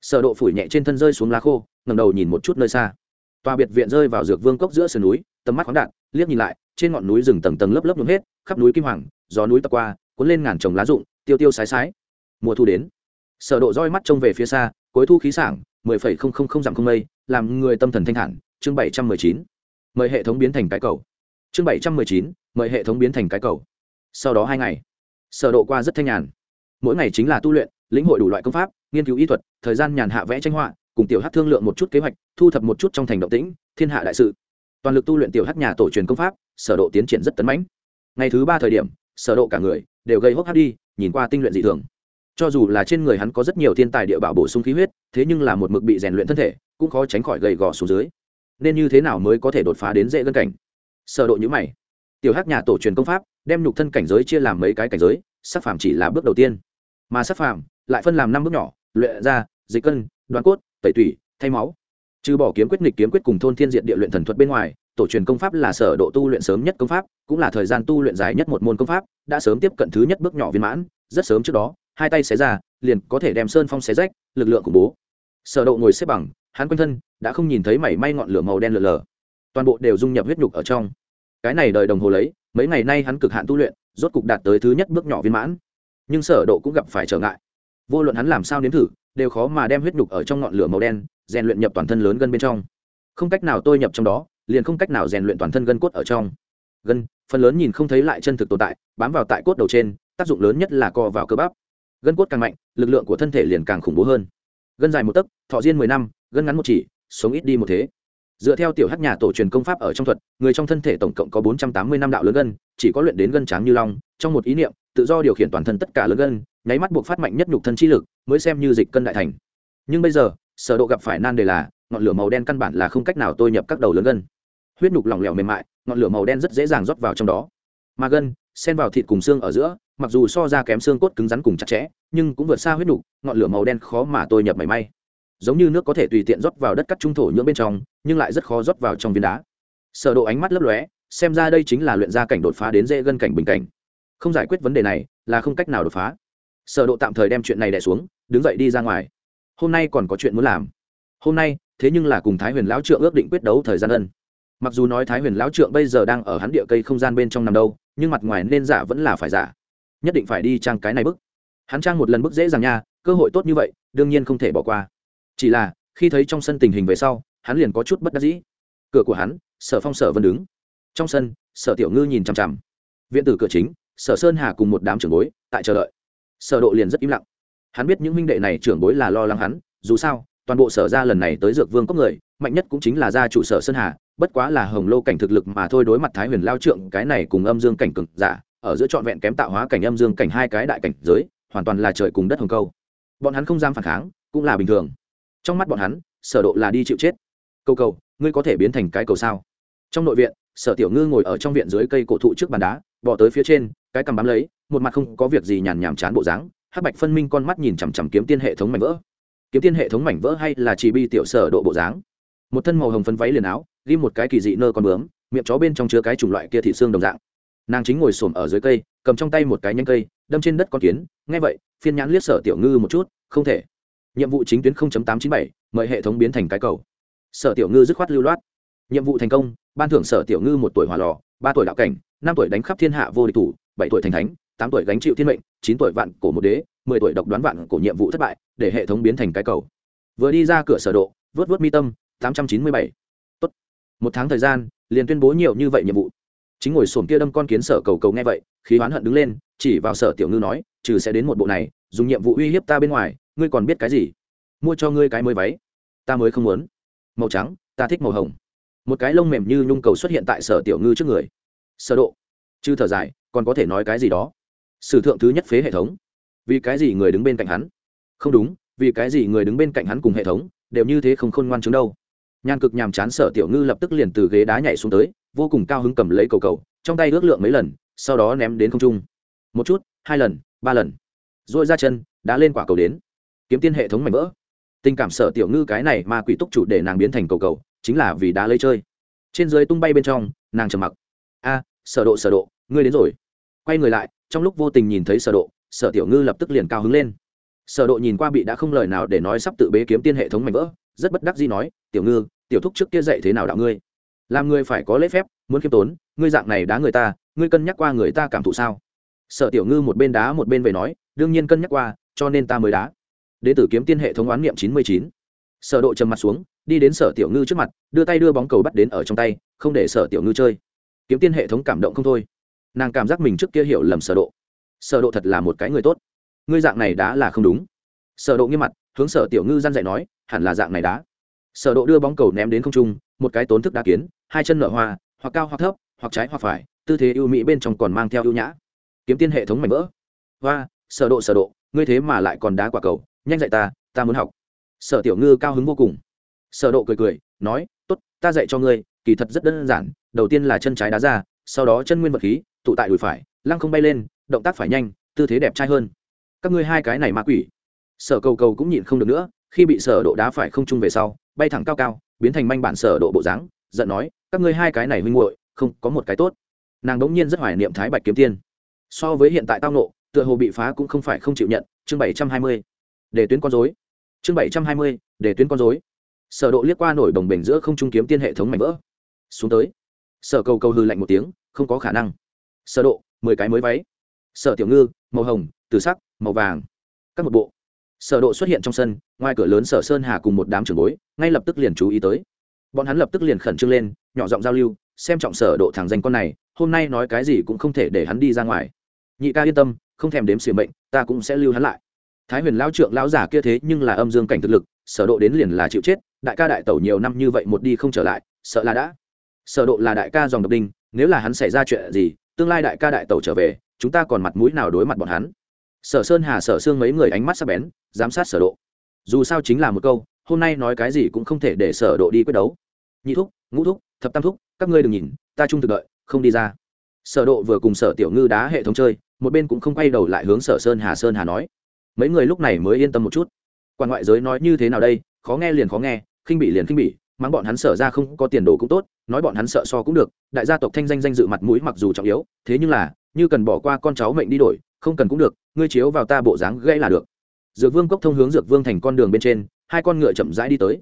Sở độ phủi nhẹ trên thân rơi xuống lá khô, ngẩng đầu nhìn một chút nơi xa. Tòa biệt viện rơi vào dược vương cốc giữa sườn núi, tầm mắt khoáng đạn liếc nhìn lại trên ngọn núi rừng tầng tầng lớp lớp nhuộm hết, khắp núi kim hoàng, gió núi tập qua, cuốn lên ngàn trồng lá rụng, tiêu tiêu sái sái. Mùa thu đến, sở độ roi mắt trông về phía xa, cuối thu khí sảng, mười phẩy không không không giảm không mây, làm người tâm thần thanh thản, chương bảy trăm mười chín. Mời hệ thống biến thành cái cầu. Chương bảy trăm mười chín, mời hệ thống biến thành cái cầu. Sau đó hai ngày, sở độ qua rất thanh nhàn. Mỗi ngày chính là tu luyện, lĩnh hội đủ loại công pháp, nghiên cứu y thuật, thời gian nhàn hạ vẽ tranh họa, cùng tiểu hắc thương lượng một chút kế hoạch, thu thập một chút trong thành động tĩnh, thiên hạ đại sự. Toàn lực tu luyện tiểu hắc nhà tổ truyền công pháp sở độ tiến triển rất tấn mãnh. Ngày thứ ba thời điểm, sở độ cả người đều gây hốc hác đi, nhìn qua tinh luyện dị thường. Cho dù là trên người hắn có rất nhiều thiên tài địa bảo bổ sung khí huyết, thế nhưng là một mực bị rèn luyện thân thể, cũng khó tránh khỏi gầy gò xuống dưới. Nên như thế nào mới có thể đột phá đến dễ gân cảnh? Sở độ như mày. Tiểu hắc nhà tổ truyền công pháp, đem nhục thân cảnh giới chia làm mấy cái cảnh giới, sắc phàm chỉ là bước đầu tiên. Mà sắc phàm lại phân làm năm bước nhỏ, luyện ra, dịch cân đoán cốt, tẩy tủy, thay máu. Trừ bỏ kiếm quyết nghịch kiếm quyết cùng thôn thiên diện địa luyện thần thuật bên ngoài tổ truyền công pháp là sở độ tu luyện sớm nhất công pháp, cũng là thời gian tu luyện dài nhất một môn công pháp, đã sớm tiếp cận thứ nhất bước nhỏ viên mãn, rất sớm trước đó, hai tay xé ra, liền có thể đem sơn phong xé rách, lực lượng khủng bố. Sở độ ngồi xếp bằng, hắn quanh thân đã không nhìn thấy mảy may ngọn lửa màu đen lờ lờ. Toàn bộ đều dung nhập huyết nhục ở trong. Cái này đời đồng hồ lấy, mấy ngày nay hắn cực hạn tu luyện, rốt cục đạt tới thứ nhất bước nhỏ viên mãn. Nhưng sở độ cũng gặp phải trở ngại. Vô luận hắn làm sao nếm thử, đều khó mà đem huyết nhục ở trong ngọn lửa màu đen, rèn luyện nhập toàn thân lớn gần bên trong. Không cách nào tôi nhập trong đó liền không cách nào rèn luyện toàn thân gân cốt ở trong. Gân, phần lớn nhìn không thấy lại chân thực tồn tại, bám vào tại cốt đầu trên, tác dụng lớn nhất là co vào cơ bắp. Gân cốt càng mạnh, lực lượng của thân thể liền càng khủng bố hơn. Gân dài một tấc, thọ diên mười năm, gân ngắn một chỉ, sống ít đi một thế. Dựa theo tiểu hát nhà tổ truyền công pháp ở trong thuật, người trong thân thể tổng cộng có bốn trăm tám mươi năm đạo lớn gân, chỉ có luyện đến gân tráng như long, trong một ý niệm, tự do điều khiển toàn thân tất cả lớn gân, nháy mắt buộc phát mạnh nhất nhục thân chi lực, mới xem như dịch cân đại thành. Nhưng bây giờ sở độ gặp phải nan đề là, ngọn lửa màu đen căn bản là không cách nào tôi nhập các đầu lớn gân. Huyết nhục lỏng lẻo mềm mại, ngọn lửa màu đen rất dễ dàng rót vào trong đó. Mà gân, xen vào thịt cùng xương ở giữa, mặc dù so ra kém xương cốt cứng rắn cùng chặt chẽ, nhưng cũng vượt xa huyết nhục, ngọn lửa màu đen khó mà tôi nhập mảy may. Giống như nước có thể tùy tiện rót vào đất cắt trung thổ nhưỡng bên trong, nhưng lại rất khó rót vào trong viên đá. Sở độ ánh mắt lấp lóe, xem ra đây chính là luyện ra cảnh đột phá đến dễ gân cảnh bình cảnh. Không giải quyết vấn đề này là không cách nào đột phá. Sở độ tạm thời đem chuyện này đè xuống, đứng dậy đi ra ngoài hôm nay còn có chuyện muốn làm. Hôm nay, thế nhưng là cùng thái huyền lão trượng ước định quyết đấu thời gian ân. Mặc dù nói thái huyền lão trượng bây giờ đang ở hắn địa cây không gian bên trong nằm đâu, nhưng mặt ngoài nên giả vẫn là phải giả. Nhất định phải đi trang cái này bức. Hắn trang một lần bức dễ dàng nha, cơ hội tốt như vậy, đương nhiên không thể bỏ qua. Chỉ là, khi thấy trong sân tình hình về sau, hắn liền có chút bất đắc dĩ. Cửa của hắn, sở phong sở vân đứng. Trong sân, sở tiểu ngư nhìn chằm chằm. Viện tử cửa chính, sở sơn hà cùng một đám trưởng bối, tại chờ đợi. Sở độ liền rất im lặng hắn biết những huynh đệ này trưởng bối là lo lắng hắn, dù sao, toàn bộ sở gia lần này tới dược vương có người, mạnh nhất cũng chính là gia chủ sở sơn hà, bất quá là hồng lô cảnh thực lực mà thôi đối mặt thái huyền lao trượng, cái này cùng âm dương cảnh cực giả, ở giữa trọn vẹn kém tạo hóa cảnh âm dương cảnh hai cái đại cảnh giới, hoàn toàn là trời cùng đất hồng câu. Bọn hắn không dám phản kháng, cũng là bình thường. Trong mắt bọn hắn, sở độ là đi chịu chết. Câu cầu ngươi có thể biến thành cái cầu sao? Trong nội viện, sở tiểu ngư ngồi ở trong viện dưới cây cổ thụ trước bàn đá bỏ tới phía trên, cái cầm bám lấy, một mặt không có việc gì nhàn nhảm chán bộ dáng hắc bạch phân minh con mắt nhìn chằm chằm kiếm tiên hệ thống mảnh vỡ. Kiếm tiên hệ thống mảnh vỡ hay là chỉ bi tiểu sở độ bộ dáng? Một thân màu hồng phân váy liền áo ghi một cái kỳ dị nơ con bướm miệng chó bên trong chứa cái chủng loại kia thị xương đồng dạng. Nàng chính ngồi xổm ở dưới cây cầm trong tay một cái nhánh cây đâm trên đất con kiến nghe vậy phiên nhãn liếc sở tiểu ngư một chút không thể. Nhiệm vụ chính tuyến 0.897, mời hệ thống biến thành cái cầu. Sở tiểu ngư dứt khoát lưu loát. Nhiệm vụ thành công ban thưởng sở tiểu ngư một tuổi hỏa lò ba tuổi đạo cảnh năm tuổi đánh khắp thiên hạ vô địch thủ bảy tuổi thành thánh tám tuổi gánh chịu thiên mệnh, chín tuổi vạn cổ một đế, mười tuổi độc đoán vạn cổ nhiệm vụ thất bại, để hệ thống biến thành cái cầu. Vừa đi ra cửa sở độ, vớt vớt mi tâm, tám trăm chín mươi bảy. Tốt. Một tháng thời gian, liền tuyên bố nhiều như vậy nhiệm vụ. Chính ngồi sồn kia đâm con kiến sở cầu cầu nghe vậy, khí hoán hận đứng lên, chỉ vào sở tiểu ngư nói, trừ sẽ đến một bộ này, dùng nhiệm vụ uy hiếp ta bên ngoài, ngươi còn biết cái gì? Mua cho ngươi cái mới váy, ta mới không muốn. Màu trắng, ta thích màu hồng. Một cái lông mềm như nhung cầu xuất hiện tại sở tiểu ngư trước người. Sở độ. Chư thở dài, còn có thể nói cái gì đó? Sử thượng thứ nhất phế hệ thống. Vì cái gì người đứng bên cạnh hắn? Không đúng, vì cái gì người đứng bên cạnh hắn cùng hệ thống đều như thế không khôn ngoan chứng đâu. Nhan cực nhàm chán sở tiểu ngư lập tức liền từ ghế đá nhảy xuống tới, vô cùng cao hứng cầm lấy cầu cầu, trong tay ước lượng mấy lần, sau đó ném đến không trung. Một chút, hai lần, ba lần. Rồi ra chân, đã lên quả cầu đến. Kiếm tiên hệ thống mạnh vỡ. Tình cảm sở tiểu ngư cái này mà quỷ túc chủ để nàng biến thành cầu cầu, chính là vì đá lấy chơi. Trên dưới tung bay bên trong, nàng trầm mặc. A sở độ sở độ, ngươi đến rồi. Quay người lại trong lúc vô tình nhìn thấy sở độ, sở tiểu ngư lập tức liền cao hứng lên. Sở độ nhìn qua bị đã không lời nào để nói sắp tự bế kiếm tiên hệ thống mảnh vỡ, rất bất đắc dĩ nói, tiểu ngư, tiểu thúc trước kia dạy thế nào đạo ngươi? Làm ngươi phải có lễ phép, muốn khiêm tốn, ngươi dạng này đá người ta, ngươi cân nhắc qua người ta cảm thụ sao? Sở tiểu ngư một bên đá một bên về nói, đương nhiên cân nhắc qua, cho nên ta mới đá. Đệ tử kiếm tiên hệ thống oán niệm chín mươi chín. Sở độ trầm mặt xuống, đi đến sở tiểu ngư trước mặt, đưa tay đưa bóng cầu bắt đến ở trong tay, không để sở tiểu ngư chơi. Kiếm tiên hệ thống cảm động không thôi nàng cảm giác mình trước kia hiểu lầm sở độ. Sở độ thật là một cái người tốt. Ngươi dạng này đã là không đúng. Sở độ nghiêm mặt, hướng sở tiểu ngư gian dạy nói, hẳn là dạng này đá. Sở độ đưa bóng cầu ném đến không trung, một cái tốn thức đá kiến, hai chân nở hoa, hoặc cao hoặc thấp, hoặc trái hoặc phải, tư thế ưu mỹ bên trong còn mang theo ưu nhã. Kiếm tiên hệ thống mảnh vỡ. Và sở độ sở độ, ngươi thế mà lại còn đá quả cầu, nhanh dạy ta ta muốn học. Sở tiểu ngư cao hứng vô cùng. Sở độ cười cười, nói, tốt, ta dạy cho ngươi, kỳ thật rất đơn giản, đầu tiên là chân trái đá ra, sau đó chân nguyên vật khí tụ tại đùi phải lăng không bay lên động tác phải nhanh tư thế đẹp trai hơn. Các ngươi hai cái này ma quỷ. Sở cầu cầu cũng nhịn không được nữa khi bị sở độ đá phải không trung về sau bay thẳng cao cao biến thành manh bản sở độ bộ dáng giận nói các ngươi hai cái này huynh muội không có một cái tốt. Nàng đống nhiên rất hoài niệm thái bạch kiếm tiên. So với hiện tại tao nộ tựa hồ bị phá cũng không phải không chịu nhận chương bảy trăm hai mươi để tuyến con rối, chương bảy trăm hai mươi để tuyến con rối. sở độ liếc qua nổi đồng bình giữa không trung kiếm tiên hệ thống mảnh vỡ. Xuống tới. Sở cầu cầu hư lạnh một tiếng không có khả năng sở độ, mười cái mới váy. Sở tiểu ngư, màu hồng từ sắc, màu vàng. Các một bộ. Sở độ xuất hiện trong sân, ngoài cửa lớn sở sơn hà cùng một đám trưởng bối, ngay lập tức liền chú ý tới. Bọn hắn lập tức liền khẩn trương lên, nhỏ giọng giao lưu, xem trọng sở độ thẳng danh con này, hôm nay nói cái gì cũng không thể để hắn đi ra ngoài. Nhị ca yên tâm, không thèm đếm xỉa mệnh, ta cũng sẽ lưu hắn lại. Thái huyền lão trưởng lão giả kia thế nhưng là âm dương cảnh thực lực, sở độ đến liền là chịu chết, đại ca đại tẩu nhiều năm như vậy một đi không trở lại, sợ là đã. Sở độ là đại ca dòng độc đinh, nếu là hắn xảy ra chuyện gì tương lai đại ca đại tẩu trở về chúng ta còn mặt mũi nào đối mặt bọn hắn? Sở sơn hà sở xương mấy người ánh mắt sắc bén giám sát sở độ. Dù sao chính là một câu hôm nay nói cái gì cũng không thể để sở độ đi quyết đấu. Nhị thúc ngũ thúc thập tam thúc các ngươi đừng nhìn ta trung thực đợi không đi ra. Sở độ vừa cùng sở tiểu ngư đá hệ thống chơi một bên cũng không quay đầu lại hướng sở sơn hà sơn hà nói. Mấy người lúc này mới yên tâm một chút. Quan ngoại giới nói như thế nào đây khó nghe liền khó nghe khinh bỉ liền khinh bỉ, mang bọn hắn sở ra không có tiền đồ cũng tốt nói bọn hắn sợ so cũng được, đại gia tộc thanh danh danh dự mặt mũi mặc dù trọng yếu, thế nhưng là, như cần bỏ qua con cháu mệnh đi đổi, không cần cũng được, ngươi chiếu vào ta bộ dáng gãy là được. Dược vương cốc thông hướng dược vương thành con đường bên trên, hai con ngựa chậm rãi đi tới.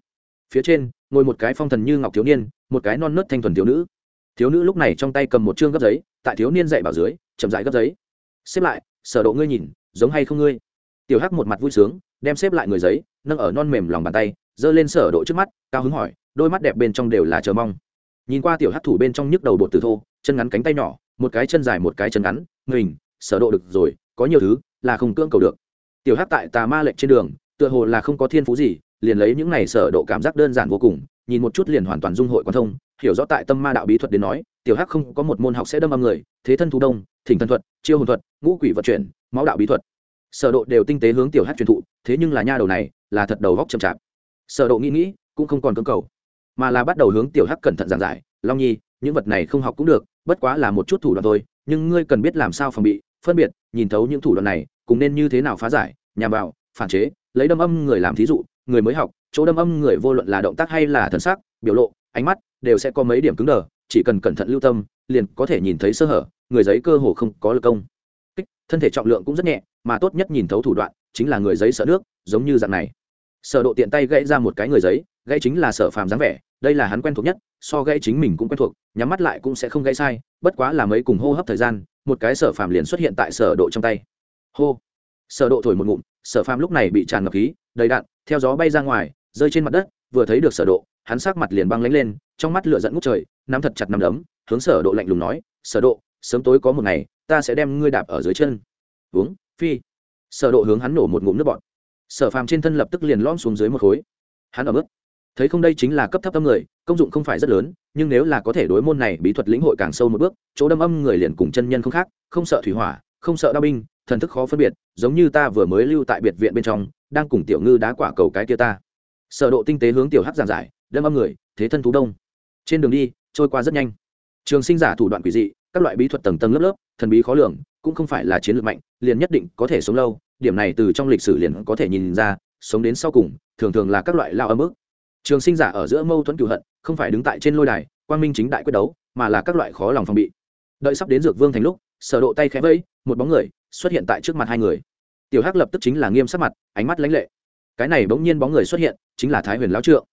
Phía trên, ngồi một cái phong thần như ngọc thiếu niên, một cái non nớt thanh thuần thiếu nữ. Thiếu nữ lúc này trong tay cầm một chương gấp giấy, tại thiếu niên dạy bảo dưới, chậm rãi gấp giấy. Xếp lại, sở độ ngươi nhìn, giống hay không ngươi? Tiểu hắc một mặt vui sướng, đem xếp lại người giấy, nâng ở non mềm lòng bàn tay, giơ lên sở độ trước mắt, cao hứng hỏi, đôi mắt đẹp bên trong đều là chờ mong nhìn qua tiểu hắc thủ bên trong nhức đầu bột từ thô, chân ngắn cánh tay nhỏ, một cái chân dài một cái chân ngắn mình sở độ được rồi, có nhiều thứ là không cưỡng cầu được. Tiểu hắc tại tà ma lệnh trên đường, tựa hồ là không có thiên phú gì, liền lấy những này sở độ cảm giác đơn giản vô cùng, nhìn một chút liền hoàn toàn dung hội quan thông, hiểu rõ tại tâm ma đạo bí thuật đến nói, tiểu hắc không có một môn học sẽ đâm âm người, thế thân thú đông, thỉnh thần thuật, chiêu hồn thuật, ngũ quỷ vận chuyển, máu đạo bí thuật. Sở độ đều tinh tế hướng tiểu hắc truyền thụ, thế nhưng là nha đầu này là thật đầu góc chậm chạp. Sở độ nghĩ nghĩ, cũng không còn cưỡng cầu mà là bắt đầu hướng tiểu hắc cẩn thận giảng giải, long nhi, những vật này không học cũng được, bất quá là một chút thủ đoạn thôi, nhưng ngươi cần biết làm sao phòng bị, phân biệt, nhìn thấu những thủ đoạn này, cùng nên như thế nào phá giải, nhằm vào, phản chế, lấy đâm âm người làm thí dụ, người mới học, chỗ đâm âm người vô luận là động tác hay là thần sắc, biểu lộ, ánh mắt, đều sẽ có mấy điểm cứng đờ, chỉ cần cẩn thận lưu tâm, liền có thể nhìn thấy sơ hở, người giấy cơ hồ không có lực công. Kích, thân thể trọng lượng cũng rất nhẹ, mà tốt nhất nhìn thấu thủ đoạn, chính là người giấy sợ nước, giống như dạng này. Sở độ tiện tay gãy ra một cái người giấy, gãy chính là sở phàm dáng vẻ đây là hắn quen thuộc nhất, so gãy chính mình cũng quen thuộc, nhắm mắt lại cũng sẽ không gãy sai, bất quá là mấy cùng hô hấp thời gian, một cái sở phàm liền xuất hiện tại sở độ trong tay. Hô. Sở độ thổi một ngụm, sở phàm lúc này bị tràn ngập khí, đầy đạn, theo gió bay ra ngoài, rơi trên mặt đất, vừa thấy được sở độ, hắn sắc mặt liền băng lãnh lên, trong mắt lửa giận ngút trời, nắm thật chặt nắm đấm, hướng sở độ lạnh lùng nói, sở độ, sớm tối có một ngày, ta sẽ đem ngươi đạp ở dưới chân. Uống, phi. Sở độ hướng hắn nổ một ngụm nước bọt. Sở phàm trên thân lập tức liền lõm xuống dưới một khối. Hắn ở mức thấy không đây chính là cấp thấp âm người, công dụng không phải rất lớn, nhưng nếu là có thể đối môn này bí thuật lĩnh hội càng sâu một bước, chỗ đâm âm người liền cùng chân nhân không khác, không sợ thủy hỏa, không sợ đao binh, thần thức khó phân biệt, giống như ta vừa mới lưu tại biệt viện bên trong, đang cùng tiểu ngư đá quả cầu cái kia ta. Sở độ tinh tế hướng tiểu hắc giảng giải, đâm âm người, thế thân thú đông. Trên đường đi, trôi qua rất nhanh. Trường sinh giả thủ đoạn quỷ dị, các loại bí thuật tầng tầng lớp lớp, thần bí khó lường, cũng không phải là chiến lược mạnh, liền nhất định có thể sống lâu, điểm này từ trong lịch sử liền có thể nhìn ra, sống đến sau cùng, thường thường là các loại lao âm ức trường sinh giả ở giữa mâu thuẫn cửu hận, không phải đứng tại trên lôi đài, quang minh chính đại quyết đấu, mà là các loại khó lòng phòng bị. Đợi sắp đến dược vương thành lúc, sở độ tay khẽ vẫy, một bóng người xuất hiện tại trước mặt hai người. Tiểu hắc lập tức chính là nghiêm sắc mặt, ánh mắt lãnh lệ. Cái này bỗng nhiên bóng người xuất hiện, chính là thái huyền lão trượng.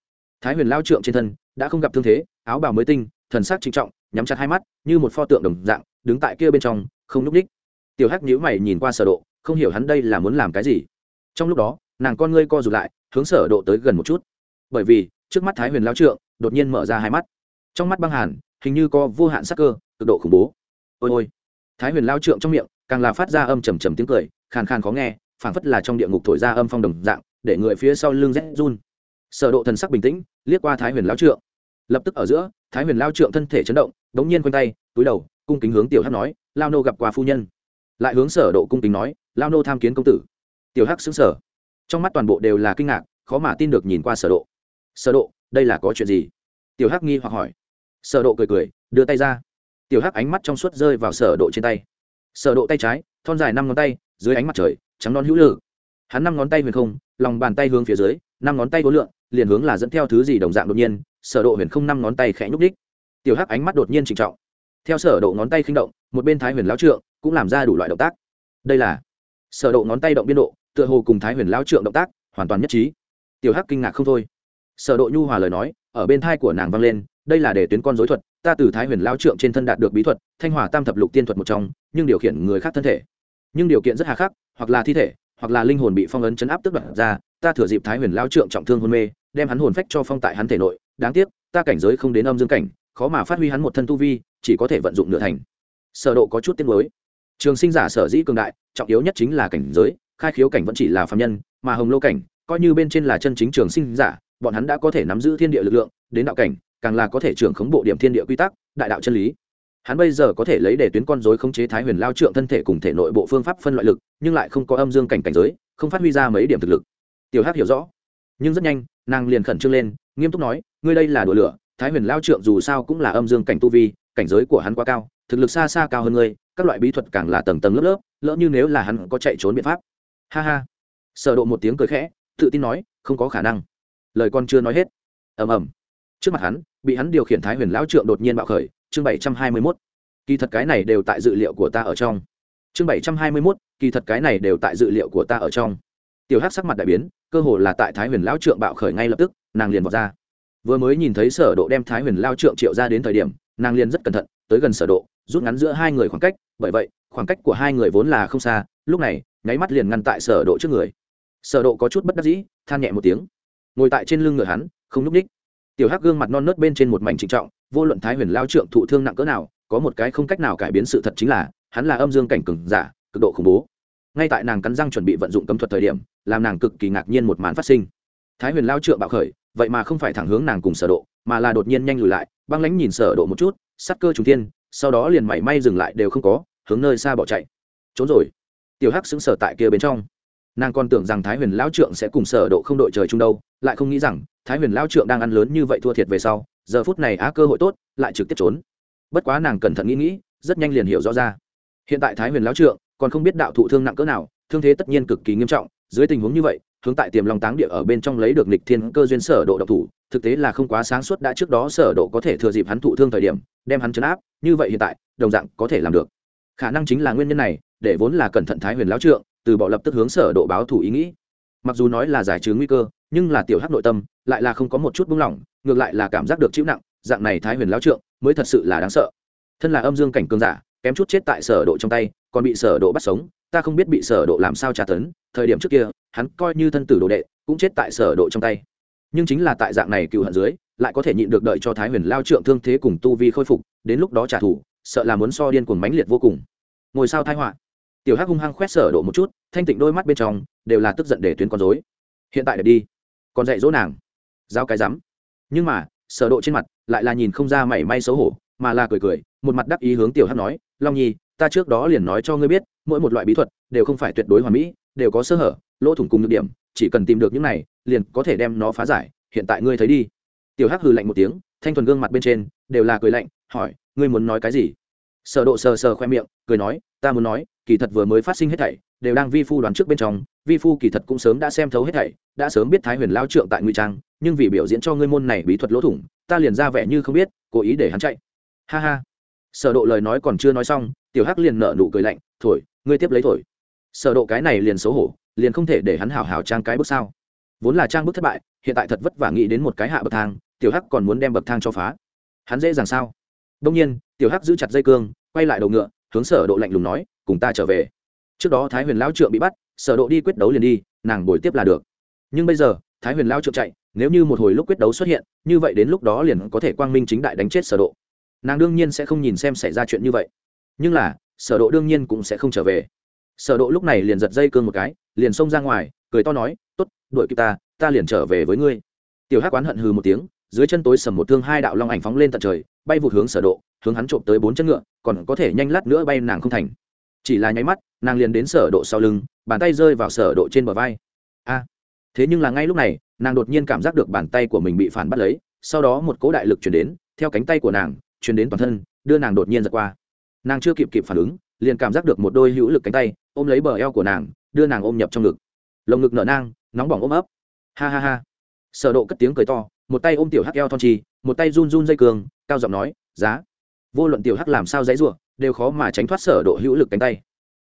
Thái huyền lão trượng trên thân đã không gặp thương thế, áo bào mới tinh, thần sắc trinh trọng, nhắm chặt hai mắt, như một pho tượng đồng dạng, đứng tại kia bên trong, không núp đích tiểu hắc nhíu mày nhìn qua sở độ, không hiểu hắn đây là muốn làm cái gì. Trong lúc đó, nàng con ngươi co rụt lại, hướng sở độ tới gần một chút bởi vì trước mắt thái huyền lão trượng đột nhiên mở ra hai mắt. Trong mắt băng hàn, hình như có vô hạn sắc cơ, cực độ khủng bố. Ôi ôi. Thái huyền lão trượng trong miệng, càng là phát ra âm trầm trầm tiếng cười, khàn khàn khó nghe, phảng phất là trong địa ngục thổi ra âm phong đồng dạng, để người phía sau lưng rét run. Sở độ thần sắc bình tĩnh, liếc qua thái huyền lão trượng. Lập tức ở giữa, thái huyền lão trượng thân thể chấn động, đống nhiên quanh tay, túi đầu, cung kính hướng tiểu hắc nói, lao nô gặp qua phu nhân. Lại hướng sở độ cung kính nói, lao nô tham kiến công tử. Tiểu hắc sững sờ. Trong mắt toàn bộ đều là kinh ngạc, khó mà tin được nhìn qua sở độ sở độ, đây là có chuyện gì? Tiểu hắc nghi hoặc hỏi. Sở độ cười cười, đưa tay ra. Tiểu hắc ánh mắt trong suốt rơi vào sở độ trên tay. Sở độ tay trái, thon dài năm ngón tay, dưới ánh mặt trời, trắng non hữu lực hắn năm ngón tay huyền không, lòng bàn tay hướng phía dưới, năm ngón tay vô lượng, liền hướng là dẫn theo thứ gì đồng dạng đột nhiên, sở độ huyền không năm ngón tay khẽ nhúc đích tiểu hắc ánh mắt đột nhiên trịnh trọng. Theo sở độ ngón tay khinh động, một bên thái huyền lão trượng cũng làm ra đủ loại động tác. Đây là sở độ ngón tay động biên độ, tựa hồ cùng thái huyền lão trượng động tác hoàn toàn nhất trí. Tiểu hắc kinh ngạc không thôi sở độ nhu hòa lời nói, ở bên thai của nàng vang lên, đây là để tuyến con dối thuật, ta từ thái huyền lao trượng trên thân đạt được bí thuật, thanh hòa tam thập lục tiên thuật một trong, nhưng điều khiển người khác thân thể. Nhưng điều kiện rất hà khắc, hoặc là thi thể, hoặc là linh hồn bị phong ấn chấn áp tức đoạt ra, ta thừa dịp thái huyền lao trượng trọng thương hôn mê, đem hắn hồn phách cho phong tại hắn thể nội, đáng tiếc, ta cảnh giới không đến âm dương cảnh, khó mà phát huy hắn một thân tu vi, chỉ có thể vận dụng nửa thành. Sở độ có chút tiếng mới trường sinh giả sở dĩ cường đại, trọng yếu nhất chính là cảnh giới, khai khiếu cảnh vẫn chỉ là phàm nhân, mà hồng lô cảnh, coi như bên trên là chân chính trường sinh giả bọn hắn đã có thể nắm giữ thiên địa lực lượng, đến đạo cảnh, càng là có thể trưởng khống bộ điểm thiên địa quy tắc, đại đạo chân lý. Hắn bây giờ có thể lấy để tuyến con rối khống chế thái huyền lao trượng thân thể cùng thể nội bộ phương pháp phân loại lực, nhưng lại không có âm dương cảnh cảnh giới, không phát huy ra mấy điểm thực lực. Tiểu hắc hiểu rõ. Nhưng rất nhanh, nàng liền khẩn trương lên, nghiêm túc nói, ngươi đây là đùa lửa, thái huyền lao trượng dù sao cũng là âm dương cảnh tu vi, cảnh giới của hắn quá cao, thực lực xa xa cao hơn ngươi, các loại bí thuật càng là tầng tầng lớp lớp, lỡ như nếu là hắn có chạy trốn biện pháp. Ha ha. Sở độ một tiếng cười khẽ, tự tin nói, không có khả năng lời con chưa nói hết. Ầm ầm. Trước mặt hắn, bị hắn điều khiển thái huyền lão trượng đột nhiên bạo khởi, chương bảy trăm hai mươi mốt. Kỳ thật cái này đều tại dự liệu của ta ở trong. Chương bảy trăm hai mươi mốt, kỳ thật cái này đều tại dự liệu của ta ở trong. Tiểu hắc sắc mặt đại biến, cơ hồ là tại thái huyền lão trượng bạo khởi ngay lập tức, nàng liền vọt ra. Vừa mới nhìn thấy sở độ đem thái huyền lao trượng triệu ra đến thời điểm, nàng liền rất cẩn thận, tới gần sở độ, rút ngắn giữa hai người khoảng cách, bởi vậy, khoảng cách của hai người vốn là không xa, lúc này, nháy mắt liền ngăn tại sở độ trước người. Sở độ có chút bất đắc dĩ, than nhẹ một tiếng ngồi tại trên lưng ngựa hắn, không núp đích tiểu hắc gương mặt non nớt bên trên một mảnh trịnh trọng, vô luận thái huyền lao trượng thụ thương nặng cỡ nào, có một cái không cách nào cải biến sự thật chính là, hắn là âm dương cảnh cường giả, cực độ khủng bố. Ngay tại nàng cắn răng chuẩn bị vận dụng cấm thuật thời điểm, làm nàng cực kỳ ngạc nhiên một màn phát sinh. Thái huyền lao trượng bạo khởi, vậy mà không phải thẳng hướng nàng cùng sở độ, mà là đột nhiên nhanh lùi lại, băng lãnh nhìn sở độ một chút sát cơ trùng thiên, sau đó liền mảy may dừng lại đều không có, hướng nơi xa bỏ chạy. Trốn rồi. Tiểu hắc sững sờ tại kia bên trong nàng còn tưởng rằng thái huyền lão trượng sẽ cùng sở độ không đội trời chung đâu, lại không nghĩ rằng thái huyền lão trượng đang ăn lớn như vậy thua thiệt về sau, giờ phút này á cơ hội tốt, lại trực tiếp trốn. Bất quá nàng cẩn thận nghĩ nghĩ, rất nhanh liền hiểu rõ ra. Hiện tại thái huyền lão trượng còn không biết đạo thụ thương nặng cỡ nào, thương thế tất nhiên cực kỳ nghiêm trọng, dưới tình huống như vậy, hướng tại tiềm long táng địa ở bên trong lấy được lịch thiên cơ duyên sở độ độc thủ, thực tế là không quá sáng suốt đã trước đó sở độ có thể thừa dịp hắn thụ thương thời điểm, đem hắn chấn áp, như vậy hiện tại, đồng dạng có thể làm được. Khả năng chính là nguyên nhân này, để vốn là cẩn thận thái huyền lão trượng từ bỏ lập tức hướng sở độ báo thủ ý nghĩ. Mặc dù nói là giải trừ nguy cơ, nhưng là tiểu hắc nội tâm lại là không có một chút buông lỏng, ngược lại là cảm giác được chịu nặng, dạng này thái huyền lão trượng mới thật sự là đáng sợ. Thân là âm dương cảnh cường giả, kém chút chết tại sở độ trong tay, còn bị sở độ bắt sống, ta không biết bị sở độ làm sao trả tấn, thời điểm trước kia, hắn coi như thân tử đồ đệ, cũng chết tại sở độ trong tay. Nhưng chính là tại dạng này cựu hận dưới, lại có thể nhịn được đợi cho thái huyền lao trượng thương thế cùng tu vi khôi phục, đến lúc đó trả thù, sợ là muốn so điên cuồng mãnh liệt vô cùng. Ngồi sao thái họa? Tiểu hắc hung hăng khoét sở độ một chút, thanh tịnh đôi mắt bên trong đều là tức giận để tuyến con rối. Hiện tại để đi. Còn dạy dỗ nàng. Giao cái rắm. Nhưng mà, sở độ trên mặt lại là nhìn không ra mảy may xấu hổ, mà là cười cười, một mặt đắc ý hướng tiểu hắc nói, long nhi, ta trước đó liền nói cho ngươi biết, mỗi một loại bí thuật đều không phải tuyệt đối hoàn mỹ, đều có sơ hở, lỗ thủng cùng nhược điểm, chỉ cần tìm được những này, liền có thể đem nó phá giải, hiện tại ngươi thấy đi. Tiểu hắc hừ lạnh một tiếng, thanh thuần gương mặt bên trên đều là cười lạnh, hỏi, ngươi muốn nói cái gì? Sở độ sờ sờ khoe miệng, cười nói, ta muốn nói kỳ thật vừa mới phát sinh hết thảy, đều đang vi phu đoán trước bên trong, vi phu kỳ thật cũng sớm đã xem thấu hết thảy, đã sớm biết thái huyền lao trượng tại ngụy trang, nhưng vì biểu diễn cho ngươi môn này bí thuật lỗ thủng, ta liền ra vẻ như không biết, cố ý để hắn chạy. Ha ha. Sở độ lời nói còn chưa nói xong, tiểu hắc liền nở nụ cười lạnh, thổi, ngươi tiếp lấy thổi. Sở độ cái này liền xấu hổ, liền không thể để hắn hảo hảo trang cái bước sao vốn là trang bước thất bại, hiện tại thật vất vả nghĩ đến một cái hạ bậc thang, tiểu hắc còn muốn đem bậc thang cho phá. Hắn dễ dàng sao? Đông nhiên, tiểu hắc giữ chặt dây cương, quay lại đầu ngựa, hướng sở độ lạnh lùng nói cùng ta trở về. Trước đó thái huyền lão trượng bị bắt, sở độ đi quyết đấu liền đi, nàng bồi tiếp là được. Nhưng bây giờ, thái huyền lão trượng chạy, nếu như một hồi lúc quyết đấu xuất hiện, như vậy đến lúc đó liền có thể quang minh chính đại đánh chết sở độ. Nàng đương nhiên sẽ không nhìn xem xảy ra chuyện như vậy. Nhưng là, sở độ đương nhiên cũng sẽ không trở về. Sở độ lúc này liền giật dây cương một cái, liền xông ra ngoài, cười to nói, tốt, đuổi kịp ta ta liền trở về với ngươi. Tiểu hắc quán hận hừ một tiếng, dưới chân tối sầm một thương hai đạo long ảnh phóng lên tận trời, bay vụt hướng sở độ, hướng hắn trộm tới bốn chân ngựa, còn có thể nhanh lát nữa bay nàng không thành chỉ là nháy mắt, nàng liền đến sở độ sau lưng, bàn tay rơi vào sở độ trên bờ vai. A, thế nhưng là ngay lúc này, nàng đột nhiên cảm giác được bàn tay của mình bị phản bắt lấy, sau đó một cỗ đại lực truyền đến, theo cánh tay của nàng truyền đến toàn thân, đưa nàng đột nhiên giật qua. Nàng chưa kịp kịp phản ứng, liền cảm giác được một đôi hữu lực cánh tay, ôm lấy bờ eo của nàng, đưa nàng ôm nhập trong ngực. Lồng ngực nở nang, nóng bỏng ôm ấp. Ha ha ha. Sở độ cất tiếng cười to, một tay ôm tiểu hắc eo thon trì, một tay run run dây cường, cao giọng nói, giá. Vô luận tiểu hắc làm sao dãy rủa đều khó mà tránh thoát sở độ hữu lực cánh tay.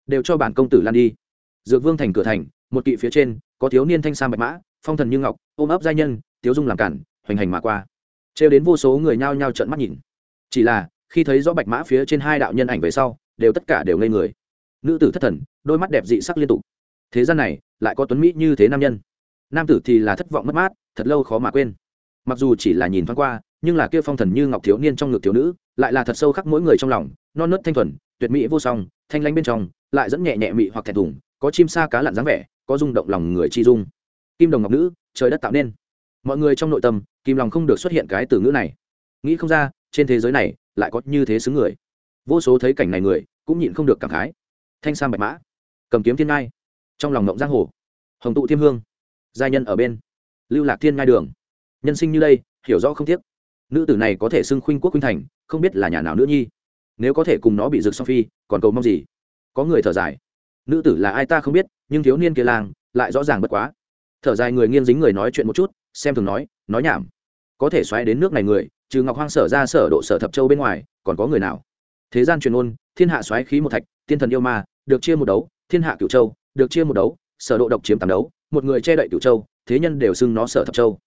Đều cho bản công tử lan đi. Dược vương thành cửa thành, một kỵ phía trên, có thiếu niên thanh sam bạch mã, phong thần như ngọc, ôm ấp giai nhân, tiếu dung làm cản, hoành hành mà qua. Trêu đến vô số người nhao nhao trợn mắt nhìn. Chỉ là, khi thấy rõ bạch mã phía trên hai đạo nhân ảnh về sau, đều tất cả đều ngây người. Nữ tử thất thần, đôi mắt đẹp dị sắc liên tục. Thế gian này, lại có tuấn mỹ như thế nam nhân. Nam tử thì là thất vọng mất mát, thật lâu khó mà quên. Mặc dù chỉ là nhìn thoáng qua nhưng là kia phong thần như ngọc thiếu niên trong ngực thiếu nữ, lại là thật sâu khắc mỗi người trong lòng, non nớt thanh thuần, tuyệt mỹ vô song, thanh lanh bên trong, lại dẫn nhẹ nhẹ mị hoặc thẹn thùng, có chim sa cá lặn dáng vẻ, có rung động lòng người chi dung. Kim đồng ngọc nữ, trời đất tạo nên. Mọi người trong nội tâm kim lòng không được xuất hiện cái từ ngữ này. Nghĩ không ra, trên thế giới này, lại có như thế xứ người. Vô số thấy cảnh này người, cũng nhịn không được cảm khái. Thanh sam bạch mã, cầm kiếm thiên ngai. Trong lòng ngộng giang hồ, hồng tụ thiêm hương. Giai nhân ở bên, lưu lạc thiên ngai đường. Nhân sinh như đây, hiểu rõ không tiếc nữ tử này có thể xưng khuynh quốc khuynh thành, không biết là nhà nào nữ nhi. Nếu có thể cùng nó bị rực song phi, còn cầu mong gì? Có người thở dài. Nữ tử là ai ta không biết, nhưng thiếu niên kia làng lại rõ ràng bất quá. Thở dài người nghiêng dính người nói chuyện một chút, xem thường nói nói nhảm. Có thể xoáy đến nước này người, trừ ngọc hoang sở ra sở độ sở thập châu bên ngoài, còn có người nào? Thế gian truyền ôn thiên hạ xoáy khí một thạch thiên thần yêu ma, được chia một đấu, thiên hạ cửu châu, được chia một đấu, sở độ độc chiếm tám đấu, một người che đậy cửu châu, thế nhân đều xưng nó sở thập châu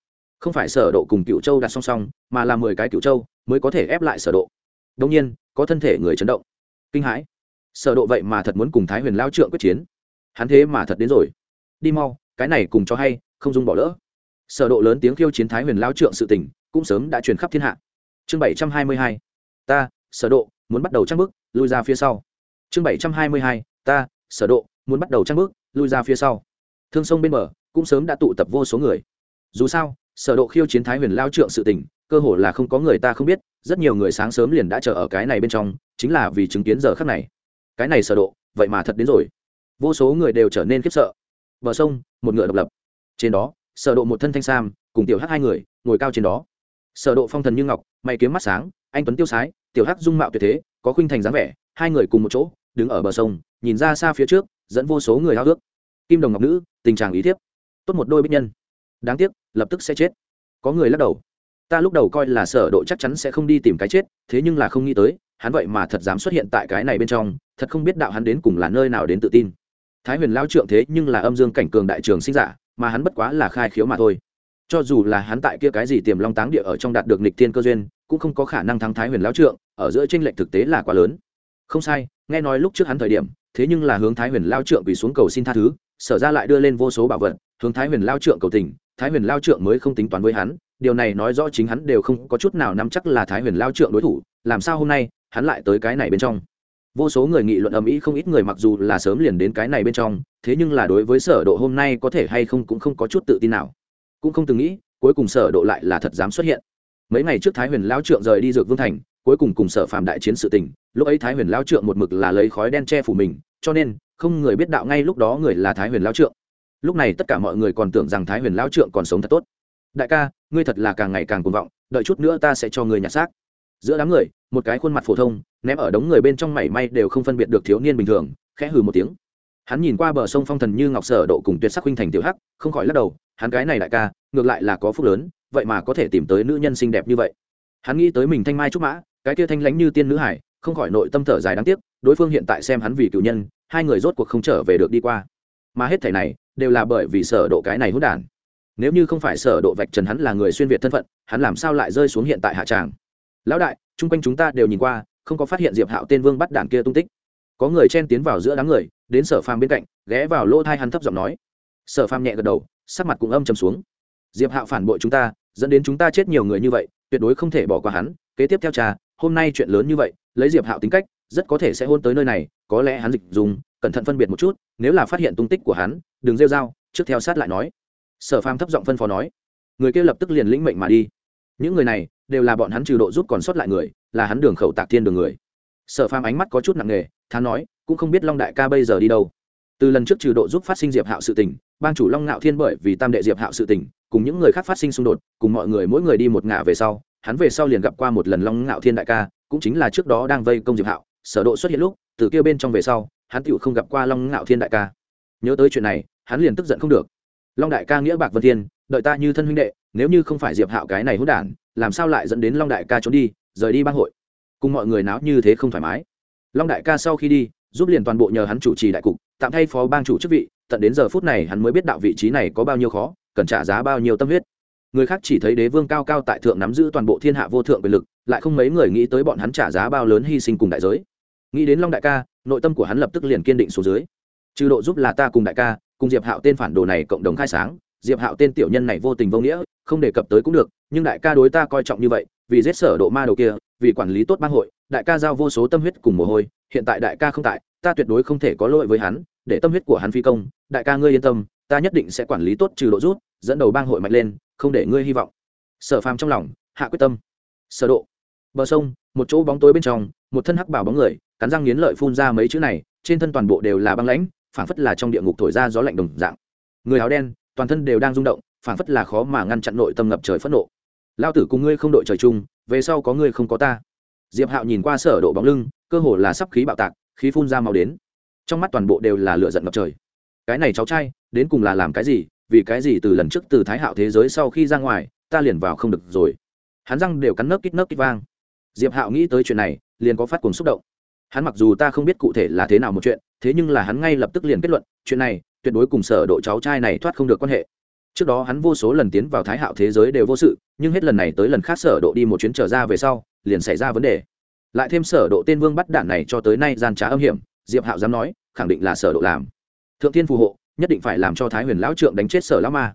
không phải sở độ cùng cựu châu đặt song song, mà là mười cái cựu châu mới có thể ép lại sở độ. Đương nhiên, có thân thể người chấn động. Kinh hãi. Sở độ vậy mà thật muốn cùng thái huyền lao trượng quyết chiến. Hắn thế mà thật đến rồi. Đi mau, cái này cùng cho hay, không dung bỏ lỡ. Sở độ lớn tiếng kêu chiến thái huyền lao trượng sự tình, cũng sớm đã truyền khắp thiên hạ. Chương 722 ta, sở độ, muốn bắt đầu trang bước, lui ra phía sau. Chương 722 ta, sở độ, muốn bắt đầu trang bước, lui ra phía sau. Thương sông bên bờ, cũng sớm đã tụ tập vô số người. Dù sao sở độ khiêu chiến thái huyền lao trượng sự tình, cơ hồ là không có người ta không biết, rất nhiều người sáng sớm liền đã chờ ở cái này bên trong, chính là vì chứng kiến giờ khắc này. Cái này sở độ, vậy mà thật đến rồi. Vô số người đều trở nên khiếp sợ. Bờ sông, một ngựa độc lập. Trên đó, sở độ một thân thanh sam, cùng tiểu hắc hai người, ngồi cao trên đó. Sở độ phong thần như ngọc, mày kiếm mắt sáng, anh tuấn tiêu sái, tiểu hắc dung mạo tuyệt thế, có khuynh thành dáng vẻ, hai người cùng một chỗ, đứng ở bờ sông, nhìn ra xa phía trước, dẫn vô số người hao ước kim đồng ngọc nữ, tình trạng ý thiếp. Tốt một đôi bích nhân đáng tiếc, lập tức sẽ chết. Có người lắc đầu. Ta lúc đầu coi là sở độ chắc chắn sẽ không đi tìm cái chết, thế nhưng là không nghĩ tới, hắn vậy mà thật dám xuất hiện tại cái này bên trong, thật không biết đạo hắn đến cùng là nơi nào đến tự tin. Thái huyền lao trượng thế nhưng là âm dương cảnh cường đại trường sinh giả, mà hắn bất quá là khai khiếu mà thôi. Cho dù là hắn tại kia cái gì tiềm long táng địa ở trong đạt được nịch tiên cơ duyên, cũng không có khả năng thắng thái huyền lao trượng, ở giữa tranh lệch thực tế là quá lớn. Không sai, nghe nói lúc trước hắn thời điểm, thế nhưng là hướng thái huyền lao trượng vì xuống cầu xin tha thứ, sở ra lại đưa lên vô số bảo vật, hướng thái huyền lao trượng cầu tình thái huyền lao trượng mới không tính toán với hắn, điều này nói rõ chính hắn đều không có chút nào nắm chắc là thái huyền lao trượng đối thủ, làm sao hôm nay, hắn lại tới cái này bên trong. Vô số người nghị luận ầm ĩ, không ít người mặc dù là sớm liền đến cái này bên trong, thế nhưng là đối với sở độ hôm nay có thể hay không cũng không có chút tự tin nào. Cũng không từng nghĩ, cuối cùng sở độ lại là thật dám xuất hiện. Mấy ngày trước thái huyền lão trượng rời đi dược vương thành, cuối cùng cùng sở phàm đại chiến sự tình, lúc ấy thái huyền lão trượng một mực là lấy khói đen che phủ mình, cho nên, không người biết đạo ngay lúc đó người là thái huyền lão trượng lúc này tất cả mọi người còn tưởng rằng thái huyền lão trượng còn sống thật tốt. Đại ca, ngươi thật là càng ngày càng cuồng vọng, đợi chút nữa ta sẽ cho ngươi nhặt xác. Giữa đám người, một cái khuôn mặt phổ thông, ném ở đống người bên trong mảy may đều không phân biệt được thiếu niên bình thường, khẽ hừ một tiếng. Hắn nhìn qua bờ sông phong thần như ngọc sở độ cùng tuyệt sắc huynh thành tiểu hắc, không khỏi lắc đầu, hắn cái này đại ca, ngược lại là có phúc lớn, vậy mà có thể tìm tới nữ nhân xinh đẹp như vậy. Hắn nghĩ tới mình thanh mai trúc mã, cái kia thanh lãnh như tiên nữ hải, không khỏi nội tâm thở dài đáng tiếc, đối phương hiện tại xem hắn vì cựu nhân, hai người rốt cuộc không trở về được đi qua. Mà hết thảy này đều là bởi vì sở độ cái này hỗn đản. Nếu như không phải sở độ vạch trần hắn là người xuyên việt thân phận hắn làm sao lại rơi xuống hiện tại hạ tràng? Lão đại chung quanh chúng ta đều nhìn qua không có phát hiện diệp hạo tên vương bắt đạn kia tung tích. Có người chen tiến vào giữa đám người đến sở phàm bên cạnh ghé vào lỗ thai hắn thấp giọng nói. Sở phàm nhẹ gật đầu sắc mặt cũng âm trầm xuống. Diệp hạo phản bội chúng ta dẫn đến chúng ta chết nhiều người như vậy tuyệt đối không thể bỏ qua hắn. Kế tiếp theo trà, hôm nay chuyện lớn như vậy lấy diệp hạo tính cách rất có thể sẽ hôn tới nơi này có lẽ hắn dịch dùng cẩn thận phân biệt một chút nếu là phát hiện tung tích của hắn đừng rêu dao trước theo sát lại nói. Sở phàm thấp giọng phân phó nói. Người kia lập tức liền lĩnh mệnh mà đi. Những người này, đều là bọn hắn trừ độ giúp còn sót lại người, là hắn đường khẩu tạc thiên đường người. Sở phàm ánh mắt có chút nặng nề, thán nói, cũng không biết long đại ca bây giờ đi đâu. Từ lần trước trừ độ giúp phát sinh diệp hạo sự tình, bang chủ long ngạo thiên bởi vì tam đệ diệp hạo sự tình, cùng những người khác phát sinh xung đột, cùng mọi người mỗi người đi một ngả về sau, hắn về sau liền gặp qua một lần long ngạo thiên đại ca, cũng chính là trước đó đang vây công diệp hạo, sở độ xuất hiện lúc, từ kia bên trong về sau, hắn tựu không gặp qua long ngạo thiên đại ca. Nhớ tới chuyện này hắn liền tức giận không được. Long đại ca nghĩa bạc vân thiên, đợi ta như thân huynh đệ, nếu như không phải diệp hạo cái này hỗn đản, làm sao lại dẫn đến long đại ca trốn đi, rời đi bang hội? Cùng mọi người náo như thế không thoải mái. Long đại ca sau khi đi, giúp liền toàn bộ nhờ hắn chủ trì đại cục, tạm thay phó bang chủ chức vị, tận đến giờ phút này hắn mới biết đạo vị trí này có bao nhiêu khó, cần trả giá bao nhiêu tâm huyết. Người khác chỉ thấy đế vương cao cao tại thượng nắm giữ toàn bộ thiên hạ vô thượng quyền lực, lại không mấy người nghĩ tới bọn hắn trả giá bao lớn hy sinh cùng đại giới. Nghĩ đến long đại ca, nội tâm của hắn lập tức liền kiên định xuống dưới. Trừ độ giúp là ta cùng đại ca cùng diệp hạo tên phản đồ này cộng đồng khai sáng, diệp hạo tên tiểu nhân này vô tình vô nghĩa, không đề cập tới cũng được, nhưng đại ca đối ta coi trọng như vậy, vì giết sở độ ma đầu kia, vì quản lý tốt bang hội, đại ca giao vô số tâm huyết cùng mồ hôi, hiện tại đại ca không tại, ta tuyệt đối không thể có lỗi với hắn, để tâm huyết của hắn phi công, đại ca ngươi yên tâm, ta nhất định sẽ quản lý tốt trừ độ rút, dẫn đầu bang hội mạnh lên, không để ngươi hy vọng. Sở phàm trong lòng, hạ quyết tâm. Sở độ. Bờ sông, một chỗ bóng tối bên trong, một thân hắc bảo bóng người, cắn răng nghiến lợi phun ra mấy chữ này, trên thân toàn bộ đều là băng lãnh phảng phất là trong địa ngục thổi ra gió lạnh đồng dạng. Người áo đen, toàn thân đều đang rung động, phảng phất là khó mà ngăn chặn nội tâm ngập trời phẫn nộ. Lao tử cùng ngươi không đội trời chung, về sau có ngươi không có ta. Diệp hạo nhìn qua sở độ bóng lưng, cơ hồ là sắp khí bạo tạc, khí phun ra màu đến. Trong mắt toàn bộ đều là lửa giận ngập trời. Cái này cháu trai, đến cùng là làm cái gì, vì cái gì từ lần trước từ thái hạo thế giới sau khi ra ngoài, ta liền vào không được rồi. Hắn răng đều cắn nấc kít nấc kít vang. Diệp hạo nghĩ tới chuyện này, liền có phát cuồng xúc động. Hắn mặc dù ta không biết cụ thể là thế nào một chuyện thế nhưng là hắn ngay lập tức liền kết luận, chuyện này, tuyệt đối cùng sở độ cháu trai này thoát không được quan hệ. Trước đó hắn vô số lần tiến vào thái hạo thế giới đều vô sự, nhưng hết lần này tới lần khác sở độ đi một chuyến trở ra về sau, liền xảy ra vấn đề. Lại thêm sở độ tên vương bắt đạn này cho tới nay gian trá âm hiểm, diệp hạo dám nói, khẳng định là sở độ làm. Thượng thiên phù hộ, nhất định phải làm cho thái huyền lão trưởng đánh chết sở lão ma.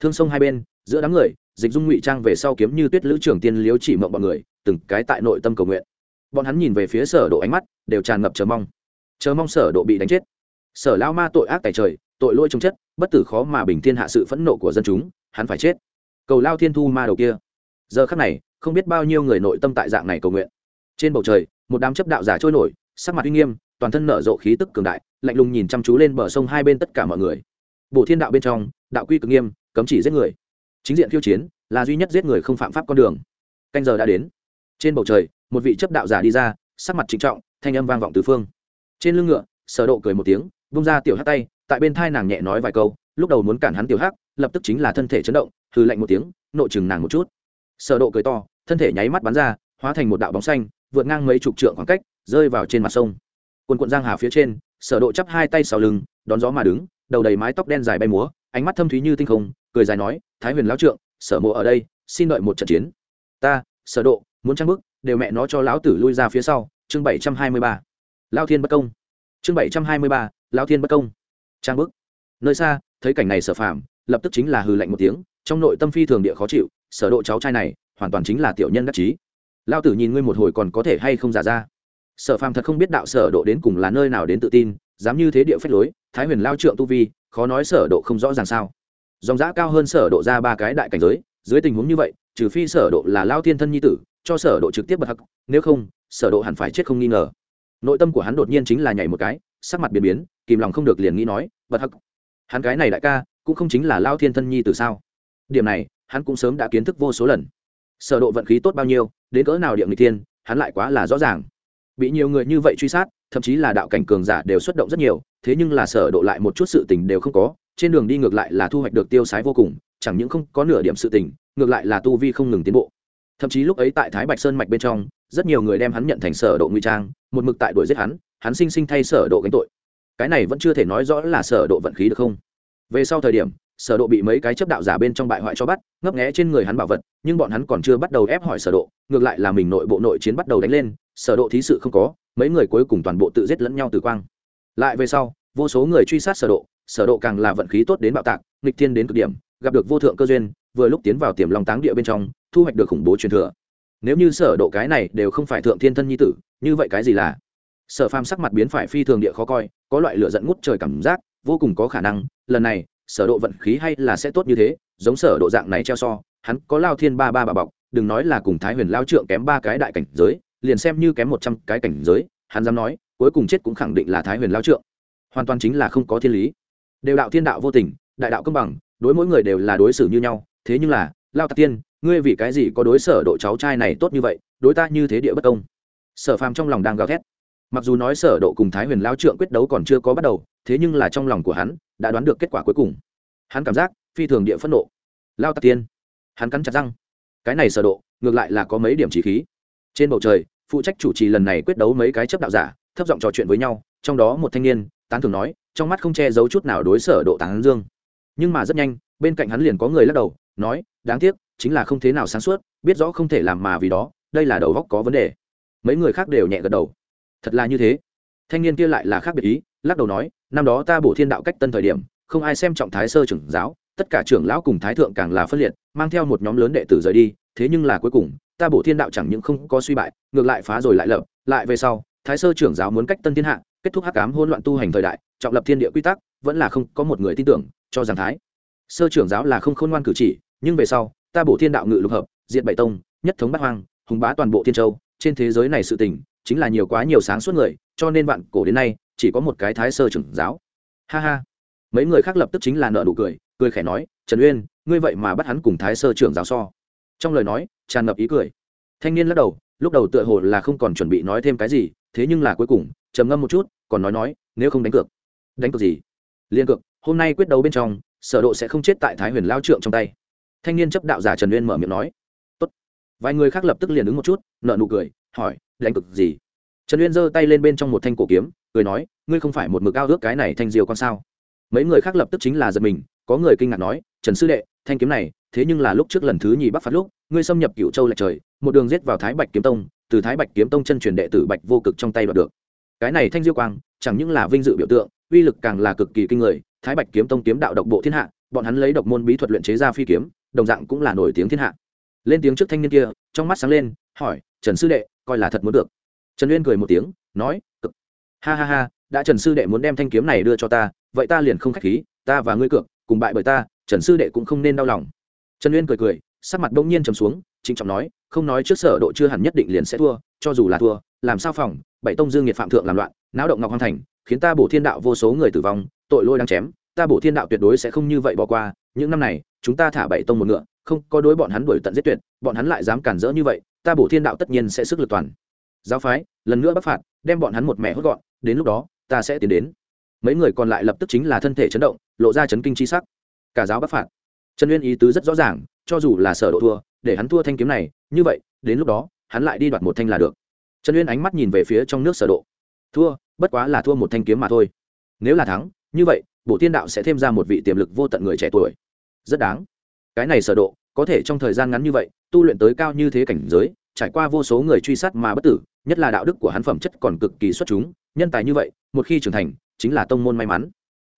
Thương sông hai bên, giữa đám người, dịch dung ngụy trang về sau kiếm như tuyết lữ trưởng tiên liếu chỉ mộng bọn người, từng cái tại nội tâm cầu nguyện. Bọn hắn nhìn về phía sở độ ánh mắt, đều tràn ngập chờ mong chờ mong sở độ bị đánh chết. Sở lão ma tội ác tại trời, tội lỗi trong chất, bất tử khó mà bình thiên hạ sự phẫn nộ của dân chúng, hắn phải chết. Cầu lao thiên thu ma đầu kia. Giờ khắc này, không biết bao nhiêu người nội tâm tại dạng này cầu nguyện. Trên bầu trời, một đám chấp đạo giả trôi nổi, sắc mặt uy nghiêm, toàn thân nở rộ khí tức cường đại, lạnh lùng nhìn chăm chú lên bờ sông hai bên tất cả mọi người. Bộ thiên đạo bên trong, đạo quy cực nghiêm, cấm chỉ giết người. Chính diện khiêu chiến, là duy nhất giết người không phạm pháp con đường. Canh giờ đã đến. Trên bầu trời, một vị chấp đạo giả đi ra, sắc mặt trịnh trọng, thanh âm vang vọng tứ phương trên lưng ngựa sở độ cười một tiếng vung ra tiểu hắc tay tại bên thai nàng nhẹ nói vài câu lúc đầu muốn cản hắn tiểu hắc lập tức chính là thân thể chấn động hừ lạnh một tiếng nội chừng nàng một chút. Sở độ cười to thân thể nháy mắt bắn ra hóa thành một đạo bóng xanh vượt ngang mấy chục trượng khoảng cách rơi vào trên mặt sông. Quần quận giang hà phía trên sở độ chắp hai tay sau lưng đón gió mà đứng đầu đầy mái tóc đen dài bay múa ánh mắt thâm thúy như tinh không cười dài nói thái huyền lão trượng sở mộ ở đây xin đợi một trận chiến. Ta sở độ muốn trang bước, đều mẹ nó cho lão tử lui ra phía sau. Chương 723 lão thiên bất công. Chương 723 lão thiên bất công. Trang bức. Nơi xa, thấy cảnh này sở Phạm lập tức chính là hừ lạnh một tiếng, trong nội tâm phi thường địa khó chịu, sở độ cháu trai này, hoàn toàn chính là tiểu nhân đắc chí. Lao tử nhìn ngươi một hồi còn có thể hay không giả ra. Sở phàm thật không biết đạo sở độ đến cùng là nơi nào đến tự tin, dám như thế địa phách lối, thái huyền lao trượng tu vi, khó nói sở độ không rõ ràng sao. Dòng giã cao hơn sở độ ra ba cái đại cảnh giới, dưới tình huống như vậy, trừ phi sở độ là lao thiên thân nhi tử, cho sở độ trực tiếp bật hắc nếu không, sở độ hẳn phải chết không nghi ngờ nội tâm của hắn đột nhiên chính là nhảy một cái sắc mặt biến biến kìm lòng không được liền nghĩ nói bật hắc hắn cái này đại ca cũng không chính là lao thiên thân nhi từ sao? Điểm này hắn cũng sớm đã kiến thức vô số lần. Sở độ vận khí tốt bao nhiêu đến cỡ nào địa người thiên, hắn lại quá là rõ ràng. Bị nhiều người như vậy truy sát thậm chí là đạo cảnh cường giả đều xuất động rất nhiều thế nhưng là sở độ lại một chút sự tình đều không có trên đường đi ngược lại là thu hoạch được tiêu sái vô cùng chẳng những không có nửa điểm sự tình ngược lại là tu vi không ngừng tiến bộ. Thậm chí lúc ấy tại thái bạch sơn mạch bên trong rất nhiều người đem hắn nhận thành sở độ nguy trang, một mực tại đuổi giết hắn hắn sinh sinh thay sở độ gánh tội. Cái này vẫn chưa thể nói rõ là sở độ vận khí được không. Về sau thời điểm, sở độ bị mấy cái chấp đạo giả bên trong bại hoại cho bắt, ngấp nghé trên người hắn bảo vật, nhưng bọn hắn còn chưa bắt đầu ép hỏi sở độ, ngược lại là mình nội bộ nội chiến bắt đầu đánh lên, sở độ thí sự không có, mấy người cuối cùng toàn bộ tự giết lẫn nhau tử quang. Lại về sau, vô số người truy sát sở độ sở độ càng là vận khí tốt đến bạo tạc, nghịch thiên đến cực điểm, gặp được vô thượng cơ duyên, vừa lúc tiến vào tiềm long táng địa bên trong, thu hoạch được khủng bố truyền thừa nếu như sở độ cái này đều không phải thượng thiên thân nhi tử, như vậy cái gì là? Sở phàm sắc mặt biến phải phi thường địa khó coi, có loại lửa giận ngút trời cảm giác, vô cùng có khả năng, lần này, sở độ vận khí hay là sẽ tốt như thế, giống sở độ dạng này treo so, hắn có lao thiên ba ba bà bọc, đừng nói là cùng thái huyền lao trượng kém ba cái đại cảnh giới, liền xem như kém một trăm cái cảnh giới, hắn dám nói, cuối cùng chết cũng khẳng định là thái huyền lao trượng. Hoàn toàn chính là không có thiên lý. Đều đạo thiên đạo vô tình, đại đạo công bằng, đối mỗi người đều là đối xử như nhau, thế nhưng là, lao tạc tiên ngươi vì cái gì có đối sở độ cháu trai này tốt như vậy, đối ta như thế địa bất công? Sở phàm trong lòng đang gào thét. Mặc dù nói sở độ cùng thái huyền lao trượng quyết đấu còn chưa có bắt đầu, thế nhưng là trong lòng của hắn đã đoán được kết quả cuối cùng. Hắn cảm giác phi thường địa phẫn nộ. Lao tạc tiên, hắn cắn chặt răng. Cái này sở độ, ngược lại là có mấy điểm chỉ khí. Trên bầu trời, phụ trách chủ trì lần này quyết đấu mấy cái chấp đạo giả, thấp giọng trò chuyện với nhau, trong đó một thanh niên, tán thường nói, trong mắt không che giấu chút nào đối sở độ tán dương. Nhưng mà rất nhanh, bên cạnh hắn liền có người lắc đầu, nói, đáng tiếc chính là không thế nào sáng suốt, biết rõ không thể làm mà vì đó, đây là đầu góc có vấn đề. Mấy người khác đều nhẹ gật đầu. Thật là như thế. Thanh niên kia lại là khác biệt ý, lắc đầu nói, năm đó ta bổ thiên đạo cách tân thời điểm, không ai xem trọng thái sơ trưởng giáo, tất cả trưởng lão cùng thái thượng càng là phân liệt, mang theo một nhóm lớn đệ tử rời đi, thế nhưng là cuối cùng, ta bổ thiên đạo chẳng những không có suy bại, ngược lại phá rồi lại lập, lại về sau, thái sơ trưởng giáo muốn cách tân thiên hạ, kết thúc hắc cám hỗn loạn tu hành thời đại, trọng lập thiên địa quy tắc, vẫn là không có một người tin tưởng cho rằng thái sơ trưởng giáo là không khôn ngoan cử chỉ, nhưng về sau ta bổ thiên đạo ngự lục hợp diện bảy tông, nhất thống bát hoang, hùng bá toàn bộ thiên châu, trên thế giới này sự tình, chính là nhiều quá nhiều sáng suốt người, cho nên vạn cổ đến nay, chỉ có một cái thái sơ trưởng giáo. Ha ha. Mấy người khác lập tức chính là nợ nụ cười cười khẽ nói, trần uyên, ngươi vậy mà bắt hắn cùng thái sơ trưởng giáo so. Trong lời nói, tràn ngập ý cười. Thanh niên lắc đầu, lúc đầu tựa hồ là không còn chuẩn bị nói thêm cái gì, thế nhưng là cuối cùng, trầm ngâm một chút, còn nói nói, nếu không đánh cược. Đánh cược gì? Liên cược, hôm nay quyết đấu bên trong, sở độ sẽ không chết tại thái huyền lao trượng trong tay thanh niên chấp đạo giả trần uyên mở miệng nói, tốt. Vài người khác lập tức liền ứng một chút nợ nụ cười, hỏi đánh cực gì? Trần uyên giơ tay lên bên trong một thanh cổ kiếm, cười nói, ngươi không phải một mực ao ước cái này thanh diều con sao? Mấy người khác lập tức chính là giật mình, có người kinh ngạc nói, trần sư đệ, thanh kiếm này, thế nhưng là lúc trước lần thứ nhì bắc phạt lúc, ngươi xâm nhập cựu châu lệch trời, một đường giết vào thái bạch kiếm tông, từ thái bạch kiếm tông chân truyền đệ tử bạch vô cực trong tay đoạt được. Cái này thanh diêu quang, chẳng những là vinh dự biểu tượng, uy lực càng là cực kỳ kinh người, thái bạch kiếm tông kiếm đạo độc bộ thiên hạ, bọn hắn lấy độc môn bí thuật luyện chế ra phi kiếm đồng dạng cũng là nổi tiếng thiên hạ. Lên tiếng trước thanh niên kia, trong mắt sáng lên, hỏi, trần sư đệ, coi là thật muốn được? Trần uyên cười một tiếng, nói, cực. Ha ha ha, đã trần sư đệ muốn đem thanh kiếm này đưa cho ta, vậy ta liền không k h á c h khí, ta và ngươi cược, cùng bại bởi ta, trần sư đệ cũng không nên đau lòng. Trần uyên cười cười, sắc mặt đông nhiên trầm xuống, trịnh trọng nói, không nói trước sở độ chưa hẳn nhất định liền sẽ thua, cho dù là thua, làm sao phòng, bảy tông dương nhiệt phạm thượng làm loạn, náo động ngọc hoàng thành, khiến ta bổ thiên đạo vô số người tử vong, tội lỗi đang chém, ta bổ thiên đạo tuyệt đối sẽ không như vậy bỏ qua, những năm này chúng ta thả bảy tông một ngựa, không có đối bọn hắn đuổi tận giết tuyệt, bọn hắn lại dám cản rỡ như vậy, ta bổ thiên đạo tất nhiên sẽ sức lực toàn. Giáo phái, lần nữa bắc phạt, đem bọn hắn một mẹ hốt gọn, đến lúc đó, ta sẽ tiến đến. Mấy người còn lại lập tức chính là thân thể chấn động, lộ ra chấn kinh chi sắc. Cả giáo bắc phạt. Trần uyên ý tứ rất rõ ràng, cho dù là sở độ thua, để hắn thua thanh kiếm này, như vậy, đến lúc đó, hắn lại đi đoạt một thanh là được. Trần uyên ánh mắt nhìn về phía trong nước sở độ. Thua, bất quá là thua một thanh kiếm mà thôi. Nếu là thắng, như vậy bộ tiên đạo sẽ thêm ra một vị tiềm lực vô tận người trẻ tuổi rất đáng. Cái này sở độ, có thể trong thời gian ngắn như vậy, tu luyện tới cao như thế cảnh giới, trải qua vô số người truy sát mà bất tử, nhất là đạo đức của hắn phẩm chất còn cực kỳ xuất chúng, nhân tài như vậy, một khi trưởng thành, chính là tông môn may mắn.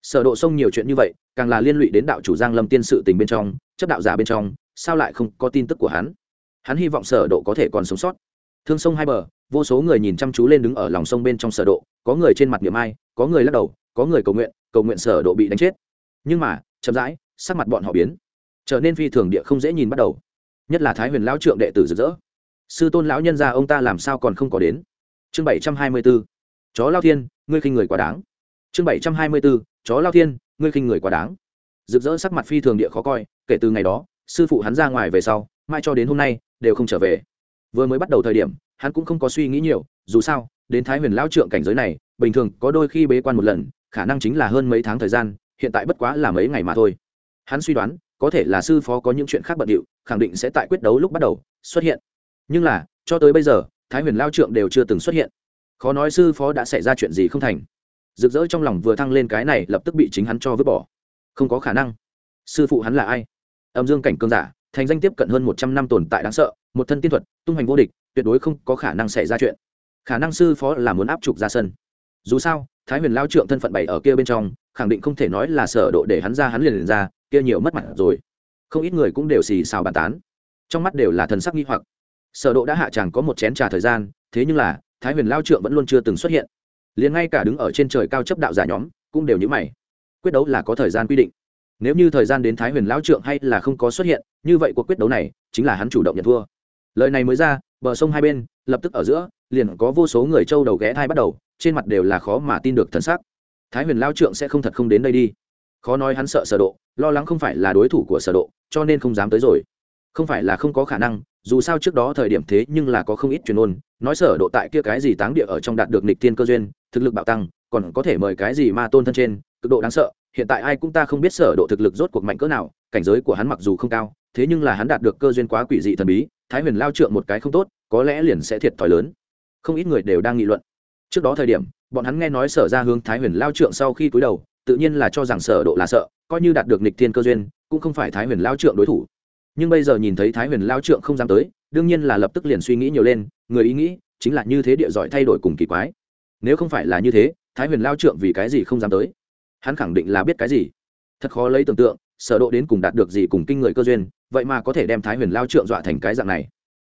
Sở độ sông nhiều chuyện như vậy, càng là liên lụy đến đạo chủ giang lâm tiên sự tình bên trong, chấp đạo giả bên trong, sao lại không có tin tức của hắn? Hắn hy vọng sở độ có thể còn sống sót. Thương sông hai bờ, vô số người nhìn chăm chú lên đứng ở lòng sông bên trong sở độ, có người trên mặt niệm ai, có người lắc đầu, có người cầu nguyện cầu nguyện sở độ bị đánh chết. Nhưng mà, chậm rãi sắc mặt bọn họ biến, trở nên phi thường địa không dễ nhìn bắt đầu. Nhất là thái huyền lão trượng đệ tử rực rỡ. Sư tôn lão nhân gia ông ta làm sao còn không có đến? Chương bảy trăm hai mươi 724 chó lao thiên, ngươi khinh người quá đáng. Chương bảy trăm hai mươi 724 chó lao thiên, ngươi khinh người quá đáng. Rực rỡ sắc mặt phi thường địa khó coi, kể từ ngày đó, sư phụ hắn ra ngoài về sau mai cho đến hôm nay, đều không trở về. Vừa mới bắt đầu thời điểm, hắn cũng không có suy nghĩ nhiều, dù sao, đến thái huyền lão trượng cảnh giới này, bình thường có đôi khi bế quan một lần, khả năng chính là hơn mấy tháng thời gian, hiện tại bất quá là mấy ngày mà thôi hắn suy đoán có thể là sư phó có những chuyện khác bận điệu khẳng định sẽ tại quyết đấu lúc bắt đầu xuất hiện. Nhưng là cho tới bây giờ thái huyền lao trượng đều chưa từng xuất hiện. Khó nói sư phó đã xảy ra chuyện gì không thành. Rực rỡ trong lòng vừa thăng lên cái này lập tức bị chính hắn cho vứt bỏ. Không có khả năng. Sư phụ hắn là ai? Âm dương cảnh cương giả thành danh tiếp cận hơn một trăm năm tồn tại đáng sợ một thân tiên thuật tung hoành vô địch tuyệt đối không có khả năng xảy ra chuyện. Khả năng sư phó là muốn áp trục ra sân. Dù sao thái huyền lao trượng thân phận bày ở kia bên trong khẳng định không thể nói là sở độ để hắn ra hắn liền, liền ra kia nhiều mất mặt rồi. Không ít người cũng đều xì xào bàn tán. Trong mắt đều là thần sắc nghi hoặc. Sở độ đã hạ chàng có một chén trà thời gian, thế nhưng là, thái huyền lao trượng vẫn luôn chưa từng xuất hiện. Liền ngay cả đứng ở trên trời cao chấp đạo giả nhóm, cũng đều như mày. Quyết đấu là có thời gian quy định. Nếu như thời gian đến thái huyền lao trượng hay là không có xuất hiện, như vậy cuộc quyết đấu này, chính là hắn chủ động nhận thua. Lời này mới ra, bờ sông hai bên, lập tức ở giữa, liền có vô số người châu đầu ghé thai bắt đầu, trên mặt đều là khó mà tin được thần sắc. thái huyền lao trượng sẽ không thật không đến đây đi. Khó nói hắn sợ sở độ lo lắng không phải là đối thủ của sở độ, cho nên không dám tới rồi. Không phải là không có khả năng, dù sao trước đó thời điểm thế nhưng là có không ít truyền ôn, nói sở độ tại kia cái gì táng địa ở trong đạt được nịch thiên cơ duyên, thực lực bạo tăng, còn có thể mời cái gì ma tôn thân trên, cực độ đáng sợ, hiện tại ai cũng ta không biết sở độ thực lực rốt cuộc mạnh cỡ nào, cảnh giới của hắn mặc dù không cao, thế nhưng là hắn đạt được cơ duyên quá quỷ dị thần bí, thái huyền lao trượng một cái không tốt, có lẽ liền sẽ thiệt thòi lớn. Không ít người đều đang nghị luận. Trước đó thời điểm, bọn hắn nghe nói sở ra hướng thái huyền lao trượng sau khi cúi đầu tự nhiên là cho rằng sở độ là sợ, coi như đạt được nịch thiên cơ duyên, cũng không phải thái huyền lao trượng đối thủ. Nhưng bây giờ nhìn thấy thái huyền lao trượng không dám tới, đương nhiên là lập tức liền suy nghĩ nhiều lên, người ý nghĩ chính là như thế địa giỏi thay đổi cùng kỳ quái. Nếu không phải là như thế, thái huyền lao trượng vì cái gì không dám tới? Hắn khẳng định là biết cái gì? Thật khó lấy tưởng tượng, sở độ đến cùng đạt được gì cùng kinh người cơ duyên, vậy mà có thể đem thái huyền lao trượng dọa thành cái dạng này.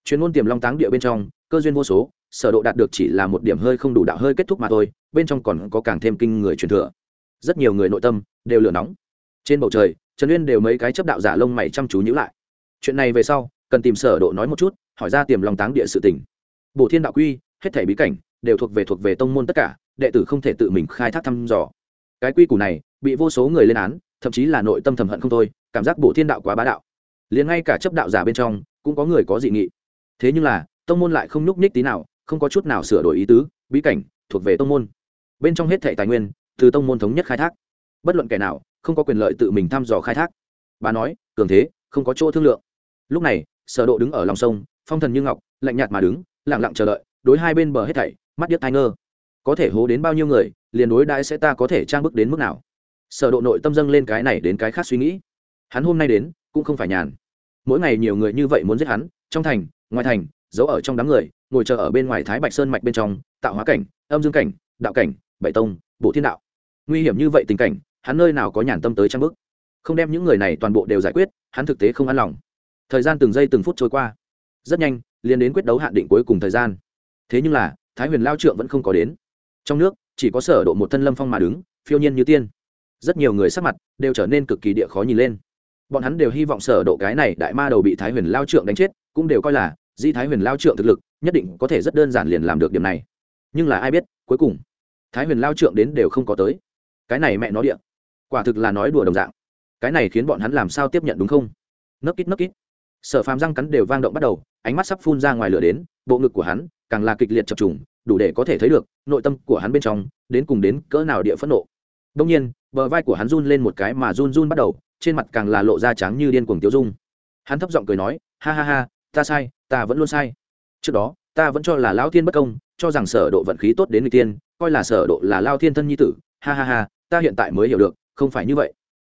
Chuyên môn tiềm long táng địa bên trong, cơ duyên vô số, sở độ đạt được chỉ là một điểm hơi không đủ đạo hơi kết thúc mà thôi, bên trong còn có càng thêm kinh người truyền thừa rất nhiều người nội tâm đều lửa nóng. Trên bầu trời, trần uyên đều mấy cái chấp đạo giả lông mày chăm chú nhíu lại. Chuyện này về sau, cần tìm sở độ nói một chút, hỏi ra tiềm lòng táng địa sự tình. Bổ thiên đạo quy, hết thảy bí cảnh, đều thuộc về thuộc về tông môn tất cả, đệ tử không thể tự mình khai thác thăm dò. Cái quy củ này, bị vô số người lên án, thậm chí là nội tâm thầm hận không thôi, cảm giác bổ thiên đạo quá bá đạo. Liền ngay cả chấp đạo giả bên trong, cũng có người có dị nghị. Thế nhưng là, tông môn lại không nhúc nhích tí nào, không có chút nào sửa đổi ý tứ, bí cảnh, thuộc về tông môn. Bên trong hết thệ tài nguyên từ tông môn thống nhất khai thác. Bất luận kẻ nào, không có quyền lợi tự mình thăm dò khai thác. Bà nói, cường thế, không có chỗ thương lượng. Lúc này, sở độ đứng ở lòng sông, phong thần như ngọc, lạnh nhạt mà đứng, lặng lặng chờ đợi, đối hai bên bờ hết thảy, mắt điếc tai ngơ. Có thể hố đến bao nhiêu người, liền đối đãi sẽ ta có thể trang bức đến mức nào. Sở độ nội tâm dâng lên cái này đến cái khác suy nghĩ. Hắn hôm nay đến, cũng không phải nhàn. Mỗi ngày nhiều người như vậy muốn giết hắn, trong thành, ngoài thành, giấu ở trong đám người, ngồi chờ ở bên ngoài thái bạch sơn mạch bên trong, tạo hóa cảnh, âm dương cảnh, đạo cảnh, bảy tông bộ thiên đạo nguy hiểm như vậy tình cảnh, hắn nơi nào có nhàn tâm tới trang bức. Không đem những người này toàn bộ đều giải quyết, hắn thực tế không an lòng. Thời gian từng giây từng phút trôi qua. Rất nhanh, liền đến quyết đấu hạn định cuối cùng thời gian. Thế nhưng là, thái huyền lao trượng vẫn không có đến. Trong nước, chỉ có sở độ một thân lâm phong mà đứng, phiêu nhiên như tiên. Rất nhiều người sắc mặt đều trở nên cực kỳ địa khó nhìn lên. Bọn hắn đều hy vọng sở độ cái này đại ma đầu bị thái huyền lao trượng đánh chết, cũng đều coi là di thái huyền lao trượng thực lực, nhất định có thể rất đơn giản liền làm được điểm này. Nhưng là ai biết, cuối cùng, thái huyền lao trượng đến đều không có tới cái này mẹ nó địa. Quả thực là nói đùa đồng dạng. Cái này khiến bọn hắn làm sao tiếp nhận đúng không? Nấc kít nấc kít. Sở phàm răng cắn đều vang động bắt đầu, ánh mắt sắp phun ra ngoài lửa đến, bộ ngực của hắn càng là kịch liệt chập trùng, đủ để có thể thấy được nội tâm của hắn bên trong đến cùng đến cỡ nào địa phẫn nộ. Đông nhiên, bờ vai của hắn run lên một cái mà run run bắt đầu, trên mặt càng là lộ ra trắng như điên cuồng tiêu dung. Hắn thấp giọng cười nói, ha ha ha, ta sai, ta vẫn luôn sai. Trước đó, ta vẫn cho là lao thiên bất công, cho rằng sở độ vận khí tốt đến người tiên coi là sở độ là lao thiên thân nhi tử. Ha ha ha ta hiện tại mới hiểu được, không phải như vậy.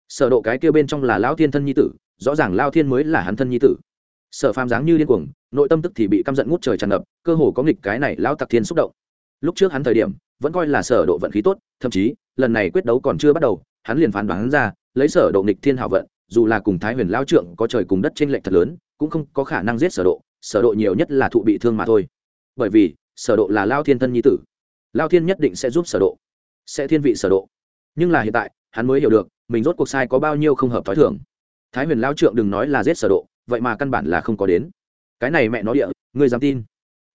Sở độ cái kia bên trong là lao thiên thân nhi tử, rõ ràng lao thiên mới là hắn thân nhi tử. Sở phàm dáng như điên cuồng, nội tâm tức thì bị căm giận ngút trời tràn ngập, cơ hồ có nghịch cái này lao tặc thiên xúc động. Lúc trước hắn thời điểm, vẫn coi là sở độ vận khí tốt, thậm chí, lần này quyết đấu còn chưa bắt đầu, hắn liền phán đoán ra, lấy sở độ nghịch thiên hảo vận, dù là cùng thái huyền lao trưởng có trời cùng đất trên lệnh thật lớn, cũng không có khả năng giết sở độ sở độ nhiều nhất là thụ bị thương mà thôi. Bởi vì, sở độ là lao thiên thân nhi tử. Lao thiên nhất định sẽ giúp sở độ. Sẽ thiên vị sở độ nhưng là hiện tại, hắn mới hiểu được, mình rốt cuộc sai có bao nhiêu không hợp thói thường. Thái huyền lao trượng đừng nói là giết sở độ, vậy mà căn bản là không có đến. Cái này mẹ nó địa, ngươi dám tin?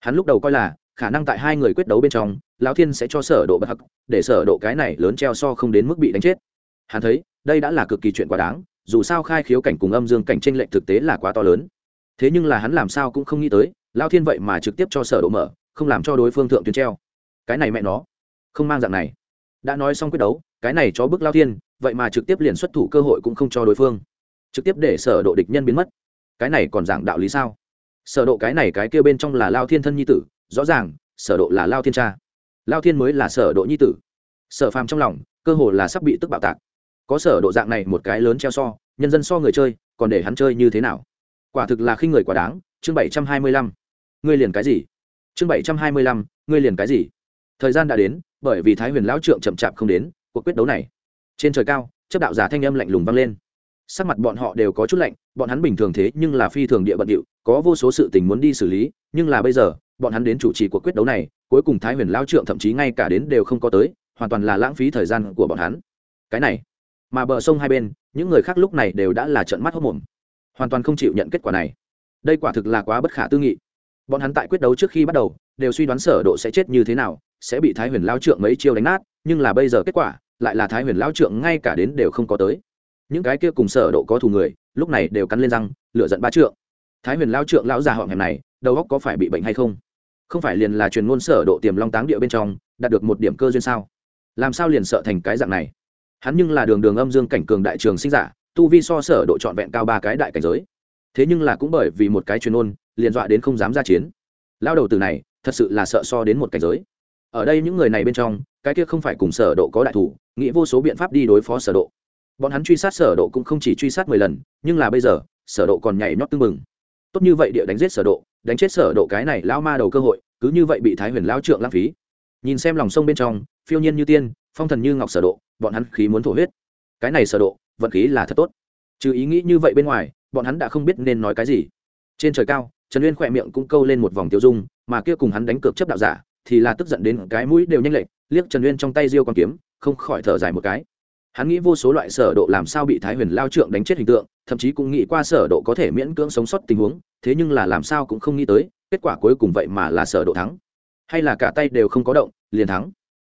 Hắn lúc đầu coi là, khả năng tại hai người quyết đấu bên trong, lão thiên sẽ cho sở độ bất hắc, để sở độ cái này lớn treo so không đến mức bị đánh chết. Hắn thấy, đây đã là cực kỳ chuyện quá đáng, dù sao khai khiếu cảnh cùng âm dương cảnh tranh lệch thực tế là quá to lớn. Thế nhưng là hắn làm sao cũng không nghĩ tới, lão thiên vậy mà trực tiếp cho sở độ mở, không làm cho đối phương thượng tuyến treo. Cái này mẹ nó, không mang dạng này. Đã nói xong quyết đấu cái này cho bức lao thiên, vậy mà trực tiếp liền xuất thủ cơ hội cũng không cho đối phương. Trực tiếp để sở độ địch nhân biến mất. Cái này còn giảng đạo lý sao? Sở độ cái này cái kia bên trong là lao thiên thân nhi tử, rõ ràng, sở độ là lao thiên cha. Lao thiên mới là sở độ nhi tử. Sở phàm trong lòng, cơ hồ là sắp bị tức bạo tạc. Có sở độ dạng này một cái lớn treo so, nhân dân so người chơi, còn để hắn chơi như thế nào? Quả thực là khinh người quá đáng, chương 725 ngươi liền cái gì? Chương 725 ngươi liền cái gì? Thời gian đã đến, bởi vì thái huyền lão trượng chậm chạp không đến cuộc quyết đấu này. Trên trời cao chấp đạo giả thanh âm lạnh lùng vang lên. Sắc mặt bọn họ đều có chút lạnh, bọn hắn bình thường thế nhưng là phi thường địa bận điệu, có vô số sự tình muốn đi xử lý, nhưng là bây giờ, bọn hắn đến chủ trì cuộc quyết đấu này, cuối cùng thái huyền lao trượng thậm chí ngay cả đến đều không có tới, hoàn toàn là lãng phí thời gian của bọn hắn. Cái này, mà bờ sông hai bên, những người khác lúc này đều đã là trận mắt hốc mồm. Hoàn toàn không chịu nhận kết quả này. Đây quả thực là quá bất khả tư nghị. Bọn hắn tại quyết đấu trước khi bắt đầu, đều suy đoán sở độ sẽ chết như thế nào, sẽ bị thái huyền lao trượng mấy chiêu đánh nát nhưng là bây giờ kết quả lại là thái huyền lao trượng ngay cả đến đều không có tới. Những cái kia cùng sở độ có thù người, lúc này đều cắn lên răng, lửa giận ba trượng. Thái huyền lao trượng lão già họ hẻm này, đầu óc có phải bị bệnh hay không? Không phải liền là truyền ngôn sở độ tiềm long táng địa bên trong, đạt được một điểm cơ duyên sao? Làm sao liền sợ thành cái dạng này? Hắn nhưng là đường đường âm dương cảnh cường đại trường sinh giả, tu vi so sở độ trọn vẹn cao ba cái đại cảnh giới. Thế nhưng là cũng bởi vì một cái truyền ngôn, liền dọa đến không dám ra chiến. Lao đầu từ này, thật sự là sợ so đến một cảnh giới. Ở đây những người này bên trong cái kia không phải cùng sở độ có đại thủ, nghĩ vô số biện pháp đi đối phó sở độ. Bọn hắn truy sát sở độ cũng không chỉ truy sát mười lần, nhưng là bây giờ, sở độ còn nhảy nhót tương mừng tốt như vậy địa đánh giết sở độ, đánh chết sở độ cái này lão ma đầu cơ hội, cứ như vậy bị thái huyền lão trượng lãng phí. Nhìn xem lòng sông bên trong, phiêu nhiên như tiên, phong thần như ngọc sở độ, bọn hắn khí muốn thổ huyết. Cái này sở độ, vận khí là thật tốt. Trừ ý nghĩ như vậy bên ngoài, bọn hắn đã không biết nên nói cái gì. Trên trời cao, trần uyên khỏe miệng cũng câu lên một vòng tiêu dung, mà kia cùng hắn đánh cược chấp đạo giả, thì là tức giận đến cái mũi đều nhanh lệch liếc trần uyên trong tay diêu con kiếm, không khỏi thở dài một cái. Hắn nghĩ vô số loại sở độ làm sao bị thái huyền lao trượng đánh chết hình tượng, thậm chí cũng nghĩ qua sở độ có thể miễn cưỡng sống sót tình huống, thế nhưng là làm sao cũng không nghĩ tới, kết quả cuối cùng vậy mà là sở độ thắng. Hay là cả tay đều không có động, liền thắng.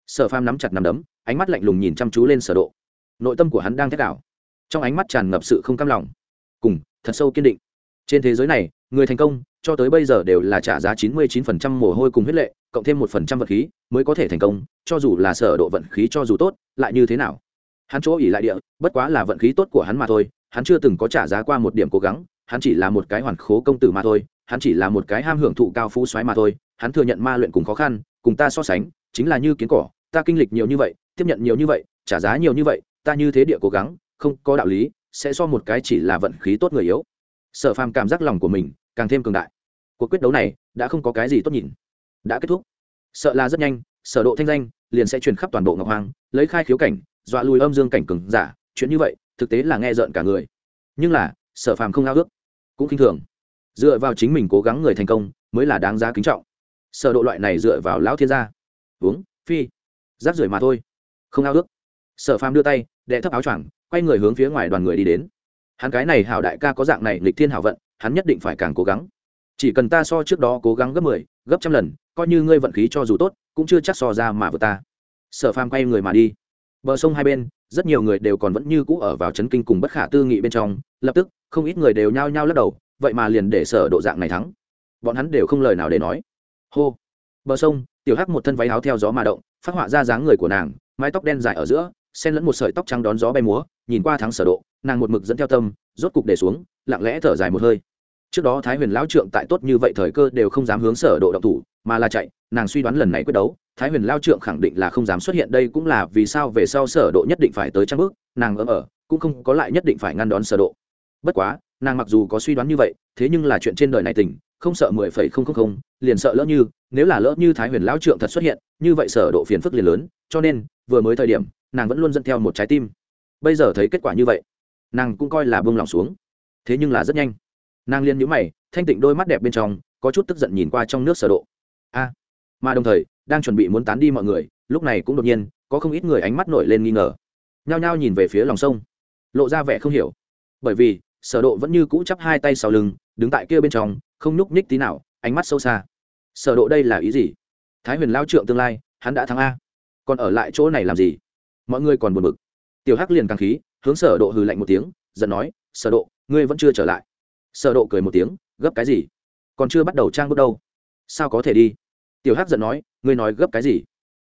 Sở phàm nắm chặt nắm đấm, ánh mắt lạnh lùng nhìn chăm chú lên sở độ. Nội tâm của hắn đang thét đảo trong ánh mắt tràn ngập sự không cam lòng. Cùng, thật sâu kiên định. Trên thế giới này, người thành công, cho tới bây giờ đều là trả giá 99% mồ hôi cùng huyết lệ cộng thêm một phần trăm vật khí mới có thể thành công, cho dù là sở độ vận khí cho dù tốt, lại như thế nào? Hắn chỗ ỉ lại địa, bất quá là vận khí tốt của hắn mà thôi, hắn chưa từng có trả giá qua một điểm cố gắng, hắn chỉ là một cái hoàn khố công tử mà thôi, hắn chỉ là một cái ham hưởng thụ cao phú xoáy mà thôi, hắn thừa nhận ma luyện cùng khó khăn, cùng ta so sánh, chính là như kiến cỏ, ta kinh lịch nhiều như vậy, tiếp nhận nhiều như vậy, trả giá nhiều như vậy, ta như thế địa cố gắng, không có đạo lý, sẽ so một cái chỉ là vận khí tốt người yếu. Sở phàm cảm giác lòng của mình càng thêm cường đại. Cuộc quyết đấu này đã không có cái gì tốt nhìn đã kết thúc. Sợ là rất nhanh, sở độ thanh danh liền sẽ truyền khắp toàn bộ ngọc hoàng, lấy khai khiếu cảnh, dọa lùi âm dương cảnh cường giả, chuyện như vậy, thực tế là nghe rợn cả người. Nhưng là, sở phàm không ao ước, cũng kinh thường. Dựa vào chính mình cố gắng người thành công, mới là đáng giá kính trọng. Sở độ loại này dựa vào lão thiên gia. Uống, phi. Rác rưởi mà thôi. Không ao ước. Sở phàm đưa tay đệ thấp áo choàng, quay người hướng phía ngoài đoàn người đi đến. Hắn cái này hảo đại ca có dạng này lịch thiên hảo vận, hắn nhất định phải càng cố gắng chỉ cần ta so trước đó cố gắng gấp mười 10, gấp trăm lần coi như ngươi vận khí cho dù tốt cũng chưa chắc so ra mà vừa ta. Sở phàm quay người mà đi. Bờ sông hai bên rất nhiều người đều còn vẫn như cũ ở vào chấn kinh cùng bất khả tư nghị bên trong lập tức không ít người đều nhao nhao lắc đầu vậy mà liền để sở độ dạng này thắng. Bọn hắn đều không lời nào để nói. Hô. Bờ sông tiểu hắc một thân váy áo theo gió mà động phát họa ra dáng người của nàng mái tóc đen dài ở giữa xen lẫn một sợi tóc trắng đón gió bay múa nhìn qua thắng sở độ nàng một mực dẫn theo tâm rốt cục để xuống lặng lẽ thở dài một hơi trước đó thái huyền lão trượng tại tốt như vậy thời cơ đều không dám hướng sở độ động thủ, mà là chạy, nàng suy đoán lần này quyết đấu, thái huyền lao trượng khẳng định là không dám xuất hiện, đây cũng là vì sao về sau sở độ nhất định phải tới trang bước, nàng ở ở, cũng không có lại nhất định phải ngăn đón sở độ. Bất quá, nàng mặc dù có suy đoán như vậy, thế nhưng là chuyện trên đời này tình, không sợ mười phẩy không không không, liền sợ lỡ như, nếu là lỡ như thái huyền lão trượng thật xuất hiện, như vậy sở độ phiền phức liền lớn, cho nên, vừa mới thời điểm, nàng vẫn luôn dẫn theo một trái tim. Bây giờ thấy kết quả như vậy, nàng cũng coi là buông lòng xuống. Thế nhưng là rất nhanh nàng liên nhíu mày, thanh tịnh đôi mắt đẹp bên trong, có chút tức giận nhìn qua trong nước sở độ. A, mà đồng thời, đang chuẩn bị muốn tán đi mọi người, lúc này cũng đột nhiên, có không ít người ánh mắt nổi lên nghi ngờ. Nhao nhao nhìn về phía lòng sông. Lộ ra vẻ không hiểu. Bởi vì, sở độ vẫn như cũ chắp hai tay sau lưng, đứng tại kia bên trong, không nhúc nhích tí nào, ánh mắt sâu xa. Sở độ đây là ý gì? Thái huyền lao trượng tương lai, hắn đã thắng a. Còn ở lại chỗ này làm gì? Mọi người còn buồn bực. Tiểu hắc liền càng khí, hướng sở độ hừ lạnh một tiếng, giận nói, sở độ, ngươi vẫn chưa trở lại sở độ cười một tiếng, gấp cái gì? Còn chưa bắt đầu trang bước đâu. Sao có thể đi? Tiểu hắc giận nói, ngươi nói gấp cái gì?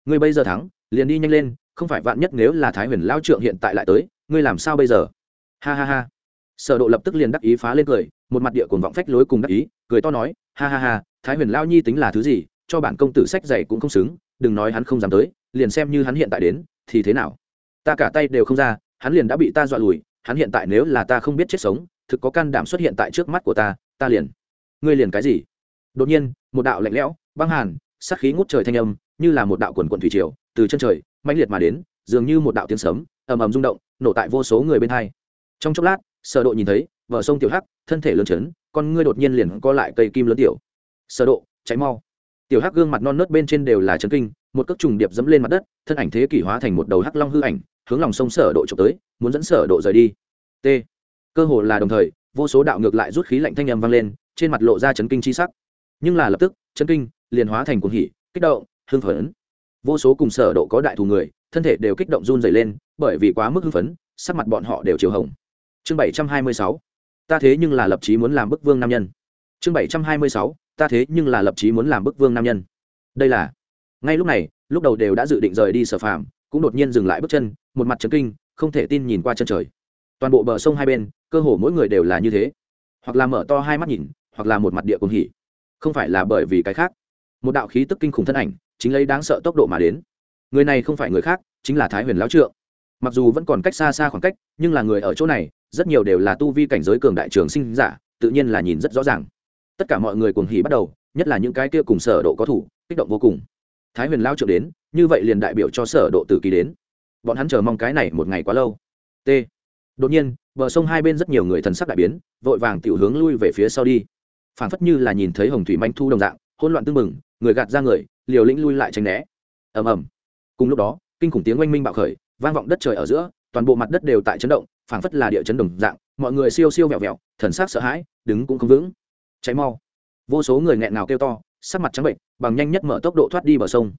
Ngươi bây giờ thắng, liền đi nhanh lên, không phải vạn nhất nếu là thái huyền lao trượng hiện tại lại tới, ngươi làm sao bây giờ? Ha ha ha. Sở độ lập tức liền đắc ý phá lên cười, một mặt địa cuồng vọng phách lối cùng đắc ý, cười to nói, ha ha ha, thái huyền lao nhi tính là thứ gì, cho bản công tử sách dạy cũng không xứng, đừng nói hắn không dám tới, liền xem như hắn hiện tại đến, thì thế nào? Ta cả tay đều không ra, hắn liền đã bị ta dọa lùi, hắn hiện tại nếu là ta không biết chết sống thực có can đảm xuất hiện tại trước mắt của ta ta liền. Ngươi liền cái gì? Đột nhiên, một đạo lạnh lẽo, băng hàn, sát khí ngút trời thanh âm, như là một đạo quần quần thủy triều, từ chân trời, mãnh liệt mà đến, dường như một đạo tiếng sấm, ầm ầm rung động, nổ tại vô số người bên hai. Trong chốc lát, sở độ nhìn thấy vợ sông tiểu hắc, thân thể lớn chấn, con ngươi đột nhiên liền co lại cây kim lớn tiểu. Sở độ cháy mau. Tiểu hắc gương mặt non nớt bên trên đều là chấn kinh, một cước trùng điệp dẫm lên mặt đất, thân ảnh thế kỷ hóa thành một đầu hắc long hư ảnh, hướng lòng sông sở độ chụp tới, muốn dẫn sở độ rời đi. T cơ hồ là đồng thời, vô số đạo ngược lại rút khí lạnh thanh âm vang lên, trên mặt lộ ra chấn kinh chi sắc. Nhưng là lập tức, chấn kinh liền hóa thành cuồng hỉ, kích động, hưng phấn. Vô số cùng sở độ có đại thù người, thân thể đều kích động run rẩy lên, bởi vì quá mức hưng phấn, sắc mặt bọn họ đều chiều hồng. Chương 726 ta thế nhưng là lập chí muốn làm bức vương nam nhân. Chương 726 ta thế nhưng là lập chí muốn làm bức vương nam nhân. Đây là, ngay lúc này, lúc đầu đều đã dự định rời đi sở phàm, cũng đột nhiên dừng lại bước chân, một mặt chấn kinh, không thể tin nhìn qua chân trời. Toàn bộ bờ sông hai bên cơ hồ mỗi người đều là như thế. Hoặc là mở to hai mắt nhìn, hoặc là một mặt địa cùng hỉ. Không phải là bởi vì cái khác. Một đạo khí tức kinh khủng thân ảnh, chính lấy đáng sợ tốc độ mà đến. Người này không phải người khác, chính là thái huyền lão trượng. Mặc dù vẫn còn cách xa xa khoảng cách, nhưng là người ở chỗ này, rất nhiều đều là tu vi cảnh giới cường đại trường sinh giả, tự nhiên là nhìn rất rõ ràng. Tất cả mọi người cuồng hỉ bắt đầu, nhất là những cái kia cùng sở độ có thủ, kích động vô cùng. Thái huyền lao trượng đến, như vậy liền đại biểu cho sở độ tử kỳ đến. Bọn hắn chờ mong cái này một ngày quá lâu. T. Đột nhiên bờ sông hai bên rất nhiều người thần sắc đại biến, vội vàng tiểu hướng lui về phía sau đi. Phảng phất như là nhìn thấy hồng thủy manh thu đồng dạng, hỗn loạn tưng bừng, người gạt ra người, liều lĩnh lui lại tránh né. Ầm ầm. Cùng lúc đó, kinh khủng tiếng oanh minh bạo khởi, vang vọng đất trời ở giữa, toàn bộ mặt đất đều tại chấn động, phảng phất là địa chấn đồng dạng, mọi người siêu siêu vẹo vẹo, thần sắc sợ hãi, đứng cũng không vững. Cháy mau. Vô số người nghẹn ngào kêu to, sắc mặt trắng bệnh, bằng nhanh nhất mở tốc độ thoát đi bờ sông.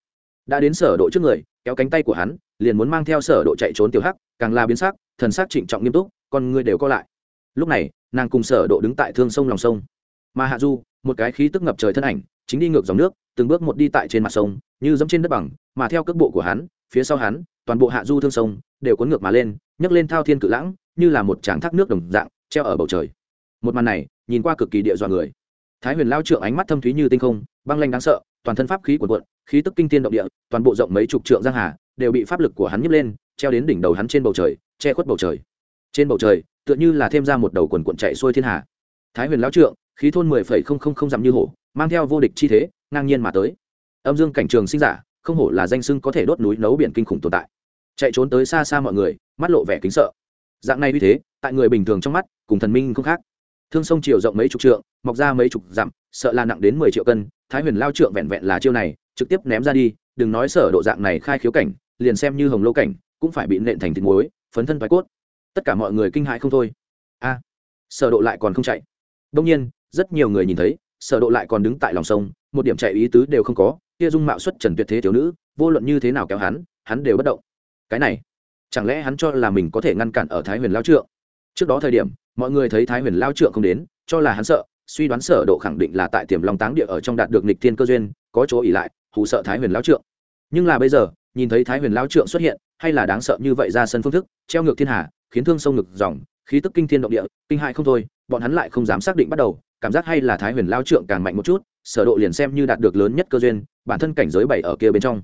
Đã đến sở độ trước người, kéo cánh tay của hắn, liền muốn mang theo sở độ chạy trốn tiểu hắc, càng là biến sắc thần sắc trịnh trọng nghiêm túc, con người đều co lại. Lúc này, nàng cùng sở độ đứng tại thương sông lòng sông. Mà hạ du, một cái khí tức ngập trời thân ảnh, chính đi ngược dòng nước, từng bước một đi tại trên mặt sông, như dẫm trên đất bằng, mà theo cước bộ của hắn, phía sau hắn, toàn bộ hạ du thương sông đều cuốn ngược mà lên, nhấc lên thao thiên cự lãng, như là một tràng thác nước đồng dạng, treo ở bầu trời. Một màn này, nhìn qua cực kỳ địa dọa người. Thái huyền lao trượng ánh mắt thâm thúy như tinh không, băng lanh đáng sợ, toàn thân pháp khí cuộn cuộn, khí tức kinh thiên động địa, toàn bộ rộng mấy chục trượng giang hà, đều bị pháp lực của hắn nhấc lên, treo đến đỉnh đầu hắn trên bầu trời che khuất bầu trời. Trên bầu trời, tựa như là thêm ra một đầu quần quận chạy xuôi thiên hà. Thái huyền lão trượng, khí thôn mười phẩy không không không dặm như hổ, mang theo vô địch chi thế, ngang nhiên mà tới. Âm dương cảnh trường sinh giả, không hổ là danh sưng có thể đốt núi nấu biển kinh khủng tồn tại. Chạy trốn tới xa xa mọi người, mắt lộ vẻ kính sợ. Dạng này như thế, tại người bình thường trong mắt, cùng thần minh không khác. Thương sông chiều rộng mấy chục trượng, mọc ra mấy chục dặm, sợ là nặng đến mười triệu cân. Thái huyền lao trượng vẹn vẹn là chiêu này, trực tiếp ném ra đi, đừng nói sở độ dạng này khai khiếu cảnh, liền xem như hồng lô cảnh, cũng phải bị nện thành thịt muối phấn thân thoái cốt. Tất cả mọi người kinh hãi không thôi. A, sở độ lại còn không chạy. Đông nhiên, rất nhiều người nhìn thấy, sở độ lại còn đứng tại lòng sông, một điểm chạy ý tứ đều không có, kia dung mạo xuất trần tuyệt thế thiếu nữ, vô luận như thế nào kéo hắn hắn đều bất động. Cái này, chẳng lẽ hắn cho là mình có thể ngăn cản ở thái huyền lao trượng? Trước đó thời điểm, mọi người thấy thái huyền lao trượng không đến, cho là hắn sợ, suy đoán sở độ khẳng định là tại tiềm long táng địa ở trong đạt được nghịch thiên cơ duyên, có chỗ ỉ lại, hù sợ thái huyền lao trượng. Nhưng là bây giờ, nhìn thấy thái huyền lao trượng xuất hiện hay là đáng sợ như vậy ra sân phương thức, treo ngược thiên hà, khiến thương sông ngực dòng, khí tức kinh thiên động địa, kinh hại không thôi, bọn hắn lại không dám xác định bắt đầu, cảm giác hay là thái huyền lao trượng càng mạnh một chút, sở độ liền xem như đạt được lớn nhất cơ duyên, bản thân cảnh giới bảy ở kia bên trong.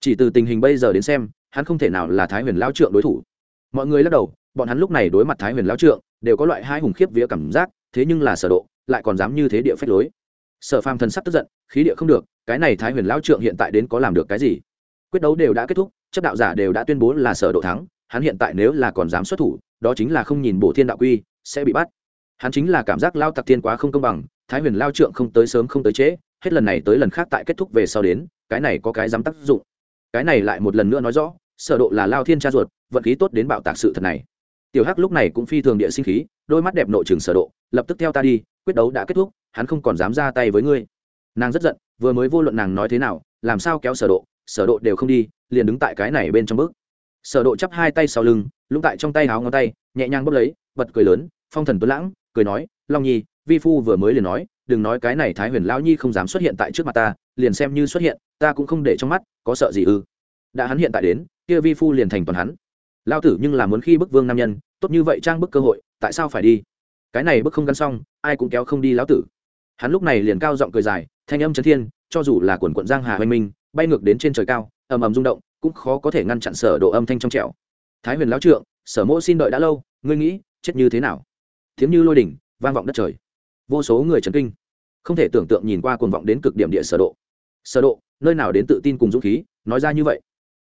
Chỉ từ tình hình bây giờ đến xem, hắn không thể nào là thái huyền lao trượng đối thủ. Mọi người lắc đầu, bọn hắn lúc này đối mặt thái huyền lao trượng, đều có loại hai hùng khiếp vía cảm giác, thế nhưng là sở độ, lại còn dám như thế địa phách lối. Sở phàm thần sắc tức giận, khí địa không được, cái này thái huyền lao trượng hiện tại đến có làm được cái gì? Quyết đấu đều đã kết thúc chấp đạo giả đều đã tuyên bố là sở độ thắng, hắn hiện tại nếu là còn dám xuất thủ, đó chính là không nhìn bổ thiên đạo quy, sẽ bị bắt. Hắn chính là cảm giác lao tặc thiên quá không công bằng, thái huyền lao trượng không tới sớm không tới trễ, hết lần này tới lần khác tại kết thúc về sau đến, cái này có cái dám tác dụng. Cái này lại một lần nữa nói rõ, sở độ là lao thiên cha ruột, vận khí tốt đến bạo tạc sự thật này. Tiểu hắc lúc này cũng phi thường địa sinh khí, đôi mắt đẹp nội trường sở độ, lập tức theo ta đi, quyết đấu đã kết thúc, hắn không còn dám ra tay với ngươi. Nàng rất giận, vừa mới vô luận nàng nói thế nào, làm sao kéo sở độ sở độ đều không đi, liền đứng tại cái này bên trong bước. Sở độ chắp hai tay sau lưng lúc tại trong tay háo ngón tay, nhẹ nhàng bóp lấy, bật cười lớn, phong thần tuấn lãng, cười nói, long nhi, vi phu vừa mới liền nói, đừng nói cái này thái huyền lão nhi không dám xuất hiện tại trước mặt ta, liền xem như xuất hiện, ta cũng không để trong mắt, có sợ gì ư? Đã hắn hiện tại đến, kia vi phu liền thành toàn hắn. Lao tử nhưng là muốn khi bức vương nam nhân, tốt như vậy trang bức cơ hội, tại sao phải đi? Cái này bức không gắn xong, ai cũng kéo không đi lão tử. Hắn lúc này liền cao giọng cười dài, thanh âm chấn thiên, cho dù là quần quận giang hà hoành minh bay ngược đến trên trời cao, ầm ầm rung động, cũng khó có thể ngăn chặn sở độ âm thanh trong trẻo. Thái huyền lão trượng, sở mỗ xin đợi đã lâu, ngươi nghĩ, chết như thế nào? Thiếm như lôi đỉnh, vang vọng đất trời. Vô số người chấn kinh. Không thể tưởng tượng nhìn qua cuồng vọng đến cực điểm địa sở độ. Sở độ, nơi nào đến tự tin cùng dũng khí, nói ra như vậy.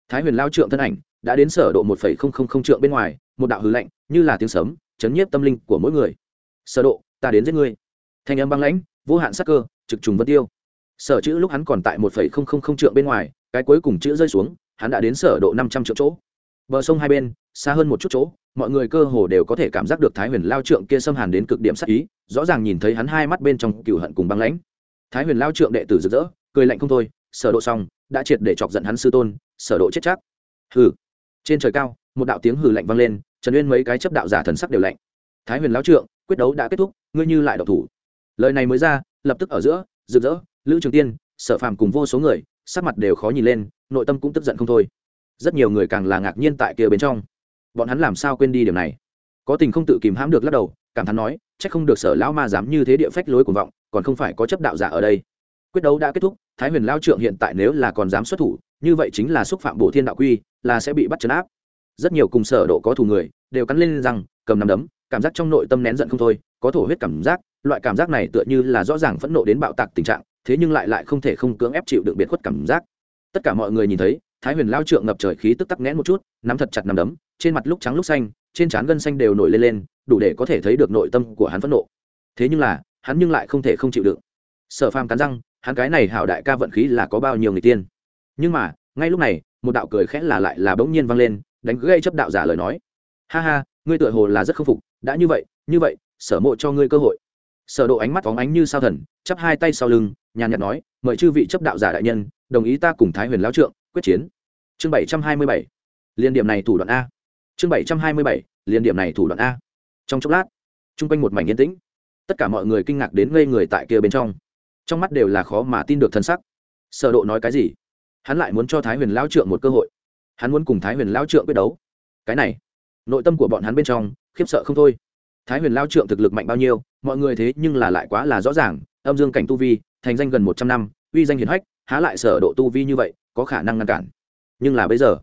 Thái huyền lao trượng thân ảnh, đã đến sở độ một phẩy không không không trượng bên ngoài, một đạo hư lạnh, như là tiếng sấm, chấn nhiếp tâm linh của mỗi người. Sở độ, ta đến giết ngươi. Thanh âm băng lãnh, vô hạn sắc cơ, trực trùng vân tiêu sở chữ lúc hắn còn tại một phẩy không không không trượng bên ngoài, cái cuối cùng chữ rơi xuống, hắn đã đến sở độ năm trăm triệu chỗ. Bờ sông hai bên, xa hơn một chút chỗ, mọi người cơ hồ đều có thể cảm giác được thái huyền lao trượng kia xâm hàn đến cực điểm sắc ý, rõ ràng nhìn thấy hắn hai mắt bên trong cựu hận cùng băng lãnh. Thái huyền lao trượng đệ tử rực rỡ, cười lạnh không thôi, sở độ xong, đã triệt để chọc giận hắn sư tôn, sở độ chết chắc. Hừ. Trên trời cao, một đạo tiếng hừ lạnh vang lên, trần uyên mấy cái chấp đạo giả thần sắc đều lạnh. Thái huyền lao trượng, quyết đấu đã kết thúc, ngươi như lại độc thủ. Lời này mới ra, lập tức ở giữa, rực rỡ lữ trường tiên, sở phàm cùng vô số người, sắc mặt đều khó nhìn lên, nội tâm cũng tức giận không thôi. Rất nhiều người càng là ngạc nhiên tại kia bên trong. Bọn hắn làm sao quên đi điểm này? Có tình không tự kìm hãm được lắc đầu, cảm thán nói c h ắ c không được sở lão ma dám như thế địa phách lối của vọng, còn không phải có chấp đạo giả ở đây. Quyết đấu đã kết thúc, thái huyền lao trượng hiện tại nếu là còn dám xuất thủ, như vậy chính là xúc phạm bổ thiên đạo quy, là sẽ bị bắt chấn áp. Rất nhiều cùng sở độ có thù người, đều cắn lên rằng cầm nắm đấm, cảm giác trong nội tâm nén giận không thôi, có thổ huyết cảm giác, loại cảm giác này tựa như là rõ ràng phẫn nộ đến bạo tạc tình trạng thế nhưng lại lại không thể không cưỡng ép chịu được biệt khuất cảm giác. Tất cả mọi người nhìn thấy, thái huyền lao trượng ngập trời khí tức tắc nghẽn một chút, nắm thật chặt nắm đấm, trên mặt lúc trắng lúc xanh, trên trán gân xanh đều nổi lên lên, đủ để có thể thấy được nội tâm của hắn phẫn nộ. Thế nhưng là, hắn nhưng lại không thể không chịu đựng. Sở phàm cắn răng, hắn cái này hảo đại ca vận khí là có bao nhiêu người tiên. Nhưng mà, ngay lúc này, một đạo cười khẽ là lại là bỗng nhiên vang lên, đánh gây chấp đạo giả lời nói. Ha ha, ngươi tựa hồ là rất khâm phục, đã như vậy như vậy, sở mộ cho ngươi cơ hội. Sở độ ánh mắt phóng ánh như sao thần, chắp hai tay sau lưng nhàn nhạt nói, mời chư vị chấp đạo giả đại nhân, đồng ý ta cùng thái huyền lão trượng quyết chiến. Chương 727 liên điểm này thủ đoạn a. Chương 727 liên điểm này thủ đoạn a. Trong chốc lát trung quanh một mảnh yên tĩnh. Tất cả mọi người kinh ngạc đến ngây người tại kia bên trong. Trong mắt đều là khó mà tin được thân sắc. Sở độ nói cái gì? Hắn lại muốn cho thái huyền lão trượng một cơ hội. Hắn muốn cùng thái huyền lão trượng quyết đấu. Cái này, nội tâm của bọn hắn bên trong, khiếp sợ không thôi. Thái huyền lao trượng thực lực mạnh bao nhiêu, mọi người thế nhưng là lại quá là rõ ràng âm dương cảnh tu vi, thành danh gần một trăm năm, uy danh hiển hách, há lại sở độ tu vi như vậy, có khả năng ngăn cản. Nhưng là bây giờ,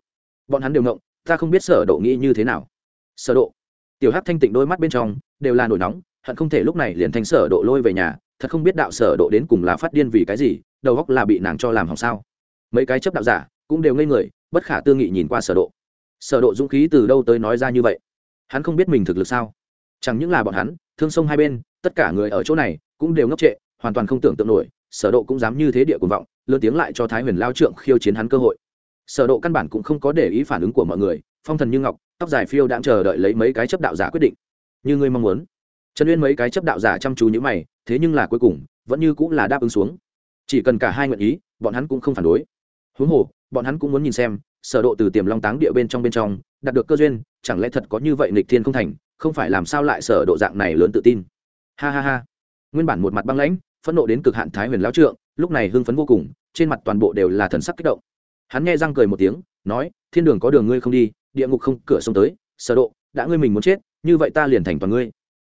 bọn hắn đều ngộng, ta không biết sở độ nghĩ như thế nào. Sở độ? Tiểu hắc thanh tịnh đôi mắt bên trong đều là nổi nóng, hận không thể lúc này liền thành sở độ lôi về nhà, thật không biết đạo sở độ đến cùng là phát điên vì cái gì, đầu óc là bị nàng cho làm hỏng sao. Mấy cái chấp đạo giả cũng đều ngây người, bất khả tư nghị nhìn qua sở độ. Sở độ dũng khí từ đâu tới nói ra như vậy? Hắn không biết mình thực lực sao? Chẳng những là bọn hắn, thương sông hai bên, tất cả người ở chỗ này cũng đều ngốc trệ hoàn toàn không tưởng tượng nổi, sở độ cũng dám như thế địa cuồng vọng, lớn tiếng lại cho thái huyền lao trượng khiêu chiến hắn cơ hội. Sở độ căn bản cũng không có để ý phản ứng của mọi người, phong thần như ngọc, tóc dài phiêu đang chờ đợi lấy mấy cái chấp đạo giả quyết định. Như ngươi mong muốn. Trần uyên mấy cái chấp đạo giả chăm chú như mày, thế nhưng là cuối cùng, vẫn như cũng là đáp ứng xuống. Chỉ cần cả hai nguyện ý, bọn hắn cũng không phản đối. Huống hồ, bọn hắn cũng muốn nhìn xem, sở độ từ tiềm long táng địa bên trong bên trong, đạt được cơ duyên, chẳng lẽ thật có như vậy nghịch thiên không thành, không phải làm sao lại sở độ dạng này lớn tự tin. Ha ha ha. Nguyên bản một mặt băng lãnh phẫn nộ đến cực hạn thái huyền lão trượng, lúc này hưng phấn vô cùng, trên mặt toàn bộ đều là thần sắc kích động. Hắn nghe răng cười một tiếng, nói, thiên đường có đường ngươi không đi, địa ngục không, cửa sông tới, sở độ, đã ngươi mình muốn chết, như vậy ta liền thành toàn ngươi.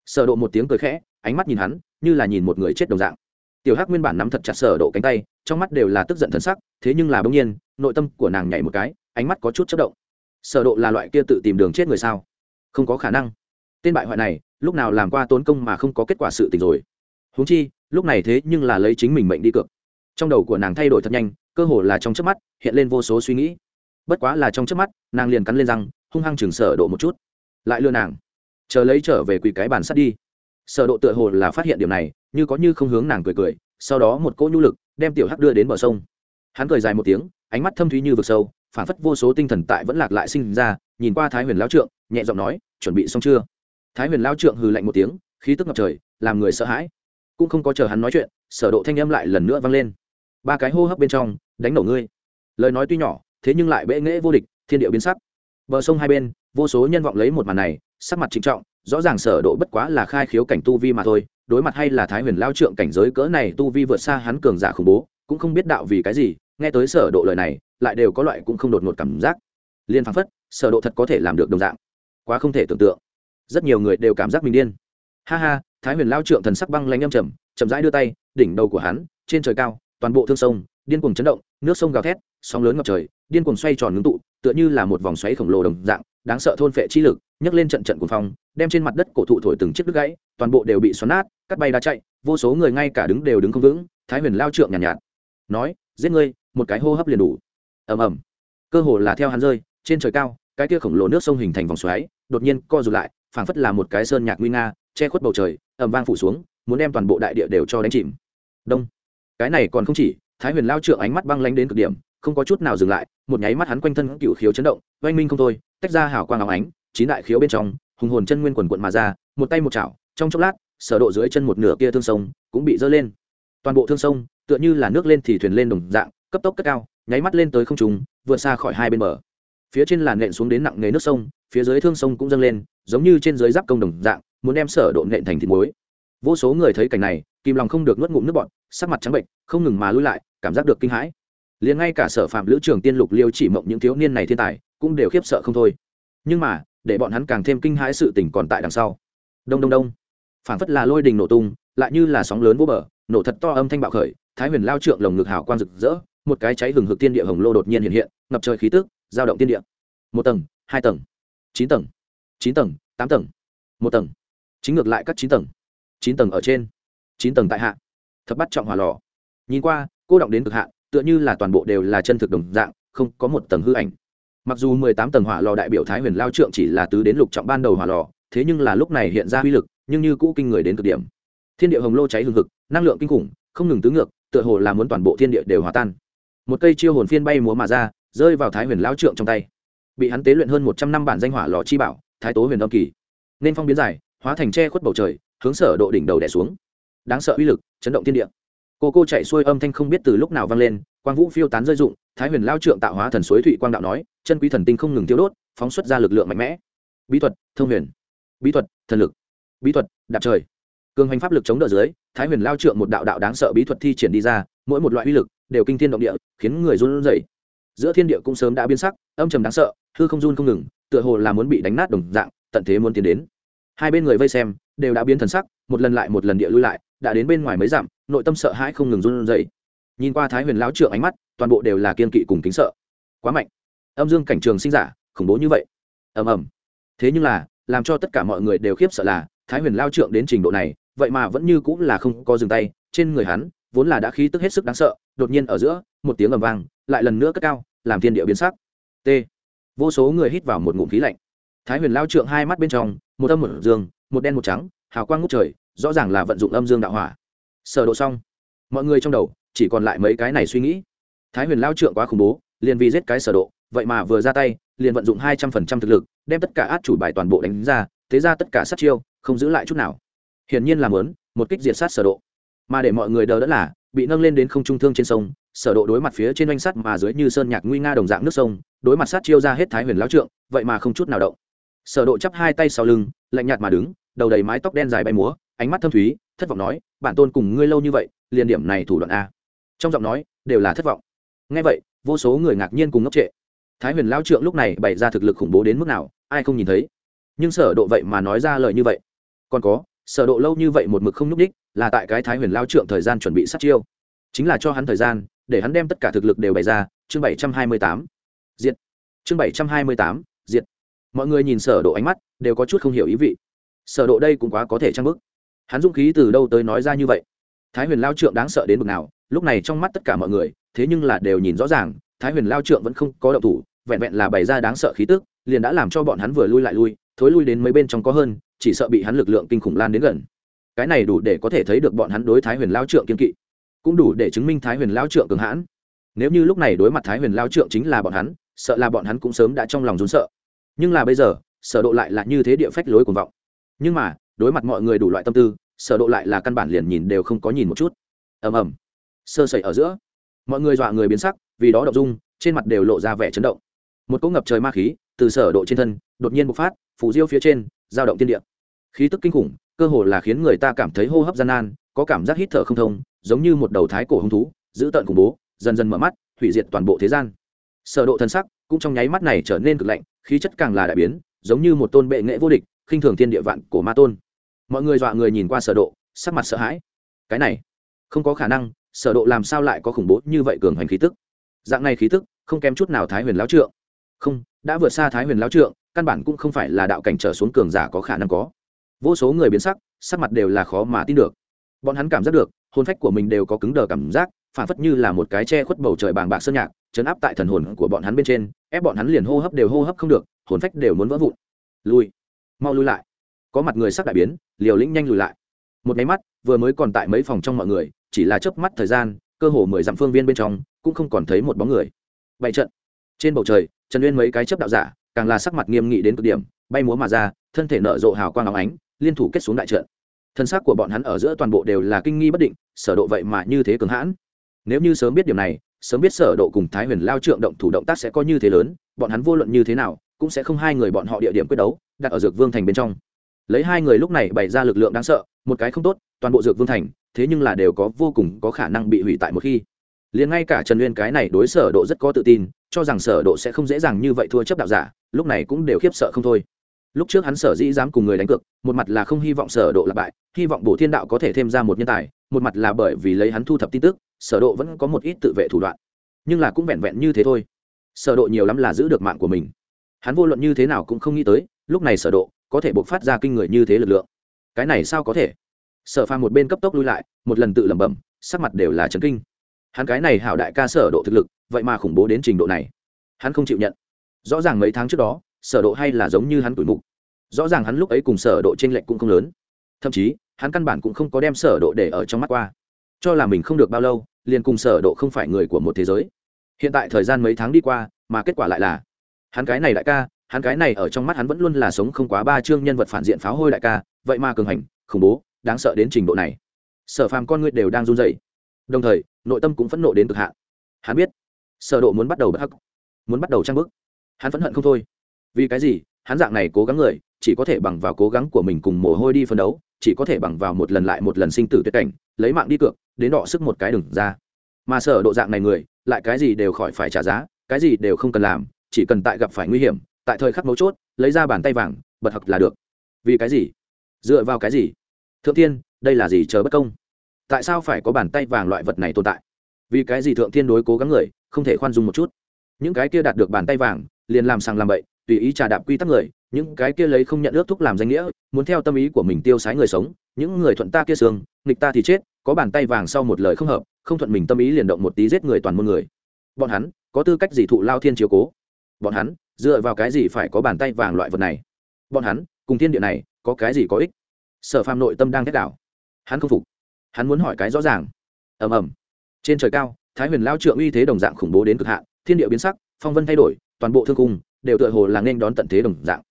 Sở độ một tiếng cười khẽ, ánh mắt nhìn hắn, như là nhìn một người chết đồng dạng. Tiểu hắc nguyên bản nắm thật chặt sở độ cánh tay, trong mắt đều là tức giận thần sắc, thế nhưng là bỗng nhiên, nội tâm của nàng nhảy một cái, ánh mắt có chút chớp động. Sở độ là loại kia tự tìm đường chết người sao? Không có khả năng. Tên bại hoại này, lúc nào làm qua tốn công mà không có kết quả sự tình rồi? Huống chi, lúc này thế nhưng là lấy chính mình mệnh đi cược. Trong đầu của nàng thay đổi thật nhanh, cơ hồ là trong chớp mắt, hiện lên vô số suy nghĩ. Bất quá là trong chớp mắt, nàng liền cắn lên răng, hung hăng chừng sở độ một chút. Lại lừa nàng. Chờ lấy trở về quỳ cái bàn sắt đi. Sở độ tựa hồ là phát hiện điểm này, như có như không hướng nàng cười cười, sau đó một cỗ nhu lực đem tiểu hắc đưa đến bờ sông. Hắn cười dài một tiếng, ánh mắt thâm thúy như vực sâu, phản phất vô số tinh thần tại vẫn lạc lại sinh ra, nhìn qua thái huyền lão trượng, nhẹ giọng nói, chuẩn bị xong chưa? Thái huyền lão trượng hừ lạnh một tiếng, khí tức ngập trời, làm người sợ hãi cũng không có chờ hắn nói chuyện, sở độ thanh âm lại lần nữa vang lên. Ba cái hô hấp bên trong, đánh nổ ngươi. Lời nói tuy nhỏ, thế nhưng lại bệ nghệ vô địch, thiên địa biến sắc. Bờ sông hai bên, vô số nhân vọng lấy một màn này, sắc mặt trịnh trọng, rõ ràng sở độ bất quá là khai khiếu cảnh tu vi mà thôi, đối mặt hay là thái huyền lao trượng cảnh giới cỡ này tu vi vượt xa hắn cường giả khủng bố, cũng không biết đạo vì cái gì, nghe tới sở độ lời này, lại đều có loại cũng không đột ngột cảm giác. Liên phảng phất, sở độ thật có thể làm được đồng dạng. Quá không thể tưởng tượng. Rất nhiều người đều cảm giác mình điên. Ha ha thái huyền lao trượng thần sắc băng lãnh âm trầm chậm rãi đưa tay đỉnh đầu của hắn trên trời cao toàn bộ thương sông điên cuồng chấn động nước sông gào thét sóng lớn ngập trời điên cuồng xoay tròn ngưng tụ tựa như là một vòng xoáy khổng lồ đồng dạng đáng sợ thôn phệ chi lực nhấc lên trận trận cuồng phong đem trên mặt đất cổ thụ thổi từng chiếc đứt gãy toàn bộ đều bị xoắn nát cắt bay đá chạy vô số người ngay cả đứng đều đứng không vững thái huyền lao trượng nhàn nhạt, nhạt nói giết ngươi một cái hô hấp liền đủ. Ầm ầm. Cơ hồ là theo hắn rơi trên trời cao cái kia khổng lồ nước sông hình thành vòng xoáy đột nhiên co rụt lại phảng phất là một cái sơn nhạc nguy nga che khuất bầu trời ẩm vang phủ xuống, muốn đem toàn bộ đại địa đều cho đánh chìm. Đông. Cái này còn không chỉ, thái huyền lao trượng ánh mắt băng lanh đến cực điểm, không có chút nào dừng lại, một nháy mắt hắn quanh thân cựu khiếu chấn động, oanh minh không thôi, tách ra hào quang áo ánh, chín đại khiếu bên trong, hùng hồn chân nguyên quần quận mà ra, một tay một chảo, trong chốc lát, sở độ dưới chân một nửa kia thương sông cũng bị dơ lên. Toàn bộ thương sông, tựa như là nước lên thì thuyền lên đồng dạng, cấp tốc cất cao, nháy mắt lên tới không trung, vượt xa khỏi hai bên bờ. Phía trên làn nện xuống đến nặng nghề nước sông, phía dưới thương sông cũng dâng lên, giống như trên dưới giáp công đồng dạng muốn đem sở độn nện thành thịt muối. Vô số người thấy cảnh này, kìm lòng không được nuốt ngụm nước bọt, sắc mặt trắng bệnh, không ngừng mà lùi lại, cảm giác được kinh hãi. Liền ngay cả sở phạm lữ trường tiên lục liêu chỉ mộng những thiếu niên này thiên tài, cũng đều khiếp sợ không thôi. Nhưng mà, để bọn hắn càng thêm kinh hãi sự tình còn tại đằng sau. Đông đông đông. Phảng phất là lôi đình nổ tung, lại như là sóng lớn vô bờ, nổ thật to âm thanh bạo khởi, thái huyền lao trượng lồng ngực hào quang rực rỡ, một cái cháy hừng hực tiên địa hồng lô đột nhiên hiện hiện, ngập trời khí tức, giao động tiên địa. Một tầng, hai tầng, chín tầng chín tầng, tám tầng, một tầng chính ngược lại các chín tầng. Chín tầng ở trên, chín tầng tại hạ. Thập bắt trọng hỏa lò. Nhìn qua, cô động đến cực hạ tựa như là toàn bộ đều là chân thực đồng dạng, không có một tầng hư ảnh. Mặc dù mười tám tầng hỏa lò đại biểu thái huyền lao trượng chỉ là tứ đến lục trọng ban đầu hỏa lò, thế nhưng là lúc này hiện ra uy lực, nhưng như cũ kinh người đến cực điểm. Thiên địa hồng lô cháy hừng hực, năng lượng kinh khủng, không ngừng tứ ngược, tựa hồ là muốn toàn bộ thiên địa đều hòa tan. Một cây chiêu hồn phiên bay múa mà ra, rơi vào thái huyền lao trượng trong tay. Bị hắn tế luyện hơn một trăm năm bản danh hỏa lò chi bảo, thái tố huyền âm kỳ. Nên phong biến dài hóa thành tre khuất bầu trời, hướng sở độ đỉnh đầu đè xuống. Đáng sợ uy lực, chấn động thiên địa. Cô cô chạy xuôi âm thanh không biết từ lúc nào vang lên, quang vũ phiêu tán rơi rụng, thái huyền lao trượng tạo hóa thần suối thụy quang đạo nói, chân quý thần tinh không ngừng tiêu đốt, phóng xuất ra lực lượng mạnh mẽ. Bí thuật, thông huyền. Bí thuật, thần lực. Bí thuật, đạp trời. Cường hành pháp lực chống đỡ dưới, thái huyền lao trượng một đạo đạo đáng sợ bí thuật thi triển đi ra, mỗi một loại uy lực đều kinh thiên động địa, khiến người run rẩy. Giữa thiên địa cũng sớm đã biến sắc, âm trầm đáng sợ, hư không run không ngừng, tựa hồ là muốn bị đánh nát đồng dạng, tận thế muốn tiến đến hai bên người vây xem, đều đã biến thần sắc, một lần lại một lần địa lui lại, đã đến bên ngoài mấy dặm, nội tâm sợ hãi không ngừng run rẩy. Nhìn qua thái huyền lão trượng ánh mắt, toàn bộ đều là kiên kỵ cùng kính sợ. Quá mạnh. Âm dương cảnh trường sinh giả, khủng bố như vậy. Ầm ầm. Thế nhưng là, làm cho tất cả mọi người đều khiếp sợ là, thái huyền lao trượng đến trình độ này, vậy mà vẫn như cũng là không có dừng tay, trên người hắn, vốn là đã khí tức hết sức đáng sợ, đột nhiên ở giữa, một tiếng ầm vang, lại lần nữa cất cao, làm thiên địa biến sắc. T. Vô số người hít vào một ngụm khí lạnh. Thái huyền lao trượng hai mắt bên trong một âm một dương, một đen một trắng, hào quang ngút trời, rõ ràng là vận dụng âm dương đạo hỏa. Sở độ xong, mọi người trong đầu chỉ còn lại mấy cái này suy nghĩ. Thái huyền lao trượng quá khủng bố, liền vì giết cái sở độ, vậy mà vừa ra tay, liền vận dụng hai trăm phần trăm thực lực, đem tất cả át chủ bài toàn bộ đánh ra, thế ra tất cả sát chiêu, không giữ lại chút nào. Hiển nhiên là muốn, một kích diệt sát sở độ. Mà để mọi người đờ đẫn là, bị nâng lên đến không trung thương trên sông, sở độ đối mặt phía trên oanh sắt mà dưới như sơn nhạc nguy nga đồng dạng nước sông, đối mặt sát chiêu ra hết thái huyền lão trượng, vậy mà không chút nào động sở độ chắp hai tay sau lưng, lạnh nhạt mà đứng, đầu đầy mái tóc đen dài bay múa, ánh mắt thâm thúy, thất vọng nói, bản tôn cùng ngươi lâu như vậy, liền điểm này thủ đoạn a trong giọng nói, đều là thất vọng. Nghe vậy, vô số người ngạc nhiên cùng ngốc trệ. Thái huyền lão trượng lúc này bày ra thực lực khủng bố đến mức nào, ai không nhìn thấy. Nhưng sở độ vậy mà nói ra lời như vậy. Còn có, sở độ lâu như vậy một mực không núp đích là tại cái thái huyền lão trượng thời gian chuẩn bị sát chiêu. Chính là cho hắn thời gian, để hắn đem tất cả thực lực đều bày ra. Chương 728 diệt. Chương 728 diệt mọi người nhìn sở độ ánh mắt đều có chút không hiểu ý vị. Sở độ đây cũng quá có thể trang bức. Hắn dũng khí từ đâu tới nói ra như vậy? Thái huyền lao trượng đáng sợ đến mức nào, lúc này trong mắt tất cả mọi người, thế nhưng là đều nhìn rõ ràng, thái huyền lao trượng vẫn không có động thủ, vẹn vẹn là bày ra đáng sợ khí tức, liền đã làm cho bọn hắn vừa lui lại lui, thối lui đến mấy bên trong có hơn, chỉ sợ bị hắn lực lượng kinh khủng lan đến gần. Cái này đủ để có thể thấy được bọn hắn đối thái huyền lao trượng kiên kỵ, cũng đủ để chứng minh thái huyền lao trượng cường hãn. Nếu như lúc này đối mặt thái huyền lao trượng chính là bọn hắn, sợ là bọn hắn cũng sớm đã trong lòng rốn sợ nhưng là bây giờ, sở độ lại là như thế địa phách lối cuồng vọng. Nhưng mà, đối mặt mọi người đủ loại tâm tư, sở độ lại là căn bản liền nhìn đều không có nhìn một chút. Ầm ầm. Sơ sẩy ở giữa. Mọi người dọa người biến sắc, vì đó động dung, trên mặt đều lộ ra vẻ chấn động. Một cỗ ngập trời ma khí từ sở độ trên thân đột nhiên bộc phát, phủ diêu phía trên dao động thiên địa. Khí tức kinh khủng, cơ hồ là khiến người ta cảm thấy hô hấp gian nan, có cảm giác hít thở không thông, giống như một đầu thái cổ hung thú giữ tận khủng bố, dần dần mở mắt, hủy diệt toàn bộ thế gian. Sở độ thần sắc cũng trong nháy mắt này trở nên cực lạnh khí chất càng là đại biến, giống như một tôn bệ nghệ vô địch, khinh thường thiên địa vạn của ma tôn. Mọi người dọa người nhìn qua sở độ, sắc mặt sợ hãi. Cái này, không có khả năng, sở độ làm sao lại có khủng bố như vậy cường hành khí tức? Dạng này khí tức, không kém chút nào thái huyền lão trượng. Không, đã vượt xa thái huyền lão trượng, căn bản cũng không phải là đạo cảnh trở xuống cường giả có khả năng có. Vô số người biến sắc sắc mặt đều là khó mà tin được. Bọn hắn cảm giác được, hồn phách của mình đều có cứng đờ cảm giác phản phất như là một cái che khuất bầu trời bàng bạc sơn nhạc, chấn áp tại thần hồn của bọn hắn bên trên ép bọn hắn liền hô hấp đều hô hấp không được, hồn phách đều muốn vỡ vụn. Lui. Mau lui lại. Có mặt người sắc đại biến, liều lĩnh nhanh lùi lại. Một máy mắt, vừa mới còn tại mấy phòng trong mọi người, chỉ là chớp mắt thời gian, cơ hồ mười dặm phương viên bên trong, cũng không còn thấy một bóng người. Bảy trận. Trên bầu trời, trần uyên mấy cái chấp đạo giả, càng là sắc mặt nghiêm nghị đến cực điểm, bay múa mà ra, thân thể nở rộ hào quang áo ánh, liên thủ kết xuống đại trận. Thân xác của bọn hắn ở giữa toàn bộ đều là kinh nghi bất định, sở độ vậy mà như thế cường hãn. Nếu như sớm biết điểm này sớm biết sở độ cùng thái huyền lao trượng động thủ động tác sẽ có như thế lớn, bọn hắn vô luận như thế nào, cũng sẽ không hai người bọn họ địa điểm quyết đấu, đặt ở dược vương thành bên trong. Lấy hai người lúc này bày ra lực lượng đáng sợ, một cái không tốt, toàn bộ dược vương thành, thế nhưng là đều có vô cùng có khả năng bị hủy tại một khi. Liền ngay cả trần uyên cái này đối sở độ rất có tự tin, cho rằng sở độ sẽ không dễ dàng như vậy thua chấp đạo giả, lúc này cũng đều khiếp sợ không thôi. Lúc trước hắn sở dĩ dám cùng người đánh cược, một mặt là không hy vọng sở độ là bại, hy vọng bổ thiên đạo có thể thêm ra một nhân tài, một mặt là bởi vì lấy hắn thu thập tin tức sở độ vẫn có một ít tự vệ thủ đoạn, nhưng là cũng vẹn vẹn như thế thôi. Sở độ nhiều lắm là giữ được mạng của mình. Hắn vô luận như thế nào cũng không nghĩ tới, lúc này sở độ có thể bộc phát ra kinh người như thế lực lượng. Cái này sao có thể? Sở pha một bên cấp tốc lui lại, một lần tự lẩm bẩm, sắc mặt đều là chấn kinh. Hắn cái này hảo đại ca sở độ thực lực, vậy mà khủng bố đến trình độ này. Hắn không chịu nhận. Rõ ràng mấy tháng trước đó, sở độ hay là giống như hắn tuổi mục. Rõ ràng hắn lúc ấy cùng sở độ trên lệnh cũng không lớn. Thậm chí, hắn căn bản cũng không có đem sở độ để ở trong mắt qua. Cho là mình không được bao lâu liền cùng sở độ không phải người của một thế giới. Hiện tại thời gian mấy tháng đi qua, mà kết quả lại là, hắn cái này đại ca, hắn cái này ở trong mắt hắn vẫn luôn là sống không quá ba chương nhân vật phản diện pháo hôi đại ca, vậy mà cường hành, khủng bố, đáng sợ đến trình độ này. Sở phàm con người đều đang run rẩy. Đồng thời, nội tâm cũng phẫn nộ đến cực hạn. Hắn biết, sở độ muốn bắt đầu bất hắc, muốn bắt đầu trang bức hắn phẫn hận không thôi. Vì cái gì, hắn dạng này cố gắng người, chỉ có thể bằng vào cố gắng của mình cùng mồ hôi đi phân đấu chỉ có thể bằng vào một lần lại một lần sinh tử tuyệt cảnh, lấy mạng đi cược, đến đọ sức một cái đừng ra. Mà sở độ dạng này người, lại cái gì đều khỏi phải trả giá, cái gì đều không cần làm, chỉ cần tại gặp phải nguy hiểm, tại thời khắc mấu chốt, lấy ra bàn tay vàng, bật học là được. Vì cái gì? Dựa vào cái gì? Thượng thiên, đây là gì chờ bất công? Tại sao phải có bàn tay vàng loại vật này tồn tại? Vì cái gì thượng thiên đối cố gắng người, không thể khoan dung một chút? Những cái kia đạt được bàn tay vàng, liền làm sàng làm bậy, tùy ý trà đạp quy tắc người những cái kia lấy không nhận ước thúc làm danh nghĩa, muốn theo tâm ý của mình tiêu sái người sống, những người thuận ta kia xương nghịch ta thì chết, có bàn tay vàng sau một lời không hợp, không thuận mình tâm ý liền động một tí giết người toàn môn người. Bọn hắn, có tư cách gì thụ lao thiên chiếu cố? Bọn hắn, dựa vào cái gì phải có bàn tay vàng loại vật này? Bọn hắn, cùng thiên địa này, có cái gì có ích? Sở phàm nội tâm đang thét đảo. Hắn không phục. Hắn muốn hỏi cái rõ ràng. Ầm ầm. Trên trời cao, thái huyền lao trượng uy thế đồng dạng khủng bố đến cực hạn, thiên địa biến sắc, phong vân thay đổi, toàn bộ thương cung, đều tựa hồ là nên đón tận thế đồng dạng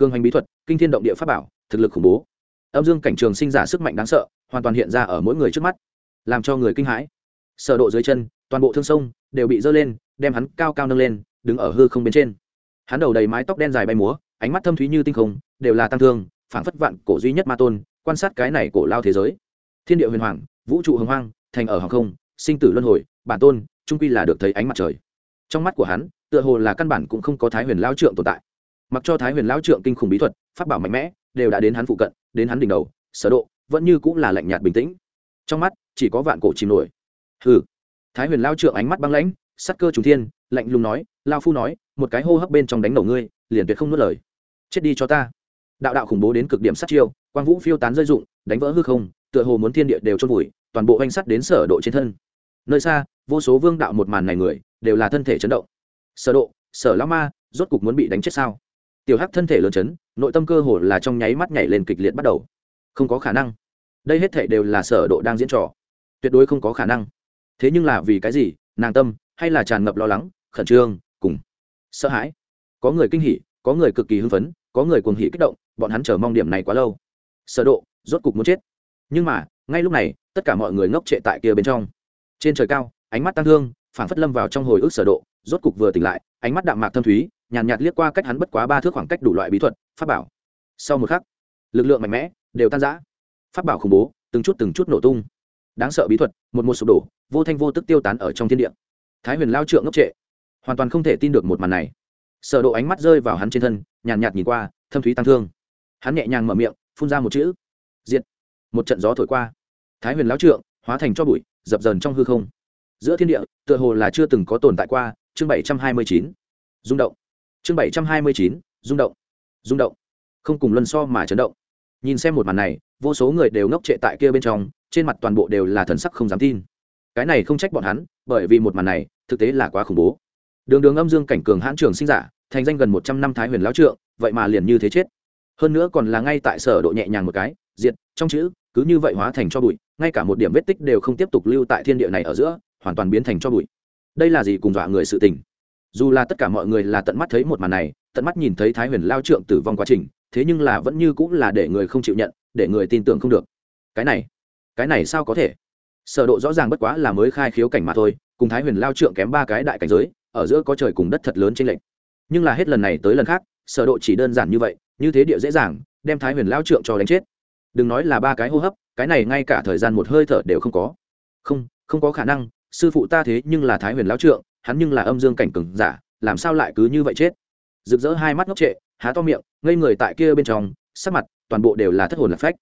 cương hành bí thuật, kinh thiên động địa pháp bảo, thực lực khủng bố. Âm dương cảnh trường sinh giả sức mạnh đáng sợ, hoàn toàn hiện ra ở mỗi người trước mắt, làm cho người kinh hãi. Sở độ dưới chân, toàn bộ thương sông đều bị dơ lên, đem hắn cao cao nâng lên, đứng ở hư không bên trên. Hắn đầu đầy mái tóc đen dài bay múa, ánh mắt thâm thúy như tinh không, đều là tăng thương, phảng phất vạn cổ duy nhất ma tôn, quan sát cái này cổ lao thế giới. Thiên địa huyền hoàng, vũ trụ hồng hoang, thành ở hàng không, sinh tử luân hồi, bản tôn, trung quy là được thấy ánh mặt trời. Trong mắt của hắn, tựa hồ là căn bản cũng không có thái huyền lao trượng tồn tại mặc cho thái huyền lao trượng kinh khủng bí thuật, pháp bảo mạnh mẽ, đều đã đến hắn phụ cận, đến hắn đỉnh đầu, sở độ, vẫn như cũng là lạnh nhạt bình tĩnh. Trong mắt, chỉ có vạn cổ chìm nổi. Hừ. Thái huyền lao trượng ánh mắt băng lãnh sắt cơ trùng thiên, lạnh lùng nói lao phu nói, một cái hô hấp bên trong đánh đầu ngươi, liền tuyệt không nuốt lời. Chết đi cho ta. Đạo đạo khủng bố đến cực điểm sát chiêu, quang vũ phiêu tán rơi dụng, đánh vỡ hư không, tựa hồ muốn thiên địa đều trôn vùi, toàn bộ oanh sắt đến sở độ trên thân. Nơi xa, vô số vương đạo một màn này người, đều là thân thể chấn động. Sở độ, sở lão ma, rốt cục muốn bị đánh chết sao? Tiểu hắc thân thể lớn chấn, nội tâm cơ hồ là trong nháy mắt nhảy lên kịch liệt bắt đầu. Không có khả năng. Đây hết thảy đều là sở độ đang diễn trò. Tuyệt đối không có khả năng. Thế nhưng là vì cái gì, nàng tâm, hay là tràn ngập lo lắng, khẩn trương, cùng sợ hãi? Có người kinh hỉ, có người cực kỳ hưng phấn, có người cuồng hỉ kích động, bọn hắn chờ mong điểm này quá lâu. Sở độ, rốt cục muốn chết. Nhưng mà, ngay lúc này, tất cả mọi người ngốc trệ tại kia bên trong. Trên trời cao, ánh mắt tăng thương, phảng phất lâm vào trong hồi ức sở độ, rốt cục vừa tỉnh lại, ánh mắt đạm mạc thâm thúy nhàn nhạt, nhạt liếc qua cách hắn bất quá ba thước khoảng cách đủ loại bí thuật pháp bảo. Sau một khắc lực lượng mạnh mẽ đều tan rã. Pháp bảo khủng bố từng chút từng chút nổ tung. Đáng sợ bí thuật một một sụp đổ vô thanh vô tức tiêu tán ở trong thiên địa. Thái huyền lao trượng ngốc trệ hoàn toàn không thể tin được một màn này. Sở độ ánh mắt rơi vào hắn trên thân nhàn nhạt, nhạt nhìn qua thâm thúy tăng thương. Hắn nhẹ nhàng mở miệng phun ra một chữ. Diệt. Một trận gió thổi qua. Thái huyền lão trượng hóa thành cho bụi dập dần trong hư không. Giữa thiên địa tựa hồ là chưa từng có tồn tại qua chương bảy trăm hai mươi chín. Rung động chương bảy trăm hai mươi chín, rung động. Rung động. Không cùng luân so mà chấn động. Nhìn xem một màn này, vô số người đều ngốc trệ tại kia bên trong, trên mặt toàn bộ đều là thần sắc không dám tin. Cái này không trách bọn hắn, bởi vì một màn này, thực tế là quá khủng bố. Đường đường âm dương cảnh cường hãn trường sinh giả, thành danh gần một trăm năm thái huyền lão trượng, vậy mà liền như thế chết. Hơn nữa còn là ngay tại sở độ nhẹ nhàng một cái, diệt, trong chữ, cứ như vậy hóa thành cho bụi, ngay cả một điểm vết tích đều không tiếp tục lưu tại thiên địa này ở giữa, hoàn toàn biến thành cho bụi. Đây là gì cùng dọa người sự tình? Dù là tất cả mọi người là tận mắt thấy một màn này, tận mắt nhìn thấy thái huyền lao trượng tử vong quá trình, thế nhưng là vẫn như cũng là để người không chịu nhận, để người tin tưởng không được. Cái này cái này sao có thể? Sở độ rõ ràng bất quá là mới khai khiếu cảnh mà thôi, cùng thái huyền lao trượng kém ba cái đại cảnh giới, ở giữa có trời cùng đất thật lớn trên lệnh nhưng là hết lần này tới lần khác, sở độ chỉ đơn giản như vậy, như thế địa dễ dàng, đem thái huyền lao trượng cho đánh chết. Đừng nói là ba cái hô hấp, cái này ngay cả thời gian một hơi thở đều không có. Không không có khả năng sư phụ ta thế nhưng là thái huyền Lão trượng, hắn nhưng là âm dương cảnh cừng giả, làm sao lại cứ như vậy chết? Rực rỡ hai mắt ngốc trệ, há to miệng, ngây người tại kia bên trong, sắc mặt toàn bộ đều là thất hồn lạc phách.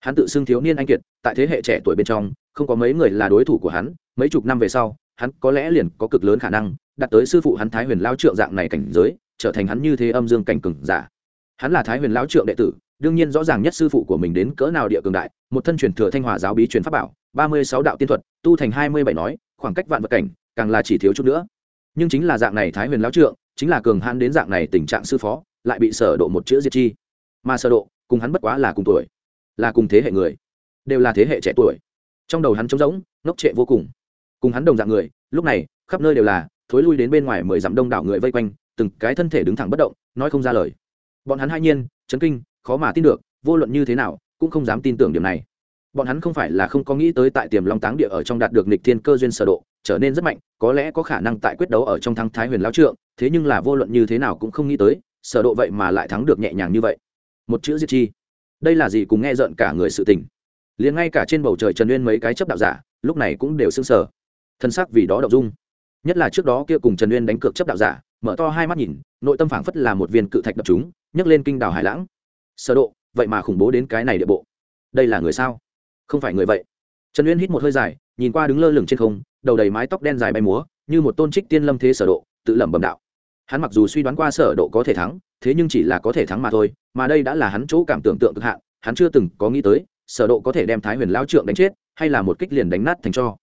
Hắn tự xưng thiếu niên anh kiệt, tại thế hệ trẻ tuổi bên trong, không có mấy người là đối thủ của hắn, mấy chục năm về sau, hắn có lẽ liền có cực lớn khả năng đặt tới sư phụ hắn thái huyền lao trượng dạng này cảnh giới, trở thành hắn như thế âm dương cảnh cừng giả. Hắn là thái huyền lao trượng đệ tử, đương nhiên rõ ràng nhất sư phụ của mình đến cỡ nào địa cường đại, một thân truyền thừa thanh hòa giáo bí truyền pháp bảo, ba mươi sáu đạo tiên thuật, tu thành hai mươi bảy nói khoảng cách vạn vật cảnh, càng là chỉ thiếu chút nữa. Nhưng chính là dạng này thái huyền lão trượng, chính là cường hãn đến dạng này tình trạng sư phó, lại bị sở độ một chữ diệt chi. Mà sở độ, cùng hắn bất quá là cùng tuổi, là cùng thế hệ người, đều là thế hệ trẻ tuổi. Trong đầu hắn trống rỗng, ngốc trệ vô cùng. Cùng hắn đồng dạng người, lúc này, khắp nơi đều là, thối lui đến bên ngoài mười dặm đông đảo người vây quanh, từng cái thân thể đứng thẳng bất động, nói không ra lời. Bọn hắn hai nhiên, chấn kinh, khó mà tin được, vô luận như thế nào, cũng không dám tin tưởng điểm này bọn hắn không phải là không có nghĩ tới tại tiềm long táng địa ở trong đạt được nịch thiên cơ duyên sở độ, trở nên rất mạnh, có lẽ có khả năng tại quyết đấu ở trong thắng thái huyền lão trượng, thế nhưng là vô luận như thế nào cũng không nghĩ tới, sở độ vậy mà lại thắng được nhẹ nhàng như vậy. Một chữ diệt chi. Đây là gì cùng nghe giận cả người sự tình. Liền ngay cả trên bầu trời trần uyên mấy cái chấp đạo giả, lúc này cũng đều sưng sờ. Thân xác vì đó động dung. Nhất là trước đó kia cùng trần uyên đánh cược chấp đạo giả, mở to hai mắt nhìn, nội tâm phảng phất là một viên cự thạch đập chúng, nhấc lên kinh đảo hải lãng. Sở độ, vậy mà khủng bố đến cái này địa bộ. Đây là người sao? Không phải người vậy. Trần uyên hít một hơi dài, nhìn qua đứng lơ lửng trên không, đầu đầy mái tóc đen dài bay múa, như một tôn trích tiên lâm thế sở độ, tự lẩm bẩm đạo. Hắn mặc dù suy đoán qua sở độ có thể thắng, thế nhưng chỉ là có thể thắng mà thôi, mà đây đã là hắn chỗ cảm tưởng tượng cực hạn, hắn chưa từng có nghĩ tới, sở độ có thể đem thái huyền lão trượng đánh chết, hay là một kích liền đánh nát thành cho.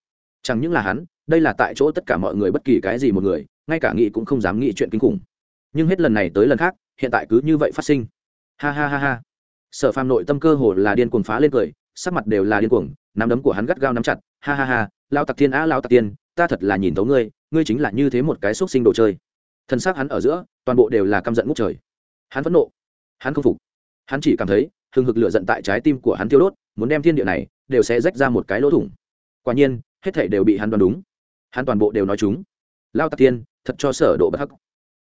Chẳng những là hắn, đây là tại chỗ tất cả mọi người bất kỳ cái gì một người, ngay cả nghĩ cũng không dám nghĩ chuyện kinh khủng. Nhưng hết lần này tới lần khác, hiện tại cứ như vậy phát sinh. Ha ha ha ha. Sở phàm nội tâm cơ hồ là điên cuồng phá lên cười sắc mặt đều là điên cuồng, nắm đấm của hắn gắt gao nắm chặt, ha ha ha lao tặc thiên á lao tặc tiên, ta thật là nhìn thấu ngươi ngươi chính là như thế một cái xúc sinh đồ chơi. Thân xác hắn ở giữa, toàn bộ đều là căm giận ngút trời. Hắn phẫn nộ, hắn không phục. Hắn chỉ cảm thấy, hừng hực lửa giận tại trái tim của hắn tiêu đốt, muốn đem thiên địa này đều sẽ rách ra một cái lỗ thủng. Quả nhiên, hết thể đều bị hắn đoán đúng. Hắn toàn bộ đều nói chúng lao tặc tiên, thật cho sở độ bất hắc.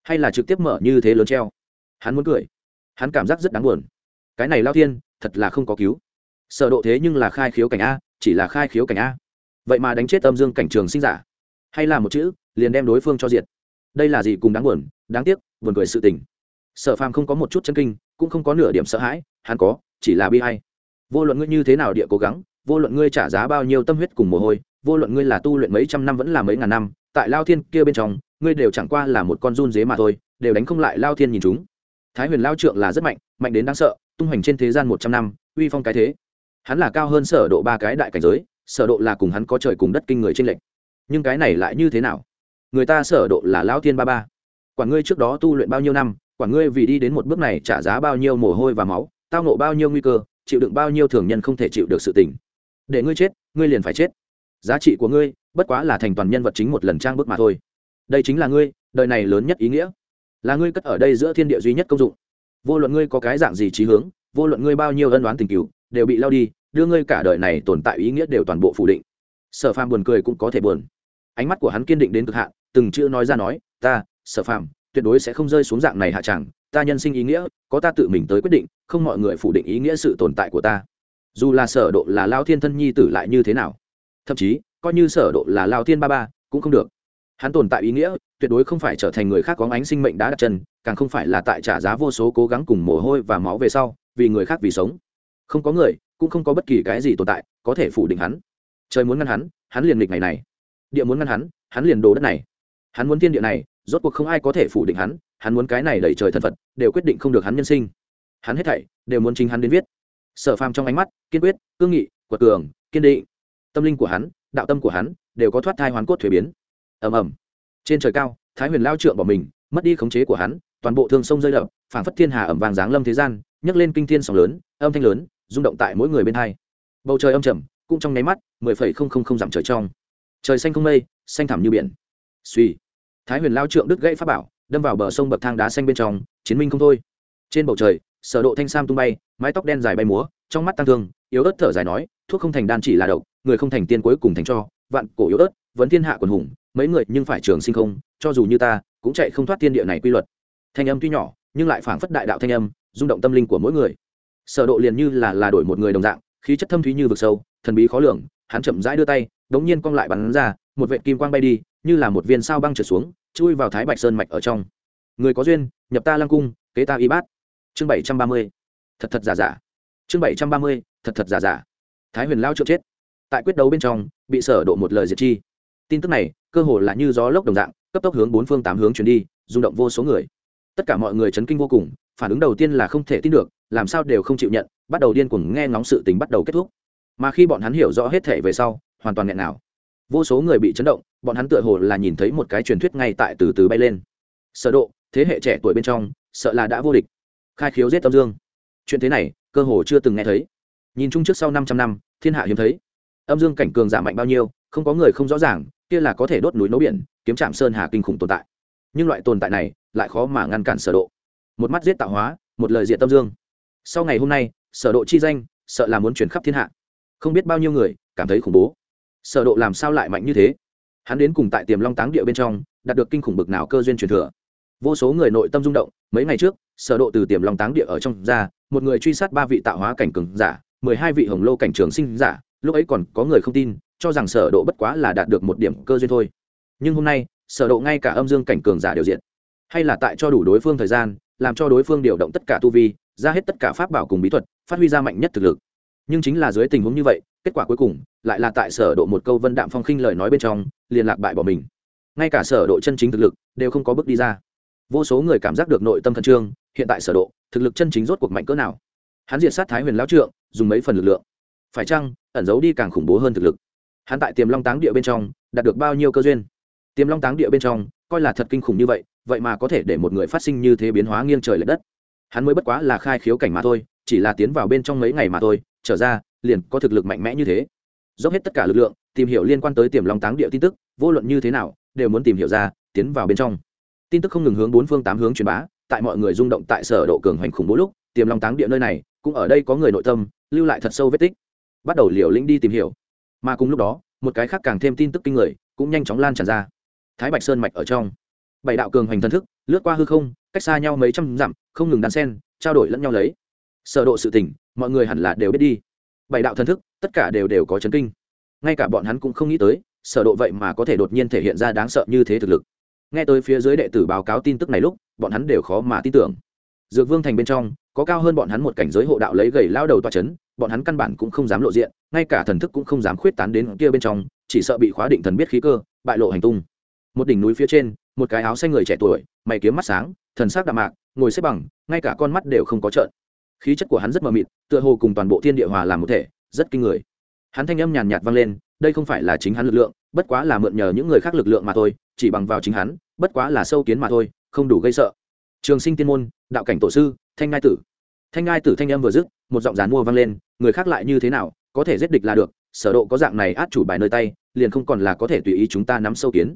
Hay là trực tiếp mở như thế lớn treo? Hắn muốn cười. Hắn cảm giác rất đáng buồn. Cái này lao thiên thật là không có cứu sở độ thế nhưng là khai khiếu cảnh a, chỉ là khai khiếu cảnh a. Vậy mà đánh chết âm dương cảnh trường sinh giả. Hay là một chữ, liền đem đối phương cho diệt. Đây là gì cùng đáng buồn, đáng tiếc, buồn cười sự tình. Sở phàm không có một chút chân kinh, cũng không có nửa điểm sợ hãi, hắn có, chỉ là bi hay vô luận ngươi như thế nào địa cố gắng, vô luận ngươi trả giá bao nhiêu tâm huyết cùng mồ hôi, vô luận ngươi là tu luyện mấy trăm năm vẫn là mấy ngàn năm, tại lao thiên kia bên trong, ngươi đều chẳng qua là một con run dế mà thôi, đều đánh không lại lao thiên nhìn chúng. Thái huyền lao trượng là rất mạnh mạnh đến đáng sợ, tung hoành trên thế gian một trăm năm, uy phong cái thế hắn là cao hơn sở độ ba cái đại cảnh giới, sở độ là cùng hắn có trời cùng đất kinh người trên lệnh nhưng cái này lại như thế nào? Người ta sở độ là lão thiên ba ba. Quản ngươi trước đó tu luyện bao nhiêu năm quản ngươi vì đi đến một bước này trả giá bao nhiêu mồ hôi và máu, tao nộ bao nhiêu nguy cơ, chịu đựng bao nhiêu thường nhân không thể chịu được sự tình. Để ngươi chết, ngươi liền phải chết. Giá trị của ngươi, bất quá là thành toàn nhân vật chính một lần trang bước mà thôi. Đây chính là ngươi, đời này lớn nhất ý nghĩa. Là ngươi cất ở đây giữa thiên địa duy nhất công dụng. Vô luận ngươi có cái dạng gì trí hướng, vô luận ngươi bao nhiêu ân đoán tình cứu đều bị lao đi, đưa ngươi cả đời này tồn tại ý nghĩa đều toàn bộ phủ định. Sở phàm buồn cười cũng có thể buồn. Ánh mắt của hắn kiên định đến cực hạn, từng chữ nói ra nói, ta, sở phàm, tuyệt đối sẽ không rơi xuống dạng này hạ chẳng, ta nhân sinh ý nghĩa, có ta tự mình tới quyết định, không mọi người phủ định ý nghĩa sự tồn tại của ta. Dù là sở độ là lao thiên thân nhi tử lại như thế nào? Thậm chí, coi như sở độ là lao thiên ba ba, cũng không được. Hắn tồn tại ý nghĩa, tuyệt đối không phải trở thành người khác có ánh sinh mệnh đã đặt chân, càng không phải là tại trả giá vô số cố gắng cùng mồ hôi và máu về sau, vì người khác vì sống không có người, cũng không có bất kỳ cái gì tồn tại, có thể phủ định hắn. Trời muốn ngăn hắn hắn liền nghịch ngày này. Địa muốn ngăn hắn hắn liền đồ đất này. Hắn muốn thiên địa này, rốt cuộc không ai có thể phủ định hắn hắn muốn cái này đẩy trời thần phật, đều quyết định không được hắn nhân sinh. Hắn hết thảy, đều muốn chính hắn đến viết. Sở phàm trong ánh mắt, kiên quyết, cương nghị, quật cường, kiên định. Tâm linh của hắn, đạo tâm của hắn, đều có thoát thai hoàn cốt thuế biến. Ầm ầm. Trên trời cao, thái huyền lao trượng bỏ mình, mất đi khống chế của hắn, toàn bộ thương sông rơi đập, phảng phất thiên hà ẩm vàng giáng lâm thế gian, nhấc lên kinh thiên sóng lớn, âm thanh lớn rung động tại mỗi người bên hai. Bầu trời âm trầm, cũng trong nháy mắt, mười phẩy không không không dặm trời trong. Trời xanh không mây, xanh thẳm như biển. Suy thái huyền lao trượng đứt gãy pháp bảo, đâm vào bờ sông bậc thang đá xanh bên trong, chiến minh không thôi. Trên bầu trời, sở độ thanh sam tung bay, mái tóc đen dài bay múa, trong mắt tăng thương, yếu ớt thở dài nói, thuốc không thành đan chỉ là độc, người không thành tiên cuối cùng thành cho, vạn cổ yếu ớt, vẫn thiên hạ quần hùng, mấy người nhưng phải trường sinh không, cho dù như ta, cũng chạy không thoát thiên địa này quy luật. Thanh âm tuy nhỏ, nhưng lại phảng phất đại đạo thanh âm, rung động tâm linh của mỗi người sở độ liền như là là đổi một người đồng dạng, khí chất thâm thúy như vực sâu, thần bí khó lường, hắn chậm rãi đưa tay, đống nhiên cong lại bắn ra, một vệt kim quang bay đi, như là một viên sao băng trượt xuống, chui vào thái bạch sơn mạch ở trong. Người có duyên, nhập ta lăng cung, kế ta y bát. Chương bảy trăm ba mươi. Thật thật giả giả. Chương bảy trăm ba mươi, thật thật giả giả. Thái huyền lao trượt chết. Tại quyết đấu bên trong, bị sở độ một lời diệt chi. Tin tức này, cơ hồ là như gió lốc đồng dạng, cấp tốc hướng bốn phương tám hướng chuyển đi, rung động vô số người. Tất cả mọi người chấn kinh vô cùng phản ứng đầu tiên là không thể tin được, làm sao đều không chịu nhận, bắt đầu điên cuồng nghe ngóng sự tình bắt đầu kết thúc. Mà khi bọn hắn hiểu rõ hết thể về sau, hoàn toàn nghẹn nào. Vô số người bị chấn động, bọn hắn tựa hồ là nhìn thấy một cái truyền thuyết ngay tại từ từ bay lên. Sở độ, thế hệ trẻ tuổi bên trong, sợ là đã vô địch. Khai khiếu giết tâm dương. Chuyện thế này, cơ hồ chưa từng nghe thấy. Nhìn chung trước sau 500 năm, thiên hạ hiếm thấy. Âm dương cảnh cường giảm mạnh bao nhiêu, không có người không rõ ràng, kia là có thể đốt núi nấu biển, kiếm chạm sơn hà kinh khủng tồn tại. Nhưng loại tồn tại này, lại khó mà ngăn cản sở độ một mắt giết tạo hóa, một lời diện tâm dương. Sau ngày hôm nay, sở độ chi danh, sợ là muốn truyền khắp thiên hạ. Không biết bao nhiêu người cảm thấy khủng bố. Sở độ làm sao lại mạnh như thế? Hắn đến cùng tại tiềm long táng địa bên trong, đạt được kinh khủng bực nào cơ duyên truyền thừa? Vô số người nội tâm rung động, mấy ngày trước, sở độ từ tiềm long táng địa ở trong ra, một người truy sát ba vị tạo hóa cảnh cường giả, mười hai vị hồng lô cảnh trường sinh giả, lúc ấy còn có người không tin, cho rằng sở độ bất quá là đạt được một điểm cơ duyên thôi. Nhưng hôm nay, sở độ ngay cả âm dương cảnh cường giả đều diện hay là tại cho đủ đối phương thời gian làm cho đối phương điều động tất cả tu vi, ra hết tất cả pháp bảo cùng bí thuật, phát huy ra mạnh nhất thực lực. Nhưng chính là dưới tình huống như vậy, kết quả cuối cùng lại là tại sở độ một câu vân đạm phong khinh lời nói bên trong, liền lạc bại bỏ mình. Ngay cả sở độ chân chính thực lực đều không có bước đi ra. Vô số người cảm giác được nội tâm thần trương, hiện tại sở độ, thực lực chân chính rốt cuộc mạnh cỡ nào? Hắn diệt sát thái huyền lão trượng, dùng mấy phần lực lượng? Phải chăng, ẩn giấu đi càng khủng bố hơn thực lực? Hắn tại tiềm long táng địa bên trong, đạt được bao nhiêu cơ duyên? Tiềm long táng địa bên trong coi là thật kinh khủng như vậy vậy mà có thể để một người phát sinh như thế biến hóa nghiêng trời lệch đất. Hắn mới bất quá là khai khiếu cảnh mà thôi, chỉ là tiến vào bên trong mấy ngày mà thôi, trở ra, liền có thực lực mạnh mẽ như thế. Dốc hết tất cả lực lượng, tìm hiểu liên quan tới tiềm long táng địa tin tức, vô luận như thế nào, đều muốn tìm hiểu ra, tiến vào bên trong. Tin tức không ngừng hướng bốn phương tám hướng truyền bá, tại mọi người rung động tại sở độ cường hoành khủng bố lúc, tiềm long táng địa nơi này, cũng ở đây có người nội tâm, lưu lại thật sâu vết tích. Bắt đầu liều lĩnh đi tìm hiểu. Mà cùng lúc đó, một cái khác càng thêm tin tức kinh người, cũng nhanh chóng lan tràn ra thái bạch sơn mạch ở trong. Bảy đạo cường hoành thần thức, lướt qua hư không, cách xa nhau mấy trăm dặm, không ngừng đan sen, trao đổi lẫn nhau lấy. Sở độ sự tình, mọi người hẳn là đều biết đi. Bảy đạo thần thức, tất cả đều đều có chấn kinh. Ngay cả bọn hắn cũng không nghĩ tới, sở độ vậy mà có thể đột nhiên thể hiện ra đáng sợ như thế thực lực. Nghe tới phía dưới đệ tử báo cáo tin tức này lúc, bọn hắn đều khó mà tin tưởng. Dược vương thành bên trong, có cao hơn bọn hắn một cảnh giới hộ đạo lấy gầy lao đầu toa chấn, bọn hắn căn bản cũng không dám lộ diện, ngay cả thần thức cũng không dám khuyết tán đến kia bên trong, chỉ sợ bị khóa định thần biết khí cơ, bại lộ hành tung một đỉnh núi phía trên, một cái áo xanh người trẻ tuổi, mày kiếm mắt sáng, thần sắc đạm mạc, ngồi xếp bằng, ngay cả con mắt đều không có trợn. Khí chất của hắn rất mờ mịt, tựa hồ cùng toàn bộ thiên địa hòa làm một thể, rất kinh người. Hắn thanh âm nhàn nhạt vang lên, đây không phải là chính hắn lực lượng, bất quá là mượn nhờ những người khác lực lượng mà thôi, chỉ bằng vào chính hắn, bất quá là sâu kiến mà thôi, không đủ gây sợ. Trường sinh tiên môn, đạo cảnh tổ sư, thanh ngai tử. Thanh ngai tử thanh âm vừa dứt, một giọng dán mua vang lên, người khác lại như thế nào, có thể giết địch là được, sở độ có dạng này át chủ bài nơi tay, liền không còn là có thể tùy ý chúng ta nắm sâu kiến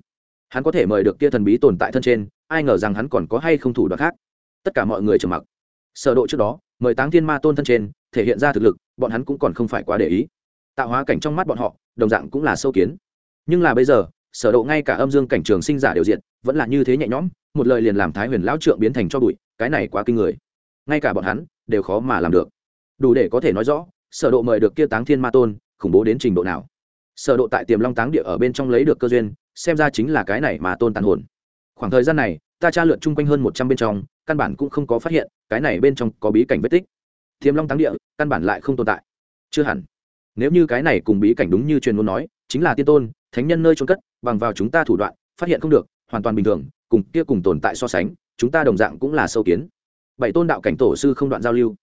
hắn có thể mời được kia thần bí tồn tại thân trên, ai ngờ rằng hắn còn có hay không thủ đoạn khác. Tất cả mọi người trầm mặc. Sở độ trước đó, mời táng thiên ma tôn thân trên, thể hiện ra thực lực, bọn hắn cũng còn không phải quá để ý. Tạo hóa cảnh trong mắt bọn họ, đồng dạng cũng là sâu kiến. Nhưng là bây giờ, sở độ ngay cả âm dương cảnh trường sinh giả đều diện vẫn là như thế nhẹ nhõm, một lời liền làm thái huyền lão trượng biến thành cho bụi, cái này quá kinh người. Ngay cả bọn hắn, đều khó mà làm được. Đủ để có thể nói rõ, sở độ mời được kia táng thiên ma tôn, khủng bố đến trình độ nào. Sở độ tại tiềm long táng địa ở bên trong lấy được cơ duyên xem ra chính là cái này mà tôn tàn hồn. Khoảng thời gian này, ta tra lượn chung quanh hơn một trăm bên trong, căn bản cũng không có phát hiện, cái này bên trong có bí cảnh vết tích. Thiềm long táng địa, căn bản lại không tồn tại. Chưa hẳn. Nếu như cái này cùng bí cảnh đúng như truyền ngôn nói, chính là tiên tôn, thánh nhân nơi trốn cất, bằng vào chúng ta thủ đoạn, phát hiện không được, hoàn toàn bình thường, cùng kia cùng tồn tại so sánh, chúng ta đồng dạng cũng là sâu kiến. Bảy tôn đạo cảnh tổ sư không đoạn giao lưu.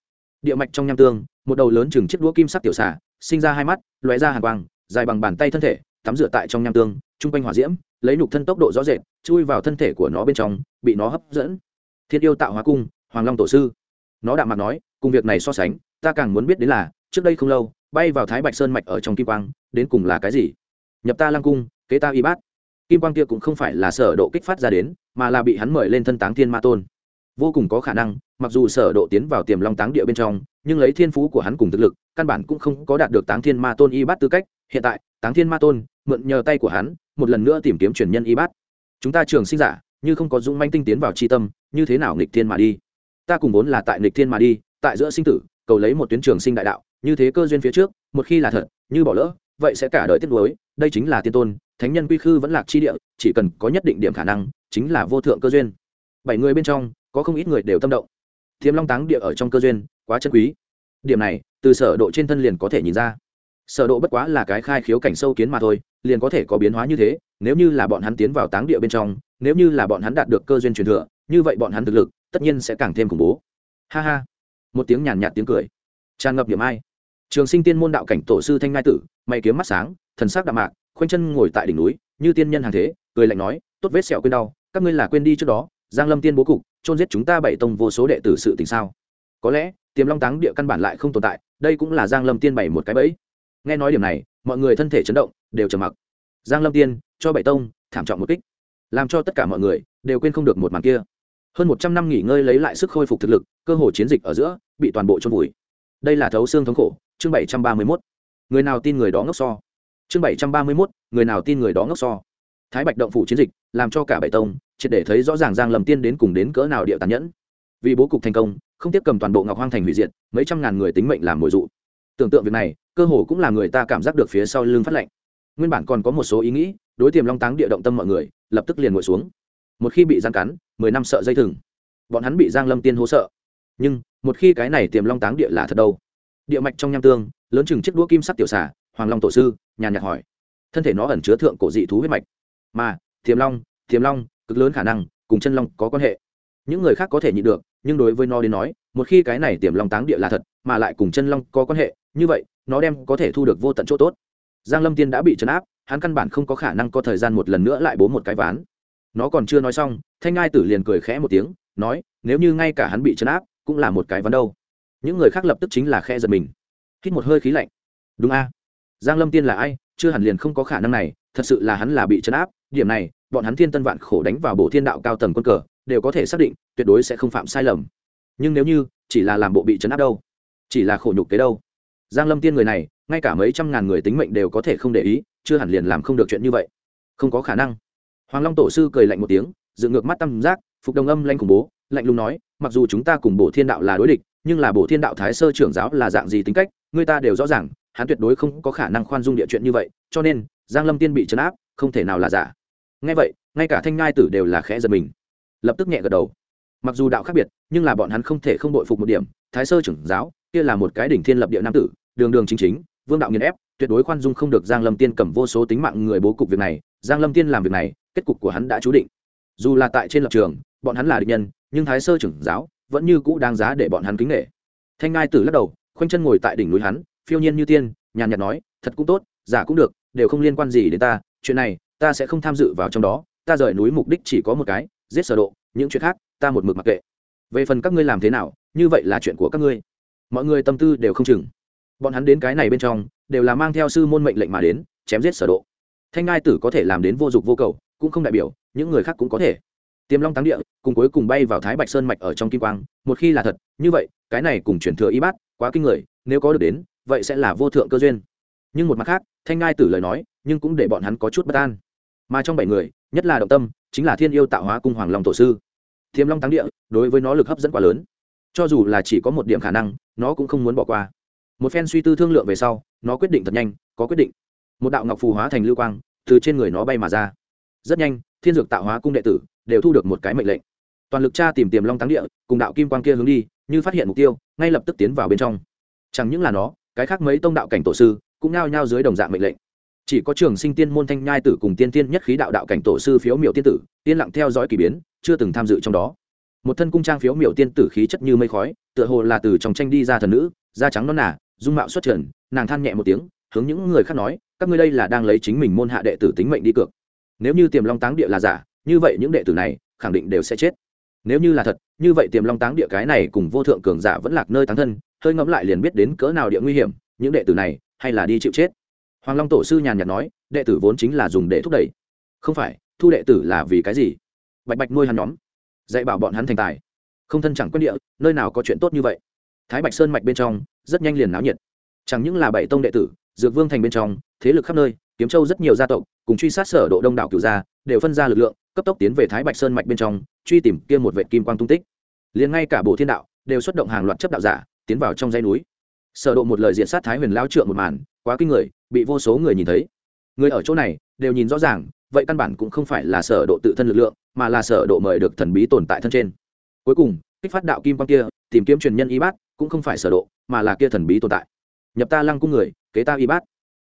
Địa mạch trong nham tương, một đầu lớn chừng chiếc đũa kim sắc tiểu xà, sinh ra hai mắt, lóe ra hàng quang, dài bằng bàn tay thân thể, tắm rửa tại trong nham tương trung quanh hỏa diễm, lấy nhục thân tốc độ rõ rệt, chui vào thân thể của nó bên trong, bị nó hấp dẫn. Thiên yêu tạo hóa cung, hoàng long tổ sư. Nó đạm mặt nói, cùng việc này so sánh, ta càng muốn biết đến là, trước đây không lâu, bay vào thái bạch sơn mạch ở trong kim quang, đến cùng là cái gì? Nhập ta lăng cung, kế ta y bát. Kim quang kia cũng không phải là sở độ kích phát ra đến, mà là bị hắn mời lên thân táng thiên ma tôn. Vô cùng có khả năng, mặc dù sở độ tiến vào tiềm long táng địa bên trong, nhưng lấy thiên phú của hắn cùng thực lực, căn bản cũng không có đạt được táng thiên ma tôn y bát tư cách. Hiện tại, táng thiên ma tôn mượn nhờ tay của hắn, một lần nữa tìm kiếm truyền nhân y bát chúng ta trường sinh giả, như không có dũng manh tinh tiến vào chi tâm, như thế nào nghịch thiên mà đi? Ta cùng vốn là tại nghịch thiên mà đi, tại giữa sinh tử, cầu lấy một tuyến trường sinh đại đạo, như thế cơ duyên phía trước, một khi là thật, như bỏ lỡ, vậy sẽ cả đời tiếc nuối, đây chính là tiên tôn, thánh nhân quy khư vẫn lạc chi địa, chỉ cần có nhất định điểm khả năng, chính là vô thượng cơ duyên. Bảy người bên trong, có không ít người đều tâm động. Thiếm long táng địa ở trong cơ duyên, quá chân quý. Điểm này, từ sở độ trên thân liền có thể nhìn ra sở độ bất quá là cái khai khiếu cảnh sâu kiến mà thôi, liền có thể có biến hóa như thế, nếu như là bọn hắn tiến vào táng địa bên trong, nếu như là bọn hắn đạt được cơ duyên truyền thừa, như vậy bọn hắn thực lực tất nhiên sẽ càng thêm khủng bố. Ha ha. Một tiếng nhàn nhạt tiếng cười. Tràn ngập điểm ai. Trường sinh tiên môn đạo cảnh tổ sư thanh ngai tử, mày kiếm mắt sáng, thần sắc đạm mạc, khoanh chân ngồi tại đỉnh núi, như tiên nhân hàng thế, cười lạnh nói, tốt vết sẹo quên đau, các ngươi là quên đi trước đó, giang lâm tiên bố cục trôn giết chúng ta bảy tông vô số đệ tử sự tình sao? Có lẽ, tiềm long táng địa căn bản lại không tồn tại, đây cũng là giang lâm tiên bảy một cái bẫy nghe nói điểm này, mọi người thân thể chấn động, đều trầm mặc. Giang lâm tiên, cho bảy tông, thảm trọng một kích. Làm cho tất cả mọi người đều quên không được một màn kia. Hơn một trăm năm nghỉ ngơi lấy lại sức khôi phục thực lực, cơ hồ chiến dịch ở giữa, bị toàn bộ trôn vùi. Đây là thấu xương thống khổ, chương bảy trăm ba mươi mốt. Người nào tin người đó ngốc so? Chương bảy trăm ba mươi mốt, người nào tin người đó ngốc so? Thái bạch động phủ chiến dịch, làm cho cả bảy tông, triệt để thấy rõ ràng giang lầm tiên đến cùng đến cỡ nào địa tàn nhẫn. Vì bố cục thành công, không tiếp cầm toàn bộ ngọc hoang thành hủy diệt, mấy trăm ngàn người tính mệnh làm mồi dụ tưởng tượng việc này cơ hồ cũng là người ta cảm giác được phía sau lưng phát lệnh nguyên bản còn có một số ý nghĩ đối tiềm long táng địa động tâm mọi người lập tức liền ngồi xuống. Một khi bị giang cắn mười năm sợ dây thừng. Bọn hắn bị giang lâm tiên hố sợ. Nhưng một khi cái này tiềm long táng địa là thật đâu? Địa mạch trong nham tương lớn chừng chiếc đũa kim sắc tiểu xà, hoàng long tổ sư nhàn nhạt hỏi. Thân thể nó ẩn chứa thượng cổ dị thú huyết mạch. Mà tiềm long tiềm long cực lớn khả năng cùng chân long có quan hệ. Những người khác có thể nhịn được nhưng đối với nó đến nói, một khi cái này tiềm long táng địa là thật, mà lại cùng chân long có quan hệ, như vậy, nó đem có thể thu được vô tận chỗ tốt. Giang lâm tiên đã bị chấn áp, hắn căn bản không có khả năng có thời gian một lần nữa lại bố một cái ván. Nó còn chưa nói xong, thanh ngai tử liền cười khẽ một tiếng, nói, nếu như ngay cả hắn bị chấn áp, cũng là một cái ván đâu. Những người khác lập tức chính là khe giật mình. Hít một hơi khí lạnh. Đúng a. Giang lâm tiên là ai? Chưa hẳn liền không có khả năng này, thật sự là hắn là bị chấn áp. Điểm này, bọn hắn thiên tân vạn khổ đánh vào bộ thiên đạo cao tầng quân cờ đều có thể xác định tuyệt đối sẽ không phạm sai lầm. Nhưng nếu như chỉ là làm bộ bị chấn áp đâu, chỉ là khổ nhục kế đâu, giang lâm tiên người này, ngay cả mấy trăm ngàn người tính mệnh đều có thể không để ý, chưa hẳn liền làm không được chuyện như vậy. Không có khả năng. Hoàng long tổ sư cười lạnh một tiếng, dựng ngược mắt tâm giác, phục đồng âm lanh khủng bố, lạnh lùng nói, mặc dù chúng ta cùng bộ thiên đạo là đối địch, nhưng là bộ thiên đạo thái sơ trưởng giáo là dạng gì tính cách, người ta đều rõ ràng, hắn tuyệt đối không có khả năng khoan dung địa chuyện như vậy, cho nên giang lâm tiên bị chấn áp, không thể nào là giả. Ngay vậy, ngay cả thanh ngai tử đều là khẽ giật mình lập tức nhẹ gật đầu. Mặc dù đạo khác biệt, nhưng là bọn hắn không thể không đội phục một điểm. Thái sơ trưởng giáo, kia là một cái đỉnh thiên lập địa nam tử, đường đường chính chính, vương đạo nghiền ép, tuyệt đối khoan dung không được giang lâm tiên cầm vô số tính mạng người bố cục việc này. Giang lâm tiên làm việc này, kết cục của hắn đã chú định. Dù là tại trên lập trường, bọn hắn là địch nhân, nhưng thái sơ trưởng giáo vẫn như cũ đáng giá để bọn hắn kính nghệ thanh ngai tử lắc đầu, khoanh chân ngồi tại đỉnh núi hắn, phiêu nhiên như tiên, nhàn nhạt nói, thật cũng tốt, giả cũng được, đều không liên quan gì đến ta, chuyện này ta sẽ không tham dự vào trong đó, ta rời núi mục đích chỉ có một cái giết sở độ, những chuyện khác, ta một mực mặc kệ. Về phần các ngươi làm thế nào, như vậy là chuyện của các ngươi. Mọi người tâm tư đều không chừng. Bọn hắn đến cái này bên trong, đều là mang theo sư môn mệnh lệnh mà đến, chém giết sở độ. Thanh ngai tử có thể làm đến vô dụng vô cầu, cũng không đại biểu, những người khác cũng có thể. Tiềm long táng địa, cùng cuối cùng bay vào thái bạch sơn mạch ở trong kim quang, một khi là thật, như vậy, cái này cùng chuyển thừa y bát, quá kinh người, nếu có được đến, vậy sẽ là vô thượng cơ duyên. Nhưng một mặt khác, thanh ngai tử lời nói, nhưng cũng để bọn hắn có chút bất an mà trong bảy người, nhất là động tâm, chính là thiên yêu tạo hóa cung hoàng long tổ sư. Thiềm long thắng địa, đối với nó lực hấp dẫn quá lớn. Cho dù là chỉ có một điểm khả năng, nó cũng không muốn bỏ qua. Một phen suy tư thương lượng về sau, nó quyết định thật nhanh, có quyết định. Một đạo ngọc phù hóa thành lưu quang, từ trên người nó bay mà ra. Rất nhanh, thiên dược tạo hóa cung đệ tử đều thu được một cái mệnh lệnh. Toàn lực tra tìm tiềm long thắng địa, cùng đạo kim quang kia hướng đi, như phát hiện mục tiêu, ngay lập tức tiến vào bên trong. Chẳng những là nó, cái khác mấy tông đạo cảnh tổ sư cũng nao nhao dưới đồng dạng mệnh lệnh chỉ có trường sinh tiên môn thanh nhai tử cùng tiên tiên nhất khí đạo đạo cảnh tổ sư phiếu miểu tiên tử, yên lặng theo dõi k ỳ biến, chưa từng tham dự trong đó. Một thân cung trang phiếu miểu tiên tử khí chất như mây khói, tựa hồ là từ trong tranh đi ra thần nữ, da trắng non nà, dung mạo xuất trần, nàng than nhẹ một tiếng, hướng những người khác nói, các ngươi đây là đang lấy chính mình môn hạ đệ tử tính mệnh đi cược. Nếu như tiềm long táng địa là giả, như vậy những đệ tử này khẳng định đều sẽ chết. Nếu như là thật, như vậy tiềm long táng địa cái này cùng vô thượng cường giả vẫn lạc nơi táng thân, hơi ngẫm lại liền biết đến cỡ nào địa nguy hiểm, những đệ tử này hay là đi chịu chết hoàng long tổ sư nhàn nhạt nói, đệ tử vốn chính là dùng để thúc đẩy. Không phải, thu đệ tử là vì cái gì? Bạch bạch nuôi hắn nhóm, dạy bảo bọn hắn thành tài. Không thân chẳng quen địa, nơi nào có chuyện tốt như vậy? Thái bạch sơn mạch bên trong, rất nhanh liền náo nhiệt. Chẳng những là bảy tông đệ tử, dược vương thành bên trong, thế lực khắp nơi, kiếm châu rất nhiều gia tộc, cùng truy sát sở độ đông đảo cửu gia, đều phân ra lực lượng, cấp tốc tiến về thái bạch sơn mạch bên trong, truy tìm kia một vệ kim quang tung tích. Liền ngay cả bộ thiên đạo, đều xuất động hàng loạt chấp đạo giả, tiến vào trong dãy núi. Sở độ một lời diện sát thái huyền Lão trượng một màn quá kinh người, bị vô số người nhìn thấy. Người ở chỗ này, đều nhìn rõ ràng, vậy căn bản cũng không phải là sở độ tự thân lực lượng, mà là sở độ mời được thần bí tồn tại thân trên. Cuối cùng, kích phát đạo kim quang kia, tìm kiếm truyền nhân y bát, cũng không phải sở độ, mà là kia thần bí tồn tại. Nhập ta lăng cung người, kế ta y bát.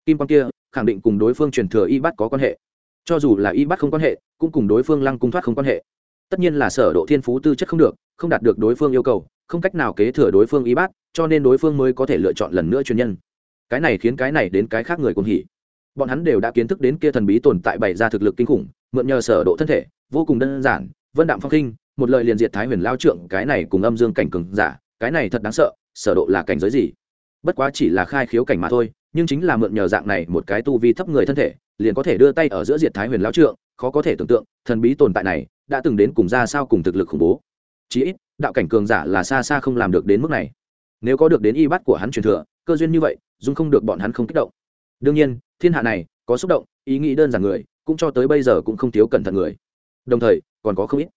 Kim quang kia, khẳng định cùng đối phương truyền thừa y bát có quan hệ. Cho dù là y bát không quan hệ, cũng cùng đối phương lăng cung thoát không quan hệ. Tất nhiên là sở độ thiên phú tư chất không được, không đạt được đối phương yêu cầu, không cách nào kế thừa đối phương y bát, cho nên đối phương mới có thể lựa chọn lần nữa truyền nhân cái này khiến cái này đến cái khác người cùng hỉ. Bọn hắn đều đã kiến thức đến kia thần bí tồn tại bày ra thực lực kinh khủng mượn nhờ sở độ thân thể vô cùng đơn giản vân đạm phong kinh một lời liền diệt thái huyền lao trưởng, cái này cùng âm dương cảnh cường giả cái này thật đáng sợ sở độ là cảnh giới gì? Bất quá chỉ là khai khiếu cảnh mà thôi nhưng chính là mượn nhờ dạng này một cái tu vi thấp người thân thể liền có thể đưa tay ở giữa diệt thái huyền lao trượng khó có thể tưởng tượng thần bí tồn tại này đã từng đến cùng ra sao cùng thực lực khủng bố. Chí ít đạo cảnh cường giả là xa xa không làm được đến mức này nếu có được đến y bắt của hắn truyền thừa, cơ duyên như vậy, dung không được bọn hắn không kích động. Đương nhiên, thiên hạ này có xúc động, ý nghĩ đơn giản người, cũng cho tới bây giờ cũng không thiếu cẩn thận người. Đồng thời, còn có không ít.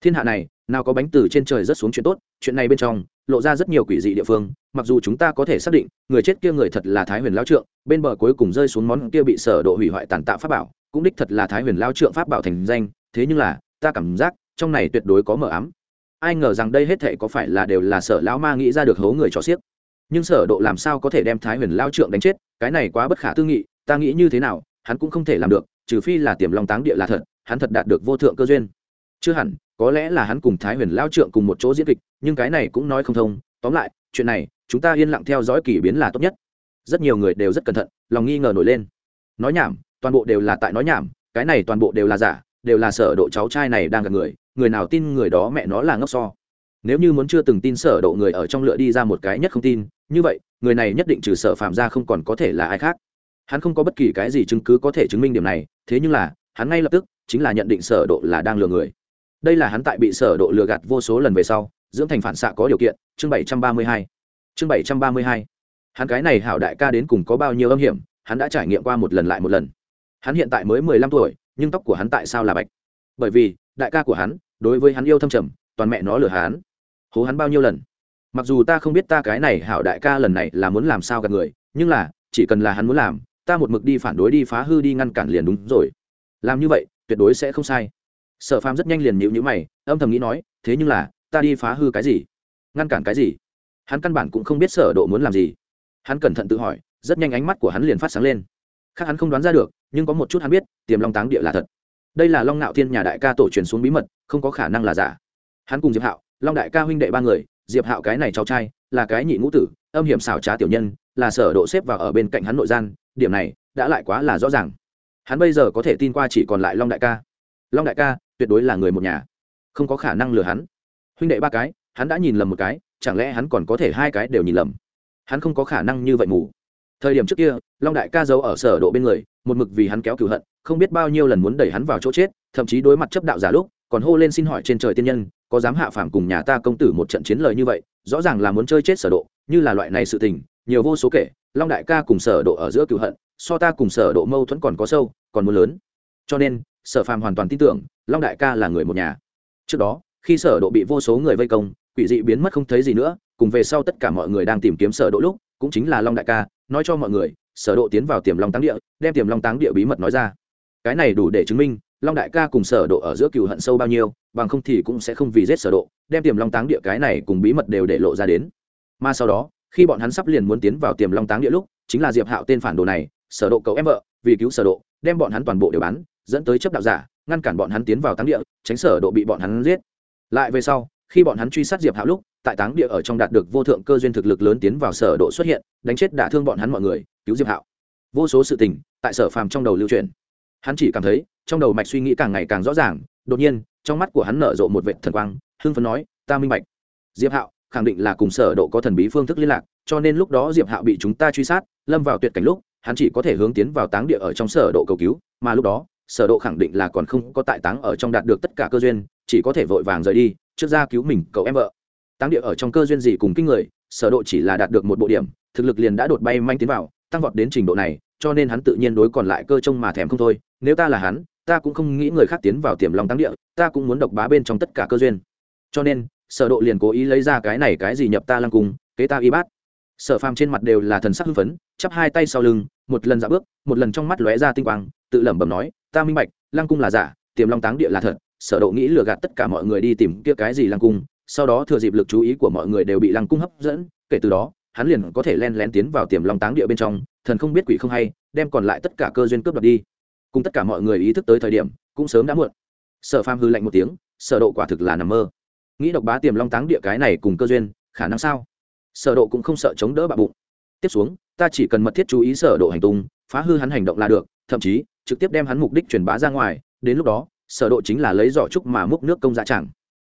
Thiên hạ này, nào có bánh từ trên trời rất xuống chuyện tốt, chuyện này bên trong, lộ ra rất nhiều quỷ dị địa phương, mặc dù chúng ta có thể xác định, người chết kia người thật là thái huyền lao trượng, bên bờ cuối cùng rơi xuống món kia bị sở độ hủy hoại tàn tạo pháp bảo, cũng đích thật là thái huyền lao trượng pháp bảo thành danh, thế nhưng là, ta cảm giác, trong này tuyệt đối có mờ ám ai ngờ rằng đây hết thệ có phải là đều là sở lão ma nghĩ ra được hố người cho xiếc. Nhưng sở độ làm sao có thể đem thái huyền lao trượng đánh chết, cái này quá bất khả tư nghị, ta nghĩ như thế nào, hắn cũng không thể làm được, trừ phi là tiềm long táng địa là thật, hắn thật đạt được vô thượng cơ duyên. Chưa hẳn, có lẽ là hắn cùng thái huyền lao trượng cùng một chỗ diễn kịch, nhưng cái này cũng nói không thông. Tóm lại, chuyện này, chúng ta yên lặng theo dõi kỳ biến là tốt nhất. Rất nhiều người đều rất cẩn thận, lòng nghi ngờ nổi lên. Nói nhảm, toàn bộ đều là tại nói nhảm, cái này toàn bộ đều là giả đều là sở độ cháu trai này đang gặp người người nào tin người đó mẹ nó là ngốc so. Nếu như muốn chưa từng tin sở độ người ở trong lựa đi ra một cái nhất không tin, như vậy, người này nhất định trừ sở phạm ra không còn có thể là ai khác. Hắn không có bất kỳ cái gì chứng cứ có thể chứng minh điểm này, thế nhưng là, hắn ngay lập tức chính là nhận định sở độ là đang lừa người. Đây là hắn tại bị sở độ lừa gạt vô số lần về sau, dưỡng thành phản xạ có điều kiện, chương 732 chương 732 hắn cái này hảo đại ca đến cùng có bao nhiêu âm hiểm, hắn đã trải nghiệm qua một lần lại một lần. Hắn hiện tại mới 15 tuổi nhưng tóc của hắn tại sao là bạch? Bởi vì, đại ca của hắn, đối với hắn yêu thâm trầm, toàn mẹ nó lừa hắn. Hố hắn bao nhiêu lần? Mặc dù ta không biết ta cái này hảo đại ca lần này là muốn làm sao gạt người, nhưng là, chỉ cần là hắn muốn làm, ta một mực đi phản đối đi phá hư đi ngăn cản liền đúng rồi. Làm như vậy, tuyệt đối sẽ không sai. Sở phàm rất nhanh liền nhịu nhữ mày, âm thầm nghĩ nói, thế nhưng là, ta đi phá hư cái gì? Ngăn cản cái gì? Hắn căn bản cũng không biết sở độ muốn làm gì. Hắn cẩn thận tự hỏi, rất nhanh ánh mắt của hắn liền phát sáng lên khác hắn không đoán ra được, nhưng có một chút hắn biết, tiềm long táng địa là thật. Đây là long nạo thiên nhà đại ca tổ truyền xuống bí mật, không có khả năng là giả. Hắn cùng diệp hạo, long đại ca huynh đệ ba người, diệp hạo cái này cháu trai, là cái nhị ngũ tử, âm hiểm xảo trá tiểu nhân, là sở độ xếp vào ở bên cạnh hắn nội gian, điểm này, đã lại quá là rõ ràng. Hắn bây giờ có thể tin qua chỉ còn lại long đại ca. Long đại ca, tuyệt đối là người một nhà. Không có khả năng lừa hắn. Huynh đệ ba cái, hắn đã nhìn lầm một cái, chẳng lẽ hắn còn có thể hai cái đều nhìn lầm? Hắn không có khả năng như vậy mù thời điểm trước kia, long đại ca giấu ở sở độ bên người, một mực vì hắn kéo cửu hận, không biết bao nhiêu lần muốn đẩy hắn vào chỗ chết, thậm chí đối mặt chấp đạo giả lúc, còn hô lên xin hỏi trên trời tiên nhân, có dám hạ phàm cùng nhà ta công tử một trận chiến lời như vậy, rõ ràng là muốn chơi chết sở độ, như là loại này sự tình, nhiều vô số kể, long đại ca cùng sở độ ở giữa cửu hận, so ta cùng sở độ mâu thuẫn còn có sâu, còn muốn lớn. Cho nên, sở phàm hoàn toàn tin tưởng, long đại ca là người một nhà. Trước đó, khi sở độ bị vô số người vây công, quỷ dị biến mất không thấy gì nữa, cùng về sau tất cả mọi người đang tìm kiếm sở độ lúc cũng chính là long đại ca, nói cho mọi người, sở độ tiến vào tiềm long táng địa, đem tiềm long táng địa bí mật nói ra. Cái này đủ để chứng minh, long đại ca cùng sở độ ở giữa cừu hận sâu bao nhiêu, bằng không thì cũng sẽ không vì giết sở độ, đem tiềm long táng địa cái này cùng bí mật đều để lộ ra đến. Mà sau đó, khi bọn hắn sắp liền muốn tiến vào tiềm long táng địa lúc, chính là diệp hạo tên phản đồ này, sở độ cậu em vợ, vì cứu sở độ, đem bọn hắn toàn bộ đều bán, dẫn tới chấp đạo giả, ngăn cản bọn hắn tiến vào táng địa, tránh sở độ bị bọn hắn giết. Lại về sau khi bọn hắn truy sát diệp hạo lúc, tại táng địa ở trong đạt được vô thượng cơ duyên thực lực lớn tiến vào sở độ xuất hiện, đánh chết đả thương bọn hắn mọi người, cứu diệp hạo. Vô số sự tình, tại sở phàm trong đầu lưu truyền. Hắn chỉ cảm thấy, trong đầu mạch suy nghĩ càng ngày càng rõ ràng, đột nhiên, trong mắt của hắn nở rộ một vệt thần quang, hưng phấn nói, ta minh bạch. Diệp hạo, khẳng định là cùng sở độ có thần bí phương thức liên lạc, cho nên lúc đó diệp hạo bị chúng ta truy sát, lâm vào tuyệt cảnh lúc, hắn chỉ có thể hướng tiến vào táng địa ở trong sở độ cầu cứu, mà lúc đó, sở độ khẳng định là còn không có tại táng ở trong đạt được tất cả cơ duyên, chỉ có thể vội vàng rời đi trước ra cứu mình, cậu em vợ. Táng địa ở trong cơ duyên gì cùng kinh người, sở độ chỉ là đạt được một bộ điểm, thực lực liền đã đột bay manh tiến vào, tăng vọt đến trình độ này, cho nên hắn tự nhiên đối còn lại cơ trông mà thèm không thôi. Nếu ta là hắn, ta cũng không nghĩ người khác tiến vào tiềm long táng địa, ta cũng muốn độc bá bên trong tất cả cơ duyên. Cho nên, sở độ liền cố ý lấy ra cái này cái gì nhập ta lăng cung, kế ta y bát. Sở phàm trên mặt đều là thần sắc hưng phấn, chắp hai tay sau lưng, một lần dạ bước, một lần trong mắt lóe ra tinh quang, tự lẩm bẩm nói, ta minh bạch, lăng cung là giả, tiềm long táng địa là thật sở độ nghĩ lừa gạt tất cả mọi người đi tìm kia cái gì lăng cung, sau đó thừa dịp lực chú ý của mọi người đều bị lăng cung hấp dẫn, kể từ đó, hắn liền có thể len lén tiến vào tiềm long táng địa bên trong, thần không biết quỷ không hay, đem còn lại tất cả cơ duyên cướp đoạt đi. Cùng tất cả mọi người ý thức tới thời điểm, cũng sớm đã muộn. Sở phàm hư lạnh một tiếng, sở độ quả thực là nằm mơ. Nghĩ độc bá tiềm long táng địa cái này cùng cơ duyên, khả năng sao? Sở độ cũng không sợ chống đỡ bạo bụng. Tiếp xuống, ta chỉ cần mật thiết chú ý sở độ hành tung, phá hư hắn hành động là được, thậm chí, trực tiếp đem hắn mục đích truyền bá ra ngoài, đến lúc đó sở độ chính là lấy giỏ trúc mà múc nước công dạ chẳng.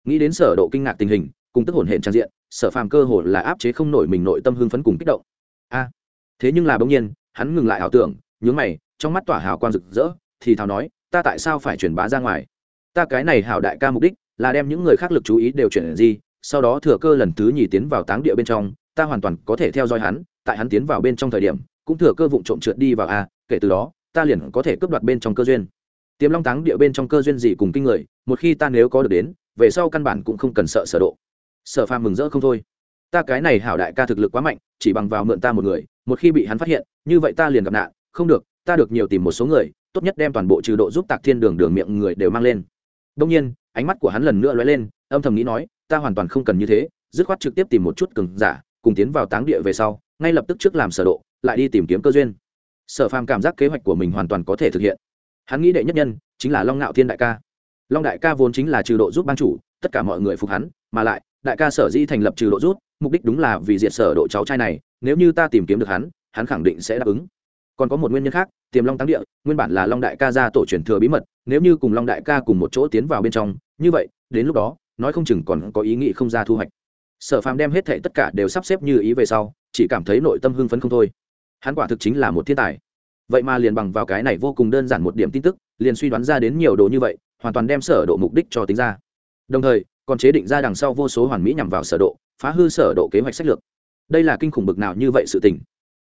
Nghĩ đến sở độ kinh ngạc tình hình, cùng tức hồn hển trang diện, sở phàm cơ hồ là áp chế không nổi mình nội tâm hưng phấn cùng kích động. A, thế nhưng là bỗng nhiên, hắn ngừng lại ảo tưởng, nhướng mày, trong mắt tỏa hào quang rực rỡ, thì thào nói, ta tại sao phải truyền bá ra ngoài? Ta cái này hảo đại ca mục đích là đem những người khác lực chú ý đều chuyển gì sau đó thừa cơ lần thứ nhì tiến vào táng địa bên trong, ta hoàn toàn có thể theo dõi hắn, tại hắn tiến vào bên trong thời điểm, cũng thừa cơ vụng trộm trượt đi vào a, kể từ đó, ta liền có thể cướp đoạt bên trong cơ duyên tiềm long táng địa bên trong cơ duyên gì cùng kinh người, một khi ta nếu có được đến, về sau căn bản cũng không cần sợ sở độ. Sở phàm mừng rỡ không thôi. Ta cái này hảo đại ca thực lực quá mạnh, chỉ bằng vào mượn ta một người, một khi bị hắn phát hiện, như vậy ta liền gặp nạn, không được, ta được nhiều tìm một số người, tốt nhất đem toàn bộ trừ độ giúp tạc thiên đường đường miệng người đều mang lên. Đông nhiên, ánh mắt của hắn lần nữa lóe lên, âm thầm nghĩ nói, ta hoàn toàn không cần như thế, dứt khoát trực tiếp tìm một chút cường giả, cùng tiến vào táng địa về sau, ngay lập tức trước làm sở độ, lại đi tìm kiếm cơ duyên. Sở phàm cảm giác kế hoạch của mình hoàn toàn có thể thực hiện hắn nghĩ đệ nhất nhân chính là long ngạo thiên đại ca. Long đại ca vốn chính là trừ độ giúp ban chủ, tất cả mọi người phục hắn, mà lại, đại ca sở dĩ thành lập trừ độ rút mục đích đúng là vì diệt sở độ cháu trai này, nếu như ta tìm kiếm được hắn hắn khẳng định sẽ đáp ứng. Còn có một nguyên nhân khác, tiềm long tăng địa, nguyên bản là long đại ca ra tổ truyền thừa bí mật, nếu như cùng long đại ca cùng một chỗ tiến vào bên trong, như vậy, đến lúc đó, nói không chừng còn có ý nghĩ không ra thu hoạch. Sở phàm đem hết thệ tất cả đều sắp xếp như ý về sau, chỉ cảm thấy nội tâm hưng phấn không thôi. Hắn quả thực chính là một thiên tài vậy mà liền bằng vào cái này vô cùng đơn giản một điểm tin tức, liền suy đoán ra đến nhiều đồ như vậy, hoàn toàn đem sở độ mục đích cho tính ra. Đồng thời, còn chế định ra đằng sau vô số hoàn mỹ nhằm vào sở độ, phá hư sở độ kế hoạch sách lược. Đây là kinh khủng bực nào như vậy sự tình?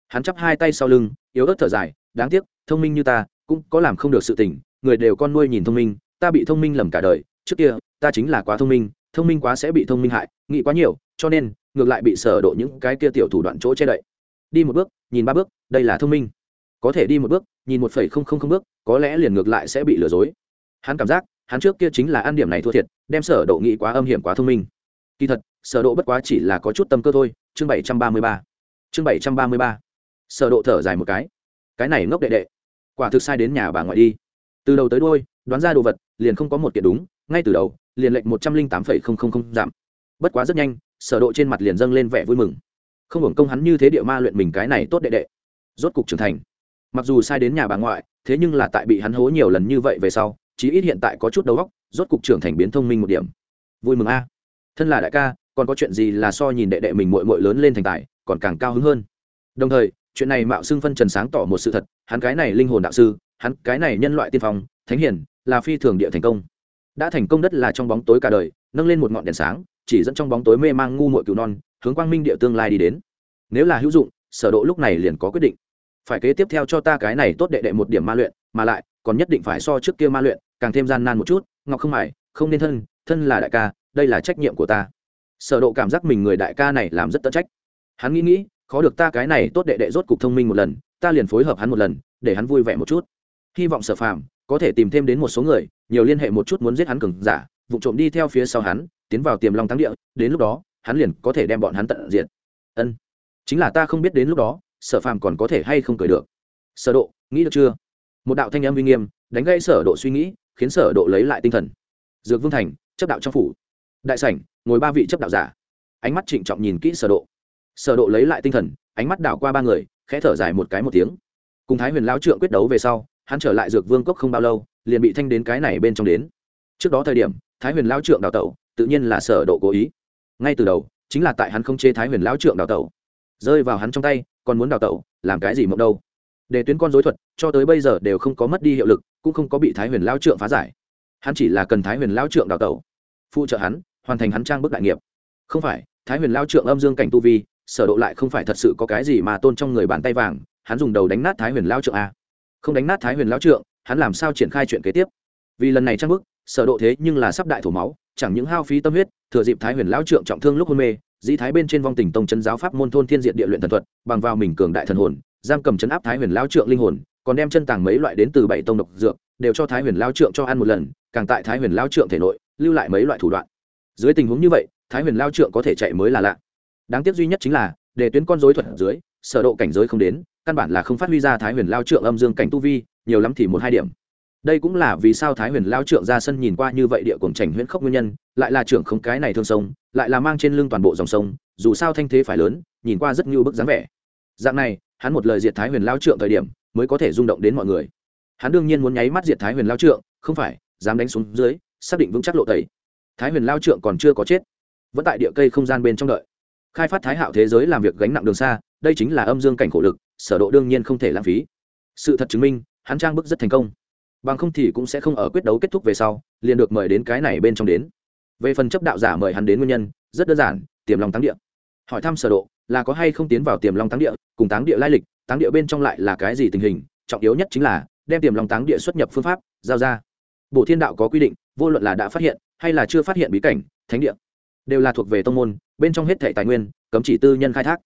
Hắn chắp hai tay sau lưng, yếu ớt thở dài, đáng tiếc, thông minh như ta, cũng có làm không được sự tình, người đều con nuôi nhìn thông minh, ta bị thông minh lầm cả đời, trước kia, ta chính là quá thông minh thông minh quá sẽ bị thông minh hại, nghĩ quá nhiều, cho nên, ngược lại bị sở độ những cái kia tiểu thủ đoạn chỗ che đậy. Đi một bước, nhìn ba bước, đây là thông minh có thể đi một bước, nhìn một phẩy không không không bước, có lẽ liền ngược lại sẽ bị lừa dối. Hắn cảm giác, hắn trước kia chính là ăn điểm này thua thiệt, đem sở độ nghĩ quá âm hiểm quá thông minh. Kỳ thật, sở độ bất quá chỉ là có chút tâm cơ thôi, chương 733 chương 733 sở độ thở dài một cái. Cái này ngốc đệ đệ. Quả thực sai đến nhà bà ngoại đi. Từ đầu tới đuôi, đoán ra đồ vật, liền không có một kiện đúng, ngay từ đầu, liền lệnh một trăm linh tám phẩy không không không giảm. Bất quá rất nhanh, sở độ trên mặt liền dâng lên vẻ vui mừng. Không hưởng công hắn như thế địa ma luyện mình cái này tốt đệ đệ. Rốt cục trưởng thành mặc dù sai đến nhà bà ngoại, thế nhưng là tại bị hắn hố nhiều lần như vậy về sau, chí ít hiện tại có chút đầu óc, rốt cục trưởng thành biến thông minh một điểm. Vui mừng a. Thân là đại ca, còn có chuyện gì là so nhìn đệ đệ mình muội muội lớn lên thành tài, còn càng cao hứng hơn. Đồng thời, chuyện này mạo xưng phân trần sáng tỏ một sự thật, hắn cái này linh hồn đạo sư, hắn cái này nhân loại tiên phong, thánh hiền, là phi thường địa thành công. Đã thành công đất là trong bóng tối cả đời, nâng lên một ngọn đèn sáng, chỉ dẫn trong bóng tối mê mang ngu muội cừu non, hướng quang minh địa tương lai đi đến. Nếu là hữu dụng, sở độ lúc này liền có quyết định phải kế tiếp theo cho ta cái này tốt đệ đệ một điểm ma luyện, mà lại, còn nhất định phải so trước kia ma luyện, càng thêm gian nan một chút, ngọc không mải, không nên thân thân là đại ca, đây là trách nhiệm của ta. Sở độ cảm giác mình người đại ca này làm rất tận trách. Hắn nghĩ nghĩ, khó được ta cái này tốt đệ đệ rốt cục thông minh một lần, ta liền phối hợp hắn một lần, để hắn vui vẻ một chút. Hy vọng sở phàm có thể tìm thêm đến một số người, nhiều liên hệ một chút muốn giết hắn cường giả, vụ trộm đi theo phía sau hắn, tiến vào tiềm long thắng địa, đến lúc đó, hắn liền có thể đem bọn hắn tận diệt. Ân, chính là ta không biết đến lúc đó sở phàm còn có thể hay không cười được. Sở độ, nghĩ được chưa? Một đạo thanh âm uy nghiêm, đánh gãy sở độ suy nghĩ, khiến sở độ lấy lại tinh thần. Dược vương thành, chấp đạo trong phủ. Đại sảnh, ngồi ba vị chấp đạo giả. Ánh mắt trịnh trọng nhìn kỹ sở độ. Sở độ lấy lại tinh thần, ánh mắt đảo qua ba người, khẽ thở dài một cái một tiếng. Cùng thái huyền lão trượng quyết đấu về sau, hắn trở lại dược vương cốc không bao lâu, liền bị thanh đến cái này bên trong đến. Trước đó thời điểm, thái huyền lão trượng đào tẩu, tự nhiên là sở độ cố ý. Ngay từ đầu, chính là tại hắn không chế thái huyền lão trượng đào tẩu rơi vào hắn trong tay, còn muốn đào tẩu, làm cái gì mộng đâu. Để tuyến con dối thuật, cho tới bây giờ đều không có mất đi hiệu lực, cũng không có bị thái huyền lão trượng phá giải. Hắn chỉ là cần thái huyền lão trượng đào tẩu, phụ trợ hắn, hoàn thành hắn trang bức đại nghiệp. Không phải, thái huyền lão trượng âm dương cảnh tu vi, sở độ lại không phải thật sự có cái gì mà tôn trong người bàn tay vàng, hắn dùng đầu đánh nát thái huyền lão trượng a. Không đánh nát thái huyền lão trượng, hắn làm sao triển khai chuyện kế tiếp? Vì lần này trang bức, sở độ thế nhưng là sắp đại thổ máu, chẳng những hao phí tâm huyết, thừa dịp thái huyền lão trượng trọng thương lúc hôn mê Di thái bên trên vong tình tông chân giáo pháp môn thôn thiên diện địa luyện thần thuật, bằng vào mình cường đại thần hồn, giam cầm chấn áp thái huyền lão trượng linh hồn, còn đem chân tàng mấy loại đến từ bảy tông độc dược, đều cho thái huyền lão trượng cho ăn một lần, càng tại thái huyền lão trượng thể nội, lưu lại mấy loại thủ đoạn. Dưới tình huống như vậy, thái huyền lão trượng có thể chạy mới là lạ. Đáng tiếc duy nhất chính là, để tuyến con rối thuật dưới, sở độ cảnh giới không đến, căn bản là không phát huy ra thái huyền lão trượng âm dương cảnh tu vi, nhiều lắm thì một hai điểm đây cũng là vì sao thái huyền lao trượng ra sân nhìn qua như vậy địa cùng trành huyễn khốc nguyên nhân, lại là trưởng không cái này thương sông, lại là mang trên lưng toàn bộ dòng sông, dù sao thanh thế phải lớn, nhìn qua rất như bức dáng vẻ. Dạng này, hắn một lời diệt thái huyền lao trượng thời điểm, mới có thể rung động đến mọi người. Hắn đương nhiên muốn nháy mắt diệt thái huyền lao trượng, không phải, dám đánh xuống dưới, xác định vững chắc lộ tẩy. Thái huyền lao trượng còn chưa có chết, vẫn tại địa cây không gian bên trong đợi. Khai phát thái hạo thế giới làm việc gánh nặng đường xa, đây chính là âm dương cảnh khổ lực, sở độ đương nhiên không thể lãng phí. Sự thật chứng minh, hắn trang bức rất thành công bằng không thì cũng sẽ không ở quyết đấu kết thúc về sau, liền được mời đến cái này bên trong đến. Về phần chấp đạo giả mời hắn đến nguyên nhân, rất đơn giản, tiềm long táng địa. Hỏi thăm sở độ, là có hay không tiến vào tiềm long táng địa, cùng táng địa lai lịch, táng địa bên trong lại là cái gì tình hình, trọng yếu nhất chính là, đem tiềm long táng địa xuất nhập phương pháp, giao ra. Bộ thiên đạo có quy định, vô luận là đã phát hiện, hay là chưa phát hiện bí cảnh, thánh địa, đều là thuộc về tông môn, bên trong hết thảy tài nguyên, cấm chỉ tư nhân khai thác.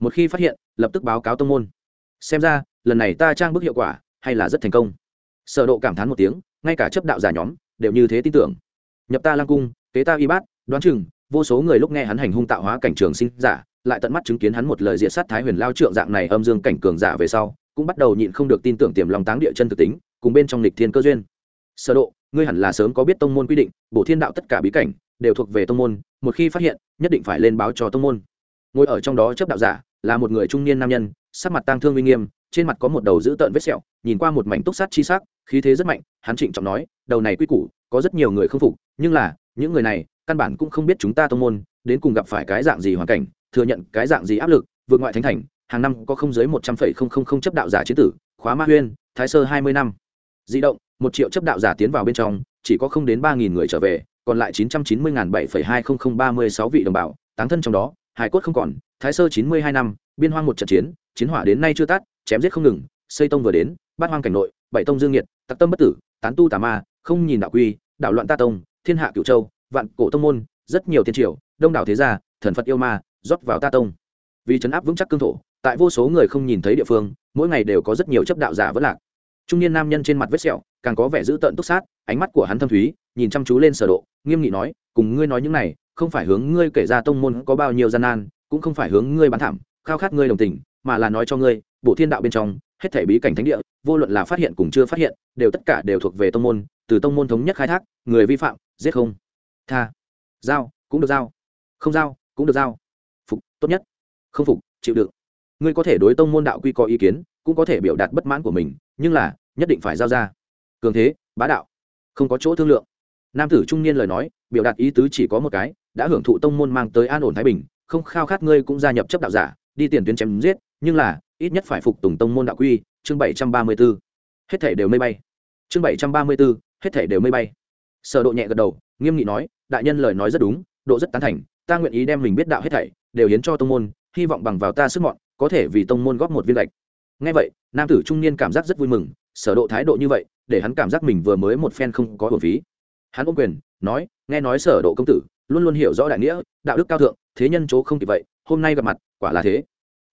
Một khi phát hiện, lập tức báo cáo tông môn. Xem ra, lần này ta trang bức hiệu quả, hay là rất thành công sở độ cảm thán một tiếng, ngay cả chấp đạo giả nhóm đều như thế tin tưởng. Nhập ta lang cung, kế ta y bát, đoán chừng, vô số người lúc nghe hắn hành hung tạo hóa cảnh trường sinh giả, lại tận mắt chứng kiến hắn một lời diệt sát thái huyền lao trượng dạng này âm dương cảnh cường giả về sau, cũng bắt đầu nhịn không được tin tưởng tiềm lòng táng địa chân thực tính, cùng bên trong lịch thiên cơ duyên. Sở độ, ngươi hẳn là sớm có biết tông môn quy định, bổ thiên đạo tất cả bí cảnh, đều thuộc về tông môn, một khi phát hiện, nhất định phải lên báo cho tông môn. Ngồi ở trong đó chấp đạo giả, là một người trung niên nam nhân, sắc mặt tang thương uy nghiêm trên mặt có một đầu dữ tợn vết sẹo, nhìn qua một mảnh túc sát chi sắc, khí thế rất mạnh, hắn trịnh trọng nói, đầu này quy củ, có rất nhiều người không phục, nhưng là, những người này, căn bản cũng không biết chúng ta tông môn, đến cùng gặp phải cái dạng gì hoàn cảnh, thừa nhận cái dạng gì áp lực, vượt ngoại thánh thành, hàng năm có không dưới một trăm phẩy không không không chấp đạo giả chế tử, khóa ma huyên, thái sơ hai mươi năm. Di động, một triệu chấp đạo giả tiến vào bên trong, chỉ có không đến ba nghìn người trở về, còn lại chín trăm chín mươi bảy phẩy hai không không ba mươi sáu vị đồng bào, táng thân trong đó, hải cốt không còn, thái sơ chín mươi hai năm, biên hoang một trận chiến chiến hỏa đến nay chưa tắt chém giết không ngừng, xây tông vừa đến, bát hoang cảnh nội, bảy tông dương nhiệt tặc tâm bất tử, tán tu tà ma, không nhìn đạo quy, đạo loạn ta tông, thiên hạ cửu châu, vạn cổ tông môn, rất nhiều thiên triều, đông đảo thế gia, thần phật yêu ma, rót vào ta tông. Vì chấn áp vững chắc cương thổ, tại vô số người không nhìn thấy địa phương, mỗi ngày đều có rất nhiều chấp đạo giả vất lạc. Trung niên nam nhân trên mặt vết sẹo, càng có vẻ dữ tợn túc sát, ánh mắt của hắn thâm thúy, nhìn chăm chú lên sở độ, nghiêm nghị nói, cùng ngươi nói những này, không phải hướng ngươi kể ra tông môn có bao nhiêu gian nan, cũng không phải hướng ngươi bán thảm, khao khát ngươi đồng tình, mà là nói cho ngươi bộ thiên đạo bên trong, hết thảy bí cảnh thánh địa, vô luận là phát hiện cùng chưa phát hiện, đều tất cả đều thuộc về tông môn, từ tông môn thống nhất khai thác, người vi phạm, giết không. Tha. Giao, cũng được giao. Không giao, cũng được giao. Phục, tốt nhất. Không phục, chịu đựng. Ngươi có thể đối tông môn đạo quy có ý kiến, cũng có thể biểu đạt bất mãn của mình, nhưng là, nhất định phải giao ra. Cường thế, bá đạo. Không có chỗ thương lượng. Nam tử trung niên lời nói, biểu đạt ý tứ chỉ có một cái, đã hưởng thụ tông môn mang tới an ổn thái bình, không khao khát ngươi cũng gia nhập chấp đạo giả, đi tiền tuyến chém giết, nhưng là ít nhất phải phục tùng tông môn đạo quy, chương bảy trăm ba mươi b ố hết thể đều mây bay. Chương bảy trăm ba mươi b ố hết thể đều mây bay. Sở độ nhẹ gật đầu, nghiêm nghị nói, đại nhân lời nói rất đúng, độ rất tán thành, ta nguyện ý đem mình biết đạo hết thảy, đều hiến cho tông môn, hy vọng bằng vào ta sức mọn, có thể vì tông môn góp một viên lệch. Ngay vậy, nam tử trung niên cảm giác rất vui mừng, sở độ thái độ như vậy, để hắn cảm giác mình vừa mới một phen không có hồn phí. Hắn ôm quyền, nói, nghe nói sở độ công tử, luôn luôn hiểu rõ đại nghĩa, đạo đức cao thượng, thế nhân chỗ không kịp vậy, hôm nay gặp mặt, quả là thế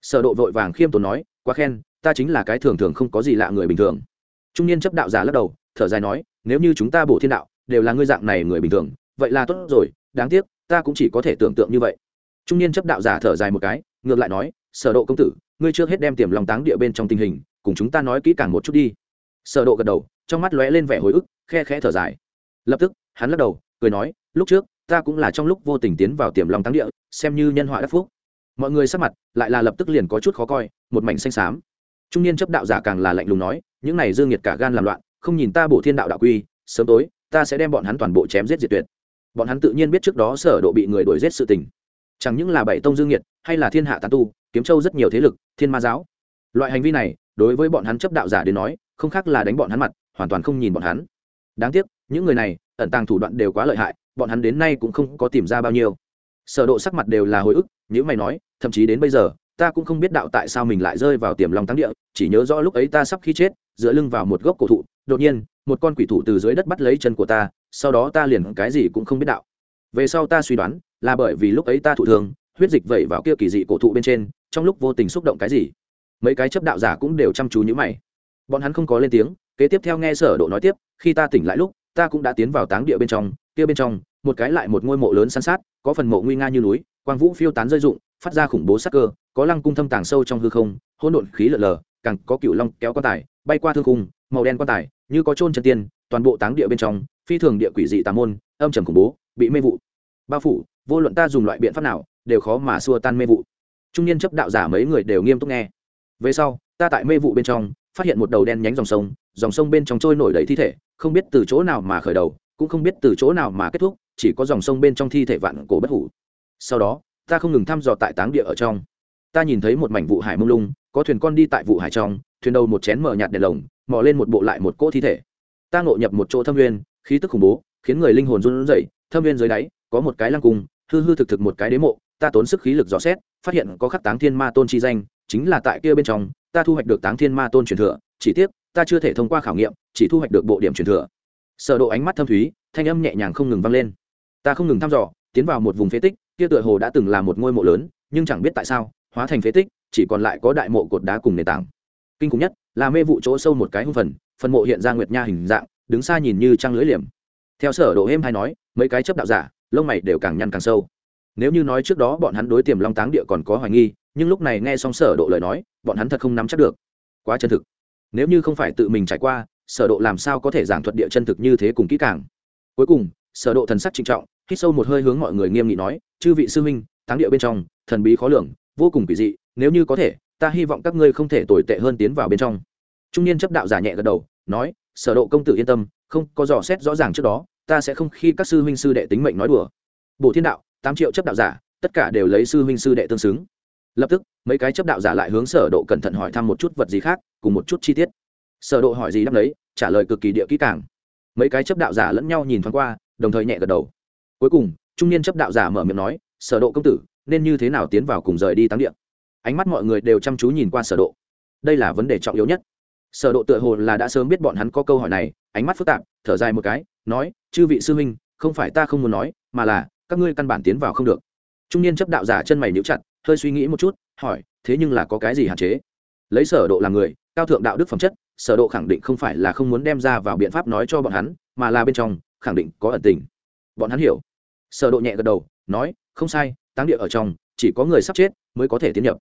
sở độ vội vàng khiêm tốn nói, quá khen, ta chính là cái thường thường không có gì lạ người bình thường. Trung niên chấp đạo giả lắc đầu, thở dài nói, nếu như chúng ta bổ thiên đạo, đều là ngươi dạng này người bình thường, vậy là tốt rồi, đáng tiếc, ta cũng chỉ có thể tưởng tượng như vậy. Trung niên chấp đạo giả thở dài một cái, ngược lại nói, sở độ công tử, ngươi trước hết đem tiềm lòng táng địa bên trong tình hình, cùng chúng ta nói kỹ càng một chút đi. Sở độ gật đầu, trong mắt lóe lên vẻ hồi ức, khe khẽ thở dài. Lập tức, hắn lắc đầu, cười nói, lúc trước, ta cũng là trong lúc vô tình tiến vào tiềm lòng táng địa, xem như nhân họa đắc phúc mọi người sắc mặt lại là lập tức liền có chút khó coi, một mảnh xanh xám. Trung niên chấp đạo giả càng là lạnh lùng nói, những này dương nhiệt cả gan làm loạn, không nhìn ta bổ thiên đạo đạo quy, sớm tối, ta sẽ đem bọn hắn toàn bộ chém giết diệt tuyệt. Bọn hắn tự nhiên biết trước đó sở độ bị người đuổi giết sự tình. Chẳng những là bảy tông dương nhiệt, hay là thiên hạ tán tu, kiếm châu rất nhiều thế lực, thiên ma giáo. Loại hành vi này, đối với bọn hắn chấp đạo giả đến nói, không khác là đánh bọn hắn mặt, hoàn toàn không nhìn bọn hắn. Đáng tiếc, những người này, ẩn tàng thủ đoạn đều quá lợi hại, bọn hắn đến nay cũng không có tìm ra bao nhiêu sở độ sắc mặt đều là hồi ức nếu mày nói, thậm chí đến bây giờ, ta cũng không biết đạo tại sao mình lại rơi vào tiềm long thắng địa, chỉ nhớ rõ lúc ấy ta sắp khi chết, dựa lưng vào một gốc cổ thụ, đột nhiên, một con quỷ thủ từ dưới đất bắt lấy chân của ta, sau đó ta liền cái gì cũng không biết đạo. Về sau ta suy đoán, là bởi vì lúc ấy ta thụ thường huyết dịch vẩy vào kia kỳ dị cổ thụ bên trên, trong lúc vô tình xúc động cái gì. Mấy cái chấp đạo giả cũng đều chăm chú như mày. Bọn hắn không có lên tiếng, kế tiếp theo nghe sở độ nói tiếp, khi ta tỉnh lại lúc, ta cũng đã tiến vào táng địa bên trong, kia bên trong một cái lại một ngôi mộ lớn san sát, có phần mộ nguy nga như núi, quang vũ phiêu tán rơi rụng, phát ra khủng bố sắc cơ, có lăng cung thâm tàng sâu trong hư không, hỗn độn khí lở lờ, càng có cựu long kéo quan tài, bay qua thương khung màu đen quan tài, như có trôn chân tiên, toàn bộ táng địa bên trong, phi thường địa quỷ dị tà môn, âm trầm khủng bố, bị mê vụ. Bao phủ, vô luận ta dùng loại biện pháp nào, đều khó mà xua tan mê vụ. Trung niên chấp đạo giả mấy người đều nghiêm túc nghe. Về sau, ta tại mê vụ bên trong, phát hiện một đầu đen nhánh dòng sông dòng sông bên trong trôi nổi đầy thi thể, không biết từ chỗ nào mà khởi đầu, cũng không biết từ chỗ nào mà kết thúc chỉ có dòng sông bên trong thi thể vạn cổ bất hủ. Sau đó ta không ngừng thăm dò tại táng địa ở trong. Ta nhìn thấy một mảnh vụ hải mông lung có thuyền con đi tại vụ hải trong thuyền đầu một chén mở nhạt đèn lồng mò lên một bộ lại một cỗ thi thể. Ta ngộ nhập một chỗ thâm nguyên, khí tức khủng bố khiến người linh hồn run rẩy thâm nguyên dưới đáy có một cái lăng cung hư hư thực thực một cái đế mộ ta tốn sức khí lực dò xét phát hiện có khắc táng thiên ma tôn chi danh chính là tại kia bên trong ta thu hoạch được táng thiên ma tôn truyền thừa chỉ tiếc ta chưa thể thông qua khảo nghiệm chỉ thu hoạch được bộ điểm truyền thừa. Sở độ ánh mắt thâm thúy thanh âm nhẹ nhàng không ngừng vang lên ta không ngừng thăm dò, tiến vào một vùng phế tích, kia tựa hồ đã từng là một ngôi mộ lớn, nhưng chẳng biết tại sao, hóa thành phế tích, chỉ còn lại có đại mộ cột đá cùng nền tảng. Kinh khủng nhất, là mê vụ chỗ sâu một cái hung phần phần mộ hiện ra nguyệt nha hình dạng, đứng xa nhìn như trăng lưới liềm. Theo sở độ êm hay nói, mấy cái chấp đạo giả, lông mày đều càng nhăn càng sâu. Nếu như nói trước đó bọn hắn đối tiềm long táng địa còn có hoài nghi, nhưng lúc này nghe xong sở độ lời nói, bọn hắn thật không nắm chắc được. Quá chân thực. Nếu như không phải tự mình trải qua, sở độ làm sao có thể giảng thuật địa chân thực như thế cùng kỹ càng? Cuối cùng sở độ thần sắc trịnh trọng, hít sâu một hơi hướng mọi người nghiêm nghị nói, chư vị sư huynh, táng địa bên trong, thần bí khó lường, vô cùng kỳ dị, nếu như có thể, ta hy vọng các ngươi không thể tồi tệ hơn tiến vào bên trong. Trung niên chấp đạo giả nhẹ gật đầu, nói, sở độ công tử yên tâm, không có dò xét rõ ràng trước đó, ta sẽ không khi các sư huynh sư đệ tính mệnh nói đùa. Bổ thiên đạo, tám triệu chấp đạo giả, tất cả đều lấy sư huynh sư đệ tương xứng. Lập tức, mấy cái chấp đạo giả lại hướng sở độ cẩn thận hỏi thăm một chút vật gì khác, cùng một chút chi tiết. Sở độ hỏi gì đáp đấy trả lời cực kỳ địa kỹ càng. Mấy cái chấp đạo giả lẫn nhau nhìn thoáng qua đồng thời nhẹ gật đầu. Cuối cùng, trung niên chấp đạo giả mở miệng nói, sở độ công tử, nên như thế nào tiến vào cùng rời đi tăng điện ánh mắt mọi người đều chăm chú nhìn qua sở độ. Đây là vấn đề trọng yếu nhất. Sở độ tựa hồ là đã sớm biết bọn hắn có câu hỏi này, ánh mắt phức tạp, thở dài một cái, nói, chư vị sư huynh, không phải ta không muốn nói, mà là, các ngươi căn bản tiến vào không được. Trung niên chấp đạo giả chân mày nhíu chặt, hơi suy nghĩ một chút, hỏi, thế nhưng là có cái gì hạn chế? Lấy sở độ làm người, cao thượng đạo đức phẩm chất, sở độ khẳng định không phải là không muốn đem ra vào biện pháp nói cho bọn hắn, mà là bên trong khẳng định có ẩn tình. Bọn hắn hiểu. Sở độ nhẹ gật đầu, nói, không sai, táng địa ở trong, chỉ có người sắp chết mới có thể tiến nhập.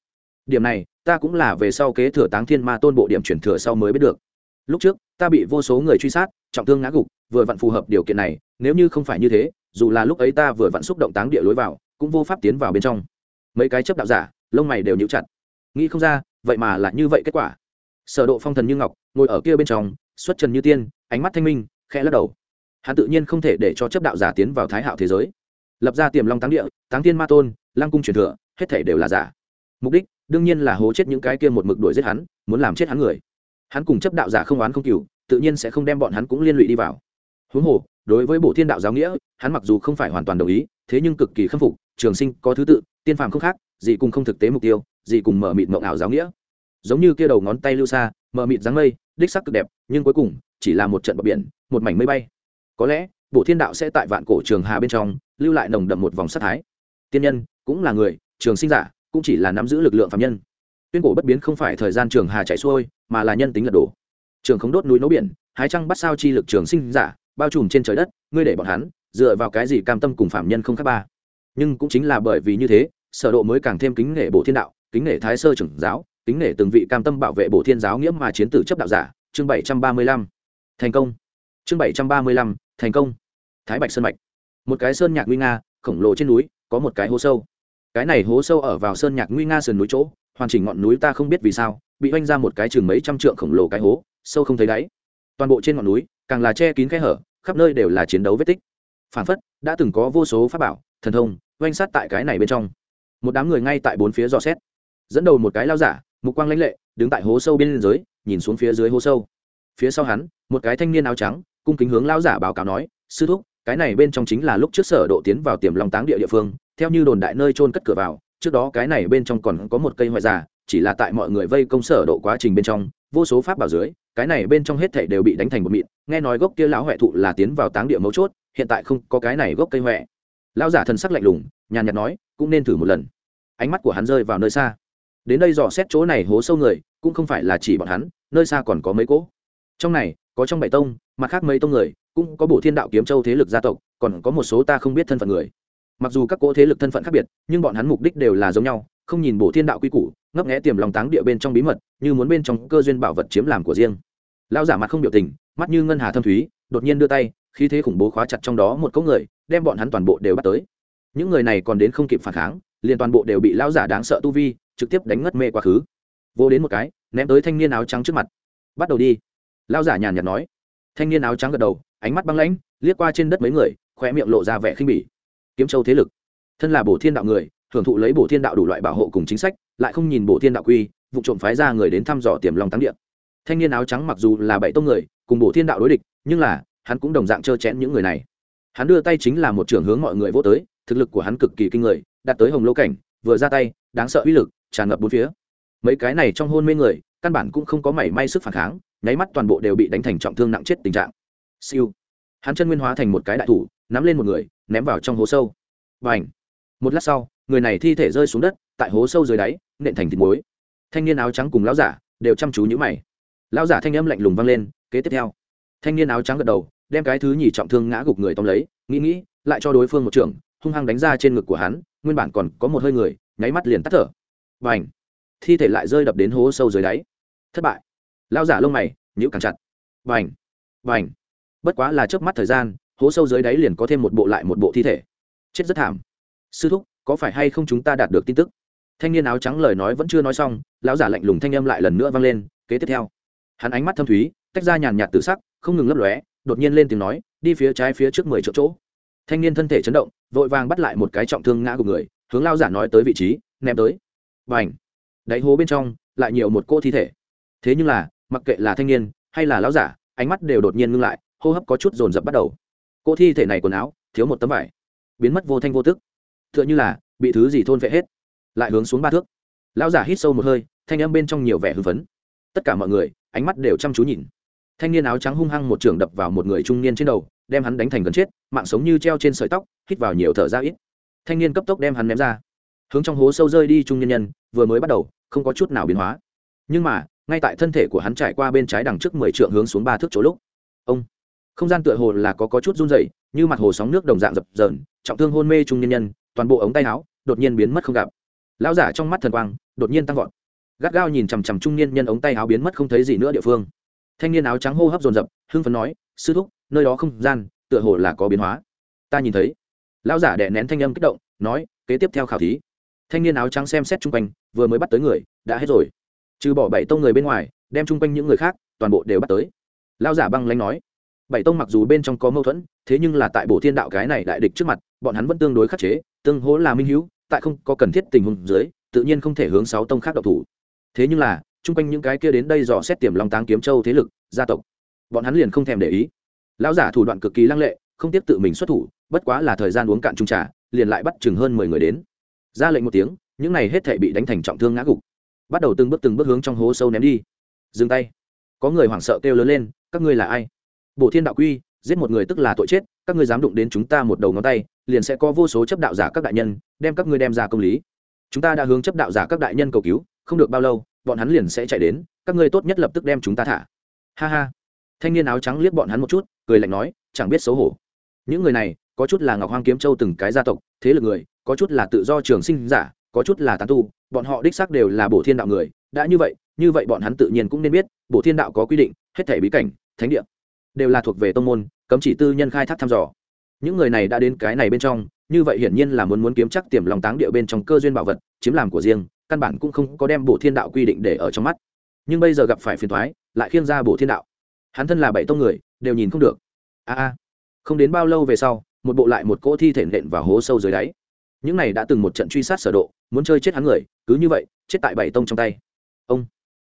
Điểm này, ta cũng là về sau kế thừa táng thiên ma tôn bộ điểm chuyển thừa sau mới biết được. Lúc trước, ta bị vô số người truy sát, trọng thương ngã gục, vừa vặn phù hợp điều kiện này, nếu như không phải như thế, dù là lúc ấy ta vừa vặn xúc động táng địa lối vào, cũng vô pháp tiến vào bên trong. Mấy cái chấp đạo giả, lông mày đều nhíu chặt. Nghĩ không ra, vậy mà là như vậy kết quả. Sở độ phong thần như ngọc, ngồi ở kia bên trong, xuất trần như tiên, ánh mắt thanh minh, khẽ lắc đầu hắn tự nhiên không thể để cho chấp đạo giả tiến vào thái hạo thế giới. Lập ra tiềm long táng địa, táng thiên ma tôn lang cung truyền thừa, hết thể đều là giả. Mục đích, đương nhiên là hố chết những cái kia một mực đuổi giết hắn, muốn làm chết hắn người. Hắn cùng chấp đạo giả không oán không cừu, tự nhiên sẽ không đem bọn hắn cũng liên lụy đi vào. Huống hồ, đối với bộ thiên đạo giáo nghĩa, hắn mặc dù không phải hoàn toàn đồng ý, thế nhưng cực kỳ khâm phục, trường sinh có thứ tự, tiên phàm không khác gì cùng không thực tế mục tiêu gì cùng mở mịt mộng ảo giáo nghĩa. Giống như kia đầu ngón tay lưu xa, mở mịt dáng mây, đích sắc cực đẹp, nhưng cuối cùng, chỉ là một trận bọc biển, một mảnh mây bay có lẽ bộ thiên đạo sẽ tại vạn cổ trường hà bên trong, lưu lại nồng đậm một vòng sát thái. Tiên nhân, cũng là người, trường sinh giả, cũng chỉ là nắm giữ lực lượng phạm nhân. Tuyên cổ bất biến không phải thời gian trường hà chạy xuôi, mà là nhân tính lật đổ. Trường không đốt núi nấu biển, hái trăng bắt sao chi lực trường sinh giả, bao trùm trên trời đất, ngươi để bọn hắn, dựa vào cái gì cam tâm cùng phạm nhân không khác ba? Nhưng cũng chính là bởi vì như thế, sở độ mới càng thêm kính nể bổ thiên đạo, kính nể thái sơ trưởng giáo, kính nể từng vị cam tâm bảo vệ bổ thiên giáo nghĩa mà chiến tử chấp đạo giả. Chương 735 thành công chương 735 thành công. Thái bạch sơn mạch. Một cái sơn nhạc nguy nga, khổng lồ trên núi, có một cái hố sâu. Cái này hố sâu ở vào sơn nhạc nguy nga sườn núi chỗ, hoàn chỉnh ngọn núi ta không biết vì sao, bị oanh ra một cái chừng mấy trăm trượng khổng lồ cái hố, sâu không thấy đáy. Toàn bộ trên ngọn núi, càng là che kín khe hở, khắp nơi đều là chiến đấu vết tích. Phản phất, đã từng có vô số pháp bảo, thần thông, oanh sát tại cái này bên trong. Một đám người ngay tại bốn phía dò xét. Dẫn đầu một cái lao giả, mục quang lãnh lệ, đứng tại hố sâu bên dưới, nhìn xuống phía dưới hố sâu. Phía sau hắn, một cái thanh niên áo trắng cung kính hướng lão giả báo cáo nói sư thúc cái này bên trong chính là lúc trước sở độ tiến vào tiềm long táng địa địa phương theo như đồn đại nơi trôn cất cửa vào trước đó cái này bên trong còn có một cây hoại giả, chỉ là tại mọi người vây công sở độ quá trình bên trong vô số pháp bảo dưới cái này bên trong hết thảy đều bị đánh thành một mịn nghe nói gốc kia lão huệ thụ là tiến vào táng địa mấu chốt hiện tại không có cái này gốc cây huệ lão giả thần sắc lạnh lùng nhàn nhạt nói cũng nên thử một lần. Ánh mắt của hắn rơi vào nơi xa. Đến đây dò xét chỗ này hố sâu người cũng không phải là chỉ bọn hắn nơi xa còn có mấy cỗ. Trong này có trong bảy tông mặt khác mấy tông người, cũng có bộ thiên đạo kiếm châu thế lực gia tộc, còn có một số ta không biết thân phận người. Mặc dù các cỗ thế lực thân phận khác biệt, nhưng bọn hắn mục đích đều là giống nhau, không nhìn bộ thiên đạo quy củ, ngấp nghẽ tiềm lòng táng địa bên trong bí mật, như muốn bên trong cơ duyên bảo vật chiếm làm của riêng. Lão giả mặt không biểu tình, mắt như ngân hà thâm thúy, đột nhiên đưa tay khi thế khủng bố khóa chặt trong đó một cỗ người, đem bọn hắn toàn bộ đều bắt tới. Những người này còn đến không kịp phản kháng, liền toàn bộ đều bị lão giả đáng sợ tu vi, trực tiếp đánh ngất mê quá khứ. Vô đến một cái, ném tới thanh niên áo trắng trước mặt. Bắt đầu đi lão giả nhàn nhạt nói. Thanh niên áo trắng gật đầu, ánh mắt băng lãnh, liếc qua trên đất mấy người khoe miệng lộ ra vẻ khinh bỉ. Kiếm châu thế lực. Thân là bổ thiên đạo người hưởng thụ lấy bổ thiên đạo đủ loại bảo hộ cùng chính sách, lại không nhìn bổ thiên đạo quy, vụ trộm phái ra người đến thăm dò tiềm long thắng địa. Thanh niên áo trắng mặc dù là bảy tông người, cùng bổ thiên đạo đối địch, nhưng là, hắn cũng đồng dạng trơ chẽn những người này. Hắn đưa tay chính là một trưởng hướng mọi người vô tới, thực lực của hắn cực kỳ kinh người, đạt tới hồng lô cảnh, vừa ra tay, đáng sợ uy lực, tràn ngập bốn phía. Mấy cái này trong hôn mê người, căn bản cũng không có mảy may sức phản kháng nháy mắt toàn bộ đều bị đánh thành trọng thương nặng chết tình trạng. Siêu. Hắn chân nguyên hóa thành một cái đại thủ, nắm lên một người, ném vào trong hố sâu. Và ảnh một lát sau, người này thi thể rơi xuống đất, tại hố sâu dưới đáy, nện thành thịt muối. Thanh niên áo trắng cùng lão giả đều chăm chú nhữ mày. Lão giả thanh âm lạnh lùng vang lên, kế tiếp theo. Thanh niên áo trắng gật đầu, đem cái thứ nhì trọng thương ngã gục người tóm lấy, nghĩ nghĩ, lại cho đối phương một trường, hung hăng đánh ra trên ngực của hắn, nguyên bản còn có một hơi người, nháy mắt liền tắt thở. Và h thi thể lại rơi đập đến hố sâu dưới đáy. Thất bại lao giả lông mày nhữ càng chặt. Vành vành bất quá là trước mắt thời gian, hố sâu dưới đáy liền có thêm một bộ lại một bộ thi thể. Chết rất thảm. Sư thúc, có phải hay không chúng ta đạt được tin tức? Thanh niên áo trắng lời nói vẫn chưa nói xong, lão giả lạnh lùng thanh âm lại lần nữa vang lên, kế tiếp theo. Hắn ánh mắt thâm thúy, tách ra nhàn nhạt tự sắc, không ngừng lấp lóe, đột nhiên lên tiếng nói, đi phía trái phía trước mười chỗ chỗ. Thanh niên thân thể chấn động, vội vàng bắt lại một cái trọng thương ngã của người, hướng lao giả nói tới vị trí, ném tới. Và ảnh đáy hố bên trong, lại nhiều một cô thi thể. Thế nhưng là mặc kệ là thanh niên hay là lão giả, ánh mắt đều đột nhiên ngưng lại, hô hấp có chút dồn dập bắt đầu. Cô thi thể này quần áo, thiếu một tấm vải, biến mất vô thanh vô tức. T h ư ợ n h ư là bị thứ gì thôn vệ hết. Lại hướng xuống ba thước. Lão giả hít sâu một hơi, thanh âm bên trong nhiều vẻ hưng phấn. Tất cả mọi người, ánh mắt đều chăm chú nhìn. Thanh niên áo trắng hung hăng một trường đập vào một người trung niên trên đầu, đem hắn đánh thành gần chết, mạng sống như treo trên sợi tóc, hít vào nhiều thở ra ít. Thanh niên cấp tốc đem hắn ném ra. Hướng trong hố sâu rơi đi trung nhân nhân, vừa mới bắt đầu, không có chút nào biến hóa. Nhưng mà ngay tại thân thể của hắn trải qua bên trái đằng trước mười trượng hướng xuống ba thước chỗ lúc. Ông. Không gian tựa hồ là có, có chút run rẩy như mặt hồ sóng nước đồng dạng dập dờn trọng thương hôn mê trung nhân nhân toàn bộ ống tay áo đột nhiên biến mất không gặp. Lão giả trong mắt thần quang đột nhiên tăng vọt. Gắt gao nhìn chằm chằm trung niên nhân ống tay áo biến mất không thấy gì nữa địa phương. Thanh niên áo trắng hô hấp dồn dập hưng phấn nói sư thúc nơi đó không gian tựa hồ là có biến hóa. Ta nhìn thấy. Lão giả đè nén thanh âm kích động nói kế tiếp theo khảo thí. Thanh niên áo trắng xem xét chung quanh vừa mới bắt tới người đã hết rồi trừ bỏ bảy tông người bên ngoài, đem chung quanh những người khác, toàn bộ đều bắt tới. Lão giả băng lanh nói, bảy tông mặc dù bên trong có mâu thuẫn, thế nhưng là tại bộ thiên đạo cái này đại địch trước mặt, bọn hắn vẫn tương đối khắc chế, tương hỗ là minh hữu, tại không có cần thiết tình huống dưới, tự nhiên không thể hướng sáu tông khác độc thủ. Thế nhưng là, chung quanh những cái kia đến đây dò xét tiềm long táng kiếm châu thế lực, gia tộc, bọn hắn liền không thèm để ý. Lão giả thủ đoạn cực kỳ lăng lệ, không tiếp tự mình xuất thủ, bất quá là thời gian uống cạn trung trà, liền lại bắt chừng hơn mười người đến. Ra lệnh một tiếng, những này hết thể bị đánh thành trọng thương ngã gục bắt đầu từng bước từng bước hướng trong hố sâu ném đi. Dừng tay. Có người hoảng sợ kêu lớn lên, các ngươi là ai? Bổ thiên đạo quy, giết một người tức là tội chết, các ngươi dám đụng đến chúng ta một đầu ngón tay, liền sẽ có vô số chấp đạo giả các đại nhân, đem các ngươi đem ra công lý. Chúng ta đã hướng chấp đạo giả các đại nhân cầu cứu, không được bao lâu, bọn hắn liền sẽ chạy đến, các ngươi tốt nhất lập tức đem chúng ta thả. Ha ha. Thanh niên áo trắng liếc bọn hắn một chút, cười lạnh nói, chẳng biết xấu hổ. Những người này, có chút là ngọc hoang kiếm châu từng cái gia tộc, thế lực người, có chút là tự do trường sinh giả có chút là tán tu, bọn họ đích xác đều là bổ thiên đạo người, đã như vậy như vậy bọn hắn tự nhiên cũng nên biết, bổ thiên đạo có quy định, hết thể bí cảnh, thánh địa, đều là thuộc về tông môn, cấm chỉ tư nhân khai thác thăm dò. Những người này đã đến cái này bên trong, như vậy hiển nhiên là muốn muốn kiếm chắc tiềm lòng táng địa bên trong cơ duyên bảo vật, chiếm làm của riêng, căn bản cũng không có đem bổ thiên đạo quy định để ở trong mắt. Nhưng bây giờ gặp phải phiền thoái lại khiêng ra bổ thiên đạo. Hắn thân là bảy tông người, đều nhìn không được. A a, không đến bao lâu về sau, một bộ lại một cỗ thi thể nện vào hố sâu dưới đáy những này đã từng một trận truy sát sở độ, muốn chơi chết hắn người, cứ như vậy, chết tại bảy tông trong tay. Ông.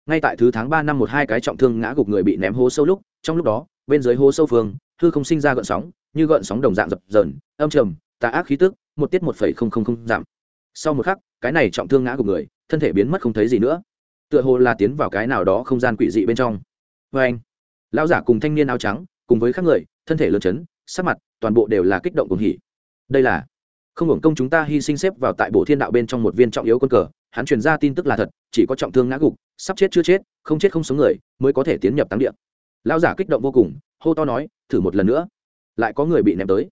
Ngay tại thứ tháng ba năm một hai cái trọng thương ngã gục người bị ném hố sâu lúc, trong lúc đó, bên dưới hố sâu phương, hư không sinh ra gợn sóng, như gợn sóng đồng dạng dập dờn, âm trầm, tà ác khí tức, một tiết một phẩy không không không giảm. Sau một khắc, cái này trọng thương ngã gục người, thân thể biến mất không thấy gì nữa. Tựa hồ là tiến vào cái nào đó không gian quỷ dị bên trong. Vê anh, lão giả cùng thanh niên áo trắng, cùng với các người, thân thể lớn chấn, sắc mặt toàn bộ đều là kích động cùng hỉ. Đây là không hưởng công chúng ta hy sinh xếp vào tại bộ thiên đạo bên trong một viên trọng yếu quân cờ, hắn truyền ra tin tức là thật, chỉ có trọng thương ngã gục, sắp chết chưa chết, không chết không sống người, mới có thể tiến nhập tăng điện lão giả kích động vô cùng, hô to nói, thử một lần nữa. Lại có người bị ném tới.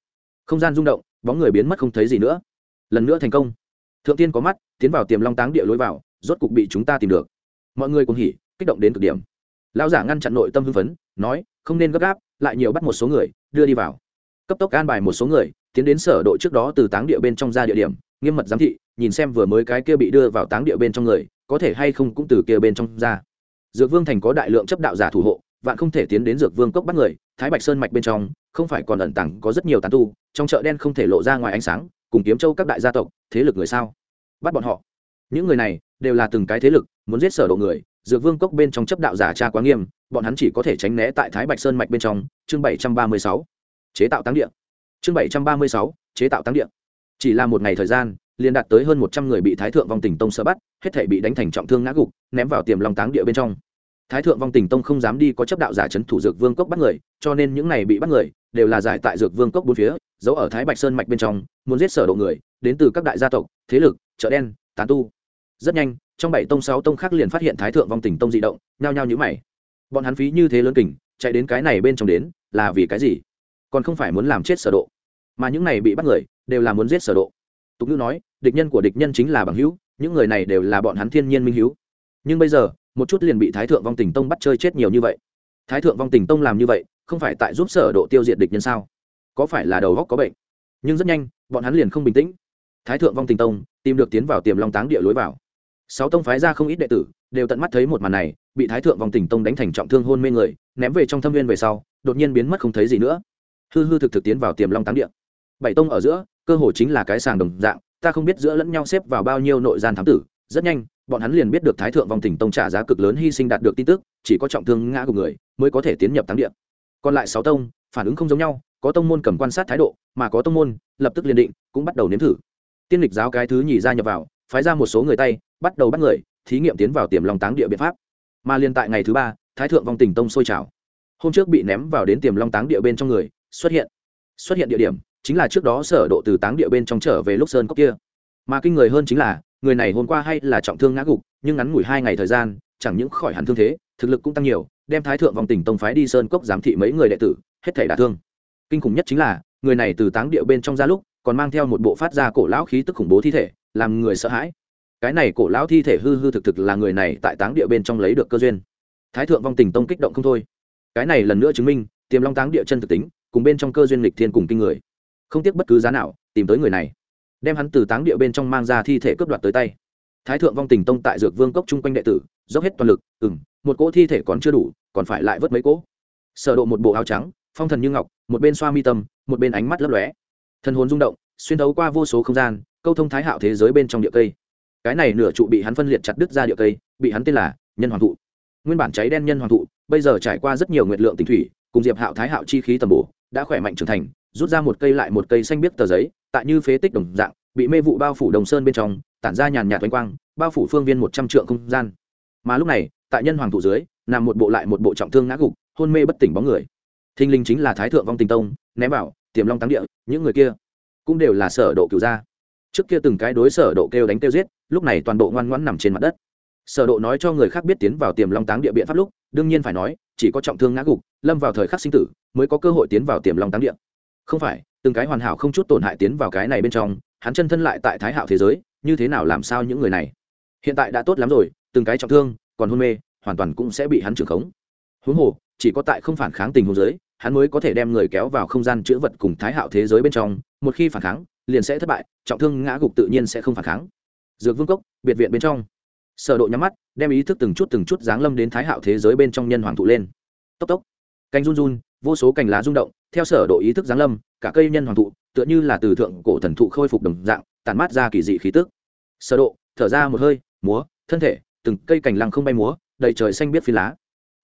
Không gian rung động, bóng người biến mất không thấy gì nữa. Lần nữa thành công. Thượng tiên có mắt, tiến vào tiềm long táng địa lối vào, rốt cục bị chúng ta tìm được. Mọi người cùng hỉ, kích động đến cực điểm. Lão giả ngăn chặn nội tâm hưng phấn, nói, không nên gấp gáp, lại nhiều bắt một số người, đưa đi vào. Cấp tốc an bài một số người tiến đến sở đội trước đó từ táng địa bên trong ra địa điểm, nghiêm mật giám thị, nhìn xem vừa mới cái kia bị đưa vào táng địa bên trong người, có thể hay không cũng từ kia bên trong ra. Dược vương thành có đại lượng chấp đạo giả thủ hộ, vạn không thể tiến đến dược vương cốc bắt người, thái bạch sơn mạch bên trong, không phải còn ẩn tàng, có rất nhiều tán tu, trong chợ đen không thể lộ ra ngoài ánh sáng, cùng kiếm châu các đại gia tộc, thế lực người sao? Bắt bọn họ. Những người này, đều là từng cái thế lực, muốn giết sở độ người, dược vương cốc bên trong chấp đạo giả tra quá nghiêm, bọn hắn chỉ có thể tránh né tại thái bạch sơn mạch bên trong, chương 736 chế tạo tăng địa chương 736 chế tạo tăng địa chỉ là một ngày thời gian, liền đạt tới hơn một trăm người bị thái thượng vong tình tông sơ bắt, hết thể bị đánh thành trọng thương ngã gục, ném vào tiềm long táng địa bên trong. Thái thượng vong tình tông không dám đi có chấp đạo giả c h ấ n thủ dược vương cốc bắt người, cho nên những này bị bắt người, đều là giải tại dược vương cốc bốn phía, giấu ở thái bạch sơn mạch bên trong, muốn giết sở độ người, đến từ các đại gia tộc, thế lực, chợ đen, tán tu. Rất nhanh, trong bảy tông sáu tông khác liền phát hiện thái thượng vong tình tông dị động, nhao nhao nhữ mày. Bọn hắn phí như thế lớn kình, chạy đến cái này bên trong đến, là vì cái gì? Còn không phải muốn làm chết sở độ. Mà những này bị bắt người, đều là muốn giết sở độ. Tục ngữ nói, địch nhân của địch nhân chính là bằng hữu, những người này đều là bọn hắn thiên nhiên minh hữu. Nhưng bây giờ, một chút liền bị thái thượng vong tình tông bắt chơi chết nhiều như vậy. Thái thượng vong tình tông làm như vậy, không phải tại giúp sở độ tiêu diệt địch nhân sao? Có phải là đầu góc có bệnh? Nhưng rất nhanh, bọn hắn liền không bình tĩnh. Thái thượng vong tình tông tìm được tiến vào tiềm long táng địa lối vào. Sáu tông phái ra không ít đệ tử, đều tận mắt thấy một màn này, bị thái thượng vong tình tông đánh thành trọng thương hôn mê người, ném về trong thâm viên về sau, đột nhiên biến mất không thấy gì nữa hư hư thực thực tiến vào tiềm long táng địa. Bảy tông ở giữa, cơ hồ chính là cái sàng đồng dạng, ta không biết giữa lẫn nhau xếp vào bao nhiêu nội gian thám tử. Rất nhanh, bọn hắn liền biết được thái thượng vong tỉnh tông trả giá cực lớn hy sinh đạt được tin tức, chỉ có trọng thương ngã của người mới có thể tiến nhập táng địa. Còn lại sáu tông, phản ứng không giống nhau, có tông môn cầm quan sát thái độ, mà có tông môn lập tức liền định, cũng bắt đầu nếm thử. Tiên lịch giáo cái thứ nhì ra nhập vào, phái ra một số người tay, bắt đầu bắt người, thí nghiệm tiến vào tiềm long táng địa biện pháp. Mà liên tại ngày thứ ba, thái thượng vong tình tông sôi trào. Hôm trước bị ném vào đến tiềm long táng địa bên trong người xuất hiện. Xuất hiện địa điểm chính là trước đó sở độ từ táng địa bên trong trở về lúc sơn cốc kia. Mà kinh người hơn chính là, người này hôm qua hay là trọng thương ngã gục, nhưng ngắn ngủi hai ngày thời gian, chẳng những khỏi hẳn thương thế, thực lực cũng tăng nhiều, đem thái thượng vòng tỉnh tông phái đi sơn cốc giám thị mấy người đệ tử, hết thảy đả thương. Kinh khủng nhất chính là, người này từ táng địa bên trong ra lúc, còn mang theo một bộ phát ra cổ lão khí tức khủng bố thi thể, làm người sợ hãi. Cái này cổ lão thi thể hư hư thực thực là người này tại táng địa bên trong lấy được cơ duyên. Thái thượng vong tình tông kích động không thôi. Cái này lần nữa chứng minh, tiềm long táng địa chân thực tính cùng bên trong cơ duyên lịch thiên cùng kinh người. Không tiếc bất cứ giá nào, tìm tới người này. Đem hắn từ táng địa bên trong mang ra thi thể cướp đoạt tới tay. Thái thượng vong tình tông tại dược vương cốc chung quanh đệ tử, dốc hết toàn lực ừ m một cỗ thi thể còn chưa đủ, còn phải lại vớt mấy cỗ. Sở độ một bộ áo trắng, phong thần như ngọc, một bên xoa mi tâm, một bên ánh mắt lấp lóe. Thân hồn rung động, xuyên thấu qua vô số không gian, câu thông thái hạo thế giới bên trong địa cây. Cái này nửa trụ bị hắn phân liệt chặt đứt ra địa cây, bị hắn tên là nhân hoàng thụ. Nguyên bản cháy đen nhân hoàng thụ, bây giờ trải qua rất nhiều nguyện lượng tình thủy, cùng diệp hạo thái hạo chi khí tầm bổ đã khỏe mạnh trưởng thành rút ra một cây lại một cây xanh biếc tờ giấy tại như phế tích đồng dạng bị mê vụ bao phủ đồng sơn bên trong tản ra nhàn nhạt oanh quang bao phủ phương viên một trăm trượng không gian. Mà lúc này tại nhân hoàng thủ dưới nằm một bộ lại một bộ trọng thương ngã gục hôn mê bất tỉnh bóng người. Thinh linh chính là thái thượng vong tình tông ném bảo, tiềm long táng địa những người kia cũng đều là sở độ cửu gia. Trước kia từng cái đối sở độ kêu đánh kêu giết lúc này toàn bộ ngoan ngoãn nằm trên mặt đất sở độ nói cho người khác biết tiến vào tiềm long táng địa biện pháp lúc, đương nhiên phải nói, chỉ có trọng thương ngã gục, lâm vào thời khắc sinh tử, mới có cơ hội tiến vào tiềm long táng địa. Không phải, từng cái hoàn hảo không chút tổn hại tiến vào cái này bên trong, hắn chân thân lại tại thái hạo thế giới, như thế nào làm sao những người này? Hiện tại đã tốt lắm rồi, từng cái trọng thương, còn hôn mê, hoàn toàn cũng sẽ bị hắn trưởng khống. Huống hồ, chỉ có tại không phản kháng tình huống giới hắn mới có thể đem người kéo vào không gian chữ vật cùng thái hạo thế giới bên trong, một khi phản kháng, liền sẽ thất bại, trọng thương ngã gục tự nhiên sẽ không phản kháng. Dược vương cốc, biệt viện bên trong sở độ nhắm mắt, đem ý thức từng chút từng chút giáng lâm đến thái hạo thế giới bên trong nhân hoàng thụ lên. Tốc tốc. Cành run run, vô số cành lá rung động, theo sở độ ý thức giáng lâm, cả cây nhân hoàng thụ, tựa như là từ thượng cổ thần thụ khôi phục đồng dạng, tản mát ra kỳ dị khí tức. Sở độ, thở ra một hơi, múa, thân thể, từng cây cành lăng không bay múa, đầy trời xanh biết phi lá.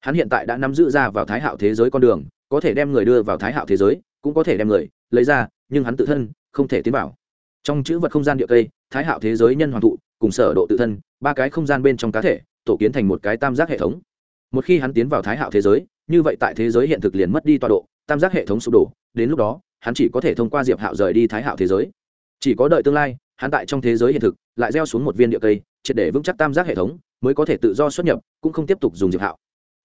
Hắn hiện tại đã nắm giữ ra vào thái hạo thế giới con đường, có thể đem người đưa vào thái hạo thế giới, cũng có thể đem người lấy ra, nhưng hắn tự thân không thể tiến vào. Trong chữ vật không gian địa cây, thái hạo thế giới nhân hoàng thụ cùng sở độ tự thân, ba cái không gian bên trong cá thể, tổ kiến thành một cái tam giác hệ thống. Một khi hắn tiến vào thái hạo thế giới, như vậy tại thế giới hiện thực liền mất đi tọa độ, tam giác hệ thống sụp đổ, đến lúc đó, hắn chỉ có thể thông qua diệp hạo rời đi thái hạo thế giới. Chỉ có đợi tương lai, hắn tại trong thế giới hiện thực, lại gieo xuống một viên địa cây, triệt để vững chắc tam giác hệ thống, mới có thể tự do xuất nhập, cũng không tiếp tục dùng diệp hạo.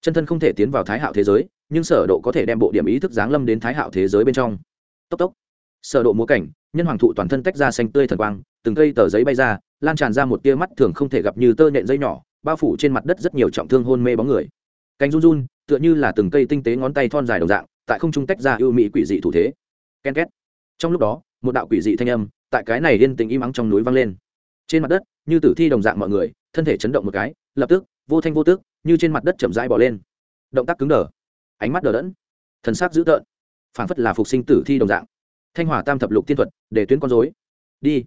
Chân thân không thể tiến vào thái hạo thế giới, nhưng sở độ có thể đem bộ điểm ý thức giáng lâm đến thái hạo thế giới bên trong. Tốc tốc. Sở độ múa cảnh, nhân hoàng thụ toàn thân tách ra xanh tươi thần quang, từng cây tờ giấy bay ra lan tràn ra một tia mắt thường không thể gặp như tơ nện dây nhỏ, bao phủ trên mặt đất rất nhiều trọng thương hôn mê bóng người. Cánh run run, tựa như là từng cây tinh tế ngón tay thon dài đồng dạng, tại không trung tách ra ưu mỹ quỷ dị thủ thế. Ken két. Trong lúc đó, một đạo quỷ dị thanh âm tại cái này yên tĩnh im ắng trong núi vang lên. Trên mặt đất, như tử thi đồng dạng mọi người, thân thể chấn động một cái, lập tức, vô thanh vô tức, như trên mặt đất chậm rãi bỏ lên. Động tác cứng đờ. Ánh mắt đờ đẫn. Thần sắc dữ tợn. Phảng phất là phục sinh tử thi đồng dạng. Thanh hòa tam thập lục tiên thuật, để tuyến con dối đi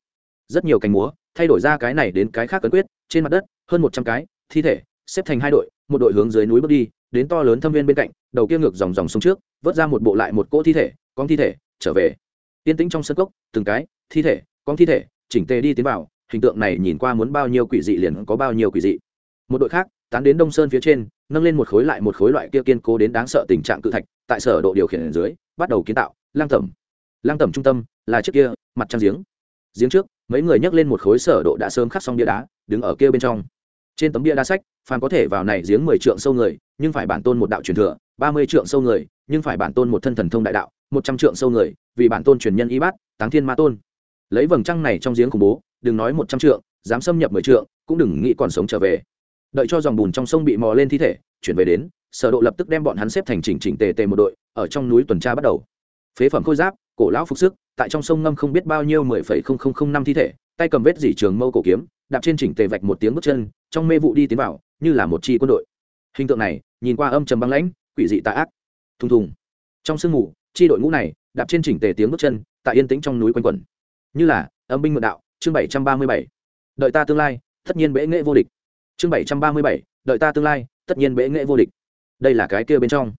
rất nhiều cánh múa, thay đổi ra cái này đến cái khác cấn quyết, trên mặt đất, hơn một trăm cái, thi thể, xếp thành hai đội, một đội hướng dưới núi bước đi, đến to lớn thâm viên bên cạnh, đầu kia ngược dòng dòng sông trước, vớt ra một bộ lại một cỗ thi thể, con thi thể, trở về. Yên tĩnh trong sân cốc, từng cái, thi thể, con thi thể, chỉnh tề đi tiến vào, hình tượng này nhìn qua muốn bao nhiêu quỷ dị liền có bao nhiêu quỷ dị. Một đội khác, tán đến đông sơn phía trên, nâng lên một khối lại một khối loại kia kiên cố đến đáng sợ tình trạng cự thạch, tại sở độ điều khiển ở dưới, bắt đầu kiến tạo lang tẩm. Lang tẩm trung tâm là chiếc kia, mặt trăng giếng. Giếng trước mấy người nhấc lên một khối sở độ đã sớm khắc xong bia đá, đứng ở kia bên trong. Trên tấm bia đá sách, phàm có thể vào này giếng mười trượng sâu người, nhưng phải bản tôn một đạo truyền thừa, ba mươi trượng sâu người, nhưng phải bản tôn một thân thần thông đại đạo, một trăm trượng sâu người, vì bản tôn truyền nhân y bát, táng thiên ma tôn. Lấy vầng trăng này trong giếng khủng bố, đừng nói một trăm trượng, dám xâm nhập mười trượng, cũng đừng nghĩ còn sống trở về. Đợi cho dòng bùn trong sông bị mò lên thi thể, chuyển về đến, sở độ lập tức đem bọn hắn xếp thành chỉnh chỉnh tề tề một đội, ở trong núi tuần tra bắt đầu. Phế phẩm khôi giáp cổ lão phục sức, tại trong sông ngâm không biết bao nhiêu mười phẩy không không không năm thi thể, tay cầm vết dỉ trường mâu cổ kiếm, đạp trên chỉnh tề vạch một tiếng bước chân, trong mê vụ đi tiến vào, như là một chi quân đội. Hình tượng này, nhìn qua âm trầm băng lãnh, quỷ dị tà ác, thùng thùng. Trong sương mù, chi đội ngũ này đạp trên chỉnh tề tiếng bước chân, tại yên tĩnh trong núi quanh quẩn. Như là, âm binh mượn đạo, chương bảy trăm ba mươi bảy. Đợi ta tương lai, tất nhiên bệ nghệ vô địch. Chương bảy trăm ba mươi bảy, đợi ta tương lai, tất nhiên bệ nghệ vô địch. Đây là cái kia bên trong.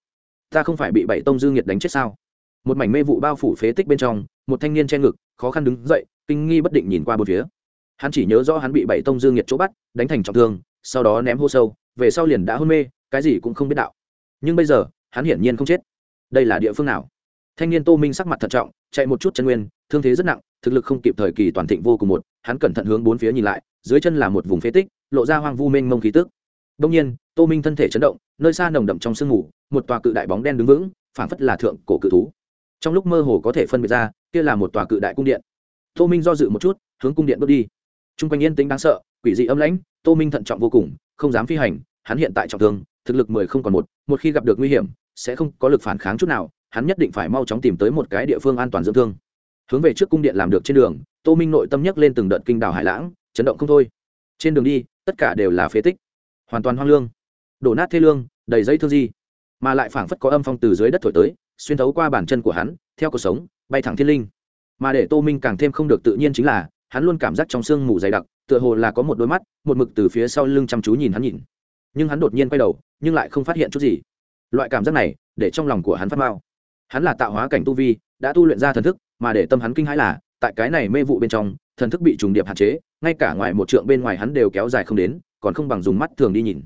Ta không phải bị bảy tông dư nghiệt đánh chết sao? Một mảnh mê vụ bao phủ phế tích bên trong, một thanh niên che ngực, khó khăn đứng dậy, kinh nghi bất định nhìn qua bốn phía. Hắn chỉ nhớ rõ hắn bị bảy tông dương nhiệt chỗ bắt, đánh thành trọng thương, sau đó ném hô sâu, về sau liền đã hôn mê, cái gì cũng không biết đạo. Nhưng bây giờ, hắn hiển nhiên không chết. Đây là địa phương nào? Thanh niên tô minh sắc mặt thận trọng, chạy một chút chân nguyên, thương thế rất nặng, thực lực không kịp thời kỳ toàn thịnh vô cùng một, hắn cẩn thận hướng bốn phía nhìn lại, dưới chân là một vùng phế tích, lộ ra hoang vu mênh mông khí tức. Đông nhiên, tô minh thân thể chấn động, nơi xa nồng đậm trong sương mù, một tòa cự đại bóng đen đứng vững, phảng phất là thượng cổ cự thú trong lúc mơ hồ có thể phân biệt ra, kia là một tòa cự đại cung điện. Tô minh do dự một chút, hướng cung điện bước đi. T r u n g quanh yên tĩnh đáng sợ, quỷ dị âm lãnh, tô minh thận trọng vô cùng, không dám phi hành, hắn hiện tại trọng thương, thực lực mười không còn một một khi gặp được nguy hiểm, sẽ không có lực phản kháng chút nào, hắn nhất định phải mau chóng tìm tới một cái địa phương an toàn dưỡng thương. Hướng về trước cung điện làm được trên đường, tô minh nội tâm nhấc lên từng đợt kinh đảo hải lãng, chấn động không thôi. Trên đường đi, tất cả đều là phế tích, hoàn toàn hoang lương. Đổ nát thê lương, đầy dây thương di, mà lại phảng phất có âm phong từ dưới đất thổi tới xuyên thấu qua bàn chân của hắn, theo cuộc sống, bay thẳng thiên linh. Mà để tô minh càng thêm không được tự nhiên chính là, hắn luôn cảm giác trong sương mù dày đặc, tựa hồ là có một đôi mắt, một mực từ phía sau lưng chăm chú nhìn hắn nhìn. Nhưng hắn đột nhiên quay đầu, nhưng lại không phát hiện chút gì. Loại cảm giác này, để trong lòng của hắn phát mao hắn là tạo hóa cảnh tu vi, đã tu luyện ra thần thức, mà để tâm hắn kinh hãi là, tại cái này mê vụ bên trong, thần thức bị trùng điệp hạn chế, ngay cả ngoài một trượng bên ngoài hắn đều kéo dài không đến, còn không bằng dùng mắt thường đi nhìn.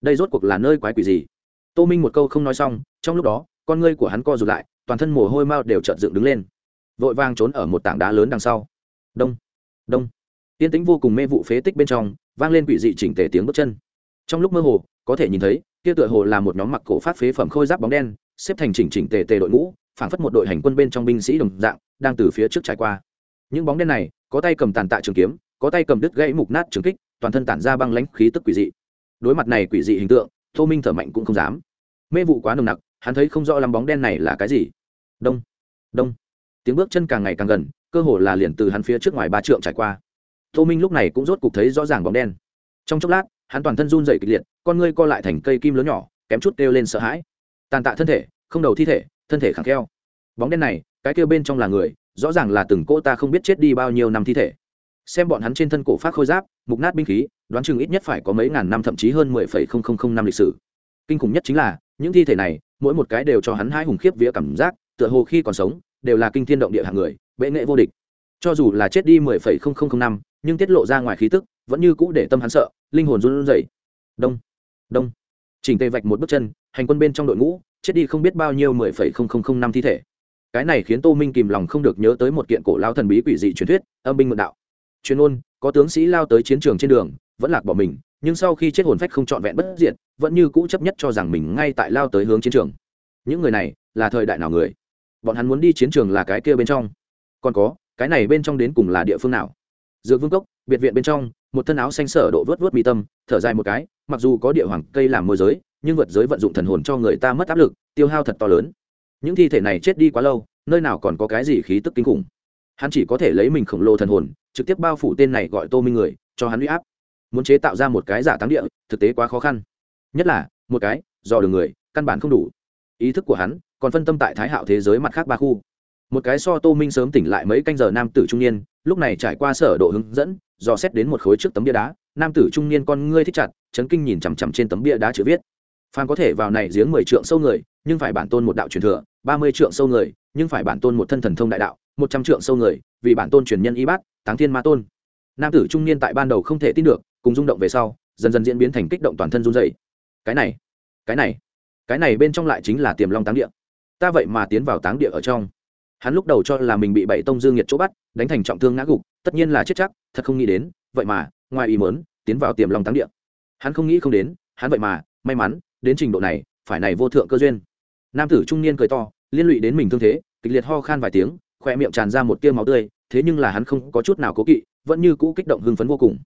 Đây rốt cuộc là nơi quái quỷ gì? Tô minh một câu không nói xong, trong lúc đó con ngươi của hắn co rụt lại, toàn thân mồ hôi mao đều trợn dựng đứng lên. Vội vang trốn ở một tảng đá lớn đằng sau. Đông đông. Tiên tĩnh vô cùng mê vụ phế tích bên trong, vang lên quỷ dị chỉnh tề tiếng bước chân. Trong lúc mơ hồ, có thể nhìn thấy, kia tựa hồ là một nhóm mặc cổ phát phế phẩm khôi giáp bóng đen, xếp thành chỉnh chỉnh tề tề đội ngũ, phảng phất một đội hành quân bên trong binh sĩ đồng dạng, đang từ phía trước trải qua. Những bóng đen này, có tay cầm tàn tạ trường kiếm, có tay cầm đứt gãy mục nát trường kích, toàn thân tản ra băng lãnh khí tức quỷ dị. Đối mặt này quỷ dị hình tượng, tô minh thở mạnh cũng không dám. Mê vụ quá nồng nặc hắn thấy không rõ lắm bóng đen này là cái gì. Đông đông. Tiếng bước chân càng ngày càng gần, cơ hồ là liền từ hắn phía trước ngoài ba trượng trải qua. Tô minh lúc này cũng rốt cục thấy rõ ràng bóng đen. Trong chốc lát, hắn toàn thân run dày kịch liệt, con ngươi co lại thành cây kim lớn nhỏ, kém chút kêu lên sợ hãi. Tàn tạ thân thể, không đầu thi thể, thân thể khẳng kheo. Bóng đen này, cái kêu bên trong là người, rõ ràng là từng cô ta không biết chết đi bao nhiêu năm thi thể. Xem bọn hắn trên thân cổ phát khôi giáp, mục nát binh khí, đoán chừng ít nhất phải có mấy ngàn năm, thậm chí hơn mười phẩy không không không năm lịch sử. Kinh khủng nhất chính là, những thi thể này mỗi một cái đều cho hắn hai hùng khiếp vía cảm giác, tựa hồ khi còn sống, đều là kinh thiên động địa hạng người, bệ nghệ vô địch. Cho dù là chết đi mười phẩy không không không năm, nhưng tiết lộ ra ngoài khí tức, vẫn như cũ để tâm hắn sợ, linh hồn run rẩy. Đông đông. Chỉnh tề vạch một bước chân, hành quân bên trong đội ngũ, chết đi không biết bao nhiêu mười phẩy không không không năm thi thể. Cái này khiến tô minh kìm lòng không được nhớ tới một kiện cổ lao thần bí quỷ dị truyền thuyết, âm binh mượn đạo. Chuyên ôn có tướng sĩ lao tới chiến trường trên đường, vẫn lạc bỏ mình nhưng sau khi chết hồn phách không trọn vẹn bất diệt, vẫn như cũ chấp nhất cho rằng mình ngay tại lao tới hướng chiến trường. Những người này là thời đại nào người? Bọn hắn muốn đi chiến trường là cái kia bên trong. Còn có, cái này bên trong đến cùng là địa phương nào? Dược vương cốc, biệt viện bên trong, một thân áo xanh sở độ vớt vớt mi tâm, thở dài một cái, mặc dù có địa hoàng cây làm môi giới, nhưng vượt giới vận dụng thần hồn cho người ta mất áp lực, tiêu hao thật to lớn. Những thi thể này chết đi quá lâu, nơi nào còn có cái gì khí tức kinh khủng? Hắn chỉ có thể lấy mình khổng lồ thần hồn, trực tiếp bao phủ tên này gọi tô minh người, cho hắn uy áp muốn chế tạo ra một cái giả táng địa, thực tế quá khó khăn. Nhất là, một cái do đường người, căn bản không đủ. Ý thức của hắn còn phân tâm tại thái hạo thế giới mặt khác ba khu. Một cái so tô minh sớm tỉnh lại mấy canh giờ nam tử trung niên, lúc này trải qua sở độ hướng dẫn, dò xét đến một khối trước tấm bia đá, nam tử trung niên con ngươi thích chặt, chấn kinh nhìn chằm chằm trên tấm bia đá chữ viết. Phan có thể vào này giếng mười trượng sâu người, nhưng phải bản tôn một đạo truyền thừa, ba mươi trượng sâu người, nhưng phải bản tôn một thân thần thông đại đạo, một trăm trượng sâu người, vì bản tôn truyền nhân y bát, táng thiên ma tôn. Nam tử trung niên tại ban đầu không thể tin được cùng rung động về sau, dần dần diễn biến thành kích động toàn thân run dày cái này cái này cái này bên trong lại chính là tiềm long táng địa. Ta vậy mà tiến vào táng địa ở trong. Hắn lúc đầu cho là mình bị bảy tông dương nhiệt chỗ bắt, đánh thành trọng thương ngã gục, tất nhiên là chết chắc, thật không nghĩ đến, vậy mà, ngoài ý mớn tiến vào tiềm long táng địa. Hắn không nghĩ không đến, hắn vậy mà, may mắn, đến trình độ này, phải này vô thượng cơ duyên. Nam tử trung niên cười to, liên lụy đến mình thương thế, kịch liệt ho khan vài tiếng khoe miệng tràn ra một tia máu tươi, thế nhưng là hắn không có chút nào cố kỵ, vẫn như cũ kích động hưng phấn vô cùng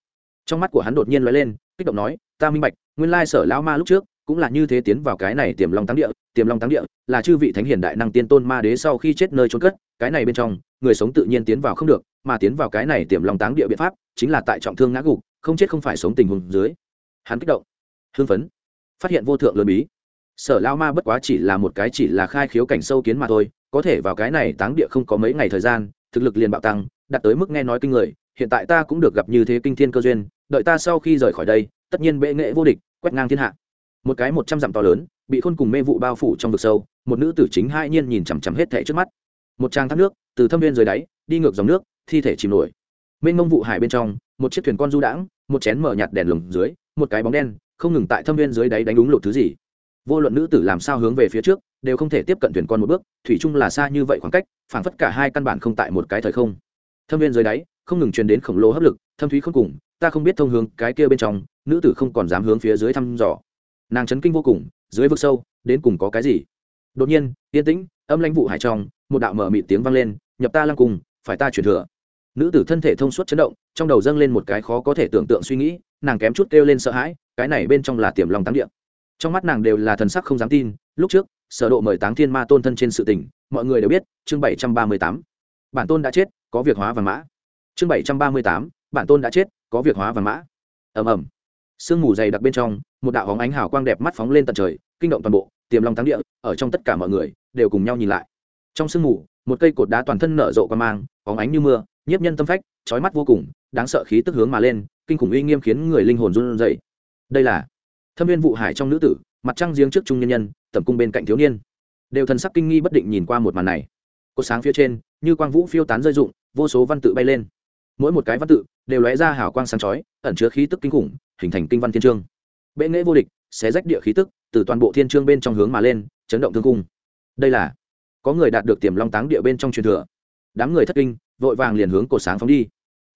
trong mắt của hắn đột nhiên lóe lên, kích động nói, ta minh bạch, nguyên lai sở lão ma lúc trước cũng là như thế tiến vào cái này tiềm long táng địa, tiềm long táng địa là chư vị thánh hiền đại năng tiên tôn ma đế sau khi chết nơi trốn cất, cái này bên trong, người sống tự nhiên tiến vào không được, mà tiến vào cái này tiềm long táng địa biện pháp chính là tại trọng thương ngã gục, không chết không phải sống tình huống dưới. Hắn kích động, hưng phấn, phát hiện vô thượng lớn bí. Sở lao ma bất quá chỉ là một cái chỉ là khai khiếu cảnh sâu kiến mà thôi, có thể vào cái này táng địa không có mấy ngày thời gian, thực lực liền bạo tăng, đạt tới mức nghe nói kinh người, hiện tại ta cũng được gặp như thế kinh thiên cơ duyên đợi ta sau khi rời khỏi đây, tất nhiên bệ nghệ vô địch, quét ngang thiên hạ. Một cái một trăm dặm to lớn, bị khôn cùng mê vụ bao phủ trong vực sâu, một nữ tử chính hai nhiên nhìn chằm chằm hết thẻ trước mắt. Một trang thác nước, từ thâm viên dưới đáy, đi ngược dòng nước, thi thể chìm nổi. Mênh mông vụ hải bên trong, một chiếc thuyền con du đãng, một chén mở nhạt đèn lồng dưới, một cái bóng đen, không ngừng tại thâm viên dưới đáy đánh đúng lột thứ gì. Vô luận nữ tử làm sao hướng về phía trước, đều không thể tiếp cận thuyền con một bước, thủy chung là xa như vậy khoảng cách, phảng phất cả hai căn bản không tại một cái thời không. Thâm viên dưới đáy, không ngừng truyền đến khổng lồ hấp lực, thâm thúy không cùng ta không biết thông hướng cái kia bên trong, nữ tử không còn dám hướng phía dưới thăm dò. Nàng chấn kinh vô cùng, dưới vực sâu, đến cùng có cái gì? Đột nhiên, yên tĩnh, âm lãnh vụ hải trong, một đạo mở mịt tiếng vang lên, nhập ta lăng cùng, phải ta chuyển thừa. Nữ tử thân thể thông suốt chấn động, trong đầu dâng lên một cái khó có thể tưởng tượng suy nghĩ, nàng kém chút kêu lên sợ hãi, cái này bên trong là tiềm lòng táng địa. Trong mắt nàng đều là thần sắc không dám tin, lúc trước, sở độ mời táng thiên ma tôn thân trên sự tình, mọi người đều biết, chương 738 bản tôn đã chết, có việc hóa vàng mã. Chương 738 bản tôn đã chết có việc hóa vàng mã. Ầm ầm. Sương mù dày đặc bên trong, một đạo hóng ánh hào quang đẹp mắt phóng lên tận trời, kinh động toàn bộ, tiềm long thắng địa, ở trong tất cả mọi người, đều cùng nhau nhìn lại. Trong sương mù, một cây cột đá toàn thân nở rộ qua mang, hóng ánh như mưa, nhiếp nhân tâm phách trói mắt vô cùng, đáng sợ khí tức hướng mà lên, kinh khủng uy nghiêm khiến người linh hồn run rẩy. Đây là thâm viên vụ hải trong nữ tử, mặt trăng giếng trước trung nhân nhân tầm cung bên cạnh thiếu niên. Đều thần sắc kinh nghi bất định nhìn qua một màn này. Cột sáng phía trên, như quang vũ phiêu tán rơi rụng, vô số văn tự bay lên. Mỗi một cái văn tự đều lóe ra hào quang sáng chói, ẩn chứa khí tức kinh khủng, hình thành kinh văn thiên trương bệ nghệ vô địch, xé rách địa khí tức, từ toàn bộ thiên trương bên trong hướng mà lên, chấn động thương cung. Đây là, có người đạt được tiềm long táng địa bên trong truyền thừa. Đám người thất kinh, vội vàng liền hướng cổ sáng phóng đi.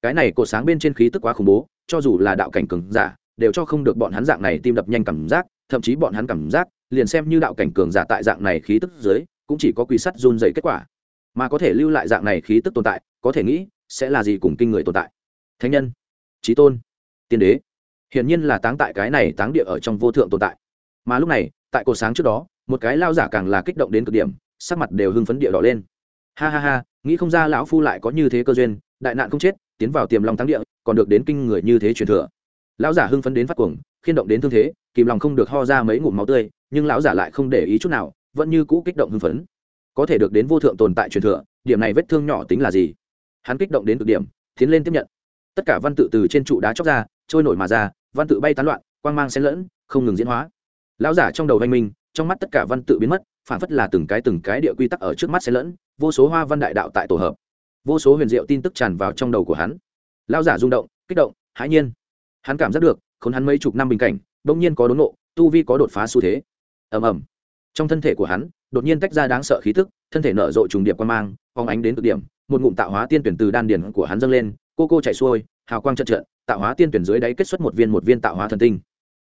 Cái này cổ sáng bên trên khí tức quá khủng bố, cho dù là đạo cảnh cường giả, đều cho không được bọn hắn dạng này tim đập nhanh cảm giác, thậm chí bọn hắn cảm giác, liền xem như đạo cảnh cường giả tại dạng này khí tức dưới, cũng chỉ có quy sắt run dày kết quả. Mà có thể lưu lại dạng này khí tức tồn tại, có thể nghĩ, sẽ là gì cùng kinh người tồn tại thánh nhân trí tôn, tiên đế. Hiển nhiên là táng tại cái này táng địa ở trong vô thượng tồn tại. Mà lúc này, tại cột sáng trước đó, một cái lao giả càng là kích động đến cực điểm, sắc mặt đều hưng phấn địa đỏ lên. Ha ha ha, nghĩ không ra lão phu lại có như thế cơ duyên, đại nạn không chết, tiến vào tiềm lòng táng địa, còn được đến kinh người như thế truyền thừa. Lão giả hưng phấn đến phát cuồng, khiên động đến thương thế, kìm lòng không được ho ra mấy ngụm máu tươi, nhưng lão giả lại không để ý chút nào, vẫn như cũ kích động hưng phấn. Có thể được đến vô thượng tồn tại truyền thừa, điểm này vết thương nhỏ tính là gì? Hắn kích động đến cực điểm, tiến lên tiếp nhận tất cả văn tự từ trên trụ đá chóc ra, trôi nổi mà ra, văn tự bay tán loạn, quang mang xen lẫn, không ngừng diễn hóa. Lão giả trong đầu văn minh, trong mắt tất cả văn tự biến mất, phản phất là từng cái từng cái địa quy tắc ở trước mắt xen lẫn, vô số hoa văn đại đạo tại tổ hợp. Vô số huyền diệu tin tức tràn vào trong đầu của hắn. Lão giả rung động, kích động, hãi nhiên. Hắn cảm giác được, khốn hắn mấy chục năm bình cảnh, bỗng nhiên có đốn nộ tu vi có đột phá xu thế. Ầm ầm. Trong thân thể của hắn, đột nhiên tách ra đáng sợ khí tức, thân thể nở rộ trùng điệp quan mang, phóng ánh đến cực điểm, một ngụm tạo hóa tiên tuyển từ đan điển của hắn dâng lên cô cô chạy xuôi, hào quang trận trận, tạo hóa tiên tuyển dưới đáy kết xuất một viên một viên tạo hóa thần tinh.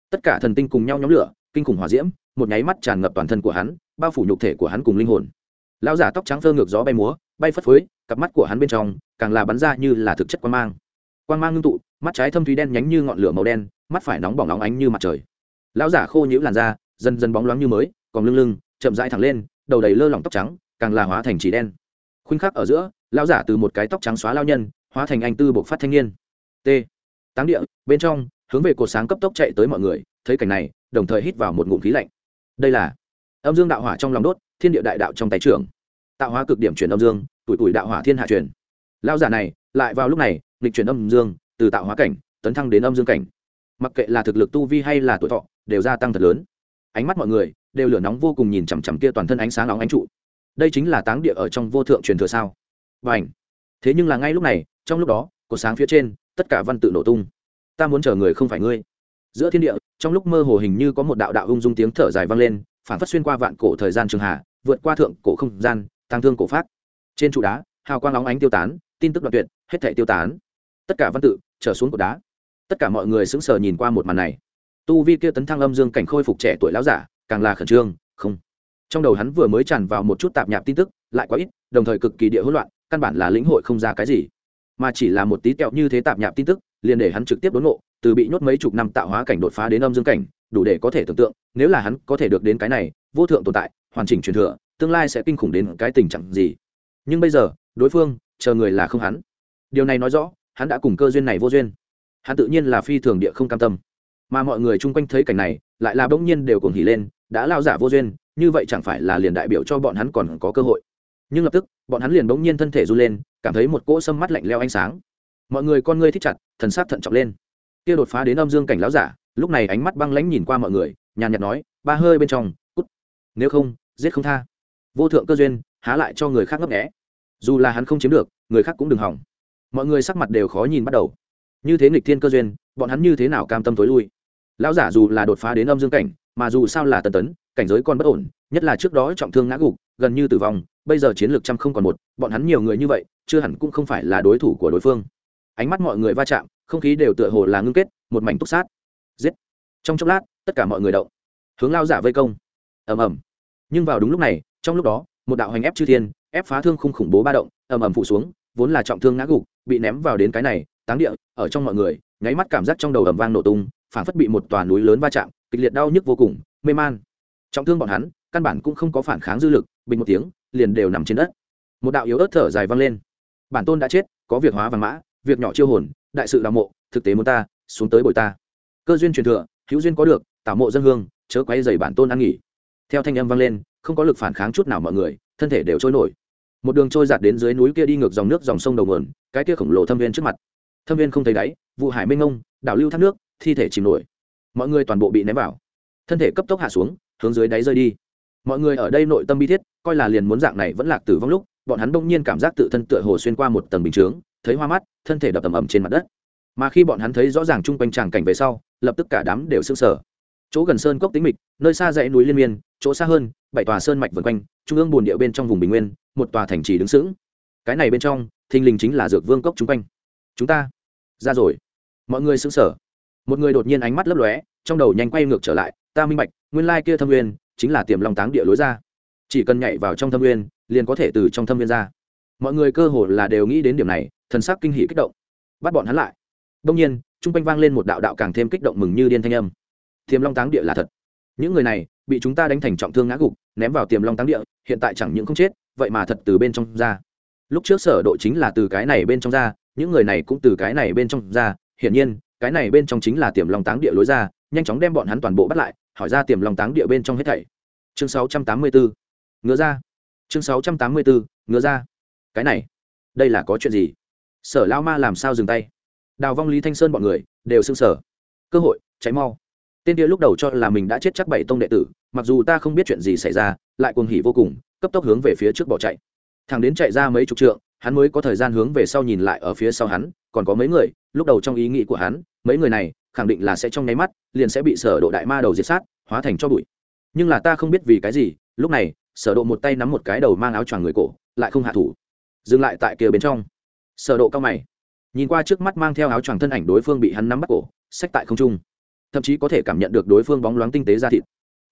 Tất cả thần tinh cùng nhau nhóm lửa, kinh khủng hỏa diễm, một nháy mắt tràn ngập toàn thân của hắn, bao phủ nhục thể của hắn cùng linh hồn. Lão giả tóc trắng phơ ngược gió bay múa, bay phất phới, cặp mắt của hắn bên trong, càng là bắn ra như là thực chất quan mang. Quan mang ngưng tụ, mắt trái thâm thúy đen nhánh như ngọn lửa màu đen, mắt phải nóng bỏng nóng ánh như mặt trời. Lão giả khô nhũ làn da, dần dần bóng loáng như mới, còn lưng lưng, chậm rãi thẳng lên, đầu đầy lơ lỏng tóc trắng, càng là hóa thành chỉ đen. Khuynh khắc ở giữa, lão giả từ một cái tóc trắng xóa lao nhân hóa thành anh tư bộc phát thanh niên. T. Táng địa, bên trong, hướng về cột sáng cấp tốc chạy tới mọi người, thấy cảnh này, đồng thời hít vào một ngụm khí lạnh. Đây là âm dương đạo hỏa trong lòng đốt, thiên địa đại đạo trong tay trưởng. Tạo hóa cực điểm chuyển âm dương, tuổi tuổi đạo hỏa thiên hạ truyền. Lao giả này, lại vào lúc này lịch chuyển âm dương, từ tạo hóa cảnh, tấn thăng đến âm dương cảnh. Mặc kệ là thực lực tu vi hay là tuổi thọ, đều gia tăng thật lớn. Ánh mắt mọi người, đều lửa nóng vô cùng nhìn chằm chằm kia toàn thân ánh sáng nóng ánh trụ. Đây chính là táng địa ở trong vô thượng truyền thừa sao? Và ảnh thế nhưng là ngay lúc này, trong lúc đó cột sáng phía trên, tất cả văn tự nổ tung. Ta muốn chờ người không phải ngươi. Giữa thiên địa, trong lúc mơ hồ hình như có một đạo đạo ung dung tiếng thở dài vang lên, phản phát xuyên qua vạn cổ thời gian trường hạ, vượt qua thượng cổ không gian, tăng thương cổ phát trên trụ đá, hào quang óng ánh tiêu tán, tin tức đoạn tuyệt, hết thể tiêu tán. Tất cả văn tự trở xuống cột đá. Tất cả mọi người sững sờ nhìn qua một màn này. Tu vi kia tấn thăng âm dương cảnh khôi phục trẻ tuổi lão giả, càng là khẩn trương, không. Trong đầu hắn vừa mới tràn vào một chút tạp nhạp tin tức, lại quá ít, đồng thời cực kỳ địa hỗn loạn căn bản là lĩnh hội không ra cái gì. Mà chỉ là một tí kẹo như thế tạp nhạp tin tức, liền để hắn trực tiếp đốn ngộ, từ bị nhốt mấy chục năm tạo hóa cảnh đột phá đến âm dương cảnh, đủ để có thể tưởng tượng, nếu là hắn có thể được đến cái này, vô thượng tồn tại, hoàn chỉnh truyền thừa, tương lai sẽ kinh khủng đến cái tình trạng gì. Nhưng bây giờ, đối phương, chờ người là không hắn. Điều này nói rõ, hắn đã cùng cơ duyên này vô duyên. Hắn tự nhiên là phi thường địa không cam tâm. Mà mọi người chung quanh thấy cảnh này, lại là bỗng nhiên đều cùng hỉ lên, đã lao giả vô duyên, như vậy chẳng phải là liền đại biểu cho bọn hắn còn có cơ hội nhưng lập tức, bọn hắn liền bỗng nhiên thân thể run lên, cảm thấy một cỗ sâm mắt lạnh leo ánh sáng. Mọi người con ngươi thích chặt, thần sát thận trọng lên. Kia đột phá đến âm dương cảnh lão giả, lúc này ánh mắt băng lãnh nhìn qua mọi người, nhàn nhạt nói, ba hơi bên trong, cút. Nếu không, giết không tha. Vô thượng cơ duyên, há lại cho người khác ngấp nghẽ dù là hắn không chiếm được, người khác cũng đừng hỏng. Mọi người sắc mặt đều khó nhìn bắt đầu. Như thế nghịch thiên cơ duyên, bọn hắn như thế nào cam tâm tối lui? Lão giả dù là đột phá đến âm dương cảnh, mà dù sao là tần tấn, cảnh giới còn bất ổn, nhất là trước đó trọng thương ngã gục, gần như tử vong bây giờ chiến lược trăm không còn một, bọn hắn nhiều người như vậy, chưa hẳn cũng không phải là đối thủ của đối phương. Ánh mắt mọi người va chạm, không khí đều tựa hồ là ngưng kết, một mảnh túc sát. Giết. Trong chốc lát, tất cả mọi người động. Hướng lao giả vây công. Ầm ầm. Nhưng vào đúng lúc này, trong lúc đó, một đạo hành ép chư thiên, ép phá thương khung khủng bố ba động, ầm ầm phụ xuống, vốn là trọng thương ngã gục, bị ném vào đến cái này, táng địa, ở trong mọi người, nháy mắt cảm giác trong đầu ầm vang nổ tung, phảng phất bị một tòa núi lớn va chạm, kịch liệt đau nhức vô cùng, mê man. Trọng thương bọn hắn, căn bản cũng không có phản kháng dư lực, bình một tiếng liền đều nằm trên đất. Một đạo yếu ớt thở dài vang lên. Bản tôn đã chết, có việc hóa vàng mã, việc nhỏ chiêu hồn, đại sự đào mộ, thực tế muốn ta, xuống tới bồi ta. Cơ duyên truyền thừa, hữu duyên có được, tảo mộ dân hương, chớ quay dày bản tôn ăn nghỉ. Theo thanh âm vang lên, không có lực phản kháng chút nào mọi người, thân thể đều trôi nổi. Một đường trôi giạt đến dưới núi kia đi ngược dòng nước dòng sông đầu nguồn, cái kia khổng lồ thâm viên trước mặt. Thâm viên không thấy đáy, vụ hải mênh ngông đảo lưu thác nước, thi thể chìm nổi. Mọi người toàn bộ bị ném vào. Thân thể cấp tốc hạ xuống, hướng dưới đáy rơi đi. Mọi người ở đây nội tâm bi thiết coi là liền muốn dạng này vẫn lạc tử vong lúc, bọn hắn đông nhiên cảm giác tự thân tựa hồ xuyên qua một tầng bình chướng, thấy hoa mắt, thân thể đập tầm ầm trên mặt đất. Mà khi bọn hắn thấy rõ ràng chung quanh tràng cảnh về sau, lập tức cả đám đều sững sờ. chỗ gần sơn cốc tính mịch, nơi xa dãy núi liên miên, chỗ xa hơn, bảy tòa sơn mạch vân quanh, trung ương bồn địa bên trong vùng bình nguyên, một tòa thành trì đứng sững. Cái này bên trong, thình lình chính là dược vương cốc chung quanh. Chúng ta, ra rồi. Mọi người sững sờ. một người đột nhiên ánh mắt lấp lóe, trong đầu nhanh quay ngược trở lại, ta minh bạch, nguyên lai kia thâm nguyên, chính là tiềm long táng địa lối ra chỉ cần nhảy vào trong thâm nguyên, liền có thể từ trong thâm nguyên ra. Mọi người cơ hồ là đều nghĩ đến điểm này, thần sắc kinh hỉ kích động. Bắt bọn hắn lại. Đông nhiên, trung quanh vang lên một đạo đạo càng thêm kích động mừng như điên thanh âm. Tiềm long táng địa là thật. Những người này, bị chúng ta đánh thành trọng thương ngã gục, ném vào tiềm long táng địa, hiện tại chẳng những không chết, vậy mà thật từ bên trong ra. Lúc trước sở độ chính là từ cái này bên trong ra, những người này cũng từ cái này bên trong ra. Hiển nhiên, cái này bên trong chính là tiềm long táng địa lối ra, nhanh chóng đem bọn hắn toàn bộ bắt lại, hỏi ra tiềm long táng địa bên trong hết thảy. Chương 684 ngứa ra. Chương 684 ngứa ra. Cái này, đây là có chuyện gì? Sở lao ma làm sao dừng tay? Đào vong, lý thanh sơn bọn người đều xưng sở cơ hội cháy mau. Tên kia lúc đầu cho là mình đã chết chắc bảy tông đệ tử, mặc dù ta không biết chuyện gì xảy ra, lại cuồng hỉ vô cùng, cấp tốc hướng về phía trước bỏ chạy. Thằng đến chạy ra mấy chục trượng, hắn mới có thời gian hướng về sau nhìn lại ở phía sau hắn, còn có mấy người, lúc đầu trong ý nghĩ của hắn, mấy người này khẳng định là sẽ trong nháy mắt, liền sẽ bị sở độ đại ma đầu diệt sát, hóa thành cho bụi. Nhưng là ta không biết vì cái gì, lúc này sở độ một tay nắm một cái đầu mang áo choàng người cổ, lại không hạ thủ. Dừng lại tại kia bên trong. Sở độ cao mày. Nhìn qua trước mắt mang theo áo choàng thân ảnh đối phương bị hắn nắm bắt cổ xách tại không trung. Thậm chí có thể cảm nhận được đối phương bóng loáng tinh tế da thịt.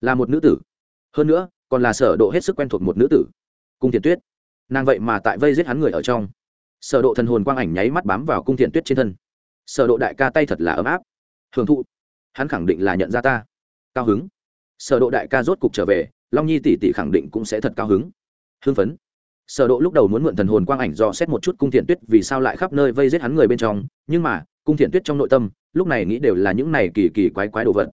Là một nữ tử. Hơn nữa, còn là sở độ hết sức quen thuộc một nữ tử. Cung thiền tuyết. Nàng vậy mà tại vây giết hắn người ở trong. Sở độ thần hồn quang ảnh nháy mắt bám vào cung thiền tuyết trên thân. Sở độ đại ca tay thật là ấm áp. Hưởng thụ. Hắn khẳng định là nhận ra ta. Cao hứng. Sở độ đại ca rốt cục trở về long nhi tỷ tỷ khẳng định cũng sẽ thật cao hứng. Hưng phấn. Sở độ lúc đầu muốn mượn thần hồn quang ảnh do xét một chút cung thiện tuyết vì sao lại khắp nơi vây giết hắn người bên trong, nhưng mà, cung thiện tuyết trong nội tâm, lúc này nghĩ đều là những này kỳ kỳ quái quái đồ vật.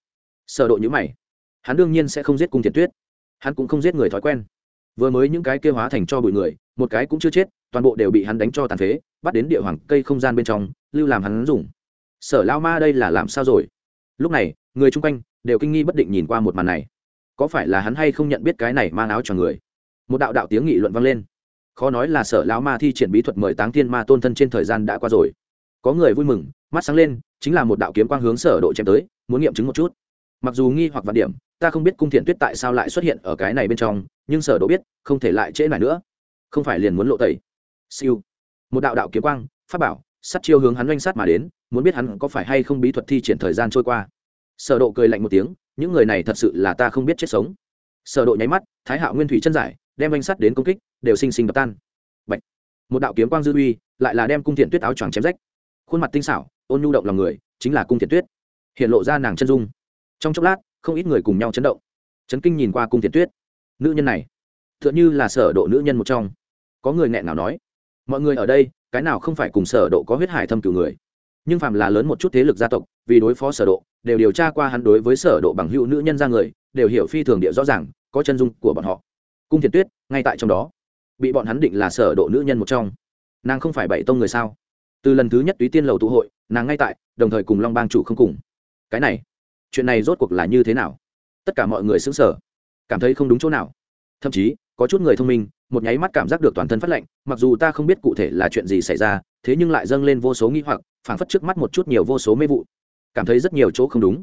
Sở độ như mày. Hắn đương nhiên sẽ không giết cung thiện tuyết. Hắn cũng không giết người thói quen. Vừa mới những cái kia hóa thành cho bụi người, một cái cũng chưa chết, toàn bộ đều bị hắn đánh cho tàn phế, bắt đến địa hoàng cây không gian bên trong, lưu làm hắn dùng. Sở lao ma đây là làm sao rồi? Lúc này, người chung quanh đều kinh nghi bất định nhìn qua một màn này có phải là hắn hay không nhận biết cái này mang áo cho người? Một đạo đạo tiếng nghị luận vang lên. Khó nói là sở lão ma thi triển bí thuật mời táng thiên ma tôn thân trên thời gian đã qua rồi. Có người vui mừng, mắt sáng lên, chính là một đạo kiếm quang hướng sở độ chém tới, muốn nghiệm chứng một chút. Mặc dù nghi hoặc vạn điểm, ta không biết cung thiện tuyết tại sao lại xuất hiện ở cái này bên trong, nhưng sở độ biết, không thể lại trễ lại nữa. Không phải liền muốn lộ tẩy. Siêu. Một đạo đạo kiếm quang phát bảo, sát chiêu hướng hắn doanh sát mà đến, muốn biết hắn có phải hay không bí thuật thi triển thời gian trôi qua sở độ cười lạnh một tiếng, những người này thật sự là ta không biết chết sống. Sở độ nháy mắt, thái hạo nguyên thủy chân giải, đem anh sắt đến công kích, đều sinh sinh đập tan. Bạch. một đạo kiếm quang dư uy, lại là đem cung thiện tuyết áo choàng chém rách. Khuôn mặt tinh xảo, ôn nhu động lòng người, chính là cung thiện tuyết. Hiện lộ ra nàng chân dung. Trong chốc lát, không ít người cùng nhau chấn động. Chấn kinh nhìn qua cung thiện tuyết. Nữ nhân này, tựa như là sở độ nữ nhân một trong. Có người nghẹn nào nói, mọi người ở đây, cái nào không phải cùng sở độ có huyết hải thâm cửu người? Nhưng phàm là lớn một chút thế lực gia tộc, vì đối phó sở độ, đều điều tra qua hắn đối với sở độ bằng hữu nữ nhân ra người, đều hiểu phi thường địa rõ ràng, có chân dung của bọn họ. Cung thiền tuyết, ngay tại trong đó, bị bọn hắn định là sở độ nữ nhân một trong. Nàng không phải bảy tông người sao? Từ lần thứ nhất túy tiên lầu tụ hội, nàng ngay tại, đồng thời cùng long bang chủ không cùng. Cái này, chuyện này rốt cuộc là như thế nào? Tất cả mọi người sững sờ, cảm thấy không đúng chỗ nào. Thậm chí, có chút người thông minh một nháy mắt cảm giác được toàn thân phát lạnh, mặc dù ta không biết cụ thể là chuyện gì xảy ra, thế nhưng lại dâng lên vô số nghi hoặc, phảng phất trước mắt một chút nhiều vô số mê vụ. Cảm thấy rất nhiều chỗ không đúng.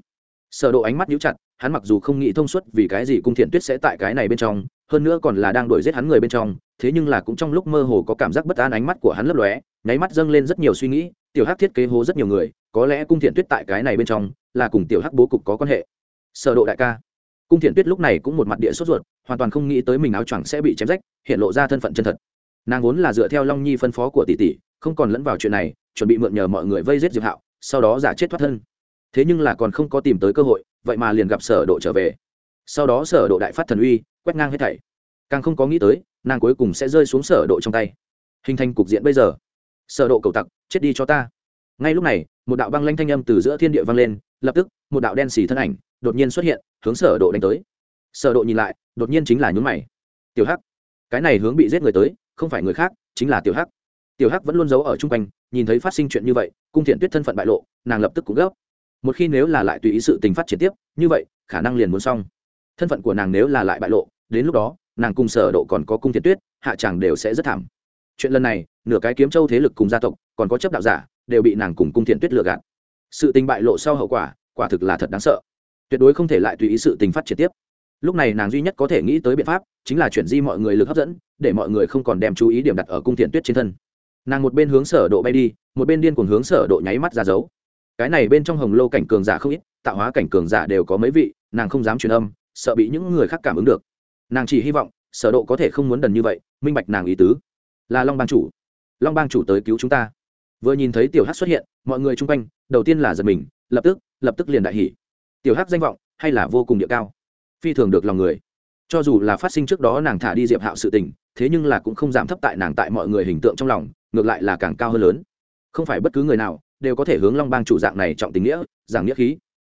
Sở độ ánh mắt nhíu chặt, hắn mặc dù không nghĩ thông suốt vì cái gì cung thiện tuyết sẽ tại cái này bên trong, hơn nữa còn là đang đuổi giết hắn người bên trong, thế nhưng là cũng trong lúc mơ hồ có cảm giác bất an ánh mắt của hắn lấp lóe, nháy mắt dâng lên rất nhiều suy nghĩ, tiểu hắc thiết kế hố rất nhiều người, có lẽ cung thiện tuyết tại cái này bên trong, là cùng tiểu hắc bố cục có quan hệ. Sở độ đại ca, cung thiện tuyết lúc này cũng một mặt địa sốt ruột hoàn toàn không nghĩ tới mình áo choàng sẽ bị chém rách, hiện lộ ra thân phận chân thật. Nàng vốn là dựa theo long nhi phân phó của tỷ tỷ, không còn lẫn vào chuyện này, chuẩn bị mượn nhờ mọi người vây giết diệp hạo, sau đó giả chết thoát thân. Thế nhưng là còn không có tìm tới cơ hội, vậy mà liền gặp sở độ trở về. Sau đó sở độ đại phát thần uy, quét ngang hết thảy. Càng không có nghĩ tới, nàng cuối cùng sẽ rơi xuống sở độ trong tay. Hình thành cục diện bây giờ. Sở độ cầu tặc, chết đi cho ta. Ngay lúc này, một đạo băng lanh thanh âm từ giữa thiên địa vang lên, lập tức, một đạo đen xì thân ảnh, đột nhiên xuất hiện, hướng sở độ đánh tới sở độ nhìn lại, đột nhiên chính là nhún mày. Tiểu hắc, cái này hướng bị giết người tới, không phải người khác, chính là tiểu hắc. Tiểu hắc vẫn luôn giấu ở trung quanh, nhìn thấy phát sinh chuyện như vậy, cung thiện tuyết thân phận bại lộ, nàng lập tức cũng gấp. Một khi nếu là lại tùy ý sự tình phát triển tiếp, như vậy, khả năng liền muốn xong. Thân phận của nàng nếu là lại bại lộ, đến lúc đó, nàng cùng sở độ còn có cung thiện tuyết, hạ chàng đều sẽ rất thảm. Chuyện lần này, nửa cái kiếm châu thế lực cùng gia tộc, còn có chấp đạo giả, đều bị nàng cùng cung thiện tuyết lừa gạt. Sự tình bại lộ sau hậu quả quả thực là thật đáng sợ. Tuyệt đối không thể lại tùy ý sự tình phát triển tiếp lúc này nàng duy nhất có thể nghĩ tới biện pháp chính là chuyển di mọi người lực hấp dẫn, để mọi người không còn đem chú ý điểm đặt ở cung thiện tuyết trên thân. Nàng một bên hướng sở độ bay đi, một bên điên cuồng hướng sở độ nháy mắt ra dấu. Cái này bên trong hồng lô cảnh cường giả không ít, tạo hóa cảnh cường giả đều có mấy vị, nàng không dám truyền âm, sợ bị những người khác cảm ứng được. Nàng chỉ hy vọng, sở độ có thể không muốn đần như vậy, minh bạch nàng ý tứ. Là long bang chủ. Long bang chủ tới cứu chúng ta. Vừa nhìn thấy tiểu hắc xuất hiện, mọi người chung quanh, đầu tiên là giật mình, lập tức lập tức liền đại hỉ. Tiểu hắc danh vọng, hay là vô cùng địa cao phi thường được lòng người. Cho dù là phát sinh trước đó nàng thả đi diệp hạo sự tình, thế nhưng là cũng không giảm thấp tại nàng tại mọi người hình tượng trong lòng, ngược lại là càng cao hơn lớn. Không phải bất cứ người nào đều có thể hướng long bang chủ dạng này trọng tình nghĩa, giảng nghĩa khí.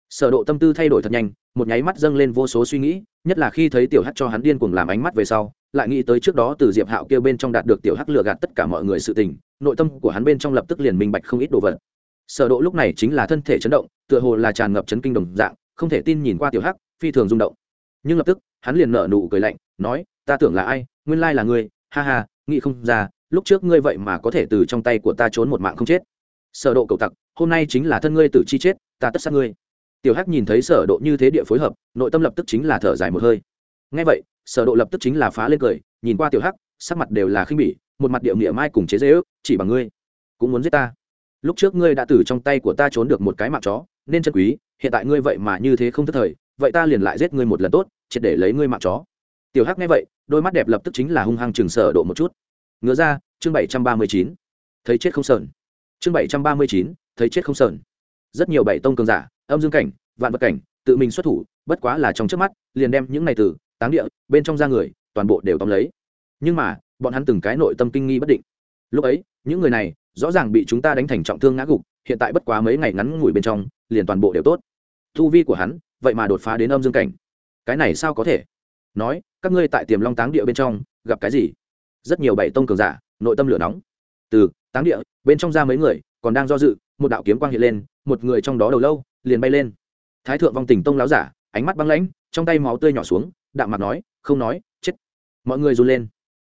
Sở độ tâm tư thay đổi thật nhanh, một nháy mắt dâng lên vô số suy nghĩ, nhất là khi thấy tiểu hắc cho hắn điên cuồng làm ánh mắt về sau, lại nghĩ tới trước đó từ diệp hạo kia bên trong đạt được tiểu hắc lừa gạt tất cả mọi người sự tình, nội tâm của hắn bên trong lập tức liền minh bạch không ít đồ vật. Sở độ lúc này chính là thân thể chấn động, tựa hồ là tràn ngập chấn kinh đồng dạng, không thể tin nhìn qua tiểu hắc, phi thường rung động nhưng lập tức, hắn liền nở nụ cười lạnh, nói, ta tưởng là ai? Nguyên lai là ngươi. Ha ha, nghĩ không ra, lúc trước ngươi vậy mà có thể từ trong tay của ta trốn một mạng không chết. Sở độ cầu tặc, hôm nay chính là thân ngươi tử chi chết, ta tất sát ngươi. Tiểu hắc nhìn thấy sở độ như thế địa phối hợp, nội tâm lập tức chính là thở dài một hơi. Nghe vậy, sở độ lập tức chính là phá lên cười, nhìn qua tiểu hắc, sắc mặt đều là khinh bỉ, một mặt điệu nghĩa mai cùng chế dễ ước, chỉ bằng ngươi, cũng muốn giết ta. Lúc trước ngươi đã từ trong tay của ta trốn được một cái mạng chó, nên chân quý, hiện tại ngươi vậy mà như thế không thất thời vậy ta liền lại giết ngươi một lần tốt, triệt để lấy ngươi mạng chó. Tiểu hắc nghe vậy, đôi mắt đẹp lập tức chính là hung hăng chừng sở độ một chút. Ngứa ra, chương 739 thấy chết không sờn. Chương 739 thấy chết không sờn. Rất nhiều bảy tông cường giả, âm dương cảnh, vạn vật cảnh, tự mình xuất thủ, bất quá là trong trước mắt, liền đem những này từ, táng địa, bên trong ra người, toàn bộ đều tóm lấy. Nhưng mà, bọn hắn từng cái nội tâm kinh nghi bất định. Lúc ấy, những người này, rõ ràng bị chúng ta đánh thành trọng thương ngã gục, hiện tại bất quá mấy ngày ngắn ngủi bên trong, liền toàn bộ đều tốt. Thu vi của hắn vậy mà đột phá đến âm dương cảnh. Cái này sao có thể? Nói, các ngươi tại tiềm long táng địa bên trong, gặp cái gì? Rất nhiều bảy tông cường giả, nội tâm lửa nóng. Từ, táng địa, bên trong ra mấy người, còn đang do dự, một đạo kiếm quang hiện lên, một người trong đó đầu lâu, liền bay lên. Thái thượng vong tình tông láo giả, ánh mắt băng lãnh, trong tay máu tươi nhỏ xuống, đạm mặt nói, không nói, chết. Mọi người run lên.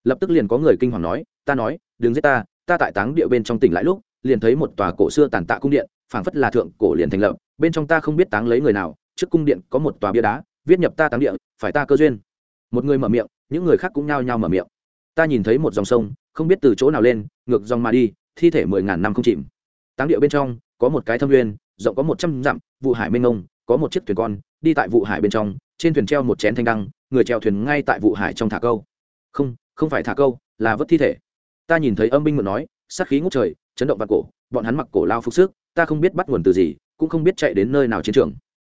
Lập tức liền có người kinh hoàng nói, ta nói, đừng giết ta ta tại táng địa bên trong tỉnh lại lúc, liền thấy một tòa cổ xưa tàn tạ cung điện, phảng phất là thượng cổ liền thành lập, bên trong ta không biết táng lấy người nào trước cung điện có một tòa bia đá, viết nhập ta táng địa, phải ta cơ duyên. Một người mở miệng, những người khác cũng nhao nhao mở miệng. Ta nhìn thấy một dòng sông, không biết từ chỗ nào lên, ngược dòng mà đi, thi thể mười ngàn năm không chìm. Táng địa bên trong, có một cái thâm nguyên, rộng có một trăm dặm, vụ hải mênh ngông có một chiếc thuyền con, đi tại vụ hải bên trong, trên thuyền treo một chén thanh đăng, người treo thuyền ngay tại vụ hải trong thả câu. Không không phải thả câu, là vớt thi thể. Ta nhìn thấy âm binh mượn nói, sát khí ngút trời, chấn động vạn cổ, bọn hắn mặc cổ lao phục sức, ta không biết bắt nguồn từ gì, cũng không biết chạy đến nơi nào chiến trường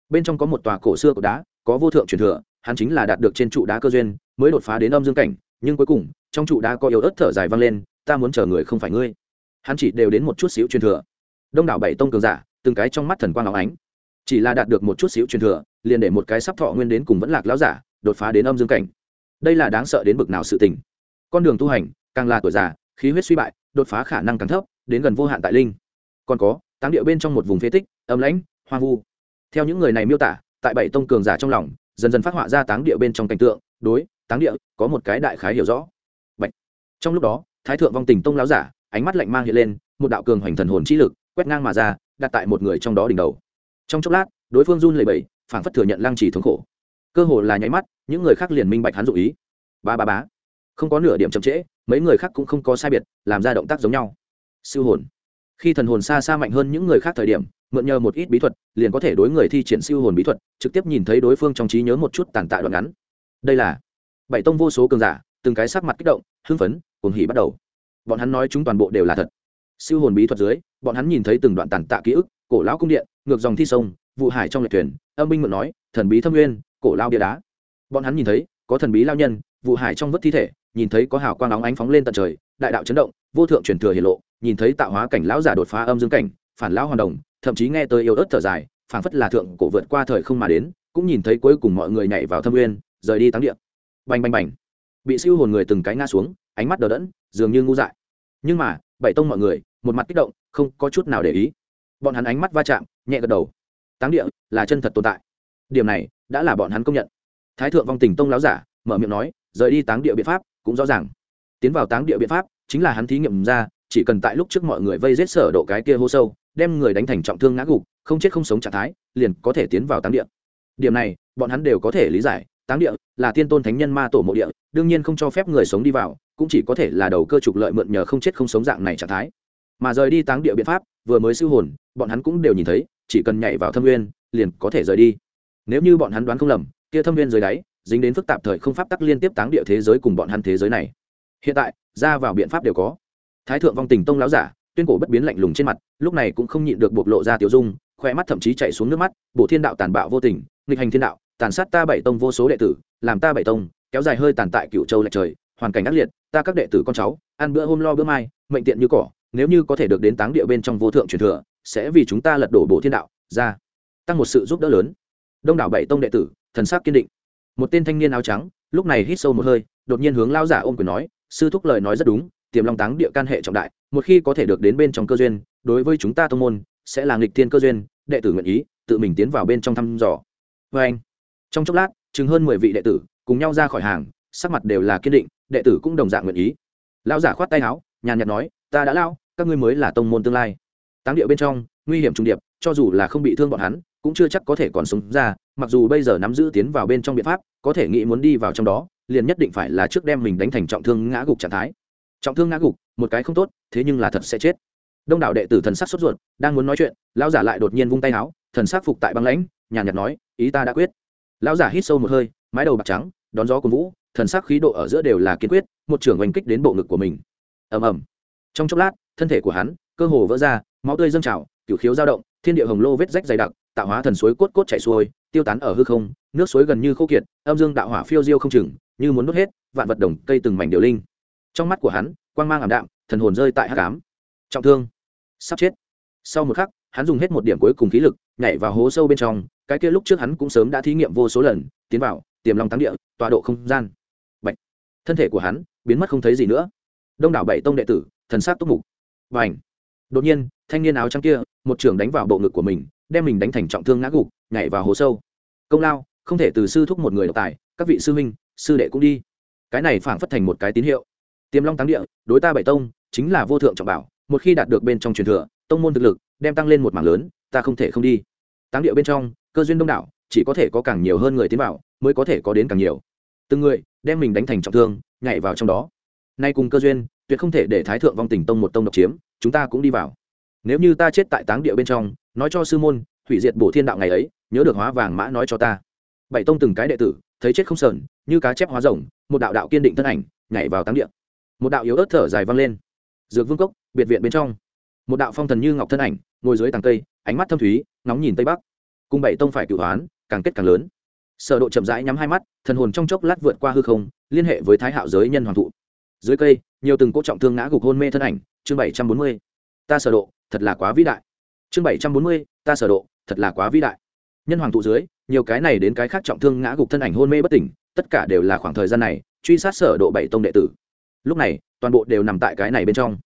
bên trong có một tòa cổ xưa cổ đá, có vô thượng truyền thừa, hắn chính là đạt được trên trụ đá cơ duyên, mới đột phá đến âm dương cảnh, nhưng cuối cùng, trong trụ đá có yếu ớt thở dài vang lên, ta muốn chờ người không phải ngươi. Hắn chỉ đều đến một chút xíu truyền thừa. Đông đảo bảy tông cường giả, từng cái trong mắt thần quang áo ánh. Chỉ là đạt được một chút xíu truyền thừa, liền để một cái sắp thọ nguyên đến cùng vẫn lạc lão giả, đột phá đến âm dương cảnh. Đây là đáng sợ đến bực nào sự tình. Con đường tu hành, càng là tuổi già, khí huyết suy bại, đột phá khả năng càng thấp, đến gần vô hạn tại linh. Còn có, táng địa bên trong một vùng phế tích, âm lãnh, hoang vu theo những người này miêu tả, tại bảy tông cường giả trong lòng, dần dần phát họa ra táng địa bên trong cảnh tượng, đối, táng địa, có một cái đại khái hiểu rõ. Bạch. trong lúc đó, thái thượng vong tình tông láo giả, ánh mắt lạnh mang hiện lên, một đạo cường hoành thần hồn trí lực, quét ngang mà ra, đặt tại một người trong đó đỉnh đầu. Trong chốc lát, đối phương run lẩy bẩy, phảng phất thừa nhận lăng trì thống khổ. Cơ hồ là nháy mắt, những người khác liền minh bạch hắn dụ ý. Ba ba bá không có nửa điểm chậm trễ, mấy người khác cũng không có sai biệt, làm ra động tác giống nhau. Siêu hồn. Khi thần hồn xa xa mạnh hơn những người khác thời điểm mượn nhờ một ít bí thuật, liền có thể đối người thi triển siêu hồn bí thuật, trực tiếp nhìn thấy đối phương trong trí nhớ một chút tàn tạ đoạn ngắn. Đây là bảy tông vô số cường giả, từng cái sắc mặt kích động, hưng phấn, cuồng hỉ bắt đầu. Bọn hắn nói chúng toàn bộ đều là thật. Siêu hồn bí thuật dưới, bọn hắn nhìn thấy từng đoạn tàn tạ ký ức, cổ lão cung điện, ngược dòng thi sông, vụ hải trong lệ thuyền, âm binh mượn nói, thần bí thâm nguyên, cổ lao bia đá. Bọn hắn nhìn thấy, có thần bí lao nhân, vụ hải trong vất thi thể, nhìn thấy có hào quang óng ánh phóng lên tận trời, đại đạo chấn động, vô thượng truyền thừa hiển lộ, nhìn thấy tạo hóa cảnh lão giả đột phá âm dương cảnh, phản lão hoàn đồng thậm chí nghe tới yêu ớt thở dài, phảng phất là thượng cổ vượt qua thời không mà đến, cũng nhìn thấy cuối cùng mọi người nhảy vào thâm nguyên, rời đi táng địa. Bành bành bành. Bị siêu hồn người từng cái ngã xuống, ánh mắt đờ đẫn, dường như ngu dại. Nhưng mà, bảy tông mọi người, một mặt kích động, không có chút nào để ý. Bọn hắn ánh mắt va chạm, nhẹ gật đầu. Táng địa là chân thật tồn tại. Điểm này đã là bọn hắn công nhận. Thái thượng vong tình tông láo giả, mở miệng nói, rời đi táng địa biện pháp cũng rõ ràng. Tiến vào táng địa biện pháp chính là hắn thí nghiệm ra, chỉ cần tại lúc trước mọi người vây giết sở độ cái kia hô sâu đem người đánh thành trọng thương ngã gục, không chết không sống trạng thái, liền có thể tiến vào táng địa. Điểm này, bọn hắn đều có thể lý giải, táng địa là tiên tôn thánh nhân ma tổ mộ địa, đương nhiên không cho phép người sống đi vào, cũng chỉ có thể là đầu cơ trục lợi mượn nhờ không chết không sống dạng này trạng thái. Mà rời đi táng địa biện pháp, vừa mới siêu hồn, bọn hắn cũng đều nhìn thấy, chỉ cần nhảy vào thâm nguyên, liền có thể rời đi. Nếu như bọn hắn đoán không lầm, kia thâm nguyên dưới đáy, dính đến phức tạp thời không pháp tắc liên tiếp táng địa thế giới cùng bọn hắn thế giới này. Hiện tại, ra vào biện pháp đều có. Thái thượng vong tình tông láo giả tuyên cổ bất biến lạnh lùng trên mặt, lúc này cũng không nhịn được bộc lộ ra tiểu dung khoe mắt thậm chí chạy xuống nước mắt bộ thiên đạo tàn bạo vô tình, nghịch hành thiên đạo, tàn sát ta bảy tông vô số đệ tử, làm ta bảy tông, kéo dài hơi tàn tại cựu châu lệch trời, hoàn cảnh ác liệt, ta các đệ tử con cháu, ăn bữa hôm lo bữa mai, mệnh tiện như cỏ, nếu như có thể được đến táng địa bên trong vô thượng truyền thừa, sẽ vì chúng ta lật đổ bộ thiên đạo, ra, tăng một sự giúp đỡ lớn. Đông đảo bảy tông đệ tử, thần sắc kiên định. Một tên thanh niên áo trắng, lúc này hít sâu một hơi, đột nhiên hướng lao giả ôm quyền nói, sư thúc lời nói rất đúng tiềm long táng địa can hệ trọng đại, một khi có thể được đến bên trong cơ duyên, đối với chúng ta tông môn, sẽ là nghịch thiên cơ duyên, đệ tử nguyện ý, tự mình tiến vào bên trong thăm dò. Vê anh, trong chốc lát, chừng hơn mười vị đệ tử cùng nhau ra khỏi hàng, sắc mặt đều là kiên định, đệ tử cũng đồng dạng nguyện ý. Lão giả khoát tay áo, nhàn nhạt nói, ta đã lao các ngươi mới là tông môn tương lai. Táng địa bên trong, nguy hiểm trùng điệp, cho dù là không bị thương bọn hắn, cũng chưa chắc có thể còn sống ra, mặc dù bây giờ nắm giữ tiến vào bên trong biện pháp, có thể nghĩ muốn đi vào trong đó, liền nhất định phải là trước đem mình đánh thành trọng thương ngã gục trạng thái trọng thương ngã gục, một cái không tốt, thế nhưng là thật sẽ chết. Đông đảo đệ tử thần sắc sốt ruột, đang muốn nói chuyện, lão giả lại đột nhiên vung tay áo, thần sắc phục tại băng lãnh, nhàn nhạt nói, ý ta đã quyết. Lão giả hít sâu một hơi, mái đầu bạc trắng, đón gió của vũ, thần sắc khí độ ở giữa đều là kiên quyết, một trưởng oanh kích đến bộ ngực của mình. Ầm ầm. Trong chốc lát, thân thể của hắn cơ hồ vỡ ra, máu tươi dâng trào, cửu khiếu dao động, thiên địa hồng lô vết rách dày đặc, tạo hóa thần suối cốt cốt chảy xuôi, tiêu tán ở hư không, nước suối gần như khô kiệt, âm dương đạo hỏa phiêu diêu không chừng, như muốn đốt hết, vạn vật đồng cây từng mảnh điều linh trong mắt của hắn, quang mang ảm đạm, thần hồn rơi tại hát cám trọng thương. Sắp chết. Sau một khắc, hắn dùng hết một điểm cuối cùng khí lực, nhảy vào hố sâu bên trong, cái kia lúc trước hắn cũng sớm đã thí nghiệm vô số lần, tiến vào, tiềm long thắng địa, tọa độ không gian. Bạch. thân thể của hắn biến mất không thấy gì nữa. Đông đảo bảy tông đệ tử, thần sát túc mục. Và ảnh đột nhiên, thanh niên áo trắng kia, một trường đánh vào bộ ngực của mình, đem mình đánh thành trọng thương ngã gục, nhảy vào hố sâu. Công lao, không thể từ sư thúc một người độc tài, các vị sư huynh, sư đệ cũng đi. Cái này phảng phất thành một cái tín hiệu tiềm long táng địa, đối ta bảy tông, chính là vô thượng trọng bảo, một khi đạt được bên trong truyền thừa, tông môn thực lực đem tăng lên một mảng lớn, ta không thể không đi. Táng địa bên trong, cơ duyên đông đảo, chỉ có thể có càng nhiều hơn người tiến vào, mới có thể có đến càng nhiều. Từng người đem mình đánh thành trọng thương, nhảy vào trong đó. Nay cùng cơ duyên, tuyệt không thể để thái thượng vong tình tông một tông độc chiếm, chúng ta cũng đi vào. Nếu như ta chết tại táng địa bên trong, nói cho sư môn, hủy diệt bổ thiên đạo ngày ấy, nhớ được hóa vàng mã nói cho ta. Bảy tông từng cái đệ tử, thấy chết không sờn, như cá chép hóa rồng, một đạo đạo kiên định thân ảnh, nhảy vào táng địa một đạo yếu ớt thở dài vang lên. Dược vương cốc, biệt viện bên trong. Một đạo phong thần như ngọc thân ảnh, ngồi dưới tàng cây, ánh mắt thâm thúy, ngóng nhìn tây bắc. Cùng bảy tông phải cửu hoán, càng kết càng lớn. Sở độ chậm rãi nhắm hai mắt, thần hồn trong chốc lát vượt qua hư không, liên hệ với thái hạo giới nhân hoàng thụ. Dưới cây, nhiều từng cỗ trọng thương ngã gục hôn mê thân ảnh, chương bảy trăm bốn mươi. Ta sở độ, thật là quá vĩ đại. Chương bảy trăm bốn mươi, ta sở độ, thật là quá vĩ đại. Nhân hoàng thụ dưới, nhiều cái này đến cái khác trọng thương ngã gục thân ảnh hôn mê bất tỉnh, tất cả đều là khoảng thời gian này, truy sát sở độ bảy tông đệ tử lúc này, toàn bộ đều nằm tại cái này bên trong.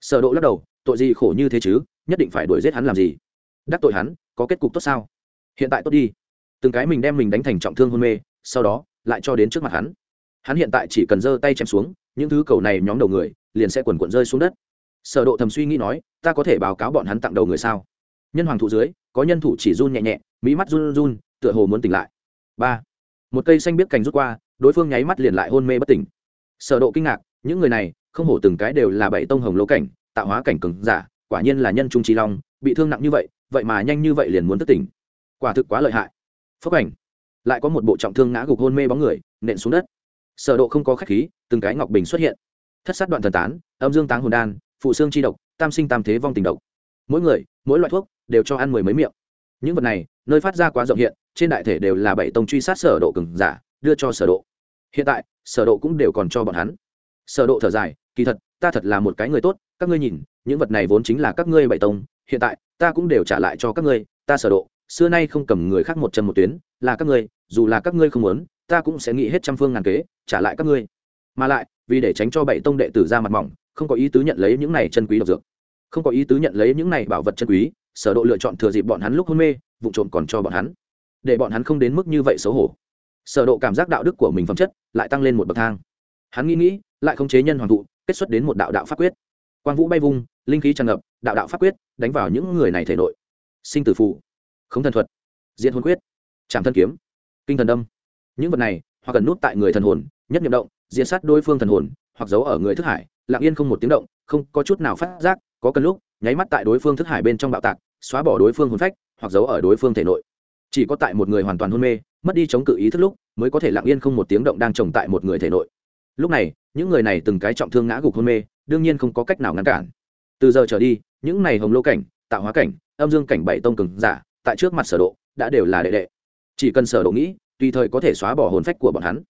Sở độ lắc đầu, tội gì khổ như thế chứ? Nhất định phải đuổi giết hắn làm gì? Đắc tội hắn, có kết cục tốt sao? Hiện tại tốt đi. Từng cái mình đem mình đánh thành trọng thương hôn mê, sau đó, lại cho đến trước mặt hắn. Hắn hiện tại chỉ cần giơ tay chém xuống, những thứ cầu này nhóm đầu người, liền sẽ quần cuộn rơi xuống đất. Sở độ thầm suy nghĩ nói, ta có thể báo cáo bọn hắn tặng đầu người sao? Nhân hoàng thụ dưới, có nhân thủ chỉ run nhẹ nhẹ mỹ mắt run run, tựa hồ muốn tỉnh lại. Ba. Một cây xanh biết cành rút qua, đối phương nháy mắt liền lại hôn mê bất tỉnh. Sở độ kinh ngạc những người này, không hổ từng cái đều là bảy tông hồng lô cảnh, tạo hóa cảnh cường giả, quả nhiên là nhân trung trí long, bị thương nặng như vậy vậy mà nhanh như vậy liền muốn thất tỉnh. Quả thực quá lợi hại. Phúc ảnh. Lại có một bộ trọng thương ngã gục hôn mê bóng người, nện xuống đất. Sở độ không có khách khí, từng cái ngọc bình xuất hiện. Thất sát đoạn thần tán, âm dương táng hồn đan, phụ xương chi độc, tam sinh tam thế vong tình độc. Mỗi người, mỗi loại thuốc, đều cho ăn mười mấy miệng. Những vật này, nơi phát ra quá rộng hiện, trên đại thể đều là bảy tông truy sát sở độ cường giả, đưa cho sở độ. Hiện tại, sở độ cũng đều còn cho bọn hắn sở độ thở dài, kỳ thật, ta thật là một cái người tốt, các ngươi nhìn, những vật này vốn chính là các ngươi bảy tông, hiện tại, ta cũng đều trả lại cho các ngươi, ta sở độ, xưa nay không cầm người khác một chân một tuyến, là các ngươi, dù là các ngươi không muốn, ta cũng sẽ nghĩ hết trăm phương ngàn kế, trả lại các ngươi. Mà lại, vì để tránh cho bảy tông đệ tử ra mặt mỏng, không có ý tứ nhận lấy những này chân quý độc dược. Không có ý tứ nhận lấy những này bảo vật chân quý, sở độ lựa chọn thừa dịp bọn hắn lúc hôn mê vụ trộm còn cho bọn hắn. Để bọn hắn không đến mức như vậy xấu hổ. Sở độ cảm giác đạo đức của mình phẩm chất lại tăng lên một bậc thang hắn nghĩ nghĩ, lại không chế nhân hoàng thụ, kết xuất đến một đạo đạo pháp quyết. Quang vũ bay vung linh khí tràn ngập, đạo đạo pháp quyết đánh vào những người này thể nội. Sinh tử phù. Khống thần thuật. Diện hồn quyết. Trạm thân kiếm. Kinh thần đâm. Những vật này, hoặc cần nút tại người thần hồn, nhất nhiệm động diện sát đối phương thần hồn, hoặc giấu ở người thức hải, lặng yên không một tiếng động, không có chút nào phát giác, có cần lúc, nháy mắt tại đối phương thức hải bên trong bạo tạc, xóa bỏ đối phương hồn phách, hoặc giấu ở đối phương thể nội. Chỉ có tại một người hoàn toàn hôn mê, mất đi chống cự ý thức lúc, mới có thể lặng yên không một tiếng động đang trồng tại một người thể nội lúc này, những người này từng cái trọng thương ngã gục hôn mê, đương nhiên không có cách nào ngăn cản. Từ giờ trở đi, những này hồng lô cảnh, tạo hóa cảnh, âm dương cảnh bảy tông cường giả, tại trước mặt sở độ, đã đều là đệ đệ. Chỉ cần sở độ nghĩ, tùy thời có thể xóa bỏ hồn phách của bọn hắn.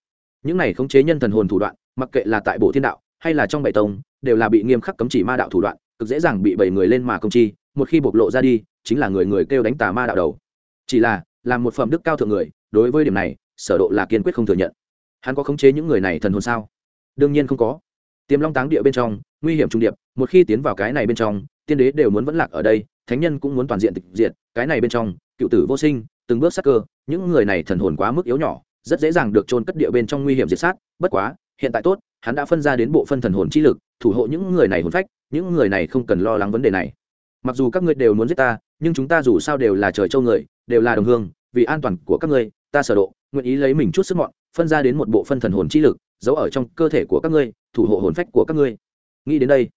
Những này khống chế nhân thần hồn thủ đoạn, mặc kệ là tại bộ thiên đạo, hay là trong bảy tông, đều là bị nghiêm khắc cấm chỉ ma đạo thủ đoạn, cực dễ dàng bị bảy người lên mà công chi, một khi bộc lộ ra đi, chính là người người kêu đánh tà ma đạo đầu. Chỉ là, làm một phẩm đức cao thượng người, đối với điểm này, sở độ là kiên quyết không thừa nhận. Hắn có khống chế những người này thần hồn sao? Đương nhiên không có. Tiềm long táng địa bên trong, nguy hiểm trung điệp, một khi tiến vào cái này bên trong, tiên đế đều muốn vẫn lạc ở đây, thánh nhân cũng muốn toàn diện tịch diệt, cái này bên trong, cựu tử vô sinh, từng bước sắc cơ, những người này thần hồn quá mức yếu nhỏ, rất dễ dàng được trôn cất địa bên trong nguy hiểm diệt sát, bất quá, hiện tại tốt, hắn đã phân ra đến bộ phân thần hồn chi lực, thủ hộ những người này hồn phách, những người này không cần lo lắng vấn đề này. Mặc dù các ngươi đều muốn giết ta, nhưng chúng ta dù sao đều là trời châu người, đều là đồng hương, vì an toàn của các ngươi, ta sở độ, nguyện ý lấy mình chút sức mọn, phân ra đến một bộ phân thần hồn chi lực giấu ở trong cơ thể của các ngươi, thủ hộ hồn phách của các ngươi. Nghĩ đến đây,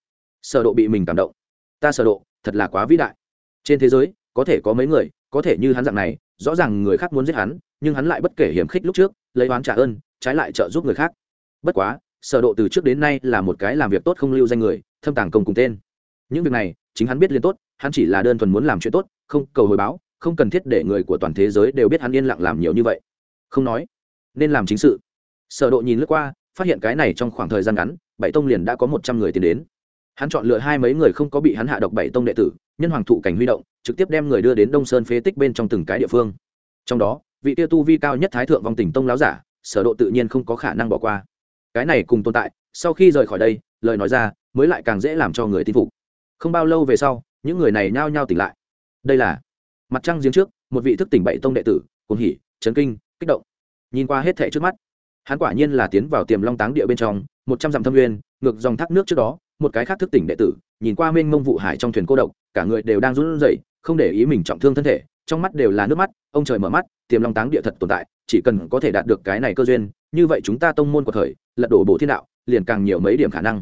sở độ bị mình cảm động. Ta sở độ, thật là quá vĩ đại. Trên thế giới, có thể có mấy người, có thể như hắn dạng này, rõ ràng người khác muốn giết hắn, nhưng hắn lại bất kể hiểm khích lúc trước, lấy oán trả ơn, trái lại trợ giúp người khác. Bất quá, sở độ từ trước đến nay là một cái làm việc tốt không lưu danh người, thâm tàng công cùng tên. Những việc này, chính hắn biết liên tốt, hắn chỉ là đơn thuần muốn làm chuyện tốt, không cầu hồi báo, không cần thiết để người của toàn thế giới đều biết hắn yên lặng làm nhiều như vậy. Không nói, nên làm chính sự sở độ nhìn lướt qua, phát hiện cái này trong khoảng thời gian ngắn, bảy tông liền đã có một trăm người tiến đến. Hắn chọn lựa hai mấy người không có bị hắn hạ độc bảy tông đệ tử, nhân hoàng thụ cảnh huy động, trực tiếp đem người đưa đến đông sơn phế tích bên trong từng cái địa phương. Trong đó, vị tiêu tu vi cao nhất thái thượng vong tỉnh tông láo giả, sở độ tự nhiên không có khả năng bỏ qua. Cái này cùng tồn tại, sau khi rời khỏi đây, lời nói ra, mới lại càng dễ làm cho người tin phục. Không bao lâu về sau, những người này nhao nhao tỉnh lại. Đây là mặt trăng giếng trước, một vị thức tỉnh bảy tông đệ tử, cuồng hỉ, chấn kinh, kích động. Nhìn qua hết thảy trước mắt hắn quả nhiên là tiến vào tiềm long táng địa bên trong, một trăm dặm thâm nguyên, ngược dòng thác nước trước đó, một cái khác thức tỉnh đệ tử, nhìn qua mênh mông vụ hải trong thuyền cô độc, cả người đều đang run rẩy, không để ý mình trọng thương thân thể, trong mắt đều là nước mắt, ông trời mở mắt, tiềm long táng địa thật tồn tại, chỉ cần có thể đạt được cái này cơ duyên, như vậy chúng ta tông môn của thời, lật đổ bộ thiên đạo, liền càng nhiều mấy điểm khả năng.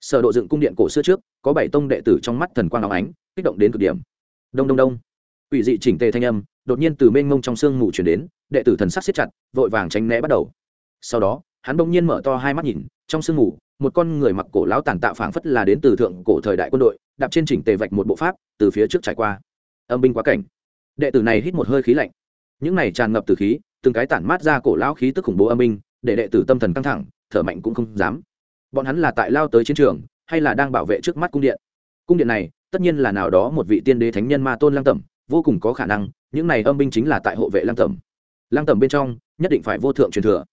Sở độ dựng cung điện cổ xưa trước, có bảy tông đệ tử trong mắt thần quang áo ánh, kích động đến cực điểm. Đông đông đông. Ủy dị chỉnh tề thanh âm, đột nhiên từ mênh mông trong xương mù chuyển đến, đệ tử thần sắc siết chặt, vội vàng tránh né bắt đầu sau đó, hắn bỗng nhiên mở to hai mắt nhìn, trong sương ngủ một con người mặc cổ lão tàn tạ phảng phất là đến từ thượng cổ thời đại quân đội, đạp trên chỉnh tề vạch một bộ pháp, từ phía trước trải qua. Âm binh quá cảnh. Đệ tử này hít một hơi khí lạnh. Những này tràn ngập từ khí, từng cái tản mát ra cổ lão khí tức khủng bố âm binh, để đệ tử tâm thần căng thẳng, thở mạnh cũng không dám. Bọn hắn là tại lao tới chiến trường, hay là đang bảo vệ trước mắt cung điện? Cung điện này, tất nhiên là nào đó một vị tiên đế thánh nhân ma tôn lang tẩm, vô cùng có khả năng, những này âm binh chính là tại hộ vệ lang tẩm. Lang tẩm bên trong, nhất định phải vô thượng truyền thừa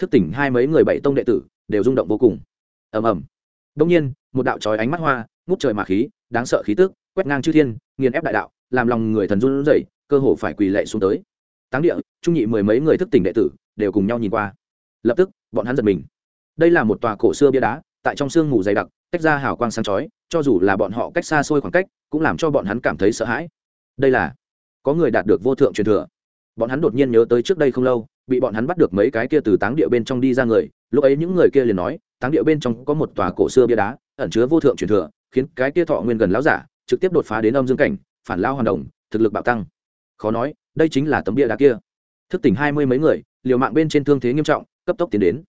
thức tỉnh hai mấy người bảy tông đệ tử, đều rung động vô cùng. Ầm ầm. Đông nhiên, một đạo trói ánh mắt hoa, ngút trời mà khí, đáng sợ khí tức, quét ngang chư thiên, nghiền ép đại đạo, làm lòng người thần run rẩy, cơ hồ phải quỳ lệ xuống tới. Táng địa, trung nhị mười mấy người thức tỉnh đệ tử, đều cùng nhau nhìn qua. Lập tức, bọn hắn giật mình. Đây là một tòa cổ xưa bia đá, tại trong sương mù dày đặc, tách ra hào quang sáng chói, cho dù là bọn họ cách xa xôi khoảng cách, cũng làm cho bọn hắn cảm thấy sợ hãi. Đây là, có người đạt được vô thượng truyền thừa. Bọn hắn đột nhiên nhớ tới trước đây không lâu bị bọn hắn bắt được mấy cái kia từ táng địa bên trong đi ra người, lúc ấy những người kia liền nói, táng địa bên trong có một tòa cổ xưa bia đá, ẩn chứa vô thượng truyền thừa, khiến cái kia thọ nguyên gần lão giả trực tiếp đột phá đến âm dương cảnh, phản lao hoàn đồng, thực lực bạo tăng. Khó nói, đây chính là tấm bia đá kia. Thức tỉnh hai mươi mấy người, liều mạng bên trên thương thế nghiêm trọng, cấp tốc tiến đến.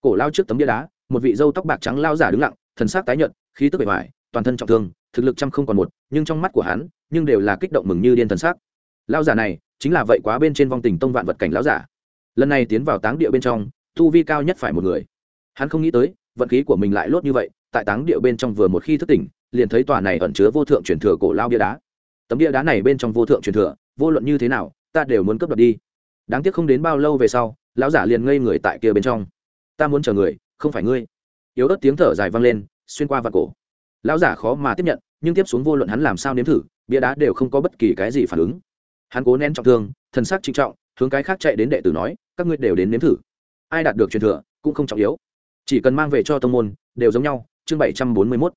Cổ lao trước tấm bia đá, một vị dâu tóc bạc trắng lao giả đứng lặng, thần sắc tái nhợt, khí tức bề ngoài toàn thân trọng thương, thực lực trăm không còn một, nhưng trong mắt của hắn, nhưng đều là kích động mừng như điên thần sắc. Lao giả này, chính là vậy quá bên trên vong tình tông vạn vật cảnh lão giả lần này tiến vào táng địa bên trong thu vi cao nhất phải một người. Hắn không nghĩ tới, vận khí của mình lại lốt như vậy, tại táng địa bên trong vừa một khi thức tỉnh, liền thấy tòa này ẩn chứa vô thượng truyền thừa cổ lao bia đá. Tấm bia đá này bên trong vô thượng truyền thừa, vô luận như thế nào, ta đều muốn cướp đoạt đi. Đáng tiếc không đến bao lâu về sau, lão giả liền ngây người tại kia bên trong. Ta muốn chờ người, không phải ngươi. Yếu ớt tiếng thở dài vang lên, xuyên qua vạt cổ. Lão giả khó mà tiếp nhận, nhưng tiếp xuống vô luận hắn làm sao nếm thử, bia đá đều không có bất kỳ cái gì phản ứng. Hắn cố nén trọng thương, thần sắc trinh trọng, hướng cái khác chạy đến đệ tử nói các ngươi đều đến nếm thử. Ai đạt được truyền thừa cũng không trọng yếu. Chỉ cần mang về cho tông môn, đều giống nhau. Chương bảy trăm bốn mươi mốt,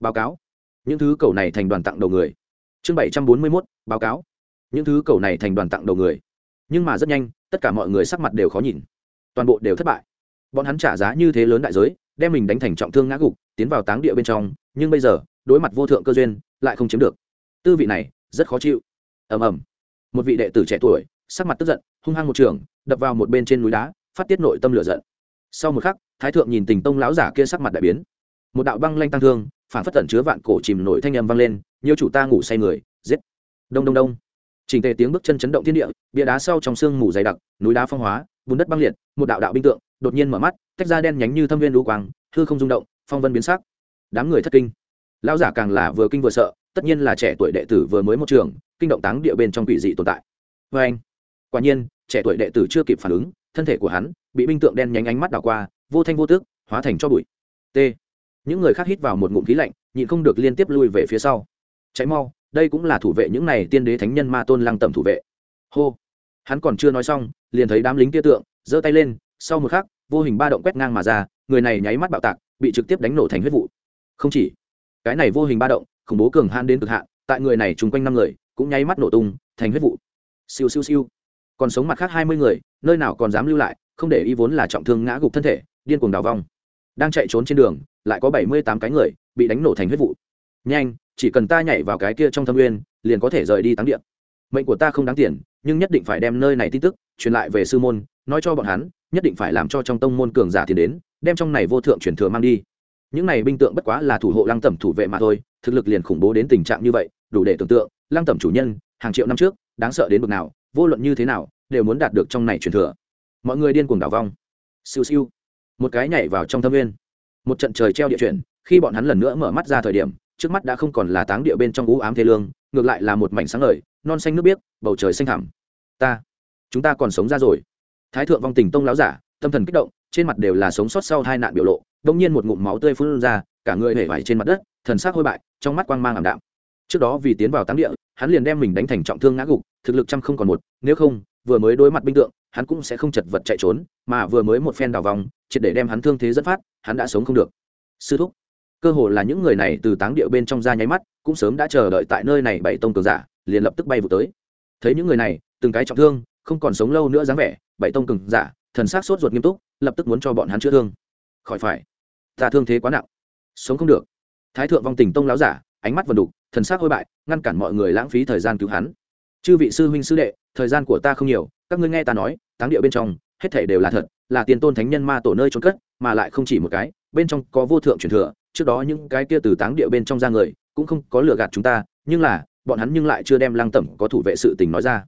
báo cáo. Những thứ cầu này thành đoàn tặng đầu người. Chương bảy trăm bốn mươi mốt, báo cáo. Những thứ cầu này thành đoàn tặng đầu người. Nhưng mà rất nhanh, tất cả mọi người sắc mặt đều khó nhìn. Toàn bộ đều thất bại. Bọn hắn trả giá như thế lớn đại giới, đem mình đánh thành trọng thương ngã gục, tiến vào táng địa bên trong. Nhưng bây giờ, đối mặt vô thượng cơ duyên, lại không chiếm được. Tư vị này, rất khó chịu. Ầm ầm. Một vị đệ tử trẻ tuổi, sắc mặt tức giận, hung hăng một trường đập vào một bên trên núi đá, phát tiết nội tâm lửa giận. Sau một khắc, thái thượng nhìn tình tông lão giả kia sắc mặt đại biến. Một đạo băng lanh tăng thương, phản phất tẩn chứa vạn cổ chìm nổi thanh âm vang lên nhiều chủ ta ngủ say người, giết. Đông đông đông. Trình tề tiếng bước chân chấn động thiên địa, bia đá sau trong sương mù dày đặc, núi đá phong hóa, bùn đất băng liệt, một đạo đạo binh tượng, đột nhiên mở mắt, tách ra đen nhánh như thâm viên đu quang, hư không rung động, phong vân biến sắc. Đám người thất kinh. Lão giả càng là vừa kinh vừa sợ, tất nhiên là trẻ tuổi đệ tử vừa mới một trường, kinh động táng địa bên trong quỷ dị tồn tại. Vê anh. Quả nhiên trẻ tuổi đệ tử chưa kịp phản ứng, thân thể của hắn bị binh tượng đen nhánh ánh mắt đảo qua, vô thanh vô tước hóa thành cho bụi. T. Những người khác hít vào một ngụm khí lạnh, nhịn không được liên tiếp lui về phía sau. Cháy mau, đây cũng là thủ vệ những này tiên đế thánh nhân ma tôn lăng tầm thủ vệ. Hô. Hắn còn chưa nói xong, liền thấy đám lính kia tượng, giơ tay lên, sau một khắc, vô hình ba động quét ngang mà ra, người này nháy mắt bạo tạc, bị trực tiếp đánh nổ thành huyết vụ. Không chỉ, cái này vô hình ba động, khủng bố cường han đến cực hạn, tại người này chung quanh năm người, cũng nháy mắt nổ tung, thành huyết vụ. Siêu siêu siêu còn sống mặt khác hai mươi người, nơi nào còn dám lưu lại, không để ý vốn là trọng thương ngã gục thân thể, điên cuồng đào vong. Đang chạy trốn trên đường, lại có bảy mươi tám cái người bị đánh nổ thành huyết vụ. Nhanh, chỉ cần ta nhảy vào cái kia trong thâm nguyên, liền có thể rời đi táng điện mệnh của ta không đáng tiền, nhưng nhất định phải đem nơi này tin tức truyền lại về sư môn, nói cho bọn hắn, nhất định phải làm cho trong tông môn cường giả tiền đến, đem trong này vô thượng truyền thừa mang đi. Những này binh tượng bất quá là thủ hộ lăng tẩm thủ vệ mà thôi, thực lực liền khủng bố đến tình trạng như vậy, đủ để tưởng tượng, lăng tẩm chủ nhân, hàng triệu năm trước, đáng sợ đến bực nào vô luận như thế nào, đều muốn đạt được trong này truyền thừa. Mọi người điên cuồng đảo vong. Siêu siêu. Một cái nhảy vào trong thâm viên. Một trận trời treo địa chuyển, khi bọn hắn lần nữa mở mắt ra thời điểm, trước mắt đã không còn là táng địa bên trong u ám thế lương, ngược lại là một mảnh sáng ngời, non xanh nước biếc, bầu trời xanh thẳm. Ta, chúng ta còn sống ra rồi. Thái thượng vong tình tông láo giả, tâm thần kích động, trên mặt đều là sống sót sau hai nạn biểu lộ, đông nhiên một ngụm máu tươi phun ra, cả người hể vải trên mặt đất, thần sắc hôi bại, trong mắt quang mang ảm đạm. Trước đó vì tiến vào táng địa, hắn liền đem mình đánh thành trọng thương ngã gục thực lực trăm không còn một, nếu không, vừa mới đối mặt binh tượng, hắn cũng sẽ không chật vật chạy trốn, mà vừa mới một phen đào vòng, triệt để đem hắn thương thế dẫn phát, hắn đã sống không được. Sư thúc, cơ hồ là những người này từ táng địa bên trong ra nháy mắt, cũng sớm đã chờ đợi tại nơi này bảy tông cường giả, liền lập tức bay vụ tới. Thấy những người này, từng cái trọng thương, không còn sống lâu nữa dáng vẻ, bảy tông cường giả, thần sắc sốt ruột nghiêm túc, lập tức muốn cho bọn hắn chữa thương. Khỏi phải, ta thương thế quá nặng, sống không được. Thái thượng vong tình tông láo giả, ánh mắt vần đục thần sắc hôi bại, ngăn cản mọi người lãng phí thời gian cứu hắn chư vị sư huynh sư đệ, thời gian của ta không nhiều, các ngươi nghe ta nói, táng địa bên trong, hết thể đều là thật, là tiền tôn thánh nhân ma tổ nơi trốn cất, mà lại không chỉ một cái, bên trong có vô thượng truyền thừa, trước đó những cái kia từ táng địa bên trong ra người, cũng không có lừa gạt chúng ta, nhưng là, bọn hắn nhưng lại chưa đem lăng tẩm có thủ vệ sự tình nói ra.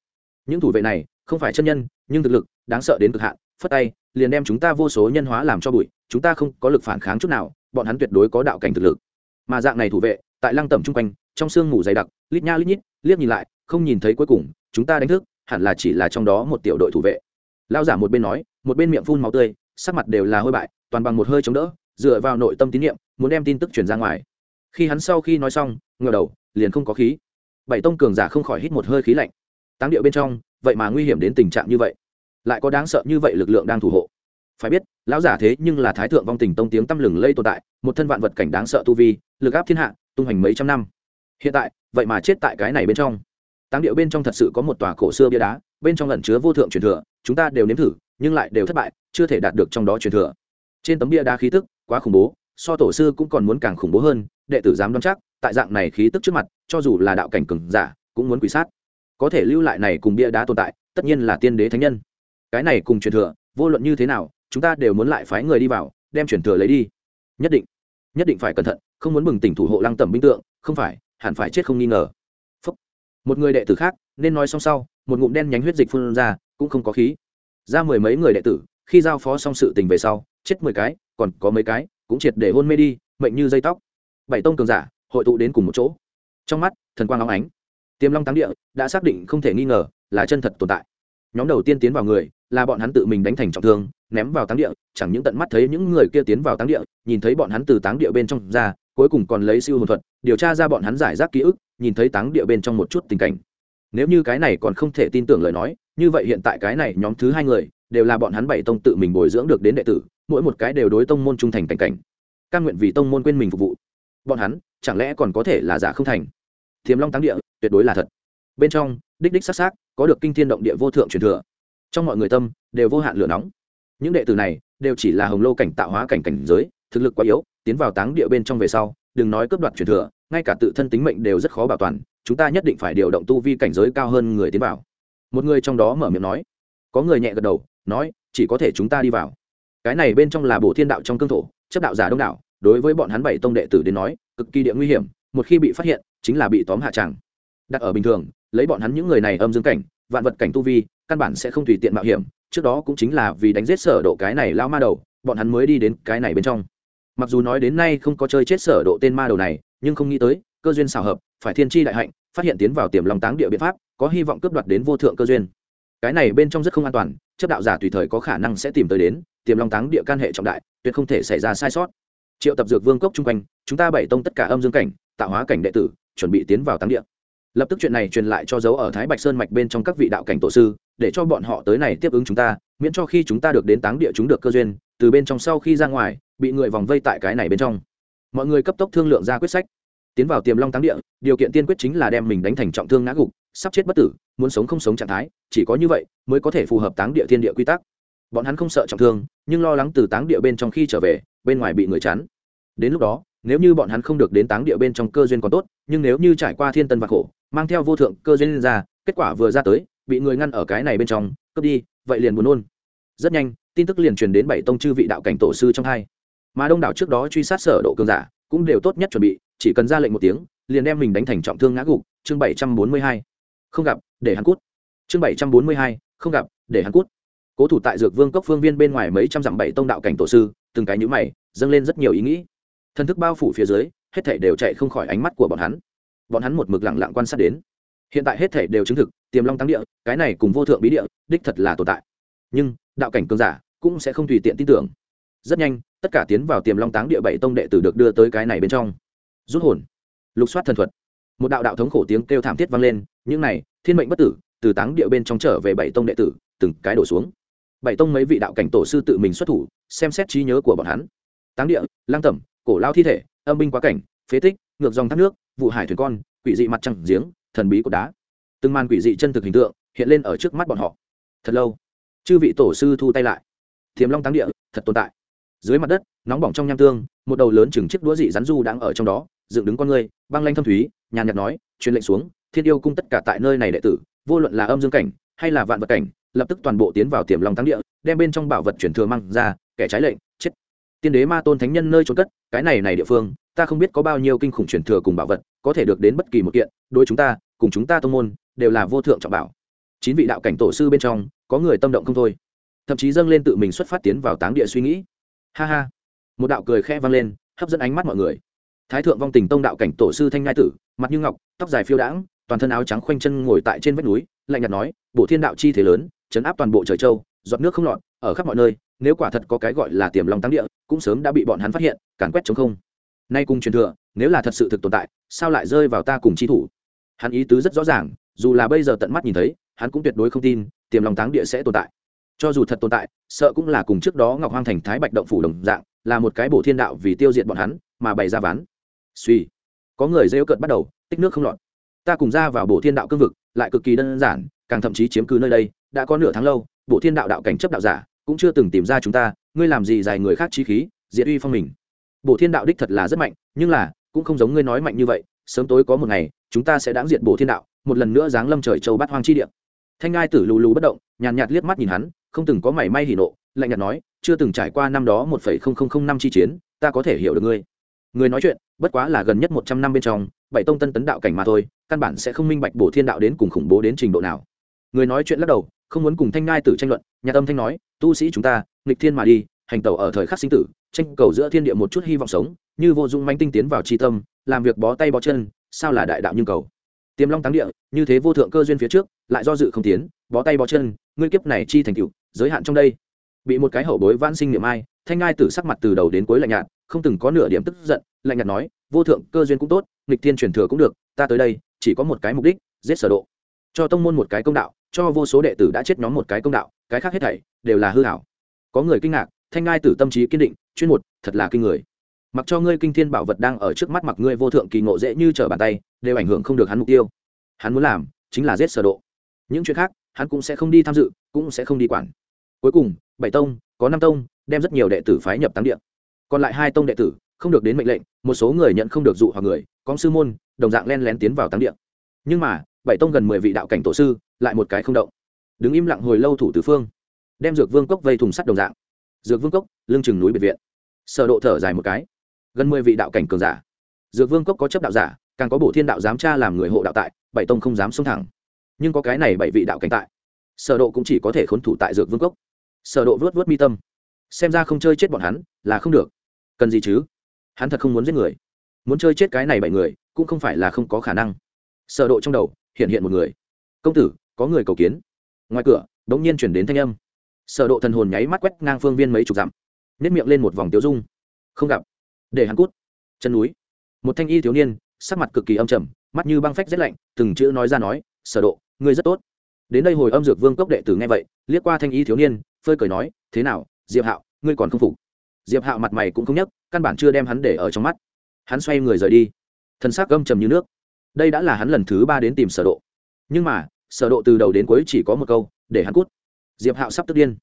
Những thủ vệ này, không phải chân nhân, nhưng thực lực, đáng sợ đến cực hạn, phất tay, liền đem chúng ta vô số nhân hóa làm cho bụi, chúng ta không có lực phản kháng chút nào, bọn hắn tuyệt đối có đạo cảnh thực lực. Mà dạng này thủ vệ, tại lăng tẩm chung quanh, trong sương mù dày đặc, lít nha lít nhít, liếc nhìn lại không nhìn thấy cuối cùng, chúng ta đánh thức, hẳn là chỉ là trong đó một tiểu đội thủ vệ. Lao giả một bên nói, một bên miệng phun máu tươi, sắc mặt đều là hôi bại, toàn bằng một hơi chống đỡ, dựa vào nội tâm tín nhiệm, muốn đem tin tức truyền ra ngoài. Khi hắn sau khi nói xong ngờ đầu, liền không có khí. Bảy tông cường giả không khỏi hít một hơi khí lạnh. Táng điệu bên trong, vậy mà nguy hiểm đến tình trạng như vậy. Lại có đáng sợ như vậy lực lượng đang thủ hộ. Phải biết, lão giả thế nhưng là thái thượng vong tình tông tiếng tăm lừng lây tồn tại, một thân vạn vật cảnh đáng sợ tu vi, lực áp thiên hạ, tung hành mấy trăm năm. Hiện tại, vậy mà chết tại cái này bên trong táng điệu bên trong thật sự có một tòa cổ xưa bia đá, bên trong lẩn chứa vô thượng truyền thừa, chúng ta đều nếm thử, nhưng lại đều thất bại, chưa thể đạt được trong đó truyền thừa. Trên tấm bia đá khí tức quá khủng bố, so tổ sư cũng còn muốn càng khủng bố hơn, đệ tử dám đoán chắc, tại dạng này khí tức trước mặt, cho dù là đạo cảnh cường giả, cũng muốn quỷ sát. Có thể lưu lại này cùng bia đá tồn tại, tất nhiên là tiên đế thánh nhân. Cái này cùng truyền thừa, vô luận như thế nào, chúng ta đều muốn lại phái người đi vào, đem truyền thừa lấy đi. Nhất định nhất định phải cẩn thận, không muốn bừng tỉnh thủ hộ lăng tẩm binh tượng, không phải, hẳn phải chết không nghi ngờ một người đệ tử khác, nên nói xong sau, một ngụm đen nhánh huyết dịch phun ra, cũng không có khí. Ra mười mấy người đệ tử, khi giao phó xong sự tình về sau, chết mười cái, còn có mấy cái, cũng triệt để hôn mê đi, mệnh như dây tóc. Bảy tông cường giả, hội tụ đến cùng một chỗ. Trong mắt, thần quang óng ánh. Tiềm long táng địa đã xác định không thể nghi ngờ là chân thật tồn tại. Nhóm đầu tiên tiến vào người, là bọn hắn tự mình đánh thành trọng thương, ném vào táng địa, chẳng những tận mắt thấy những người kia tiến vào táng địa, nhìn thấy bọn hắn từ táng địa bên trong ra, cuối cùng còn lấy siêu hồn thuật, điều tra ra bọn hắn giải rác ký ức nhìn thấy táng địa bên trong một chút tình cảnh. Nếu như cái này còn không thể tin tưởng lời nói, như vậy hiện tại cái này nhóm thứ hai người, đều là bọn hắn bảy tông tự mình bồi dưỡng được đến đệ tử, mỗi một cái đều đối tông môn trung thành cảnh cảnh. Căn nguyện vì tông môn quên mình phục vụ. Bọn hắn, chẳng lẽ còn có thể là giả không thành? Thiềm long táng địa, tuyệt đối là thật. Bên trong, đích đích s á c s á c có được kinh thiên động địa vô thượng truyền thừa. Trong mọi người tâm, đều vô hạn lửa nóng. Những đệ tử này, đều chỉ là hồng lô cảnh tạo hóa cảnh cảnh giới, thực lực quá yếu, tiến vào táng địa bên trong về sau, đừng nói cướp đoạt truyền thừa ngay cả tự thân tính mệnh đều rất khó bảo toàn, chúng ta nhất định phải điều động tu vi cảnh giới cao hơn người tiến vào. Một người trong đó mở miệng nói. Có người nhẹ gật đầu, nói, chỉ có thể chúng ta đi vào. Cái này bên trong là bổ thiên đạo trong cương thổ, chấp đạo giả đông đảo, đối với bọn hắn bảy tông đệ tử đến nói, cực kỳ địa nguy hiểm, một khi bị phát hiện, chính là bị tóm hạ tràng đặt ở bình thường, lấy bọn hắn những người này âm dương cảnh, vạn vật cảnh tu vi, căn bản sẽ không tùy tiện mạo hiểm, trước đó cũng chính là vì đánh giết sở độ cái này lao ma đầu, bọn hắn mới đi đến cái này bên trong. Mặc dù nói đến nay không có chơi chết sở độ tên ma đầu này nhưng không nghĩ tới, cơ duyên xảo hợp, phải thiên chi đại hạnh, phát hiện tiến vào tiềm long táng địa biện pháp, có hy vọng cướp đoạt đến vô thượng cơ duyên. Cái này bên trong rất không an toàn, chấp đạo giả tùy thời có khả năng sẽ tìm tới đến, tiềm long táng địa can hệ trọng đại, tuyệt không thể xảy ra sai sót. Triệu tập dược vương cốc chung quanh, chúng ta bảy tông tất cả âm dương cảnh, tạo hóa cảnh đệ tử, chuẩn bị tiến vào táng địa. Lập tức chuyện này truyền lại cho dấu ở thái bạch sơn mạch bên trong các vị đạo cảnh tổ sư, để cho bọn họ tới này tiếp ứng chúng ta, miễn cho khi chúng ta được đến táng địa chúng được cơ duyên, từ bên trong sau khi ra ngoài, bị người vòng vây tại cái này bên trong mọi người cấp tốc thương lượng ra quyết sách. Tiến vào tiềm long táng địa, điều kiện tiên quyết chính là đem mình đánh thành trọng thương ngã gục, sắp chết bất tử, muốn sống không sống trạng thái, chỉ có như vậy mới có thể phù hợp táng địa thiên địa quy tắc. Bọn hắn không sợ trọng thương, nhưng lo lắng từ táng địa bên trong khi trở về, bên ngoài bị người chắn. Đến lúc đó, nếu như bọn hắn không được đến táng địa bên trong cơ duyên còn tốt, nhưng nếu như trải qua thiên tân và khổ, mang theo vô thượng cơ duyên ra, kết quả vừa ra tới, bị người ngăn ở cái này bên trong, cướp đi, vậy liền buồn nôn. Rất nhanh, tin tức liền truyền đến bảy tông chư vị đạo cảnh tổ sư trong hai mà đông đảo trước đó truy sát sở độ cường giả cũng đều tốt nhất chuẩn bị, chỉ cần ra lệnh một tiếng, liền đem mình đánh thành trọng thương ngã gục. Chương bảy trăm bốn mươi hai, không gặp, để hắn cút. Chương bảy trăm bốn mươi hai, không gặp, để hắn cút. Cố thủ tại dược vương cốc phương viên bên ngoài mấy trăm dặm bảy tông đạo cảnh tổ sư, từng cái nhữ mày, dâng lên rất nhiều ý nghĩ. Thân thức bao phủ phía dưới, hết thảy đều chạy không khỏi ánh mắt của bọn hắn. Bọn hắn một mực lặng lặng quan sát đến. Hiện tại hết thảy đều chứng thực, tiềm long tăng địa, cái này cùng vô thượng bí địa, đích thật là tồn tại. Nhưng, đạo cảnh cường giả cũng sẽ không tùy tiện tin tưởng rất nhanh, tất cả tiến vào tiềm long táng địa bảy tông đệ tử được đưa tới cái này bên trong. Rút hồn, lục soát thần thuật. Một đạo đạo thống khổ tiếng kêu thảm thiết vang lên, những này, thiên mệnh bất tử, từ táng địa bên trong trở về bảy tông đệ tử, từng cái đổ xuống. Bảy tông mấy vị đạo cảnh tổ sư tự mình xuất thủ, xem xét trí nhớ của bọn hắn. Táng địa, lang tẩm, cổ lao thi thể, âm binh quá cảnh, phế tích, ngược dòng thác nước, vụ hải thuyền con, quỷ dị mặt trăng giếng, thần bí cột đá. Từng màn quỷ dị chân thực hình tượng hiện lên ở trước mắt bọn họ. Thật lâu, chư vị tổ sư thu tay lại. Thiềm long táng địa, thật tồn tại dưới mặt đất, nóng bỏng trong nham tương, một đầu lớn chừng chiếc đũa dị rắn du đang ở trong đó, dựng đứng con người băng lanh thâm thúy, nhàn nhạt nói, truyền lệnh xuống, thiên yêu cung tất cả tại nơi này đệ tử, vô luận là âm dương cảnh hay là vạn vật cảnh, lập tức toàn bộ tiến vào tiềm long thắng địa, đem bên trong bảo vật chuyển thừa mang ra, kẻ trái lệnh, chết. Tiên đế ma tôn thánh nhân nơi trốn cất, cái này này địa phương, ta không biết có bao nhiêu kinh khủng chuyển thừa cùng bảo vật, có thể được đến bất kỳ một kiện, đối chúng ta, cùng chúng ta tông môn, đều là vô thượng trọng bảo. Chín vị đạo cảnh tổ sư bên trong, có người tâm động không thôi. Thậm chí dâng lên tự mình xuất phát tiến vào táng địa suy nghĩ ha ha. Một đạo cười khẽ vang lên, hấp dẫn ánh mắt mọi người. Thái thượng vong tình tông đạo cảnh tổ sư thanh ngai tử, mặt như ngọc, tóc dài phiêu đãng, toàn thân áo trắng khoanh chân ngồi tại trên vách núi, lạnh nhạt nói bộ thiên đạo chi thế lớn, chấn áp toàn bộ trời châu, giọt nước không lọt, ở khắp mọi nơi, nếu quả thật có cái gọi là tiềm long tăng địa, cũng sớm đã bị bọn hắn phát hiện, càn quét chống không. Nay cùng truyền thừa, nếu là thật sự thực tồn tại, sao lại rơi vào ta cùng chi thủ? Hắn ý tứ rất rõ ràng, dù là bây giờ tận mắt nhìn thấy, hắn cũng tuyệt đối không tin, tiềm long táng địa sẽ tồn tại cho dù thật tồn tại sợ cũng là cùng trước đó ngọc hoang thành thái bạch động phủ đồng dạng là một cái bổ thiên đạo vì tiêu diệt bọn hắn mà bày ra ván. Suy. Có người rêu cợt bắt đầu tích nước không lọt. Ta cùng ra vào bổ thiên đạo cương vực lại cực kỳ đơn giản càng thậm chí chiếm cứ nơi đây đã có nửa tháng lâu bộ thiên đạo đạo cảnh chấp đạo giả cũng chưa từng tìm ra chúng ta ngươi làm gì dài người khác chi khí diệt uy phong mình. Bộ thiên đạo đích thật là rất mạnh nhưng là cũng không giống ngươi nói mạnh như vậy sớm tối có một ngày chúng ta sẽ đáng diệt bộ thiên đạo một lần nữa giáng lâm trời châu bắt hoang chi địa. Thanh ngai tử lù lù bất động nhàn nhạt, liếc mắt nhìn hắn không từng có mảy may hỉ nộ, lạnh nhạt nói, chưa từng trải qua năm đó một phẩy không không không năm chi chiến, ta có thể hiểu được ngươi. Người nói chuyện, bất quá là gần nhất một trăm năm bên trong, bảy tông tân tấn đạo cảnh mà thôi, căn bản sẽ không minh bạch bổ thiên đạo đến cùng khủng bố đến trình độ nào. Người nói chuyện lắc đầu, không muốn cùng thanh ngai tử tranh luận, nhà tâm thanh nói, tu sĩ chúng ta, nghịch thiên mà đi, hành tẩu ở thời khắc sinh tử, tranh cầu giữa thiên địa một chút hy vọng sống, như vô dụng manh tinh tiến vào tri tâm, làm việc bó tay bó chân, sao là đại đạo như cầu? Tiềm long táng địa, như thế vô thượng cơ duyên phía trước, lại do dự không tiến, bó tay bó chân, ngươi kiếp này chi thành cựu giới hạn trong đây. Bị một cái hậu bối vãn sinh niệm ai, thanh ngai tử sắc mặt từ đầu đến cuối lạnh nhạt, không từng có nửa điểm tức giận, lạnh nhạt nói, vô thượng, cơ duyên cũng tốt, nghịch thiên truyền thừa cũng được, ta tới đây, chỉ có một cái mục đích, giết sở độ. Cho tông môn một cái công đạo, cho vô số đệ tử đã chết nhóm một cái công đạo, cái khác hết thảy đều là hư hảo. Có người kinh ngạc, thanh ngai tử tâm trí kiên định, chuyên một, thật là kinh người. Mặc cho ngươi kinh thiên bảo vật đang ở trước mắt mặc ngươi vô thượng kỳ ngộ dễ như trở bàn tay, đều ảnh hưởng không được hắn mục tiêu. Hắn muốn làm chính là giết sở độ. Những chuyện khác, hắn cũng sẽ không đi tham dự, cũng sẽ không đi quản cuối cùng bảy tông có năm tông đem rất nhiều đệ tử phái nhập tăng điện, còn lại hai tông đệ tử không được đến mệnh lệnh một số người nhận không được dụ hoặc người có sư môn đồng dạng len lén tiến vào tăng điện. nhưng mà bảy tông gần mười vị đạo cảnh tổ sư lại một cái không động. Đứng im lặng hồi lâu thủ tứ phương đem dược vương cốc vây thùng sắt đồng dạng. Dược vương cốc lưng chừng núi biệt viện. Sở độ thở dài một cái. Gần mười vị đạo cảnh cường giả. Dược vương cốc có chấp đạo giả càng có bổ thiên đạo giám tra làm người hộ đạo tại bảy tông không dám xông thẳng. Nhưng có cái này bảy vị đạo cảnh tại sở độ cũng chỉ có thể khốn thủ tại dược vương cốc sở độ vớt vớt mi tâm. Xem ra không chơi chết bọn hắn là không được. Cần gì chứ? Hắn thật không muốn giết người. Muốn chơi chết cái này bảy người cũng không phải là không có khả năng. Sở độ trong đầu hiện hiện một người. Công tử, có người cầu kiến. Ngoài cửa đống nhiên chuyển đến thanh âm. Sở độ thần hồn nháy mắt quét ngang phương viên mấy chục dặm nét miệng lên một vòng tiêu dung. Không gặp. Để hắn cút. Chân núi. Một thanh y thiếu niên, sắc mặt cực kỳ âm trầm, mắt như băng phách rét lạnh, từng chữ nói ra nói, sở độ, ngươi rất tốt. Đến đây hồi âm dược vương cốc đệ tử nghe vậy, liếc qua thanh y thiếu niên phơi cười nói, thế nào, diệp hạo, ngươi còn không phục? Diệp hạo mặt mày cũng không nhấc, căn bản chưa đem hắn để ở trong mắt. Hắn xoay người rời đi. Thân xác gâm trầm như nước. Đây đã là hắn lần thứ ba đến tìm sở độ. Nhưng mà, sở độ từ đầu đến cuối chỉ có một câu, để hắn cút. Diệp hạo sắp tức điên.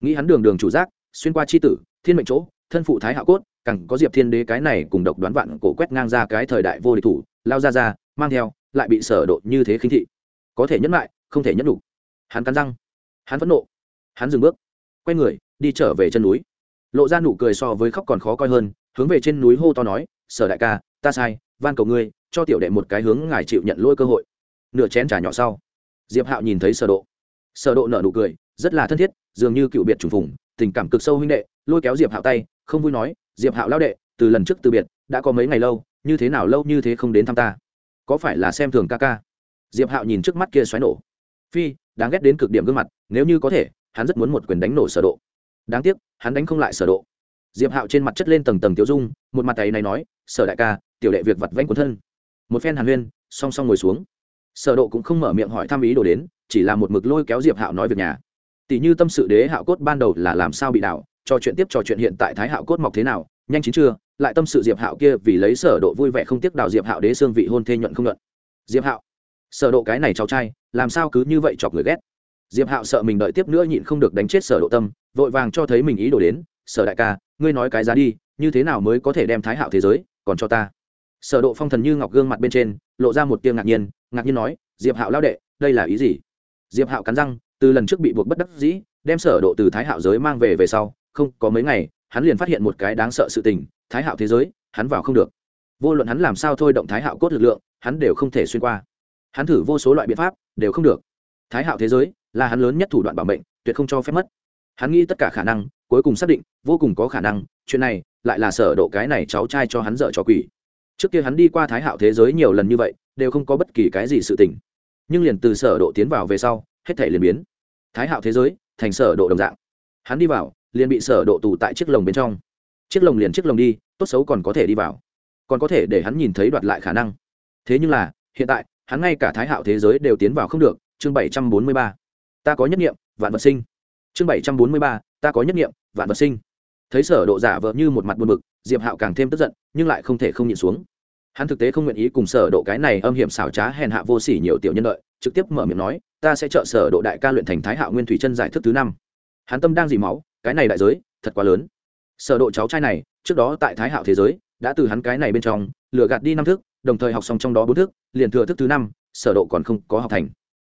Nghĩ hắn đường đường chủ giác, xuyên qua chi tử, thiên mệnh chỗ, thân phụ thái hạo cốt, càng có diệp thiên đế cái này cùng độc đoán vạn cổ quét ngang ra cái thời đại vô địch thủ, lao ra ra, mang theo, lại bị sở độ như thế khinh thị. Có thể nhẫn lại, không thể nhẫn đủ. Hắn cắn răng. Hắn phẫn nộ. Hắn dừng bước quay người, đi trở về chân núi. Lộ ra nụ cười so với khóc còn khó coi hơn, hướng về trên núi hô to nói, sở đại ca, ta sai, van cầu ngươi, cho tiểu đệ một cái hướng ngài chịu nhận lỗi cơ hội. Nửa chén trà nhỏ sau, diệp hạo nhìn thấy sở độ. Sở độ nở nụ cười, rất là thân thiết, dường như cựu biệt trùng phùng, tình cảm cực sâu huynh đệ, lôi kéo diệp hạo tay, không vui nói, diệp hạo lao đệ, từ lần trước từ biệt, đã có mấy ngày lâu, như thế nào lâu như thế không đến thăm ta? Có phải là xem thường ca ca? Diệp hạo nhìn trước mắt kia xoáy nổ. Phi, đáng ghét đến cực điểm gương mặt, nếu như có thể hắn rất muốn một quyền đánh nổ sở độ. Đáng tiếc, hắn đánh không lại sở độ. Diệp hạo trên mặt chất lên tầng tầng tiêu dung, một mặt tay này nói, sở đại ca, tiểu đệ việc vặt vãnh cuốn thân. Một phen hàn huyên, song song ngồi xuống. Sở độ cũng không mở miệng hỏi thăm ý đồ đến, chỉ là một mực lôi kéo diệp hạo nói việc nhà. Tỷ như tâm sự đế hạo cốt ban đầu là làm sao bị đảo trò chuyện tiếp trò chuyện hiện tại thái hạo cốt mọc thế nào, nhanh chín chưa, lại tâm sự diệp hạo kia vì lấy sở độ vui vẻ không tiếc đào diệp hạo đế xương vị hôn thê nhuận không nhuận. Diệp hạo, sở độ cái này cháu trai, làm sao cứ như vậy chọc người ghét? Diệp hạo sợ mình đợi tiếp nữa nhịn không được đánh chết sở độ tâm, vội vàng cho thấy mình ý đồ đến, sở đại ca, ngươi nói cái giá đi, như thế nào mới có thể đem thái hạo thế giới còn cho ta? Sở độ phong thần như ngọc gương mặt bên trên, lộ ra một tia ngạc nhiên ngạc nhiên nói, diệp hạo lao đệ, đây là ý gì? Diệp hạo cắn răng, từ lần trước bị buộc bất đắc dĩ, đem sở độ từ thái hạo giới mang về về sau, không có mấy ngày, hắn liền phát hiện một cái đáng sợ sự tình, thái hạo thế giới, hắn vào không được. Vô luận hắn làm sao thôi động thái hạo cốt lực lượng, hắn đều không thể xuyên qua. Hắn thử vô số loại biện pháp, đều không được. Thái hạo thế giới là hắn lớn nhất thủ đoạn bảo mệnh, tuyệt không cho phép mất. Hắn nghĩ tất cả khả năng, cuối cùng xác định, vô cùng có khả năng, chuyện này lại là sở độ cái này cháu trai cho hắn dở trò quỷ. Trước kia hắn đi qua thái hạo thế giới nhiều lần như vậy, đều không có bất kỳ cái gì sự tình. Nhưng liền từ sở độ tiến vào về sau, hết thảy liền biến. Thái hạo thế giới, thành sở độ đồng dạng. Hắn đi vào, liền bị sở độ tù tại chiếc lồng bên trong. Chiếc lồng liền chiếc lồng đi, tốt xấu còn có thể đi vào. Còn có thể để hắn nhìn thấy đoạt lại khả năng. Thế nhưng là, hiện tại, hắn ngay cả thái hạo thế giới đều tiến vào không được, chương 743 ta có nhất niệm vạn vật sinh. Chương 743 ta có nhất niệm vạn vật sinh. Thấy sở độ giả vờ như một mặt buồn bực, diệp hạo càng thêm tức giận, nhưng lại không thể không nhịn xuống. Hắn thực tế không nguyện ý cùng sở độ cái này âm hiểm xảo trá hèn hạ vô sỉ nhiều tiểu nhân lợi trực tiếp mở miệng nói, ta sẽ trợ sở độ đại ca luyện thành thái hạo nguyên thủy chân giải thức thứ năm. Hắn tâm đang dì máu, cái này đại giới, thật quá lớn. Sở độ cháu trai này, trước đó tại thái hạo thế giới, đã từ hắn cái này bên trong, lừa gạt đi năm thức, đồng thời học xong trong đó bốn thức, liền thừa thức thứ năm, sở độ còn không có học thành.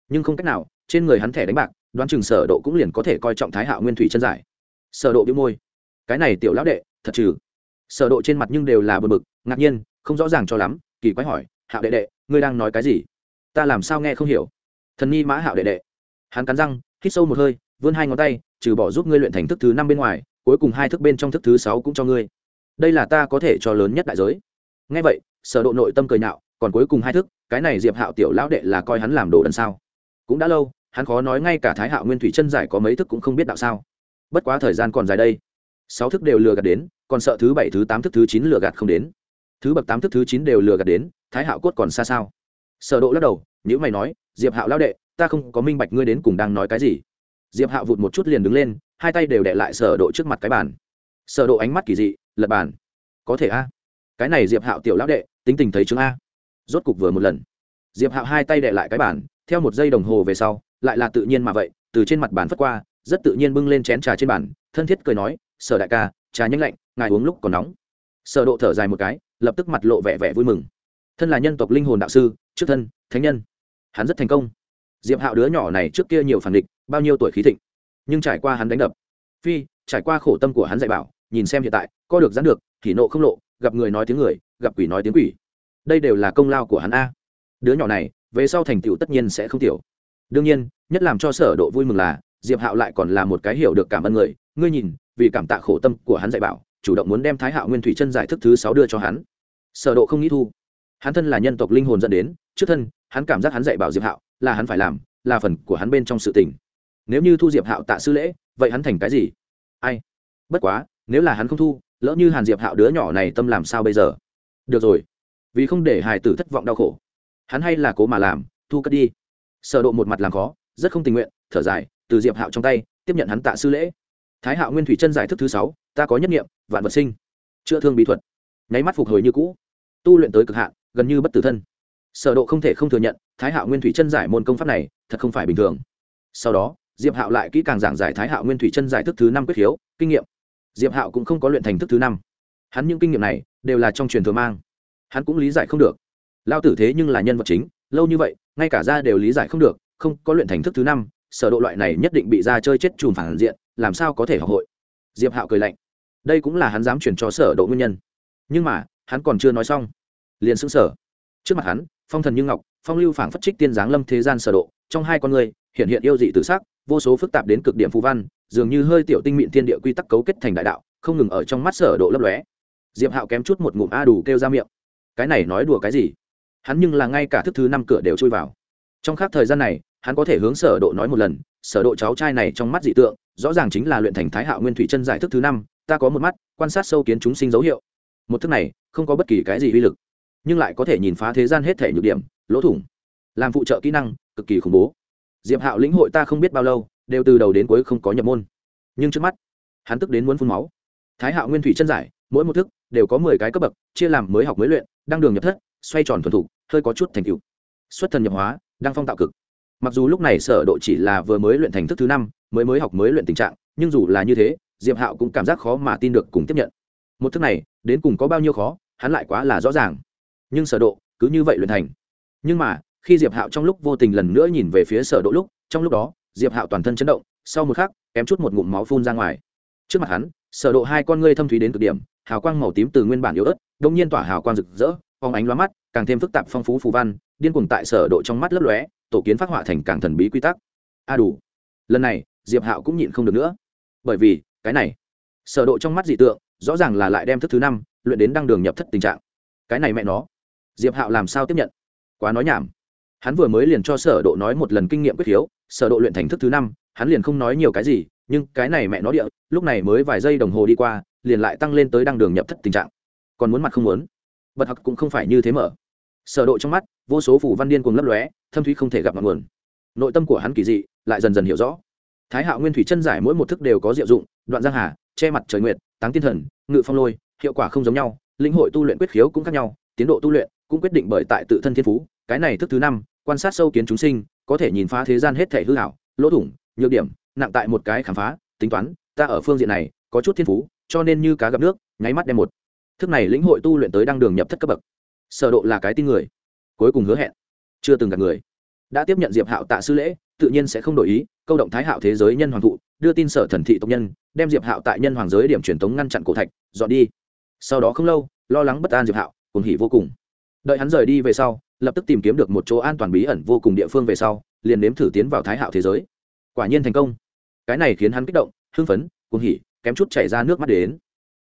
Nhưng không cách nào trên người hắn thẻ đánh bạc, đoán chừng sở độ cũng liền có thể coi trọng thái hạo nguyên thủy chân giải. Sở độ bĩu môi. Cái này tiểu lão đệ, thật trừ. Sở độ trên mặt nhưng đều là bực bực, ngạc nhiên, không rõ ràng cho lắm, kỳ quái hỏi, hạo đệ đệ, ngươi đang nói cái gì? Ta làm sao nghe không hiểu? Thần nhi mã hạo đệ đệ. Hắn cắn răng, hít sâu một hơi, vươn hai ngón tay, trừ bỏ giúp ngươi luyện thành thức thứ năm bên ngoài, cuối cùng hai thức bên trong thức thứ sáu cũng cho ngươi. Đây là ta có thể cho lớn nhất đại giới. Nghe vậy, sở độ nội tâm cười nhạo, còn cuối cùng hai thức, cái này diệp hạo tiểu lão đệ là coi hắn làm đồ đần sao? Cũng đã lâu hắn khó nói ngay cả thái hạo nguyên thủy chân giải có mấy thức cũng không biết đạo sao. Bất quá thời gian còn dài đây. Sáu thức đều lừa gạt đến, còn sợ thứ bảy, thứ tám thức, thứ chín lừa gạt không đến. Thứ bậc tám thức, thứ chín đều lừa gạt đến, thái hạo cốt còn xa sao? Sở độ lắc đầu nhữ mày nói, diệp hạo lão đệ, ta không có minh bạch ngươi đến cùng đang nói cái gì. Diệp hạo vụt một chút liền đứng lên, hai tay đều đè lại sở độ trước mặt cái bàn. Sở độ ánh mắt kỳ dị, lật bàn. Có thể a. Cái này diệp hạo tiểu lão đệ, tính tình thấy chứng a. Rốt cục vừa một lần. Diệp hạo hai tay đè lại cái bàn, theo một giây đồng hồ về sau lại là tự nhiên mà vậy, từ trên mặt bàn phất qua, rất tự nhiên bưng lên chén trà trên bàn, thân thiết cười nói, sở đại ca, trà nhanh lạnh, ngài uống lúc còn nóng. Sở độ thở dài một cái, lập tức mặt lộ vẻ vẻ vui mừng. Thân là nhân tộc linh hồn đạo sư, trước thân, thánh nhân, hắn rất thành công. Diệp hạo đứa nhỏ này trước kia nhiều phản địch, bao nhiêu tuổi khí thịnh, nhưng trải qua hắn đánh đập, phi, trải qua khổ tâm của hắn dạy bảo, nhìn xem hiện tại, có được gián được, thì nộ không lộ, gặp người nói tiếng người, gặp quỷ nói tiếng quỷ. Đây đều là công lao của hắn a. Đứa nhỏ này, về sau thành tựu tất nhiên sẽ không tiểu đương nhiên, nhất làm cho sở độ vui mừng là, diệp hạo lại còn là một cái hiểu được cảm ơn người. Ngươi nhìn, vì cảm tạ khổ tâm của hắn dạy bảo, chủ động muốn đem thái hạo nguyên thủy chân giải thức thứ sáu đưa cho hắn. Sở độ không nghĩ thu. Hắn thân là nhân tộc linh hồn dẫn đến, trước thân, hắn cảm giác hắn dạy bảo diệp hạo là hắn phải làm, là phần của hắn bên trong sự tình. Nếu như thu diệp hạo tạ sư lễ, vậy hắn thành cái gì? Ai? Bất quá, nếu là hắn không thu, lỡ như hàn diệp hạo đứa nhỏ này tâm làm sao bây giờ? Được rồi. Vì không để hài tử thất vọng đau khổ. Hắn hay là cố mà làm, thu cất đi sở độ một mặt làm khó, rất không tình nguyện, thở dài, từ diệp hạo trong tay, tiếp nhận hắn tạ sư lễ. Thái hạo nguyên thủy chân giải thức thứ sáu, ta có nhất niệm, vạn vật sinh. Chữa thương bí thuật. Nháy mắt phục hồi như cũ. Tu luyện tới cực hạn, gần như bất tử thân. Sở độ không thể không thừa nhận, thái hạo nguyên thủy chân giải môn công pháp này, thật không phải bình thường. Sau đó, diệp hạo lại kỹ càng giảng giải thái hạo nguyên thủy chân giải thức thứ năm quyết hiếu kinh nghiệm. Diệp hạo cũng không có luyện thành thức thứ năm. Hắn những kinh nghiệm này, đều là trong truyền thừa mang. Hắn cũng lý giải không được. Lao tử thế nhưng là nhân vật chính, lâu như vậy ngay cả ra đều lý giải không được, không có luyện thành thức thứ năm, sở độ loại này nhất định bị ra chơi chết chùm phản diện, làm sao có thể học hội? Diệp hạo cười lạnh. Đây cũng là hắn dám chuyển cho sở độ nguyên nhân. Nhưng mà, hắn còn chưa nói xong. Liền sững sờ. Trước mặt hắn, phong thần như ngọc, phong lưu phảng phất trích tiên giáng lâm thế gian sở độ, trong hai con người, hiện hiện yêu dị tử sắc, vô số phức tạp đến cực điểm phù văn, dường như hơi tiểu tinh mịn thiên địa quy tắc cấu kết thành đại đạo, không ngừng ở trong mắt sở độ lấp lóe. Diệp hạo kém chút một ngụm a đủ kêu ra miệng. Cái này nói đùa cái gì? Hắn nhưng là ngay cả thức thứ năm cửa đều chui vào. Trong khác thời gian này, hắn có thể hướng sở độ nói một lần, sở độ cháu trai này trong mắt dị tượng, rõ ràng chính là luyện thành thái hạo nguyên thủy chân giải thức thứ năm, ta có một mắt, quan sát sâu kiến chúng sinh dấu hiệu. Một thức này, không có bất kỳ cái gì uy lực, nhưng lại có thể nhìn phá thế gian hết thể nhược điểm, lỗ thủng, làm phụ trợ kỹ năng, cực kỳ khủng bố. Diệp hạo lĩnh hội ta không biết bao lâu, đều từ đầu đến cuối không có nhập môn. Nhưng trước mắt, hắn tức đến muốn phun máu. Thái hạo nguyên thủy chân giải, mỗi một thức đều có mười cái cấp bậc chia làm mới học mới luyện đang đường nhập thất, xoay tròn thuần thục, hơi có chút thành tựu. Xuất thần nhập hóa đang phong tạo cực. Mặc dù lúc này sở độ chỉ là vừa mới luyện thành thức thứ năm, mới mới học mới luyện tình trạng, nhưng dù là như thế, diệp hạo cũng cảm giác khó mà tin được cùng tiếp nhận. Một thức này, đến cùng có bao nhiêu khó, hắn lại quá là rõ ràng. Nhưng sở độ, cứ như vậy luyện thành. Nhưng mà, khi diệp hạo trong lúc vô tình lần nữa nhìn về phía sở độ lúc, trong lúc đó, diệp hạo toàn thân chấn động, sau một khắc, kém chút một ngụm máu phun ra ngoài. Trước mặt hắn, sở độ hai con ngươi thâm thúy đến cực điểm, hào quang màu tím từ nguyên bản yếu ớt đột nhiên tỏa hào quang rực rỡ phóng ánh lóa mắt càng thêm phức tạp phong phú phù văn điên cuồng tại sở độ trong mắt lấp lóe tổ kiến phát họa thành càng thần bí quy tắc. A đủ. Lần này diệp hạo cũng nhịn không được nữa. Bởi vì cái này sở độ trong mắt dị tượng rõ ràng là lại đem thức thứ năm luyện đến đăng đường nhập thất tình trạng. Cái này mẹ nó. Diệp hạo làm sao tiếp nhận? Quá nói nhảm. Hắn vừa mới liền cho sở độ nói một lần kinh nghiệm quyết hiếu, sở độ luyện thành thức thứ năm hắn liền không nói nhiều cái gì nhưng cái này mẹ nó địa lúc này mới vài giây đồng hồ đi qua liền lại tăng lên tới đăng đường nhập thất tình trạng còn muốn mặt không muốn. Bật học cũng không phải như thế mở. Sở độ trong mắt, vô số phủ văn điên cuồng lấp lóe, thâm thúy không thể gặp ngọn nguồn. Nội tâm của hắn kỳ dị, lại dần dần hiểu rõ. Thái hạo nguyên thủy chân giải mỗi một thức đều có diệu dụng, đoạn giang hà, che mặt trời nguyệt, táng tiên thần, ngự phong lôi, hiệu quả không giống nhau linh hội tu luyện quyết khiếu cũng khác nhau, tiến độ tu luyện cũng quyết định bởi tại tự thân thiên phú, cái này thức thứ năm, quan sát sâu kiến chúng sinh, có thể nhìn phá thế gian hết thể hư hảo lỗ thủng, nhược điểm, nặng tại một cái khám phá, tính toán, ta ở phương diện này có chút thiên phú, cho nên như cá gặp nước, nháy mắt đem một thức này lĩnh hội tu luyện tới đăng đường nhập thất cấp bậc. Sở độ là cái tin người. Cuối cùng hứa hẹn. Chưa từng gặp người. Đã tiếp nhận diệp hạo tạ sư lễ, tự nhiên sẽ không đổi ý, câu động thái hạo thế giới nhân hoàng thụ, đưa tin sở thần thị tộc nhân, đem diệp hạo tại nhân hoàng giới điểm truyền tống ngăn chặn cổ thạch, dọn đi. Sau đó không lâu, lo lắng bất an diệp hạo cùng hỉ vô cùng. Đợi hắn rời đi về sau, lập tức tìm kiếm được một chỗ an toàn bí ẩn vô cùng địa phương về sau, liền nếm thử tiến vào thái hạo thế giới. Quả nhiên thành công. Cái này khiến hắn kích động, hưng phấn cùng hỉ, kém chút chảy ra nước mắt đến.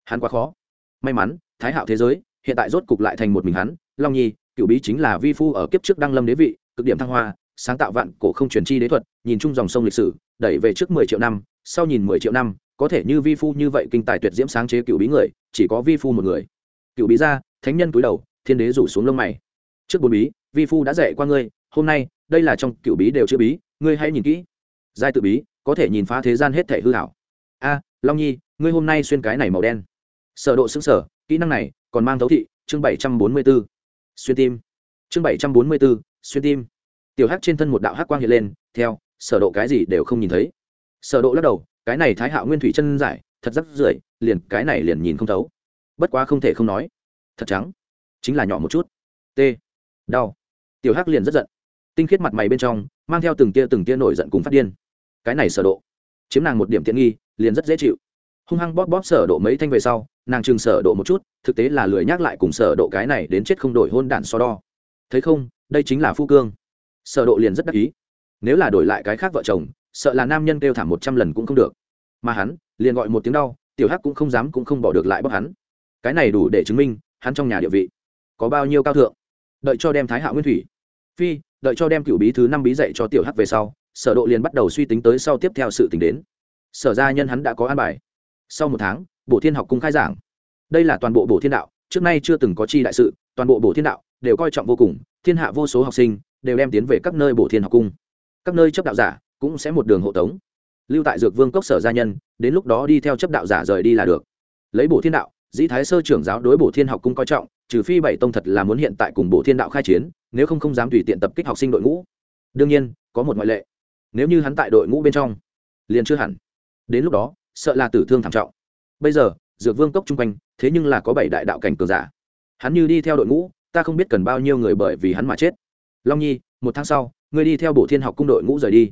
Hắn quá khó. May mắn thái hạo thế giới, hiện tại rốt cục lại thành một mình hắn. Long nhi, cựu bí chính là vi phu ở kiếp trước đăng lâm đế vị, cực điểm thăng hoa, sáng tạo vạn cổ không truyền chi đế thuật, nhìn chung dòng sông lịch sử, đẩy về trước mười triệu năm, sau nhìn mười triệu năm, có thể như vi phu như vậy kinh tài tuyệt diễm sáng chế cựu bí người, chỉ có vi phu một người. Cựu bí ra, thánh nhân túi đầu, thiên đế rủ xuống lông mày. Trước bốn bí, vi phu đã dạy qua ngươi, hôm nay, đây là trong cựu bí đều chưa bí, ngươi hãy nhìn kỹ. Giai tự bí, có thể nhìn phá thế gian hết thể hư hảo a, long nhi, ngươi hôm nay xuyên cái này màu đen. Sở độ xứng sở kỹ năng này còn mang thấu thị chương bảy trăm bốn mươi 744. xuyên tim. Chương bảy trăm bốn mươi 744, xuyên tim. Tiểu hắc trên thân một đạo hắc quang hiện lên theo sở độ cái gì đều không nhìn thấy. Sở độ lắc đầu cái này thái hạo nguyên thủy chân giải thật rất rưởi liền cái này liền nhìn không thấu. Bất quá không thể không nói thật trắng. Chính là nhỏ một chút. T. Đau. Tiểu hắc liền rất giận. Tinh khiết mặt mày bên trong mang theo từng tia từng tia nổi giận cùng phát điên. Cái này sở độ chiếm nàng một điểm tiện nghi liền rất dễ chịu hung hăng bóp bóp sở độ mấy thanh về sau, nàng chừng sở độ một chút, thực tế là lười nhắc lại cùng sở độ cái này đến chết không đổi hôn đản so đo. Thấy không, đây chính là phu cương. Sở độ liền rất đắc ý. Nếu là đổi lại cái khác vợ chồng, sợ là nam nhân kêu thảm một trăm lần cũng không được. Mà hắn, liền gọi một tiếng đau, tiểu hắc cũng không dám cũng không bỏ được lại bóp hắn. Cái này đủ để chứng minh, hắn trong nhà địa vị có bao nhiêu cao thượng. Đợi cho đem thái hạ nguyên thủy, phi, đợi cho đem cựu bí thứ năm bí dạy cho tiểu hắc về sau, sở độ liền bắt đầu suy tính tới sau tiếp theo sự tình đến. Sở gia nhân hắn đã có an bài sau một tháng bộ thiên học cung khai giảng. Đây là toàn bộ bộ thiên đạo, trước nay chưa từng có chi đại sự, toàn bộ bộ thiên đạo đều coi trọng vô cùng, thiên hạ vô số học sinh đều đem tiến về các nơi bộ thiên học cung. Các nơi chấp đạo giả cũng sẽ một đường hộ tống. Lưu tại dược vương cốc sở gia nhân, đến lúc đó đi theo chấp đạo giả rời đi là được. Lấy bộ thiên đạo, dĩ thái sơ trưởng giáo đối bộ thiên học cung coi trọng, trừ phi bảy tông thật là muốn hiện tại cùng bộ thiên đạo khai chiến, nếu không không dám tùy tiện tập kích học sinh đội ngũ. Đương nhiên, có một ngoại lệ. Nếu như hắn tại đội ngũ bên trong, liền chưa hẳn. Đến lúc đó sợ là tử thương thảm trọng. Bây giờ, dược vương cốc chung quanh, thế nhưng là có bảy đại đạo cảnh cường giả. Hắn như đi theo đội ngũ, ta không biết cần bao nhiêu người bởi vì hắn mà chết. Long nhi, một tháng sau, ngươi đi theo bộ thiên học cung đội ngũ rời đi.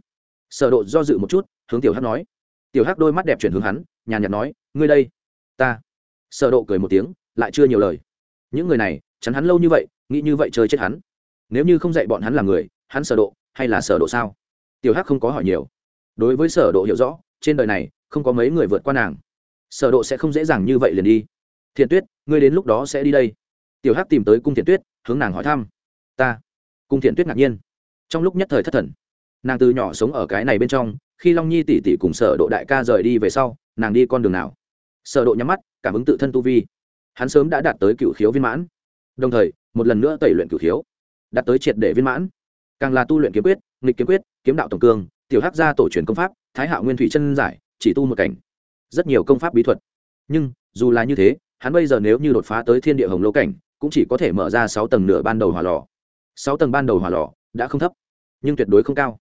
Sở độ do dự một chút, hướng tiểu hắc nói. Tiểu hắc đôi mắt đẹp chuyển hướng hắn, nhàn nhạt nói, ngươi đây. Ta. Sở độ cười một tiếng, lại chưa nhiều lời. Những người này, chắn hắn lâu như vậy, nghĩ như vậy chơi chết hắn. Nếu như không dạy bọn hắn làm người, hắn sở độ hay là sở độ sao? Tiểu hắc không có hỏi nhiều. Đối với sở độ hiểu rõ, trên đời này không có mấy người vượt qua nàng. Sở độ sẽ không dễ dàng như vậy liền đi. Thiện tuyết, ngươi đến lúc đó sẽ đi đây. Tiểu hắc tìm tới cung thiện tuyết, hướng nàng hỏi thăm. Ta. Cung thiện tuyết ngạc nhiên. Trong lúc nhất thời thất thần, nàng từ nhỏ sống ở cái này bên trong, khi long nhi tỷ tỷ cùng sở độ đại ca rời đi về sau, nàng đi con đường nào? Sở độ nhắm mắt, cảm ứng tự thân tu vi. Hắn sớm đã đạt tới cựu khiếu viên mãn. Đồng thời, một lần nữa tẩy luyện cửu khiếu, đạt tới triệt để viên mãn. Càng là tu luyện kiếm quyết, nghịch kiếm quyết, kiếm đạo tổng cương tiểu hắc gia tổ truyền công pháp, thái hạo nguyên thủy chân giải chỉ tu một cảnh. Rất nhiều công pháp bí thuật. Nhưng, dù là như thế, hắn bây giờ nếu như đột phá tới thiên địa hồng lô cảnh, cũng chỉ có thể mở ra sáu tầng nửa ban đầu hỏa lò. Sáu tầng ban đầu hỏa lò đã không thấp, nhưng tuyệt đối không cao.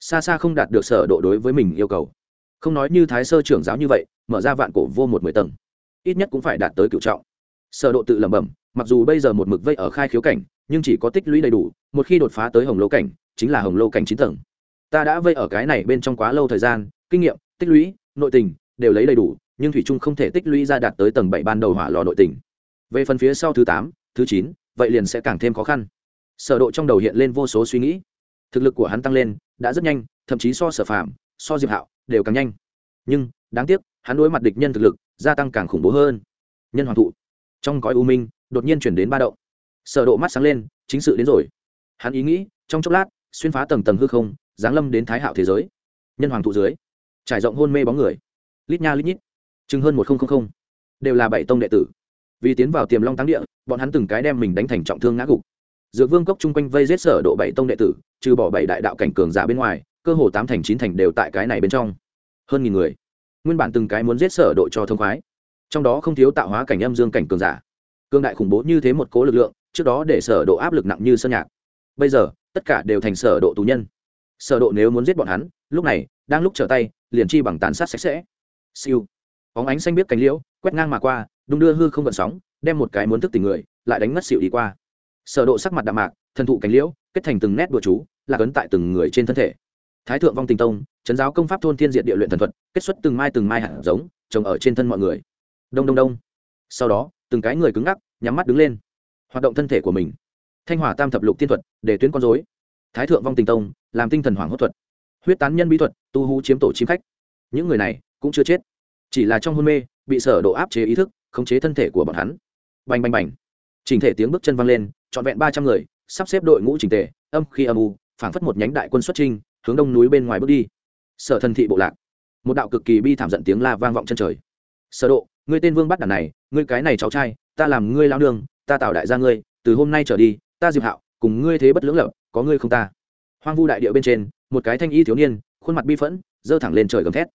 Xa xa không đạt được sở độ đối với mình yêu cầu. Không nói như thái sơ trưởng giáo như vậy, mở ra vạn cổ vô một mười tầng, ít nhất cũng phải đạt tới cựu trọng. Sở độ tự lẩm bẩm, mặc dù bây giờ một mực vây ở khai khiếu cảnh, nhưng chỉ có tích lũy đầy đủ, một khi đột phá tới hồng lô cảnh, chính là hồng lô cảnh chín tầng. Ta đã vây ở cái này bên trong quá lâu thời gian, kinh nghiệm, tích lũy nội tình, đều lấy đầy đủ, nhưng thủy trung không thể tích lũy ra đạt tới tầng bảy ban đầu hỏa lò nội tình. Về phần phía sau thứ tám, thứ chín, vậy liền sẽ càng thêm khó khăn. Sở độ trong đầu hiện lên vô số suy nghĩ. Thực lực của hắn tăng lên, đã rất nhanh, thậm chí so sở phạm so diệp hạo đều càng nhanh. Nhưng, đáng tiếc, hắn đối mặt địch nhân thực lực, gia tăng càng khủng bố hơn. Nhân hoàng thụ. Trong cõi u minh, đột nhiên chuyển đến ba động. Sở độ mắt sáng lên, chính sự đến rồi. Hắn ý nghĩ, trong chốc lát, xuyên phá tầng tầng hư không, giáng lâm đến thái hạo thế giới. Nhân hoàng thụ dưới trải rộng hôn mê bóng người. Lít nha lít nhít. Chừng hơn một nghìn đều là bảy tông đệ tử. Vì tiến vào tiềm long táng địa, bọn hắn từng cái đem mình đánh thành trọng thương ngã gục. Dược vương cốc chung quanh vây giết sở độ bảy tông đệ tử, trừ bỏ bảy đại đạo cảnh cường giả bên ngoài, cơ hồ tám thành chín thành đều tại cái này bên trong. Hơn nghìn người. Nguyên bản từng cái muốn giết sở độ cho thông khoái. Trong đó không thiếu tạo hóa cảnh âm dương cảnh cường giả. Cương đại khủng bố như thế một cố lực lượng, trước đó để sở độ áp lực nặng như sơn nhạc. Bây giờ, tất cả đều thành sở độ tù nhân. Sở độ nếu muốn giết bọn hắn, lúc này đang lúc trở tay, liền chi bằng tàn sát sạch sẽ. Siêu. Bóng ánh xanh biết cánh liễu, quét ngang mà qua, đung đưa hư không gợn sóng, đem một cái muốn thức tỉnh người, lại đánh ngất xịu đi qua. Sở độ sắc mặt đạm mạc, thần thụ cánh liễu, kết thành từng nét đùa chú là cấn tại từng người trên thân thể. Thái thượng vong tình tông, chấn giáo công pháp thôn thiên diện địa luyện thần thuật, kết xuất từng mai từng mai hạt giống, trồng ở trên thân mọi người. Đông đông đông. Sau đó, từng cái người cứng ngắc, nhắm mắt đứng lên, hoạt động thân thể của mình. Thanh hỏa tam thập lục tiên thuật, để tuyến con dối thái thượng vong tình tông, làm tinh thần hoàng hốt thuật huyết tán nhân bí thuật tu hú chiếm tổ chim khách. Những người này cũng chưa chết. Chỉ là trong hôn mê bị sở độ áp chế ý thức khống chế thân thể của bọn hắn. Bành bành bành. Chỉnh thể tiếng bước chân vang lên trọn vẹn ba trăm người sắp xếp đội ngũ chỉnh tề âm khi âm u phảng phất một nhánh đại quân xuất trinh hướng đông núi bên ngoài bước đi. Sở thần thị bộ lạc. Một đạo cực kỳ bi thảm giận tiếng la vang vọng chân trời. Sở độ ngươi tên vương bắt đàn này ngươi cái này cháu trai ta làm ngươi lao đường, ta tạo đại gia ngươi từ hôm nay trở đi ta diệp hạo cùng ngươi thế bất lưỡng lập có ngươi không ta. Hoang vu đại địa bên trên một cái thanh y thiếu niên, khuôn mặt bi phẫn, giơ thẳng lên trời gầm thét.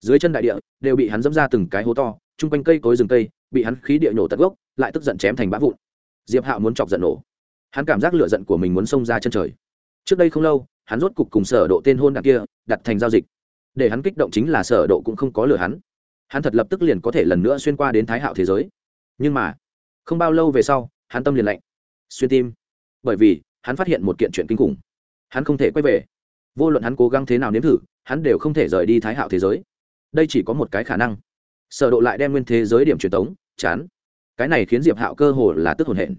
Dưới chân đại địa, đều bị hắn dẫm ra từng cái hố to, chung quanh cây cối rừng cây, bị hắn khí địa nổ tận gốc, lại tức giận chém thành bã vụn. Diệp hạo muốn chọc giận nổ. Hắn cảm giác lửa giận của mình muốn xông ra chân trời. Trước đây không lâu, hắn rốt cục cùng sở độ tên hôn đằng kia, đặt thành giao dịch. Để hắn kích động chính là sở độ cũng không có lừa hắn. Hắn thật lập tức liền có thể lần nữa xuyên qua đến thái hạo thế giới. Nhưng mà, không bao lâu về sau, hắn tâm liền lạnh. Xuyên tim. Bởi vì, hắn phát hiện một kiện chuyện kinh khủng. Hắn không thể quay về vô luận hắn cố gắng thế nào nếm thử, hắn đều không thể rời đi thái hạo thế giới. Đây chỉ có một cái khả năng. Sở độ lại đem nguyên thế giới điểm truyền tống, chán. Cái này khiến diệp hạo cơ hồ là tức hồn hển.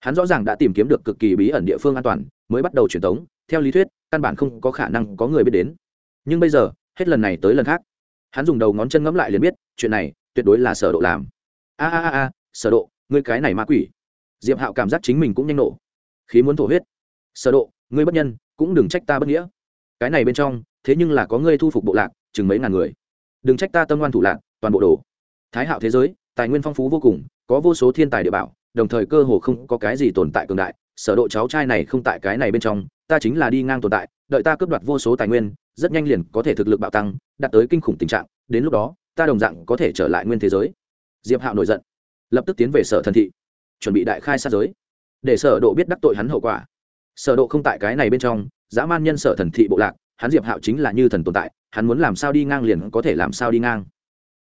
Hắn rõ ràng đã tìm kiếm được cực kỳ bí ẩn địa phương an toàn, mới bắt đầu truyền tống. Theo lý thuyết, căn bản không có khả năng có người biết đến. Nhưng bây giờ, hết lần này tới lần khác. Hắn dùng đầu ngón chân ngẫm lại liền biết, chuyện này tuyệt đối là sở độ làm. A a a a, sở độ, ngươi cái này ma quỷ. Diệp hạo cảm giác chính mình cũng nhanh nổ. Khí muốn thổ huyết. Sở độ, ngươi bất nhân, cũng đừng trách ta bất nghĩa cái này bên trong, thế nhưng là có ngươi thu phục bộ lạc, chừng mấy ngàn người. Đừng trách ta tâm ngoan thủ lạc, toàn bộ đồ. Thái hạo thế giới, tài nguyên phong phú vô cùng, có vô số thiên tài địa bảo, đồng thời cơ hồ không có cái gì tồn tại cường đại. Sở độ cháu trai này không tại cái này bên trong, ta chính là đi ngang tồn tại, đợi ta cướp đoạt vô số tài nguyên, rất nhanh liền có thể thực lực bạo tăng, đạt tới kinh khủng tình trạng, đến lúc đó, ta đồng dạng có thể trở lại nguyên thế giới. Diệp hạo nổi giận, lập tức tiến về sở thần thị, chuẩn bị đại khai sát giới. Để sở độ biết đắc tội hắn hậu quả sở độ không tại cái này bên trong, dã man nhân sở thần thị bộ lạc, hắn diệp hạo chính là như thần tồn tại, hắn muốn làm sao đi ngang liền có thể làm sao đi ngang.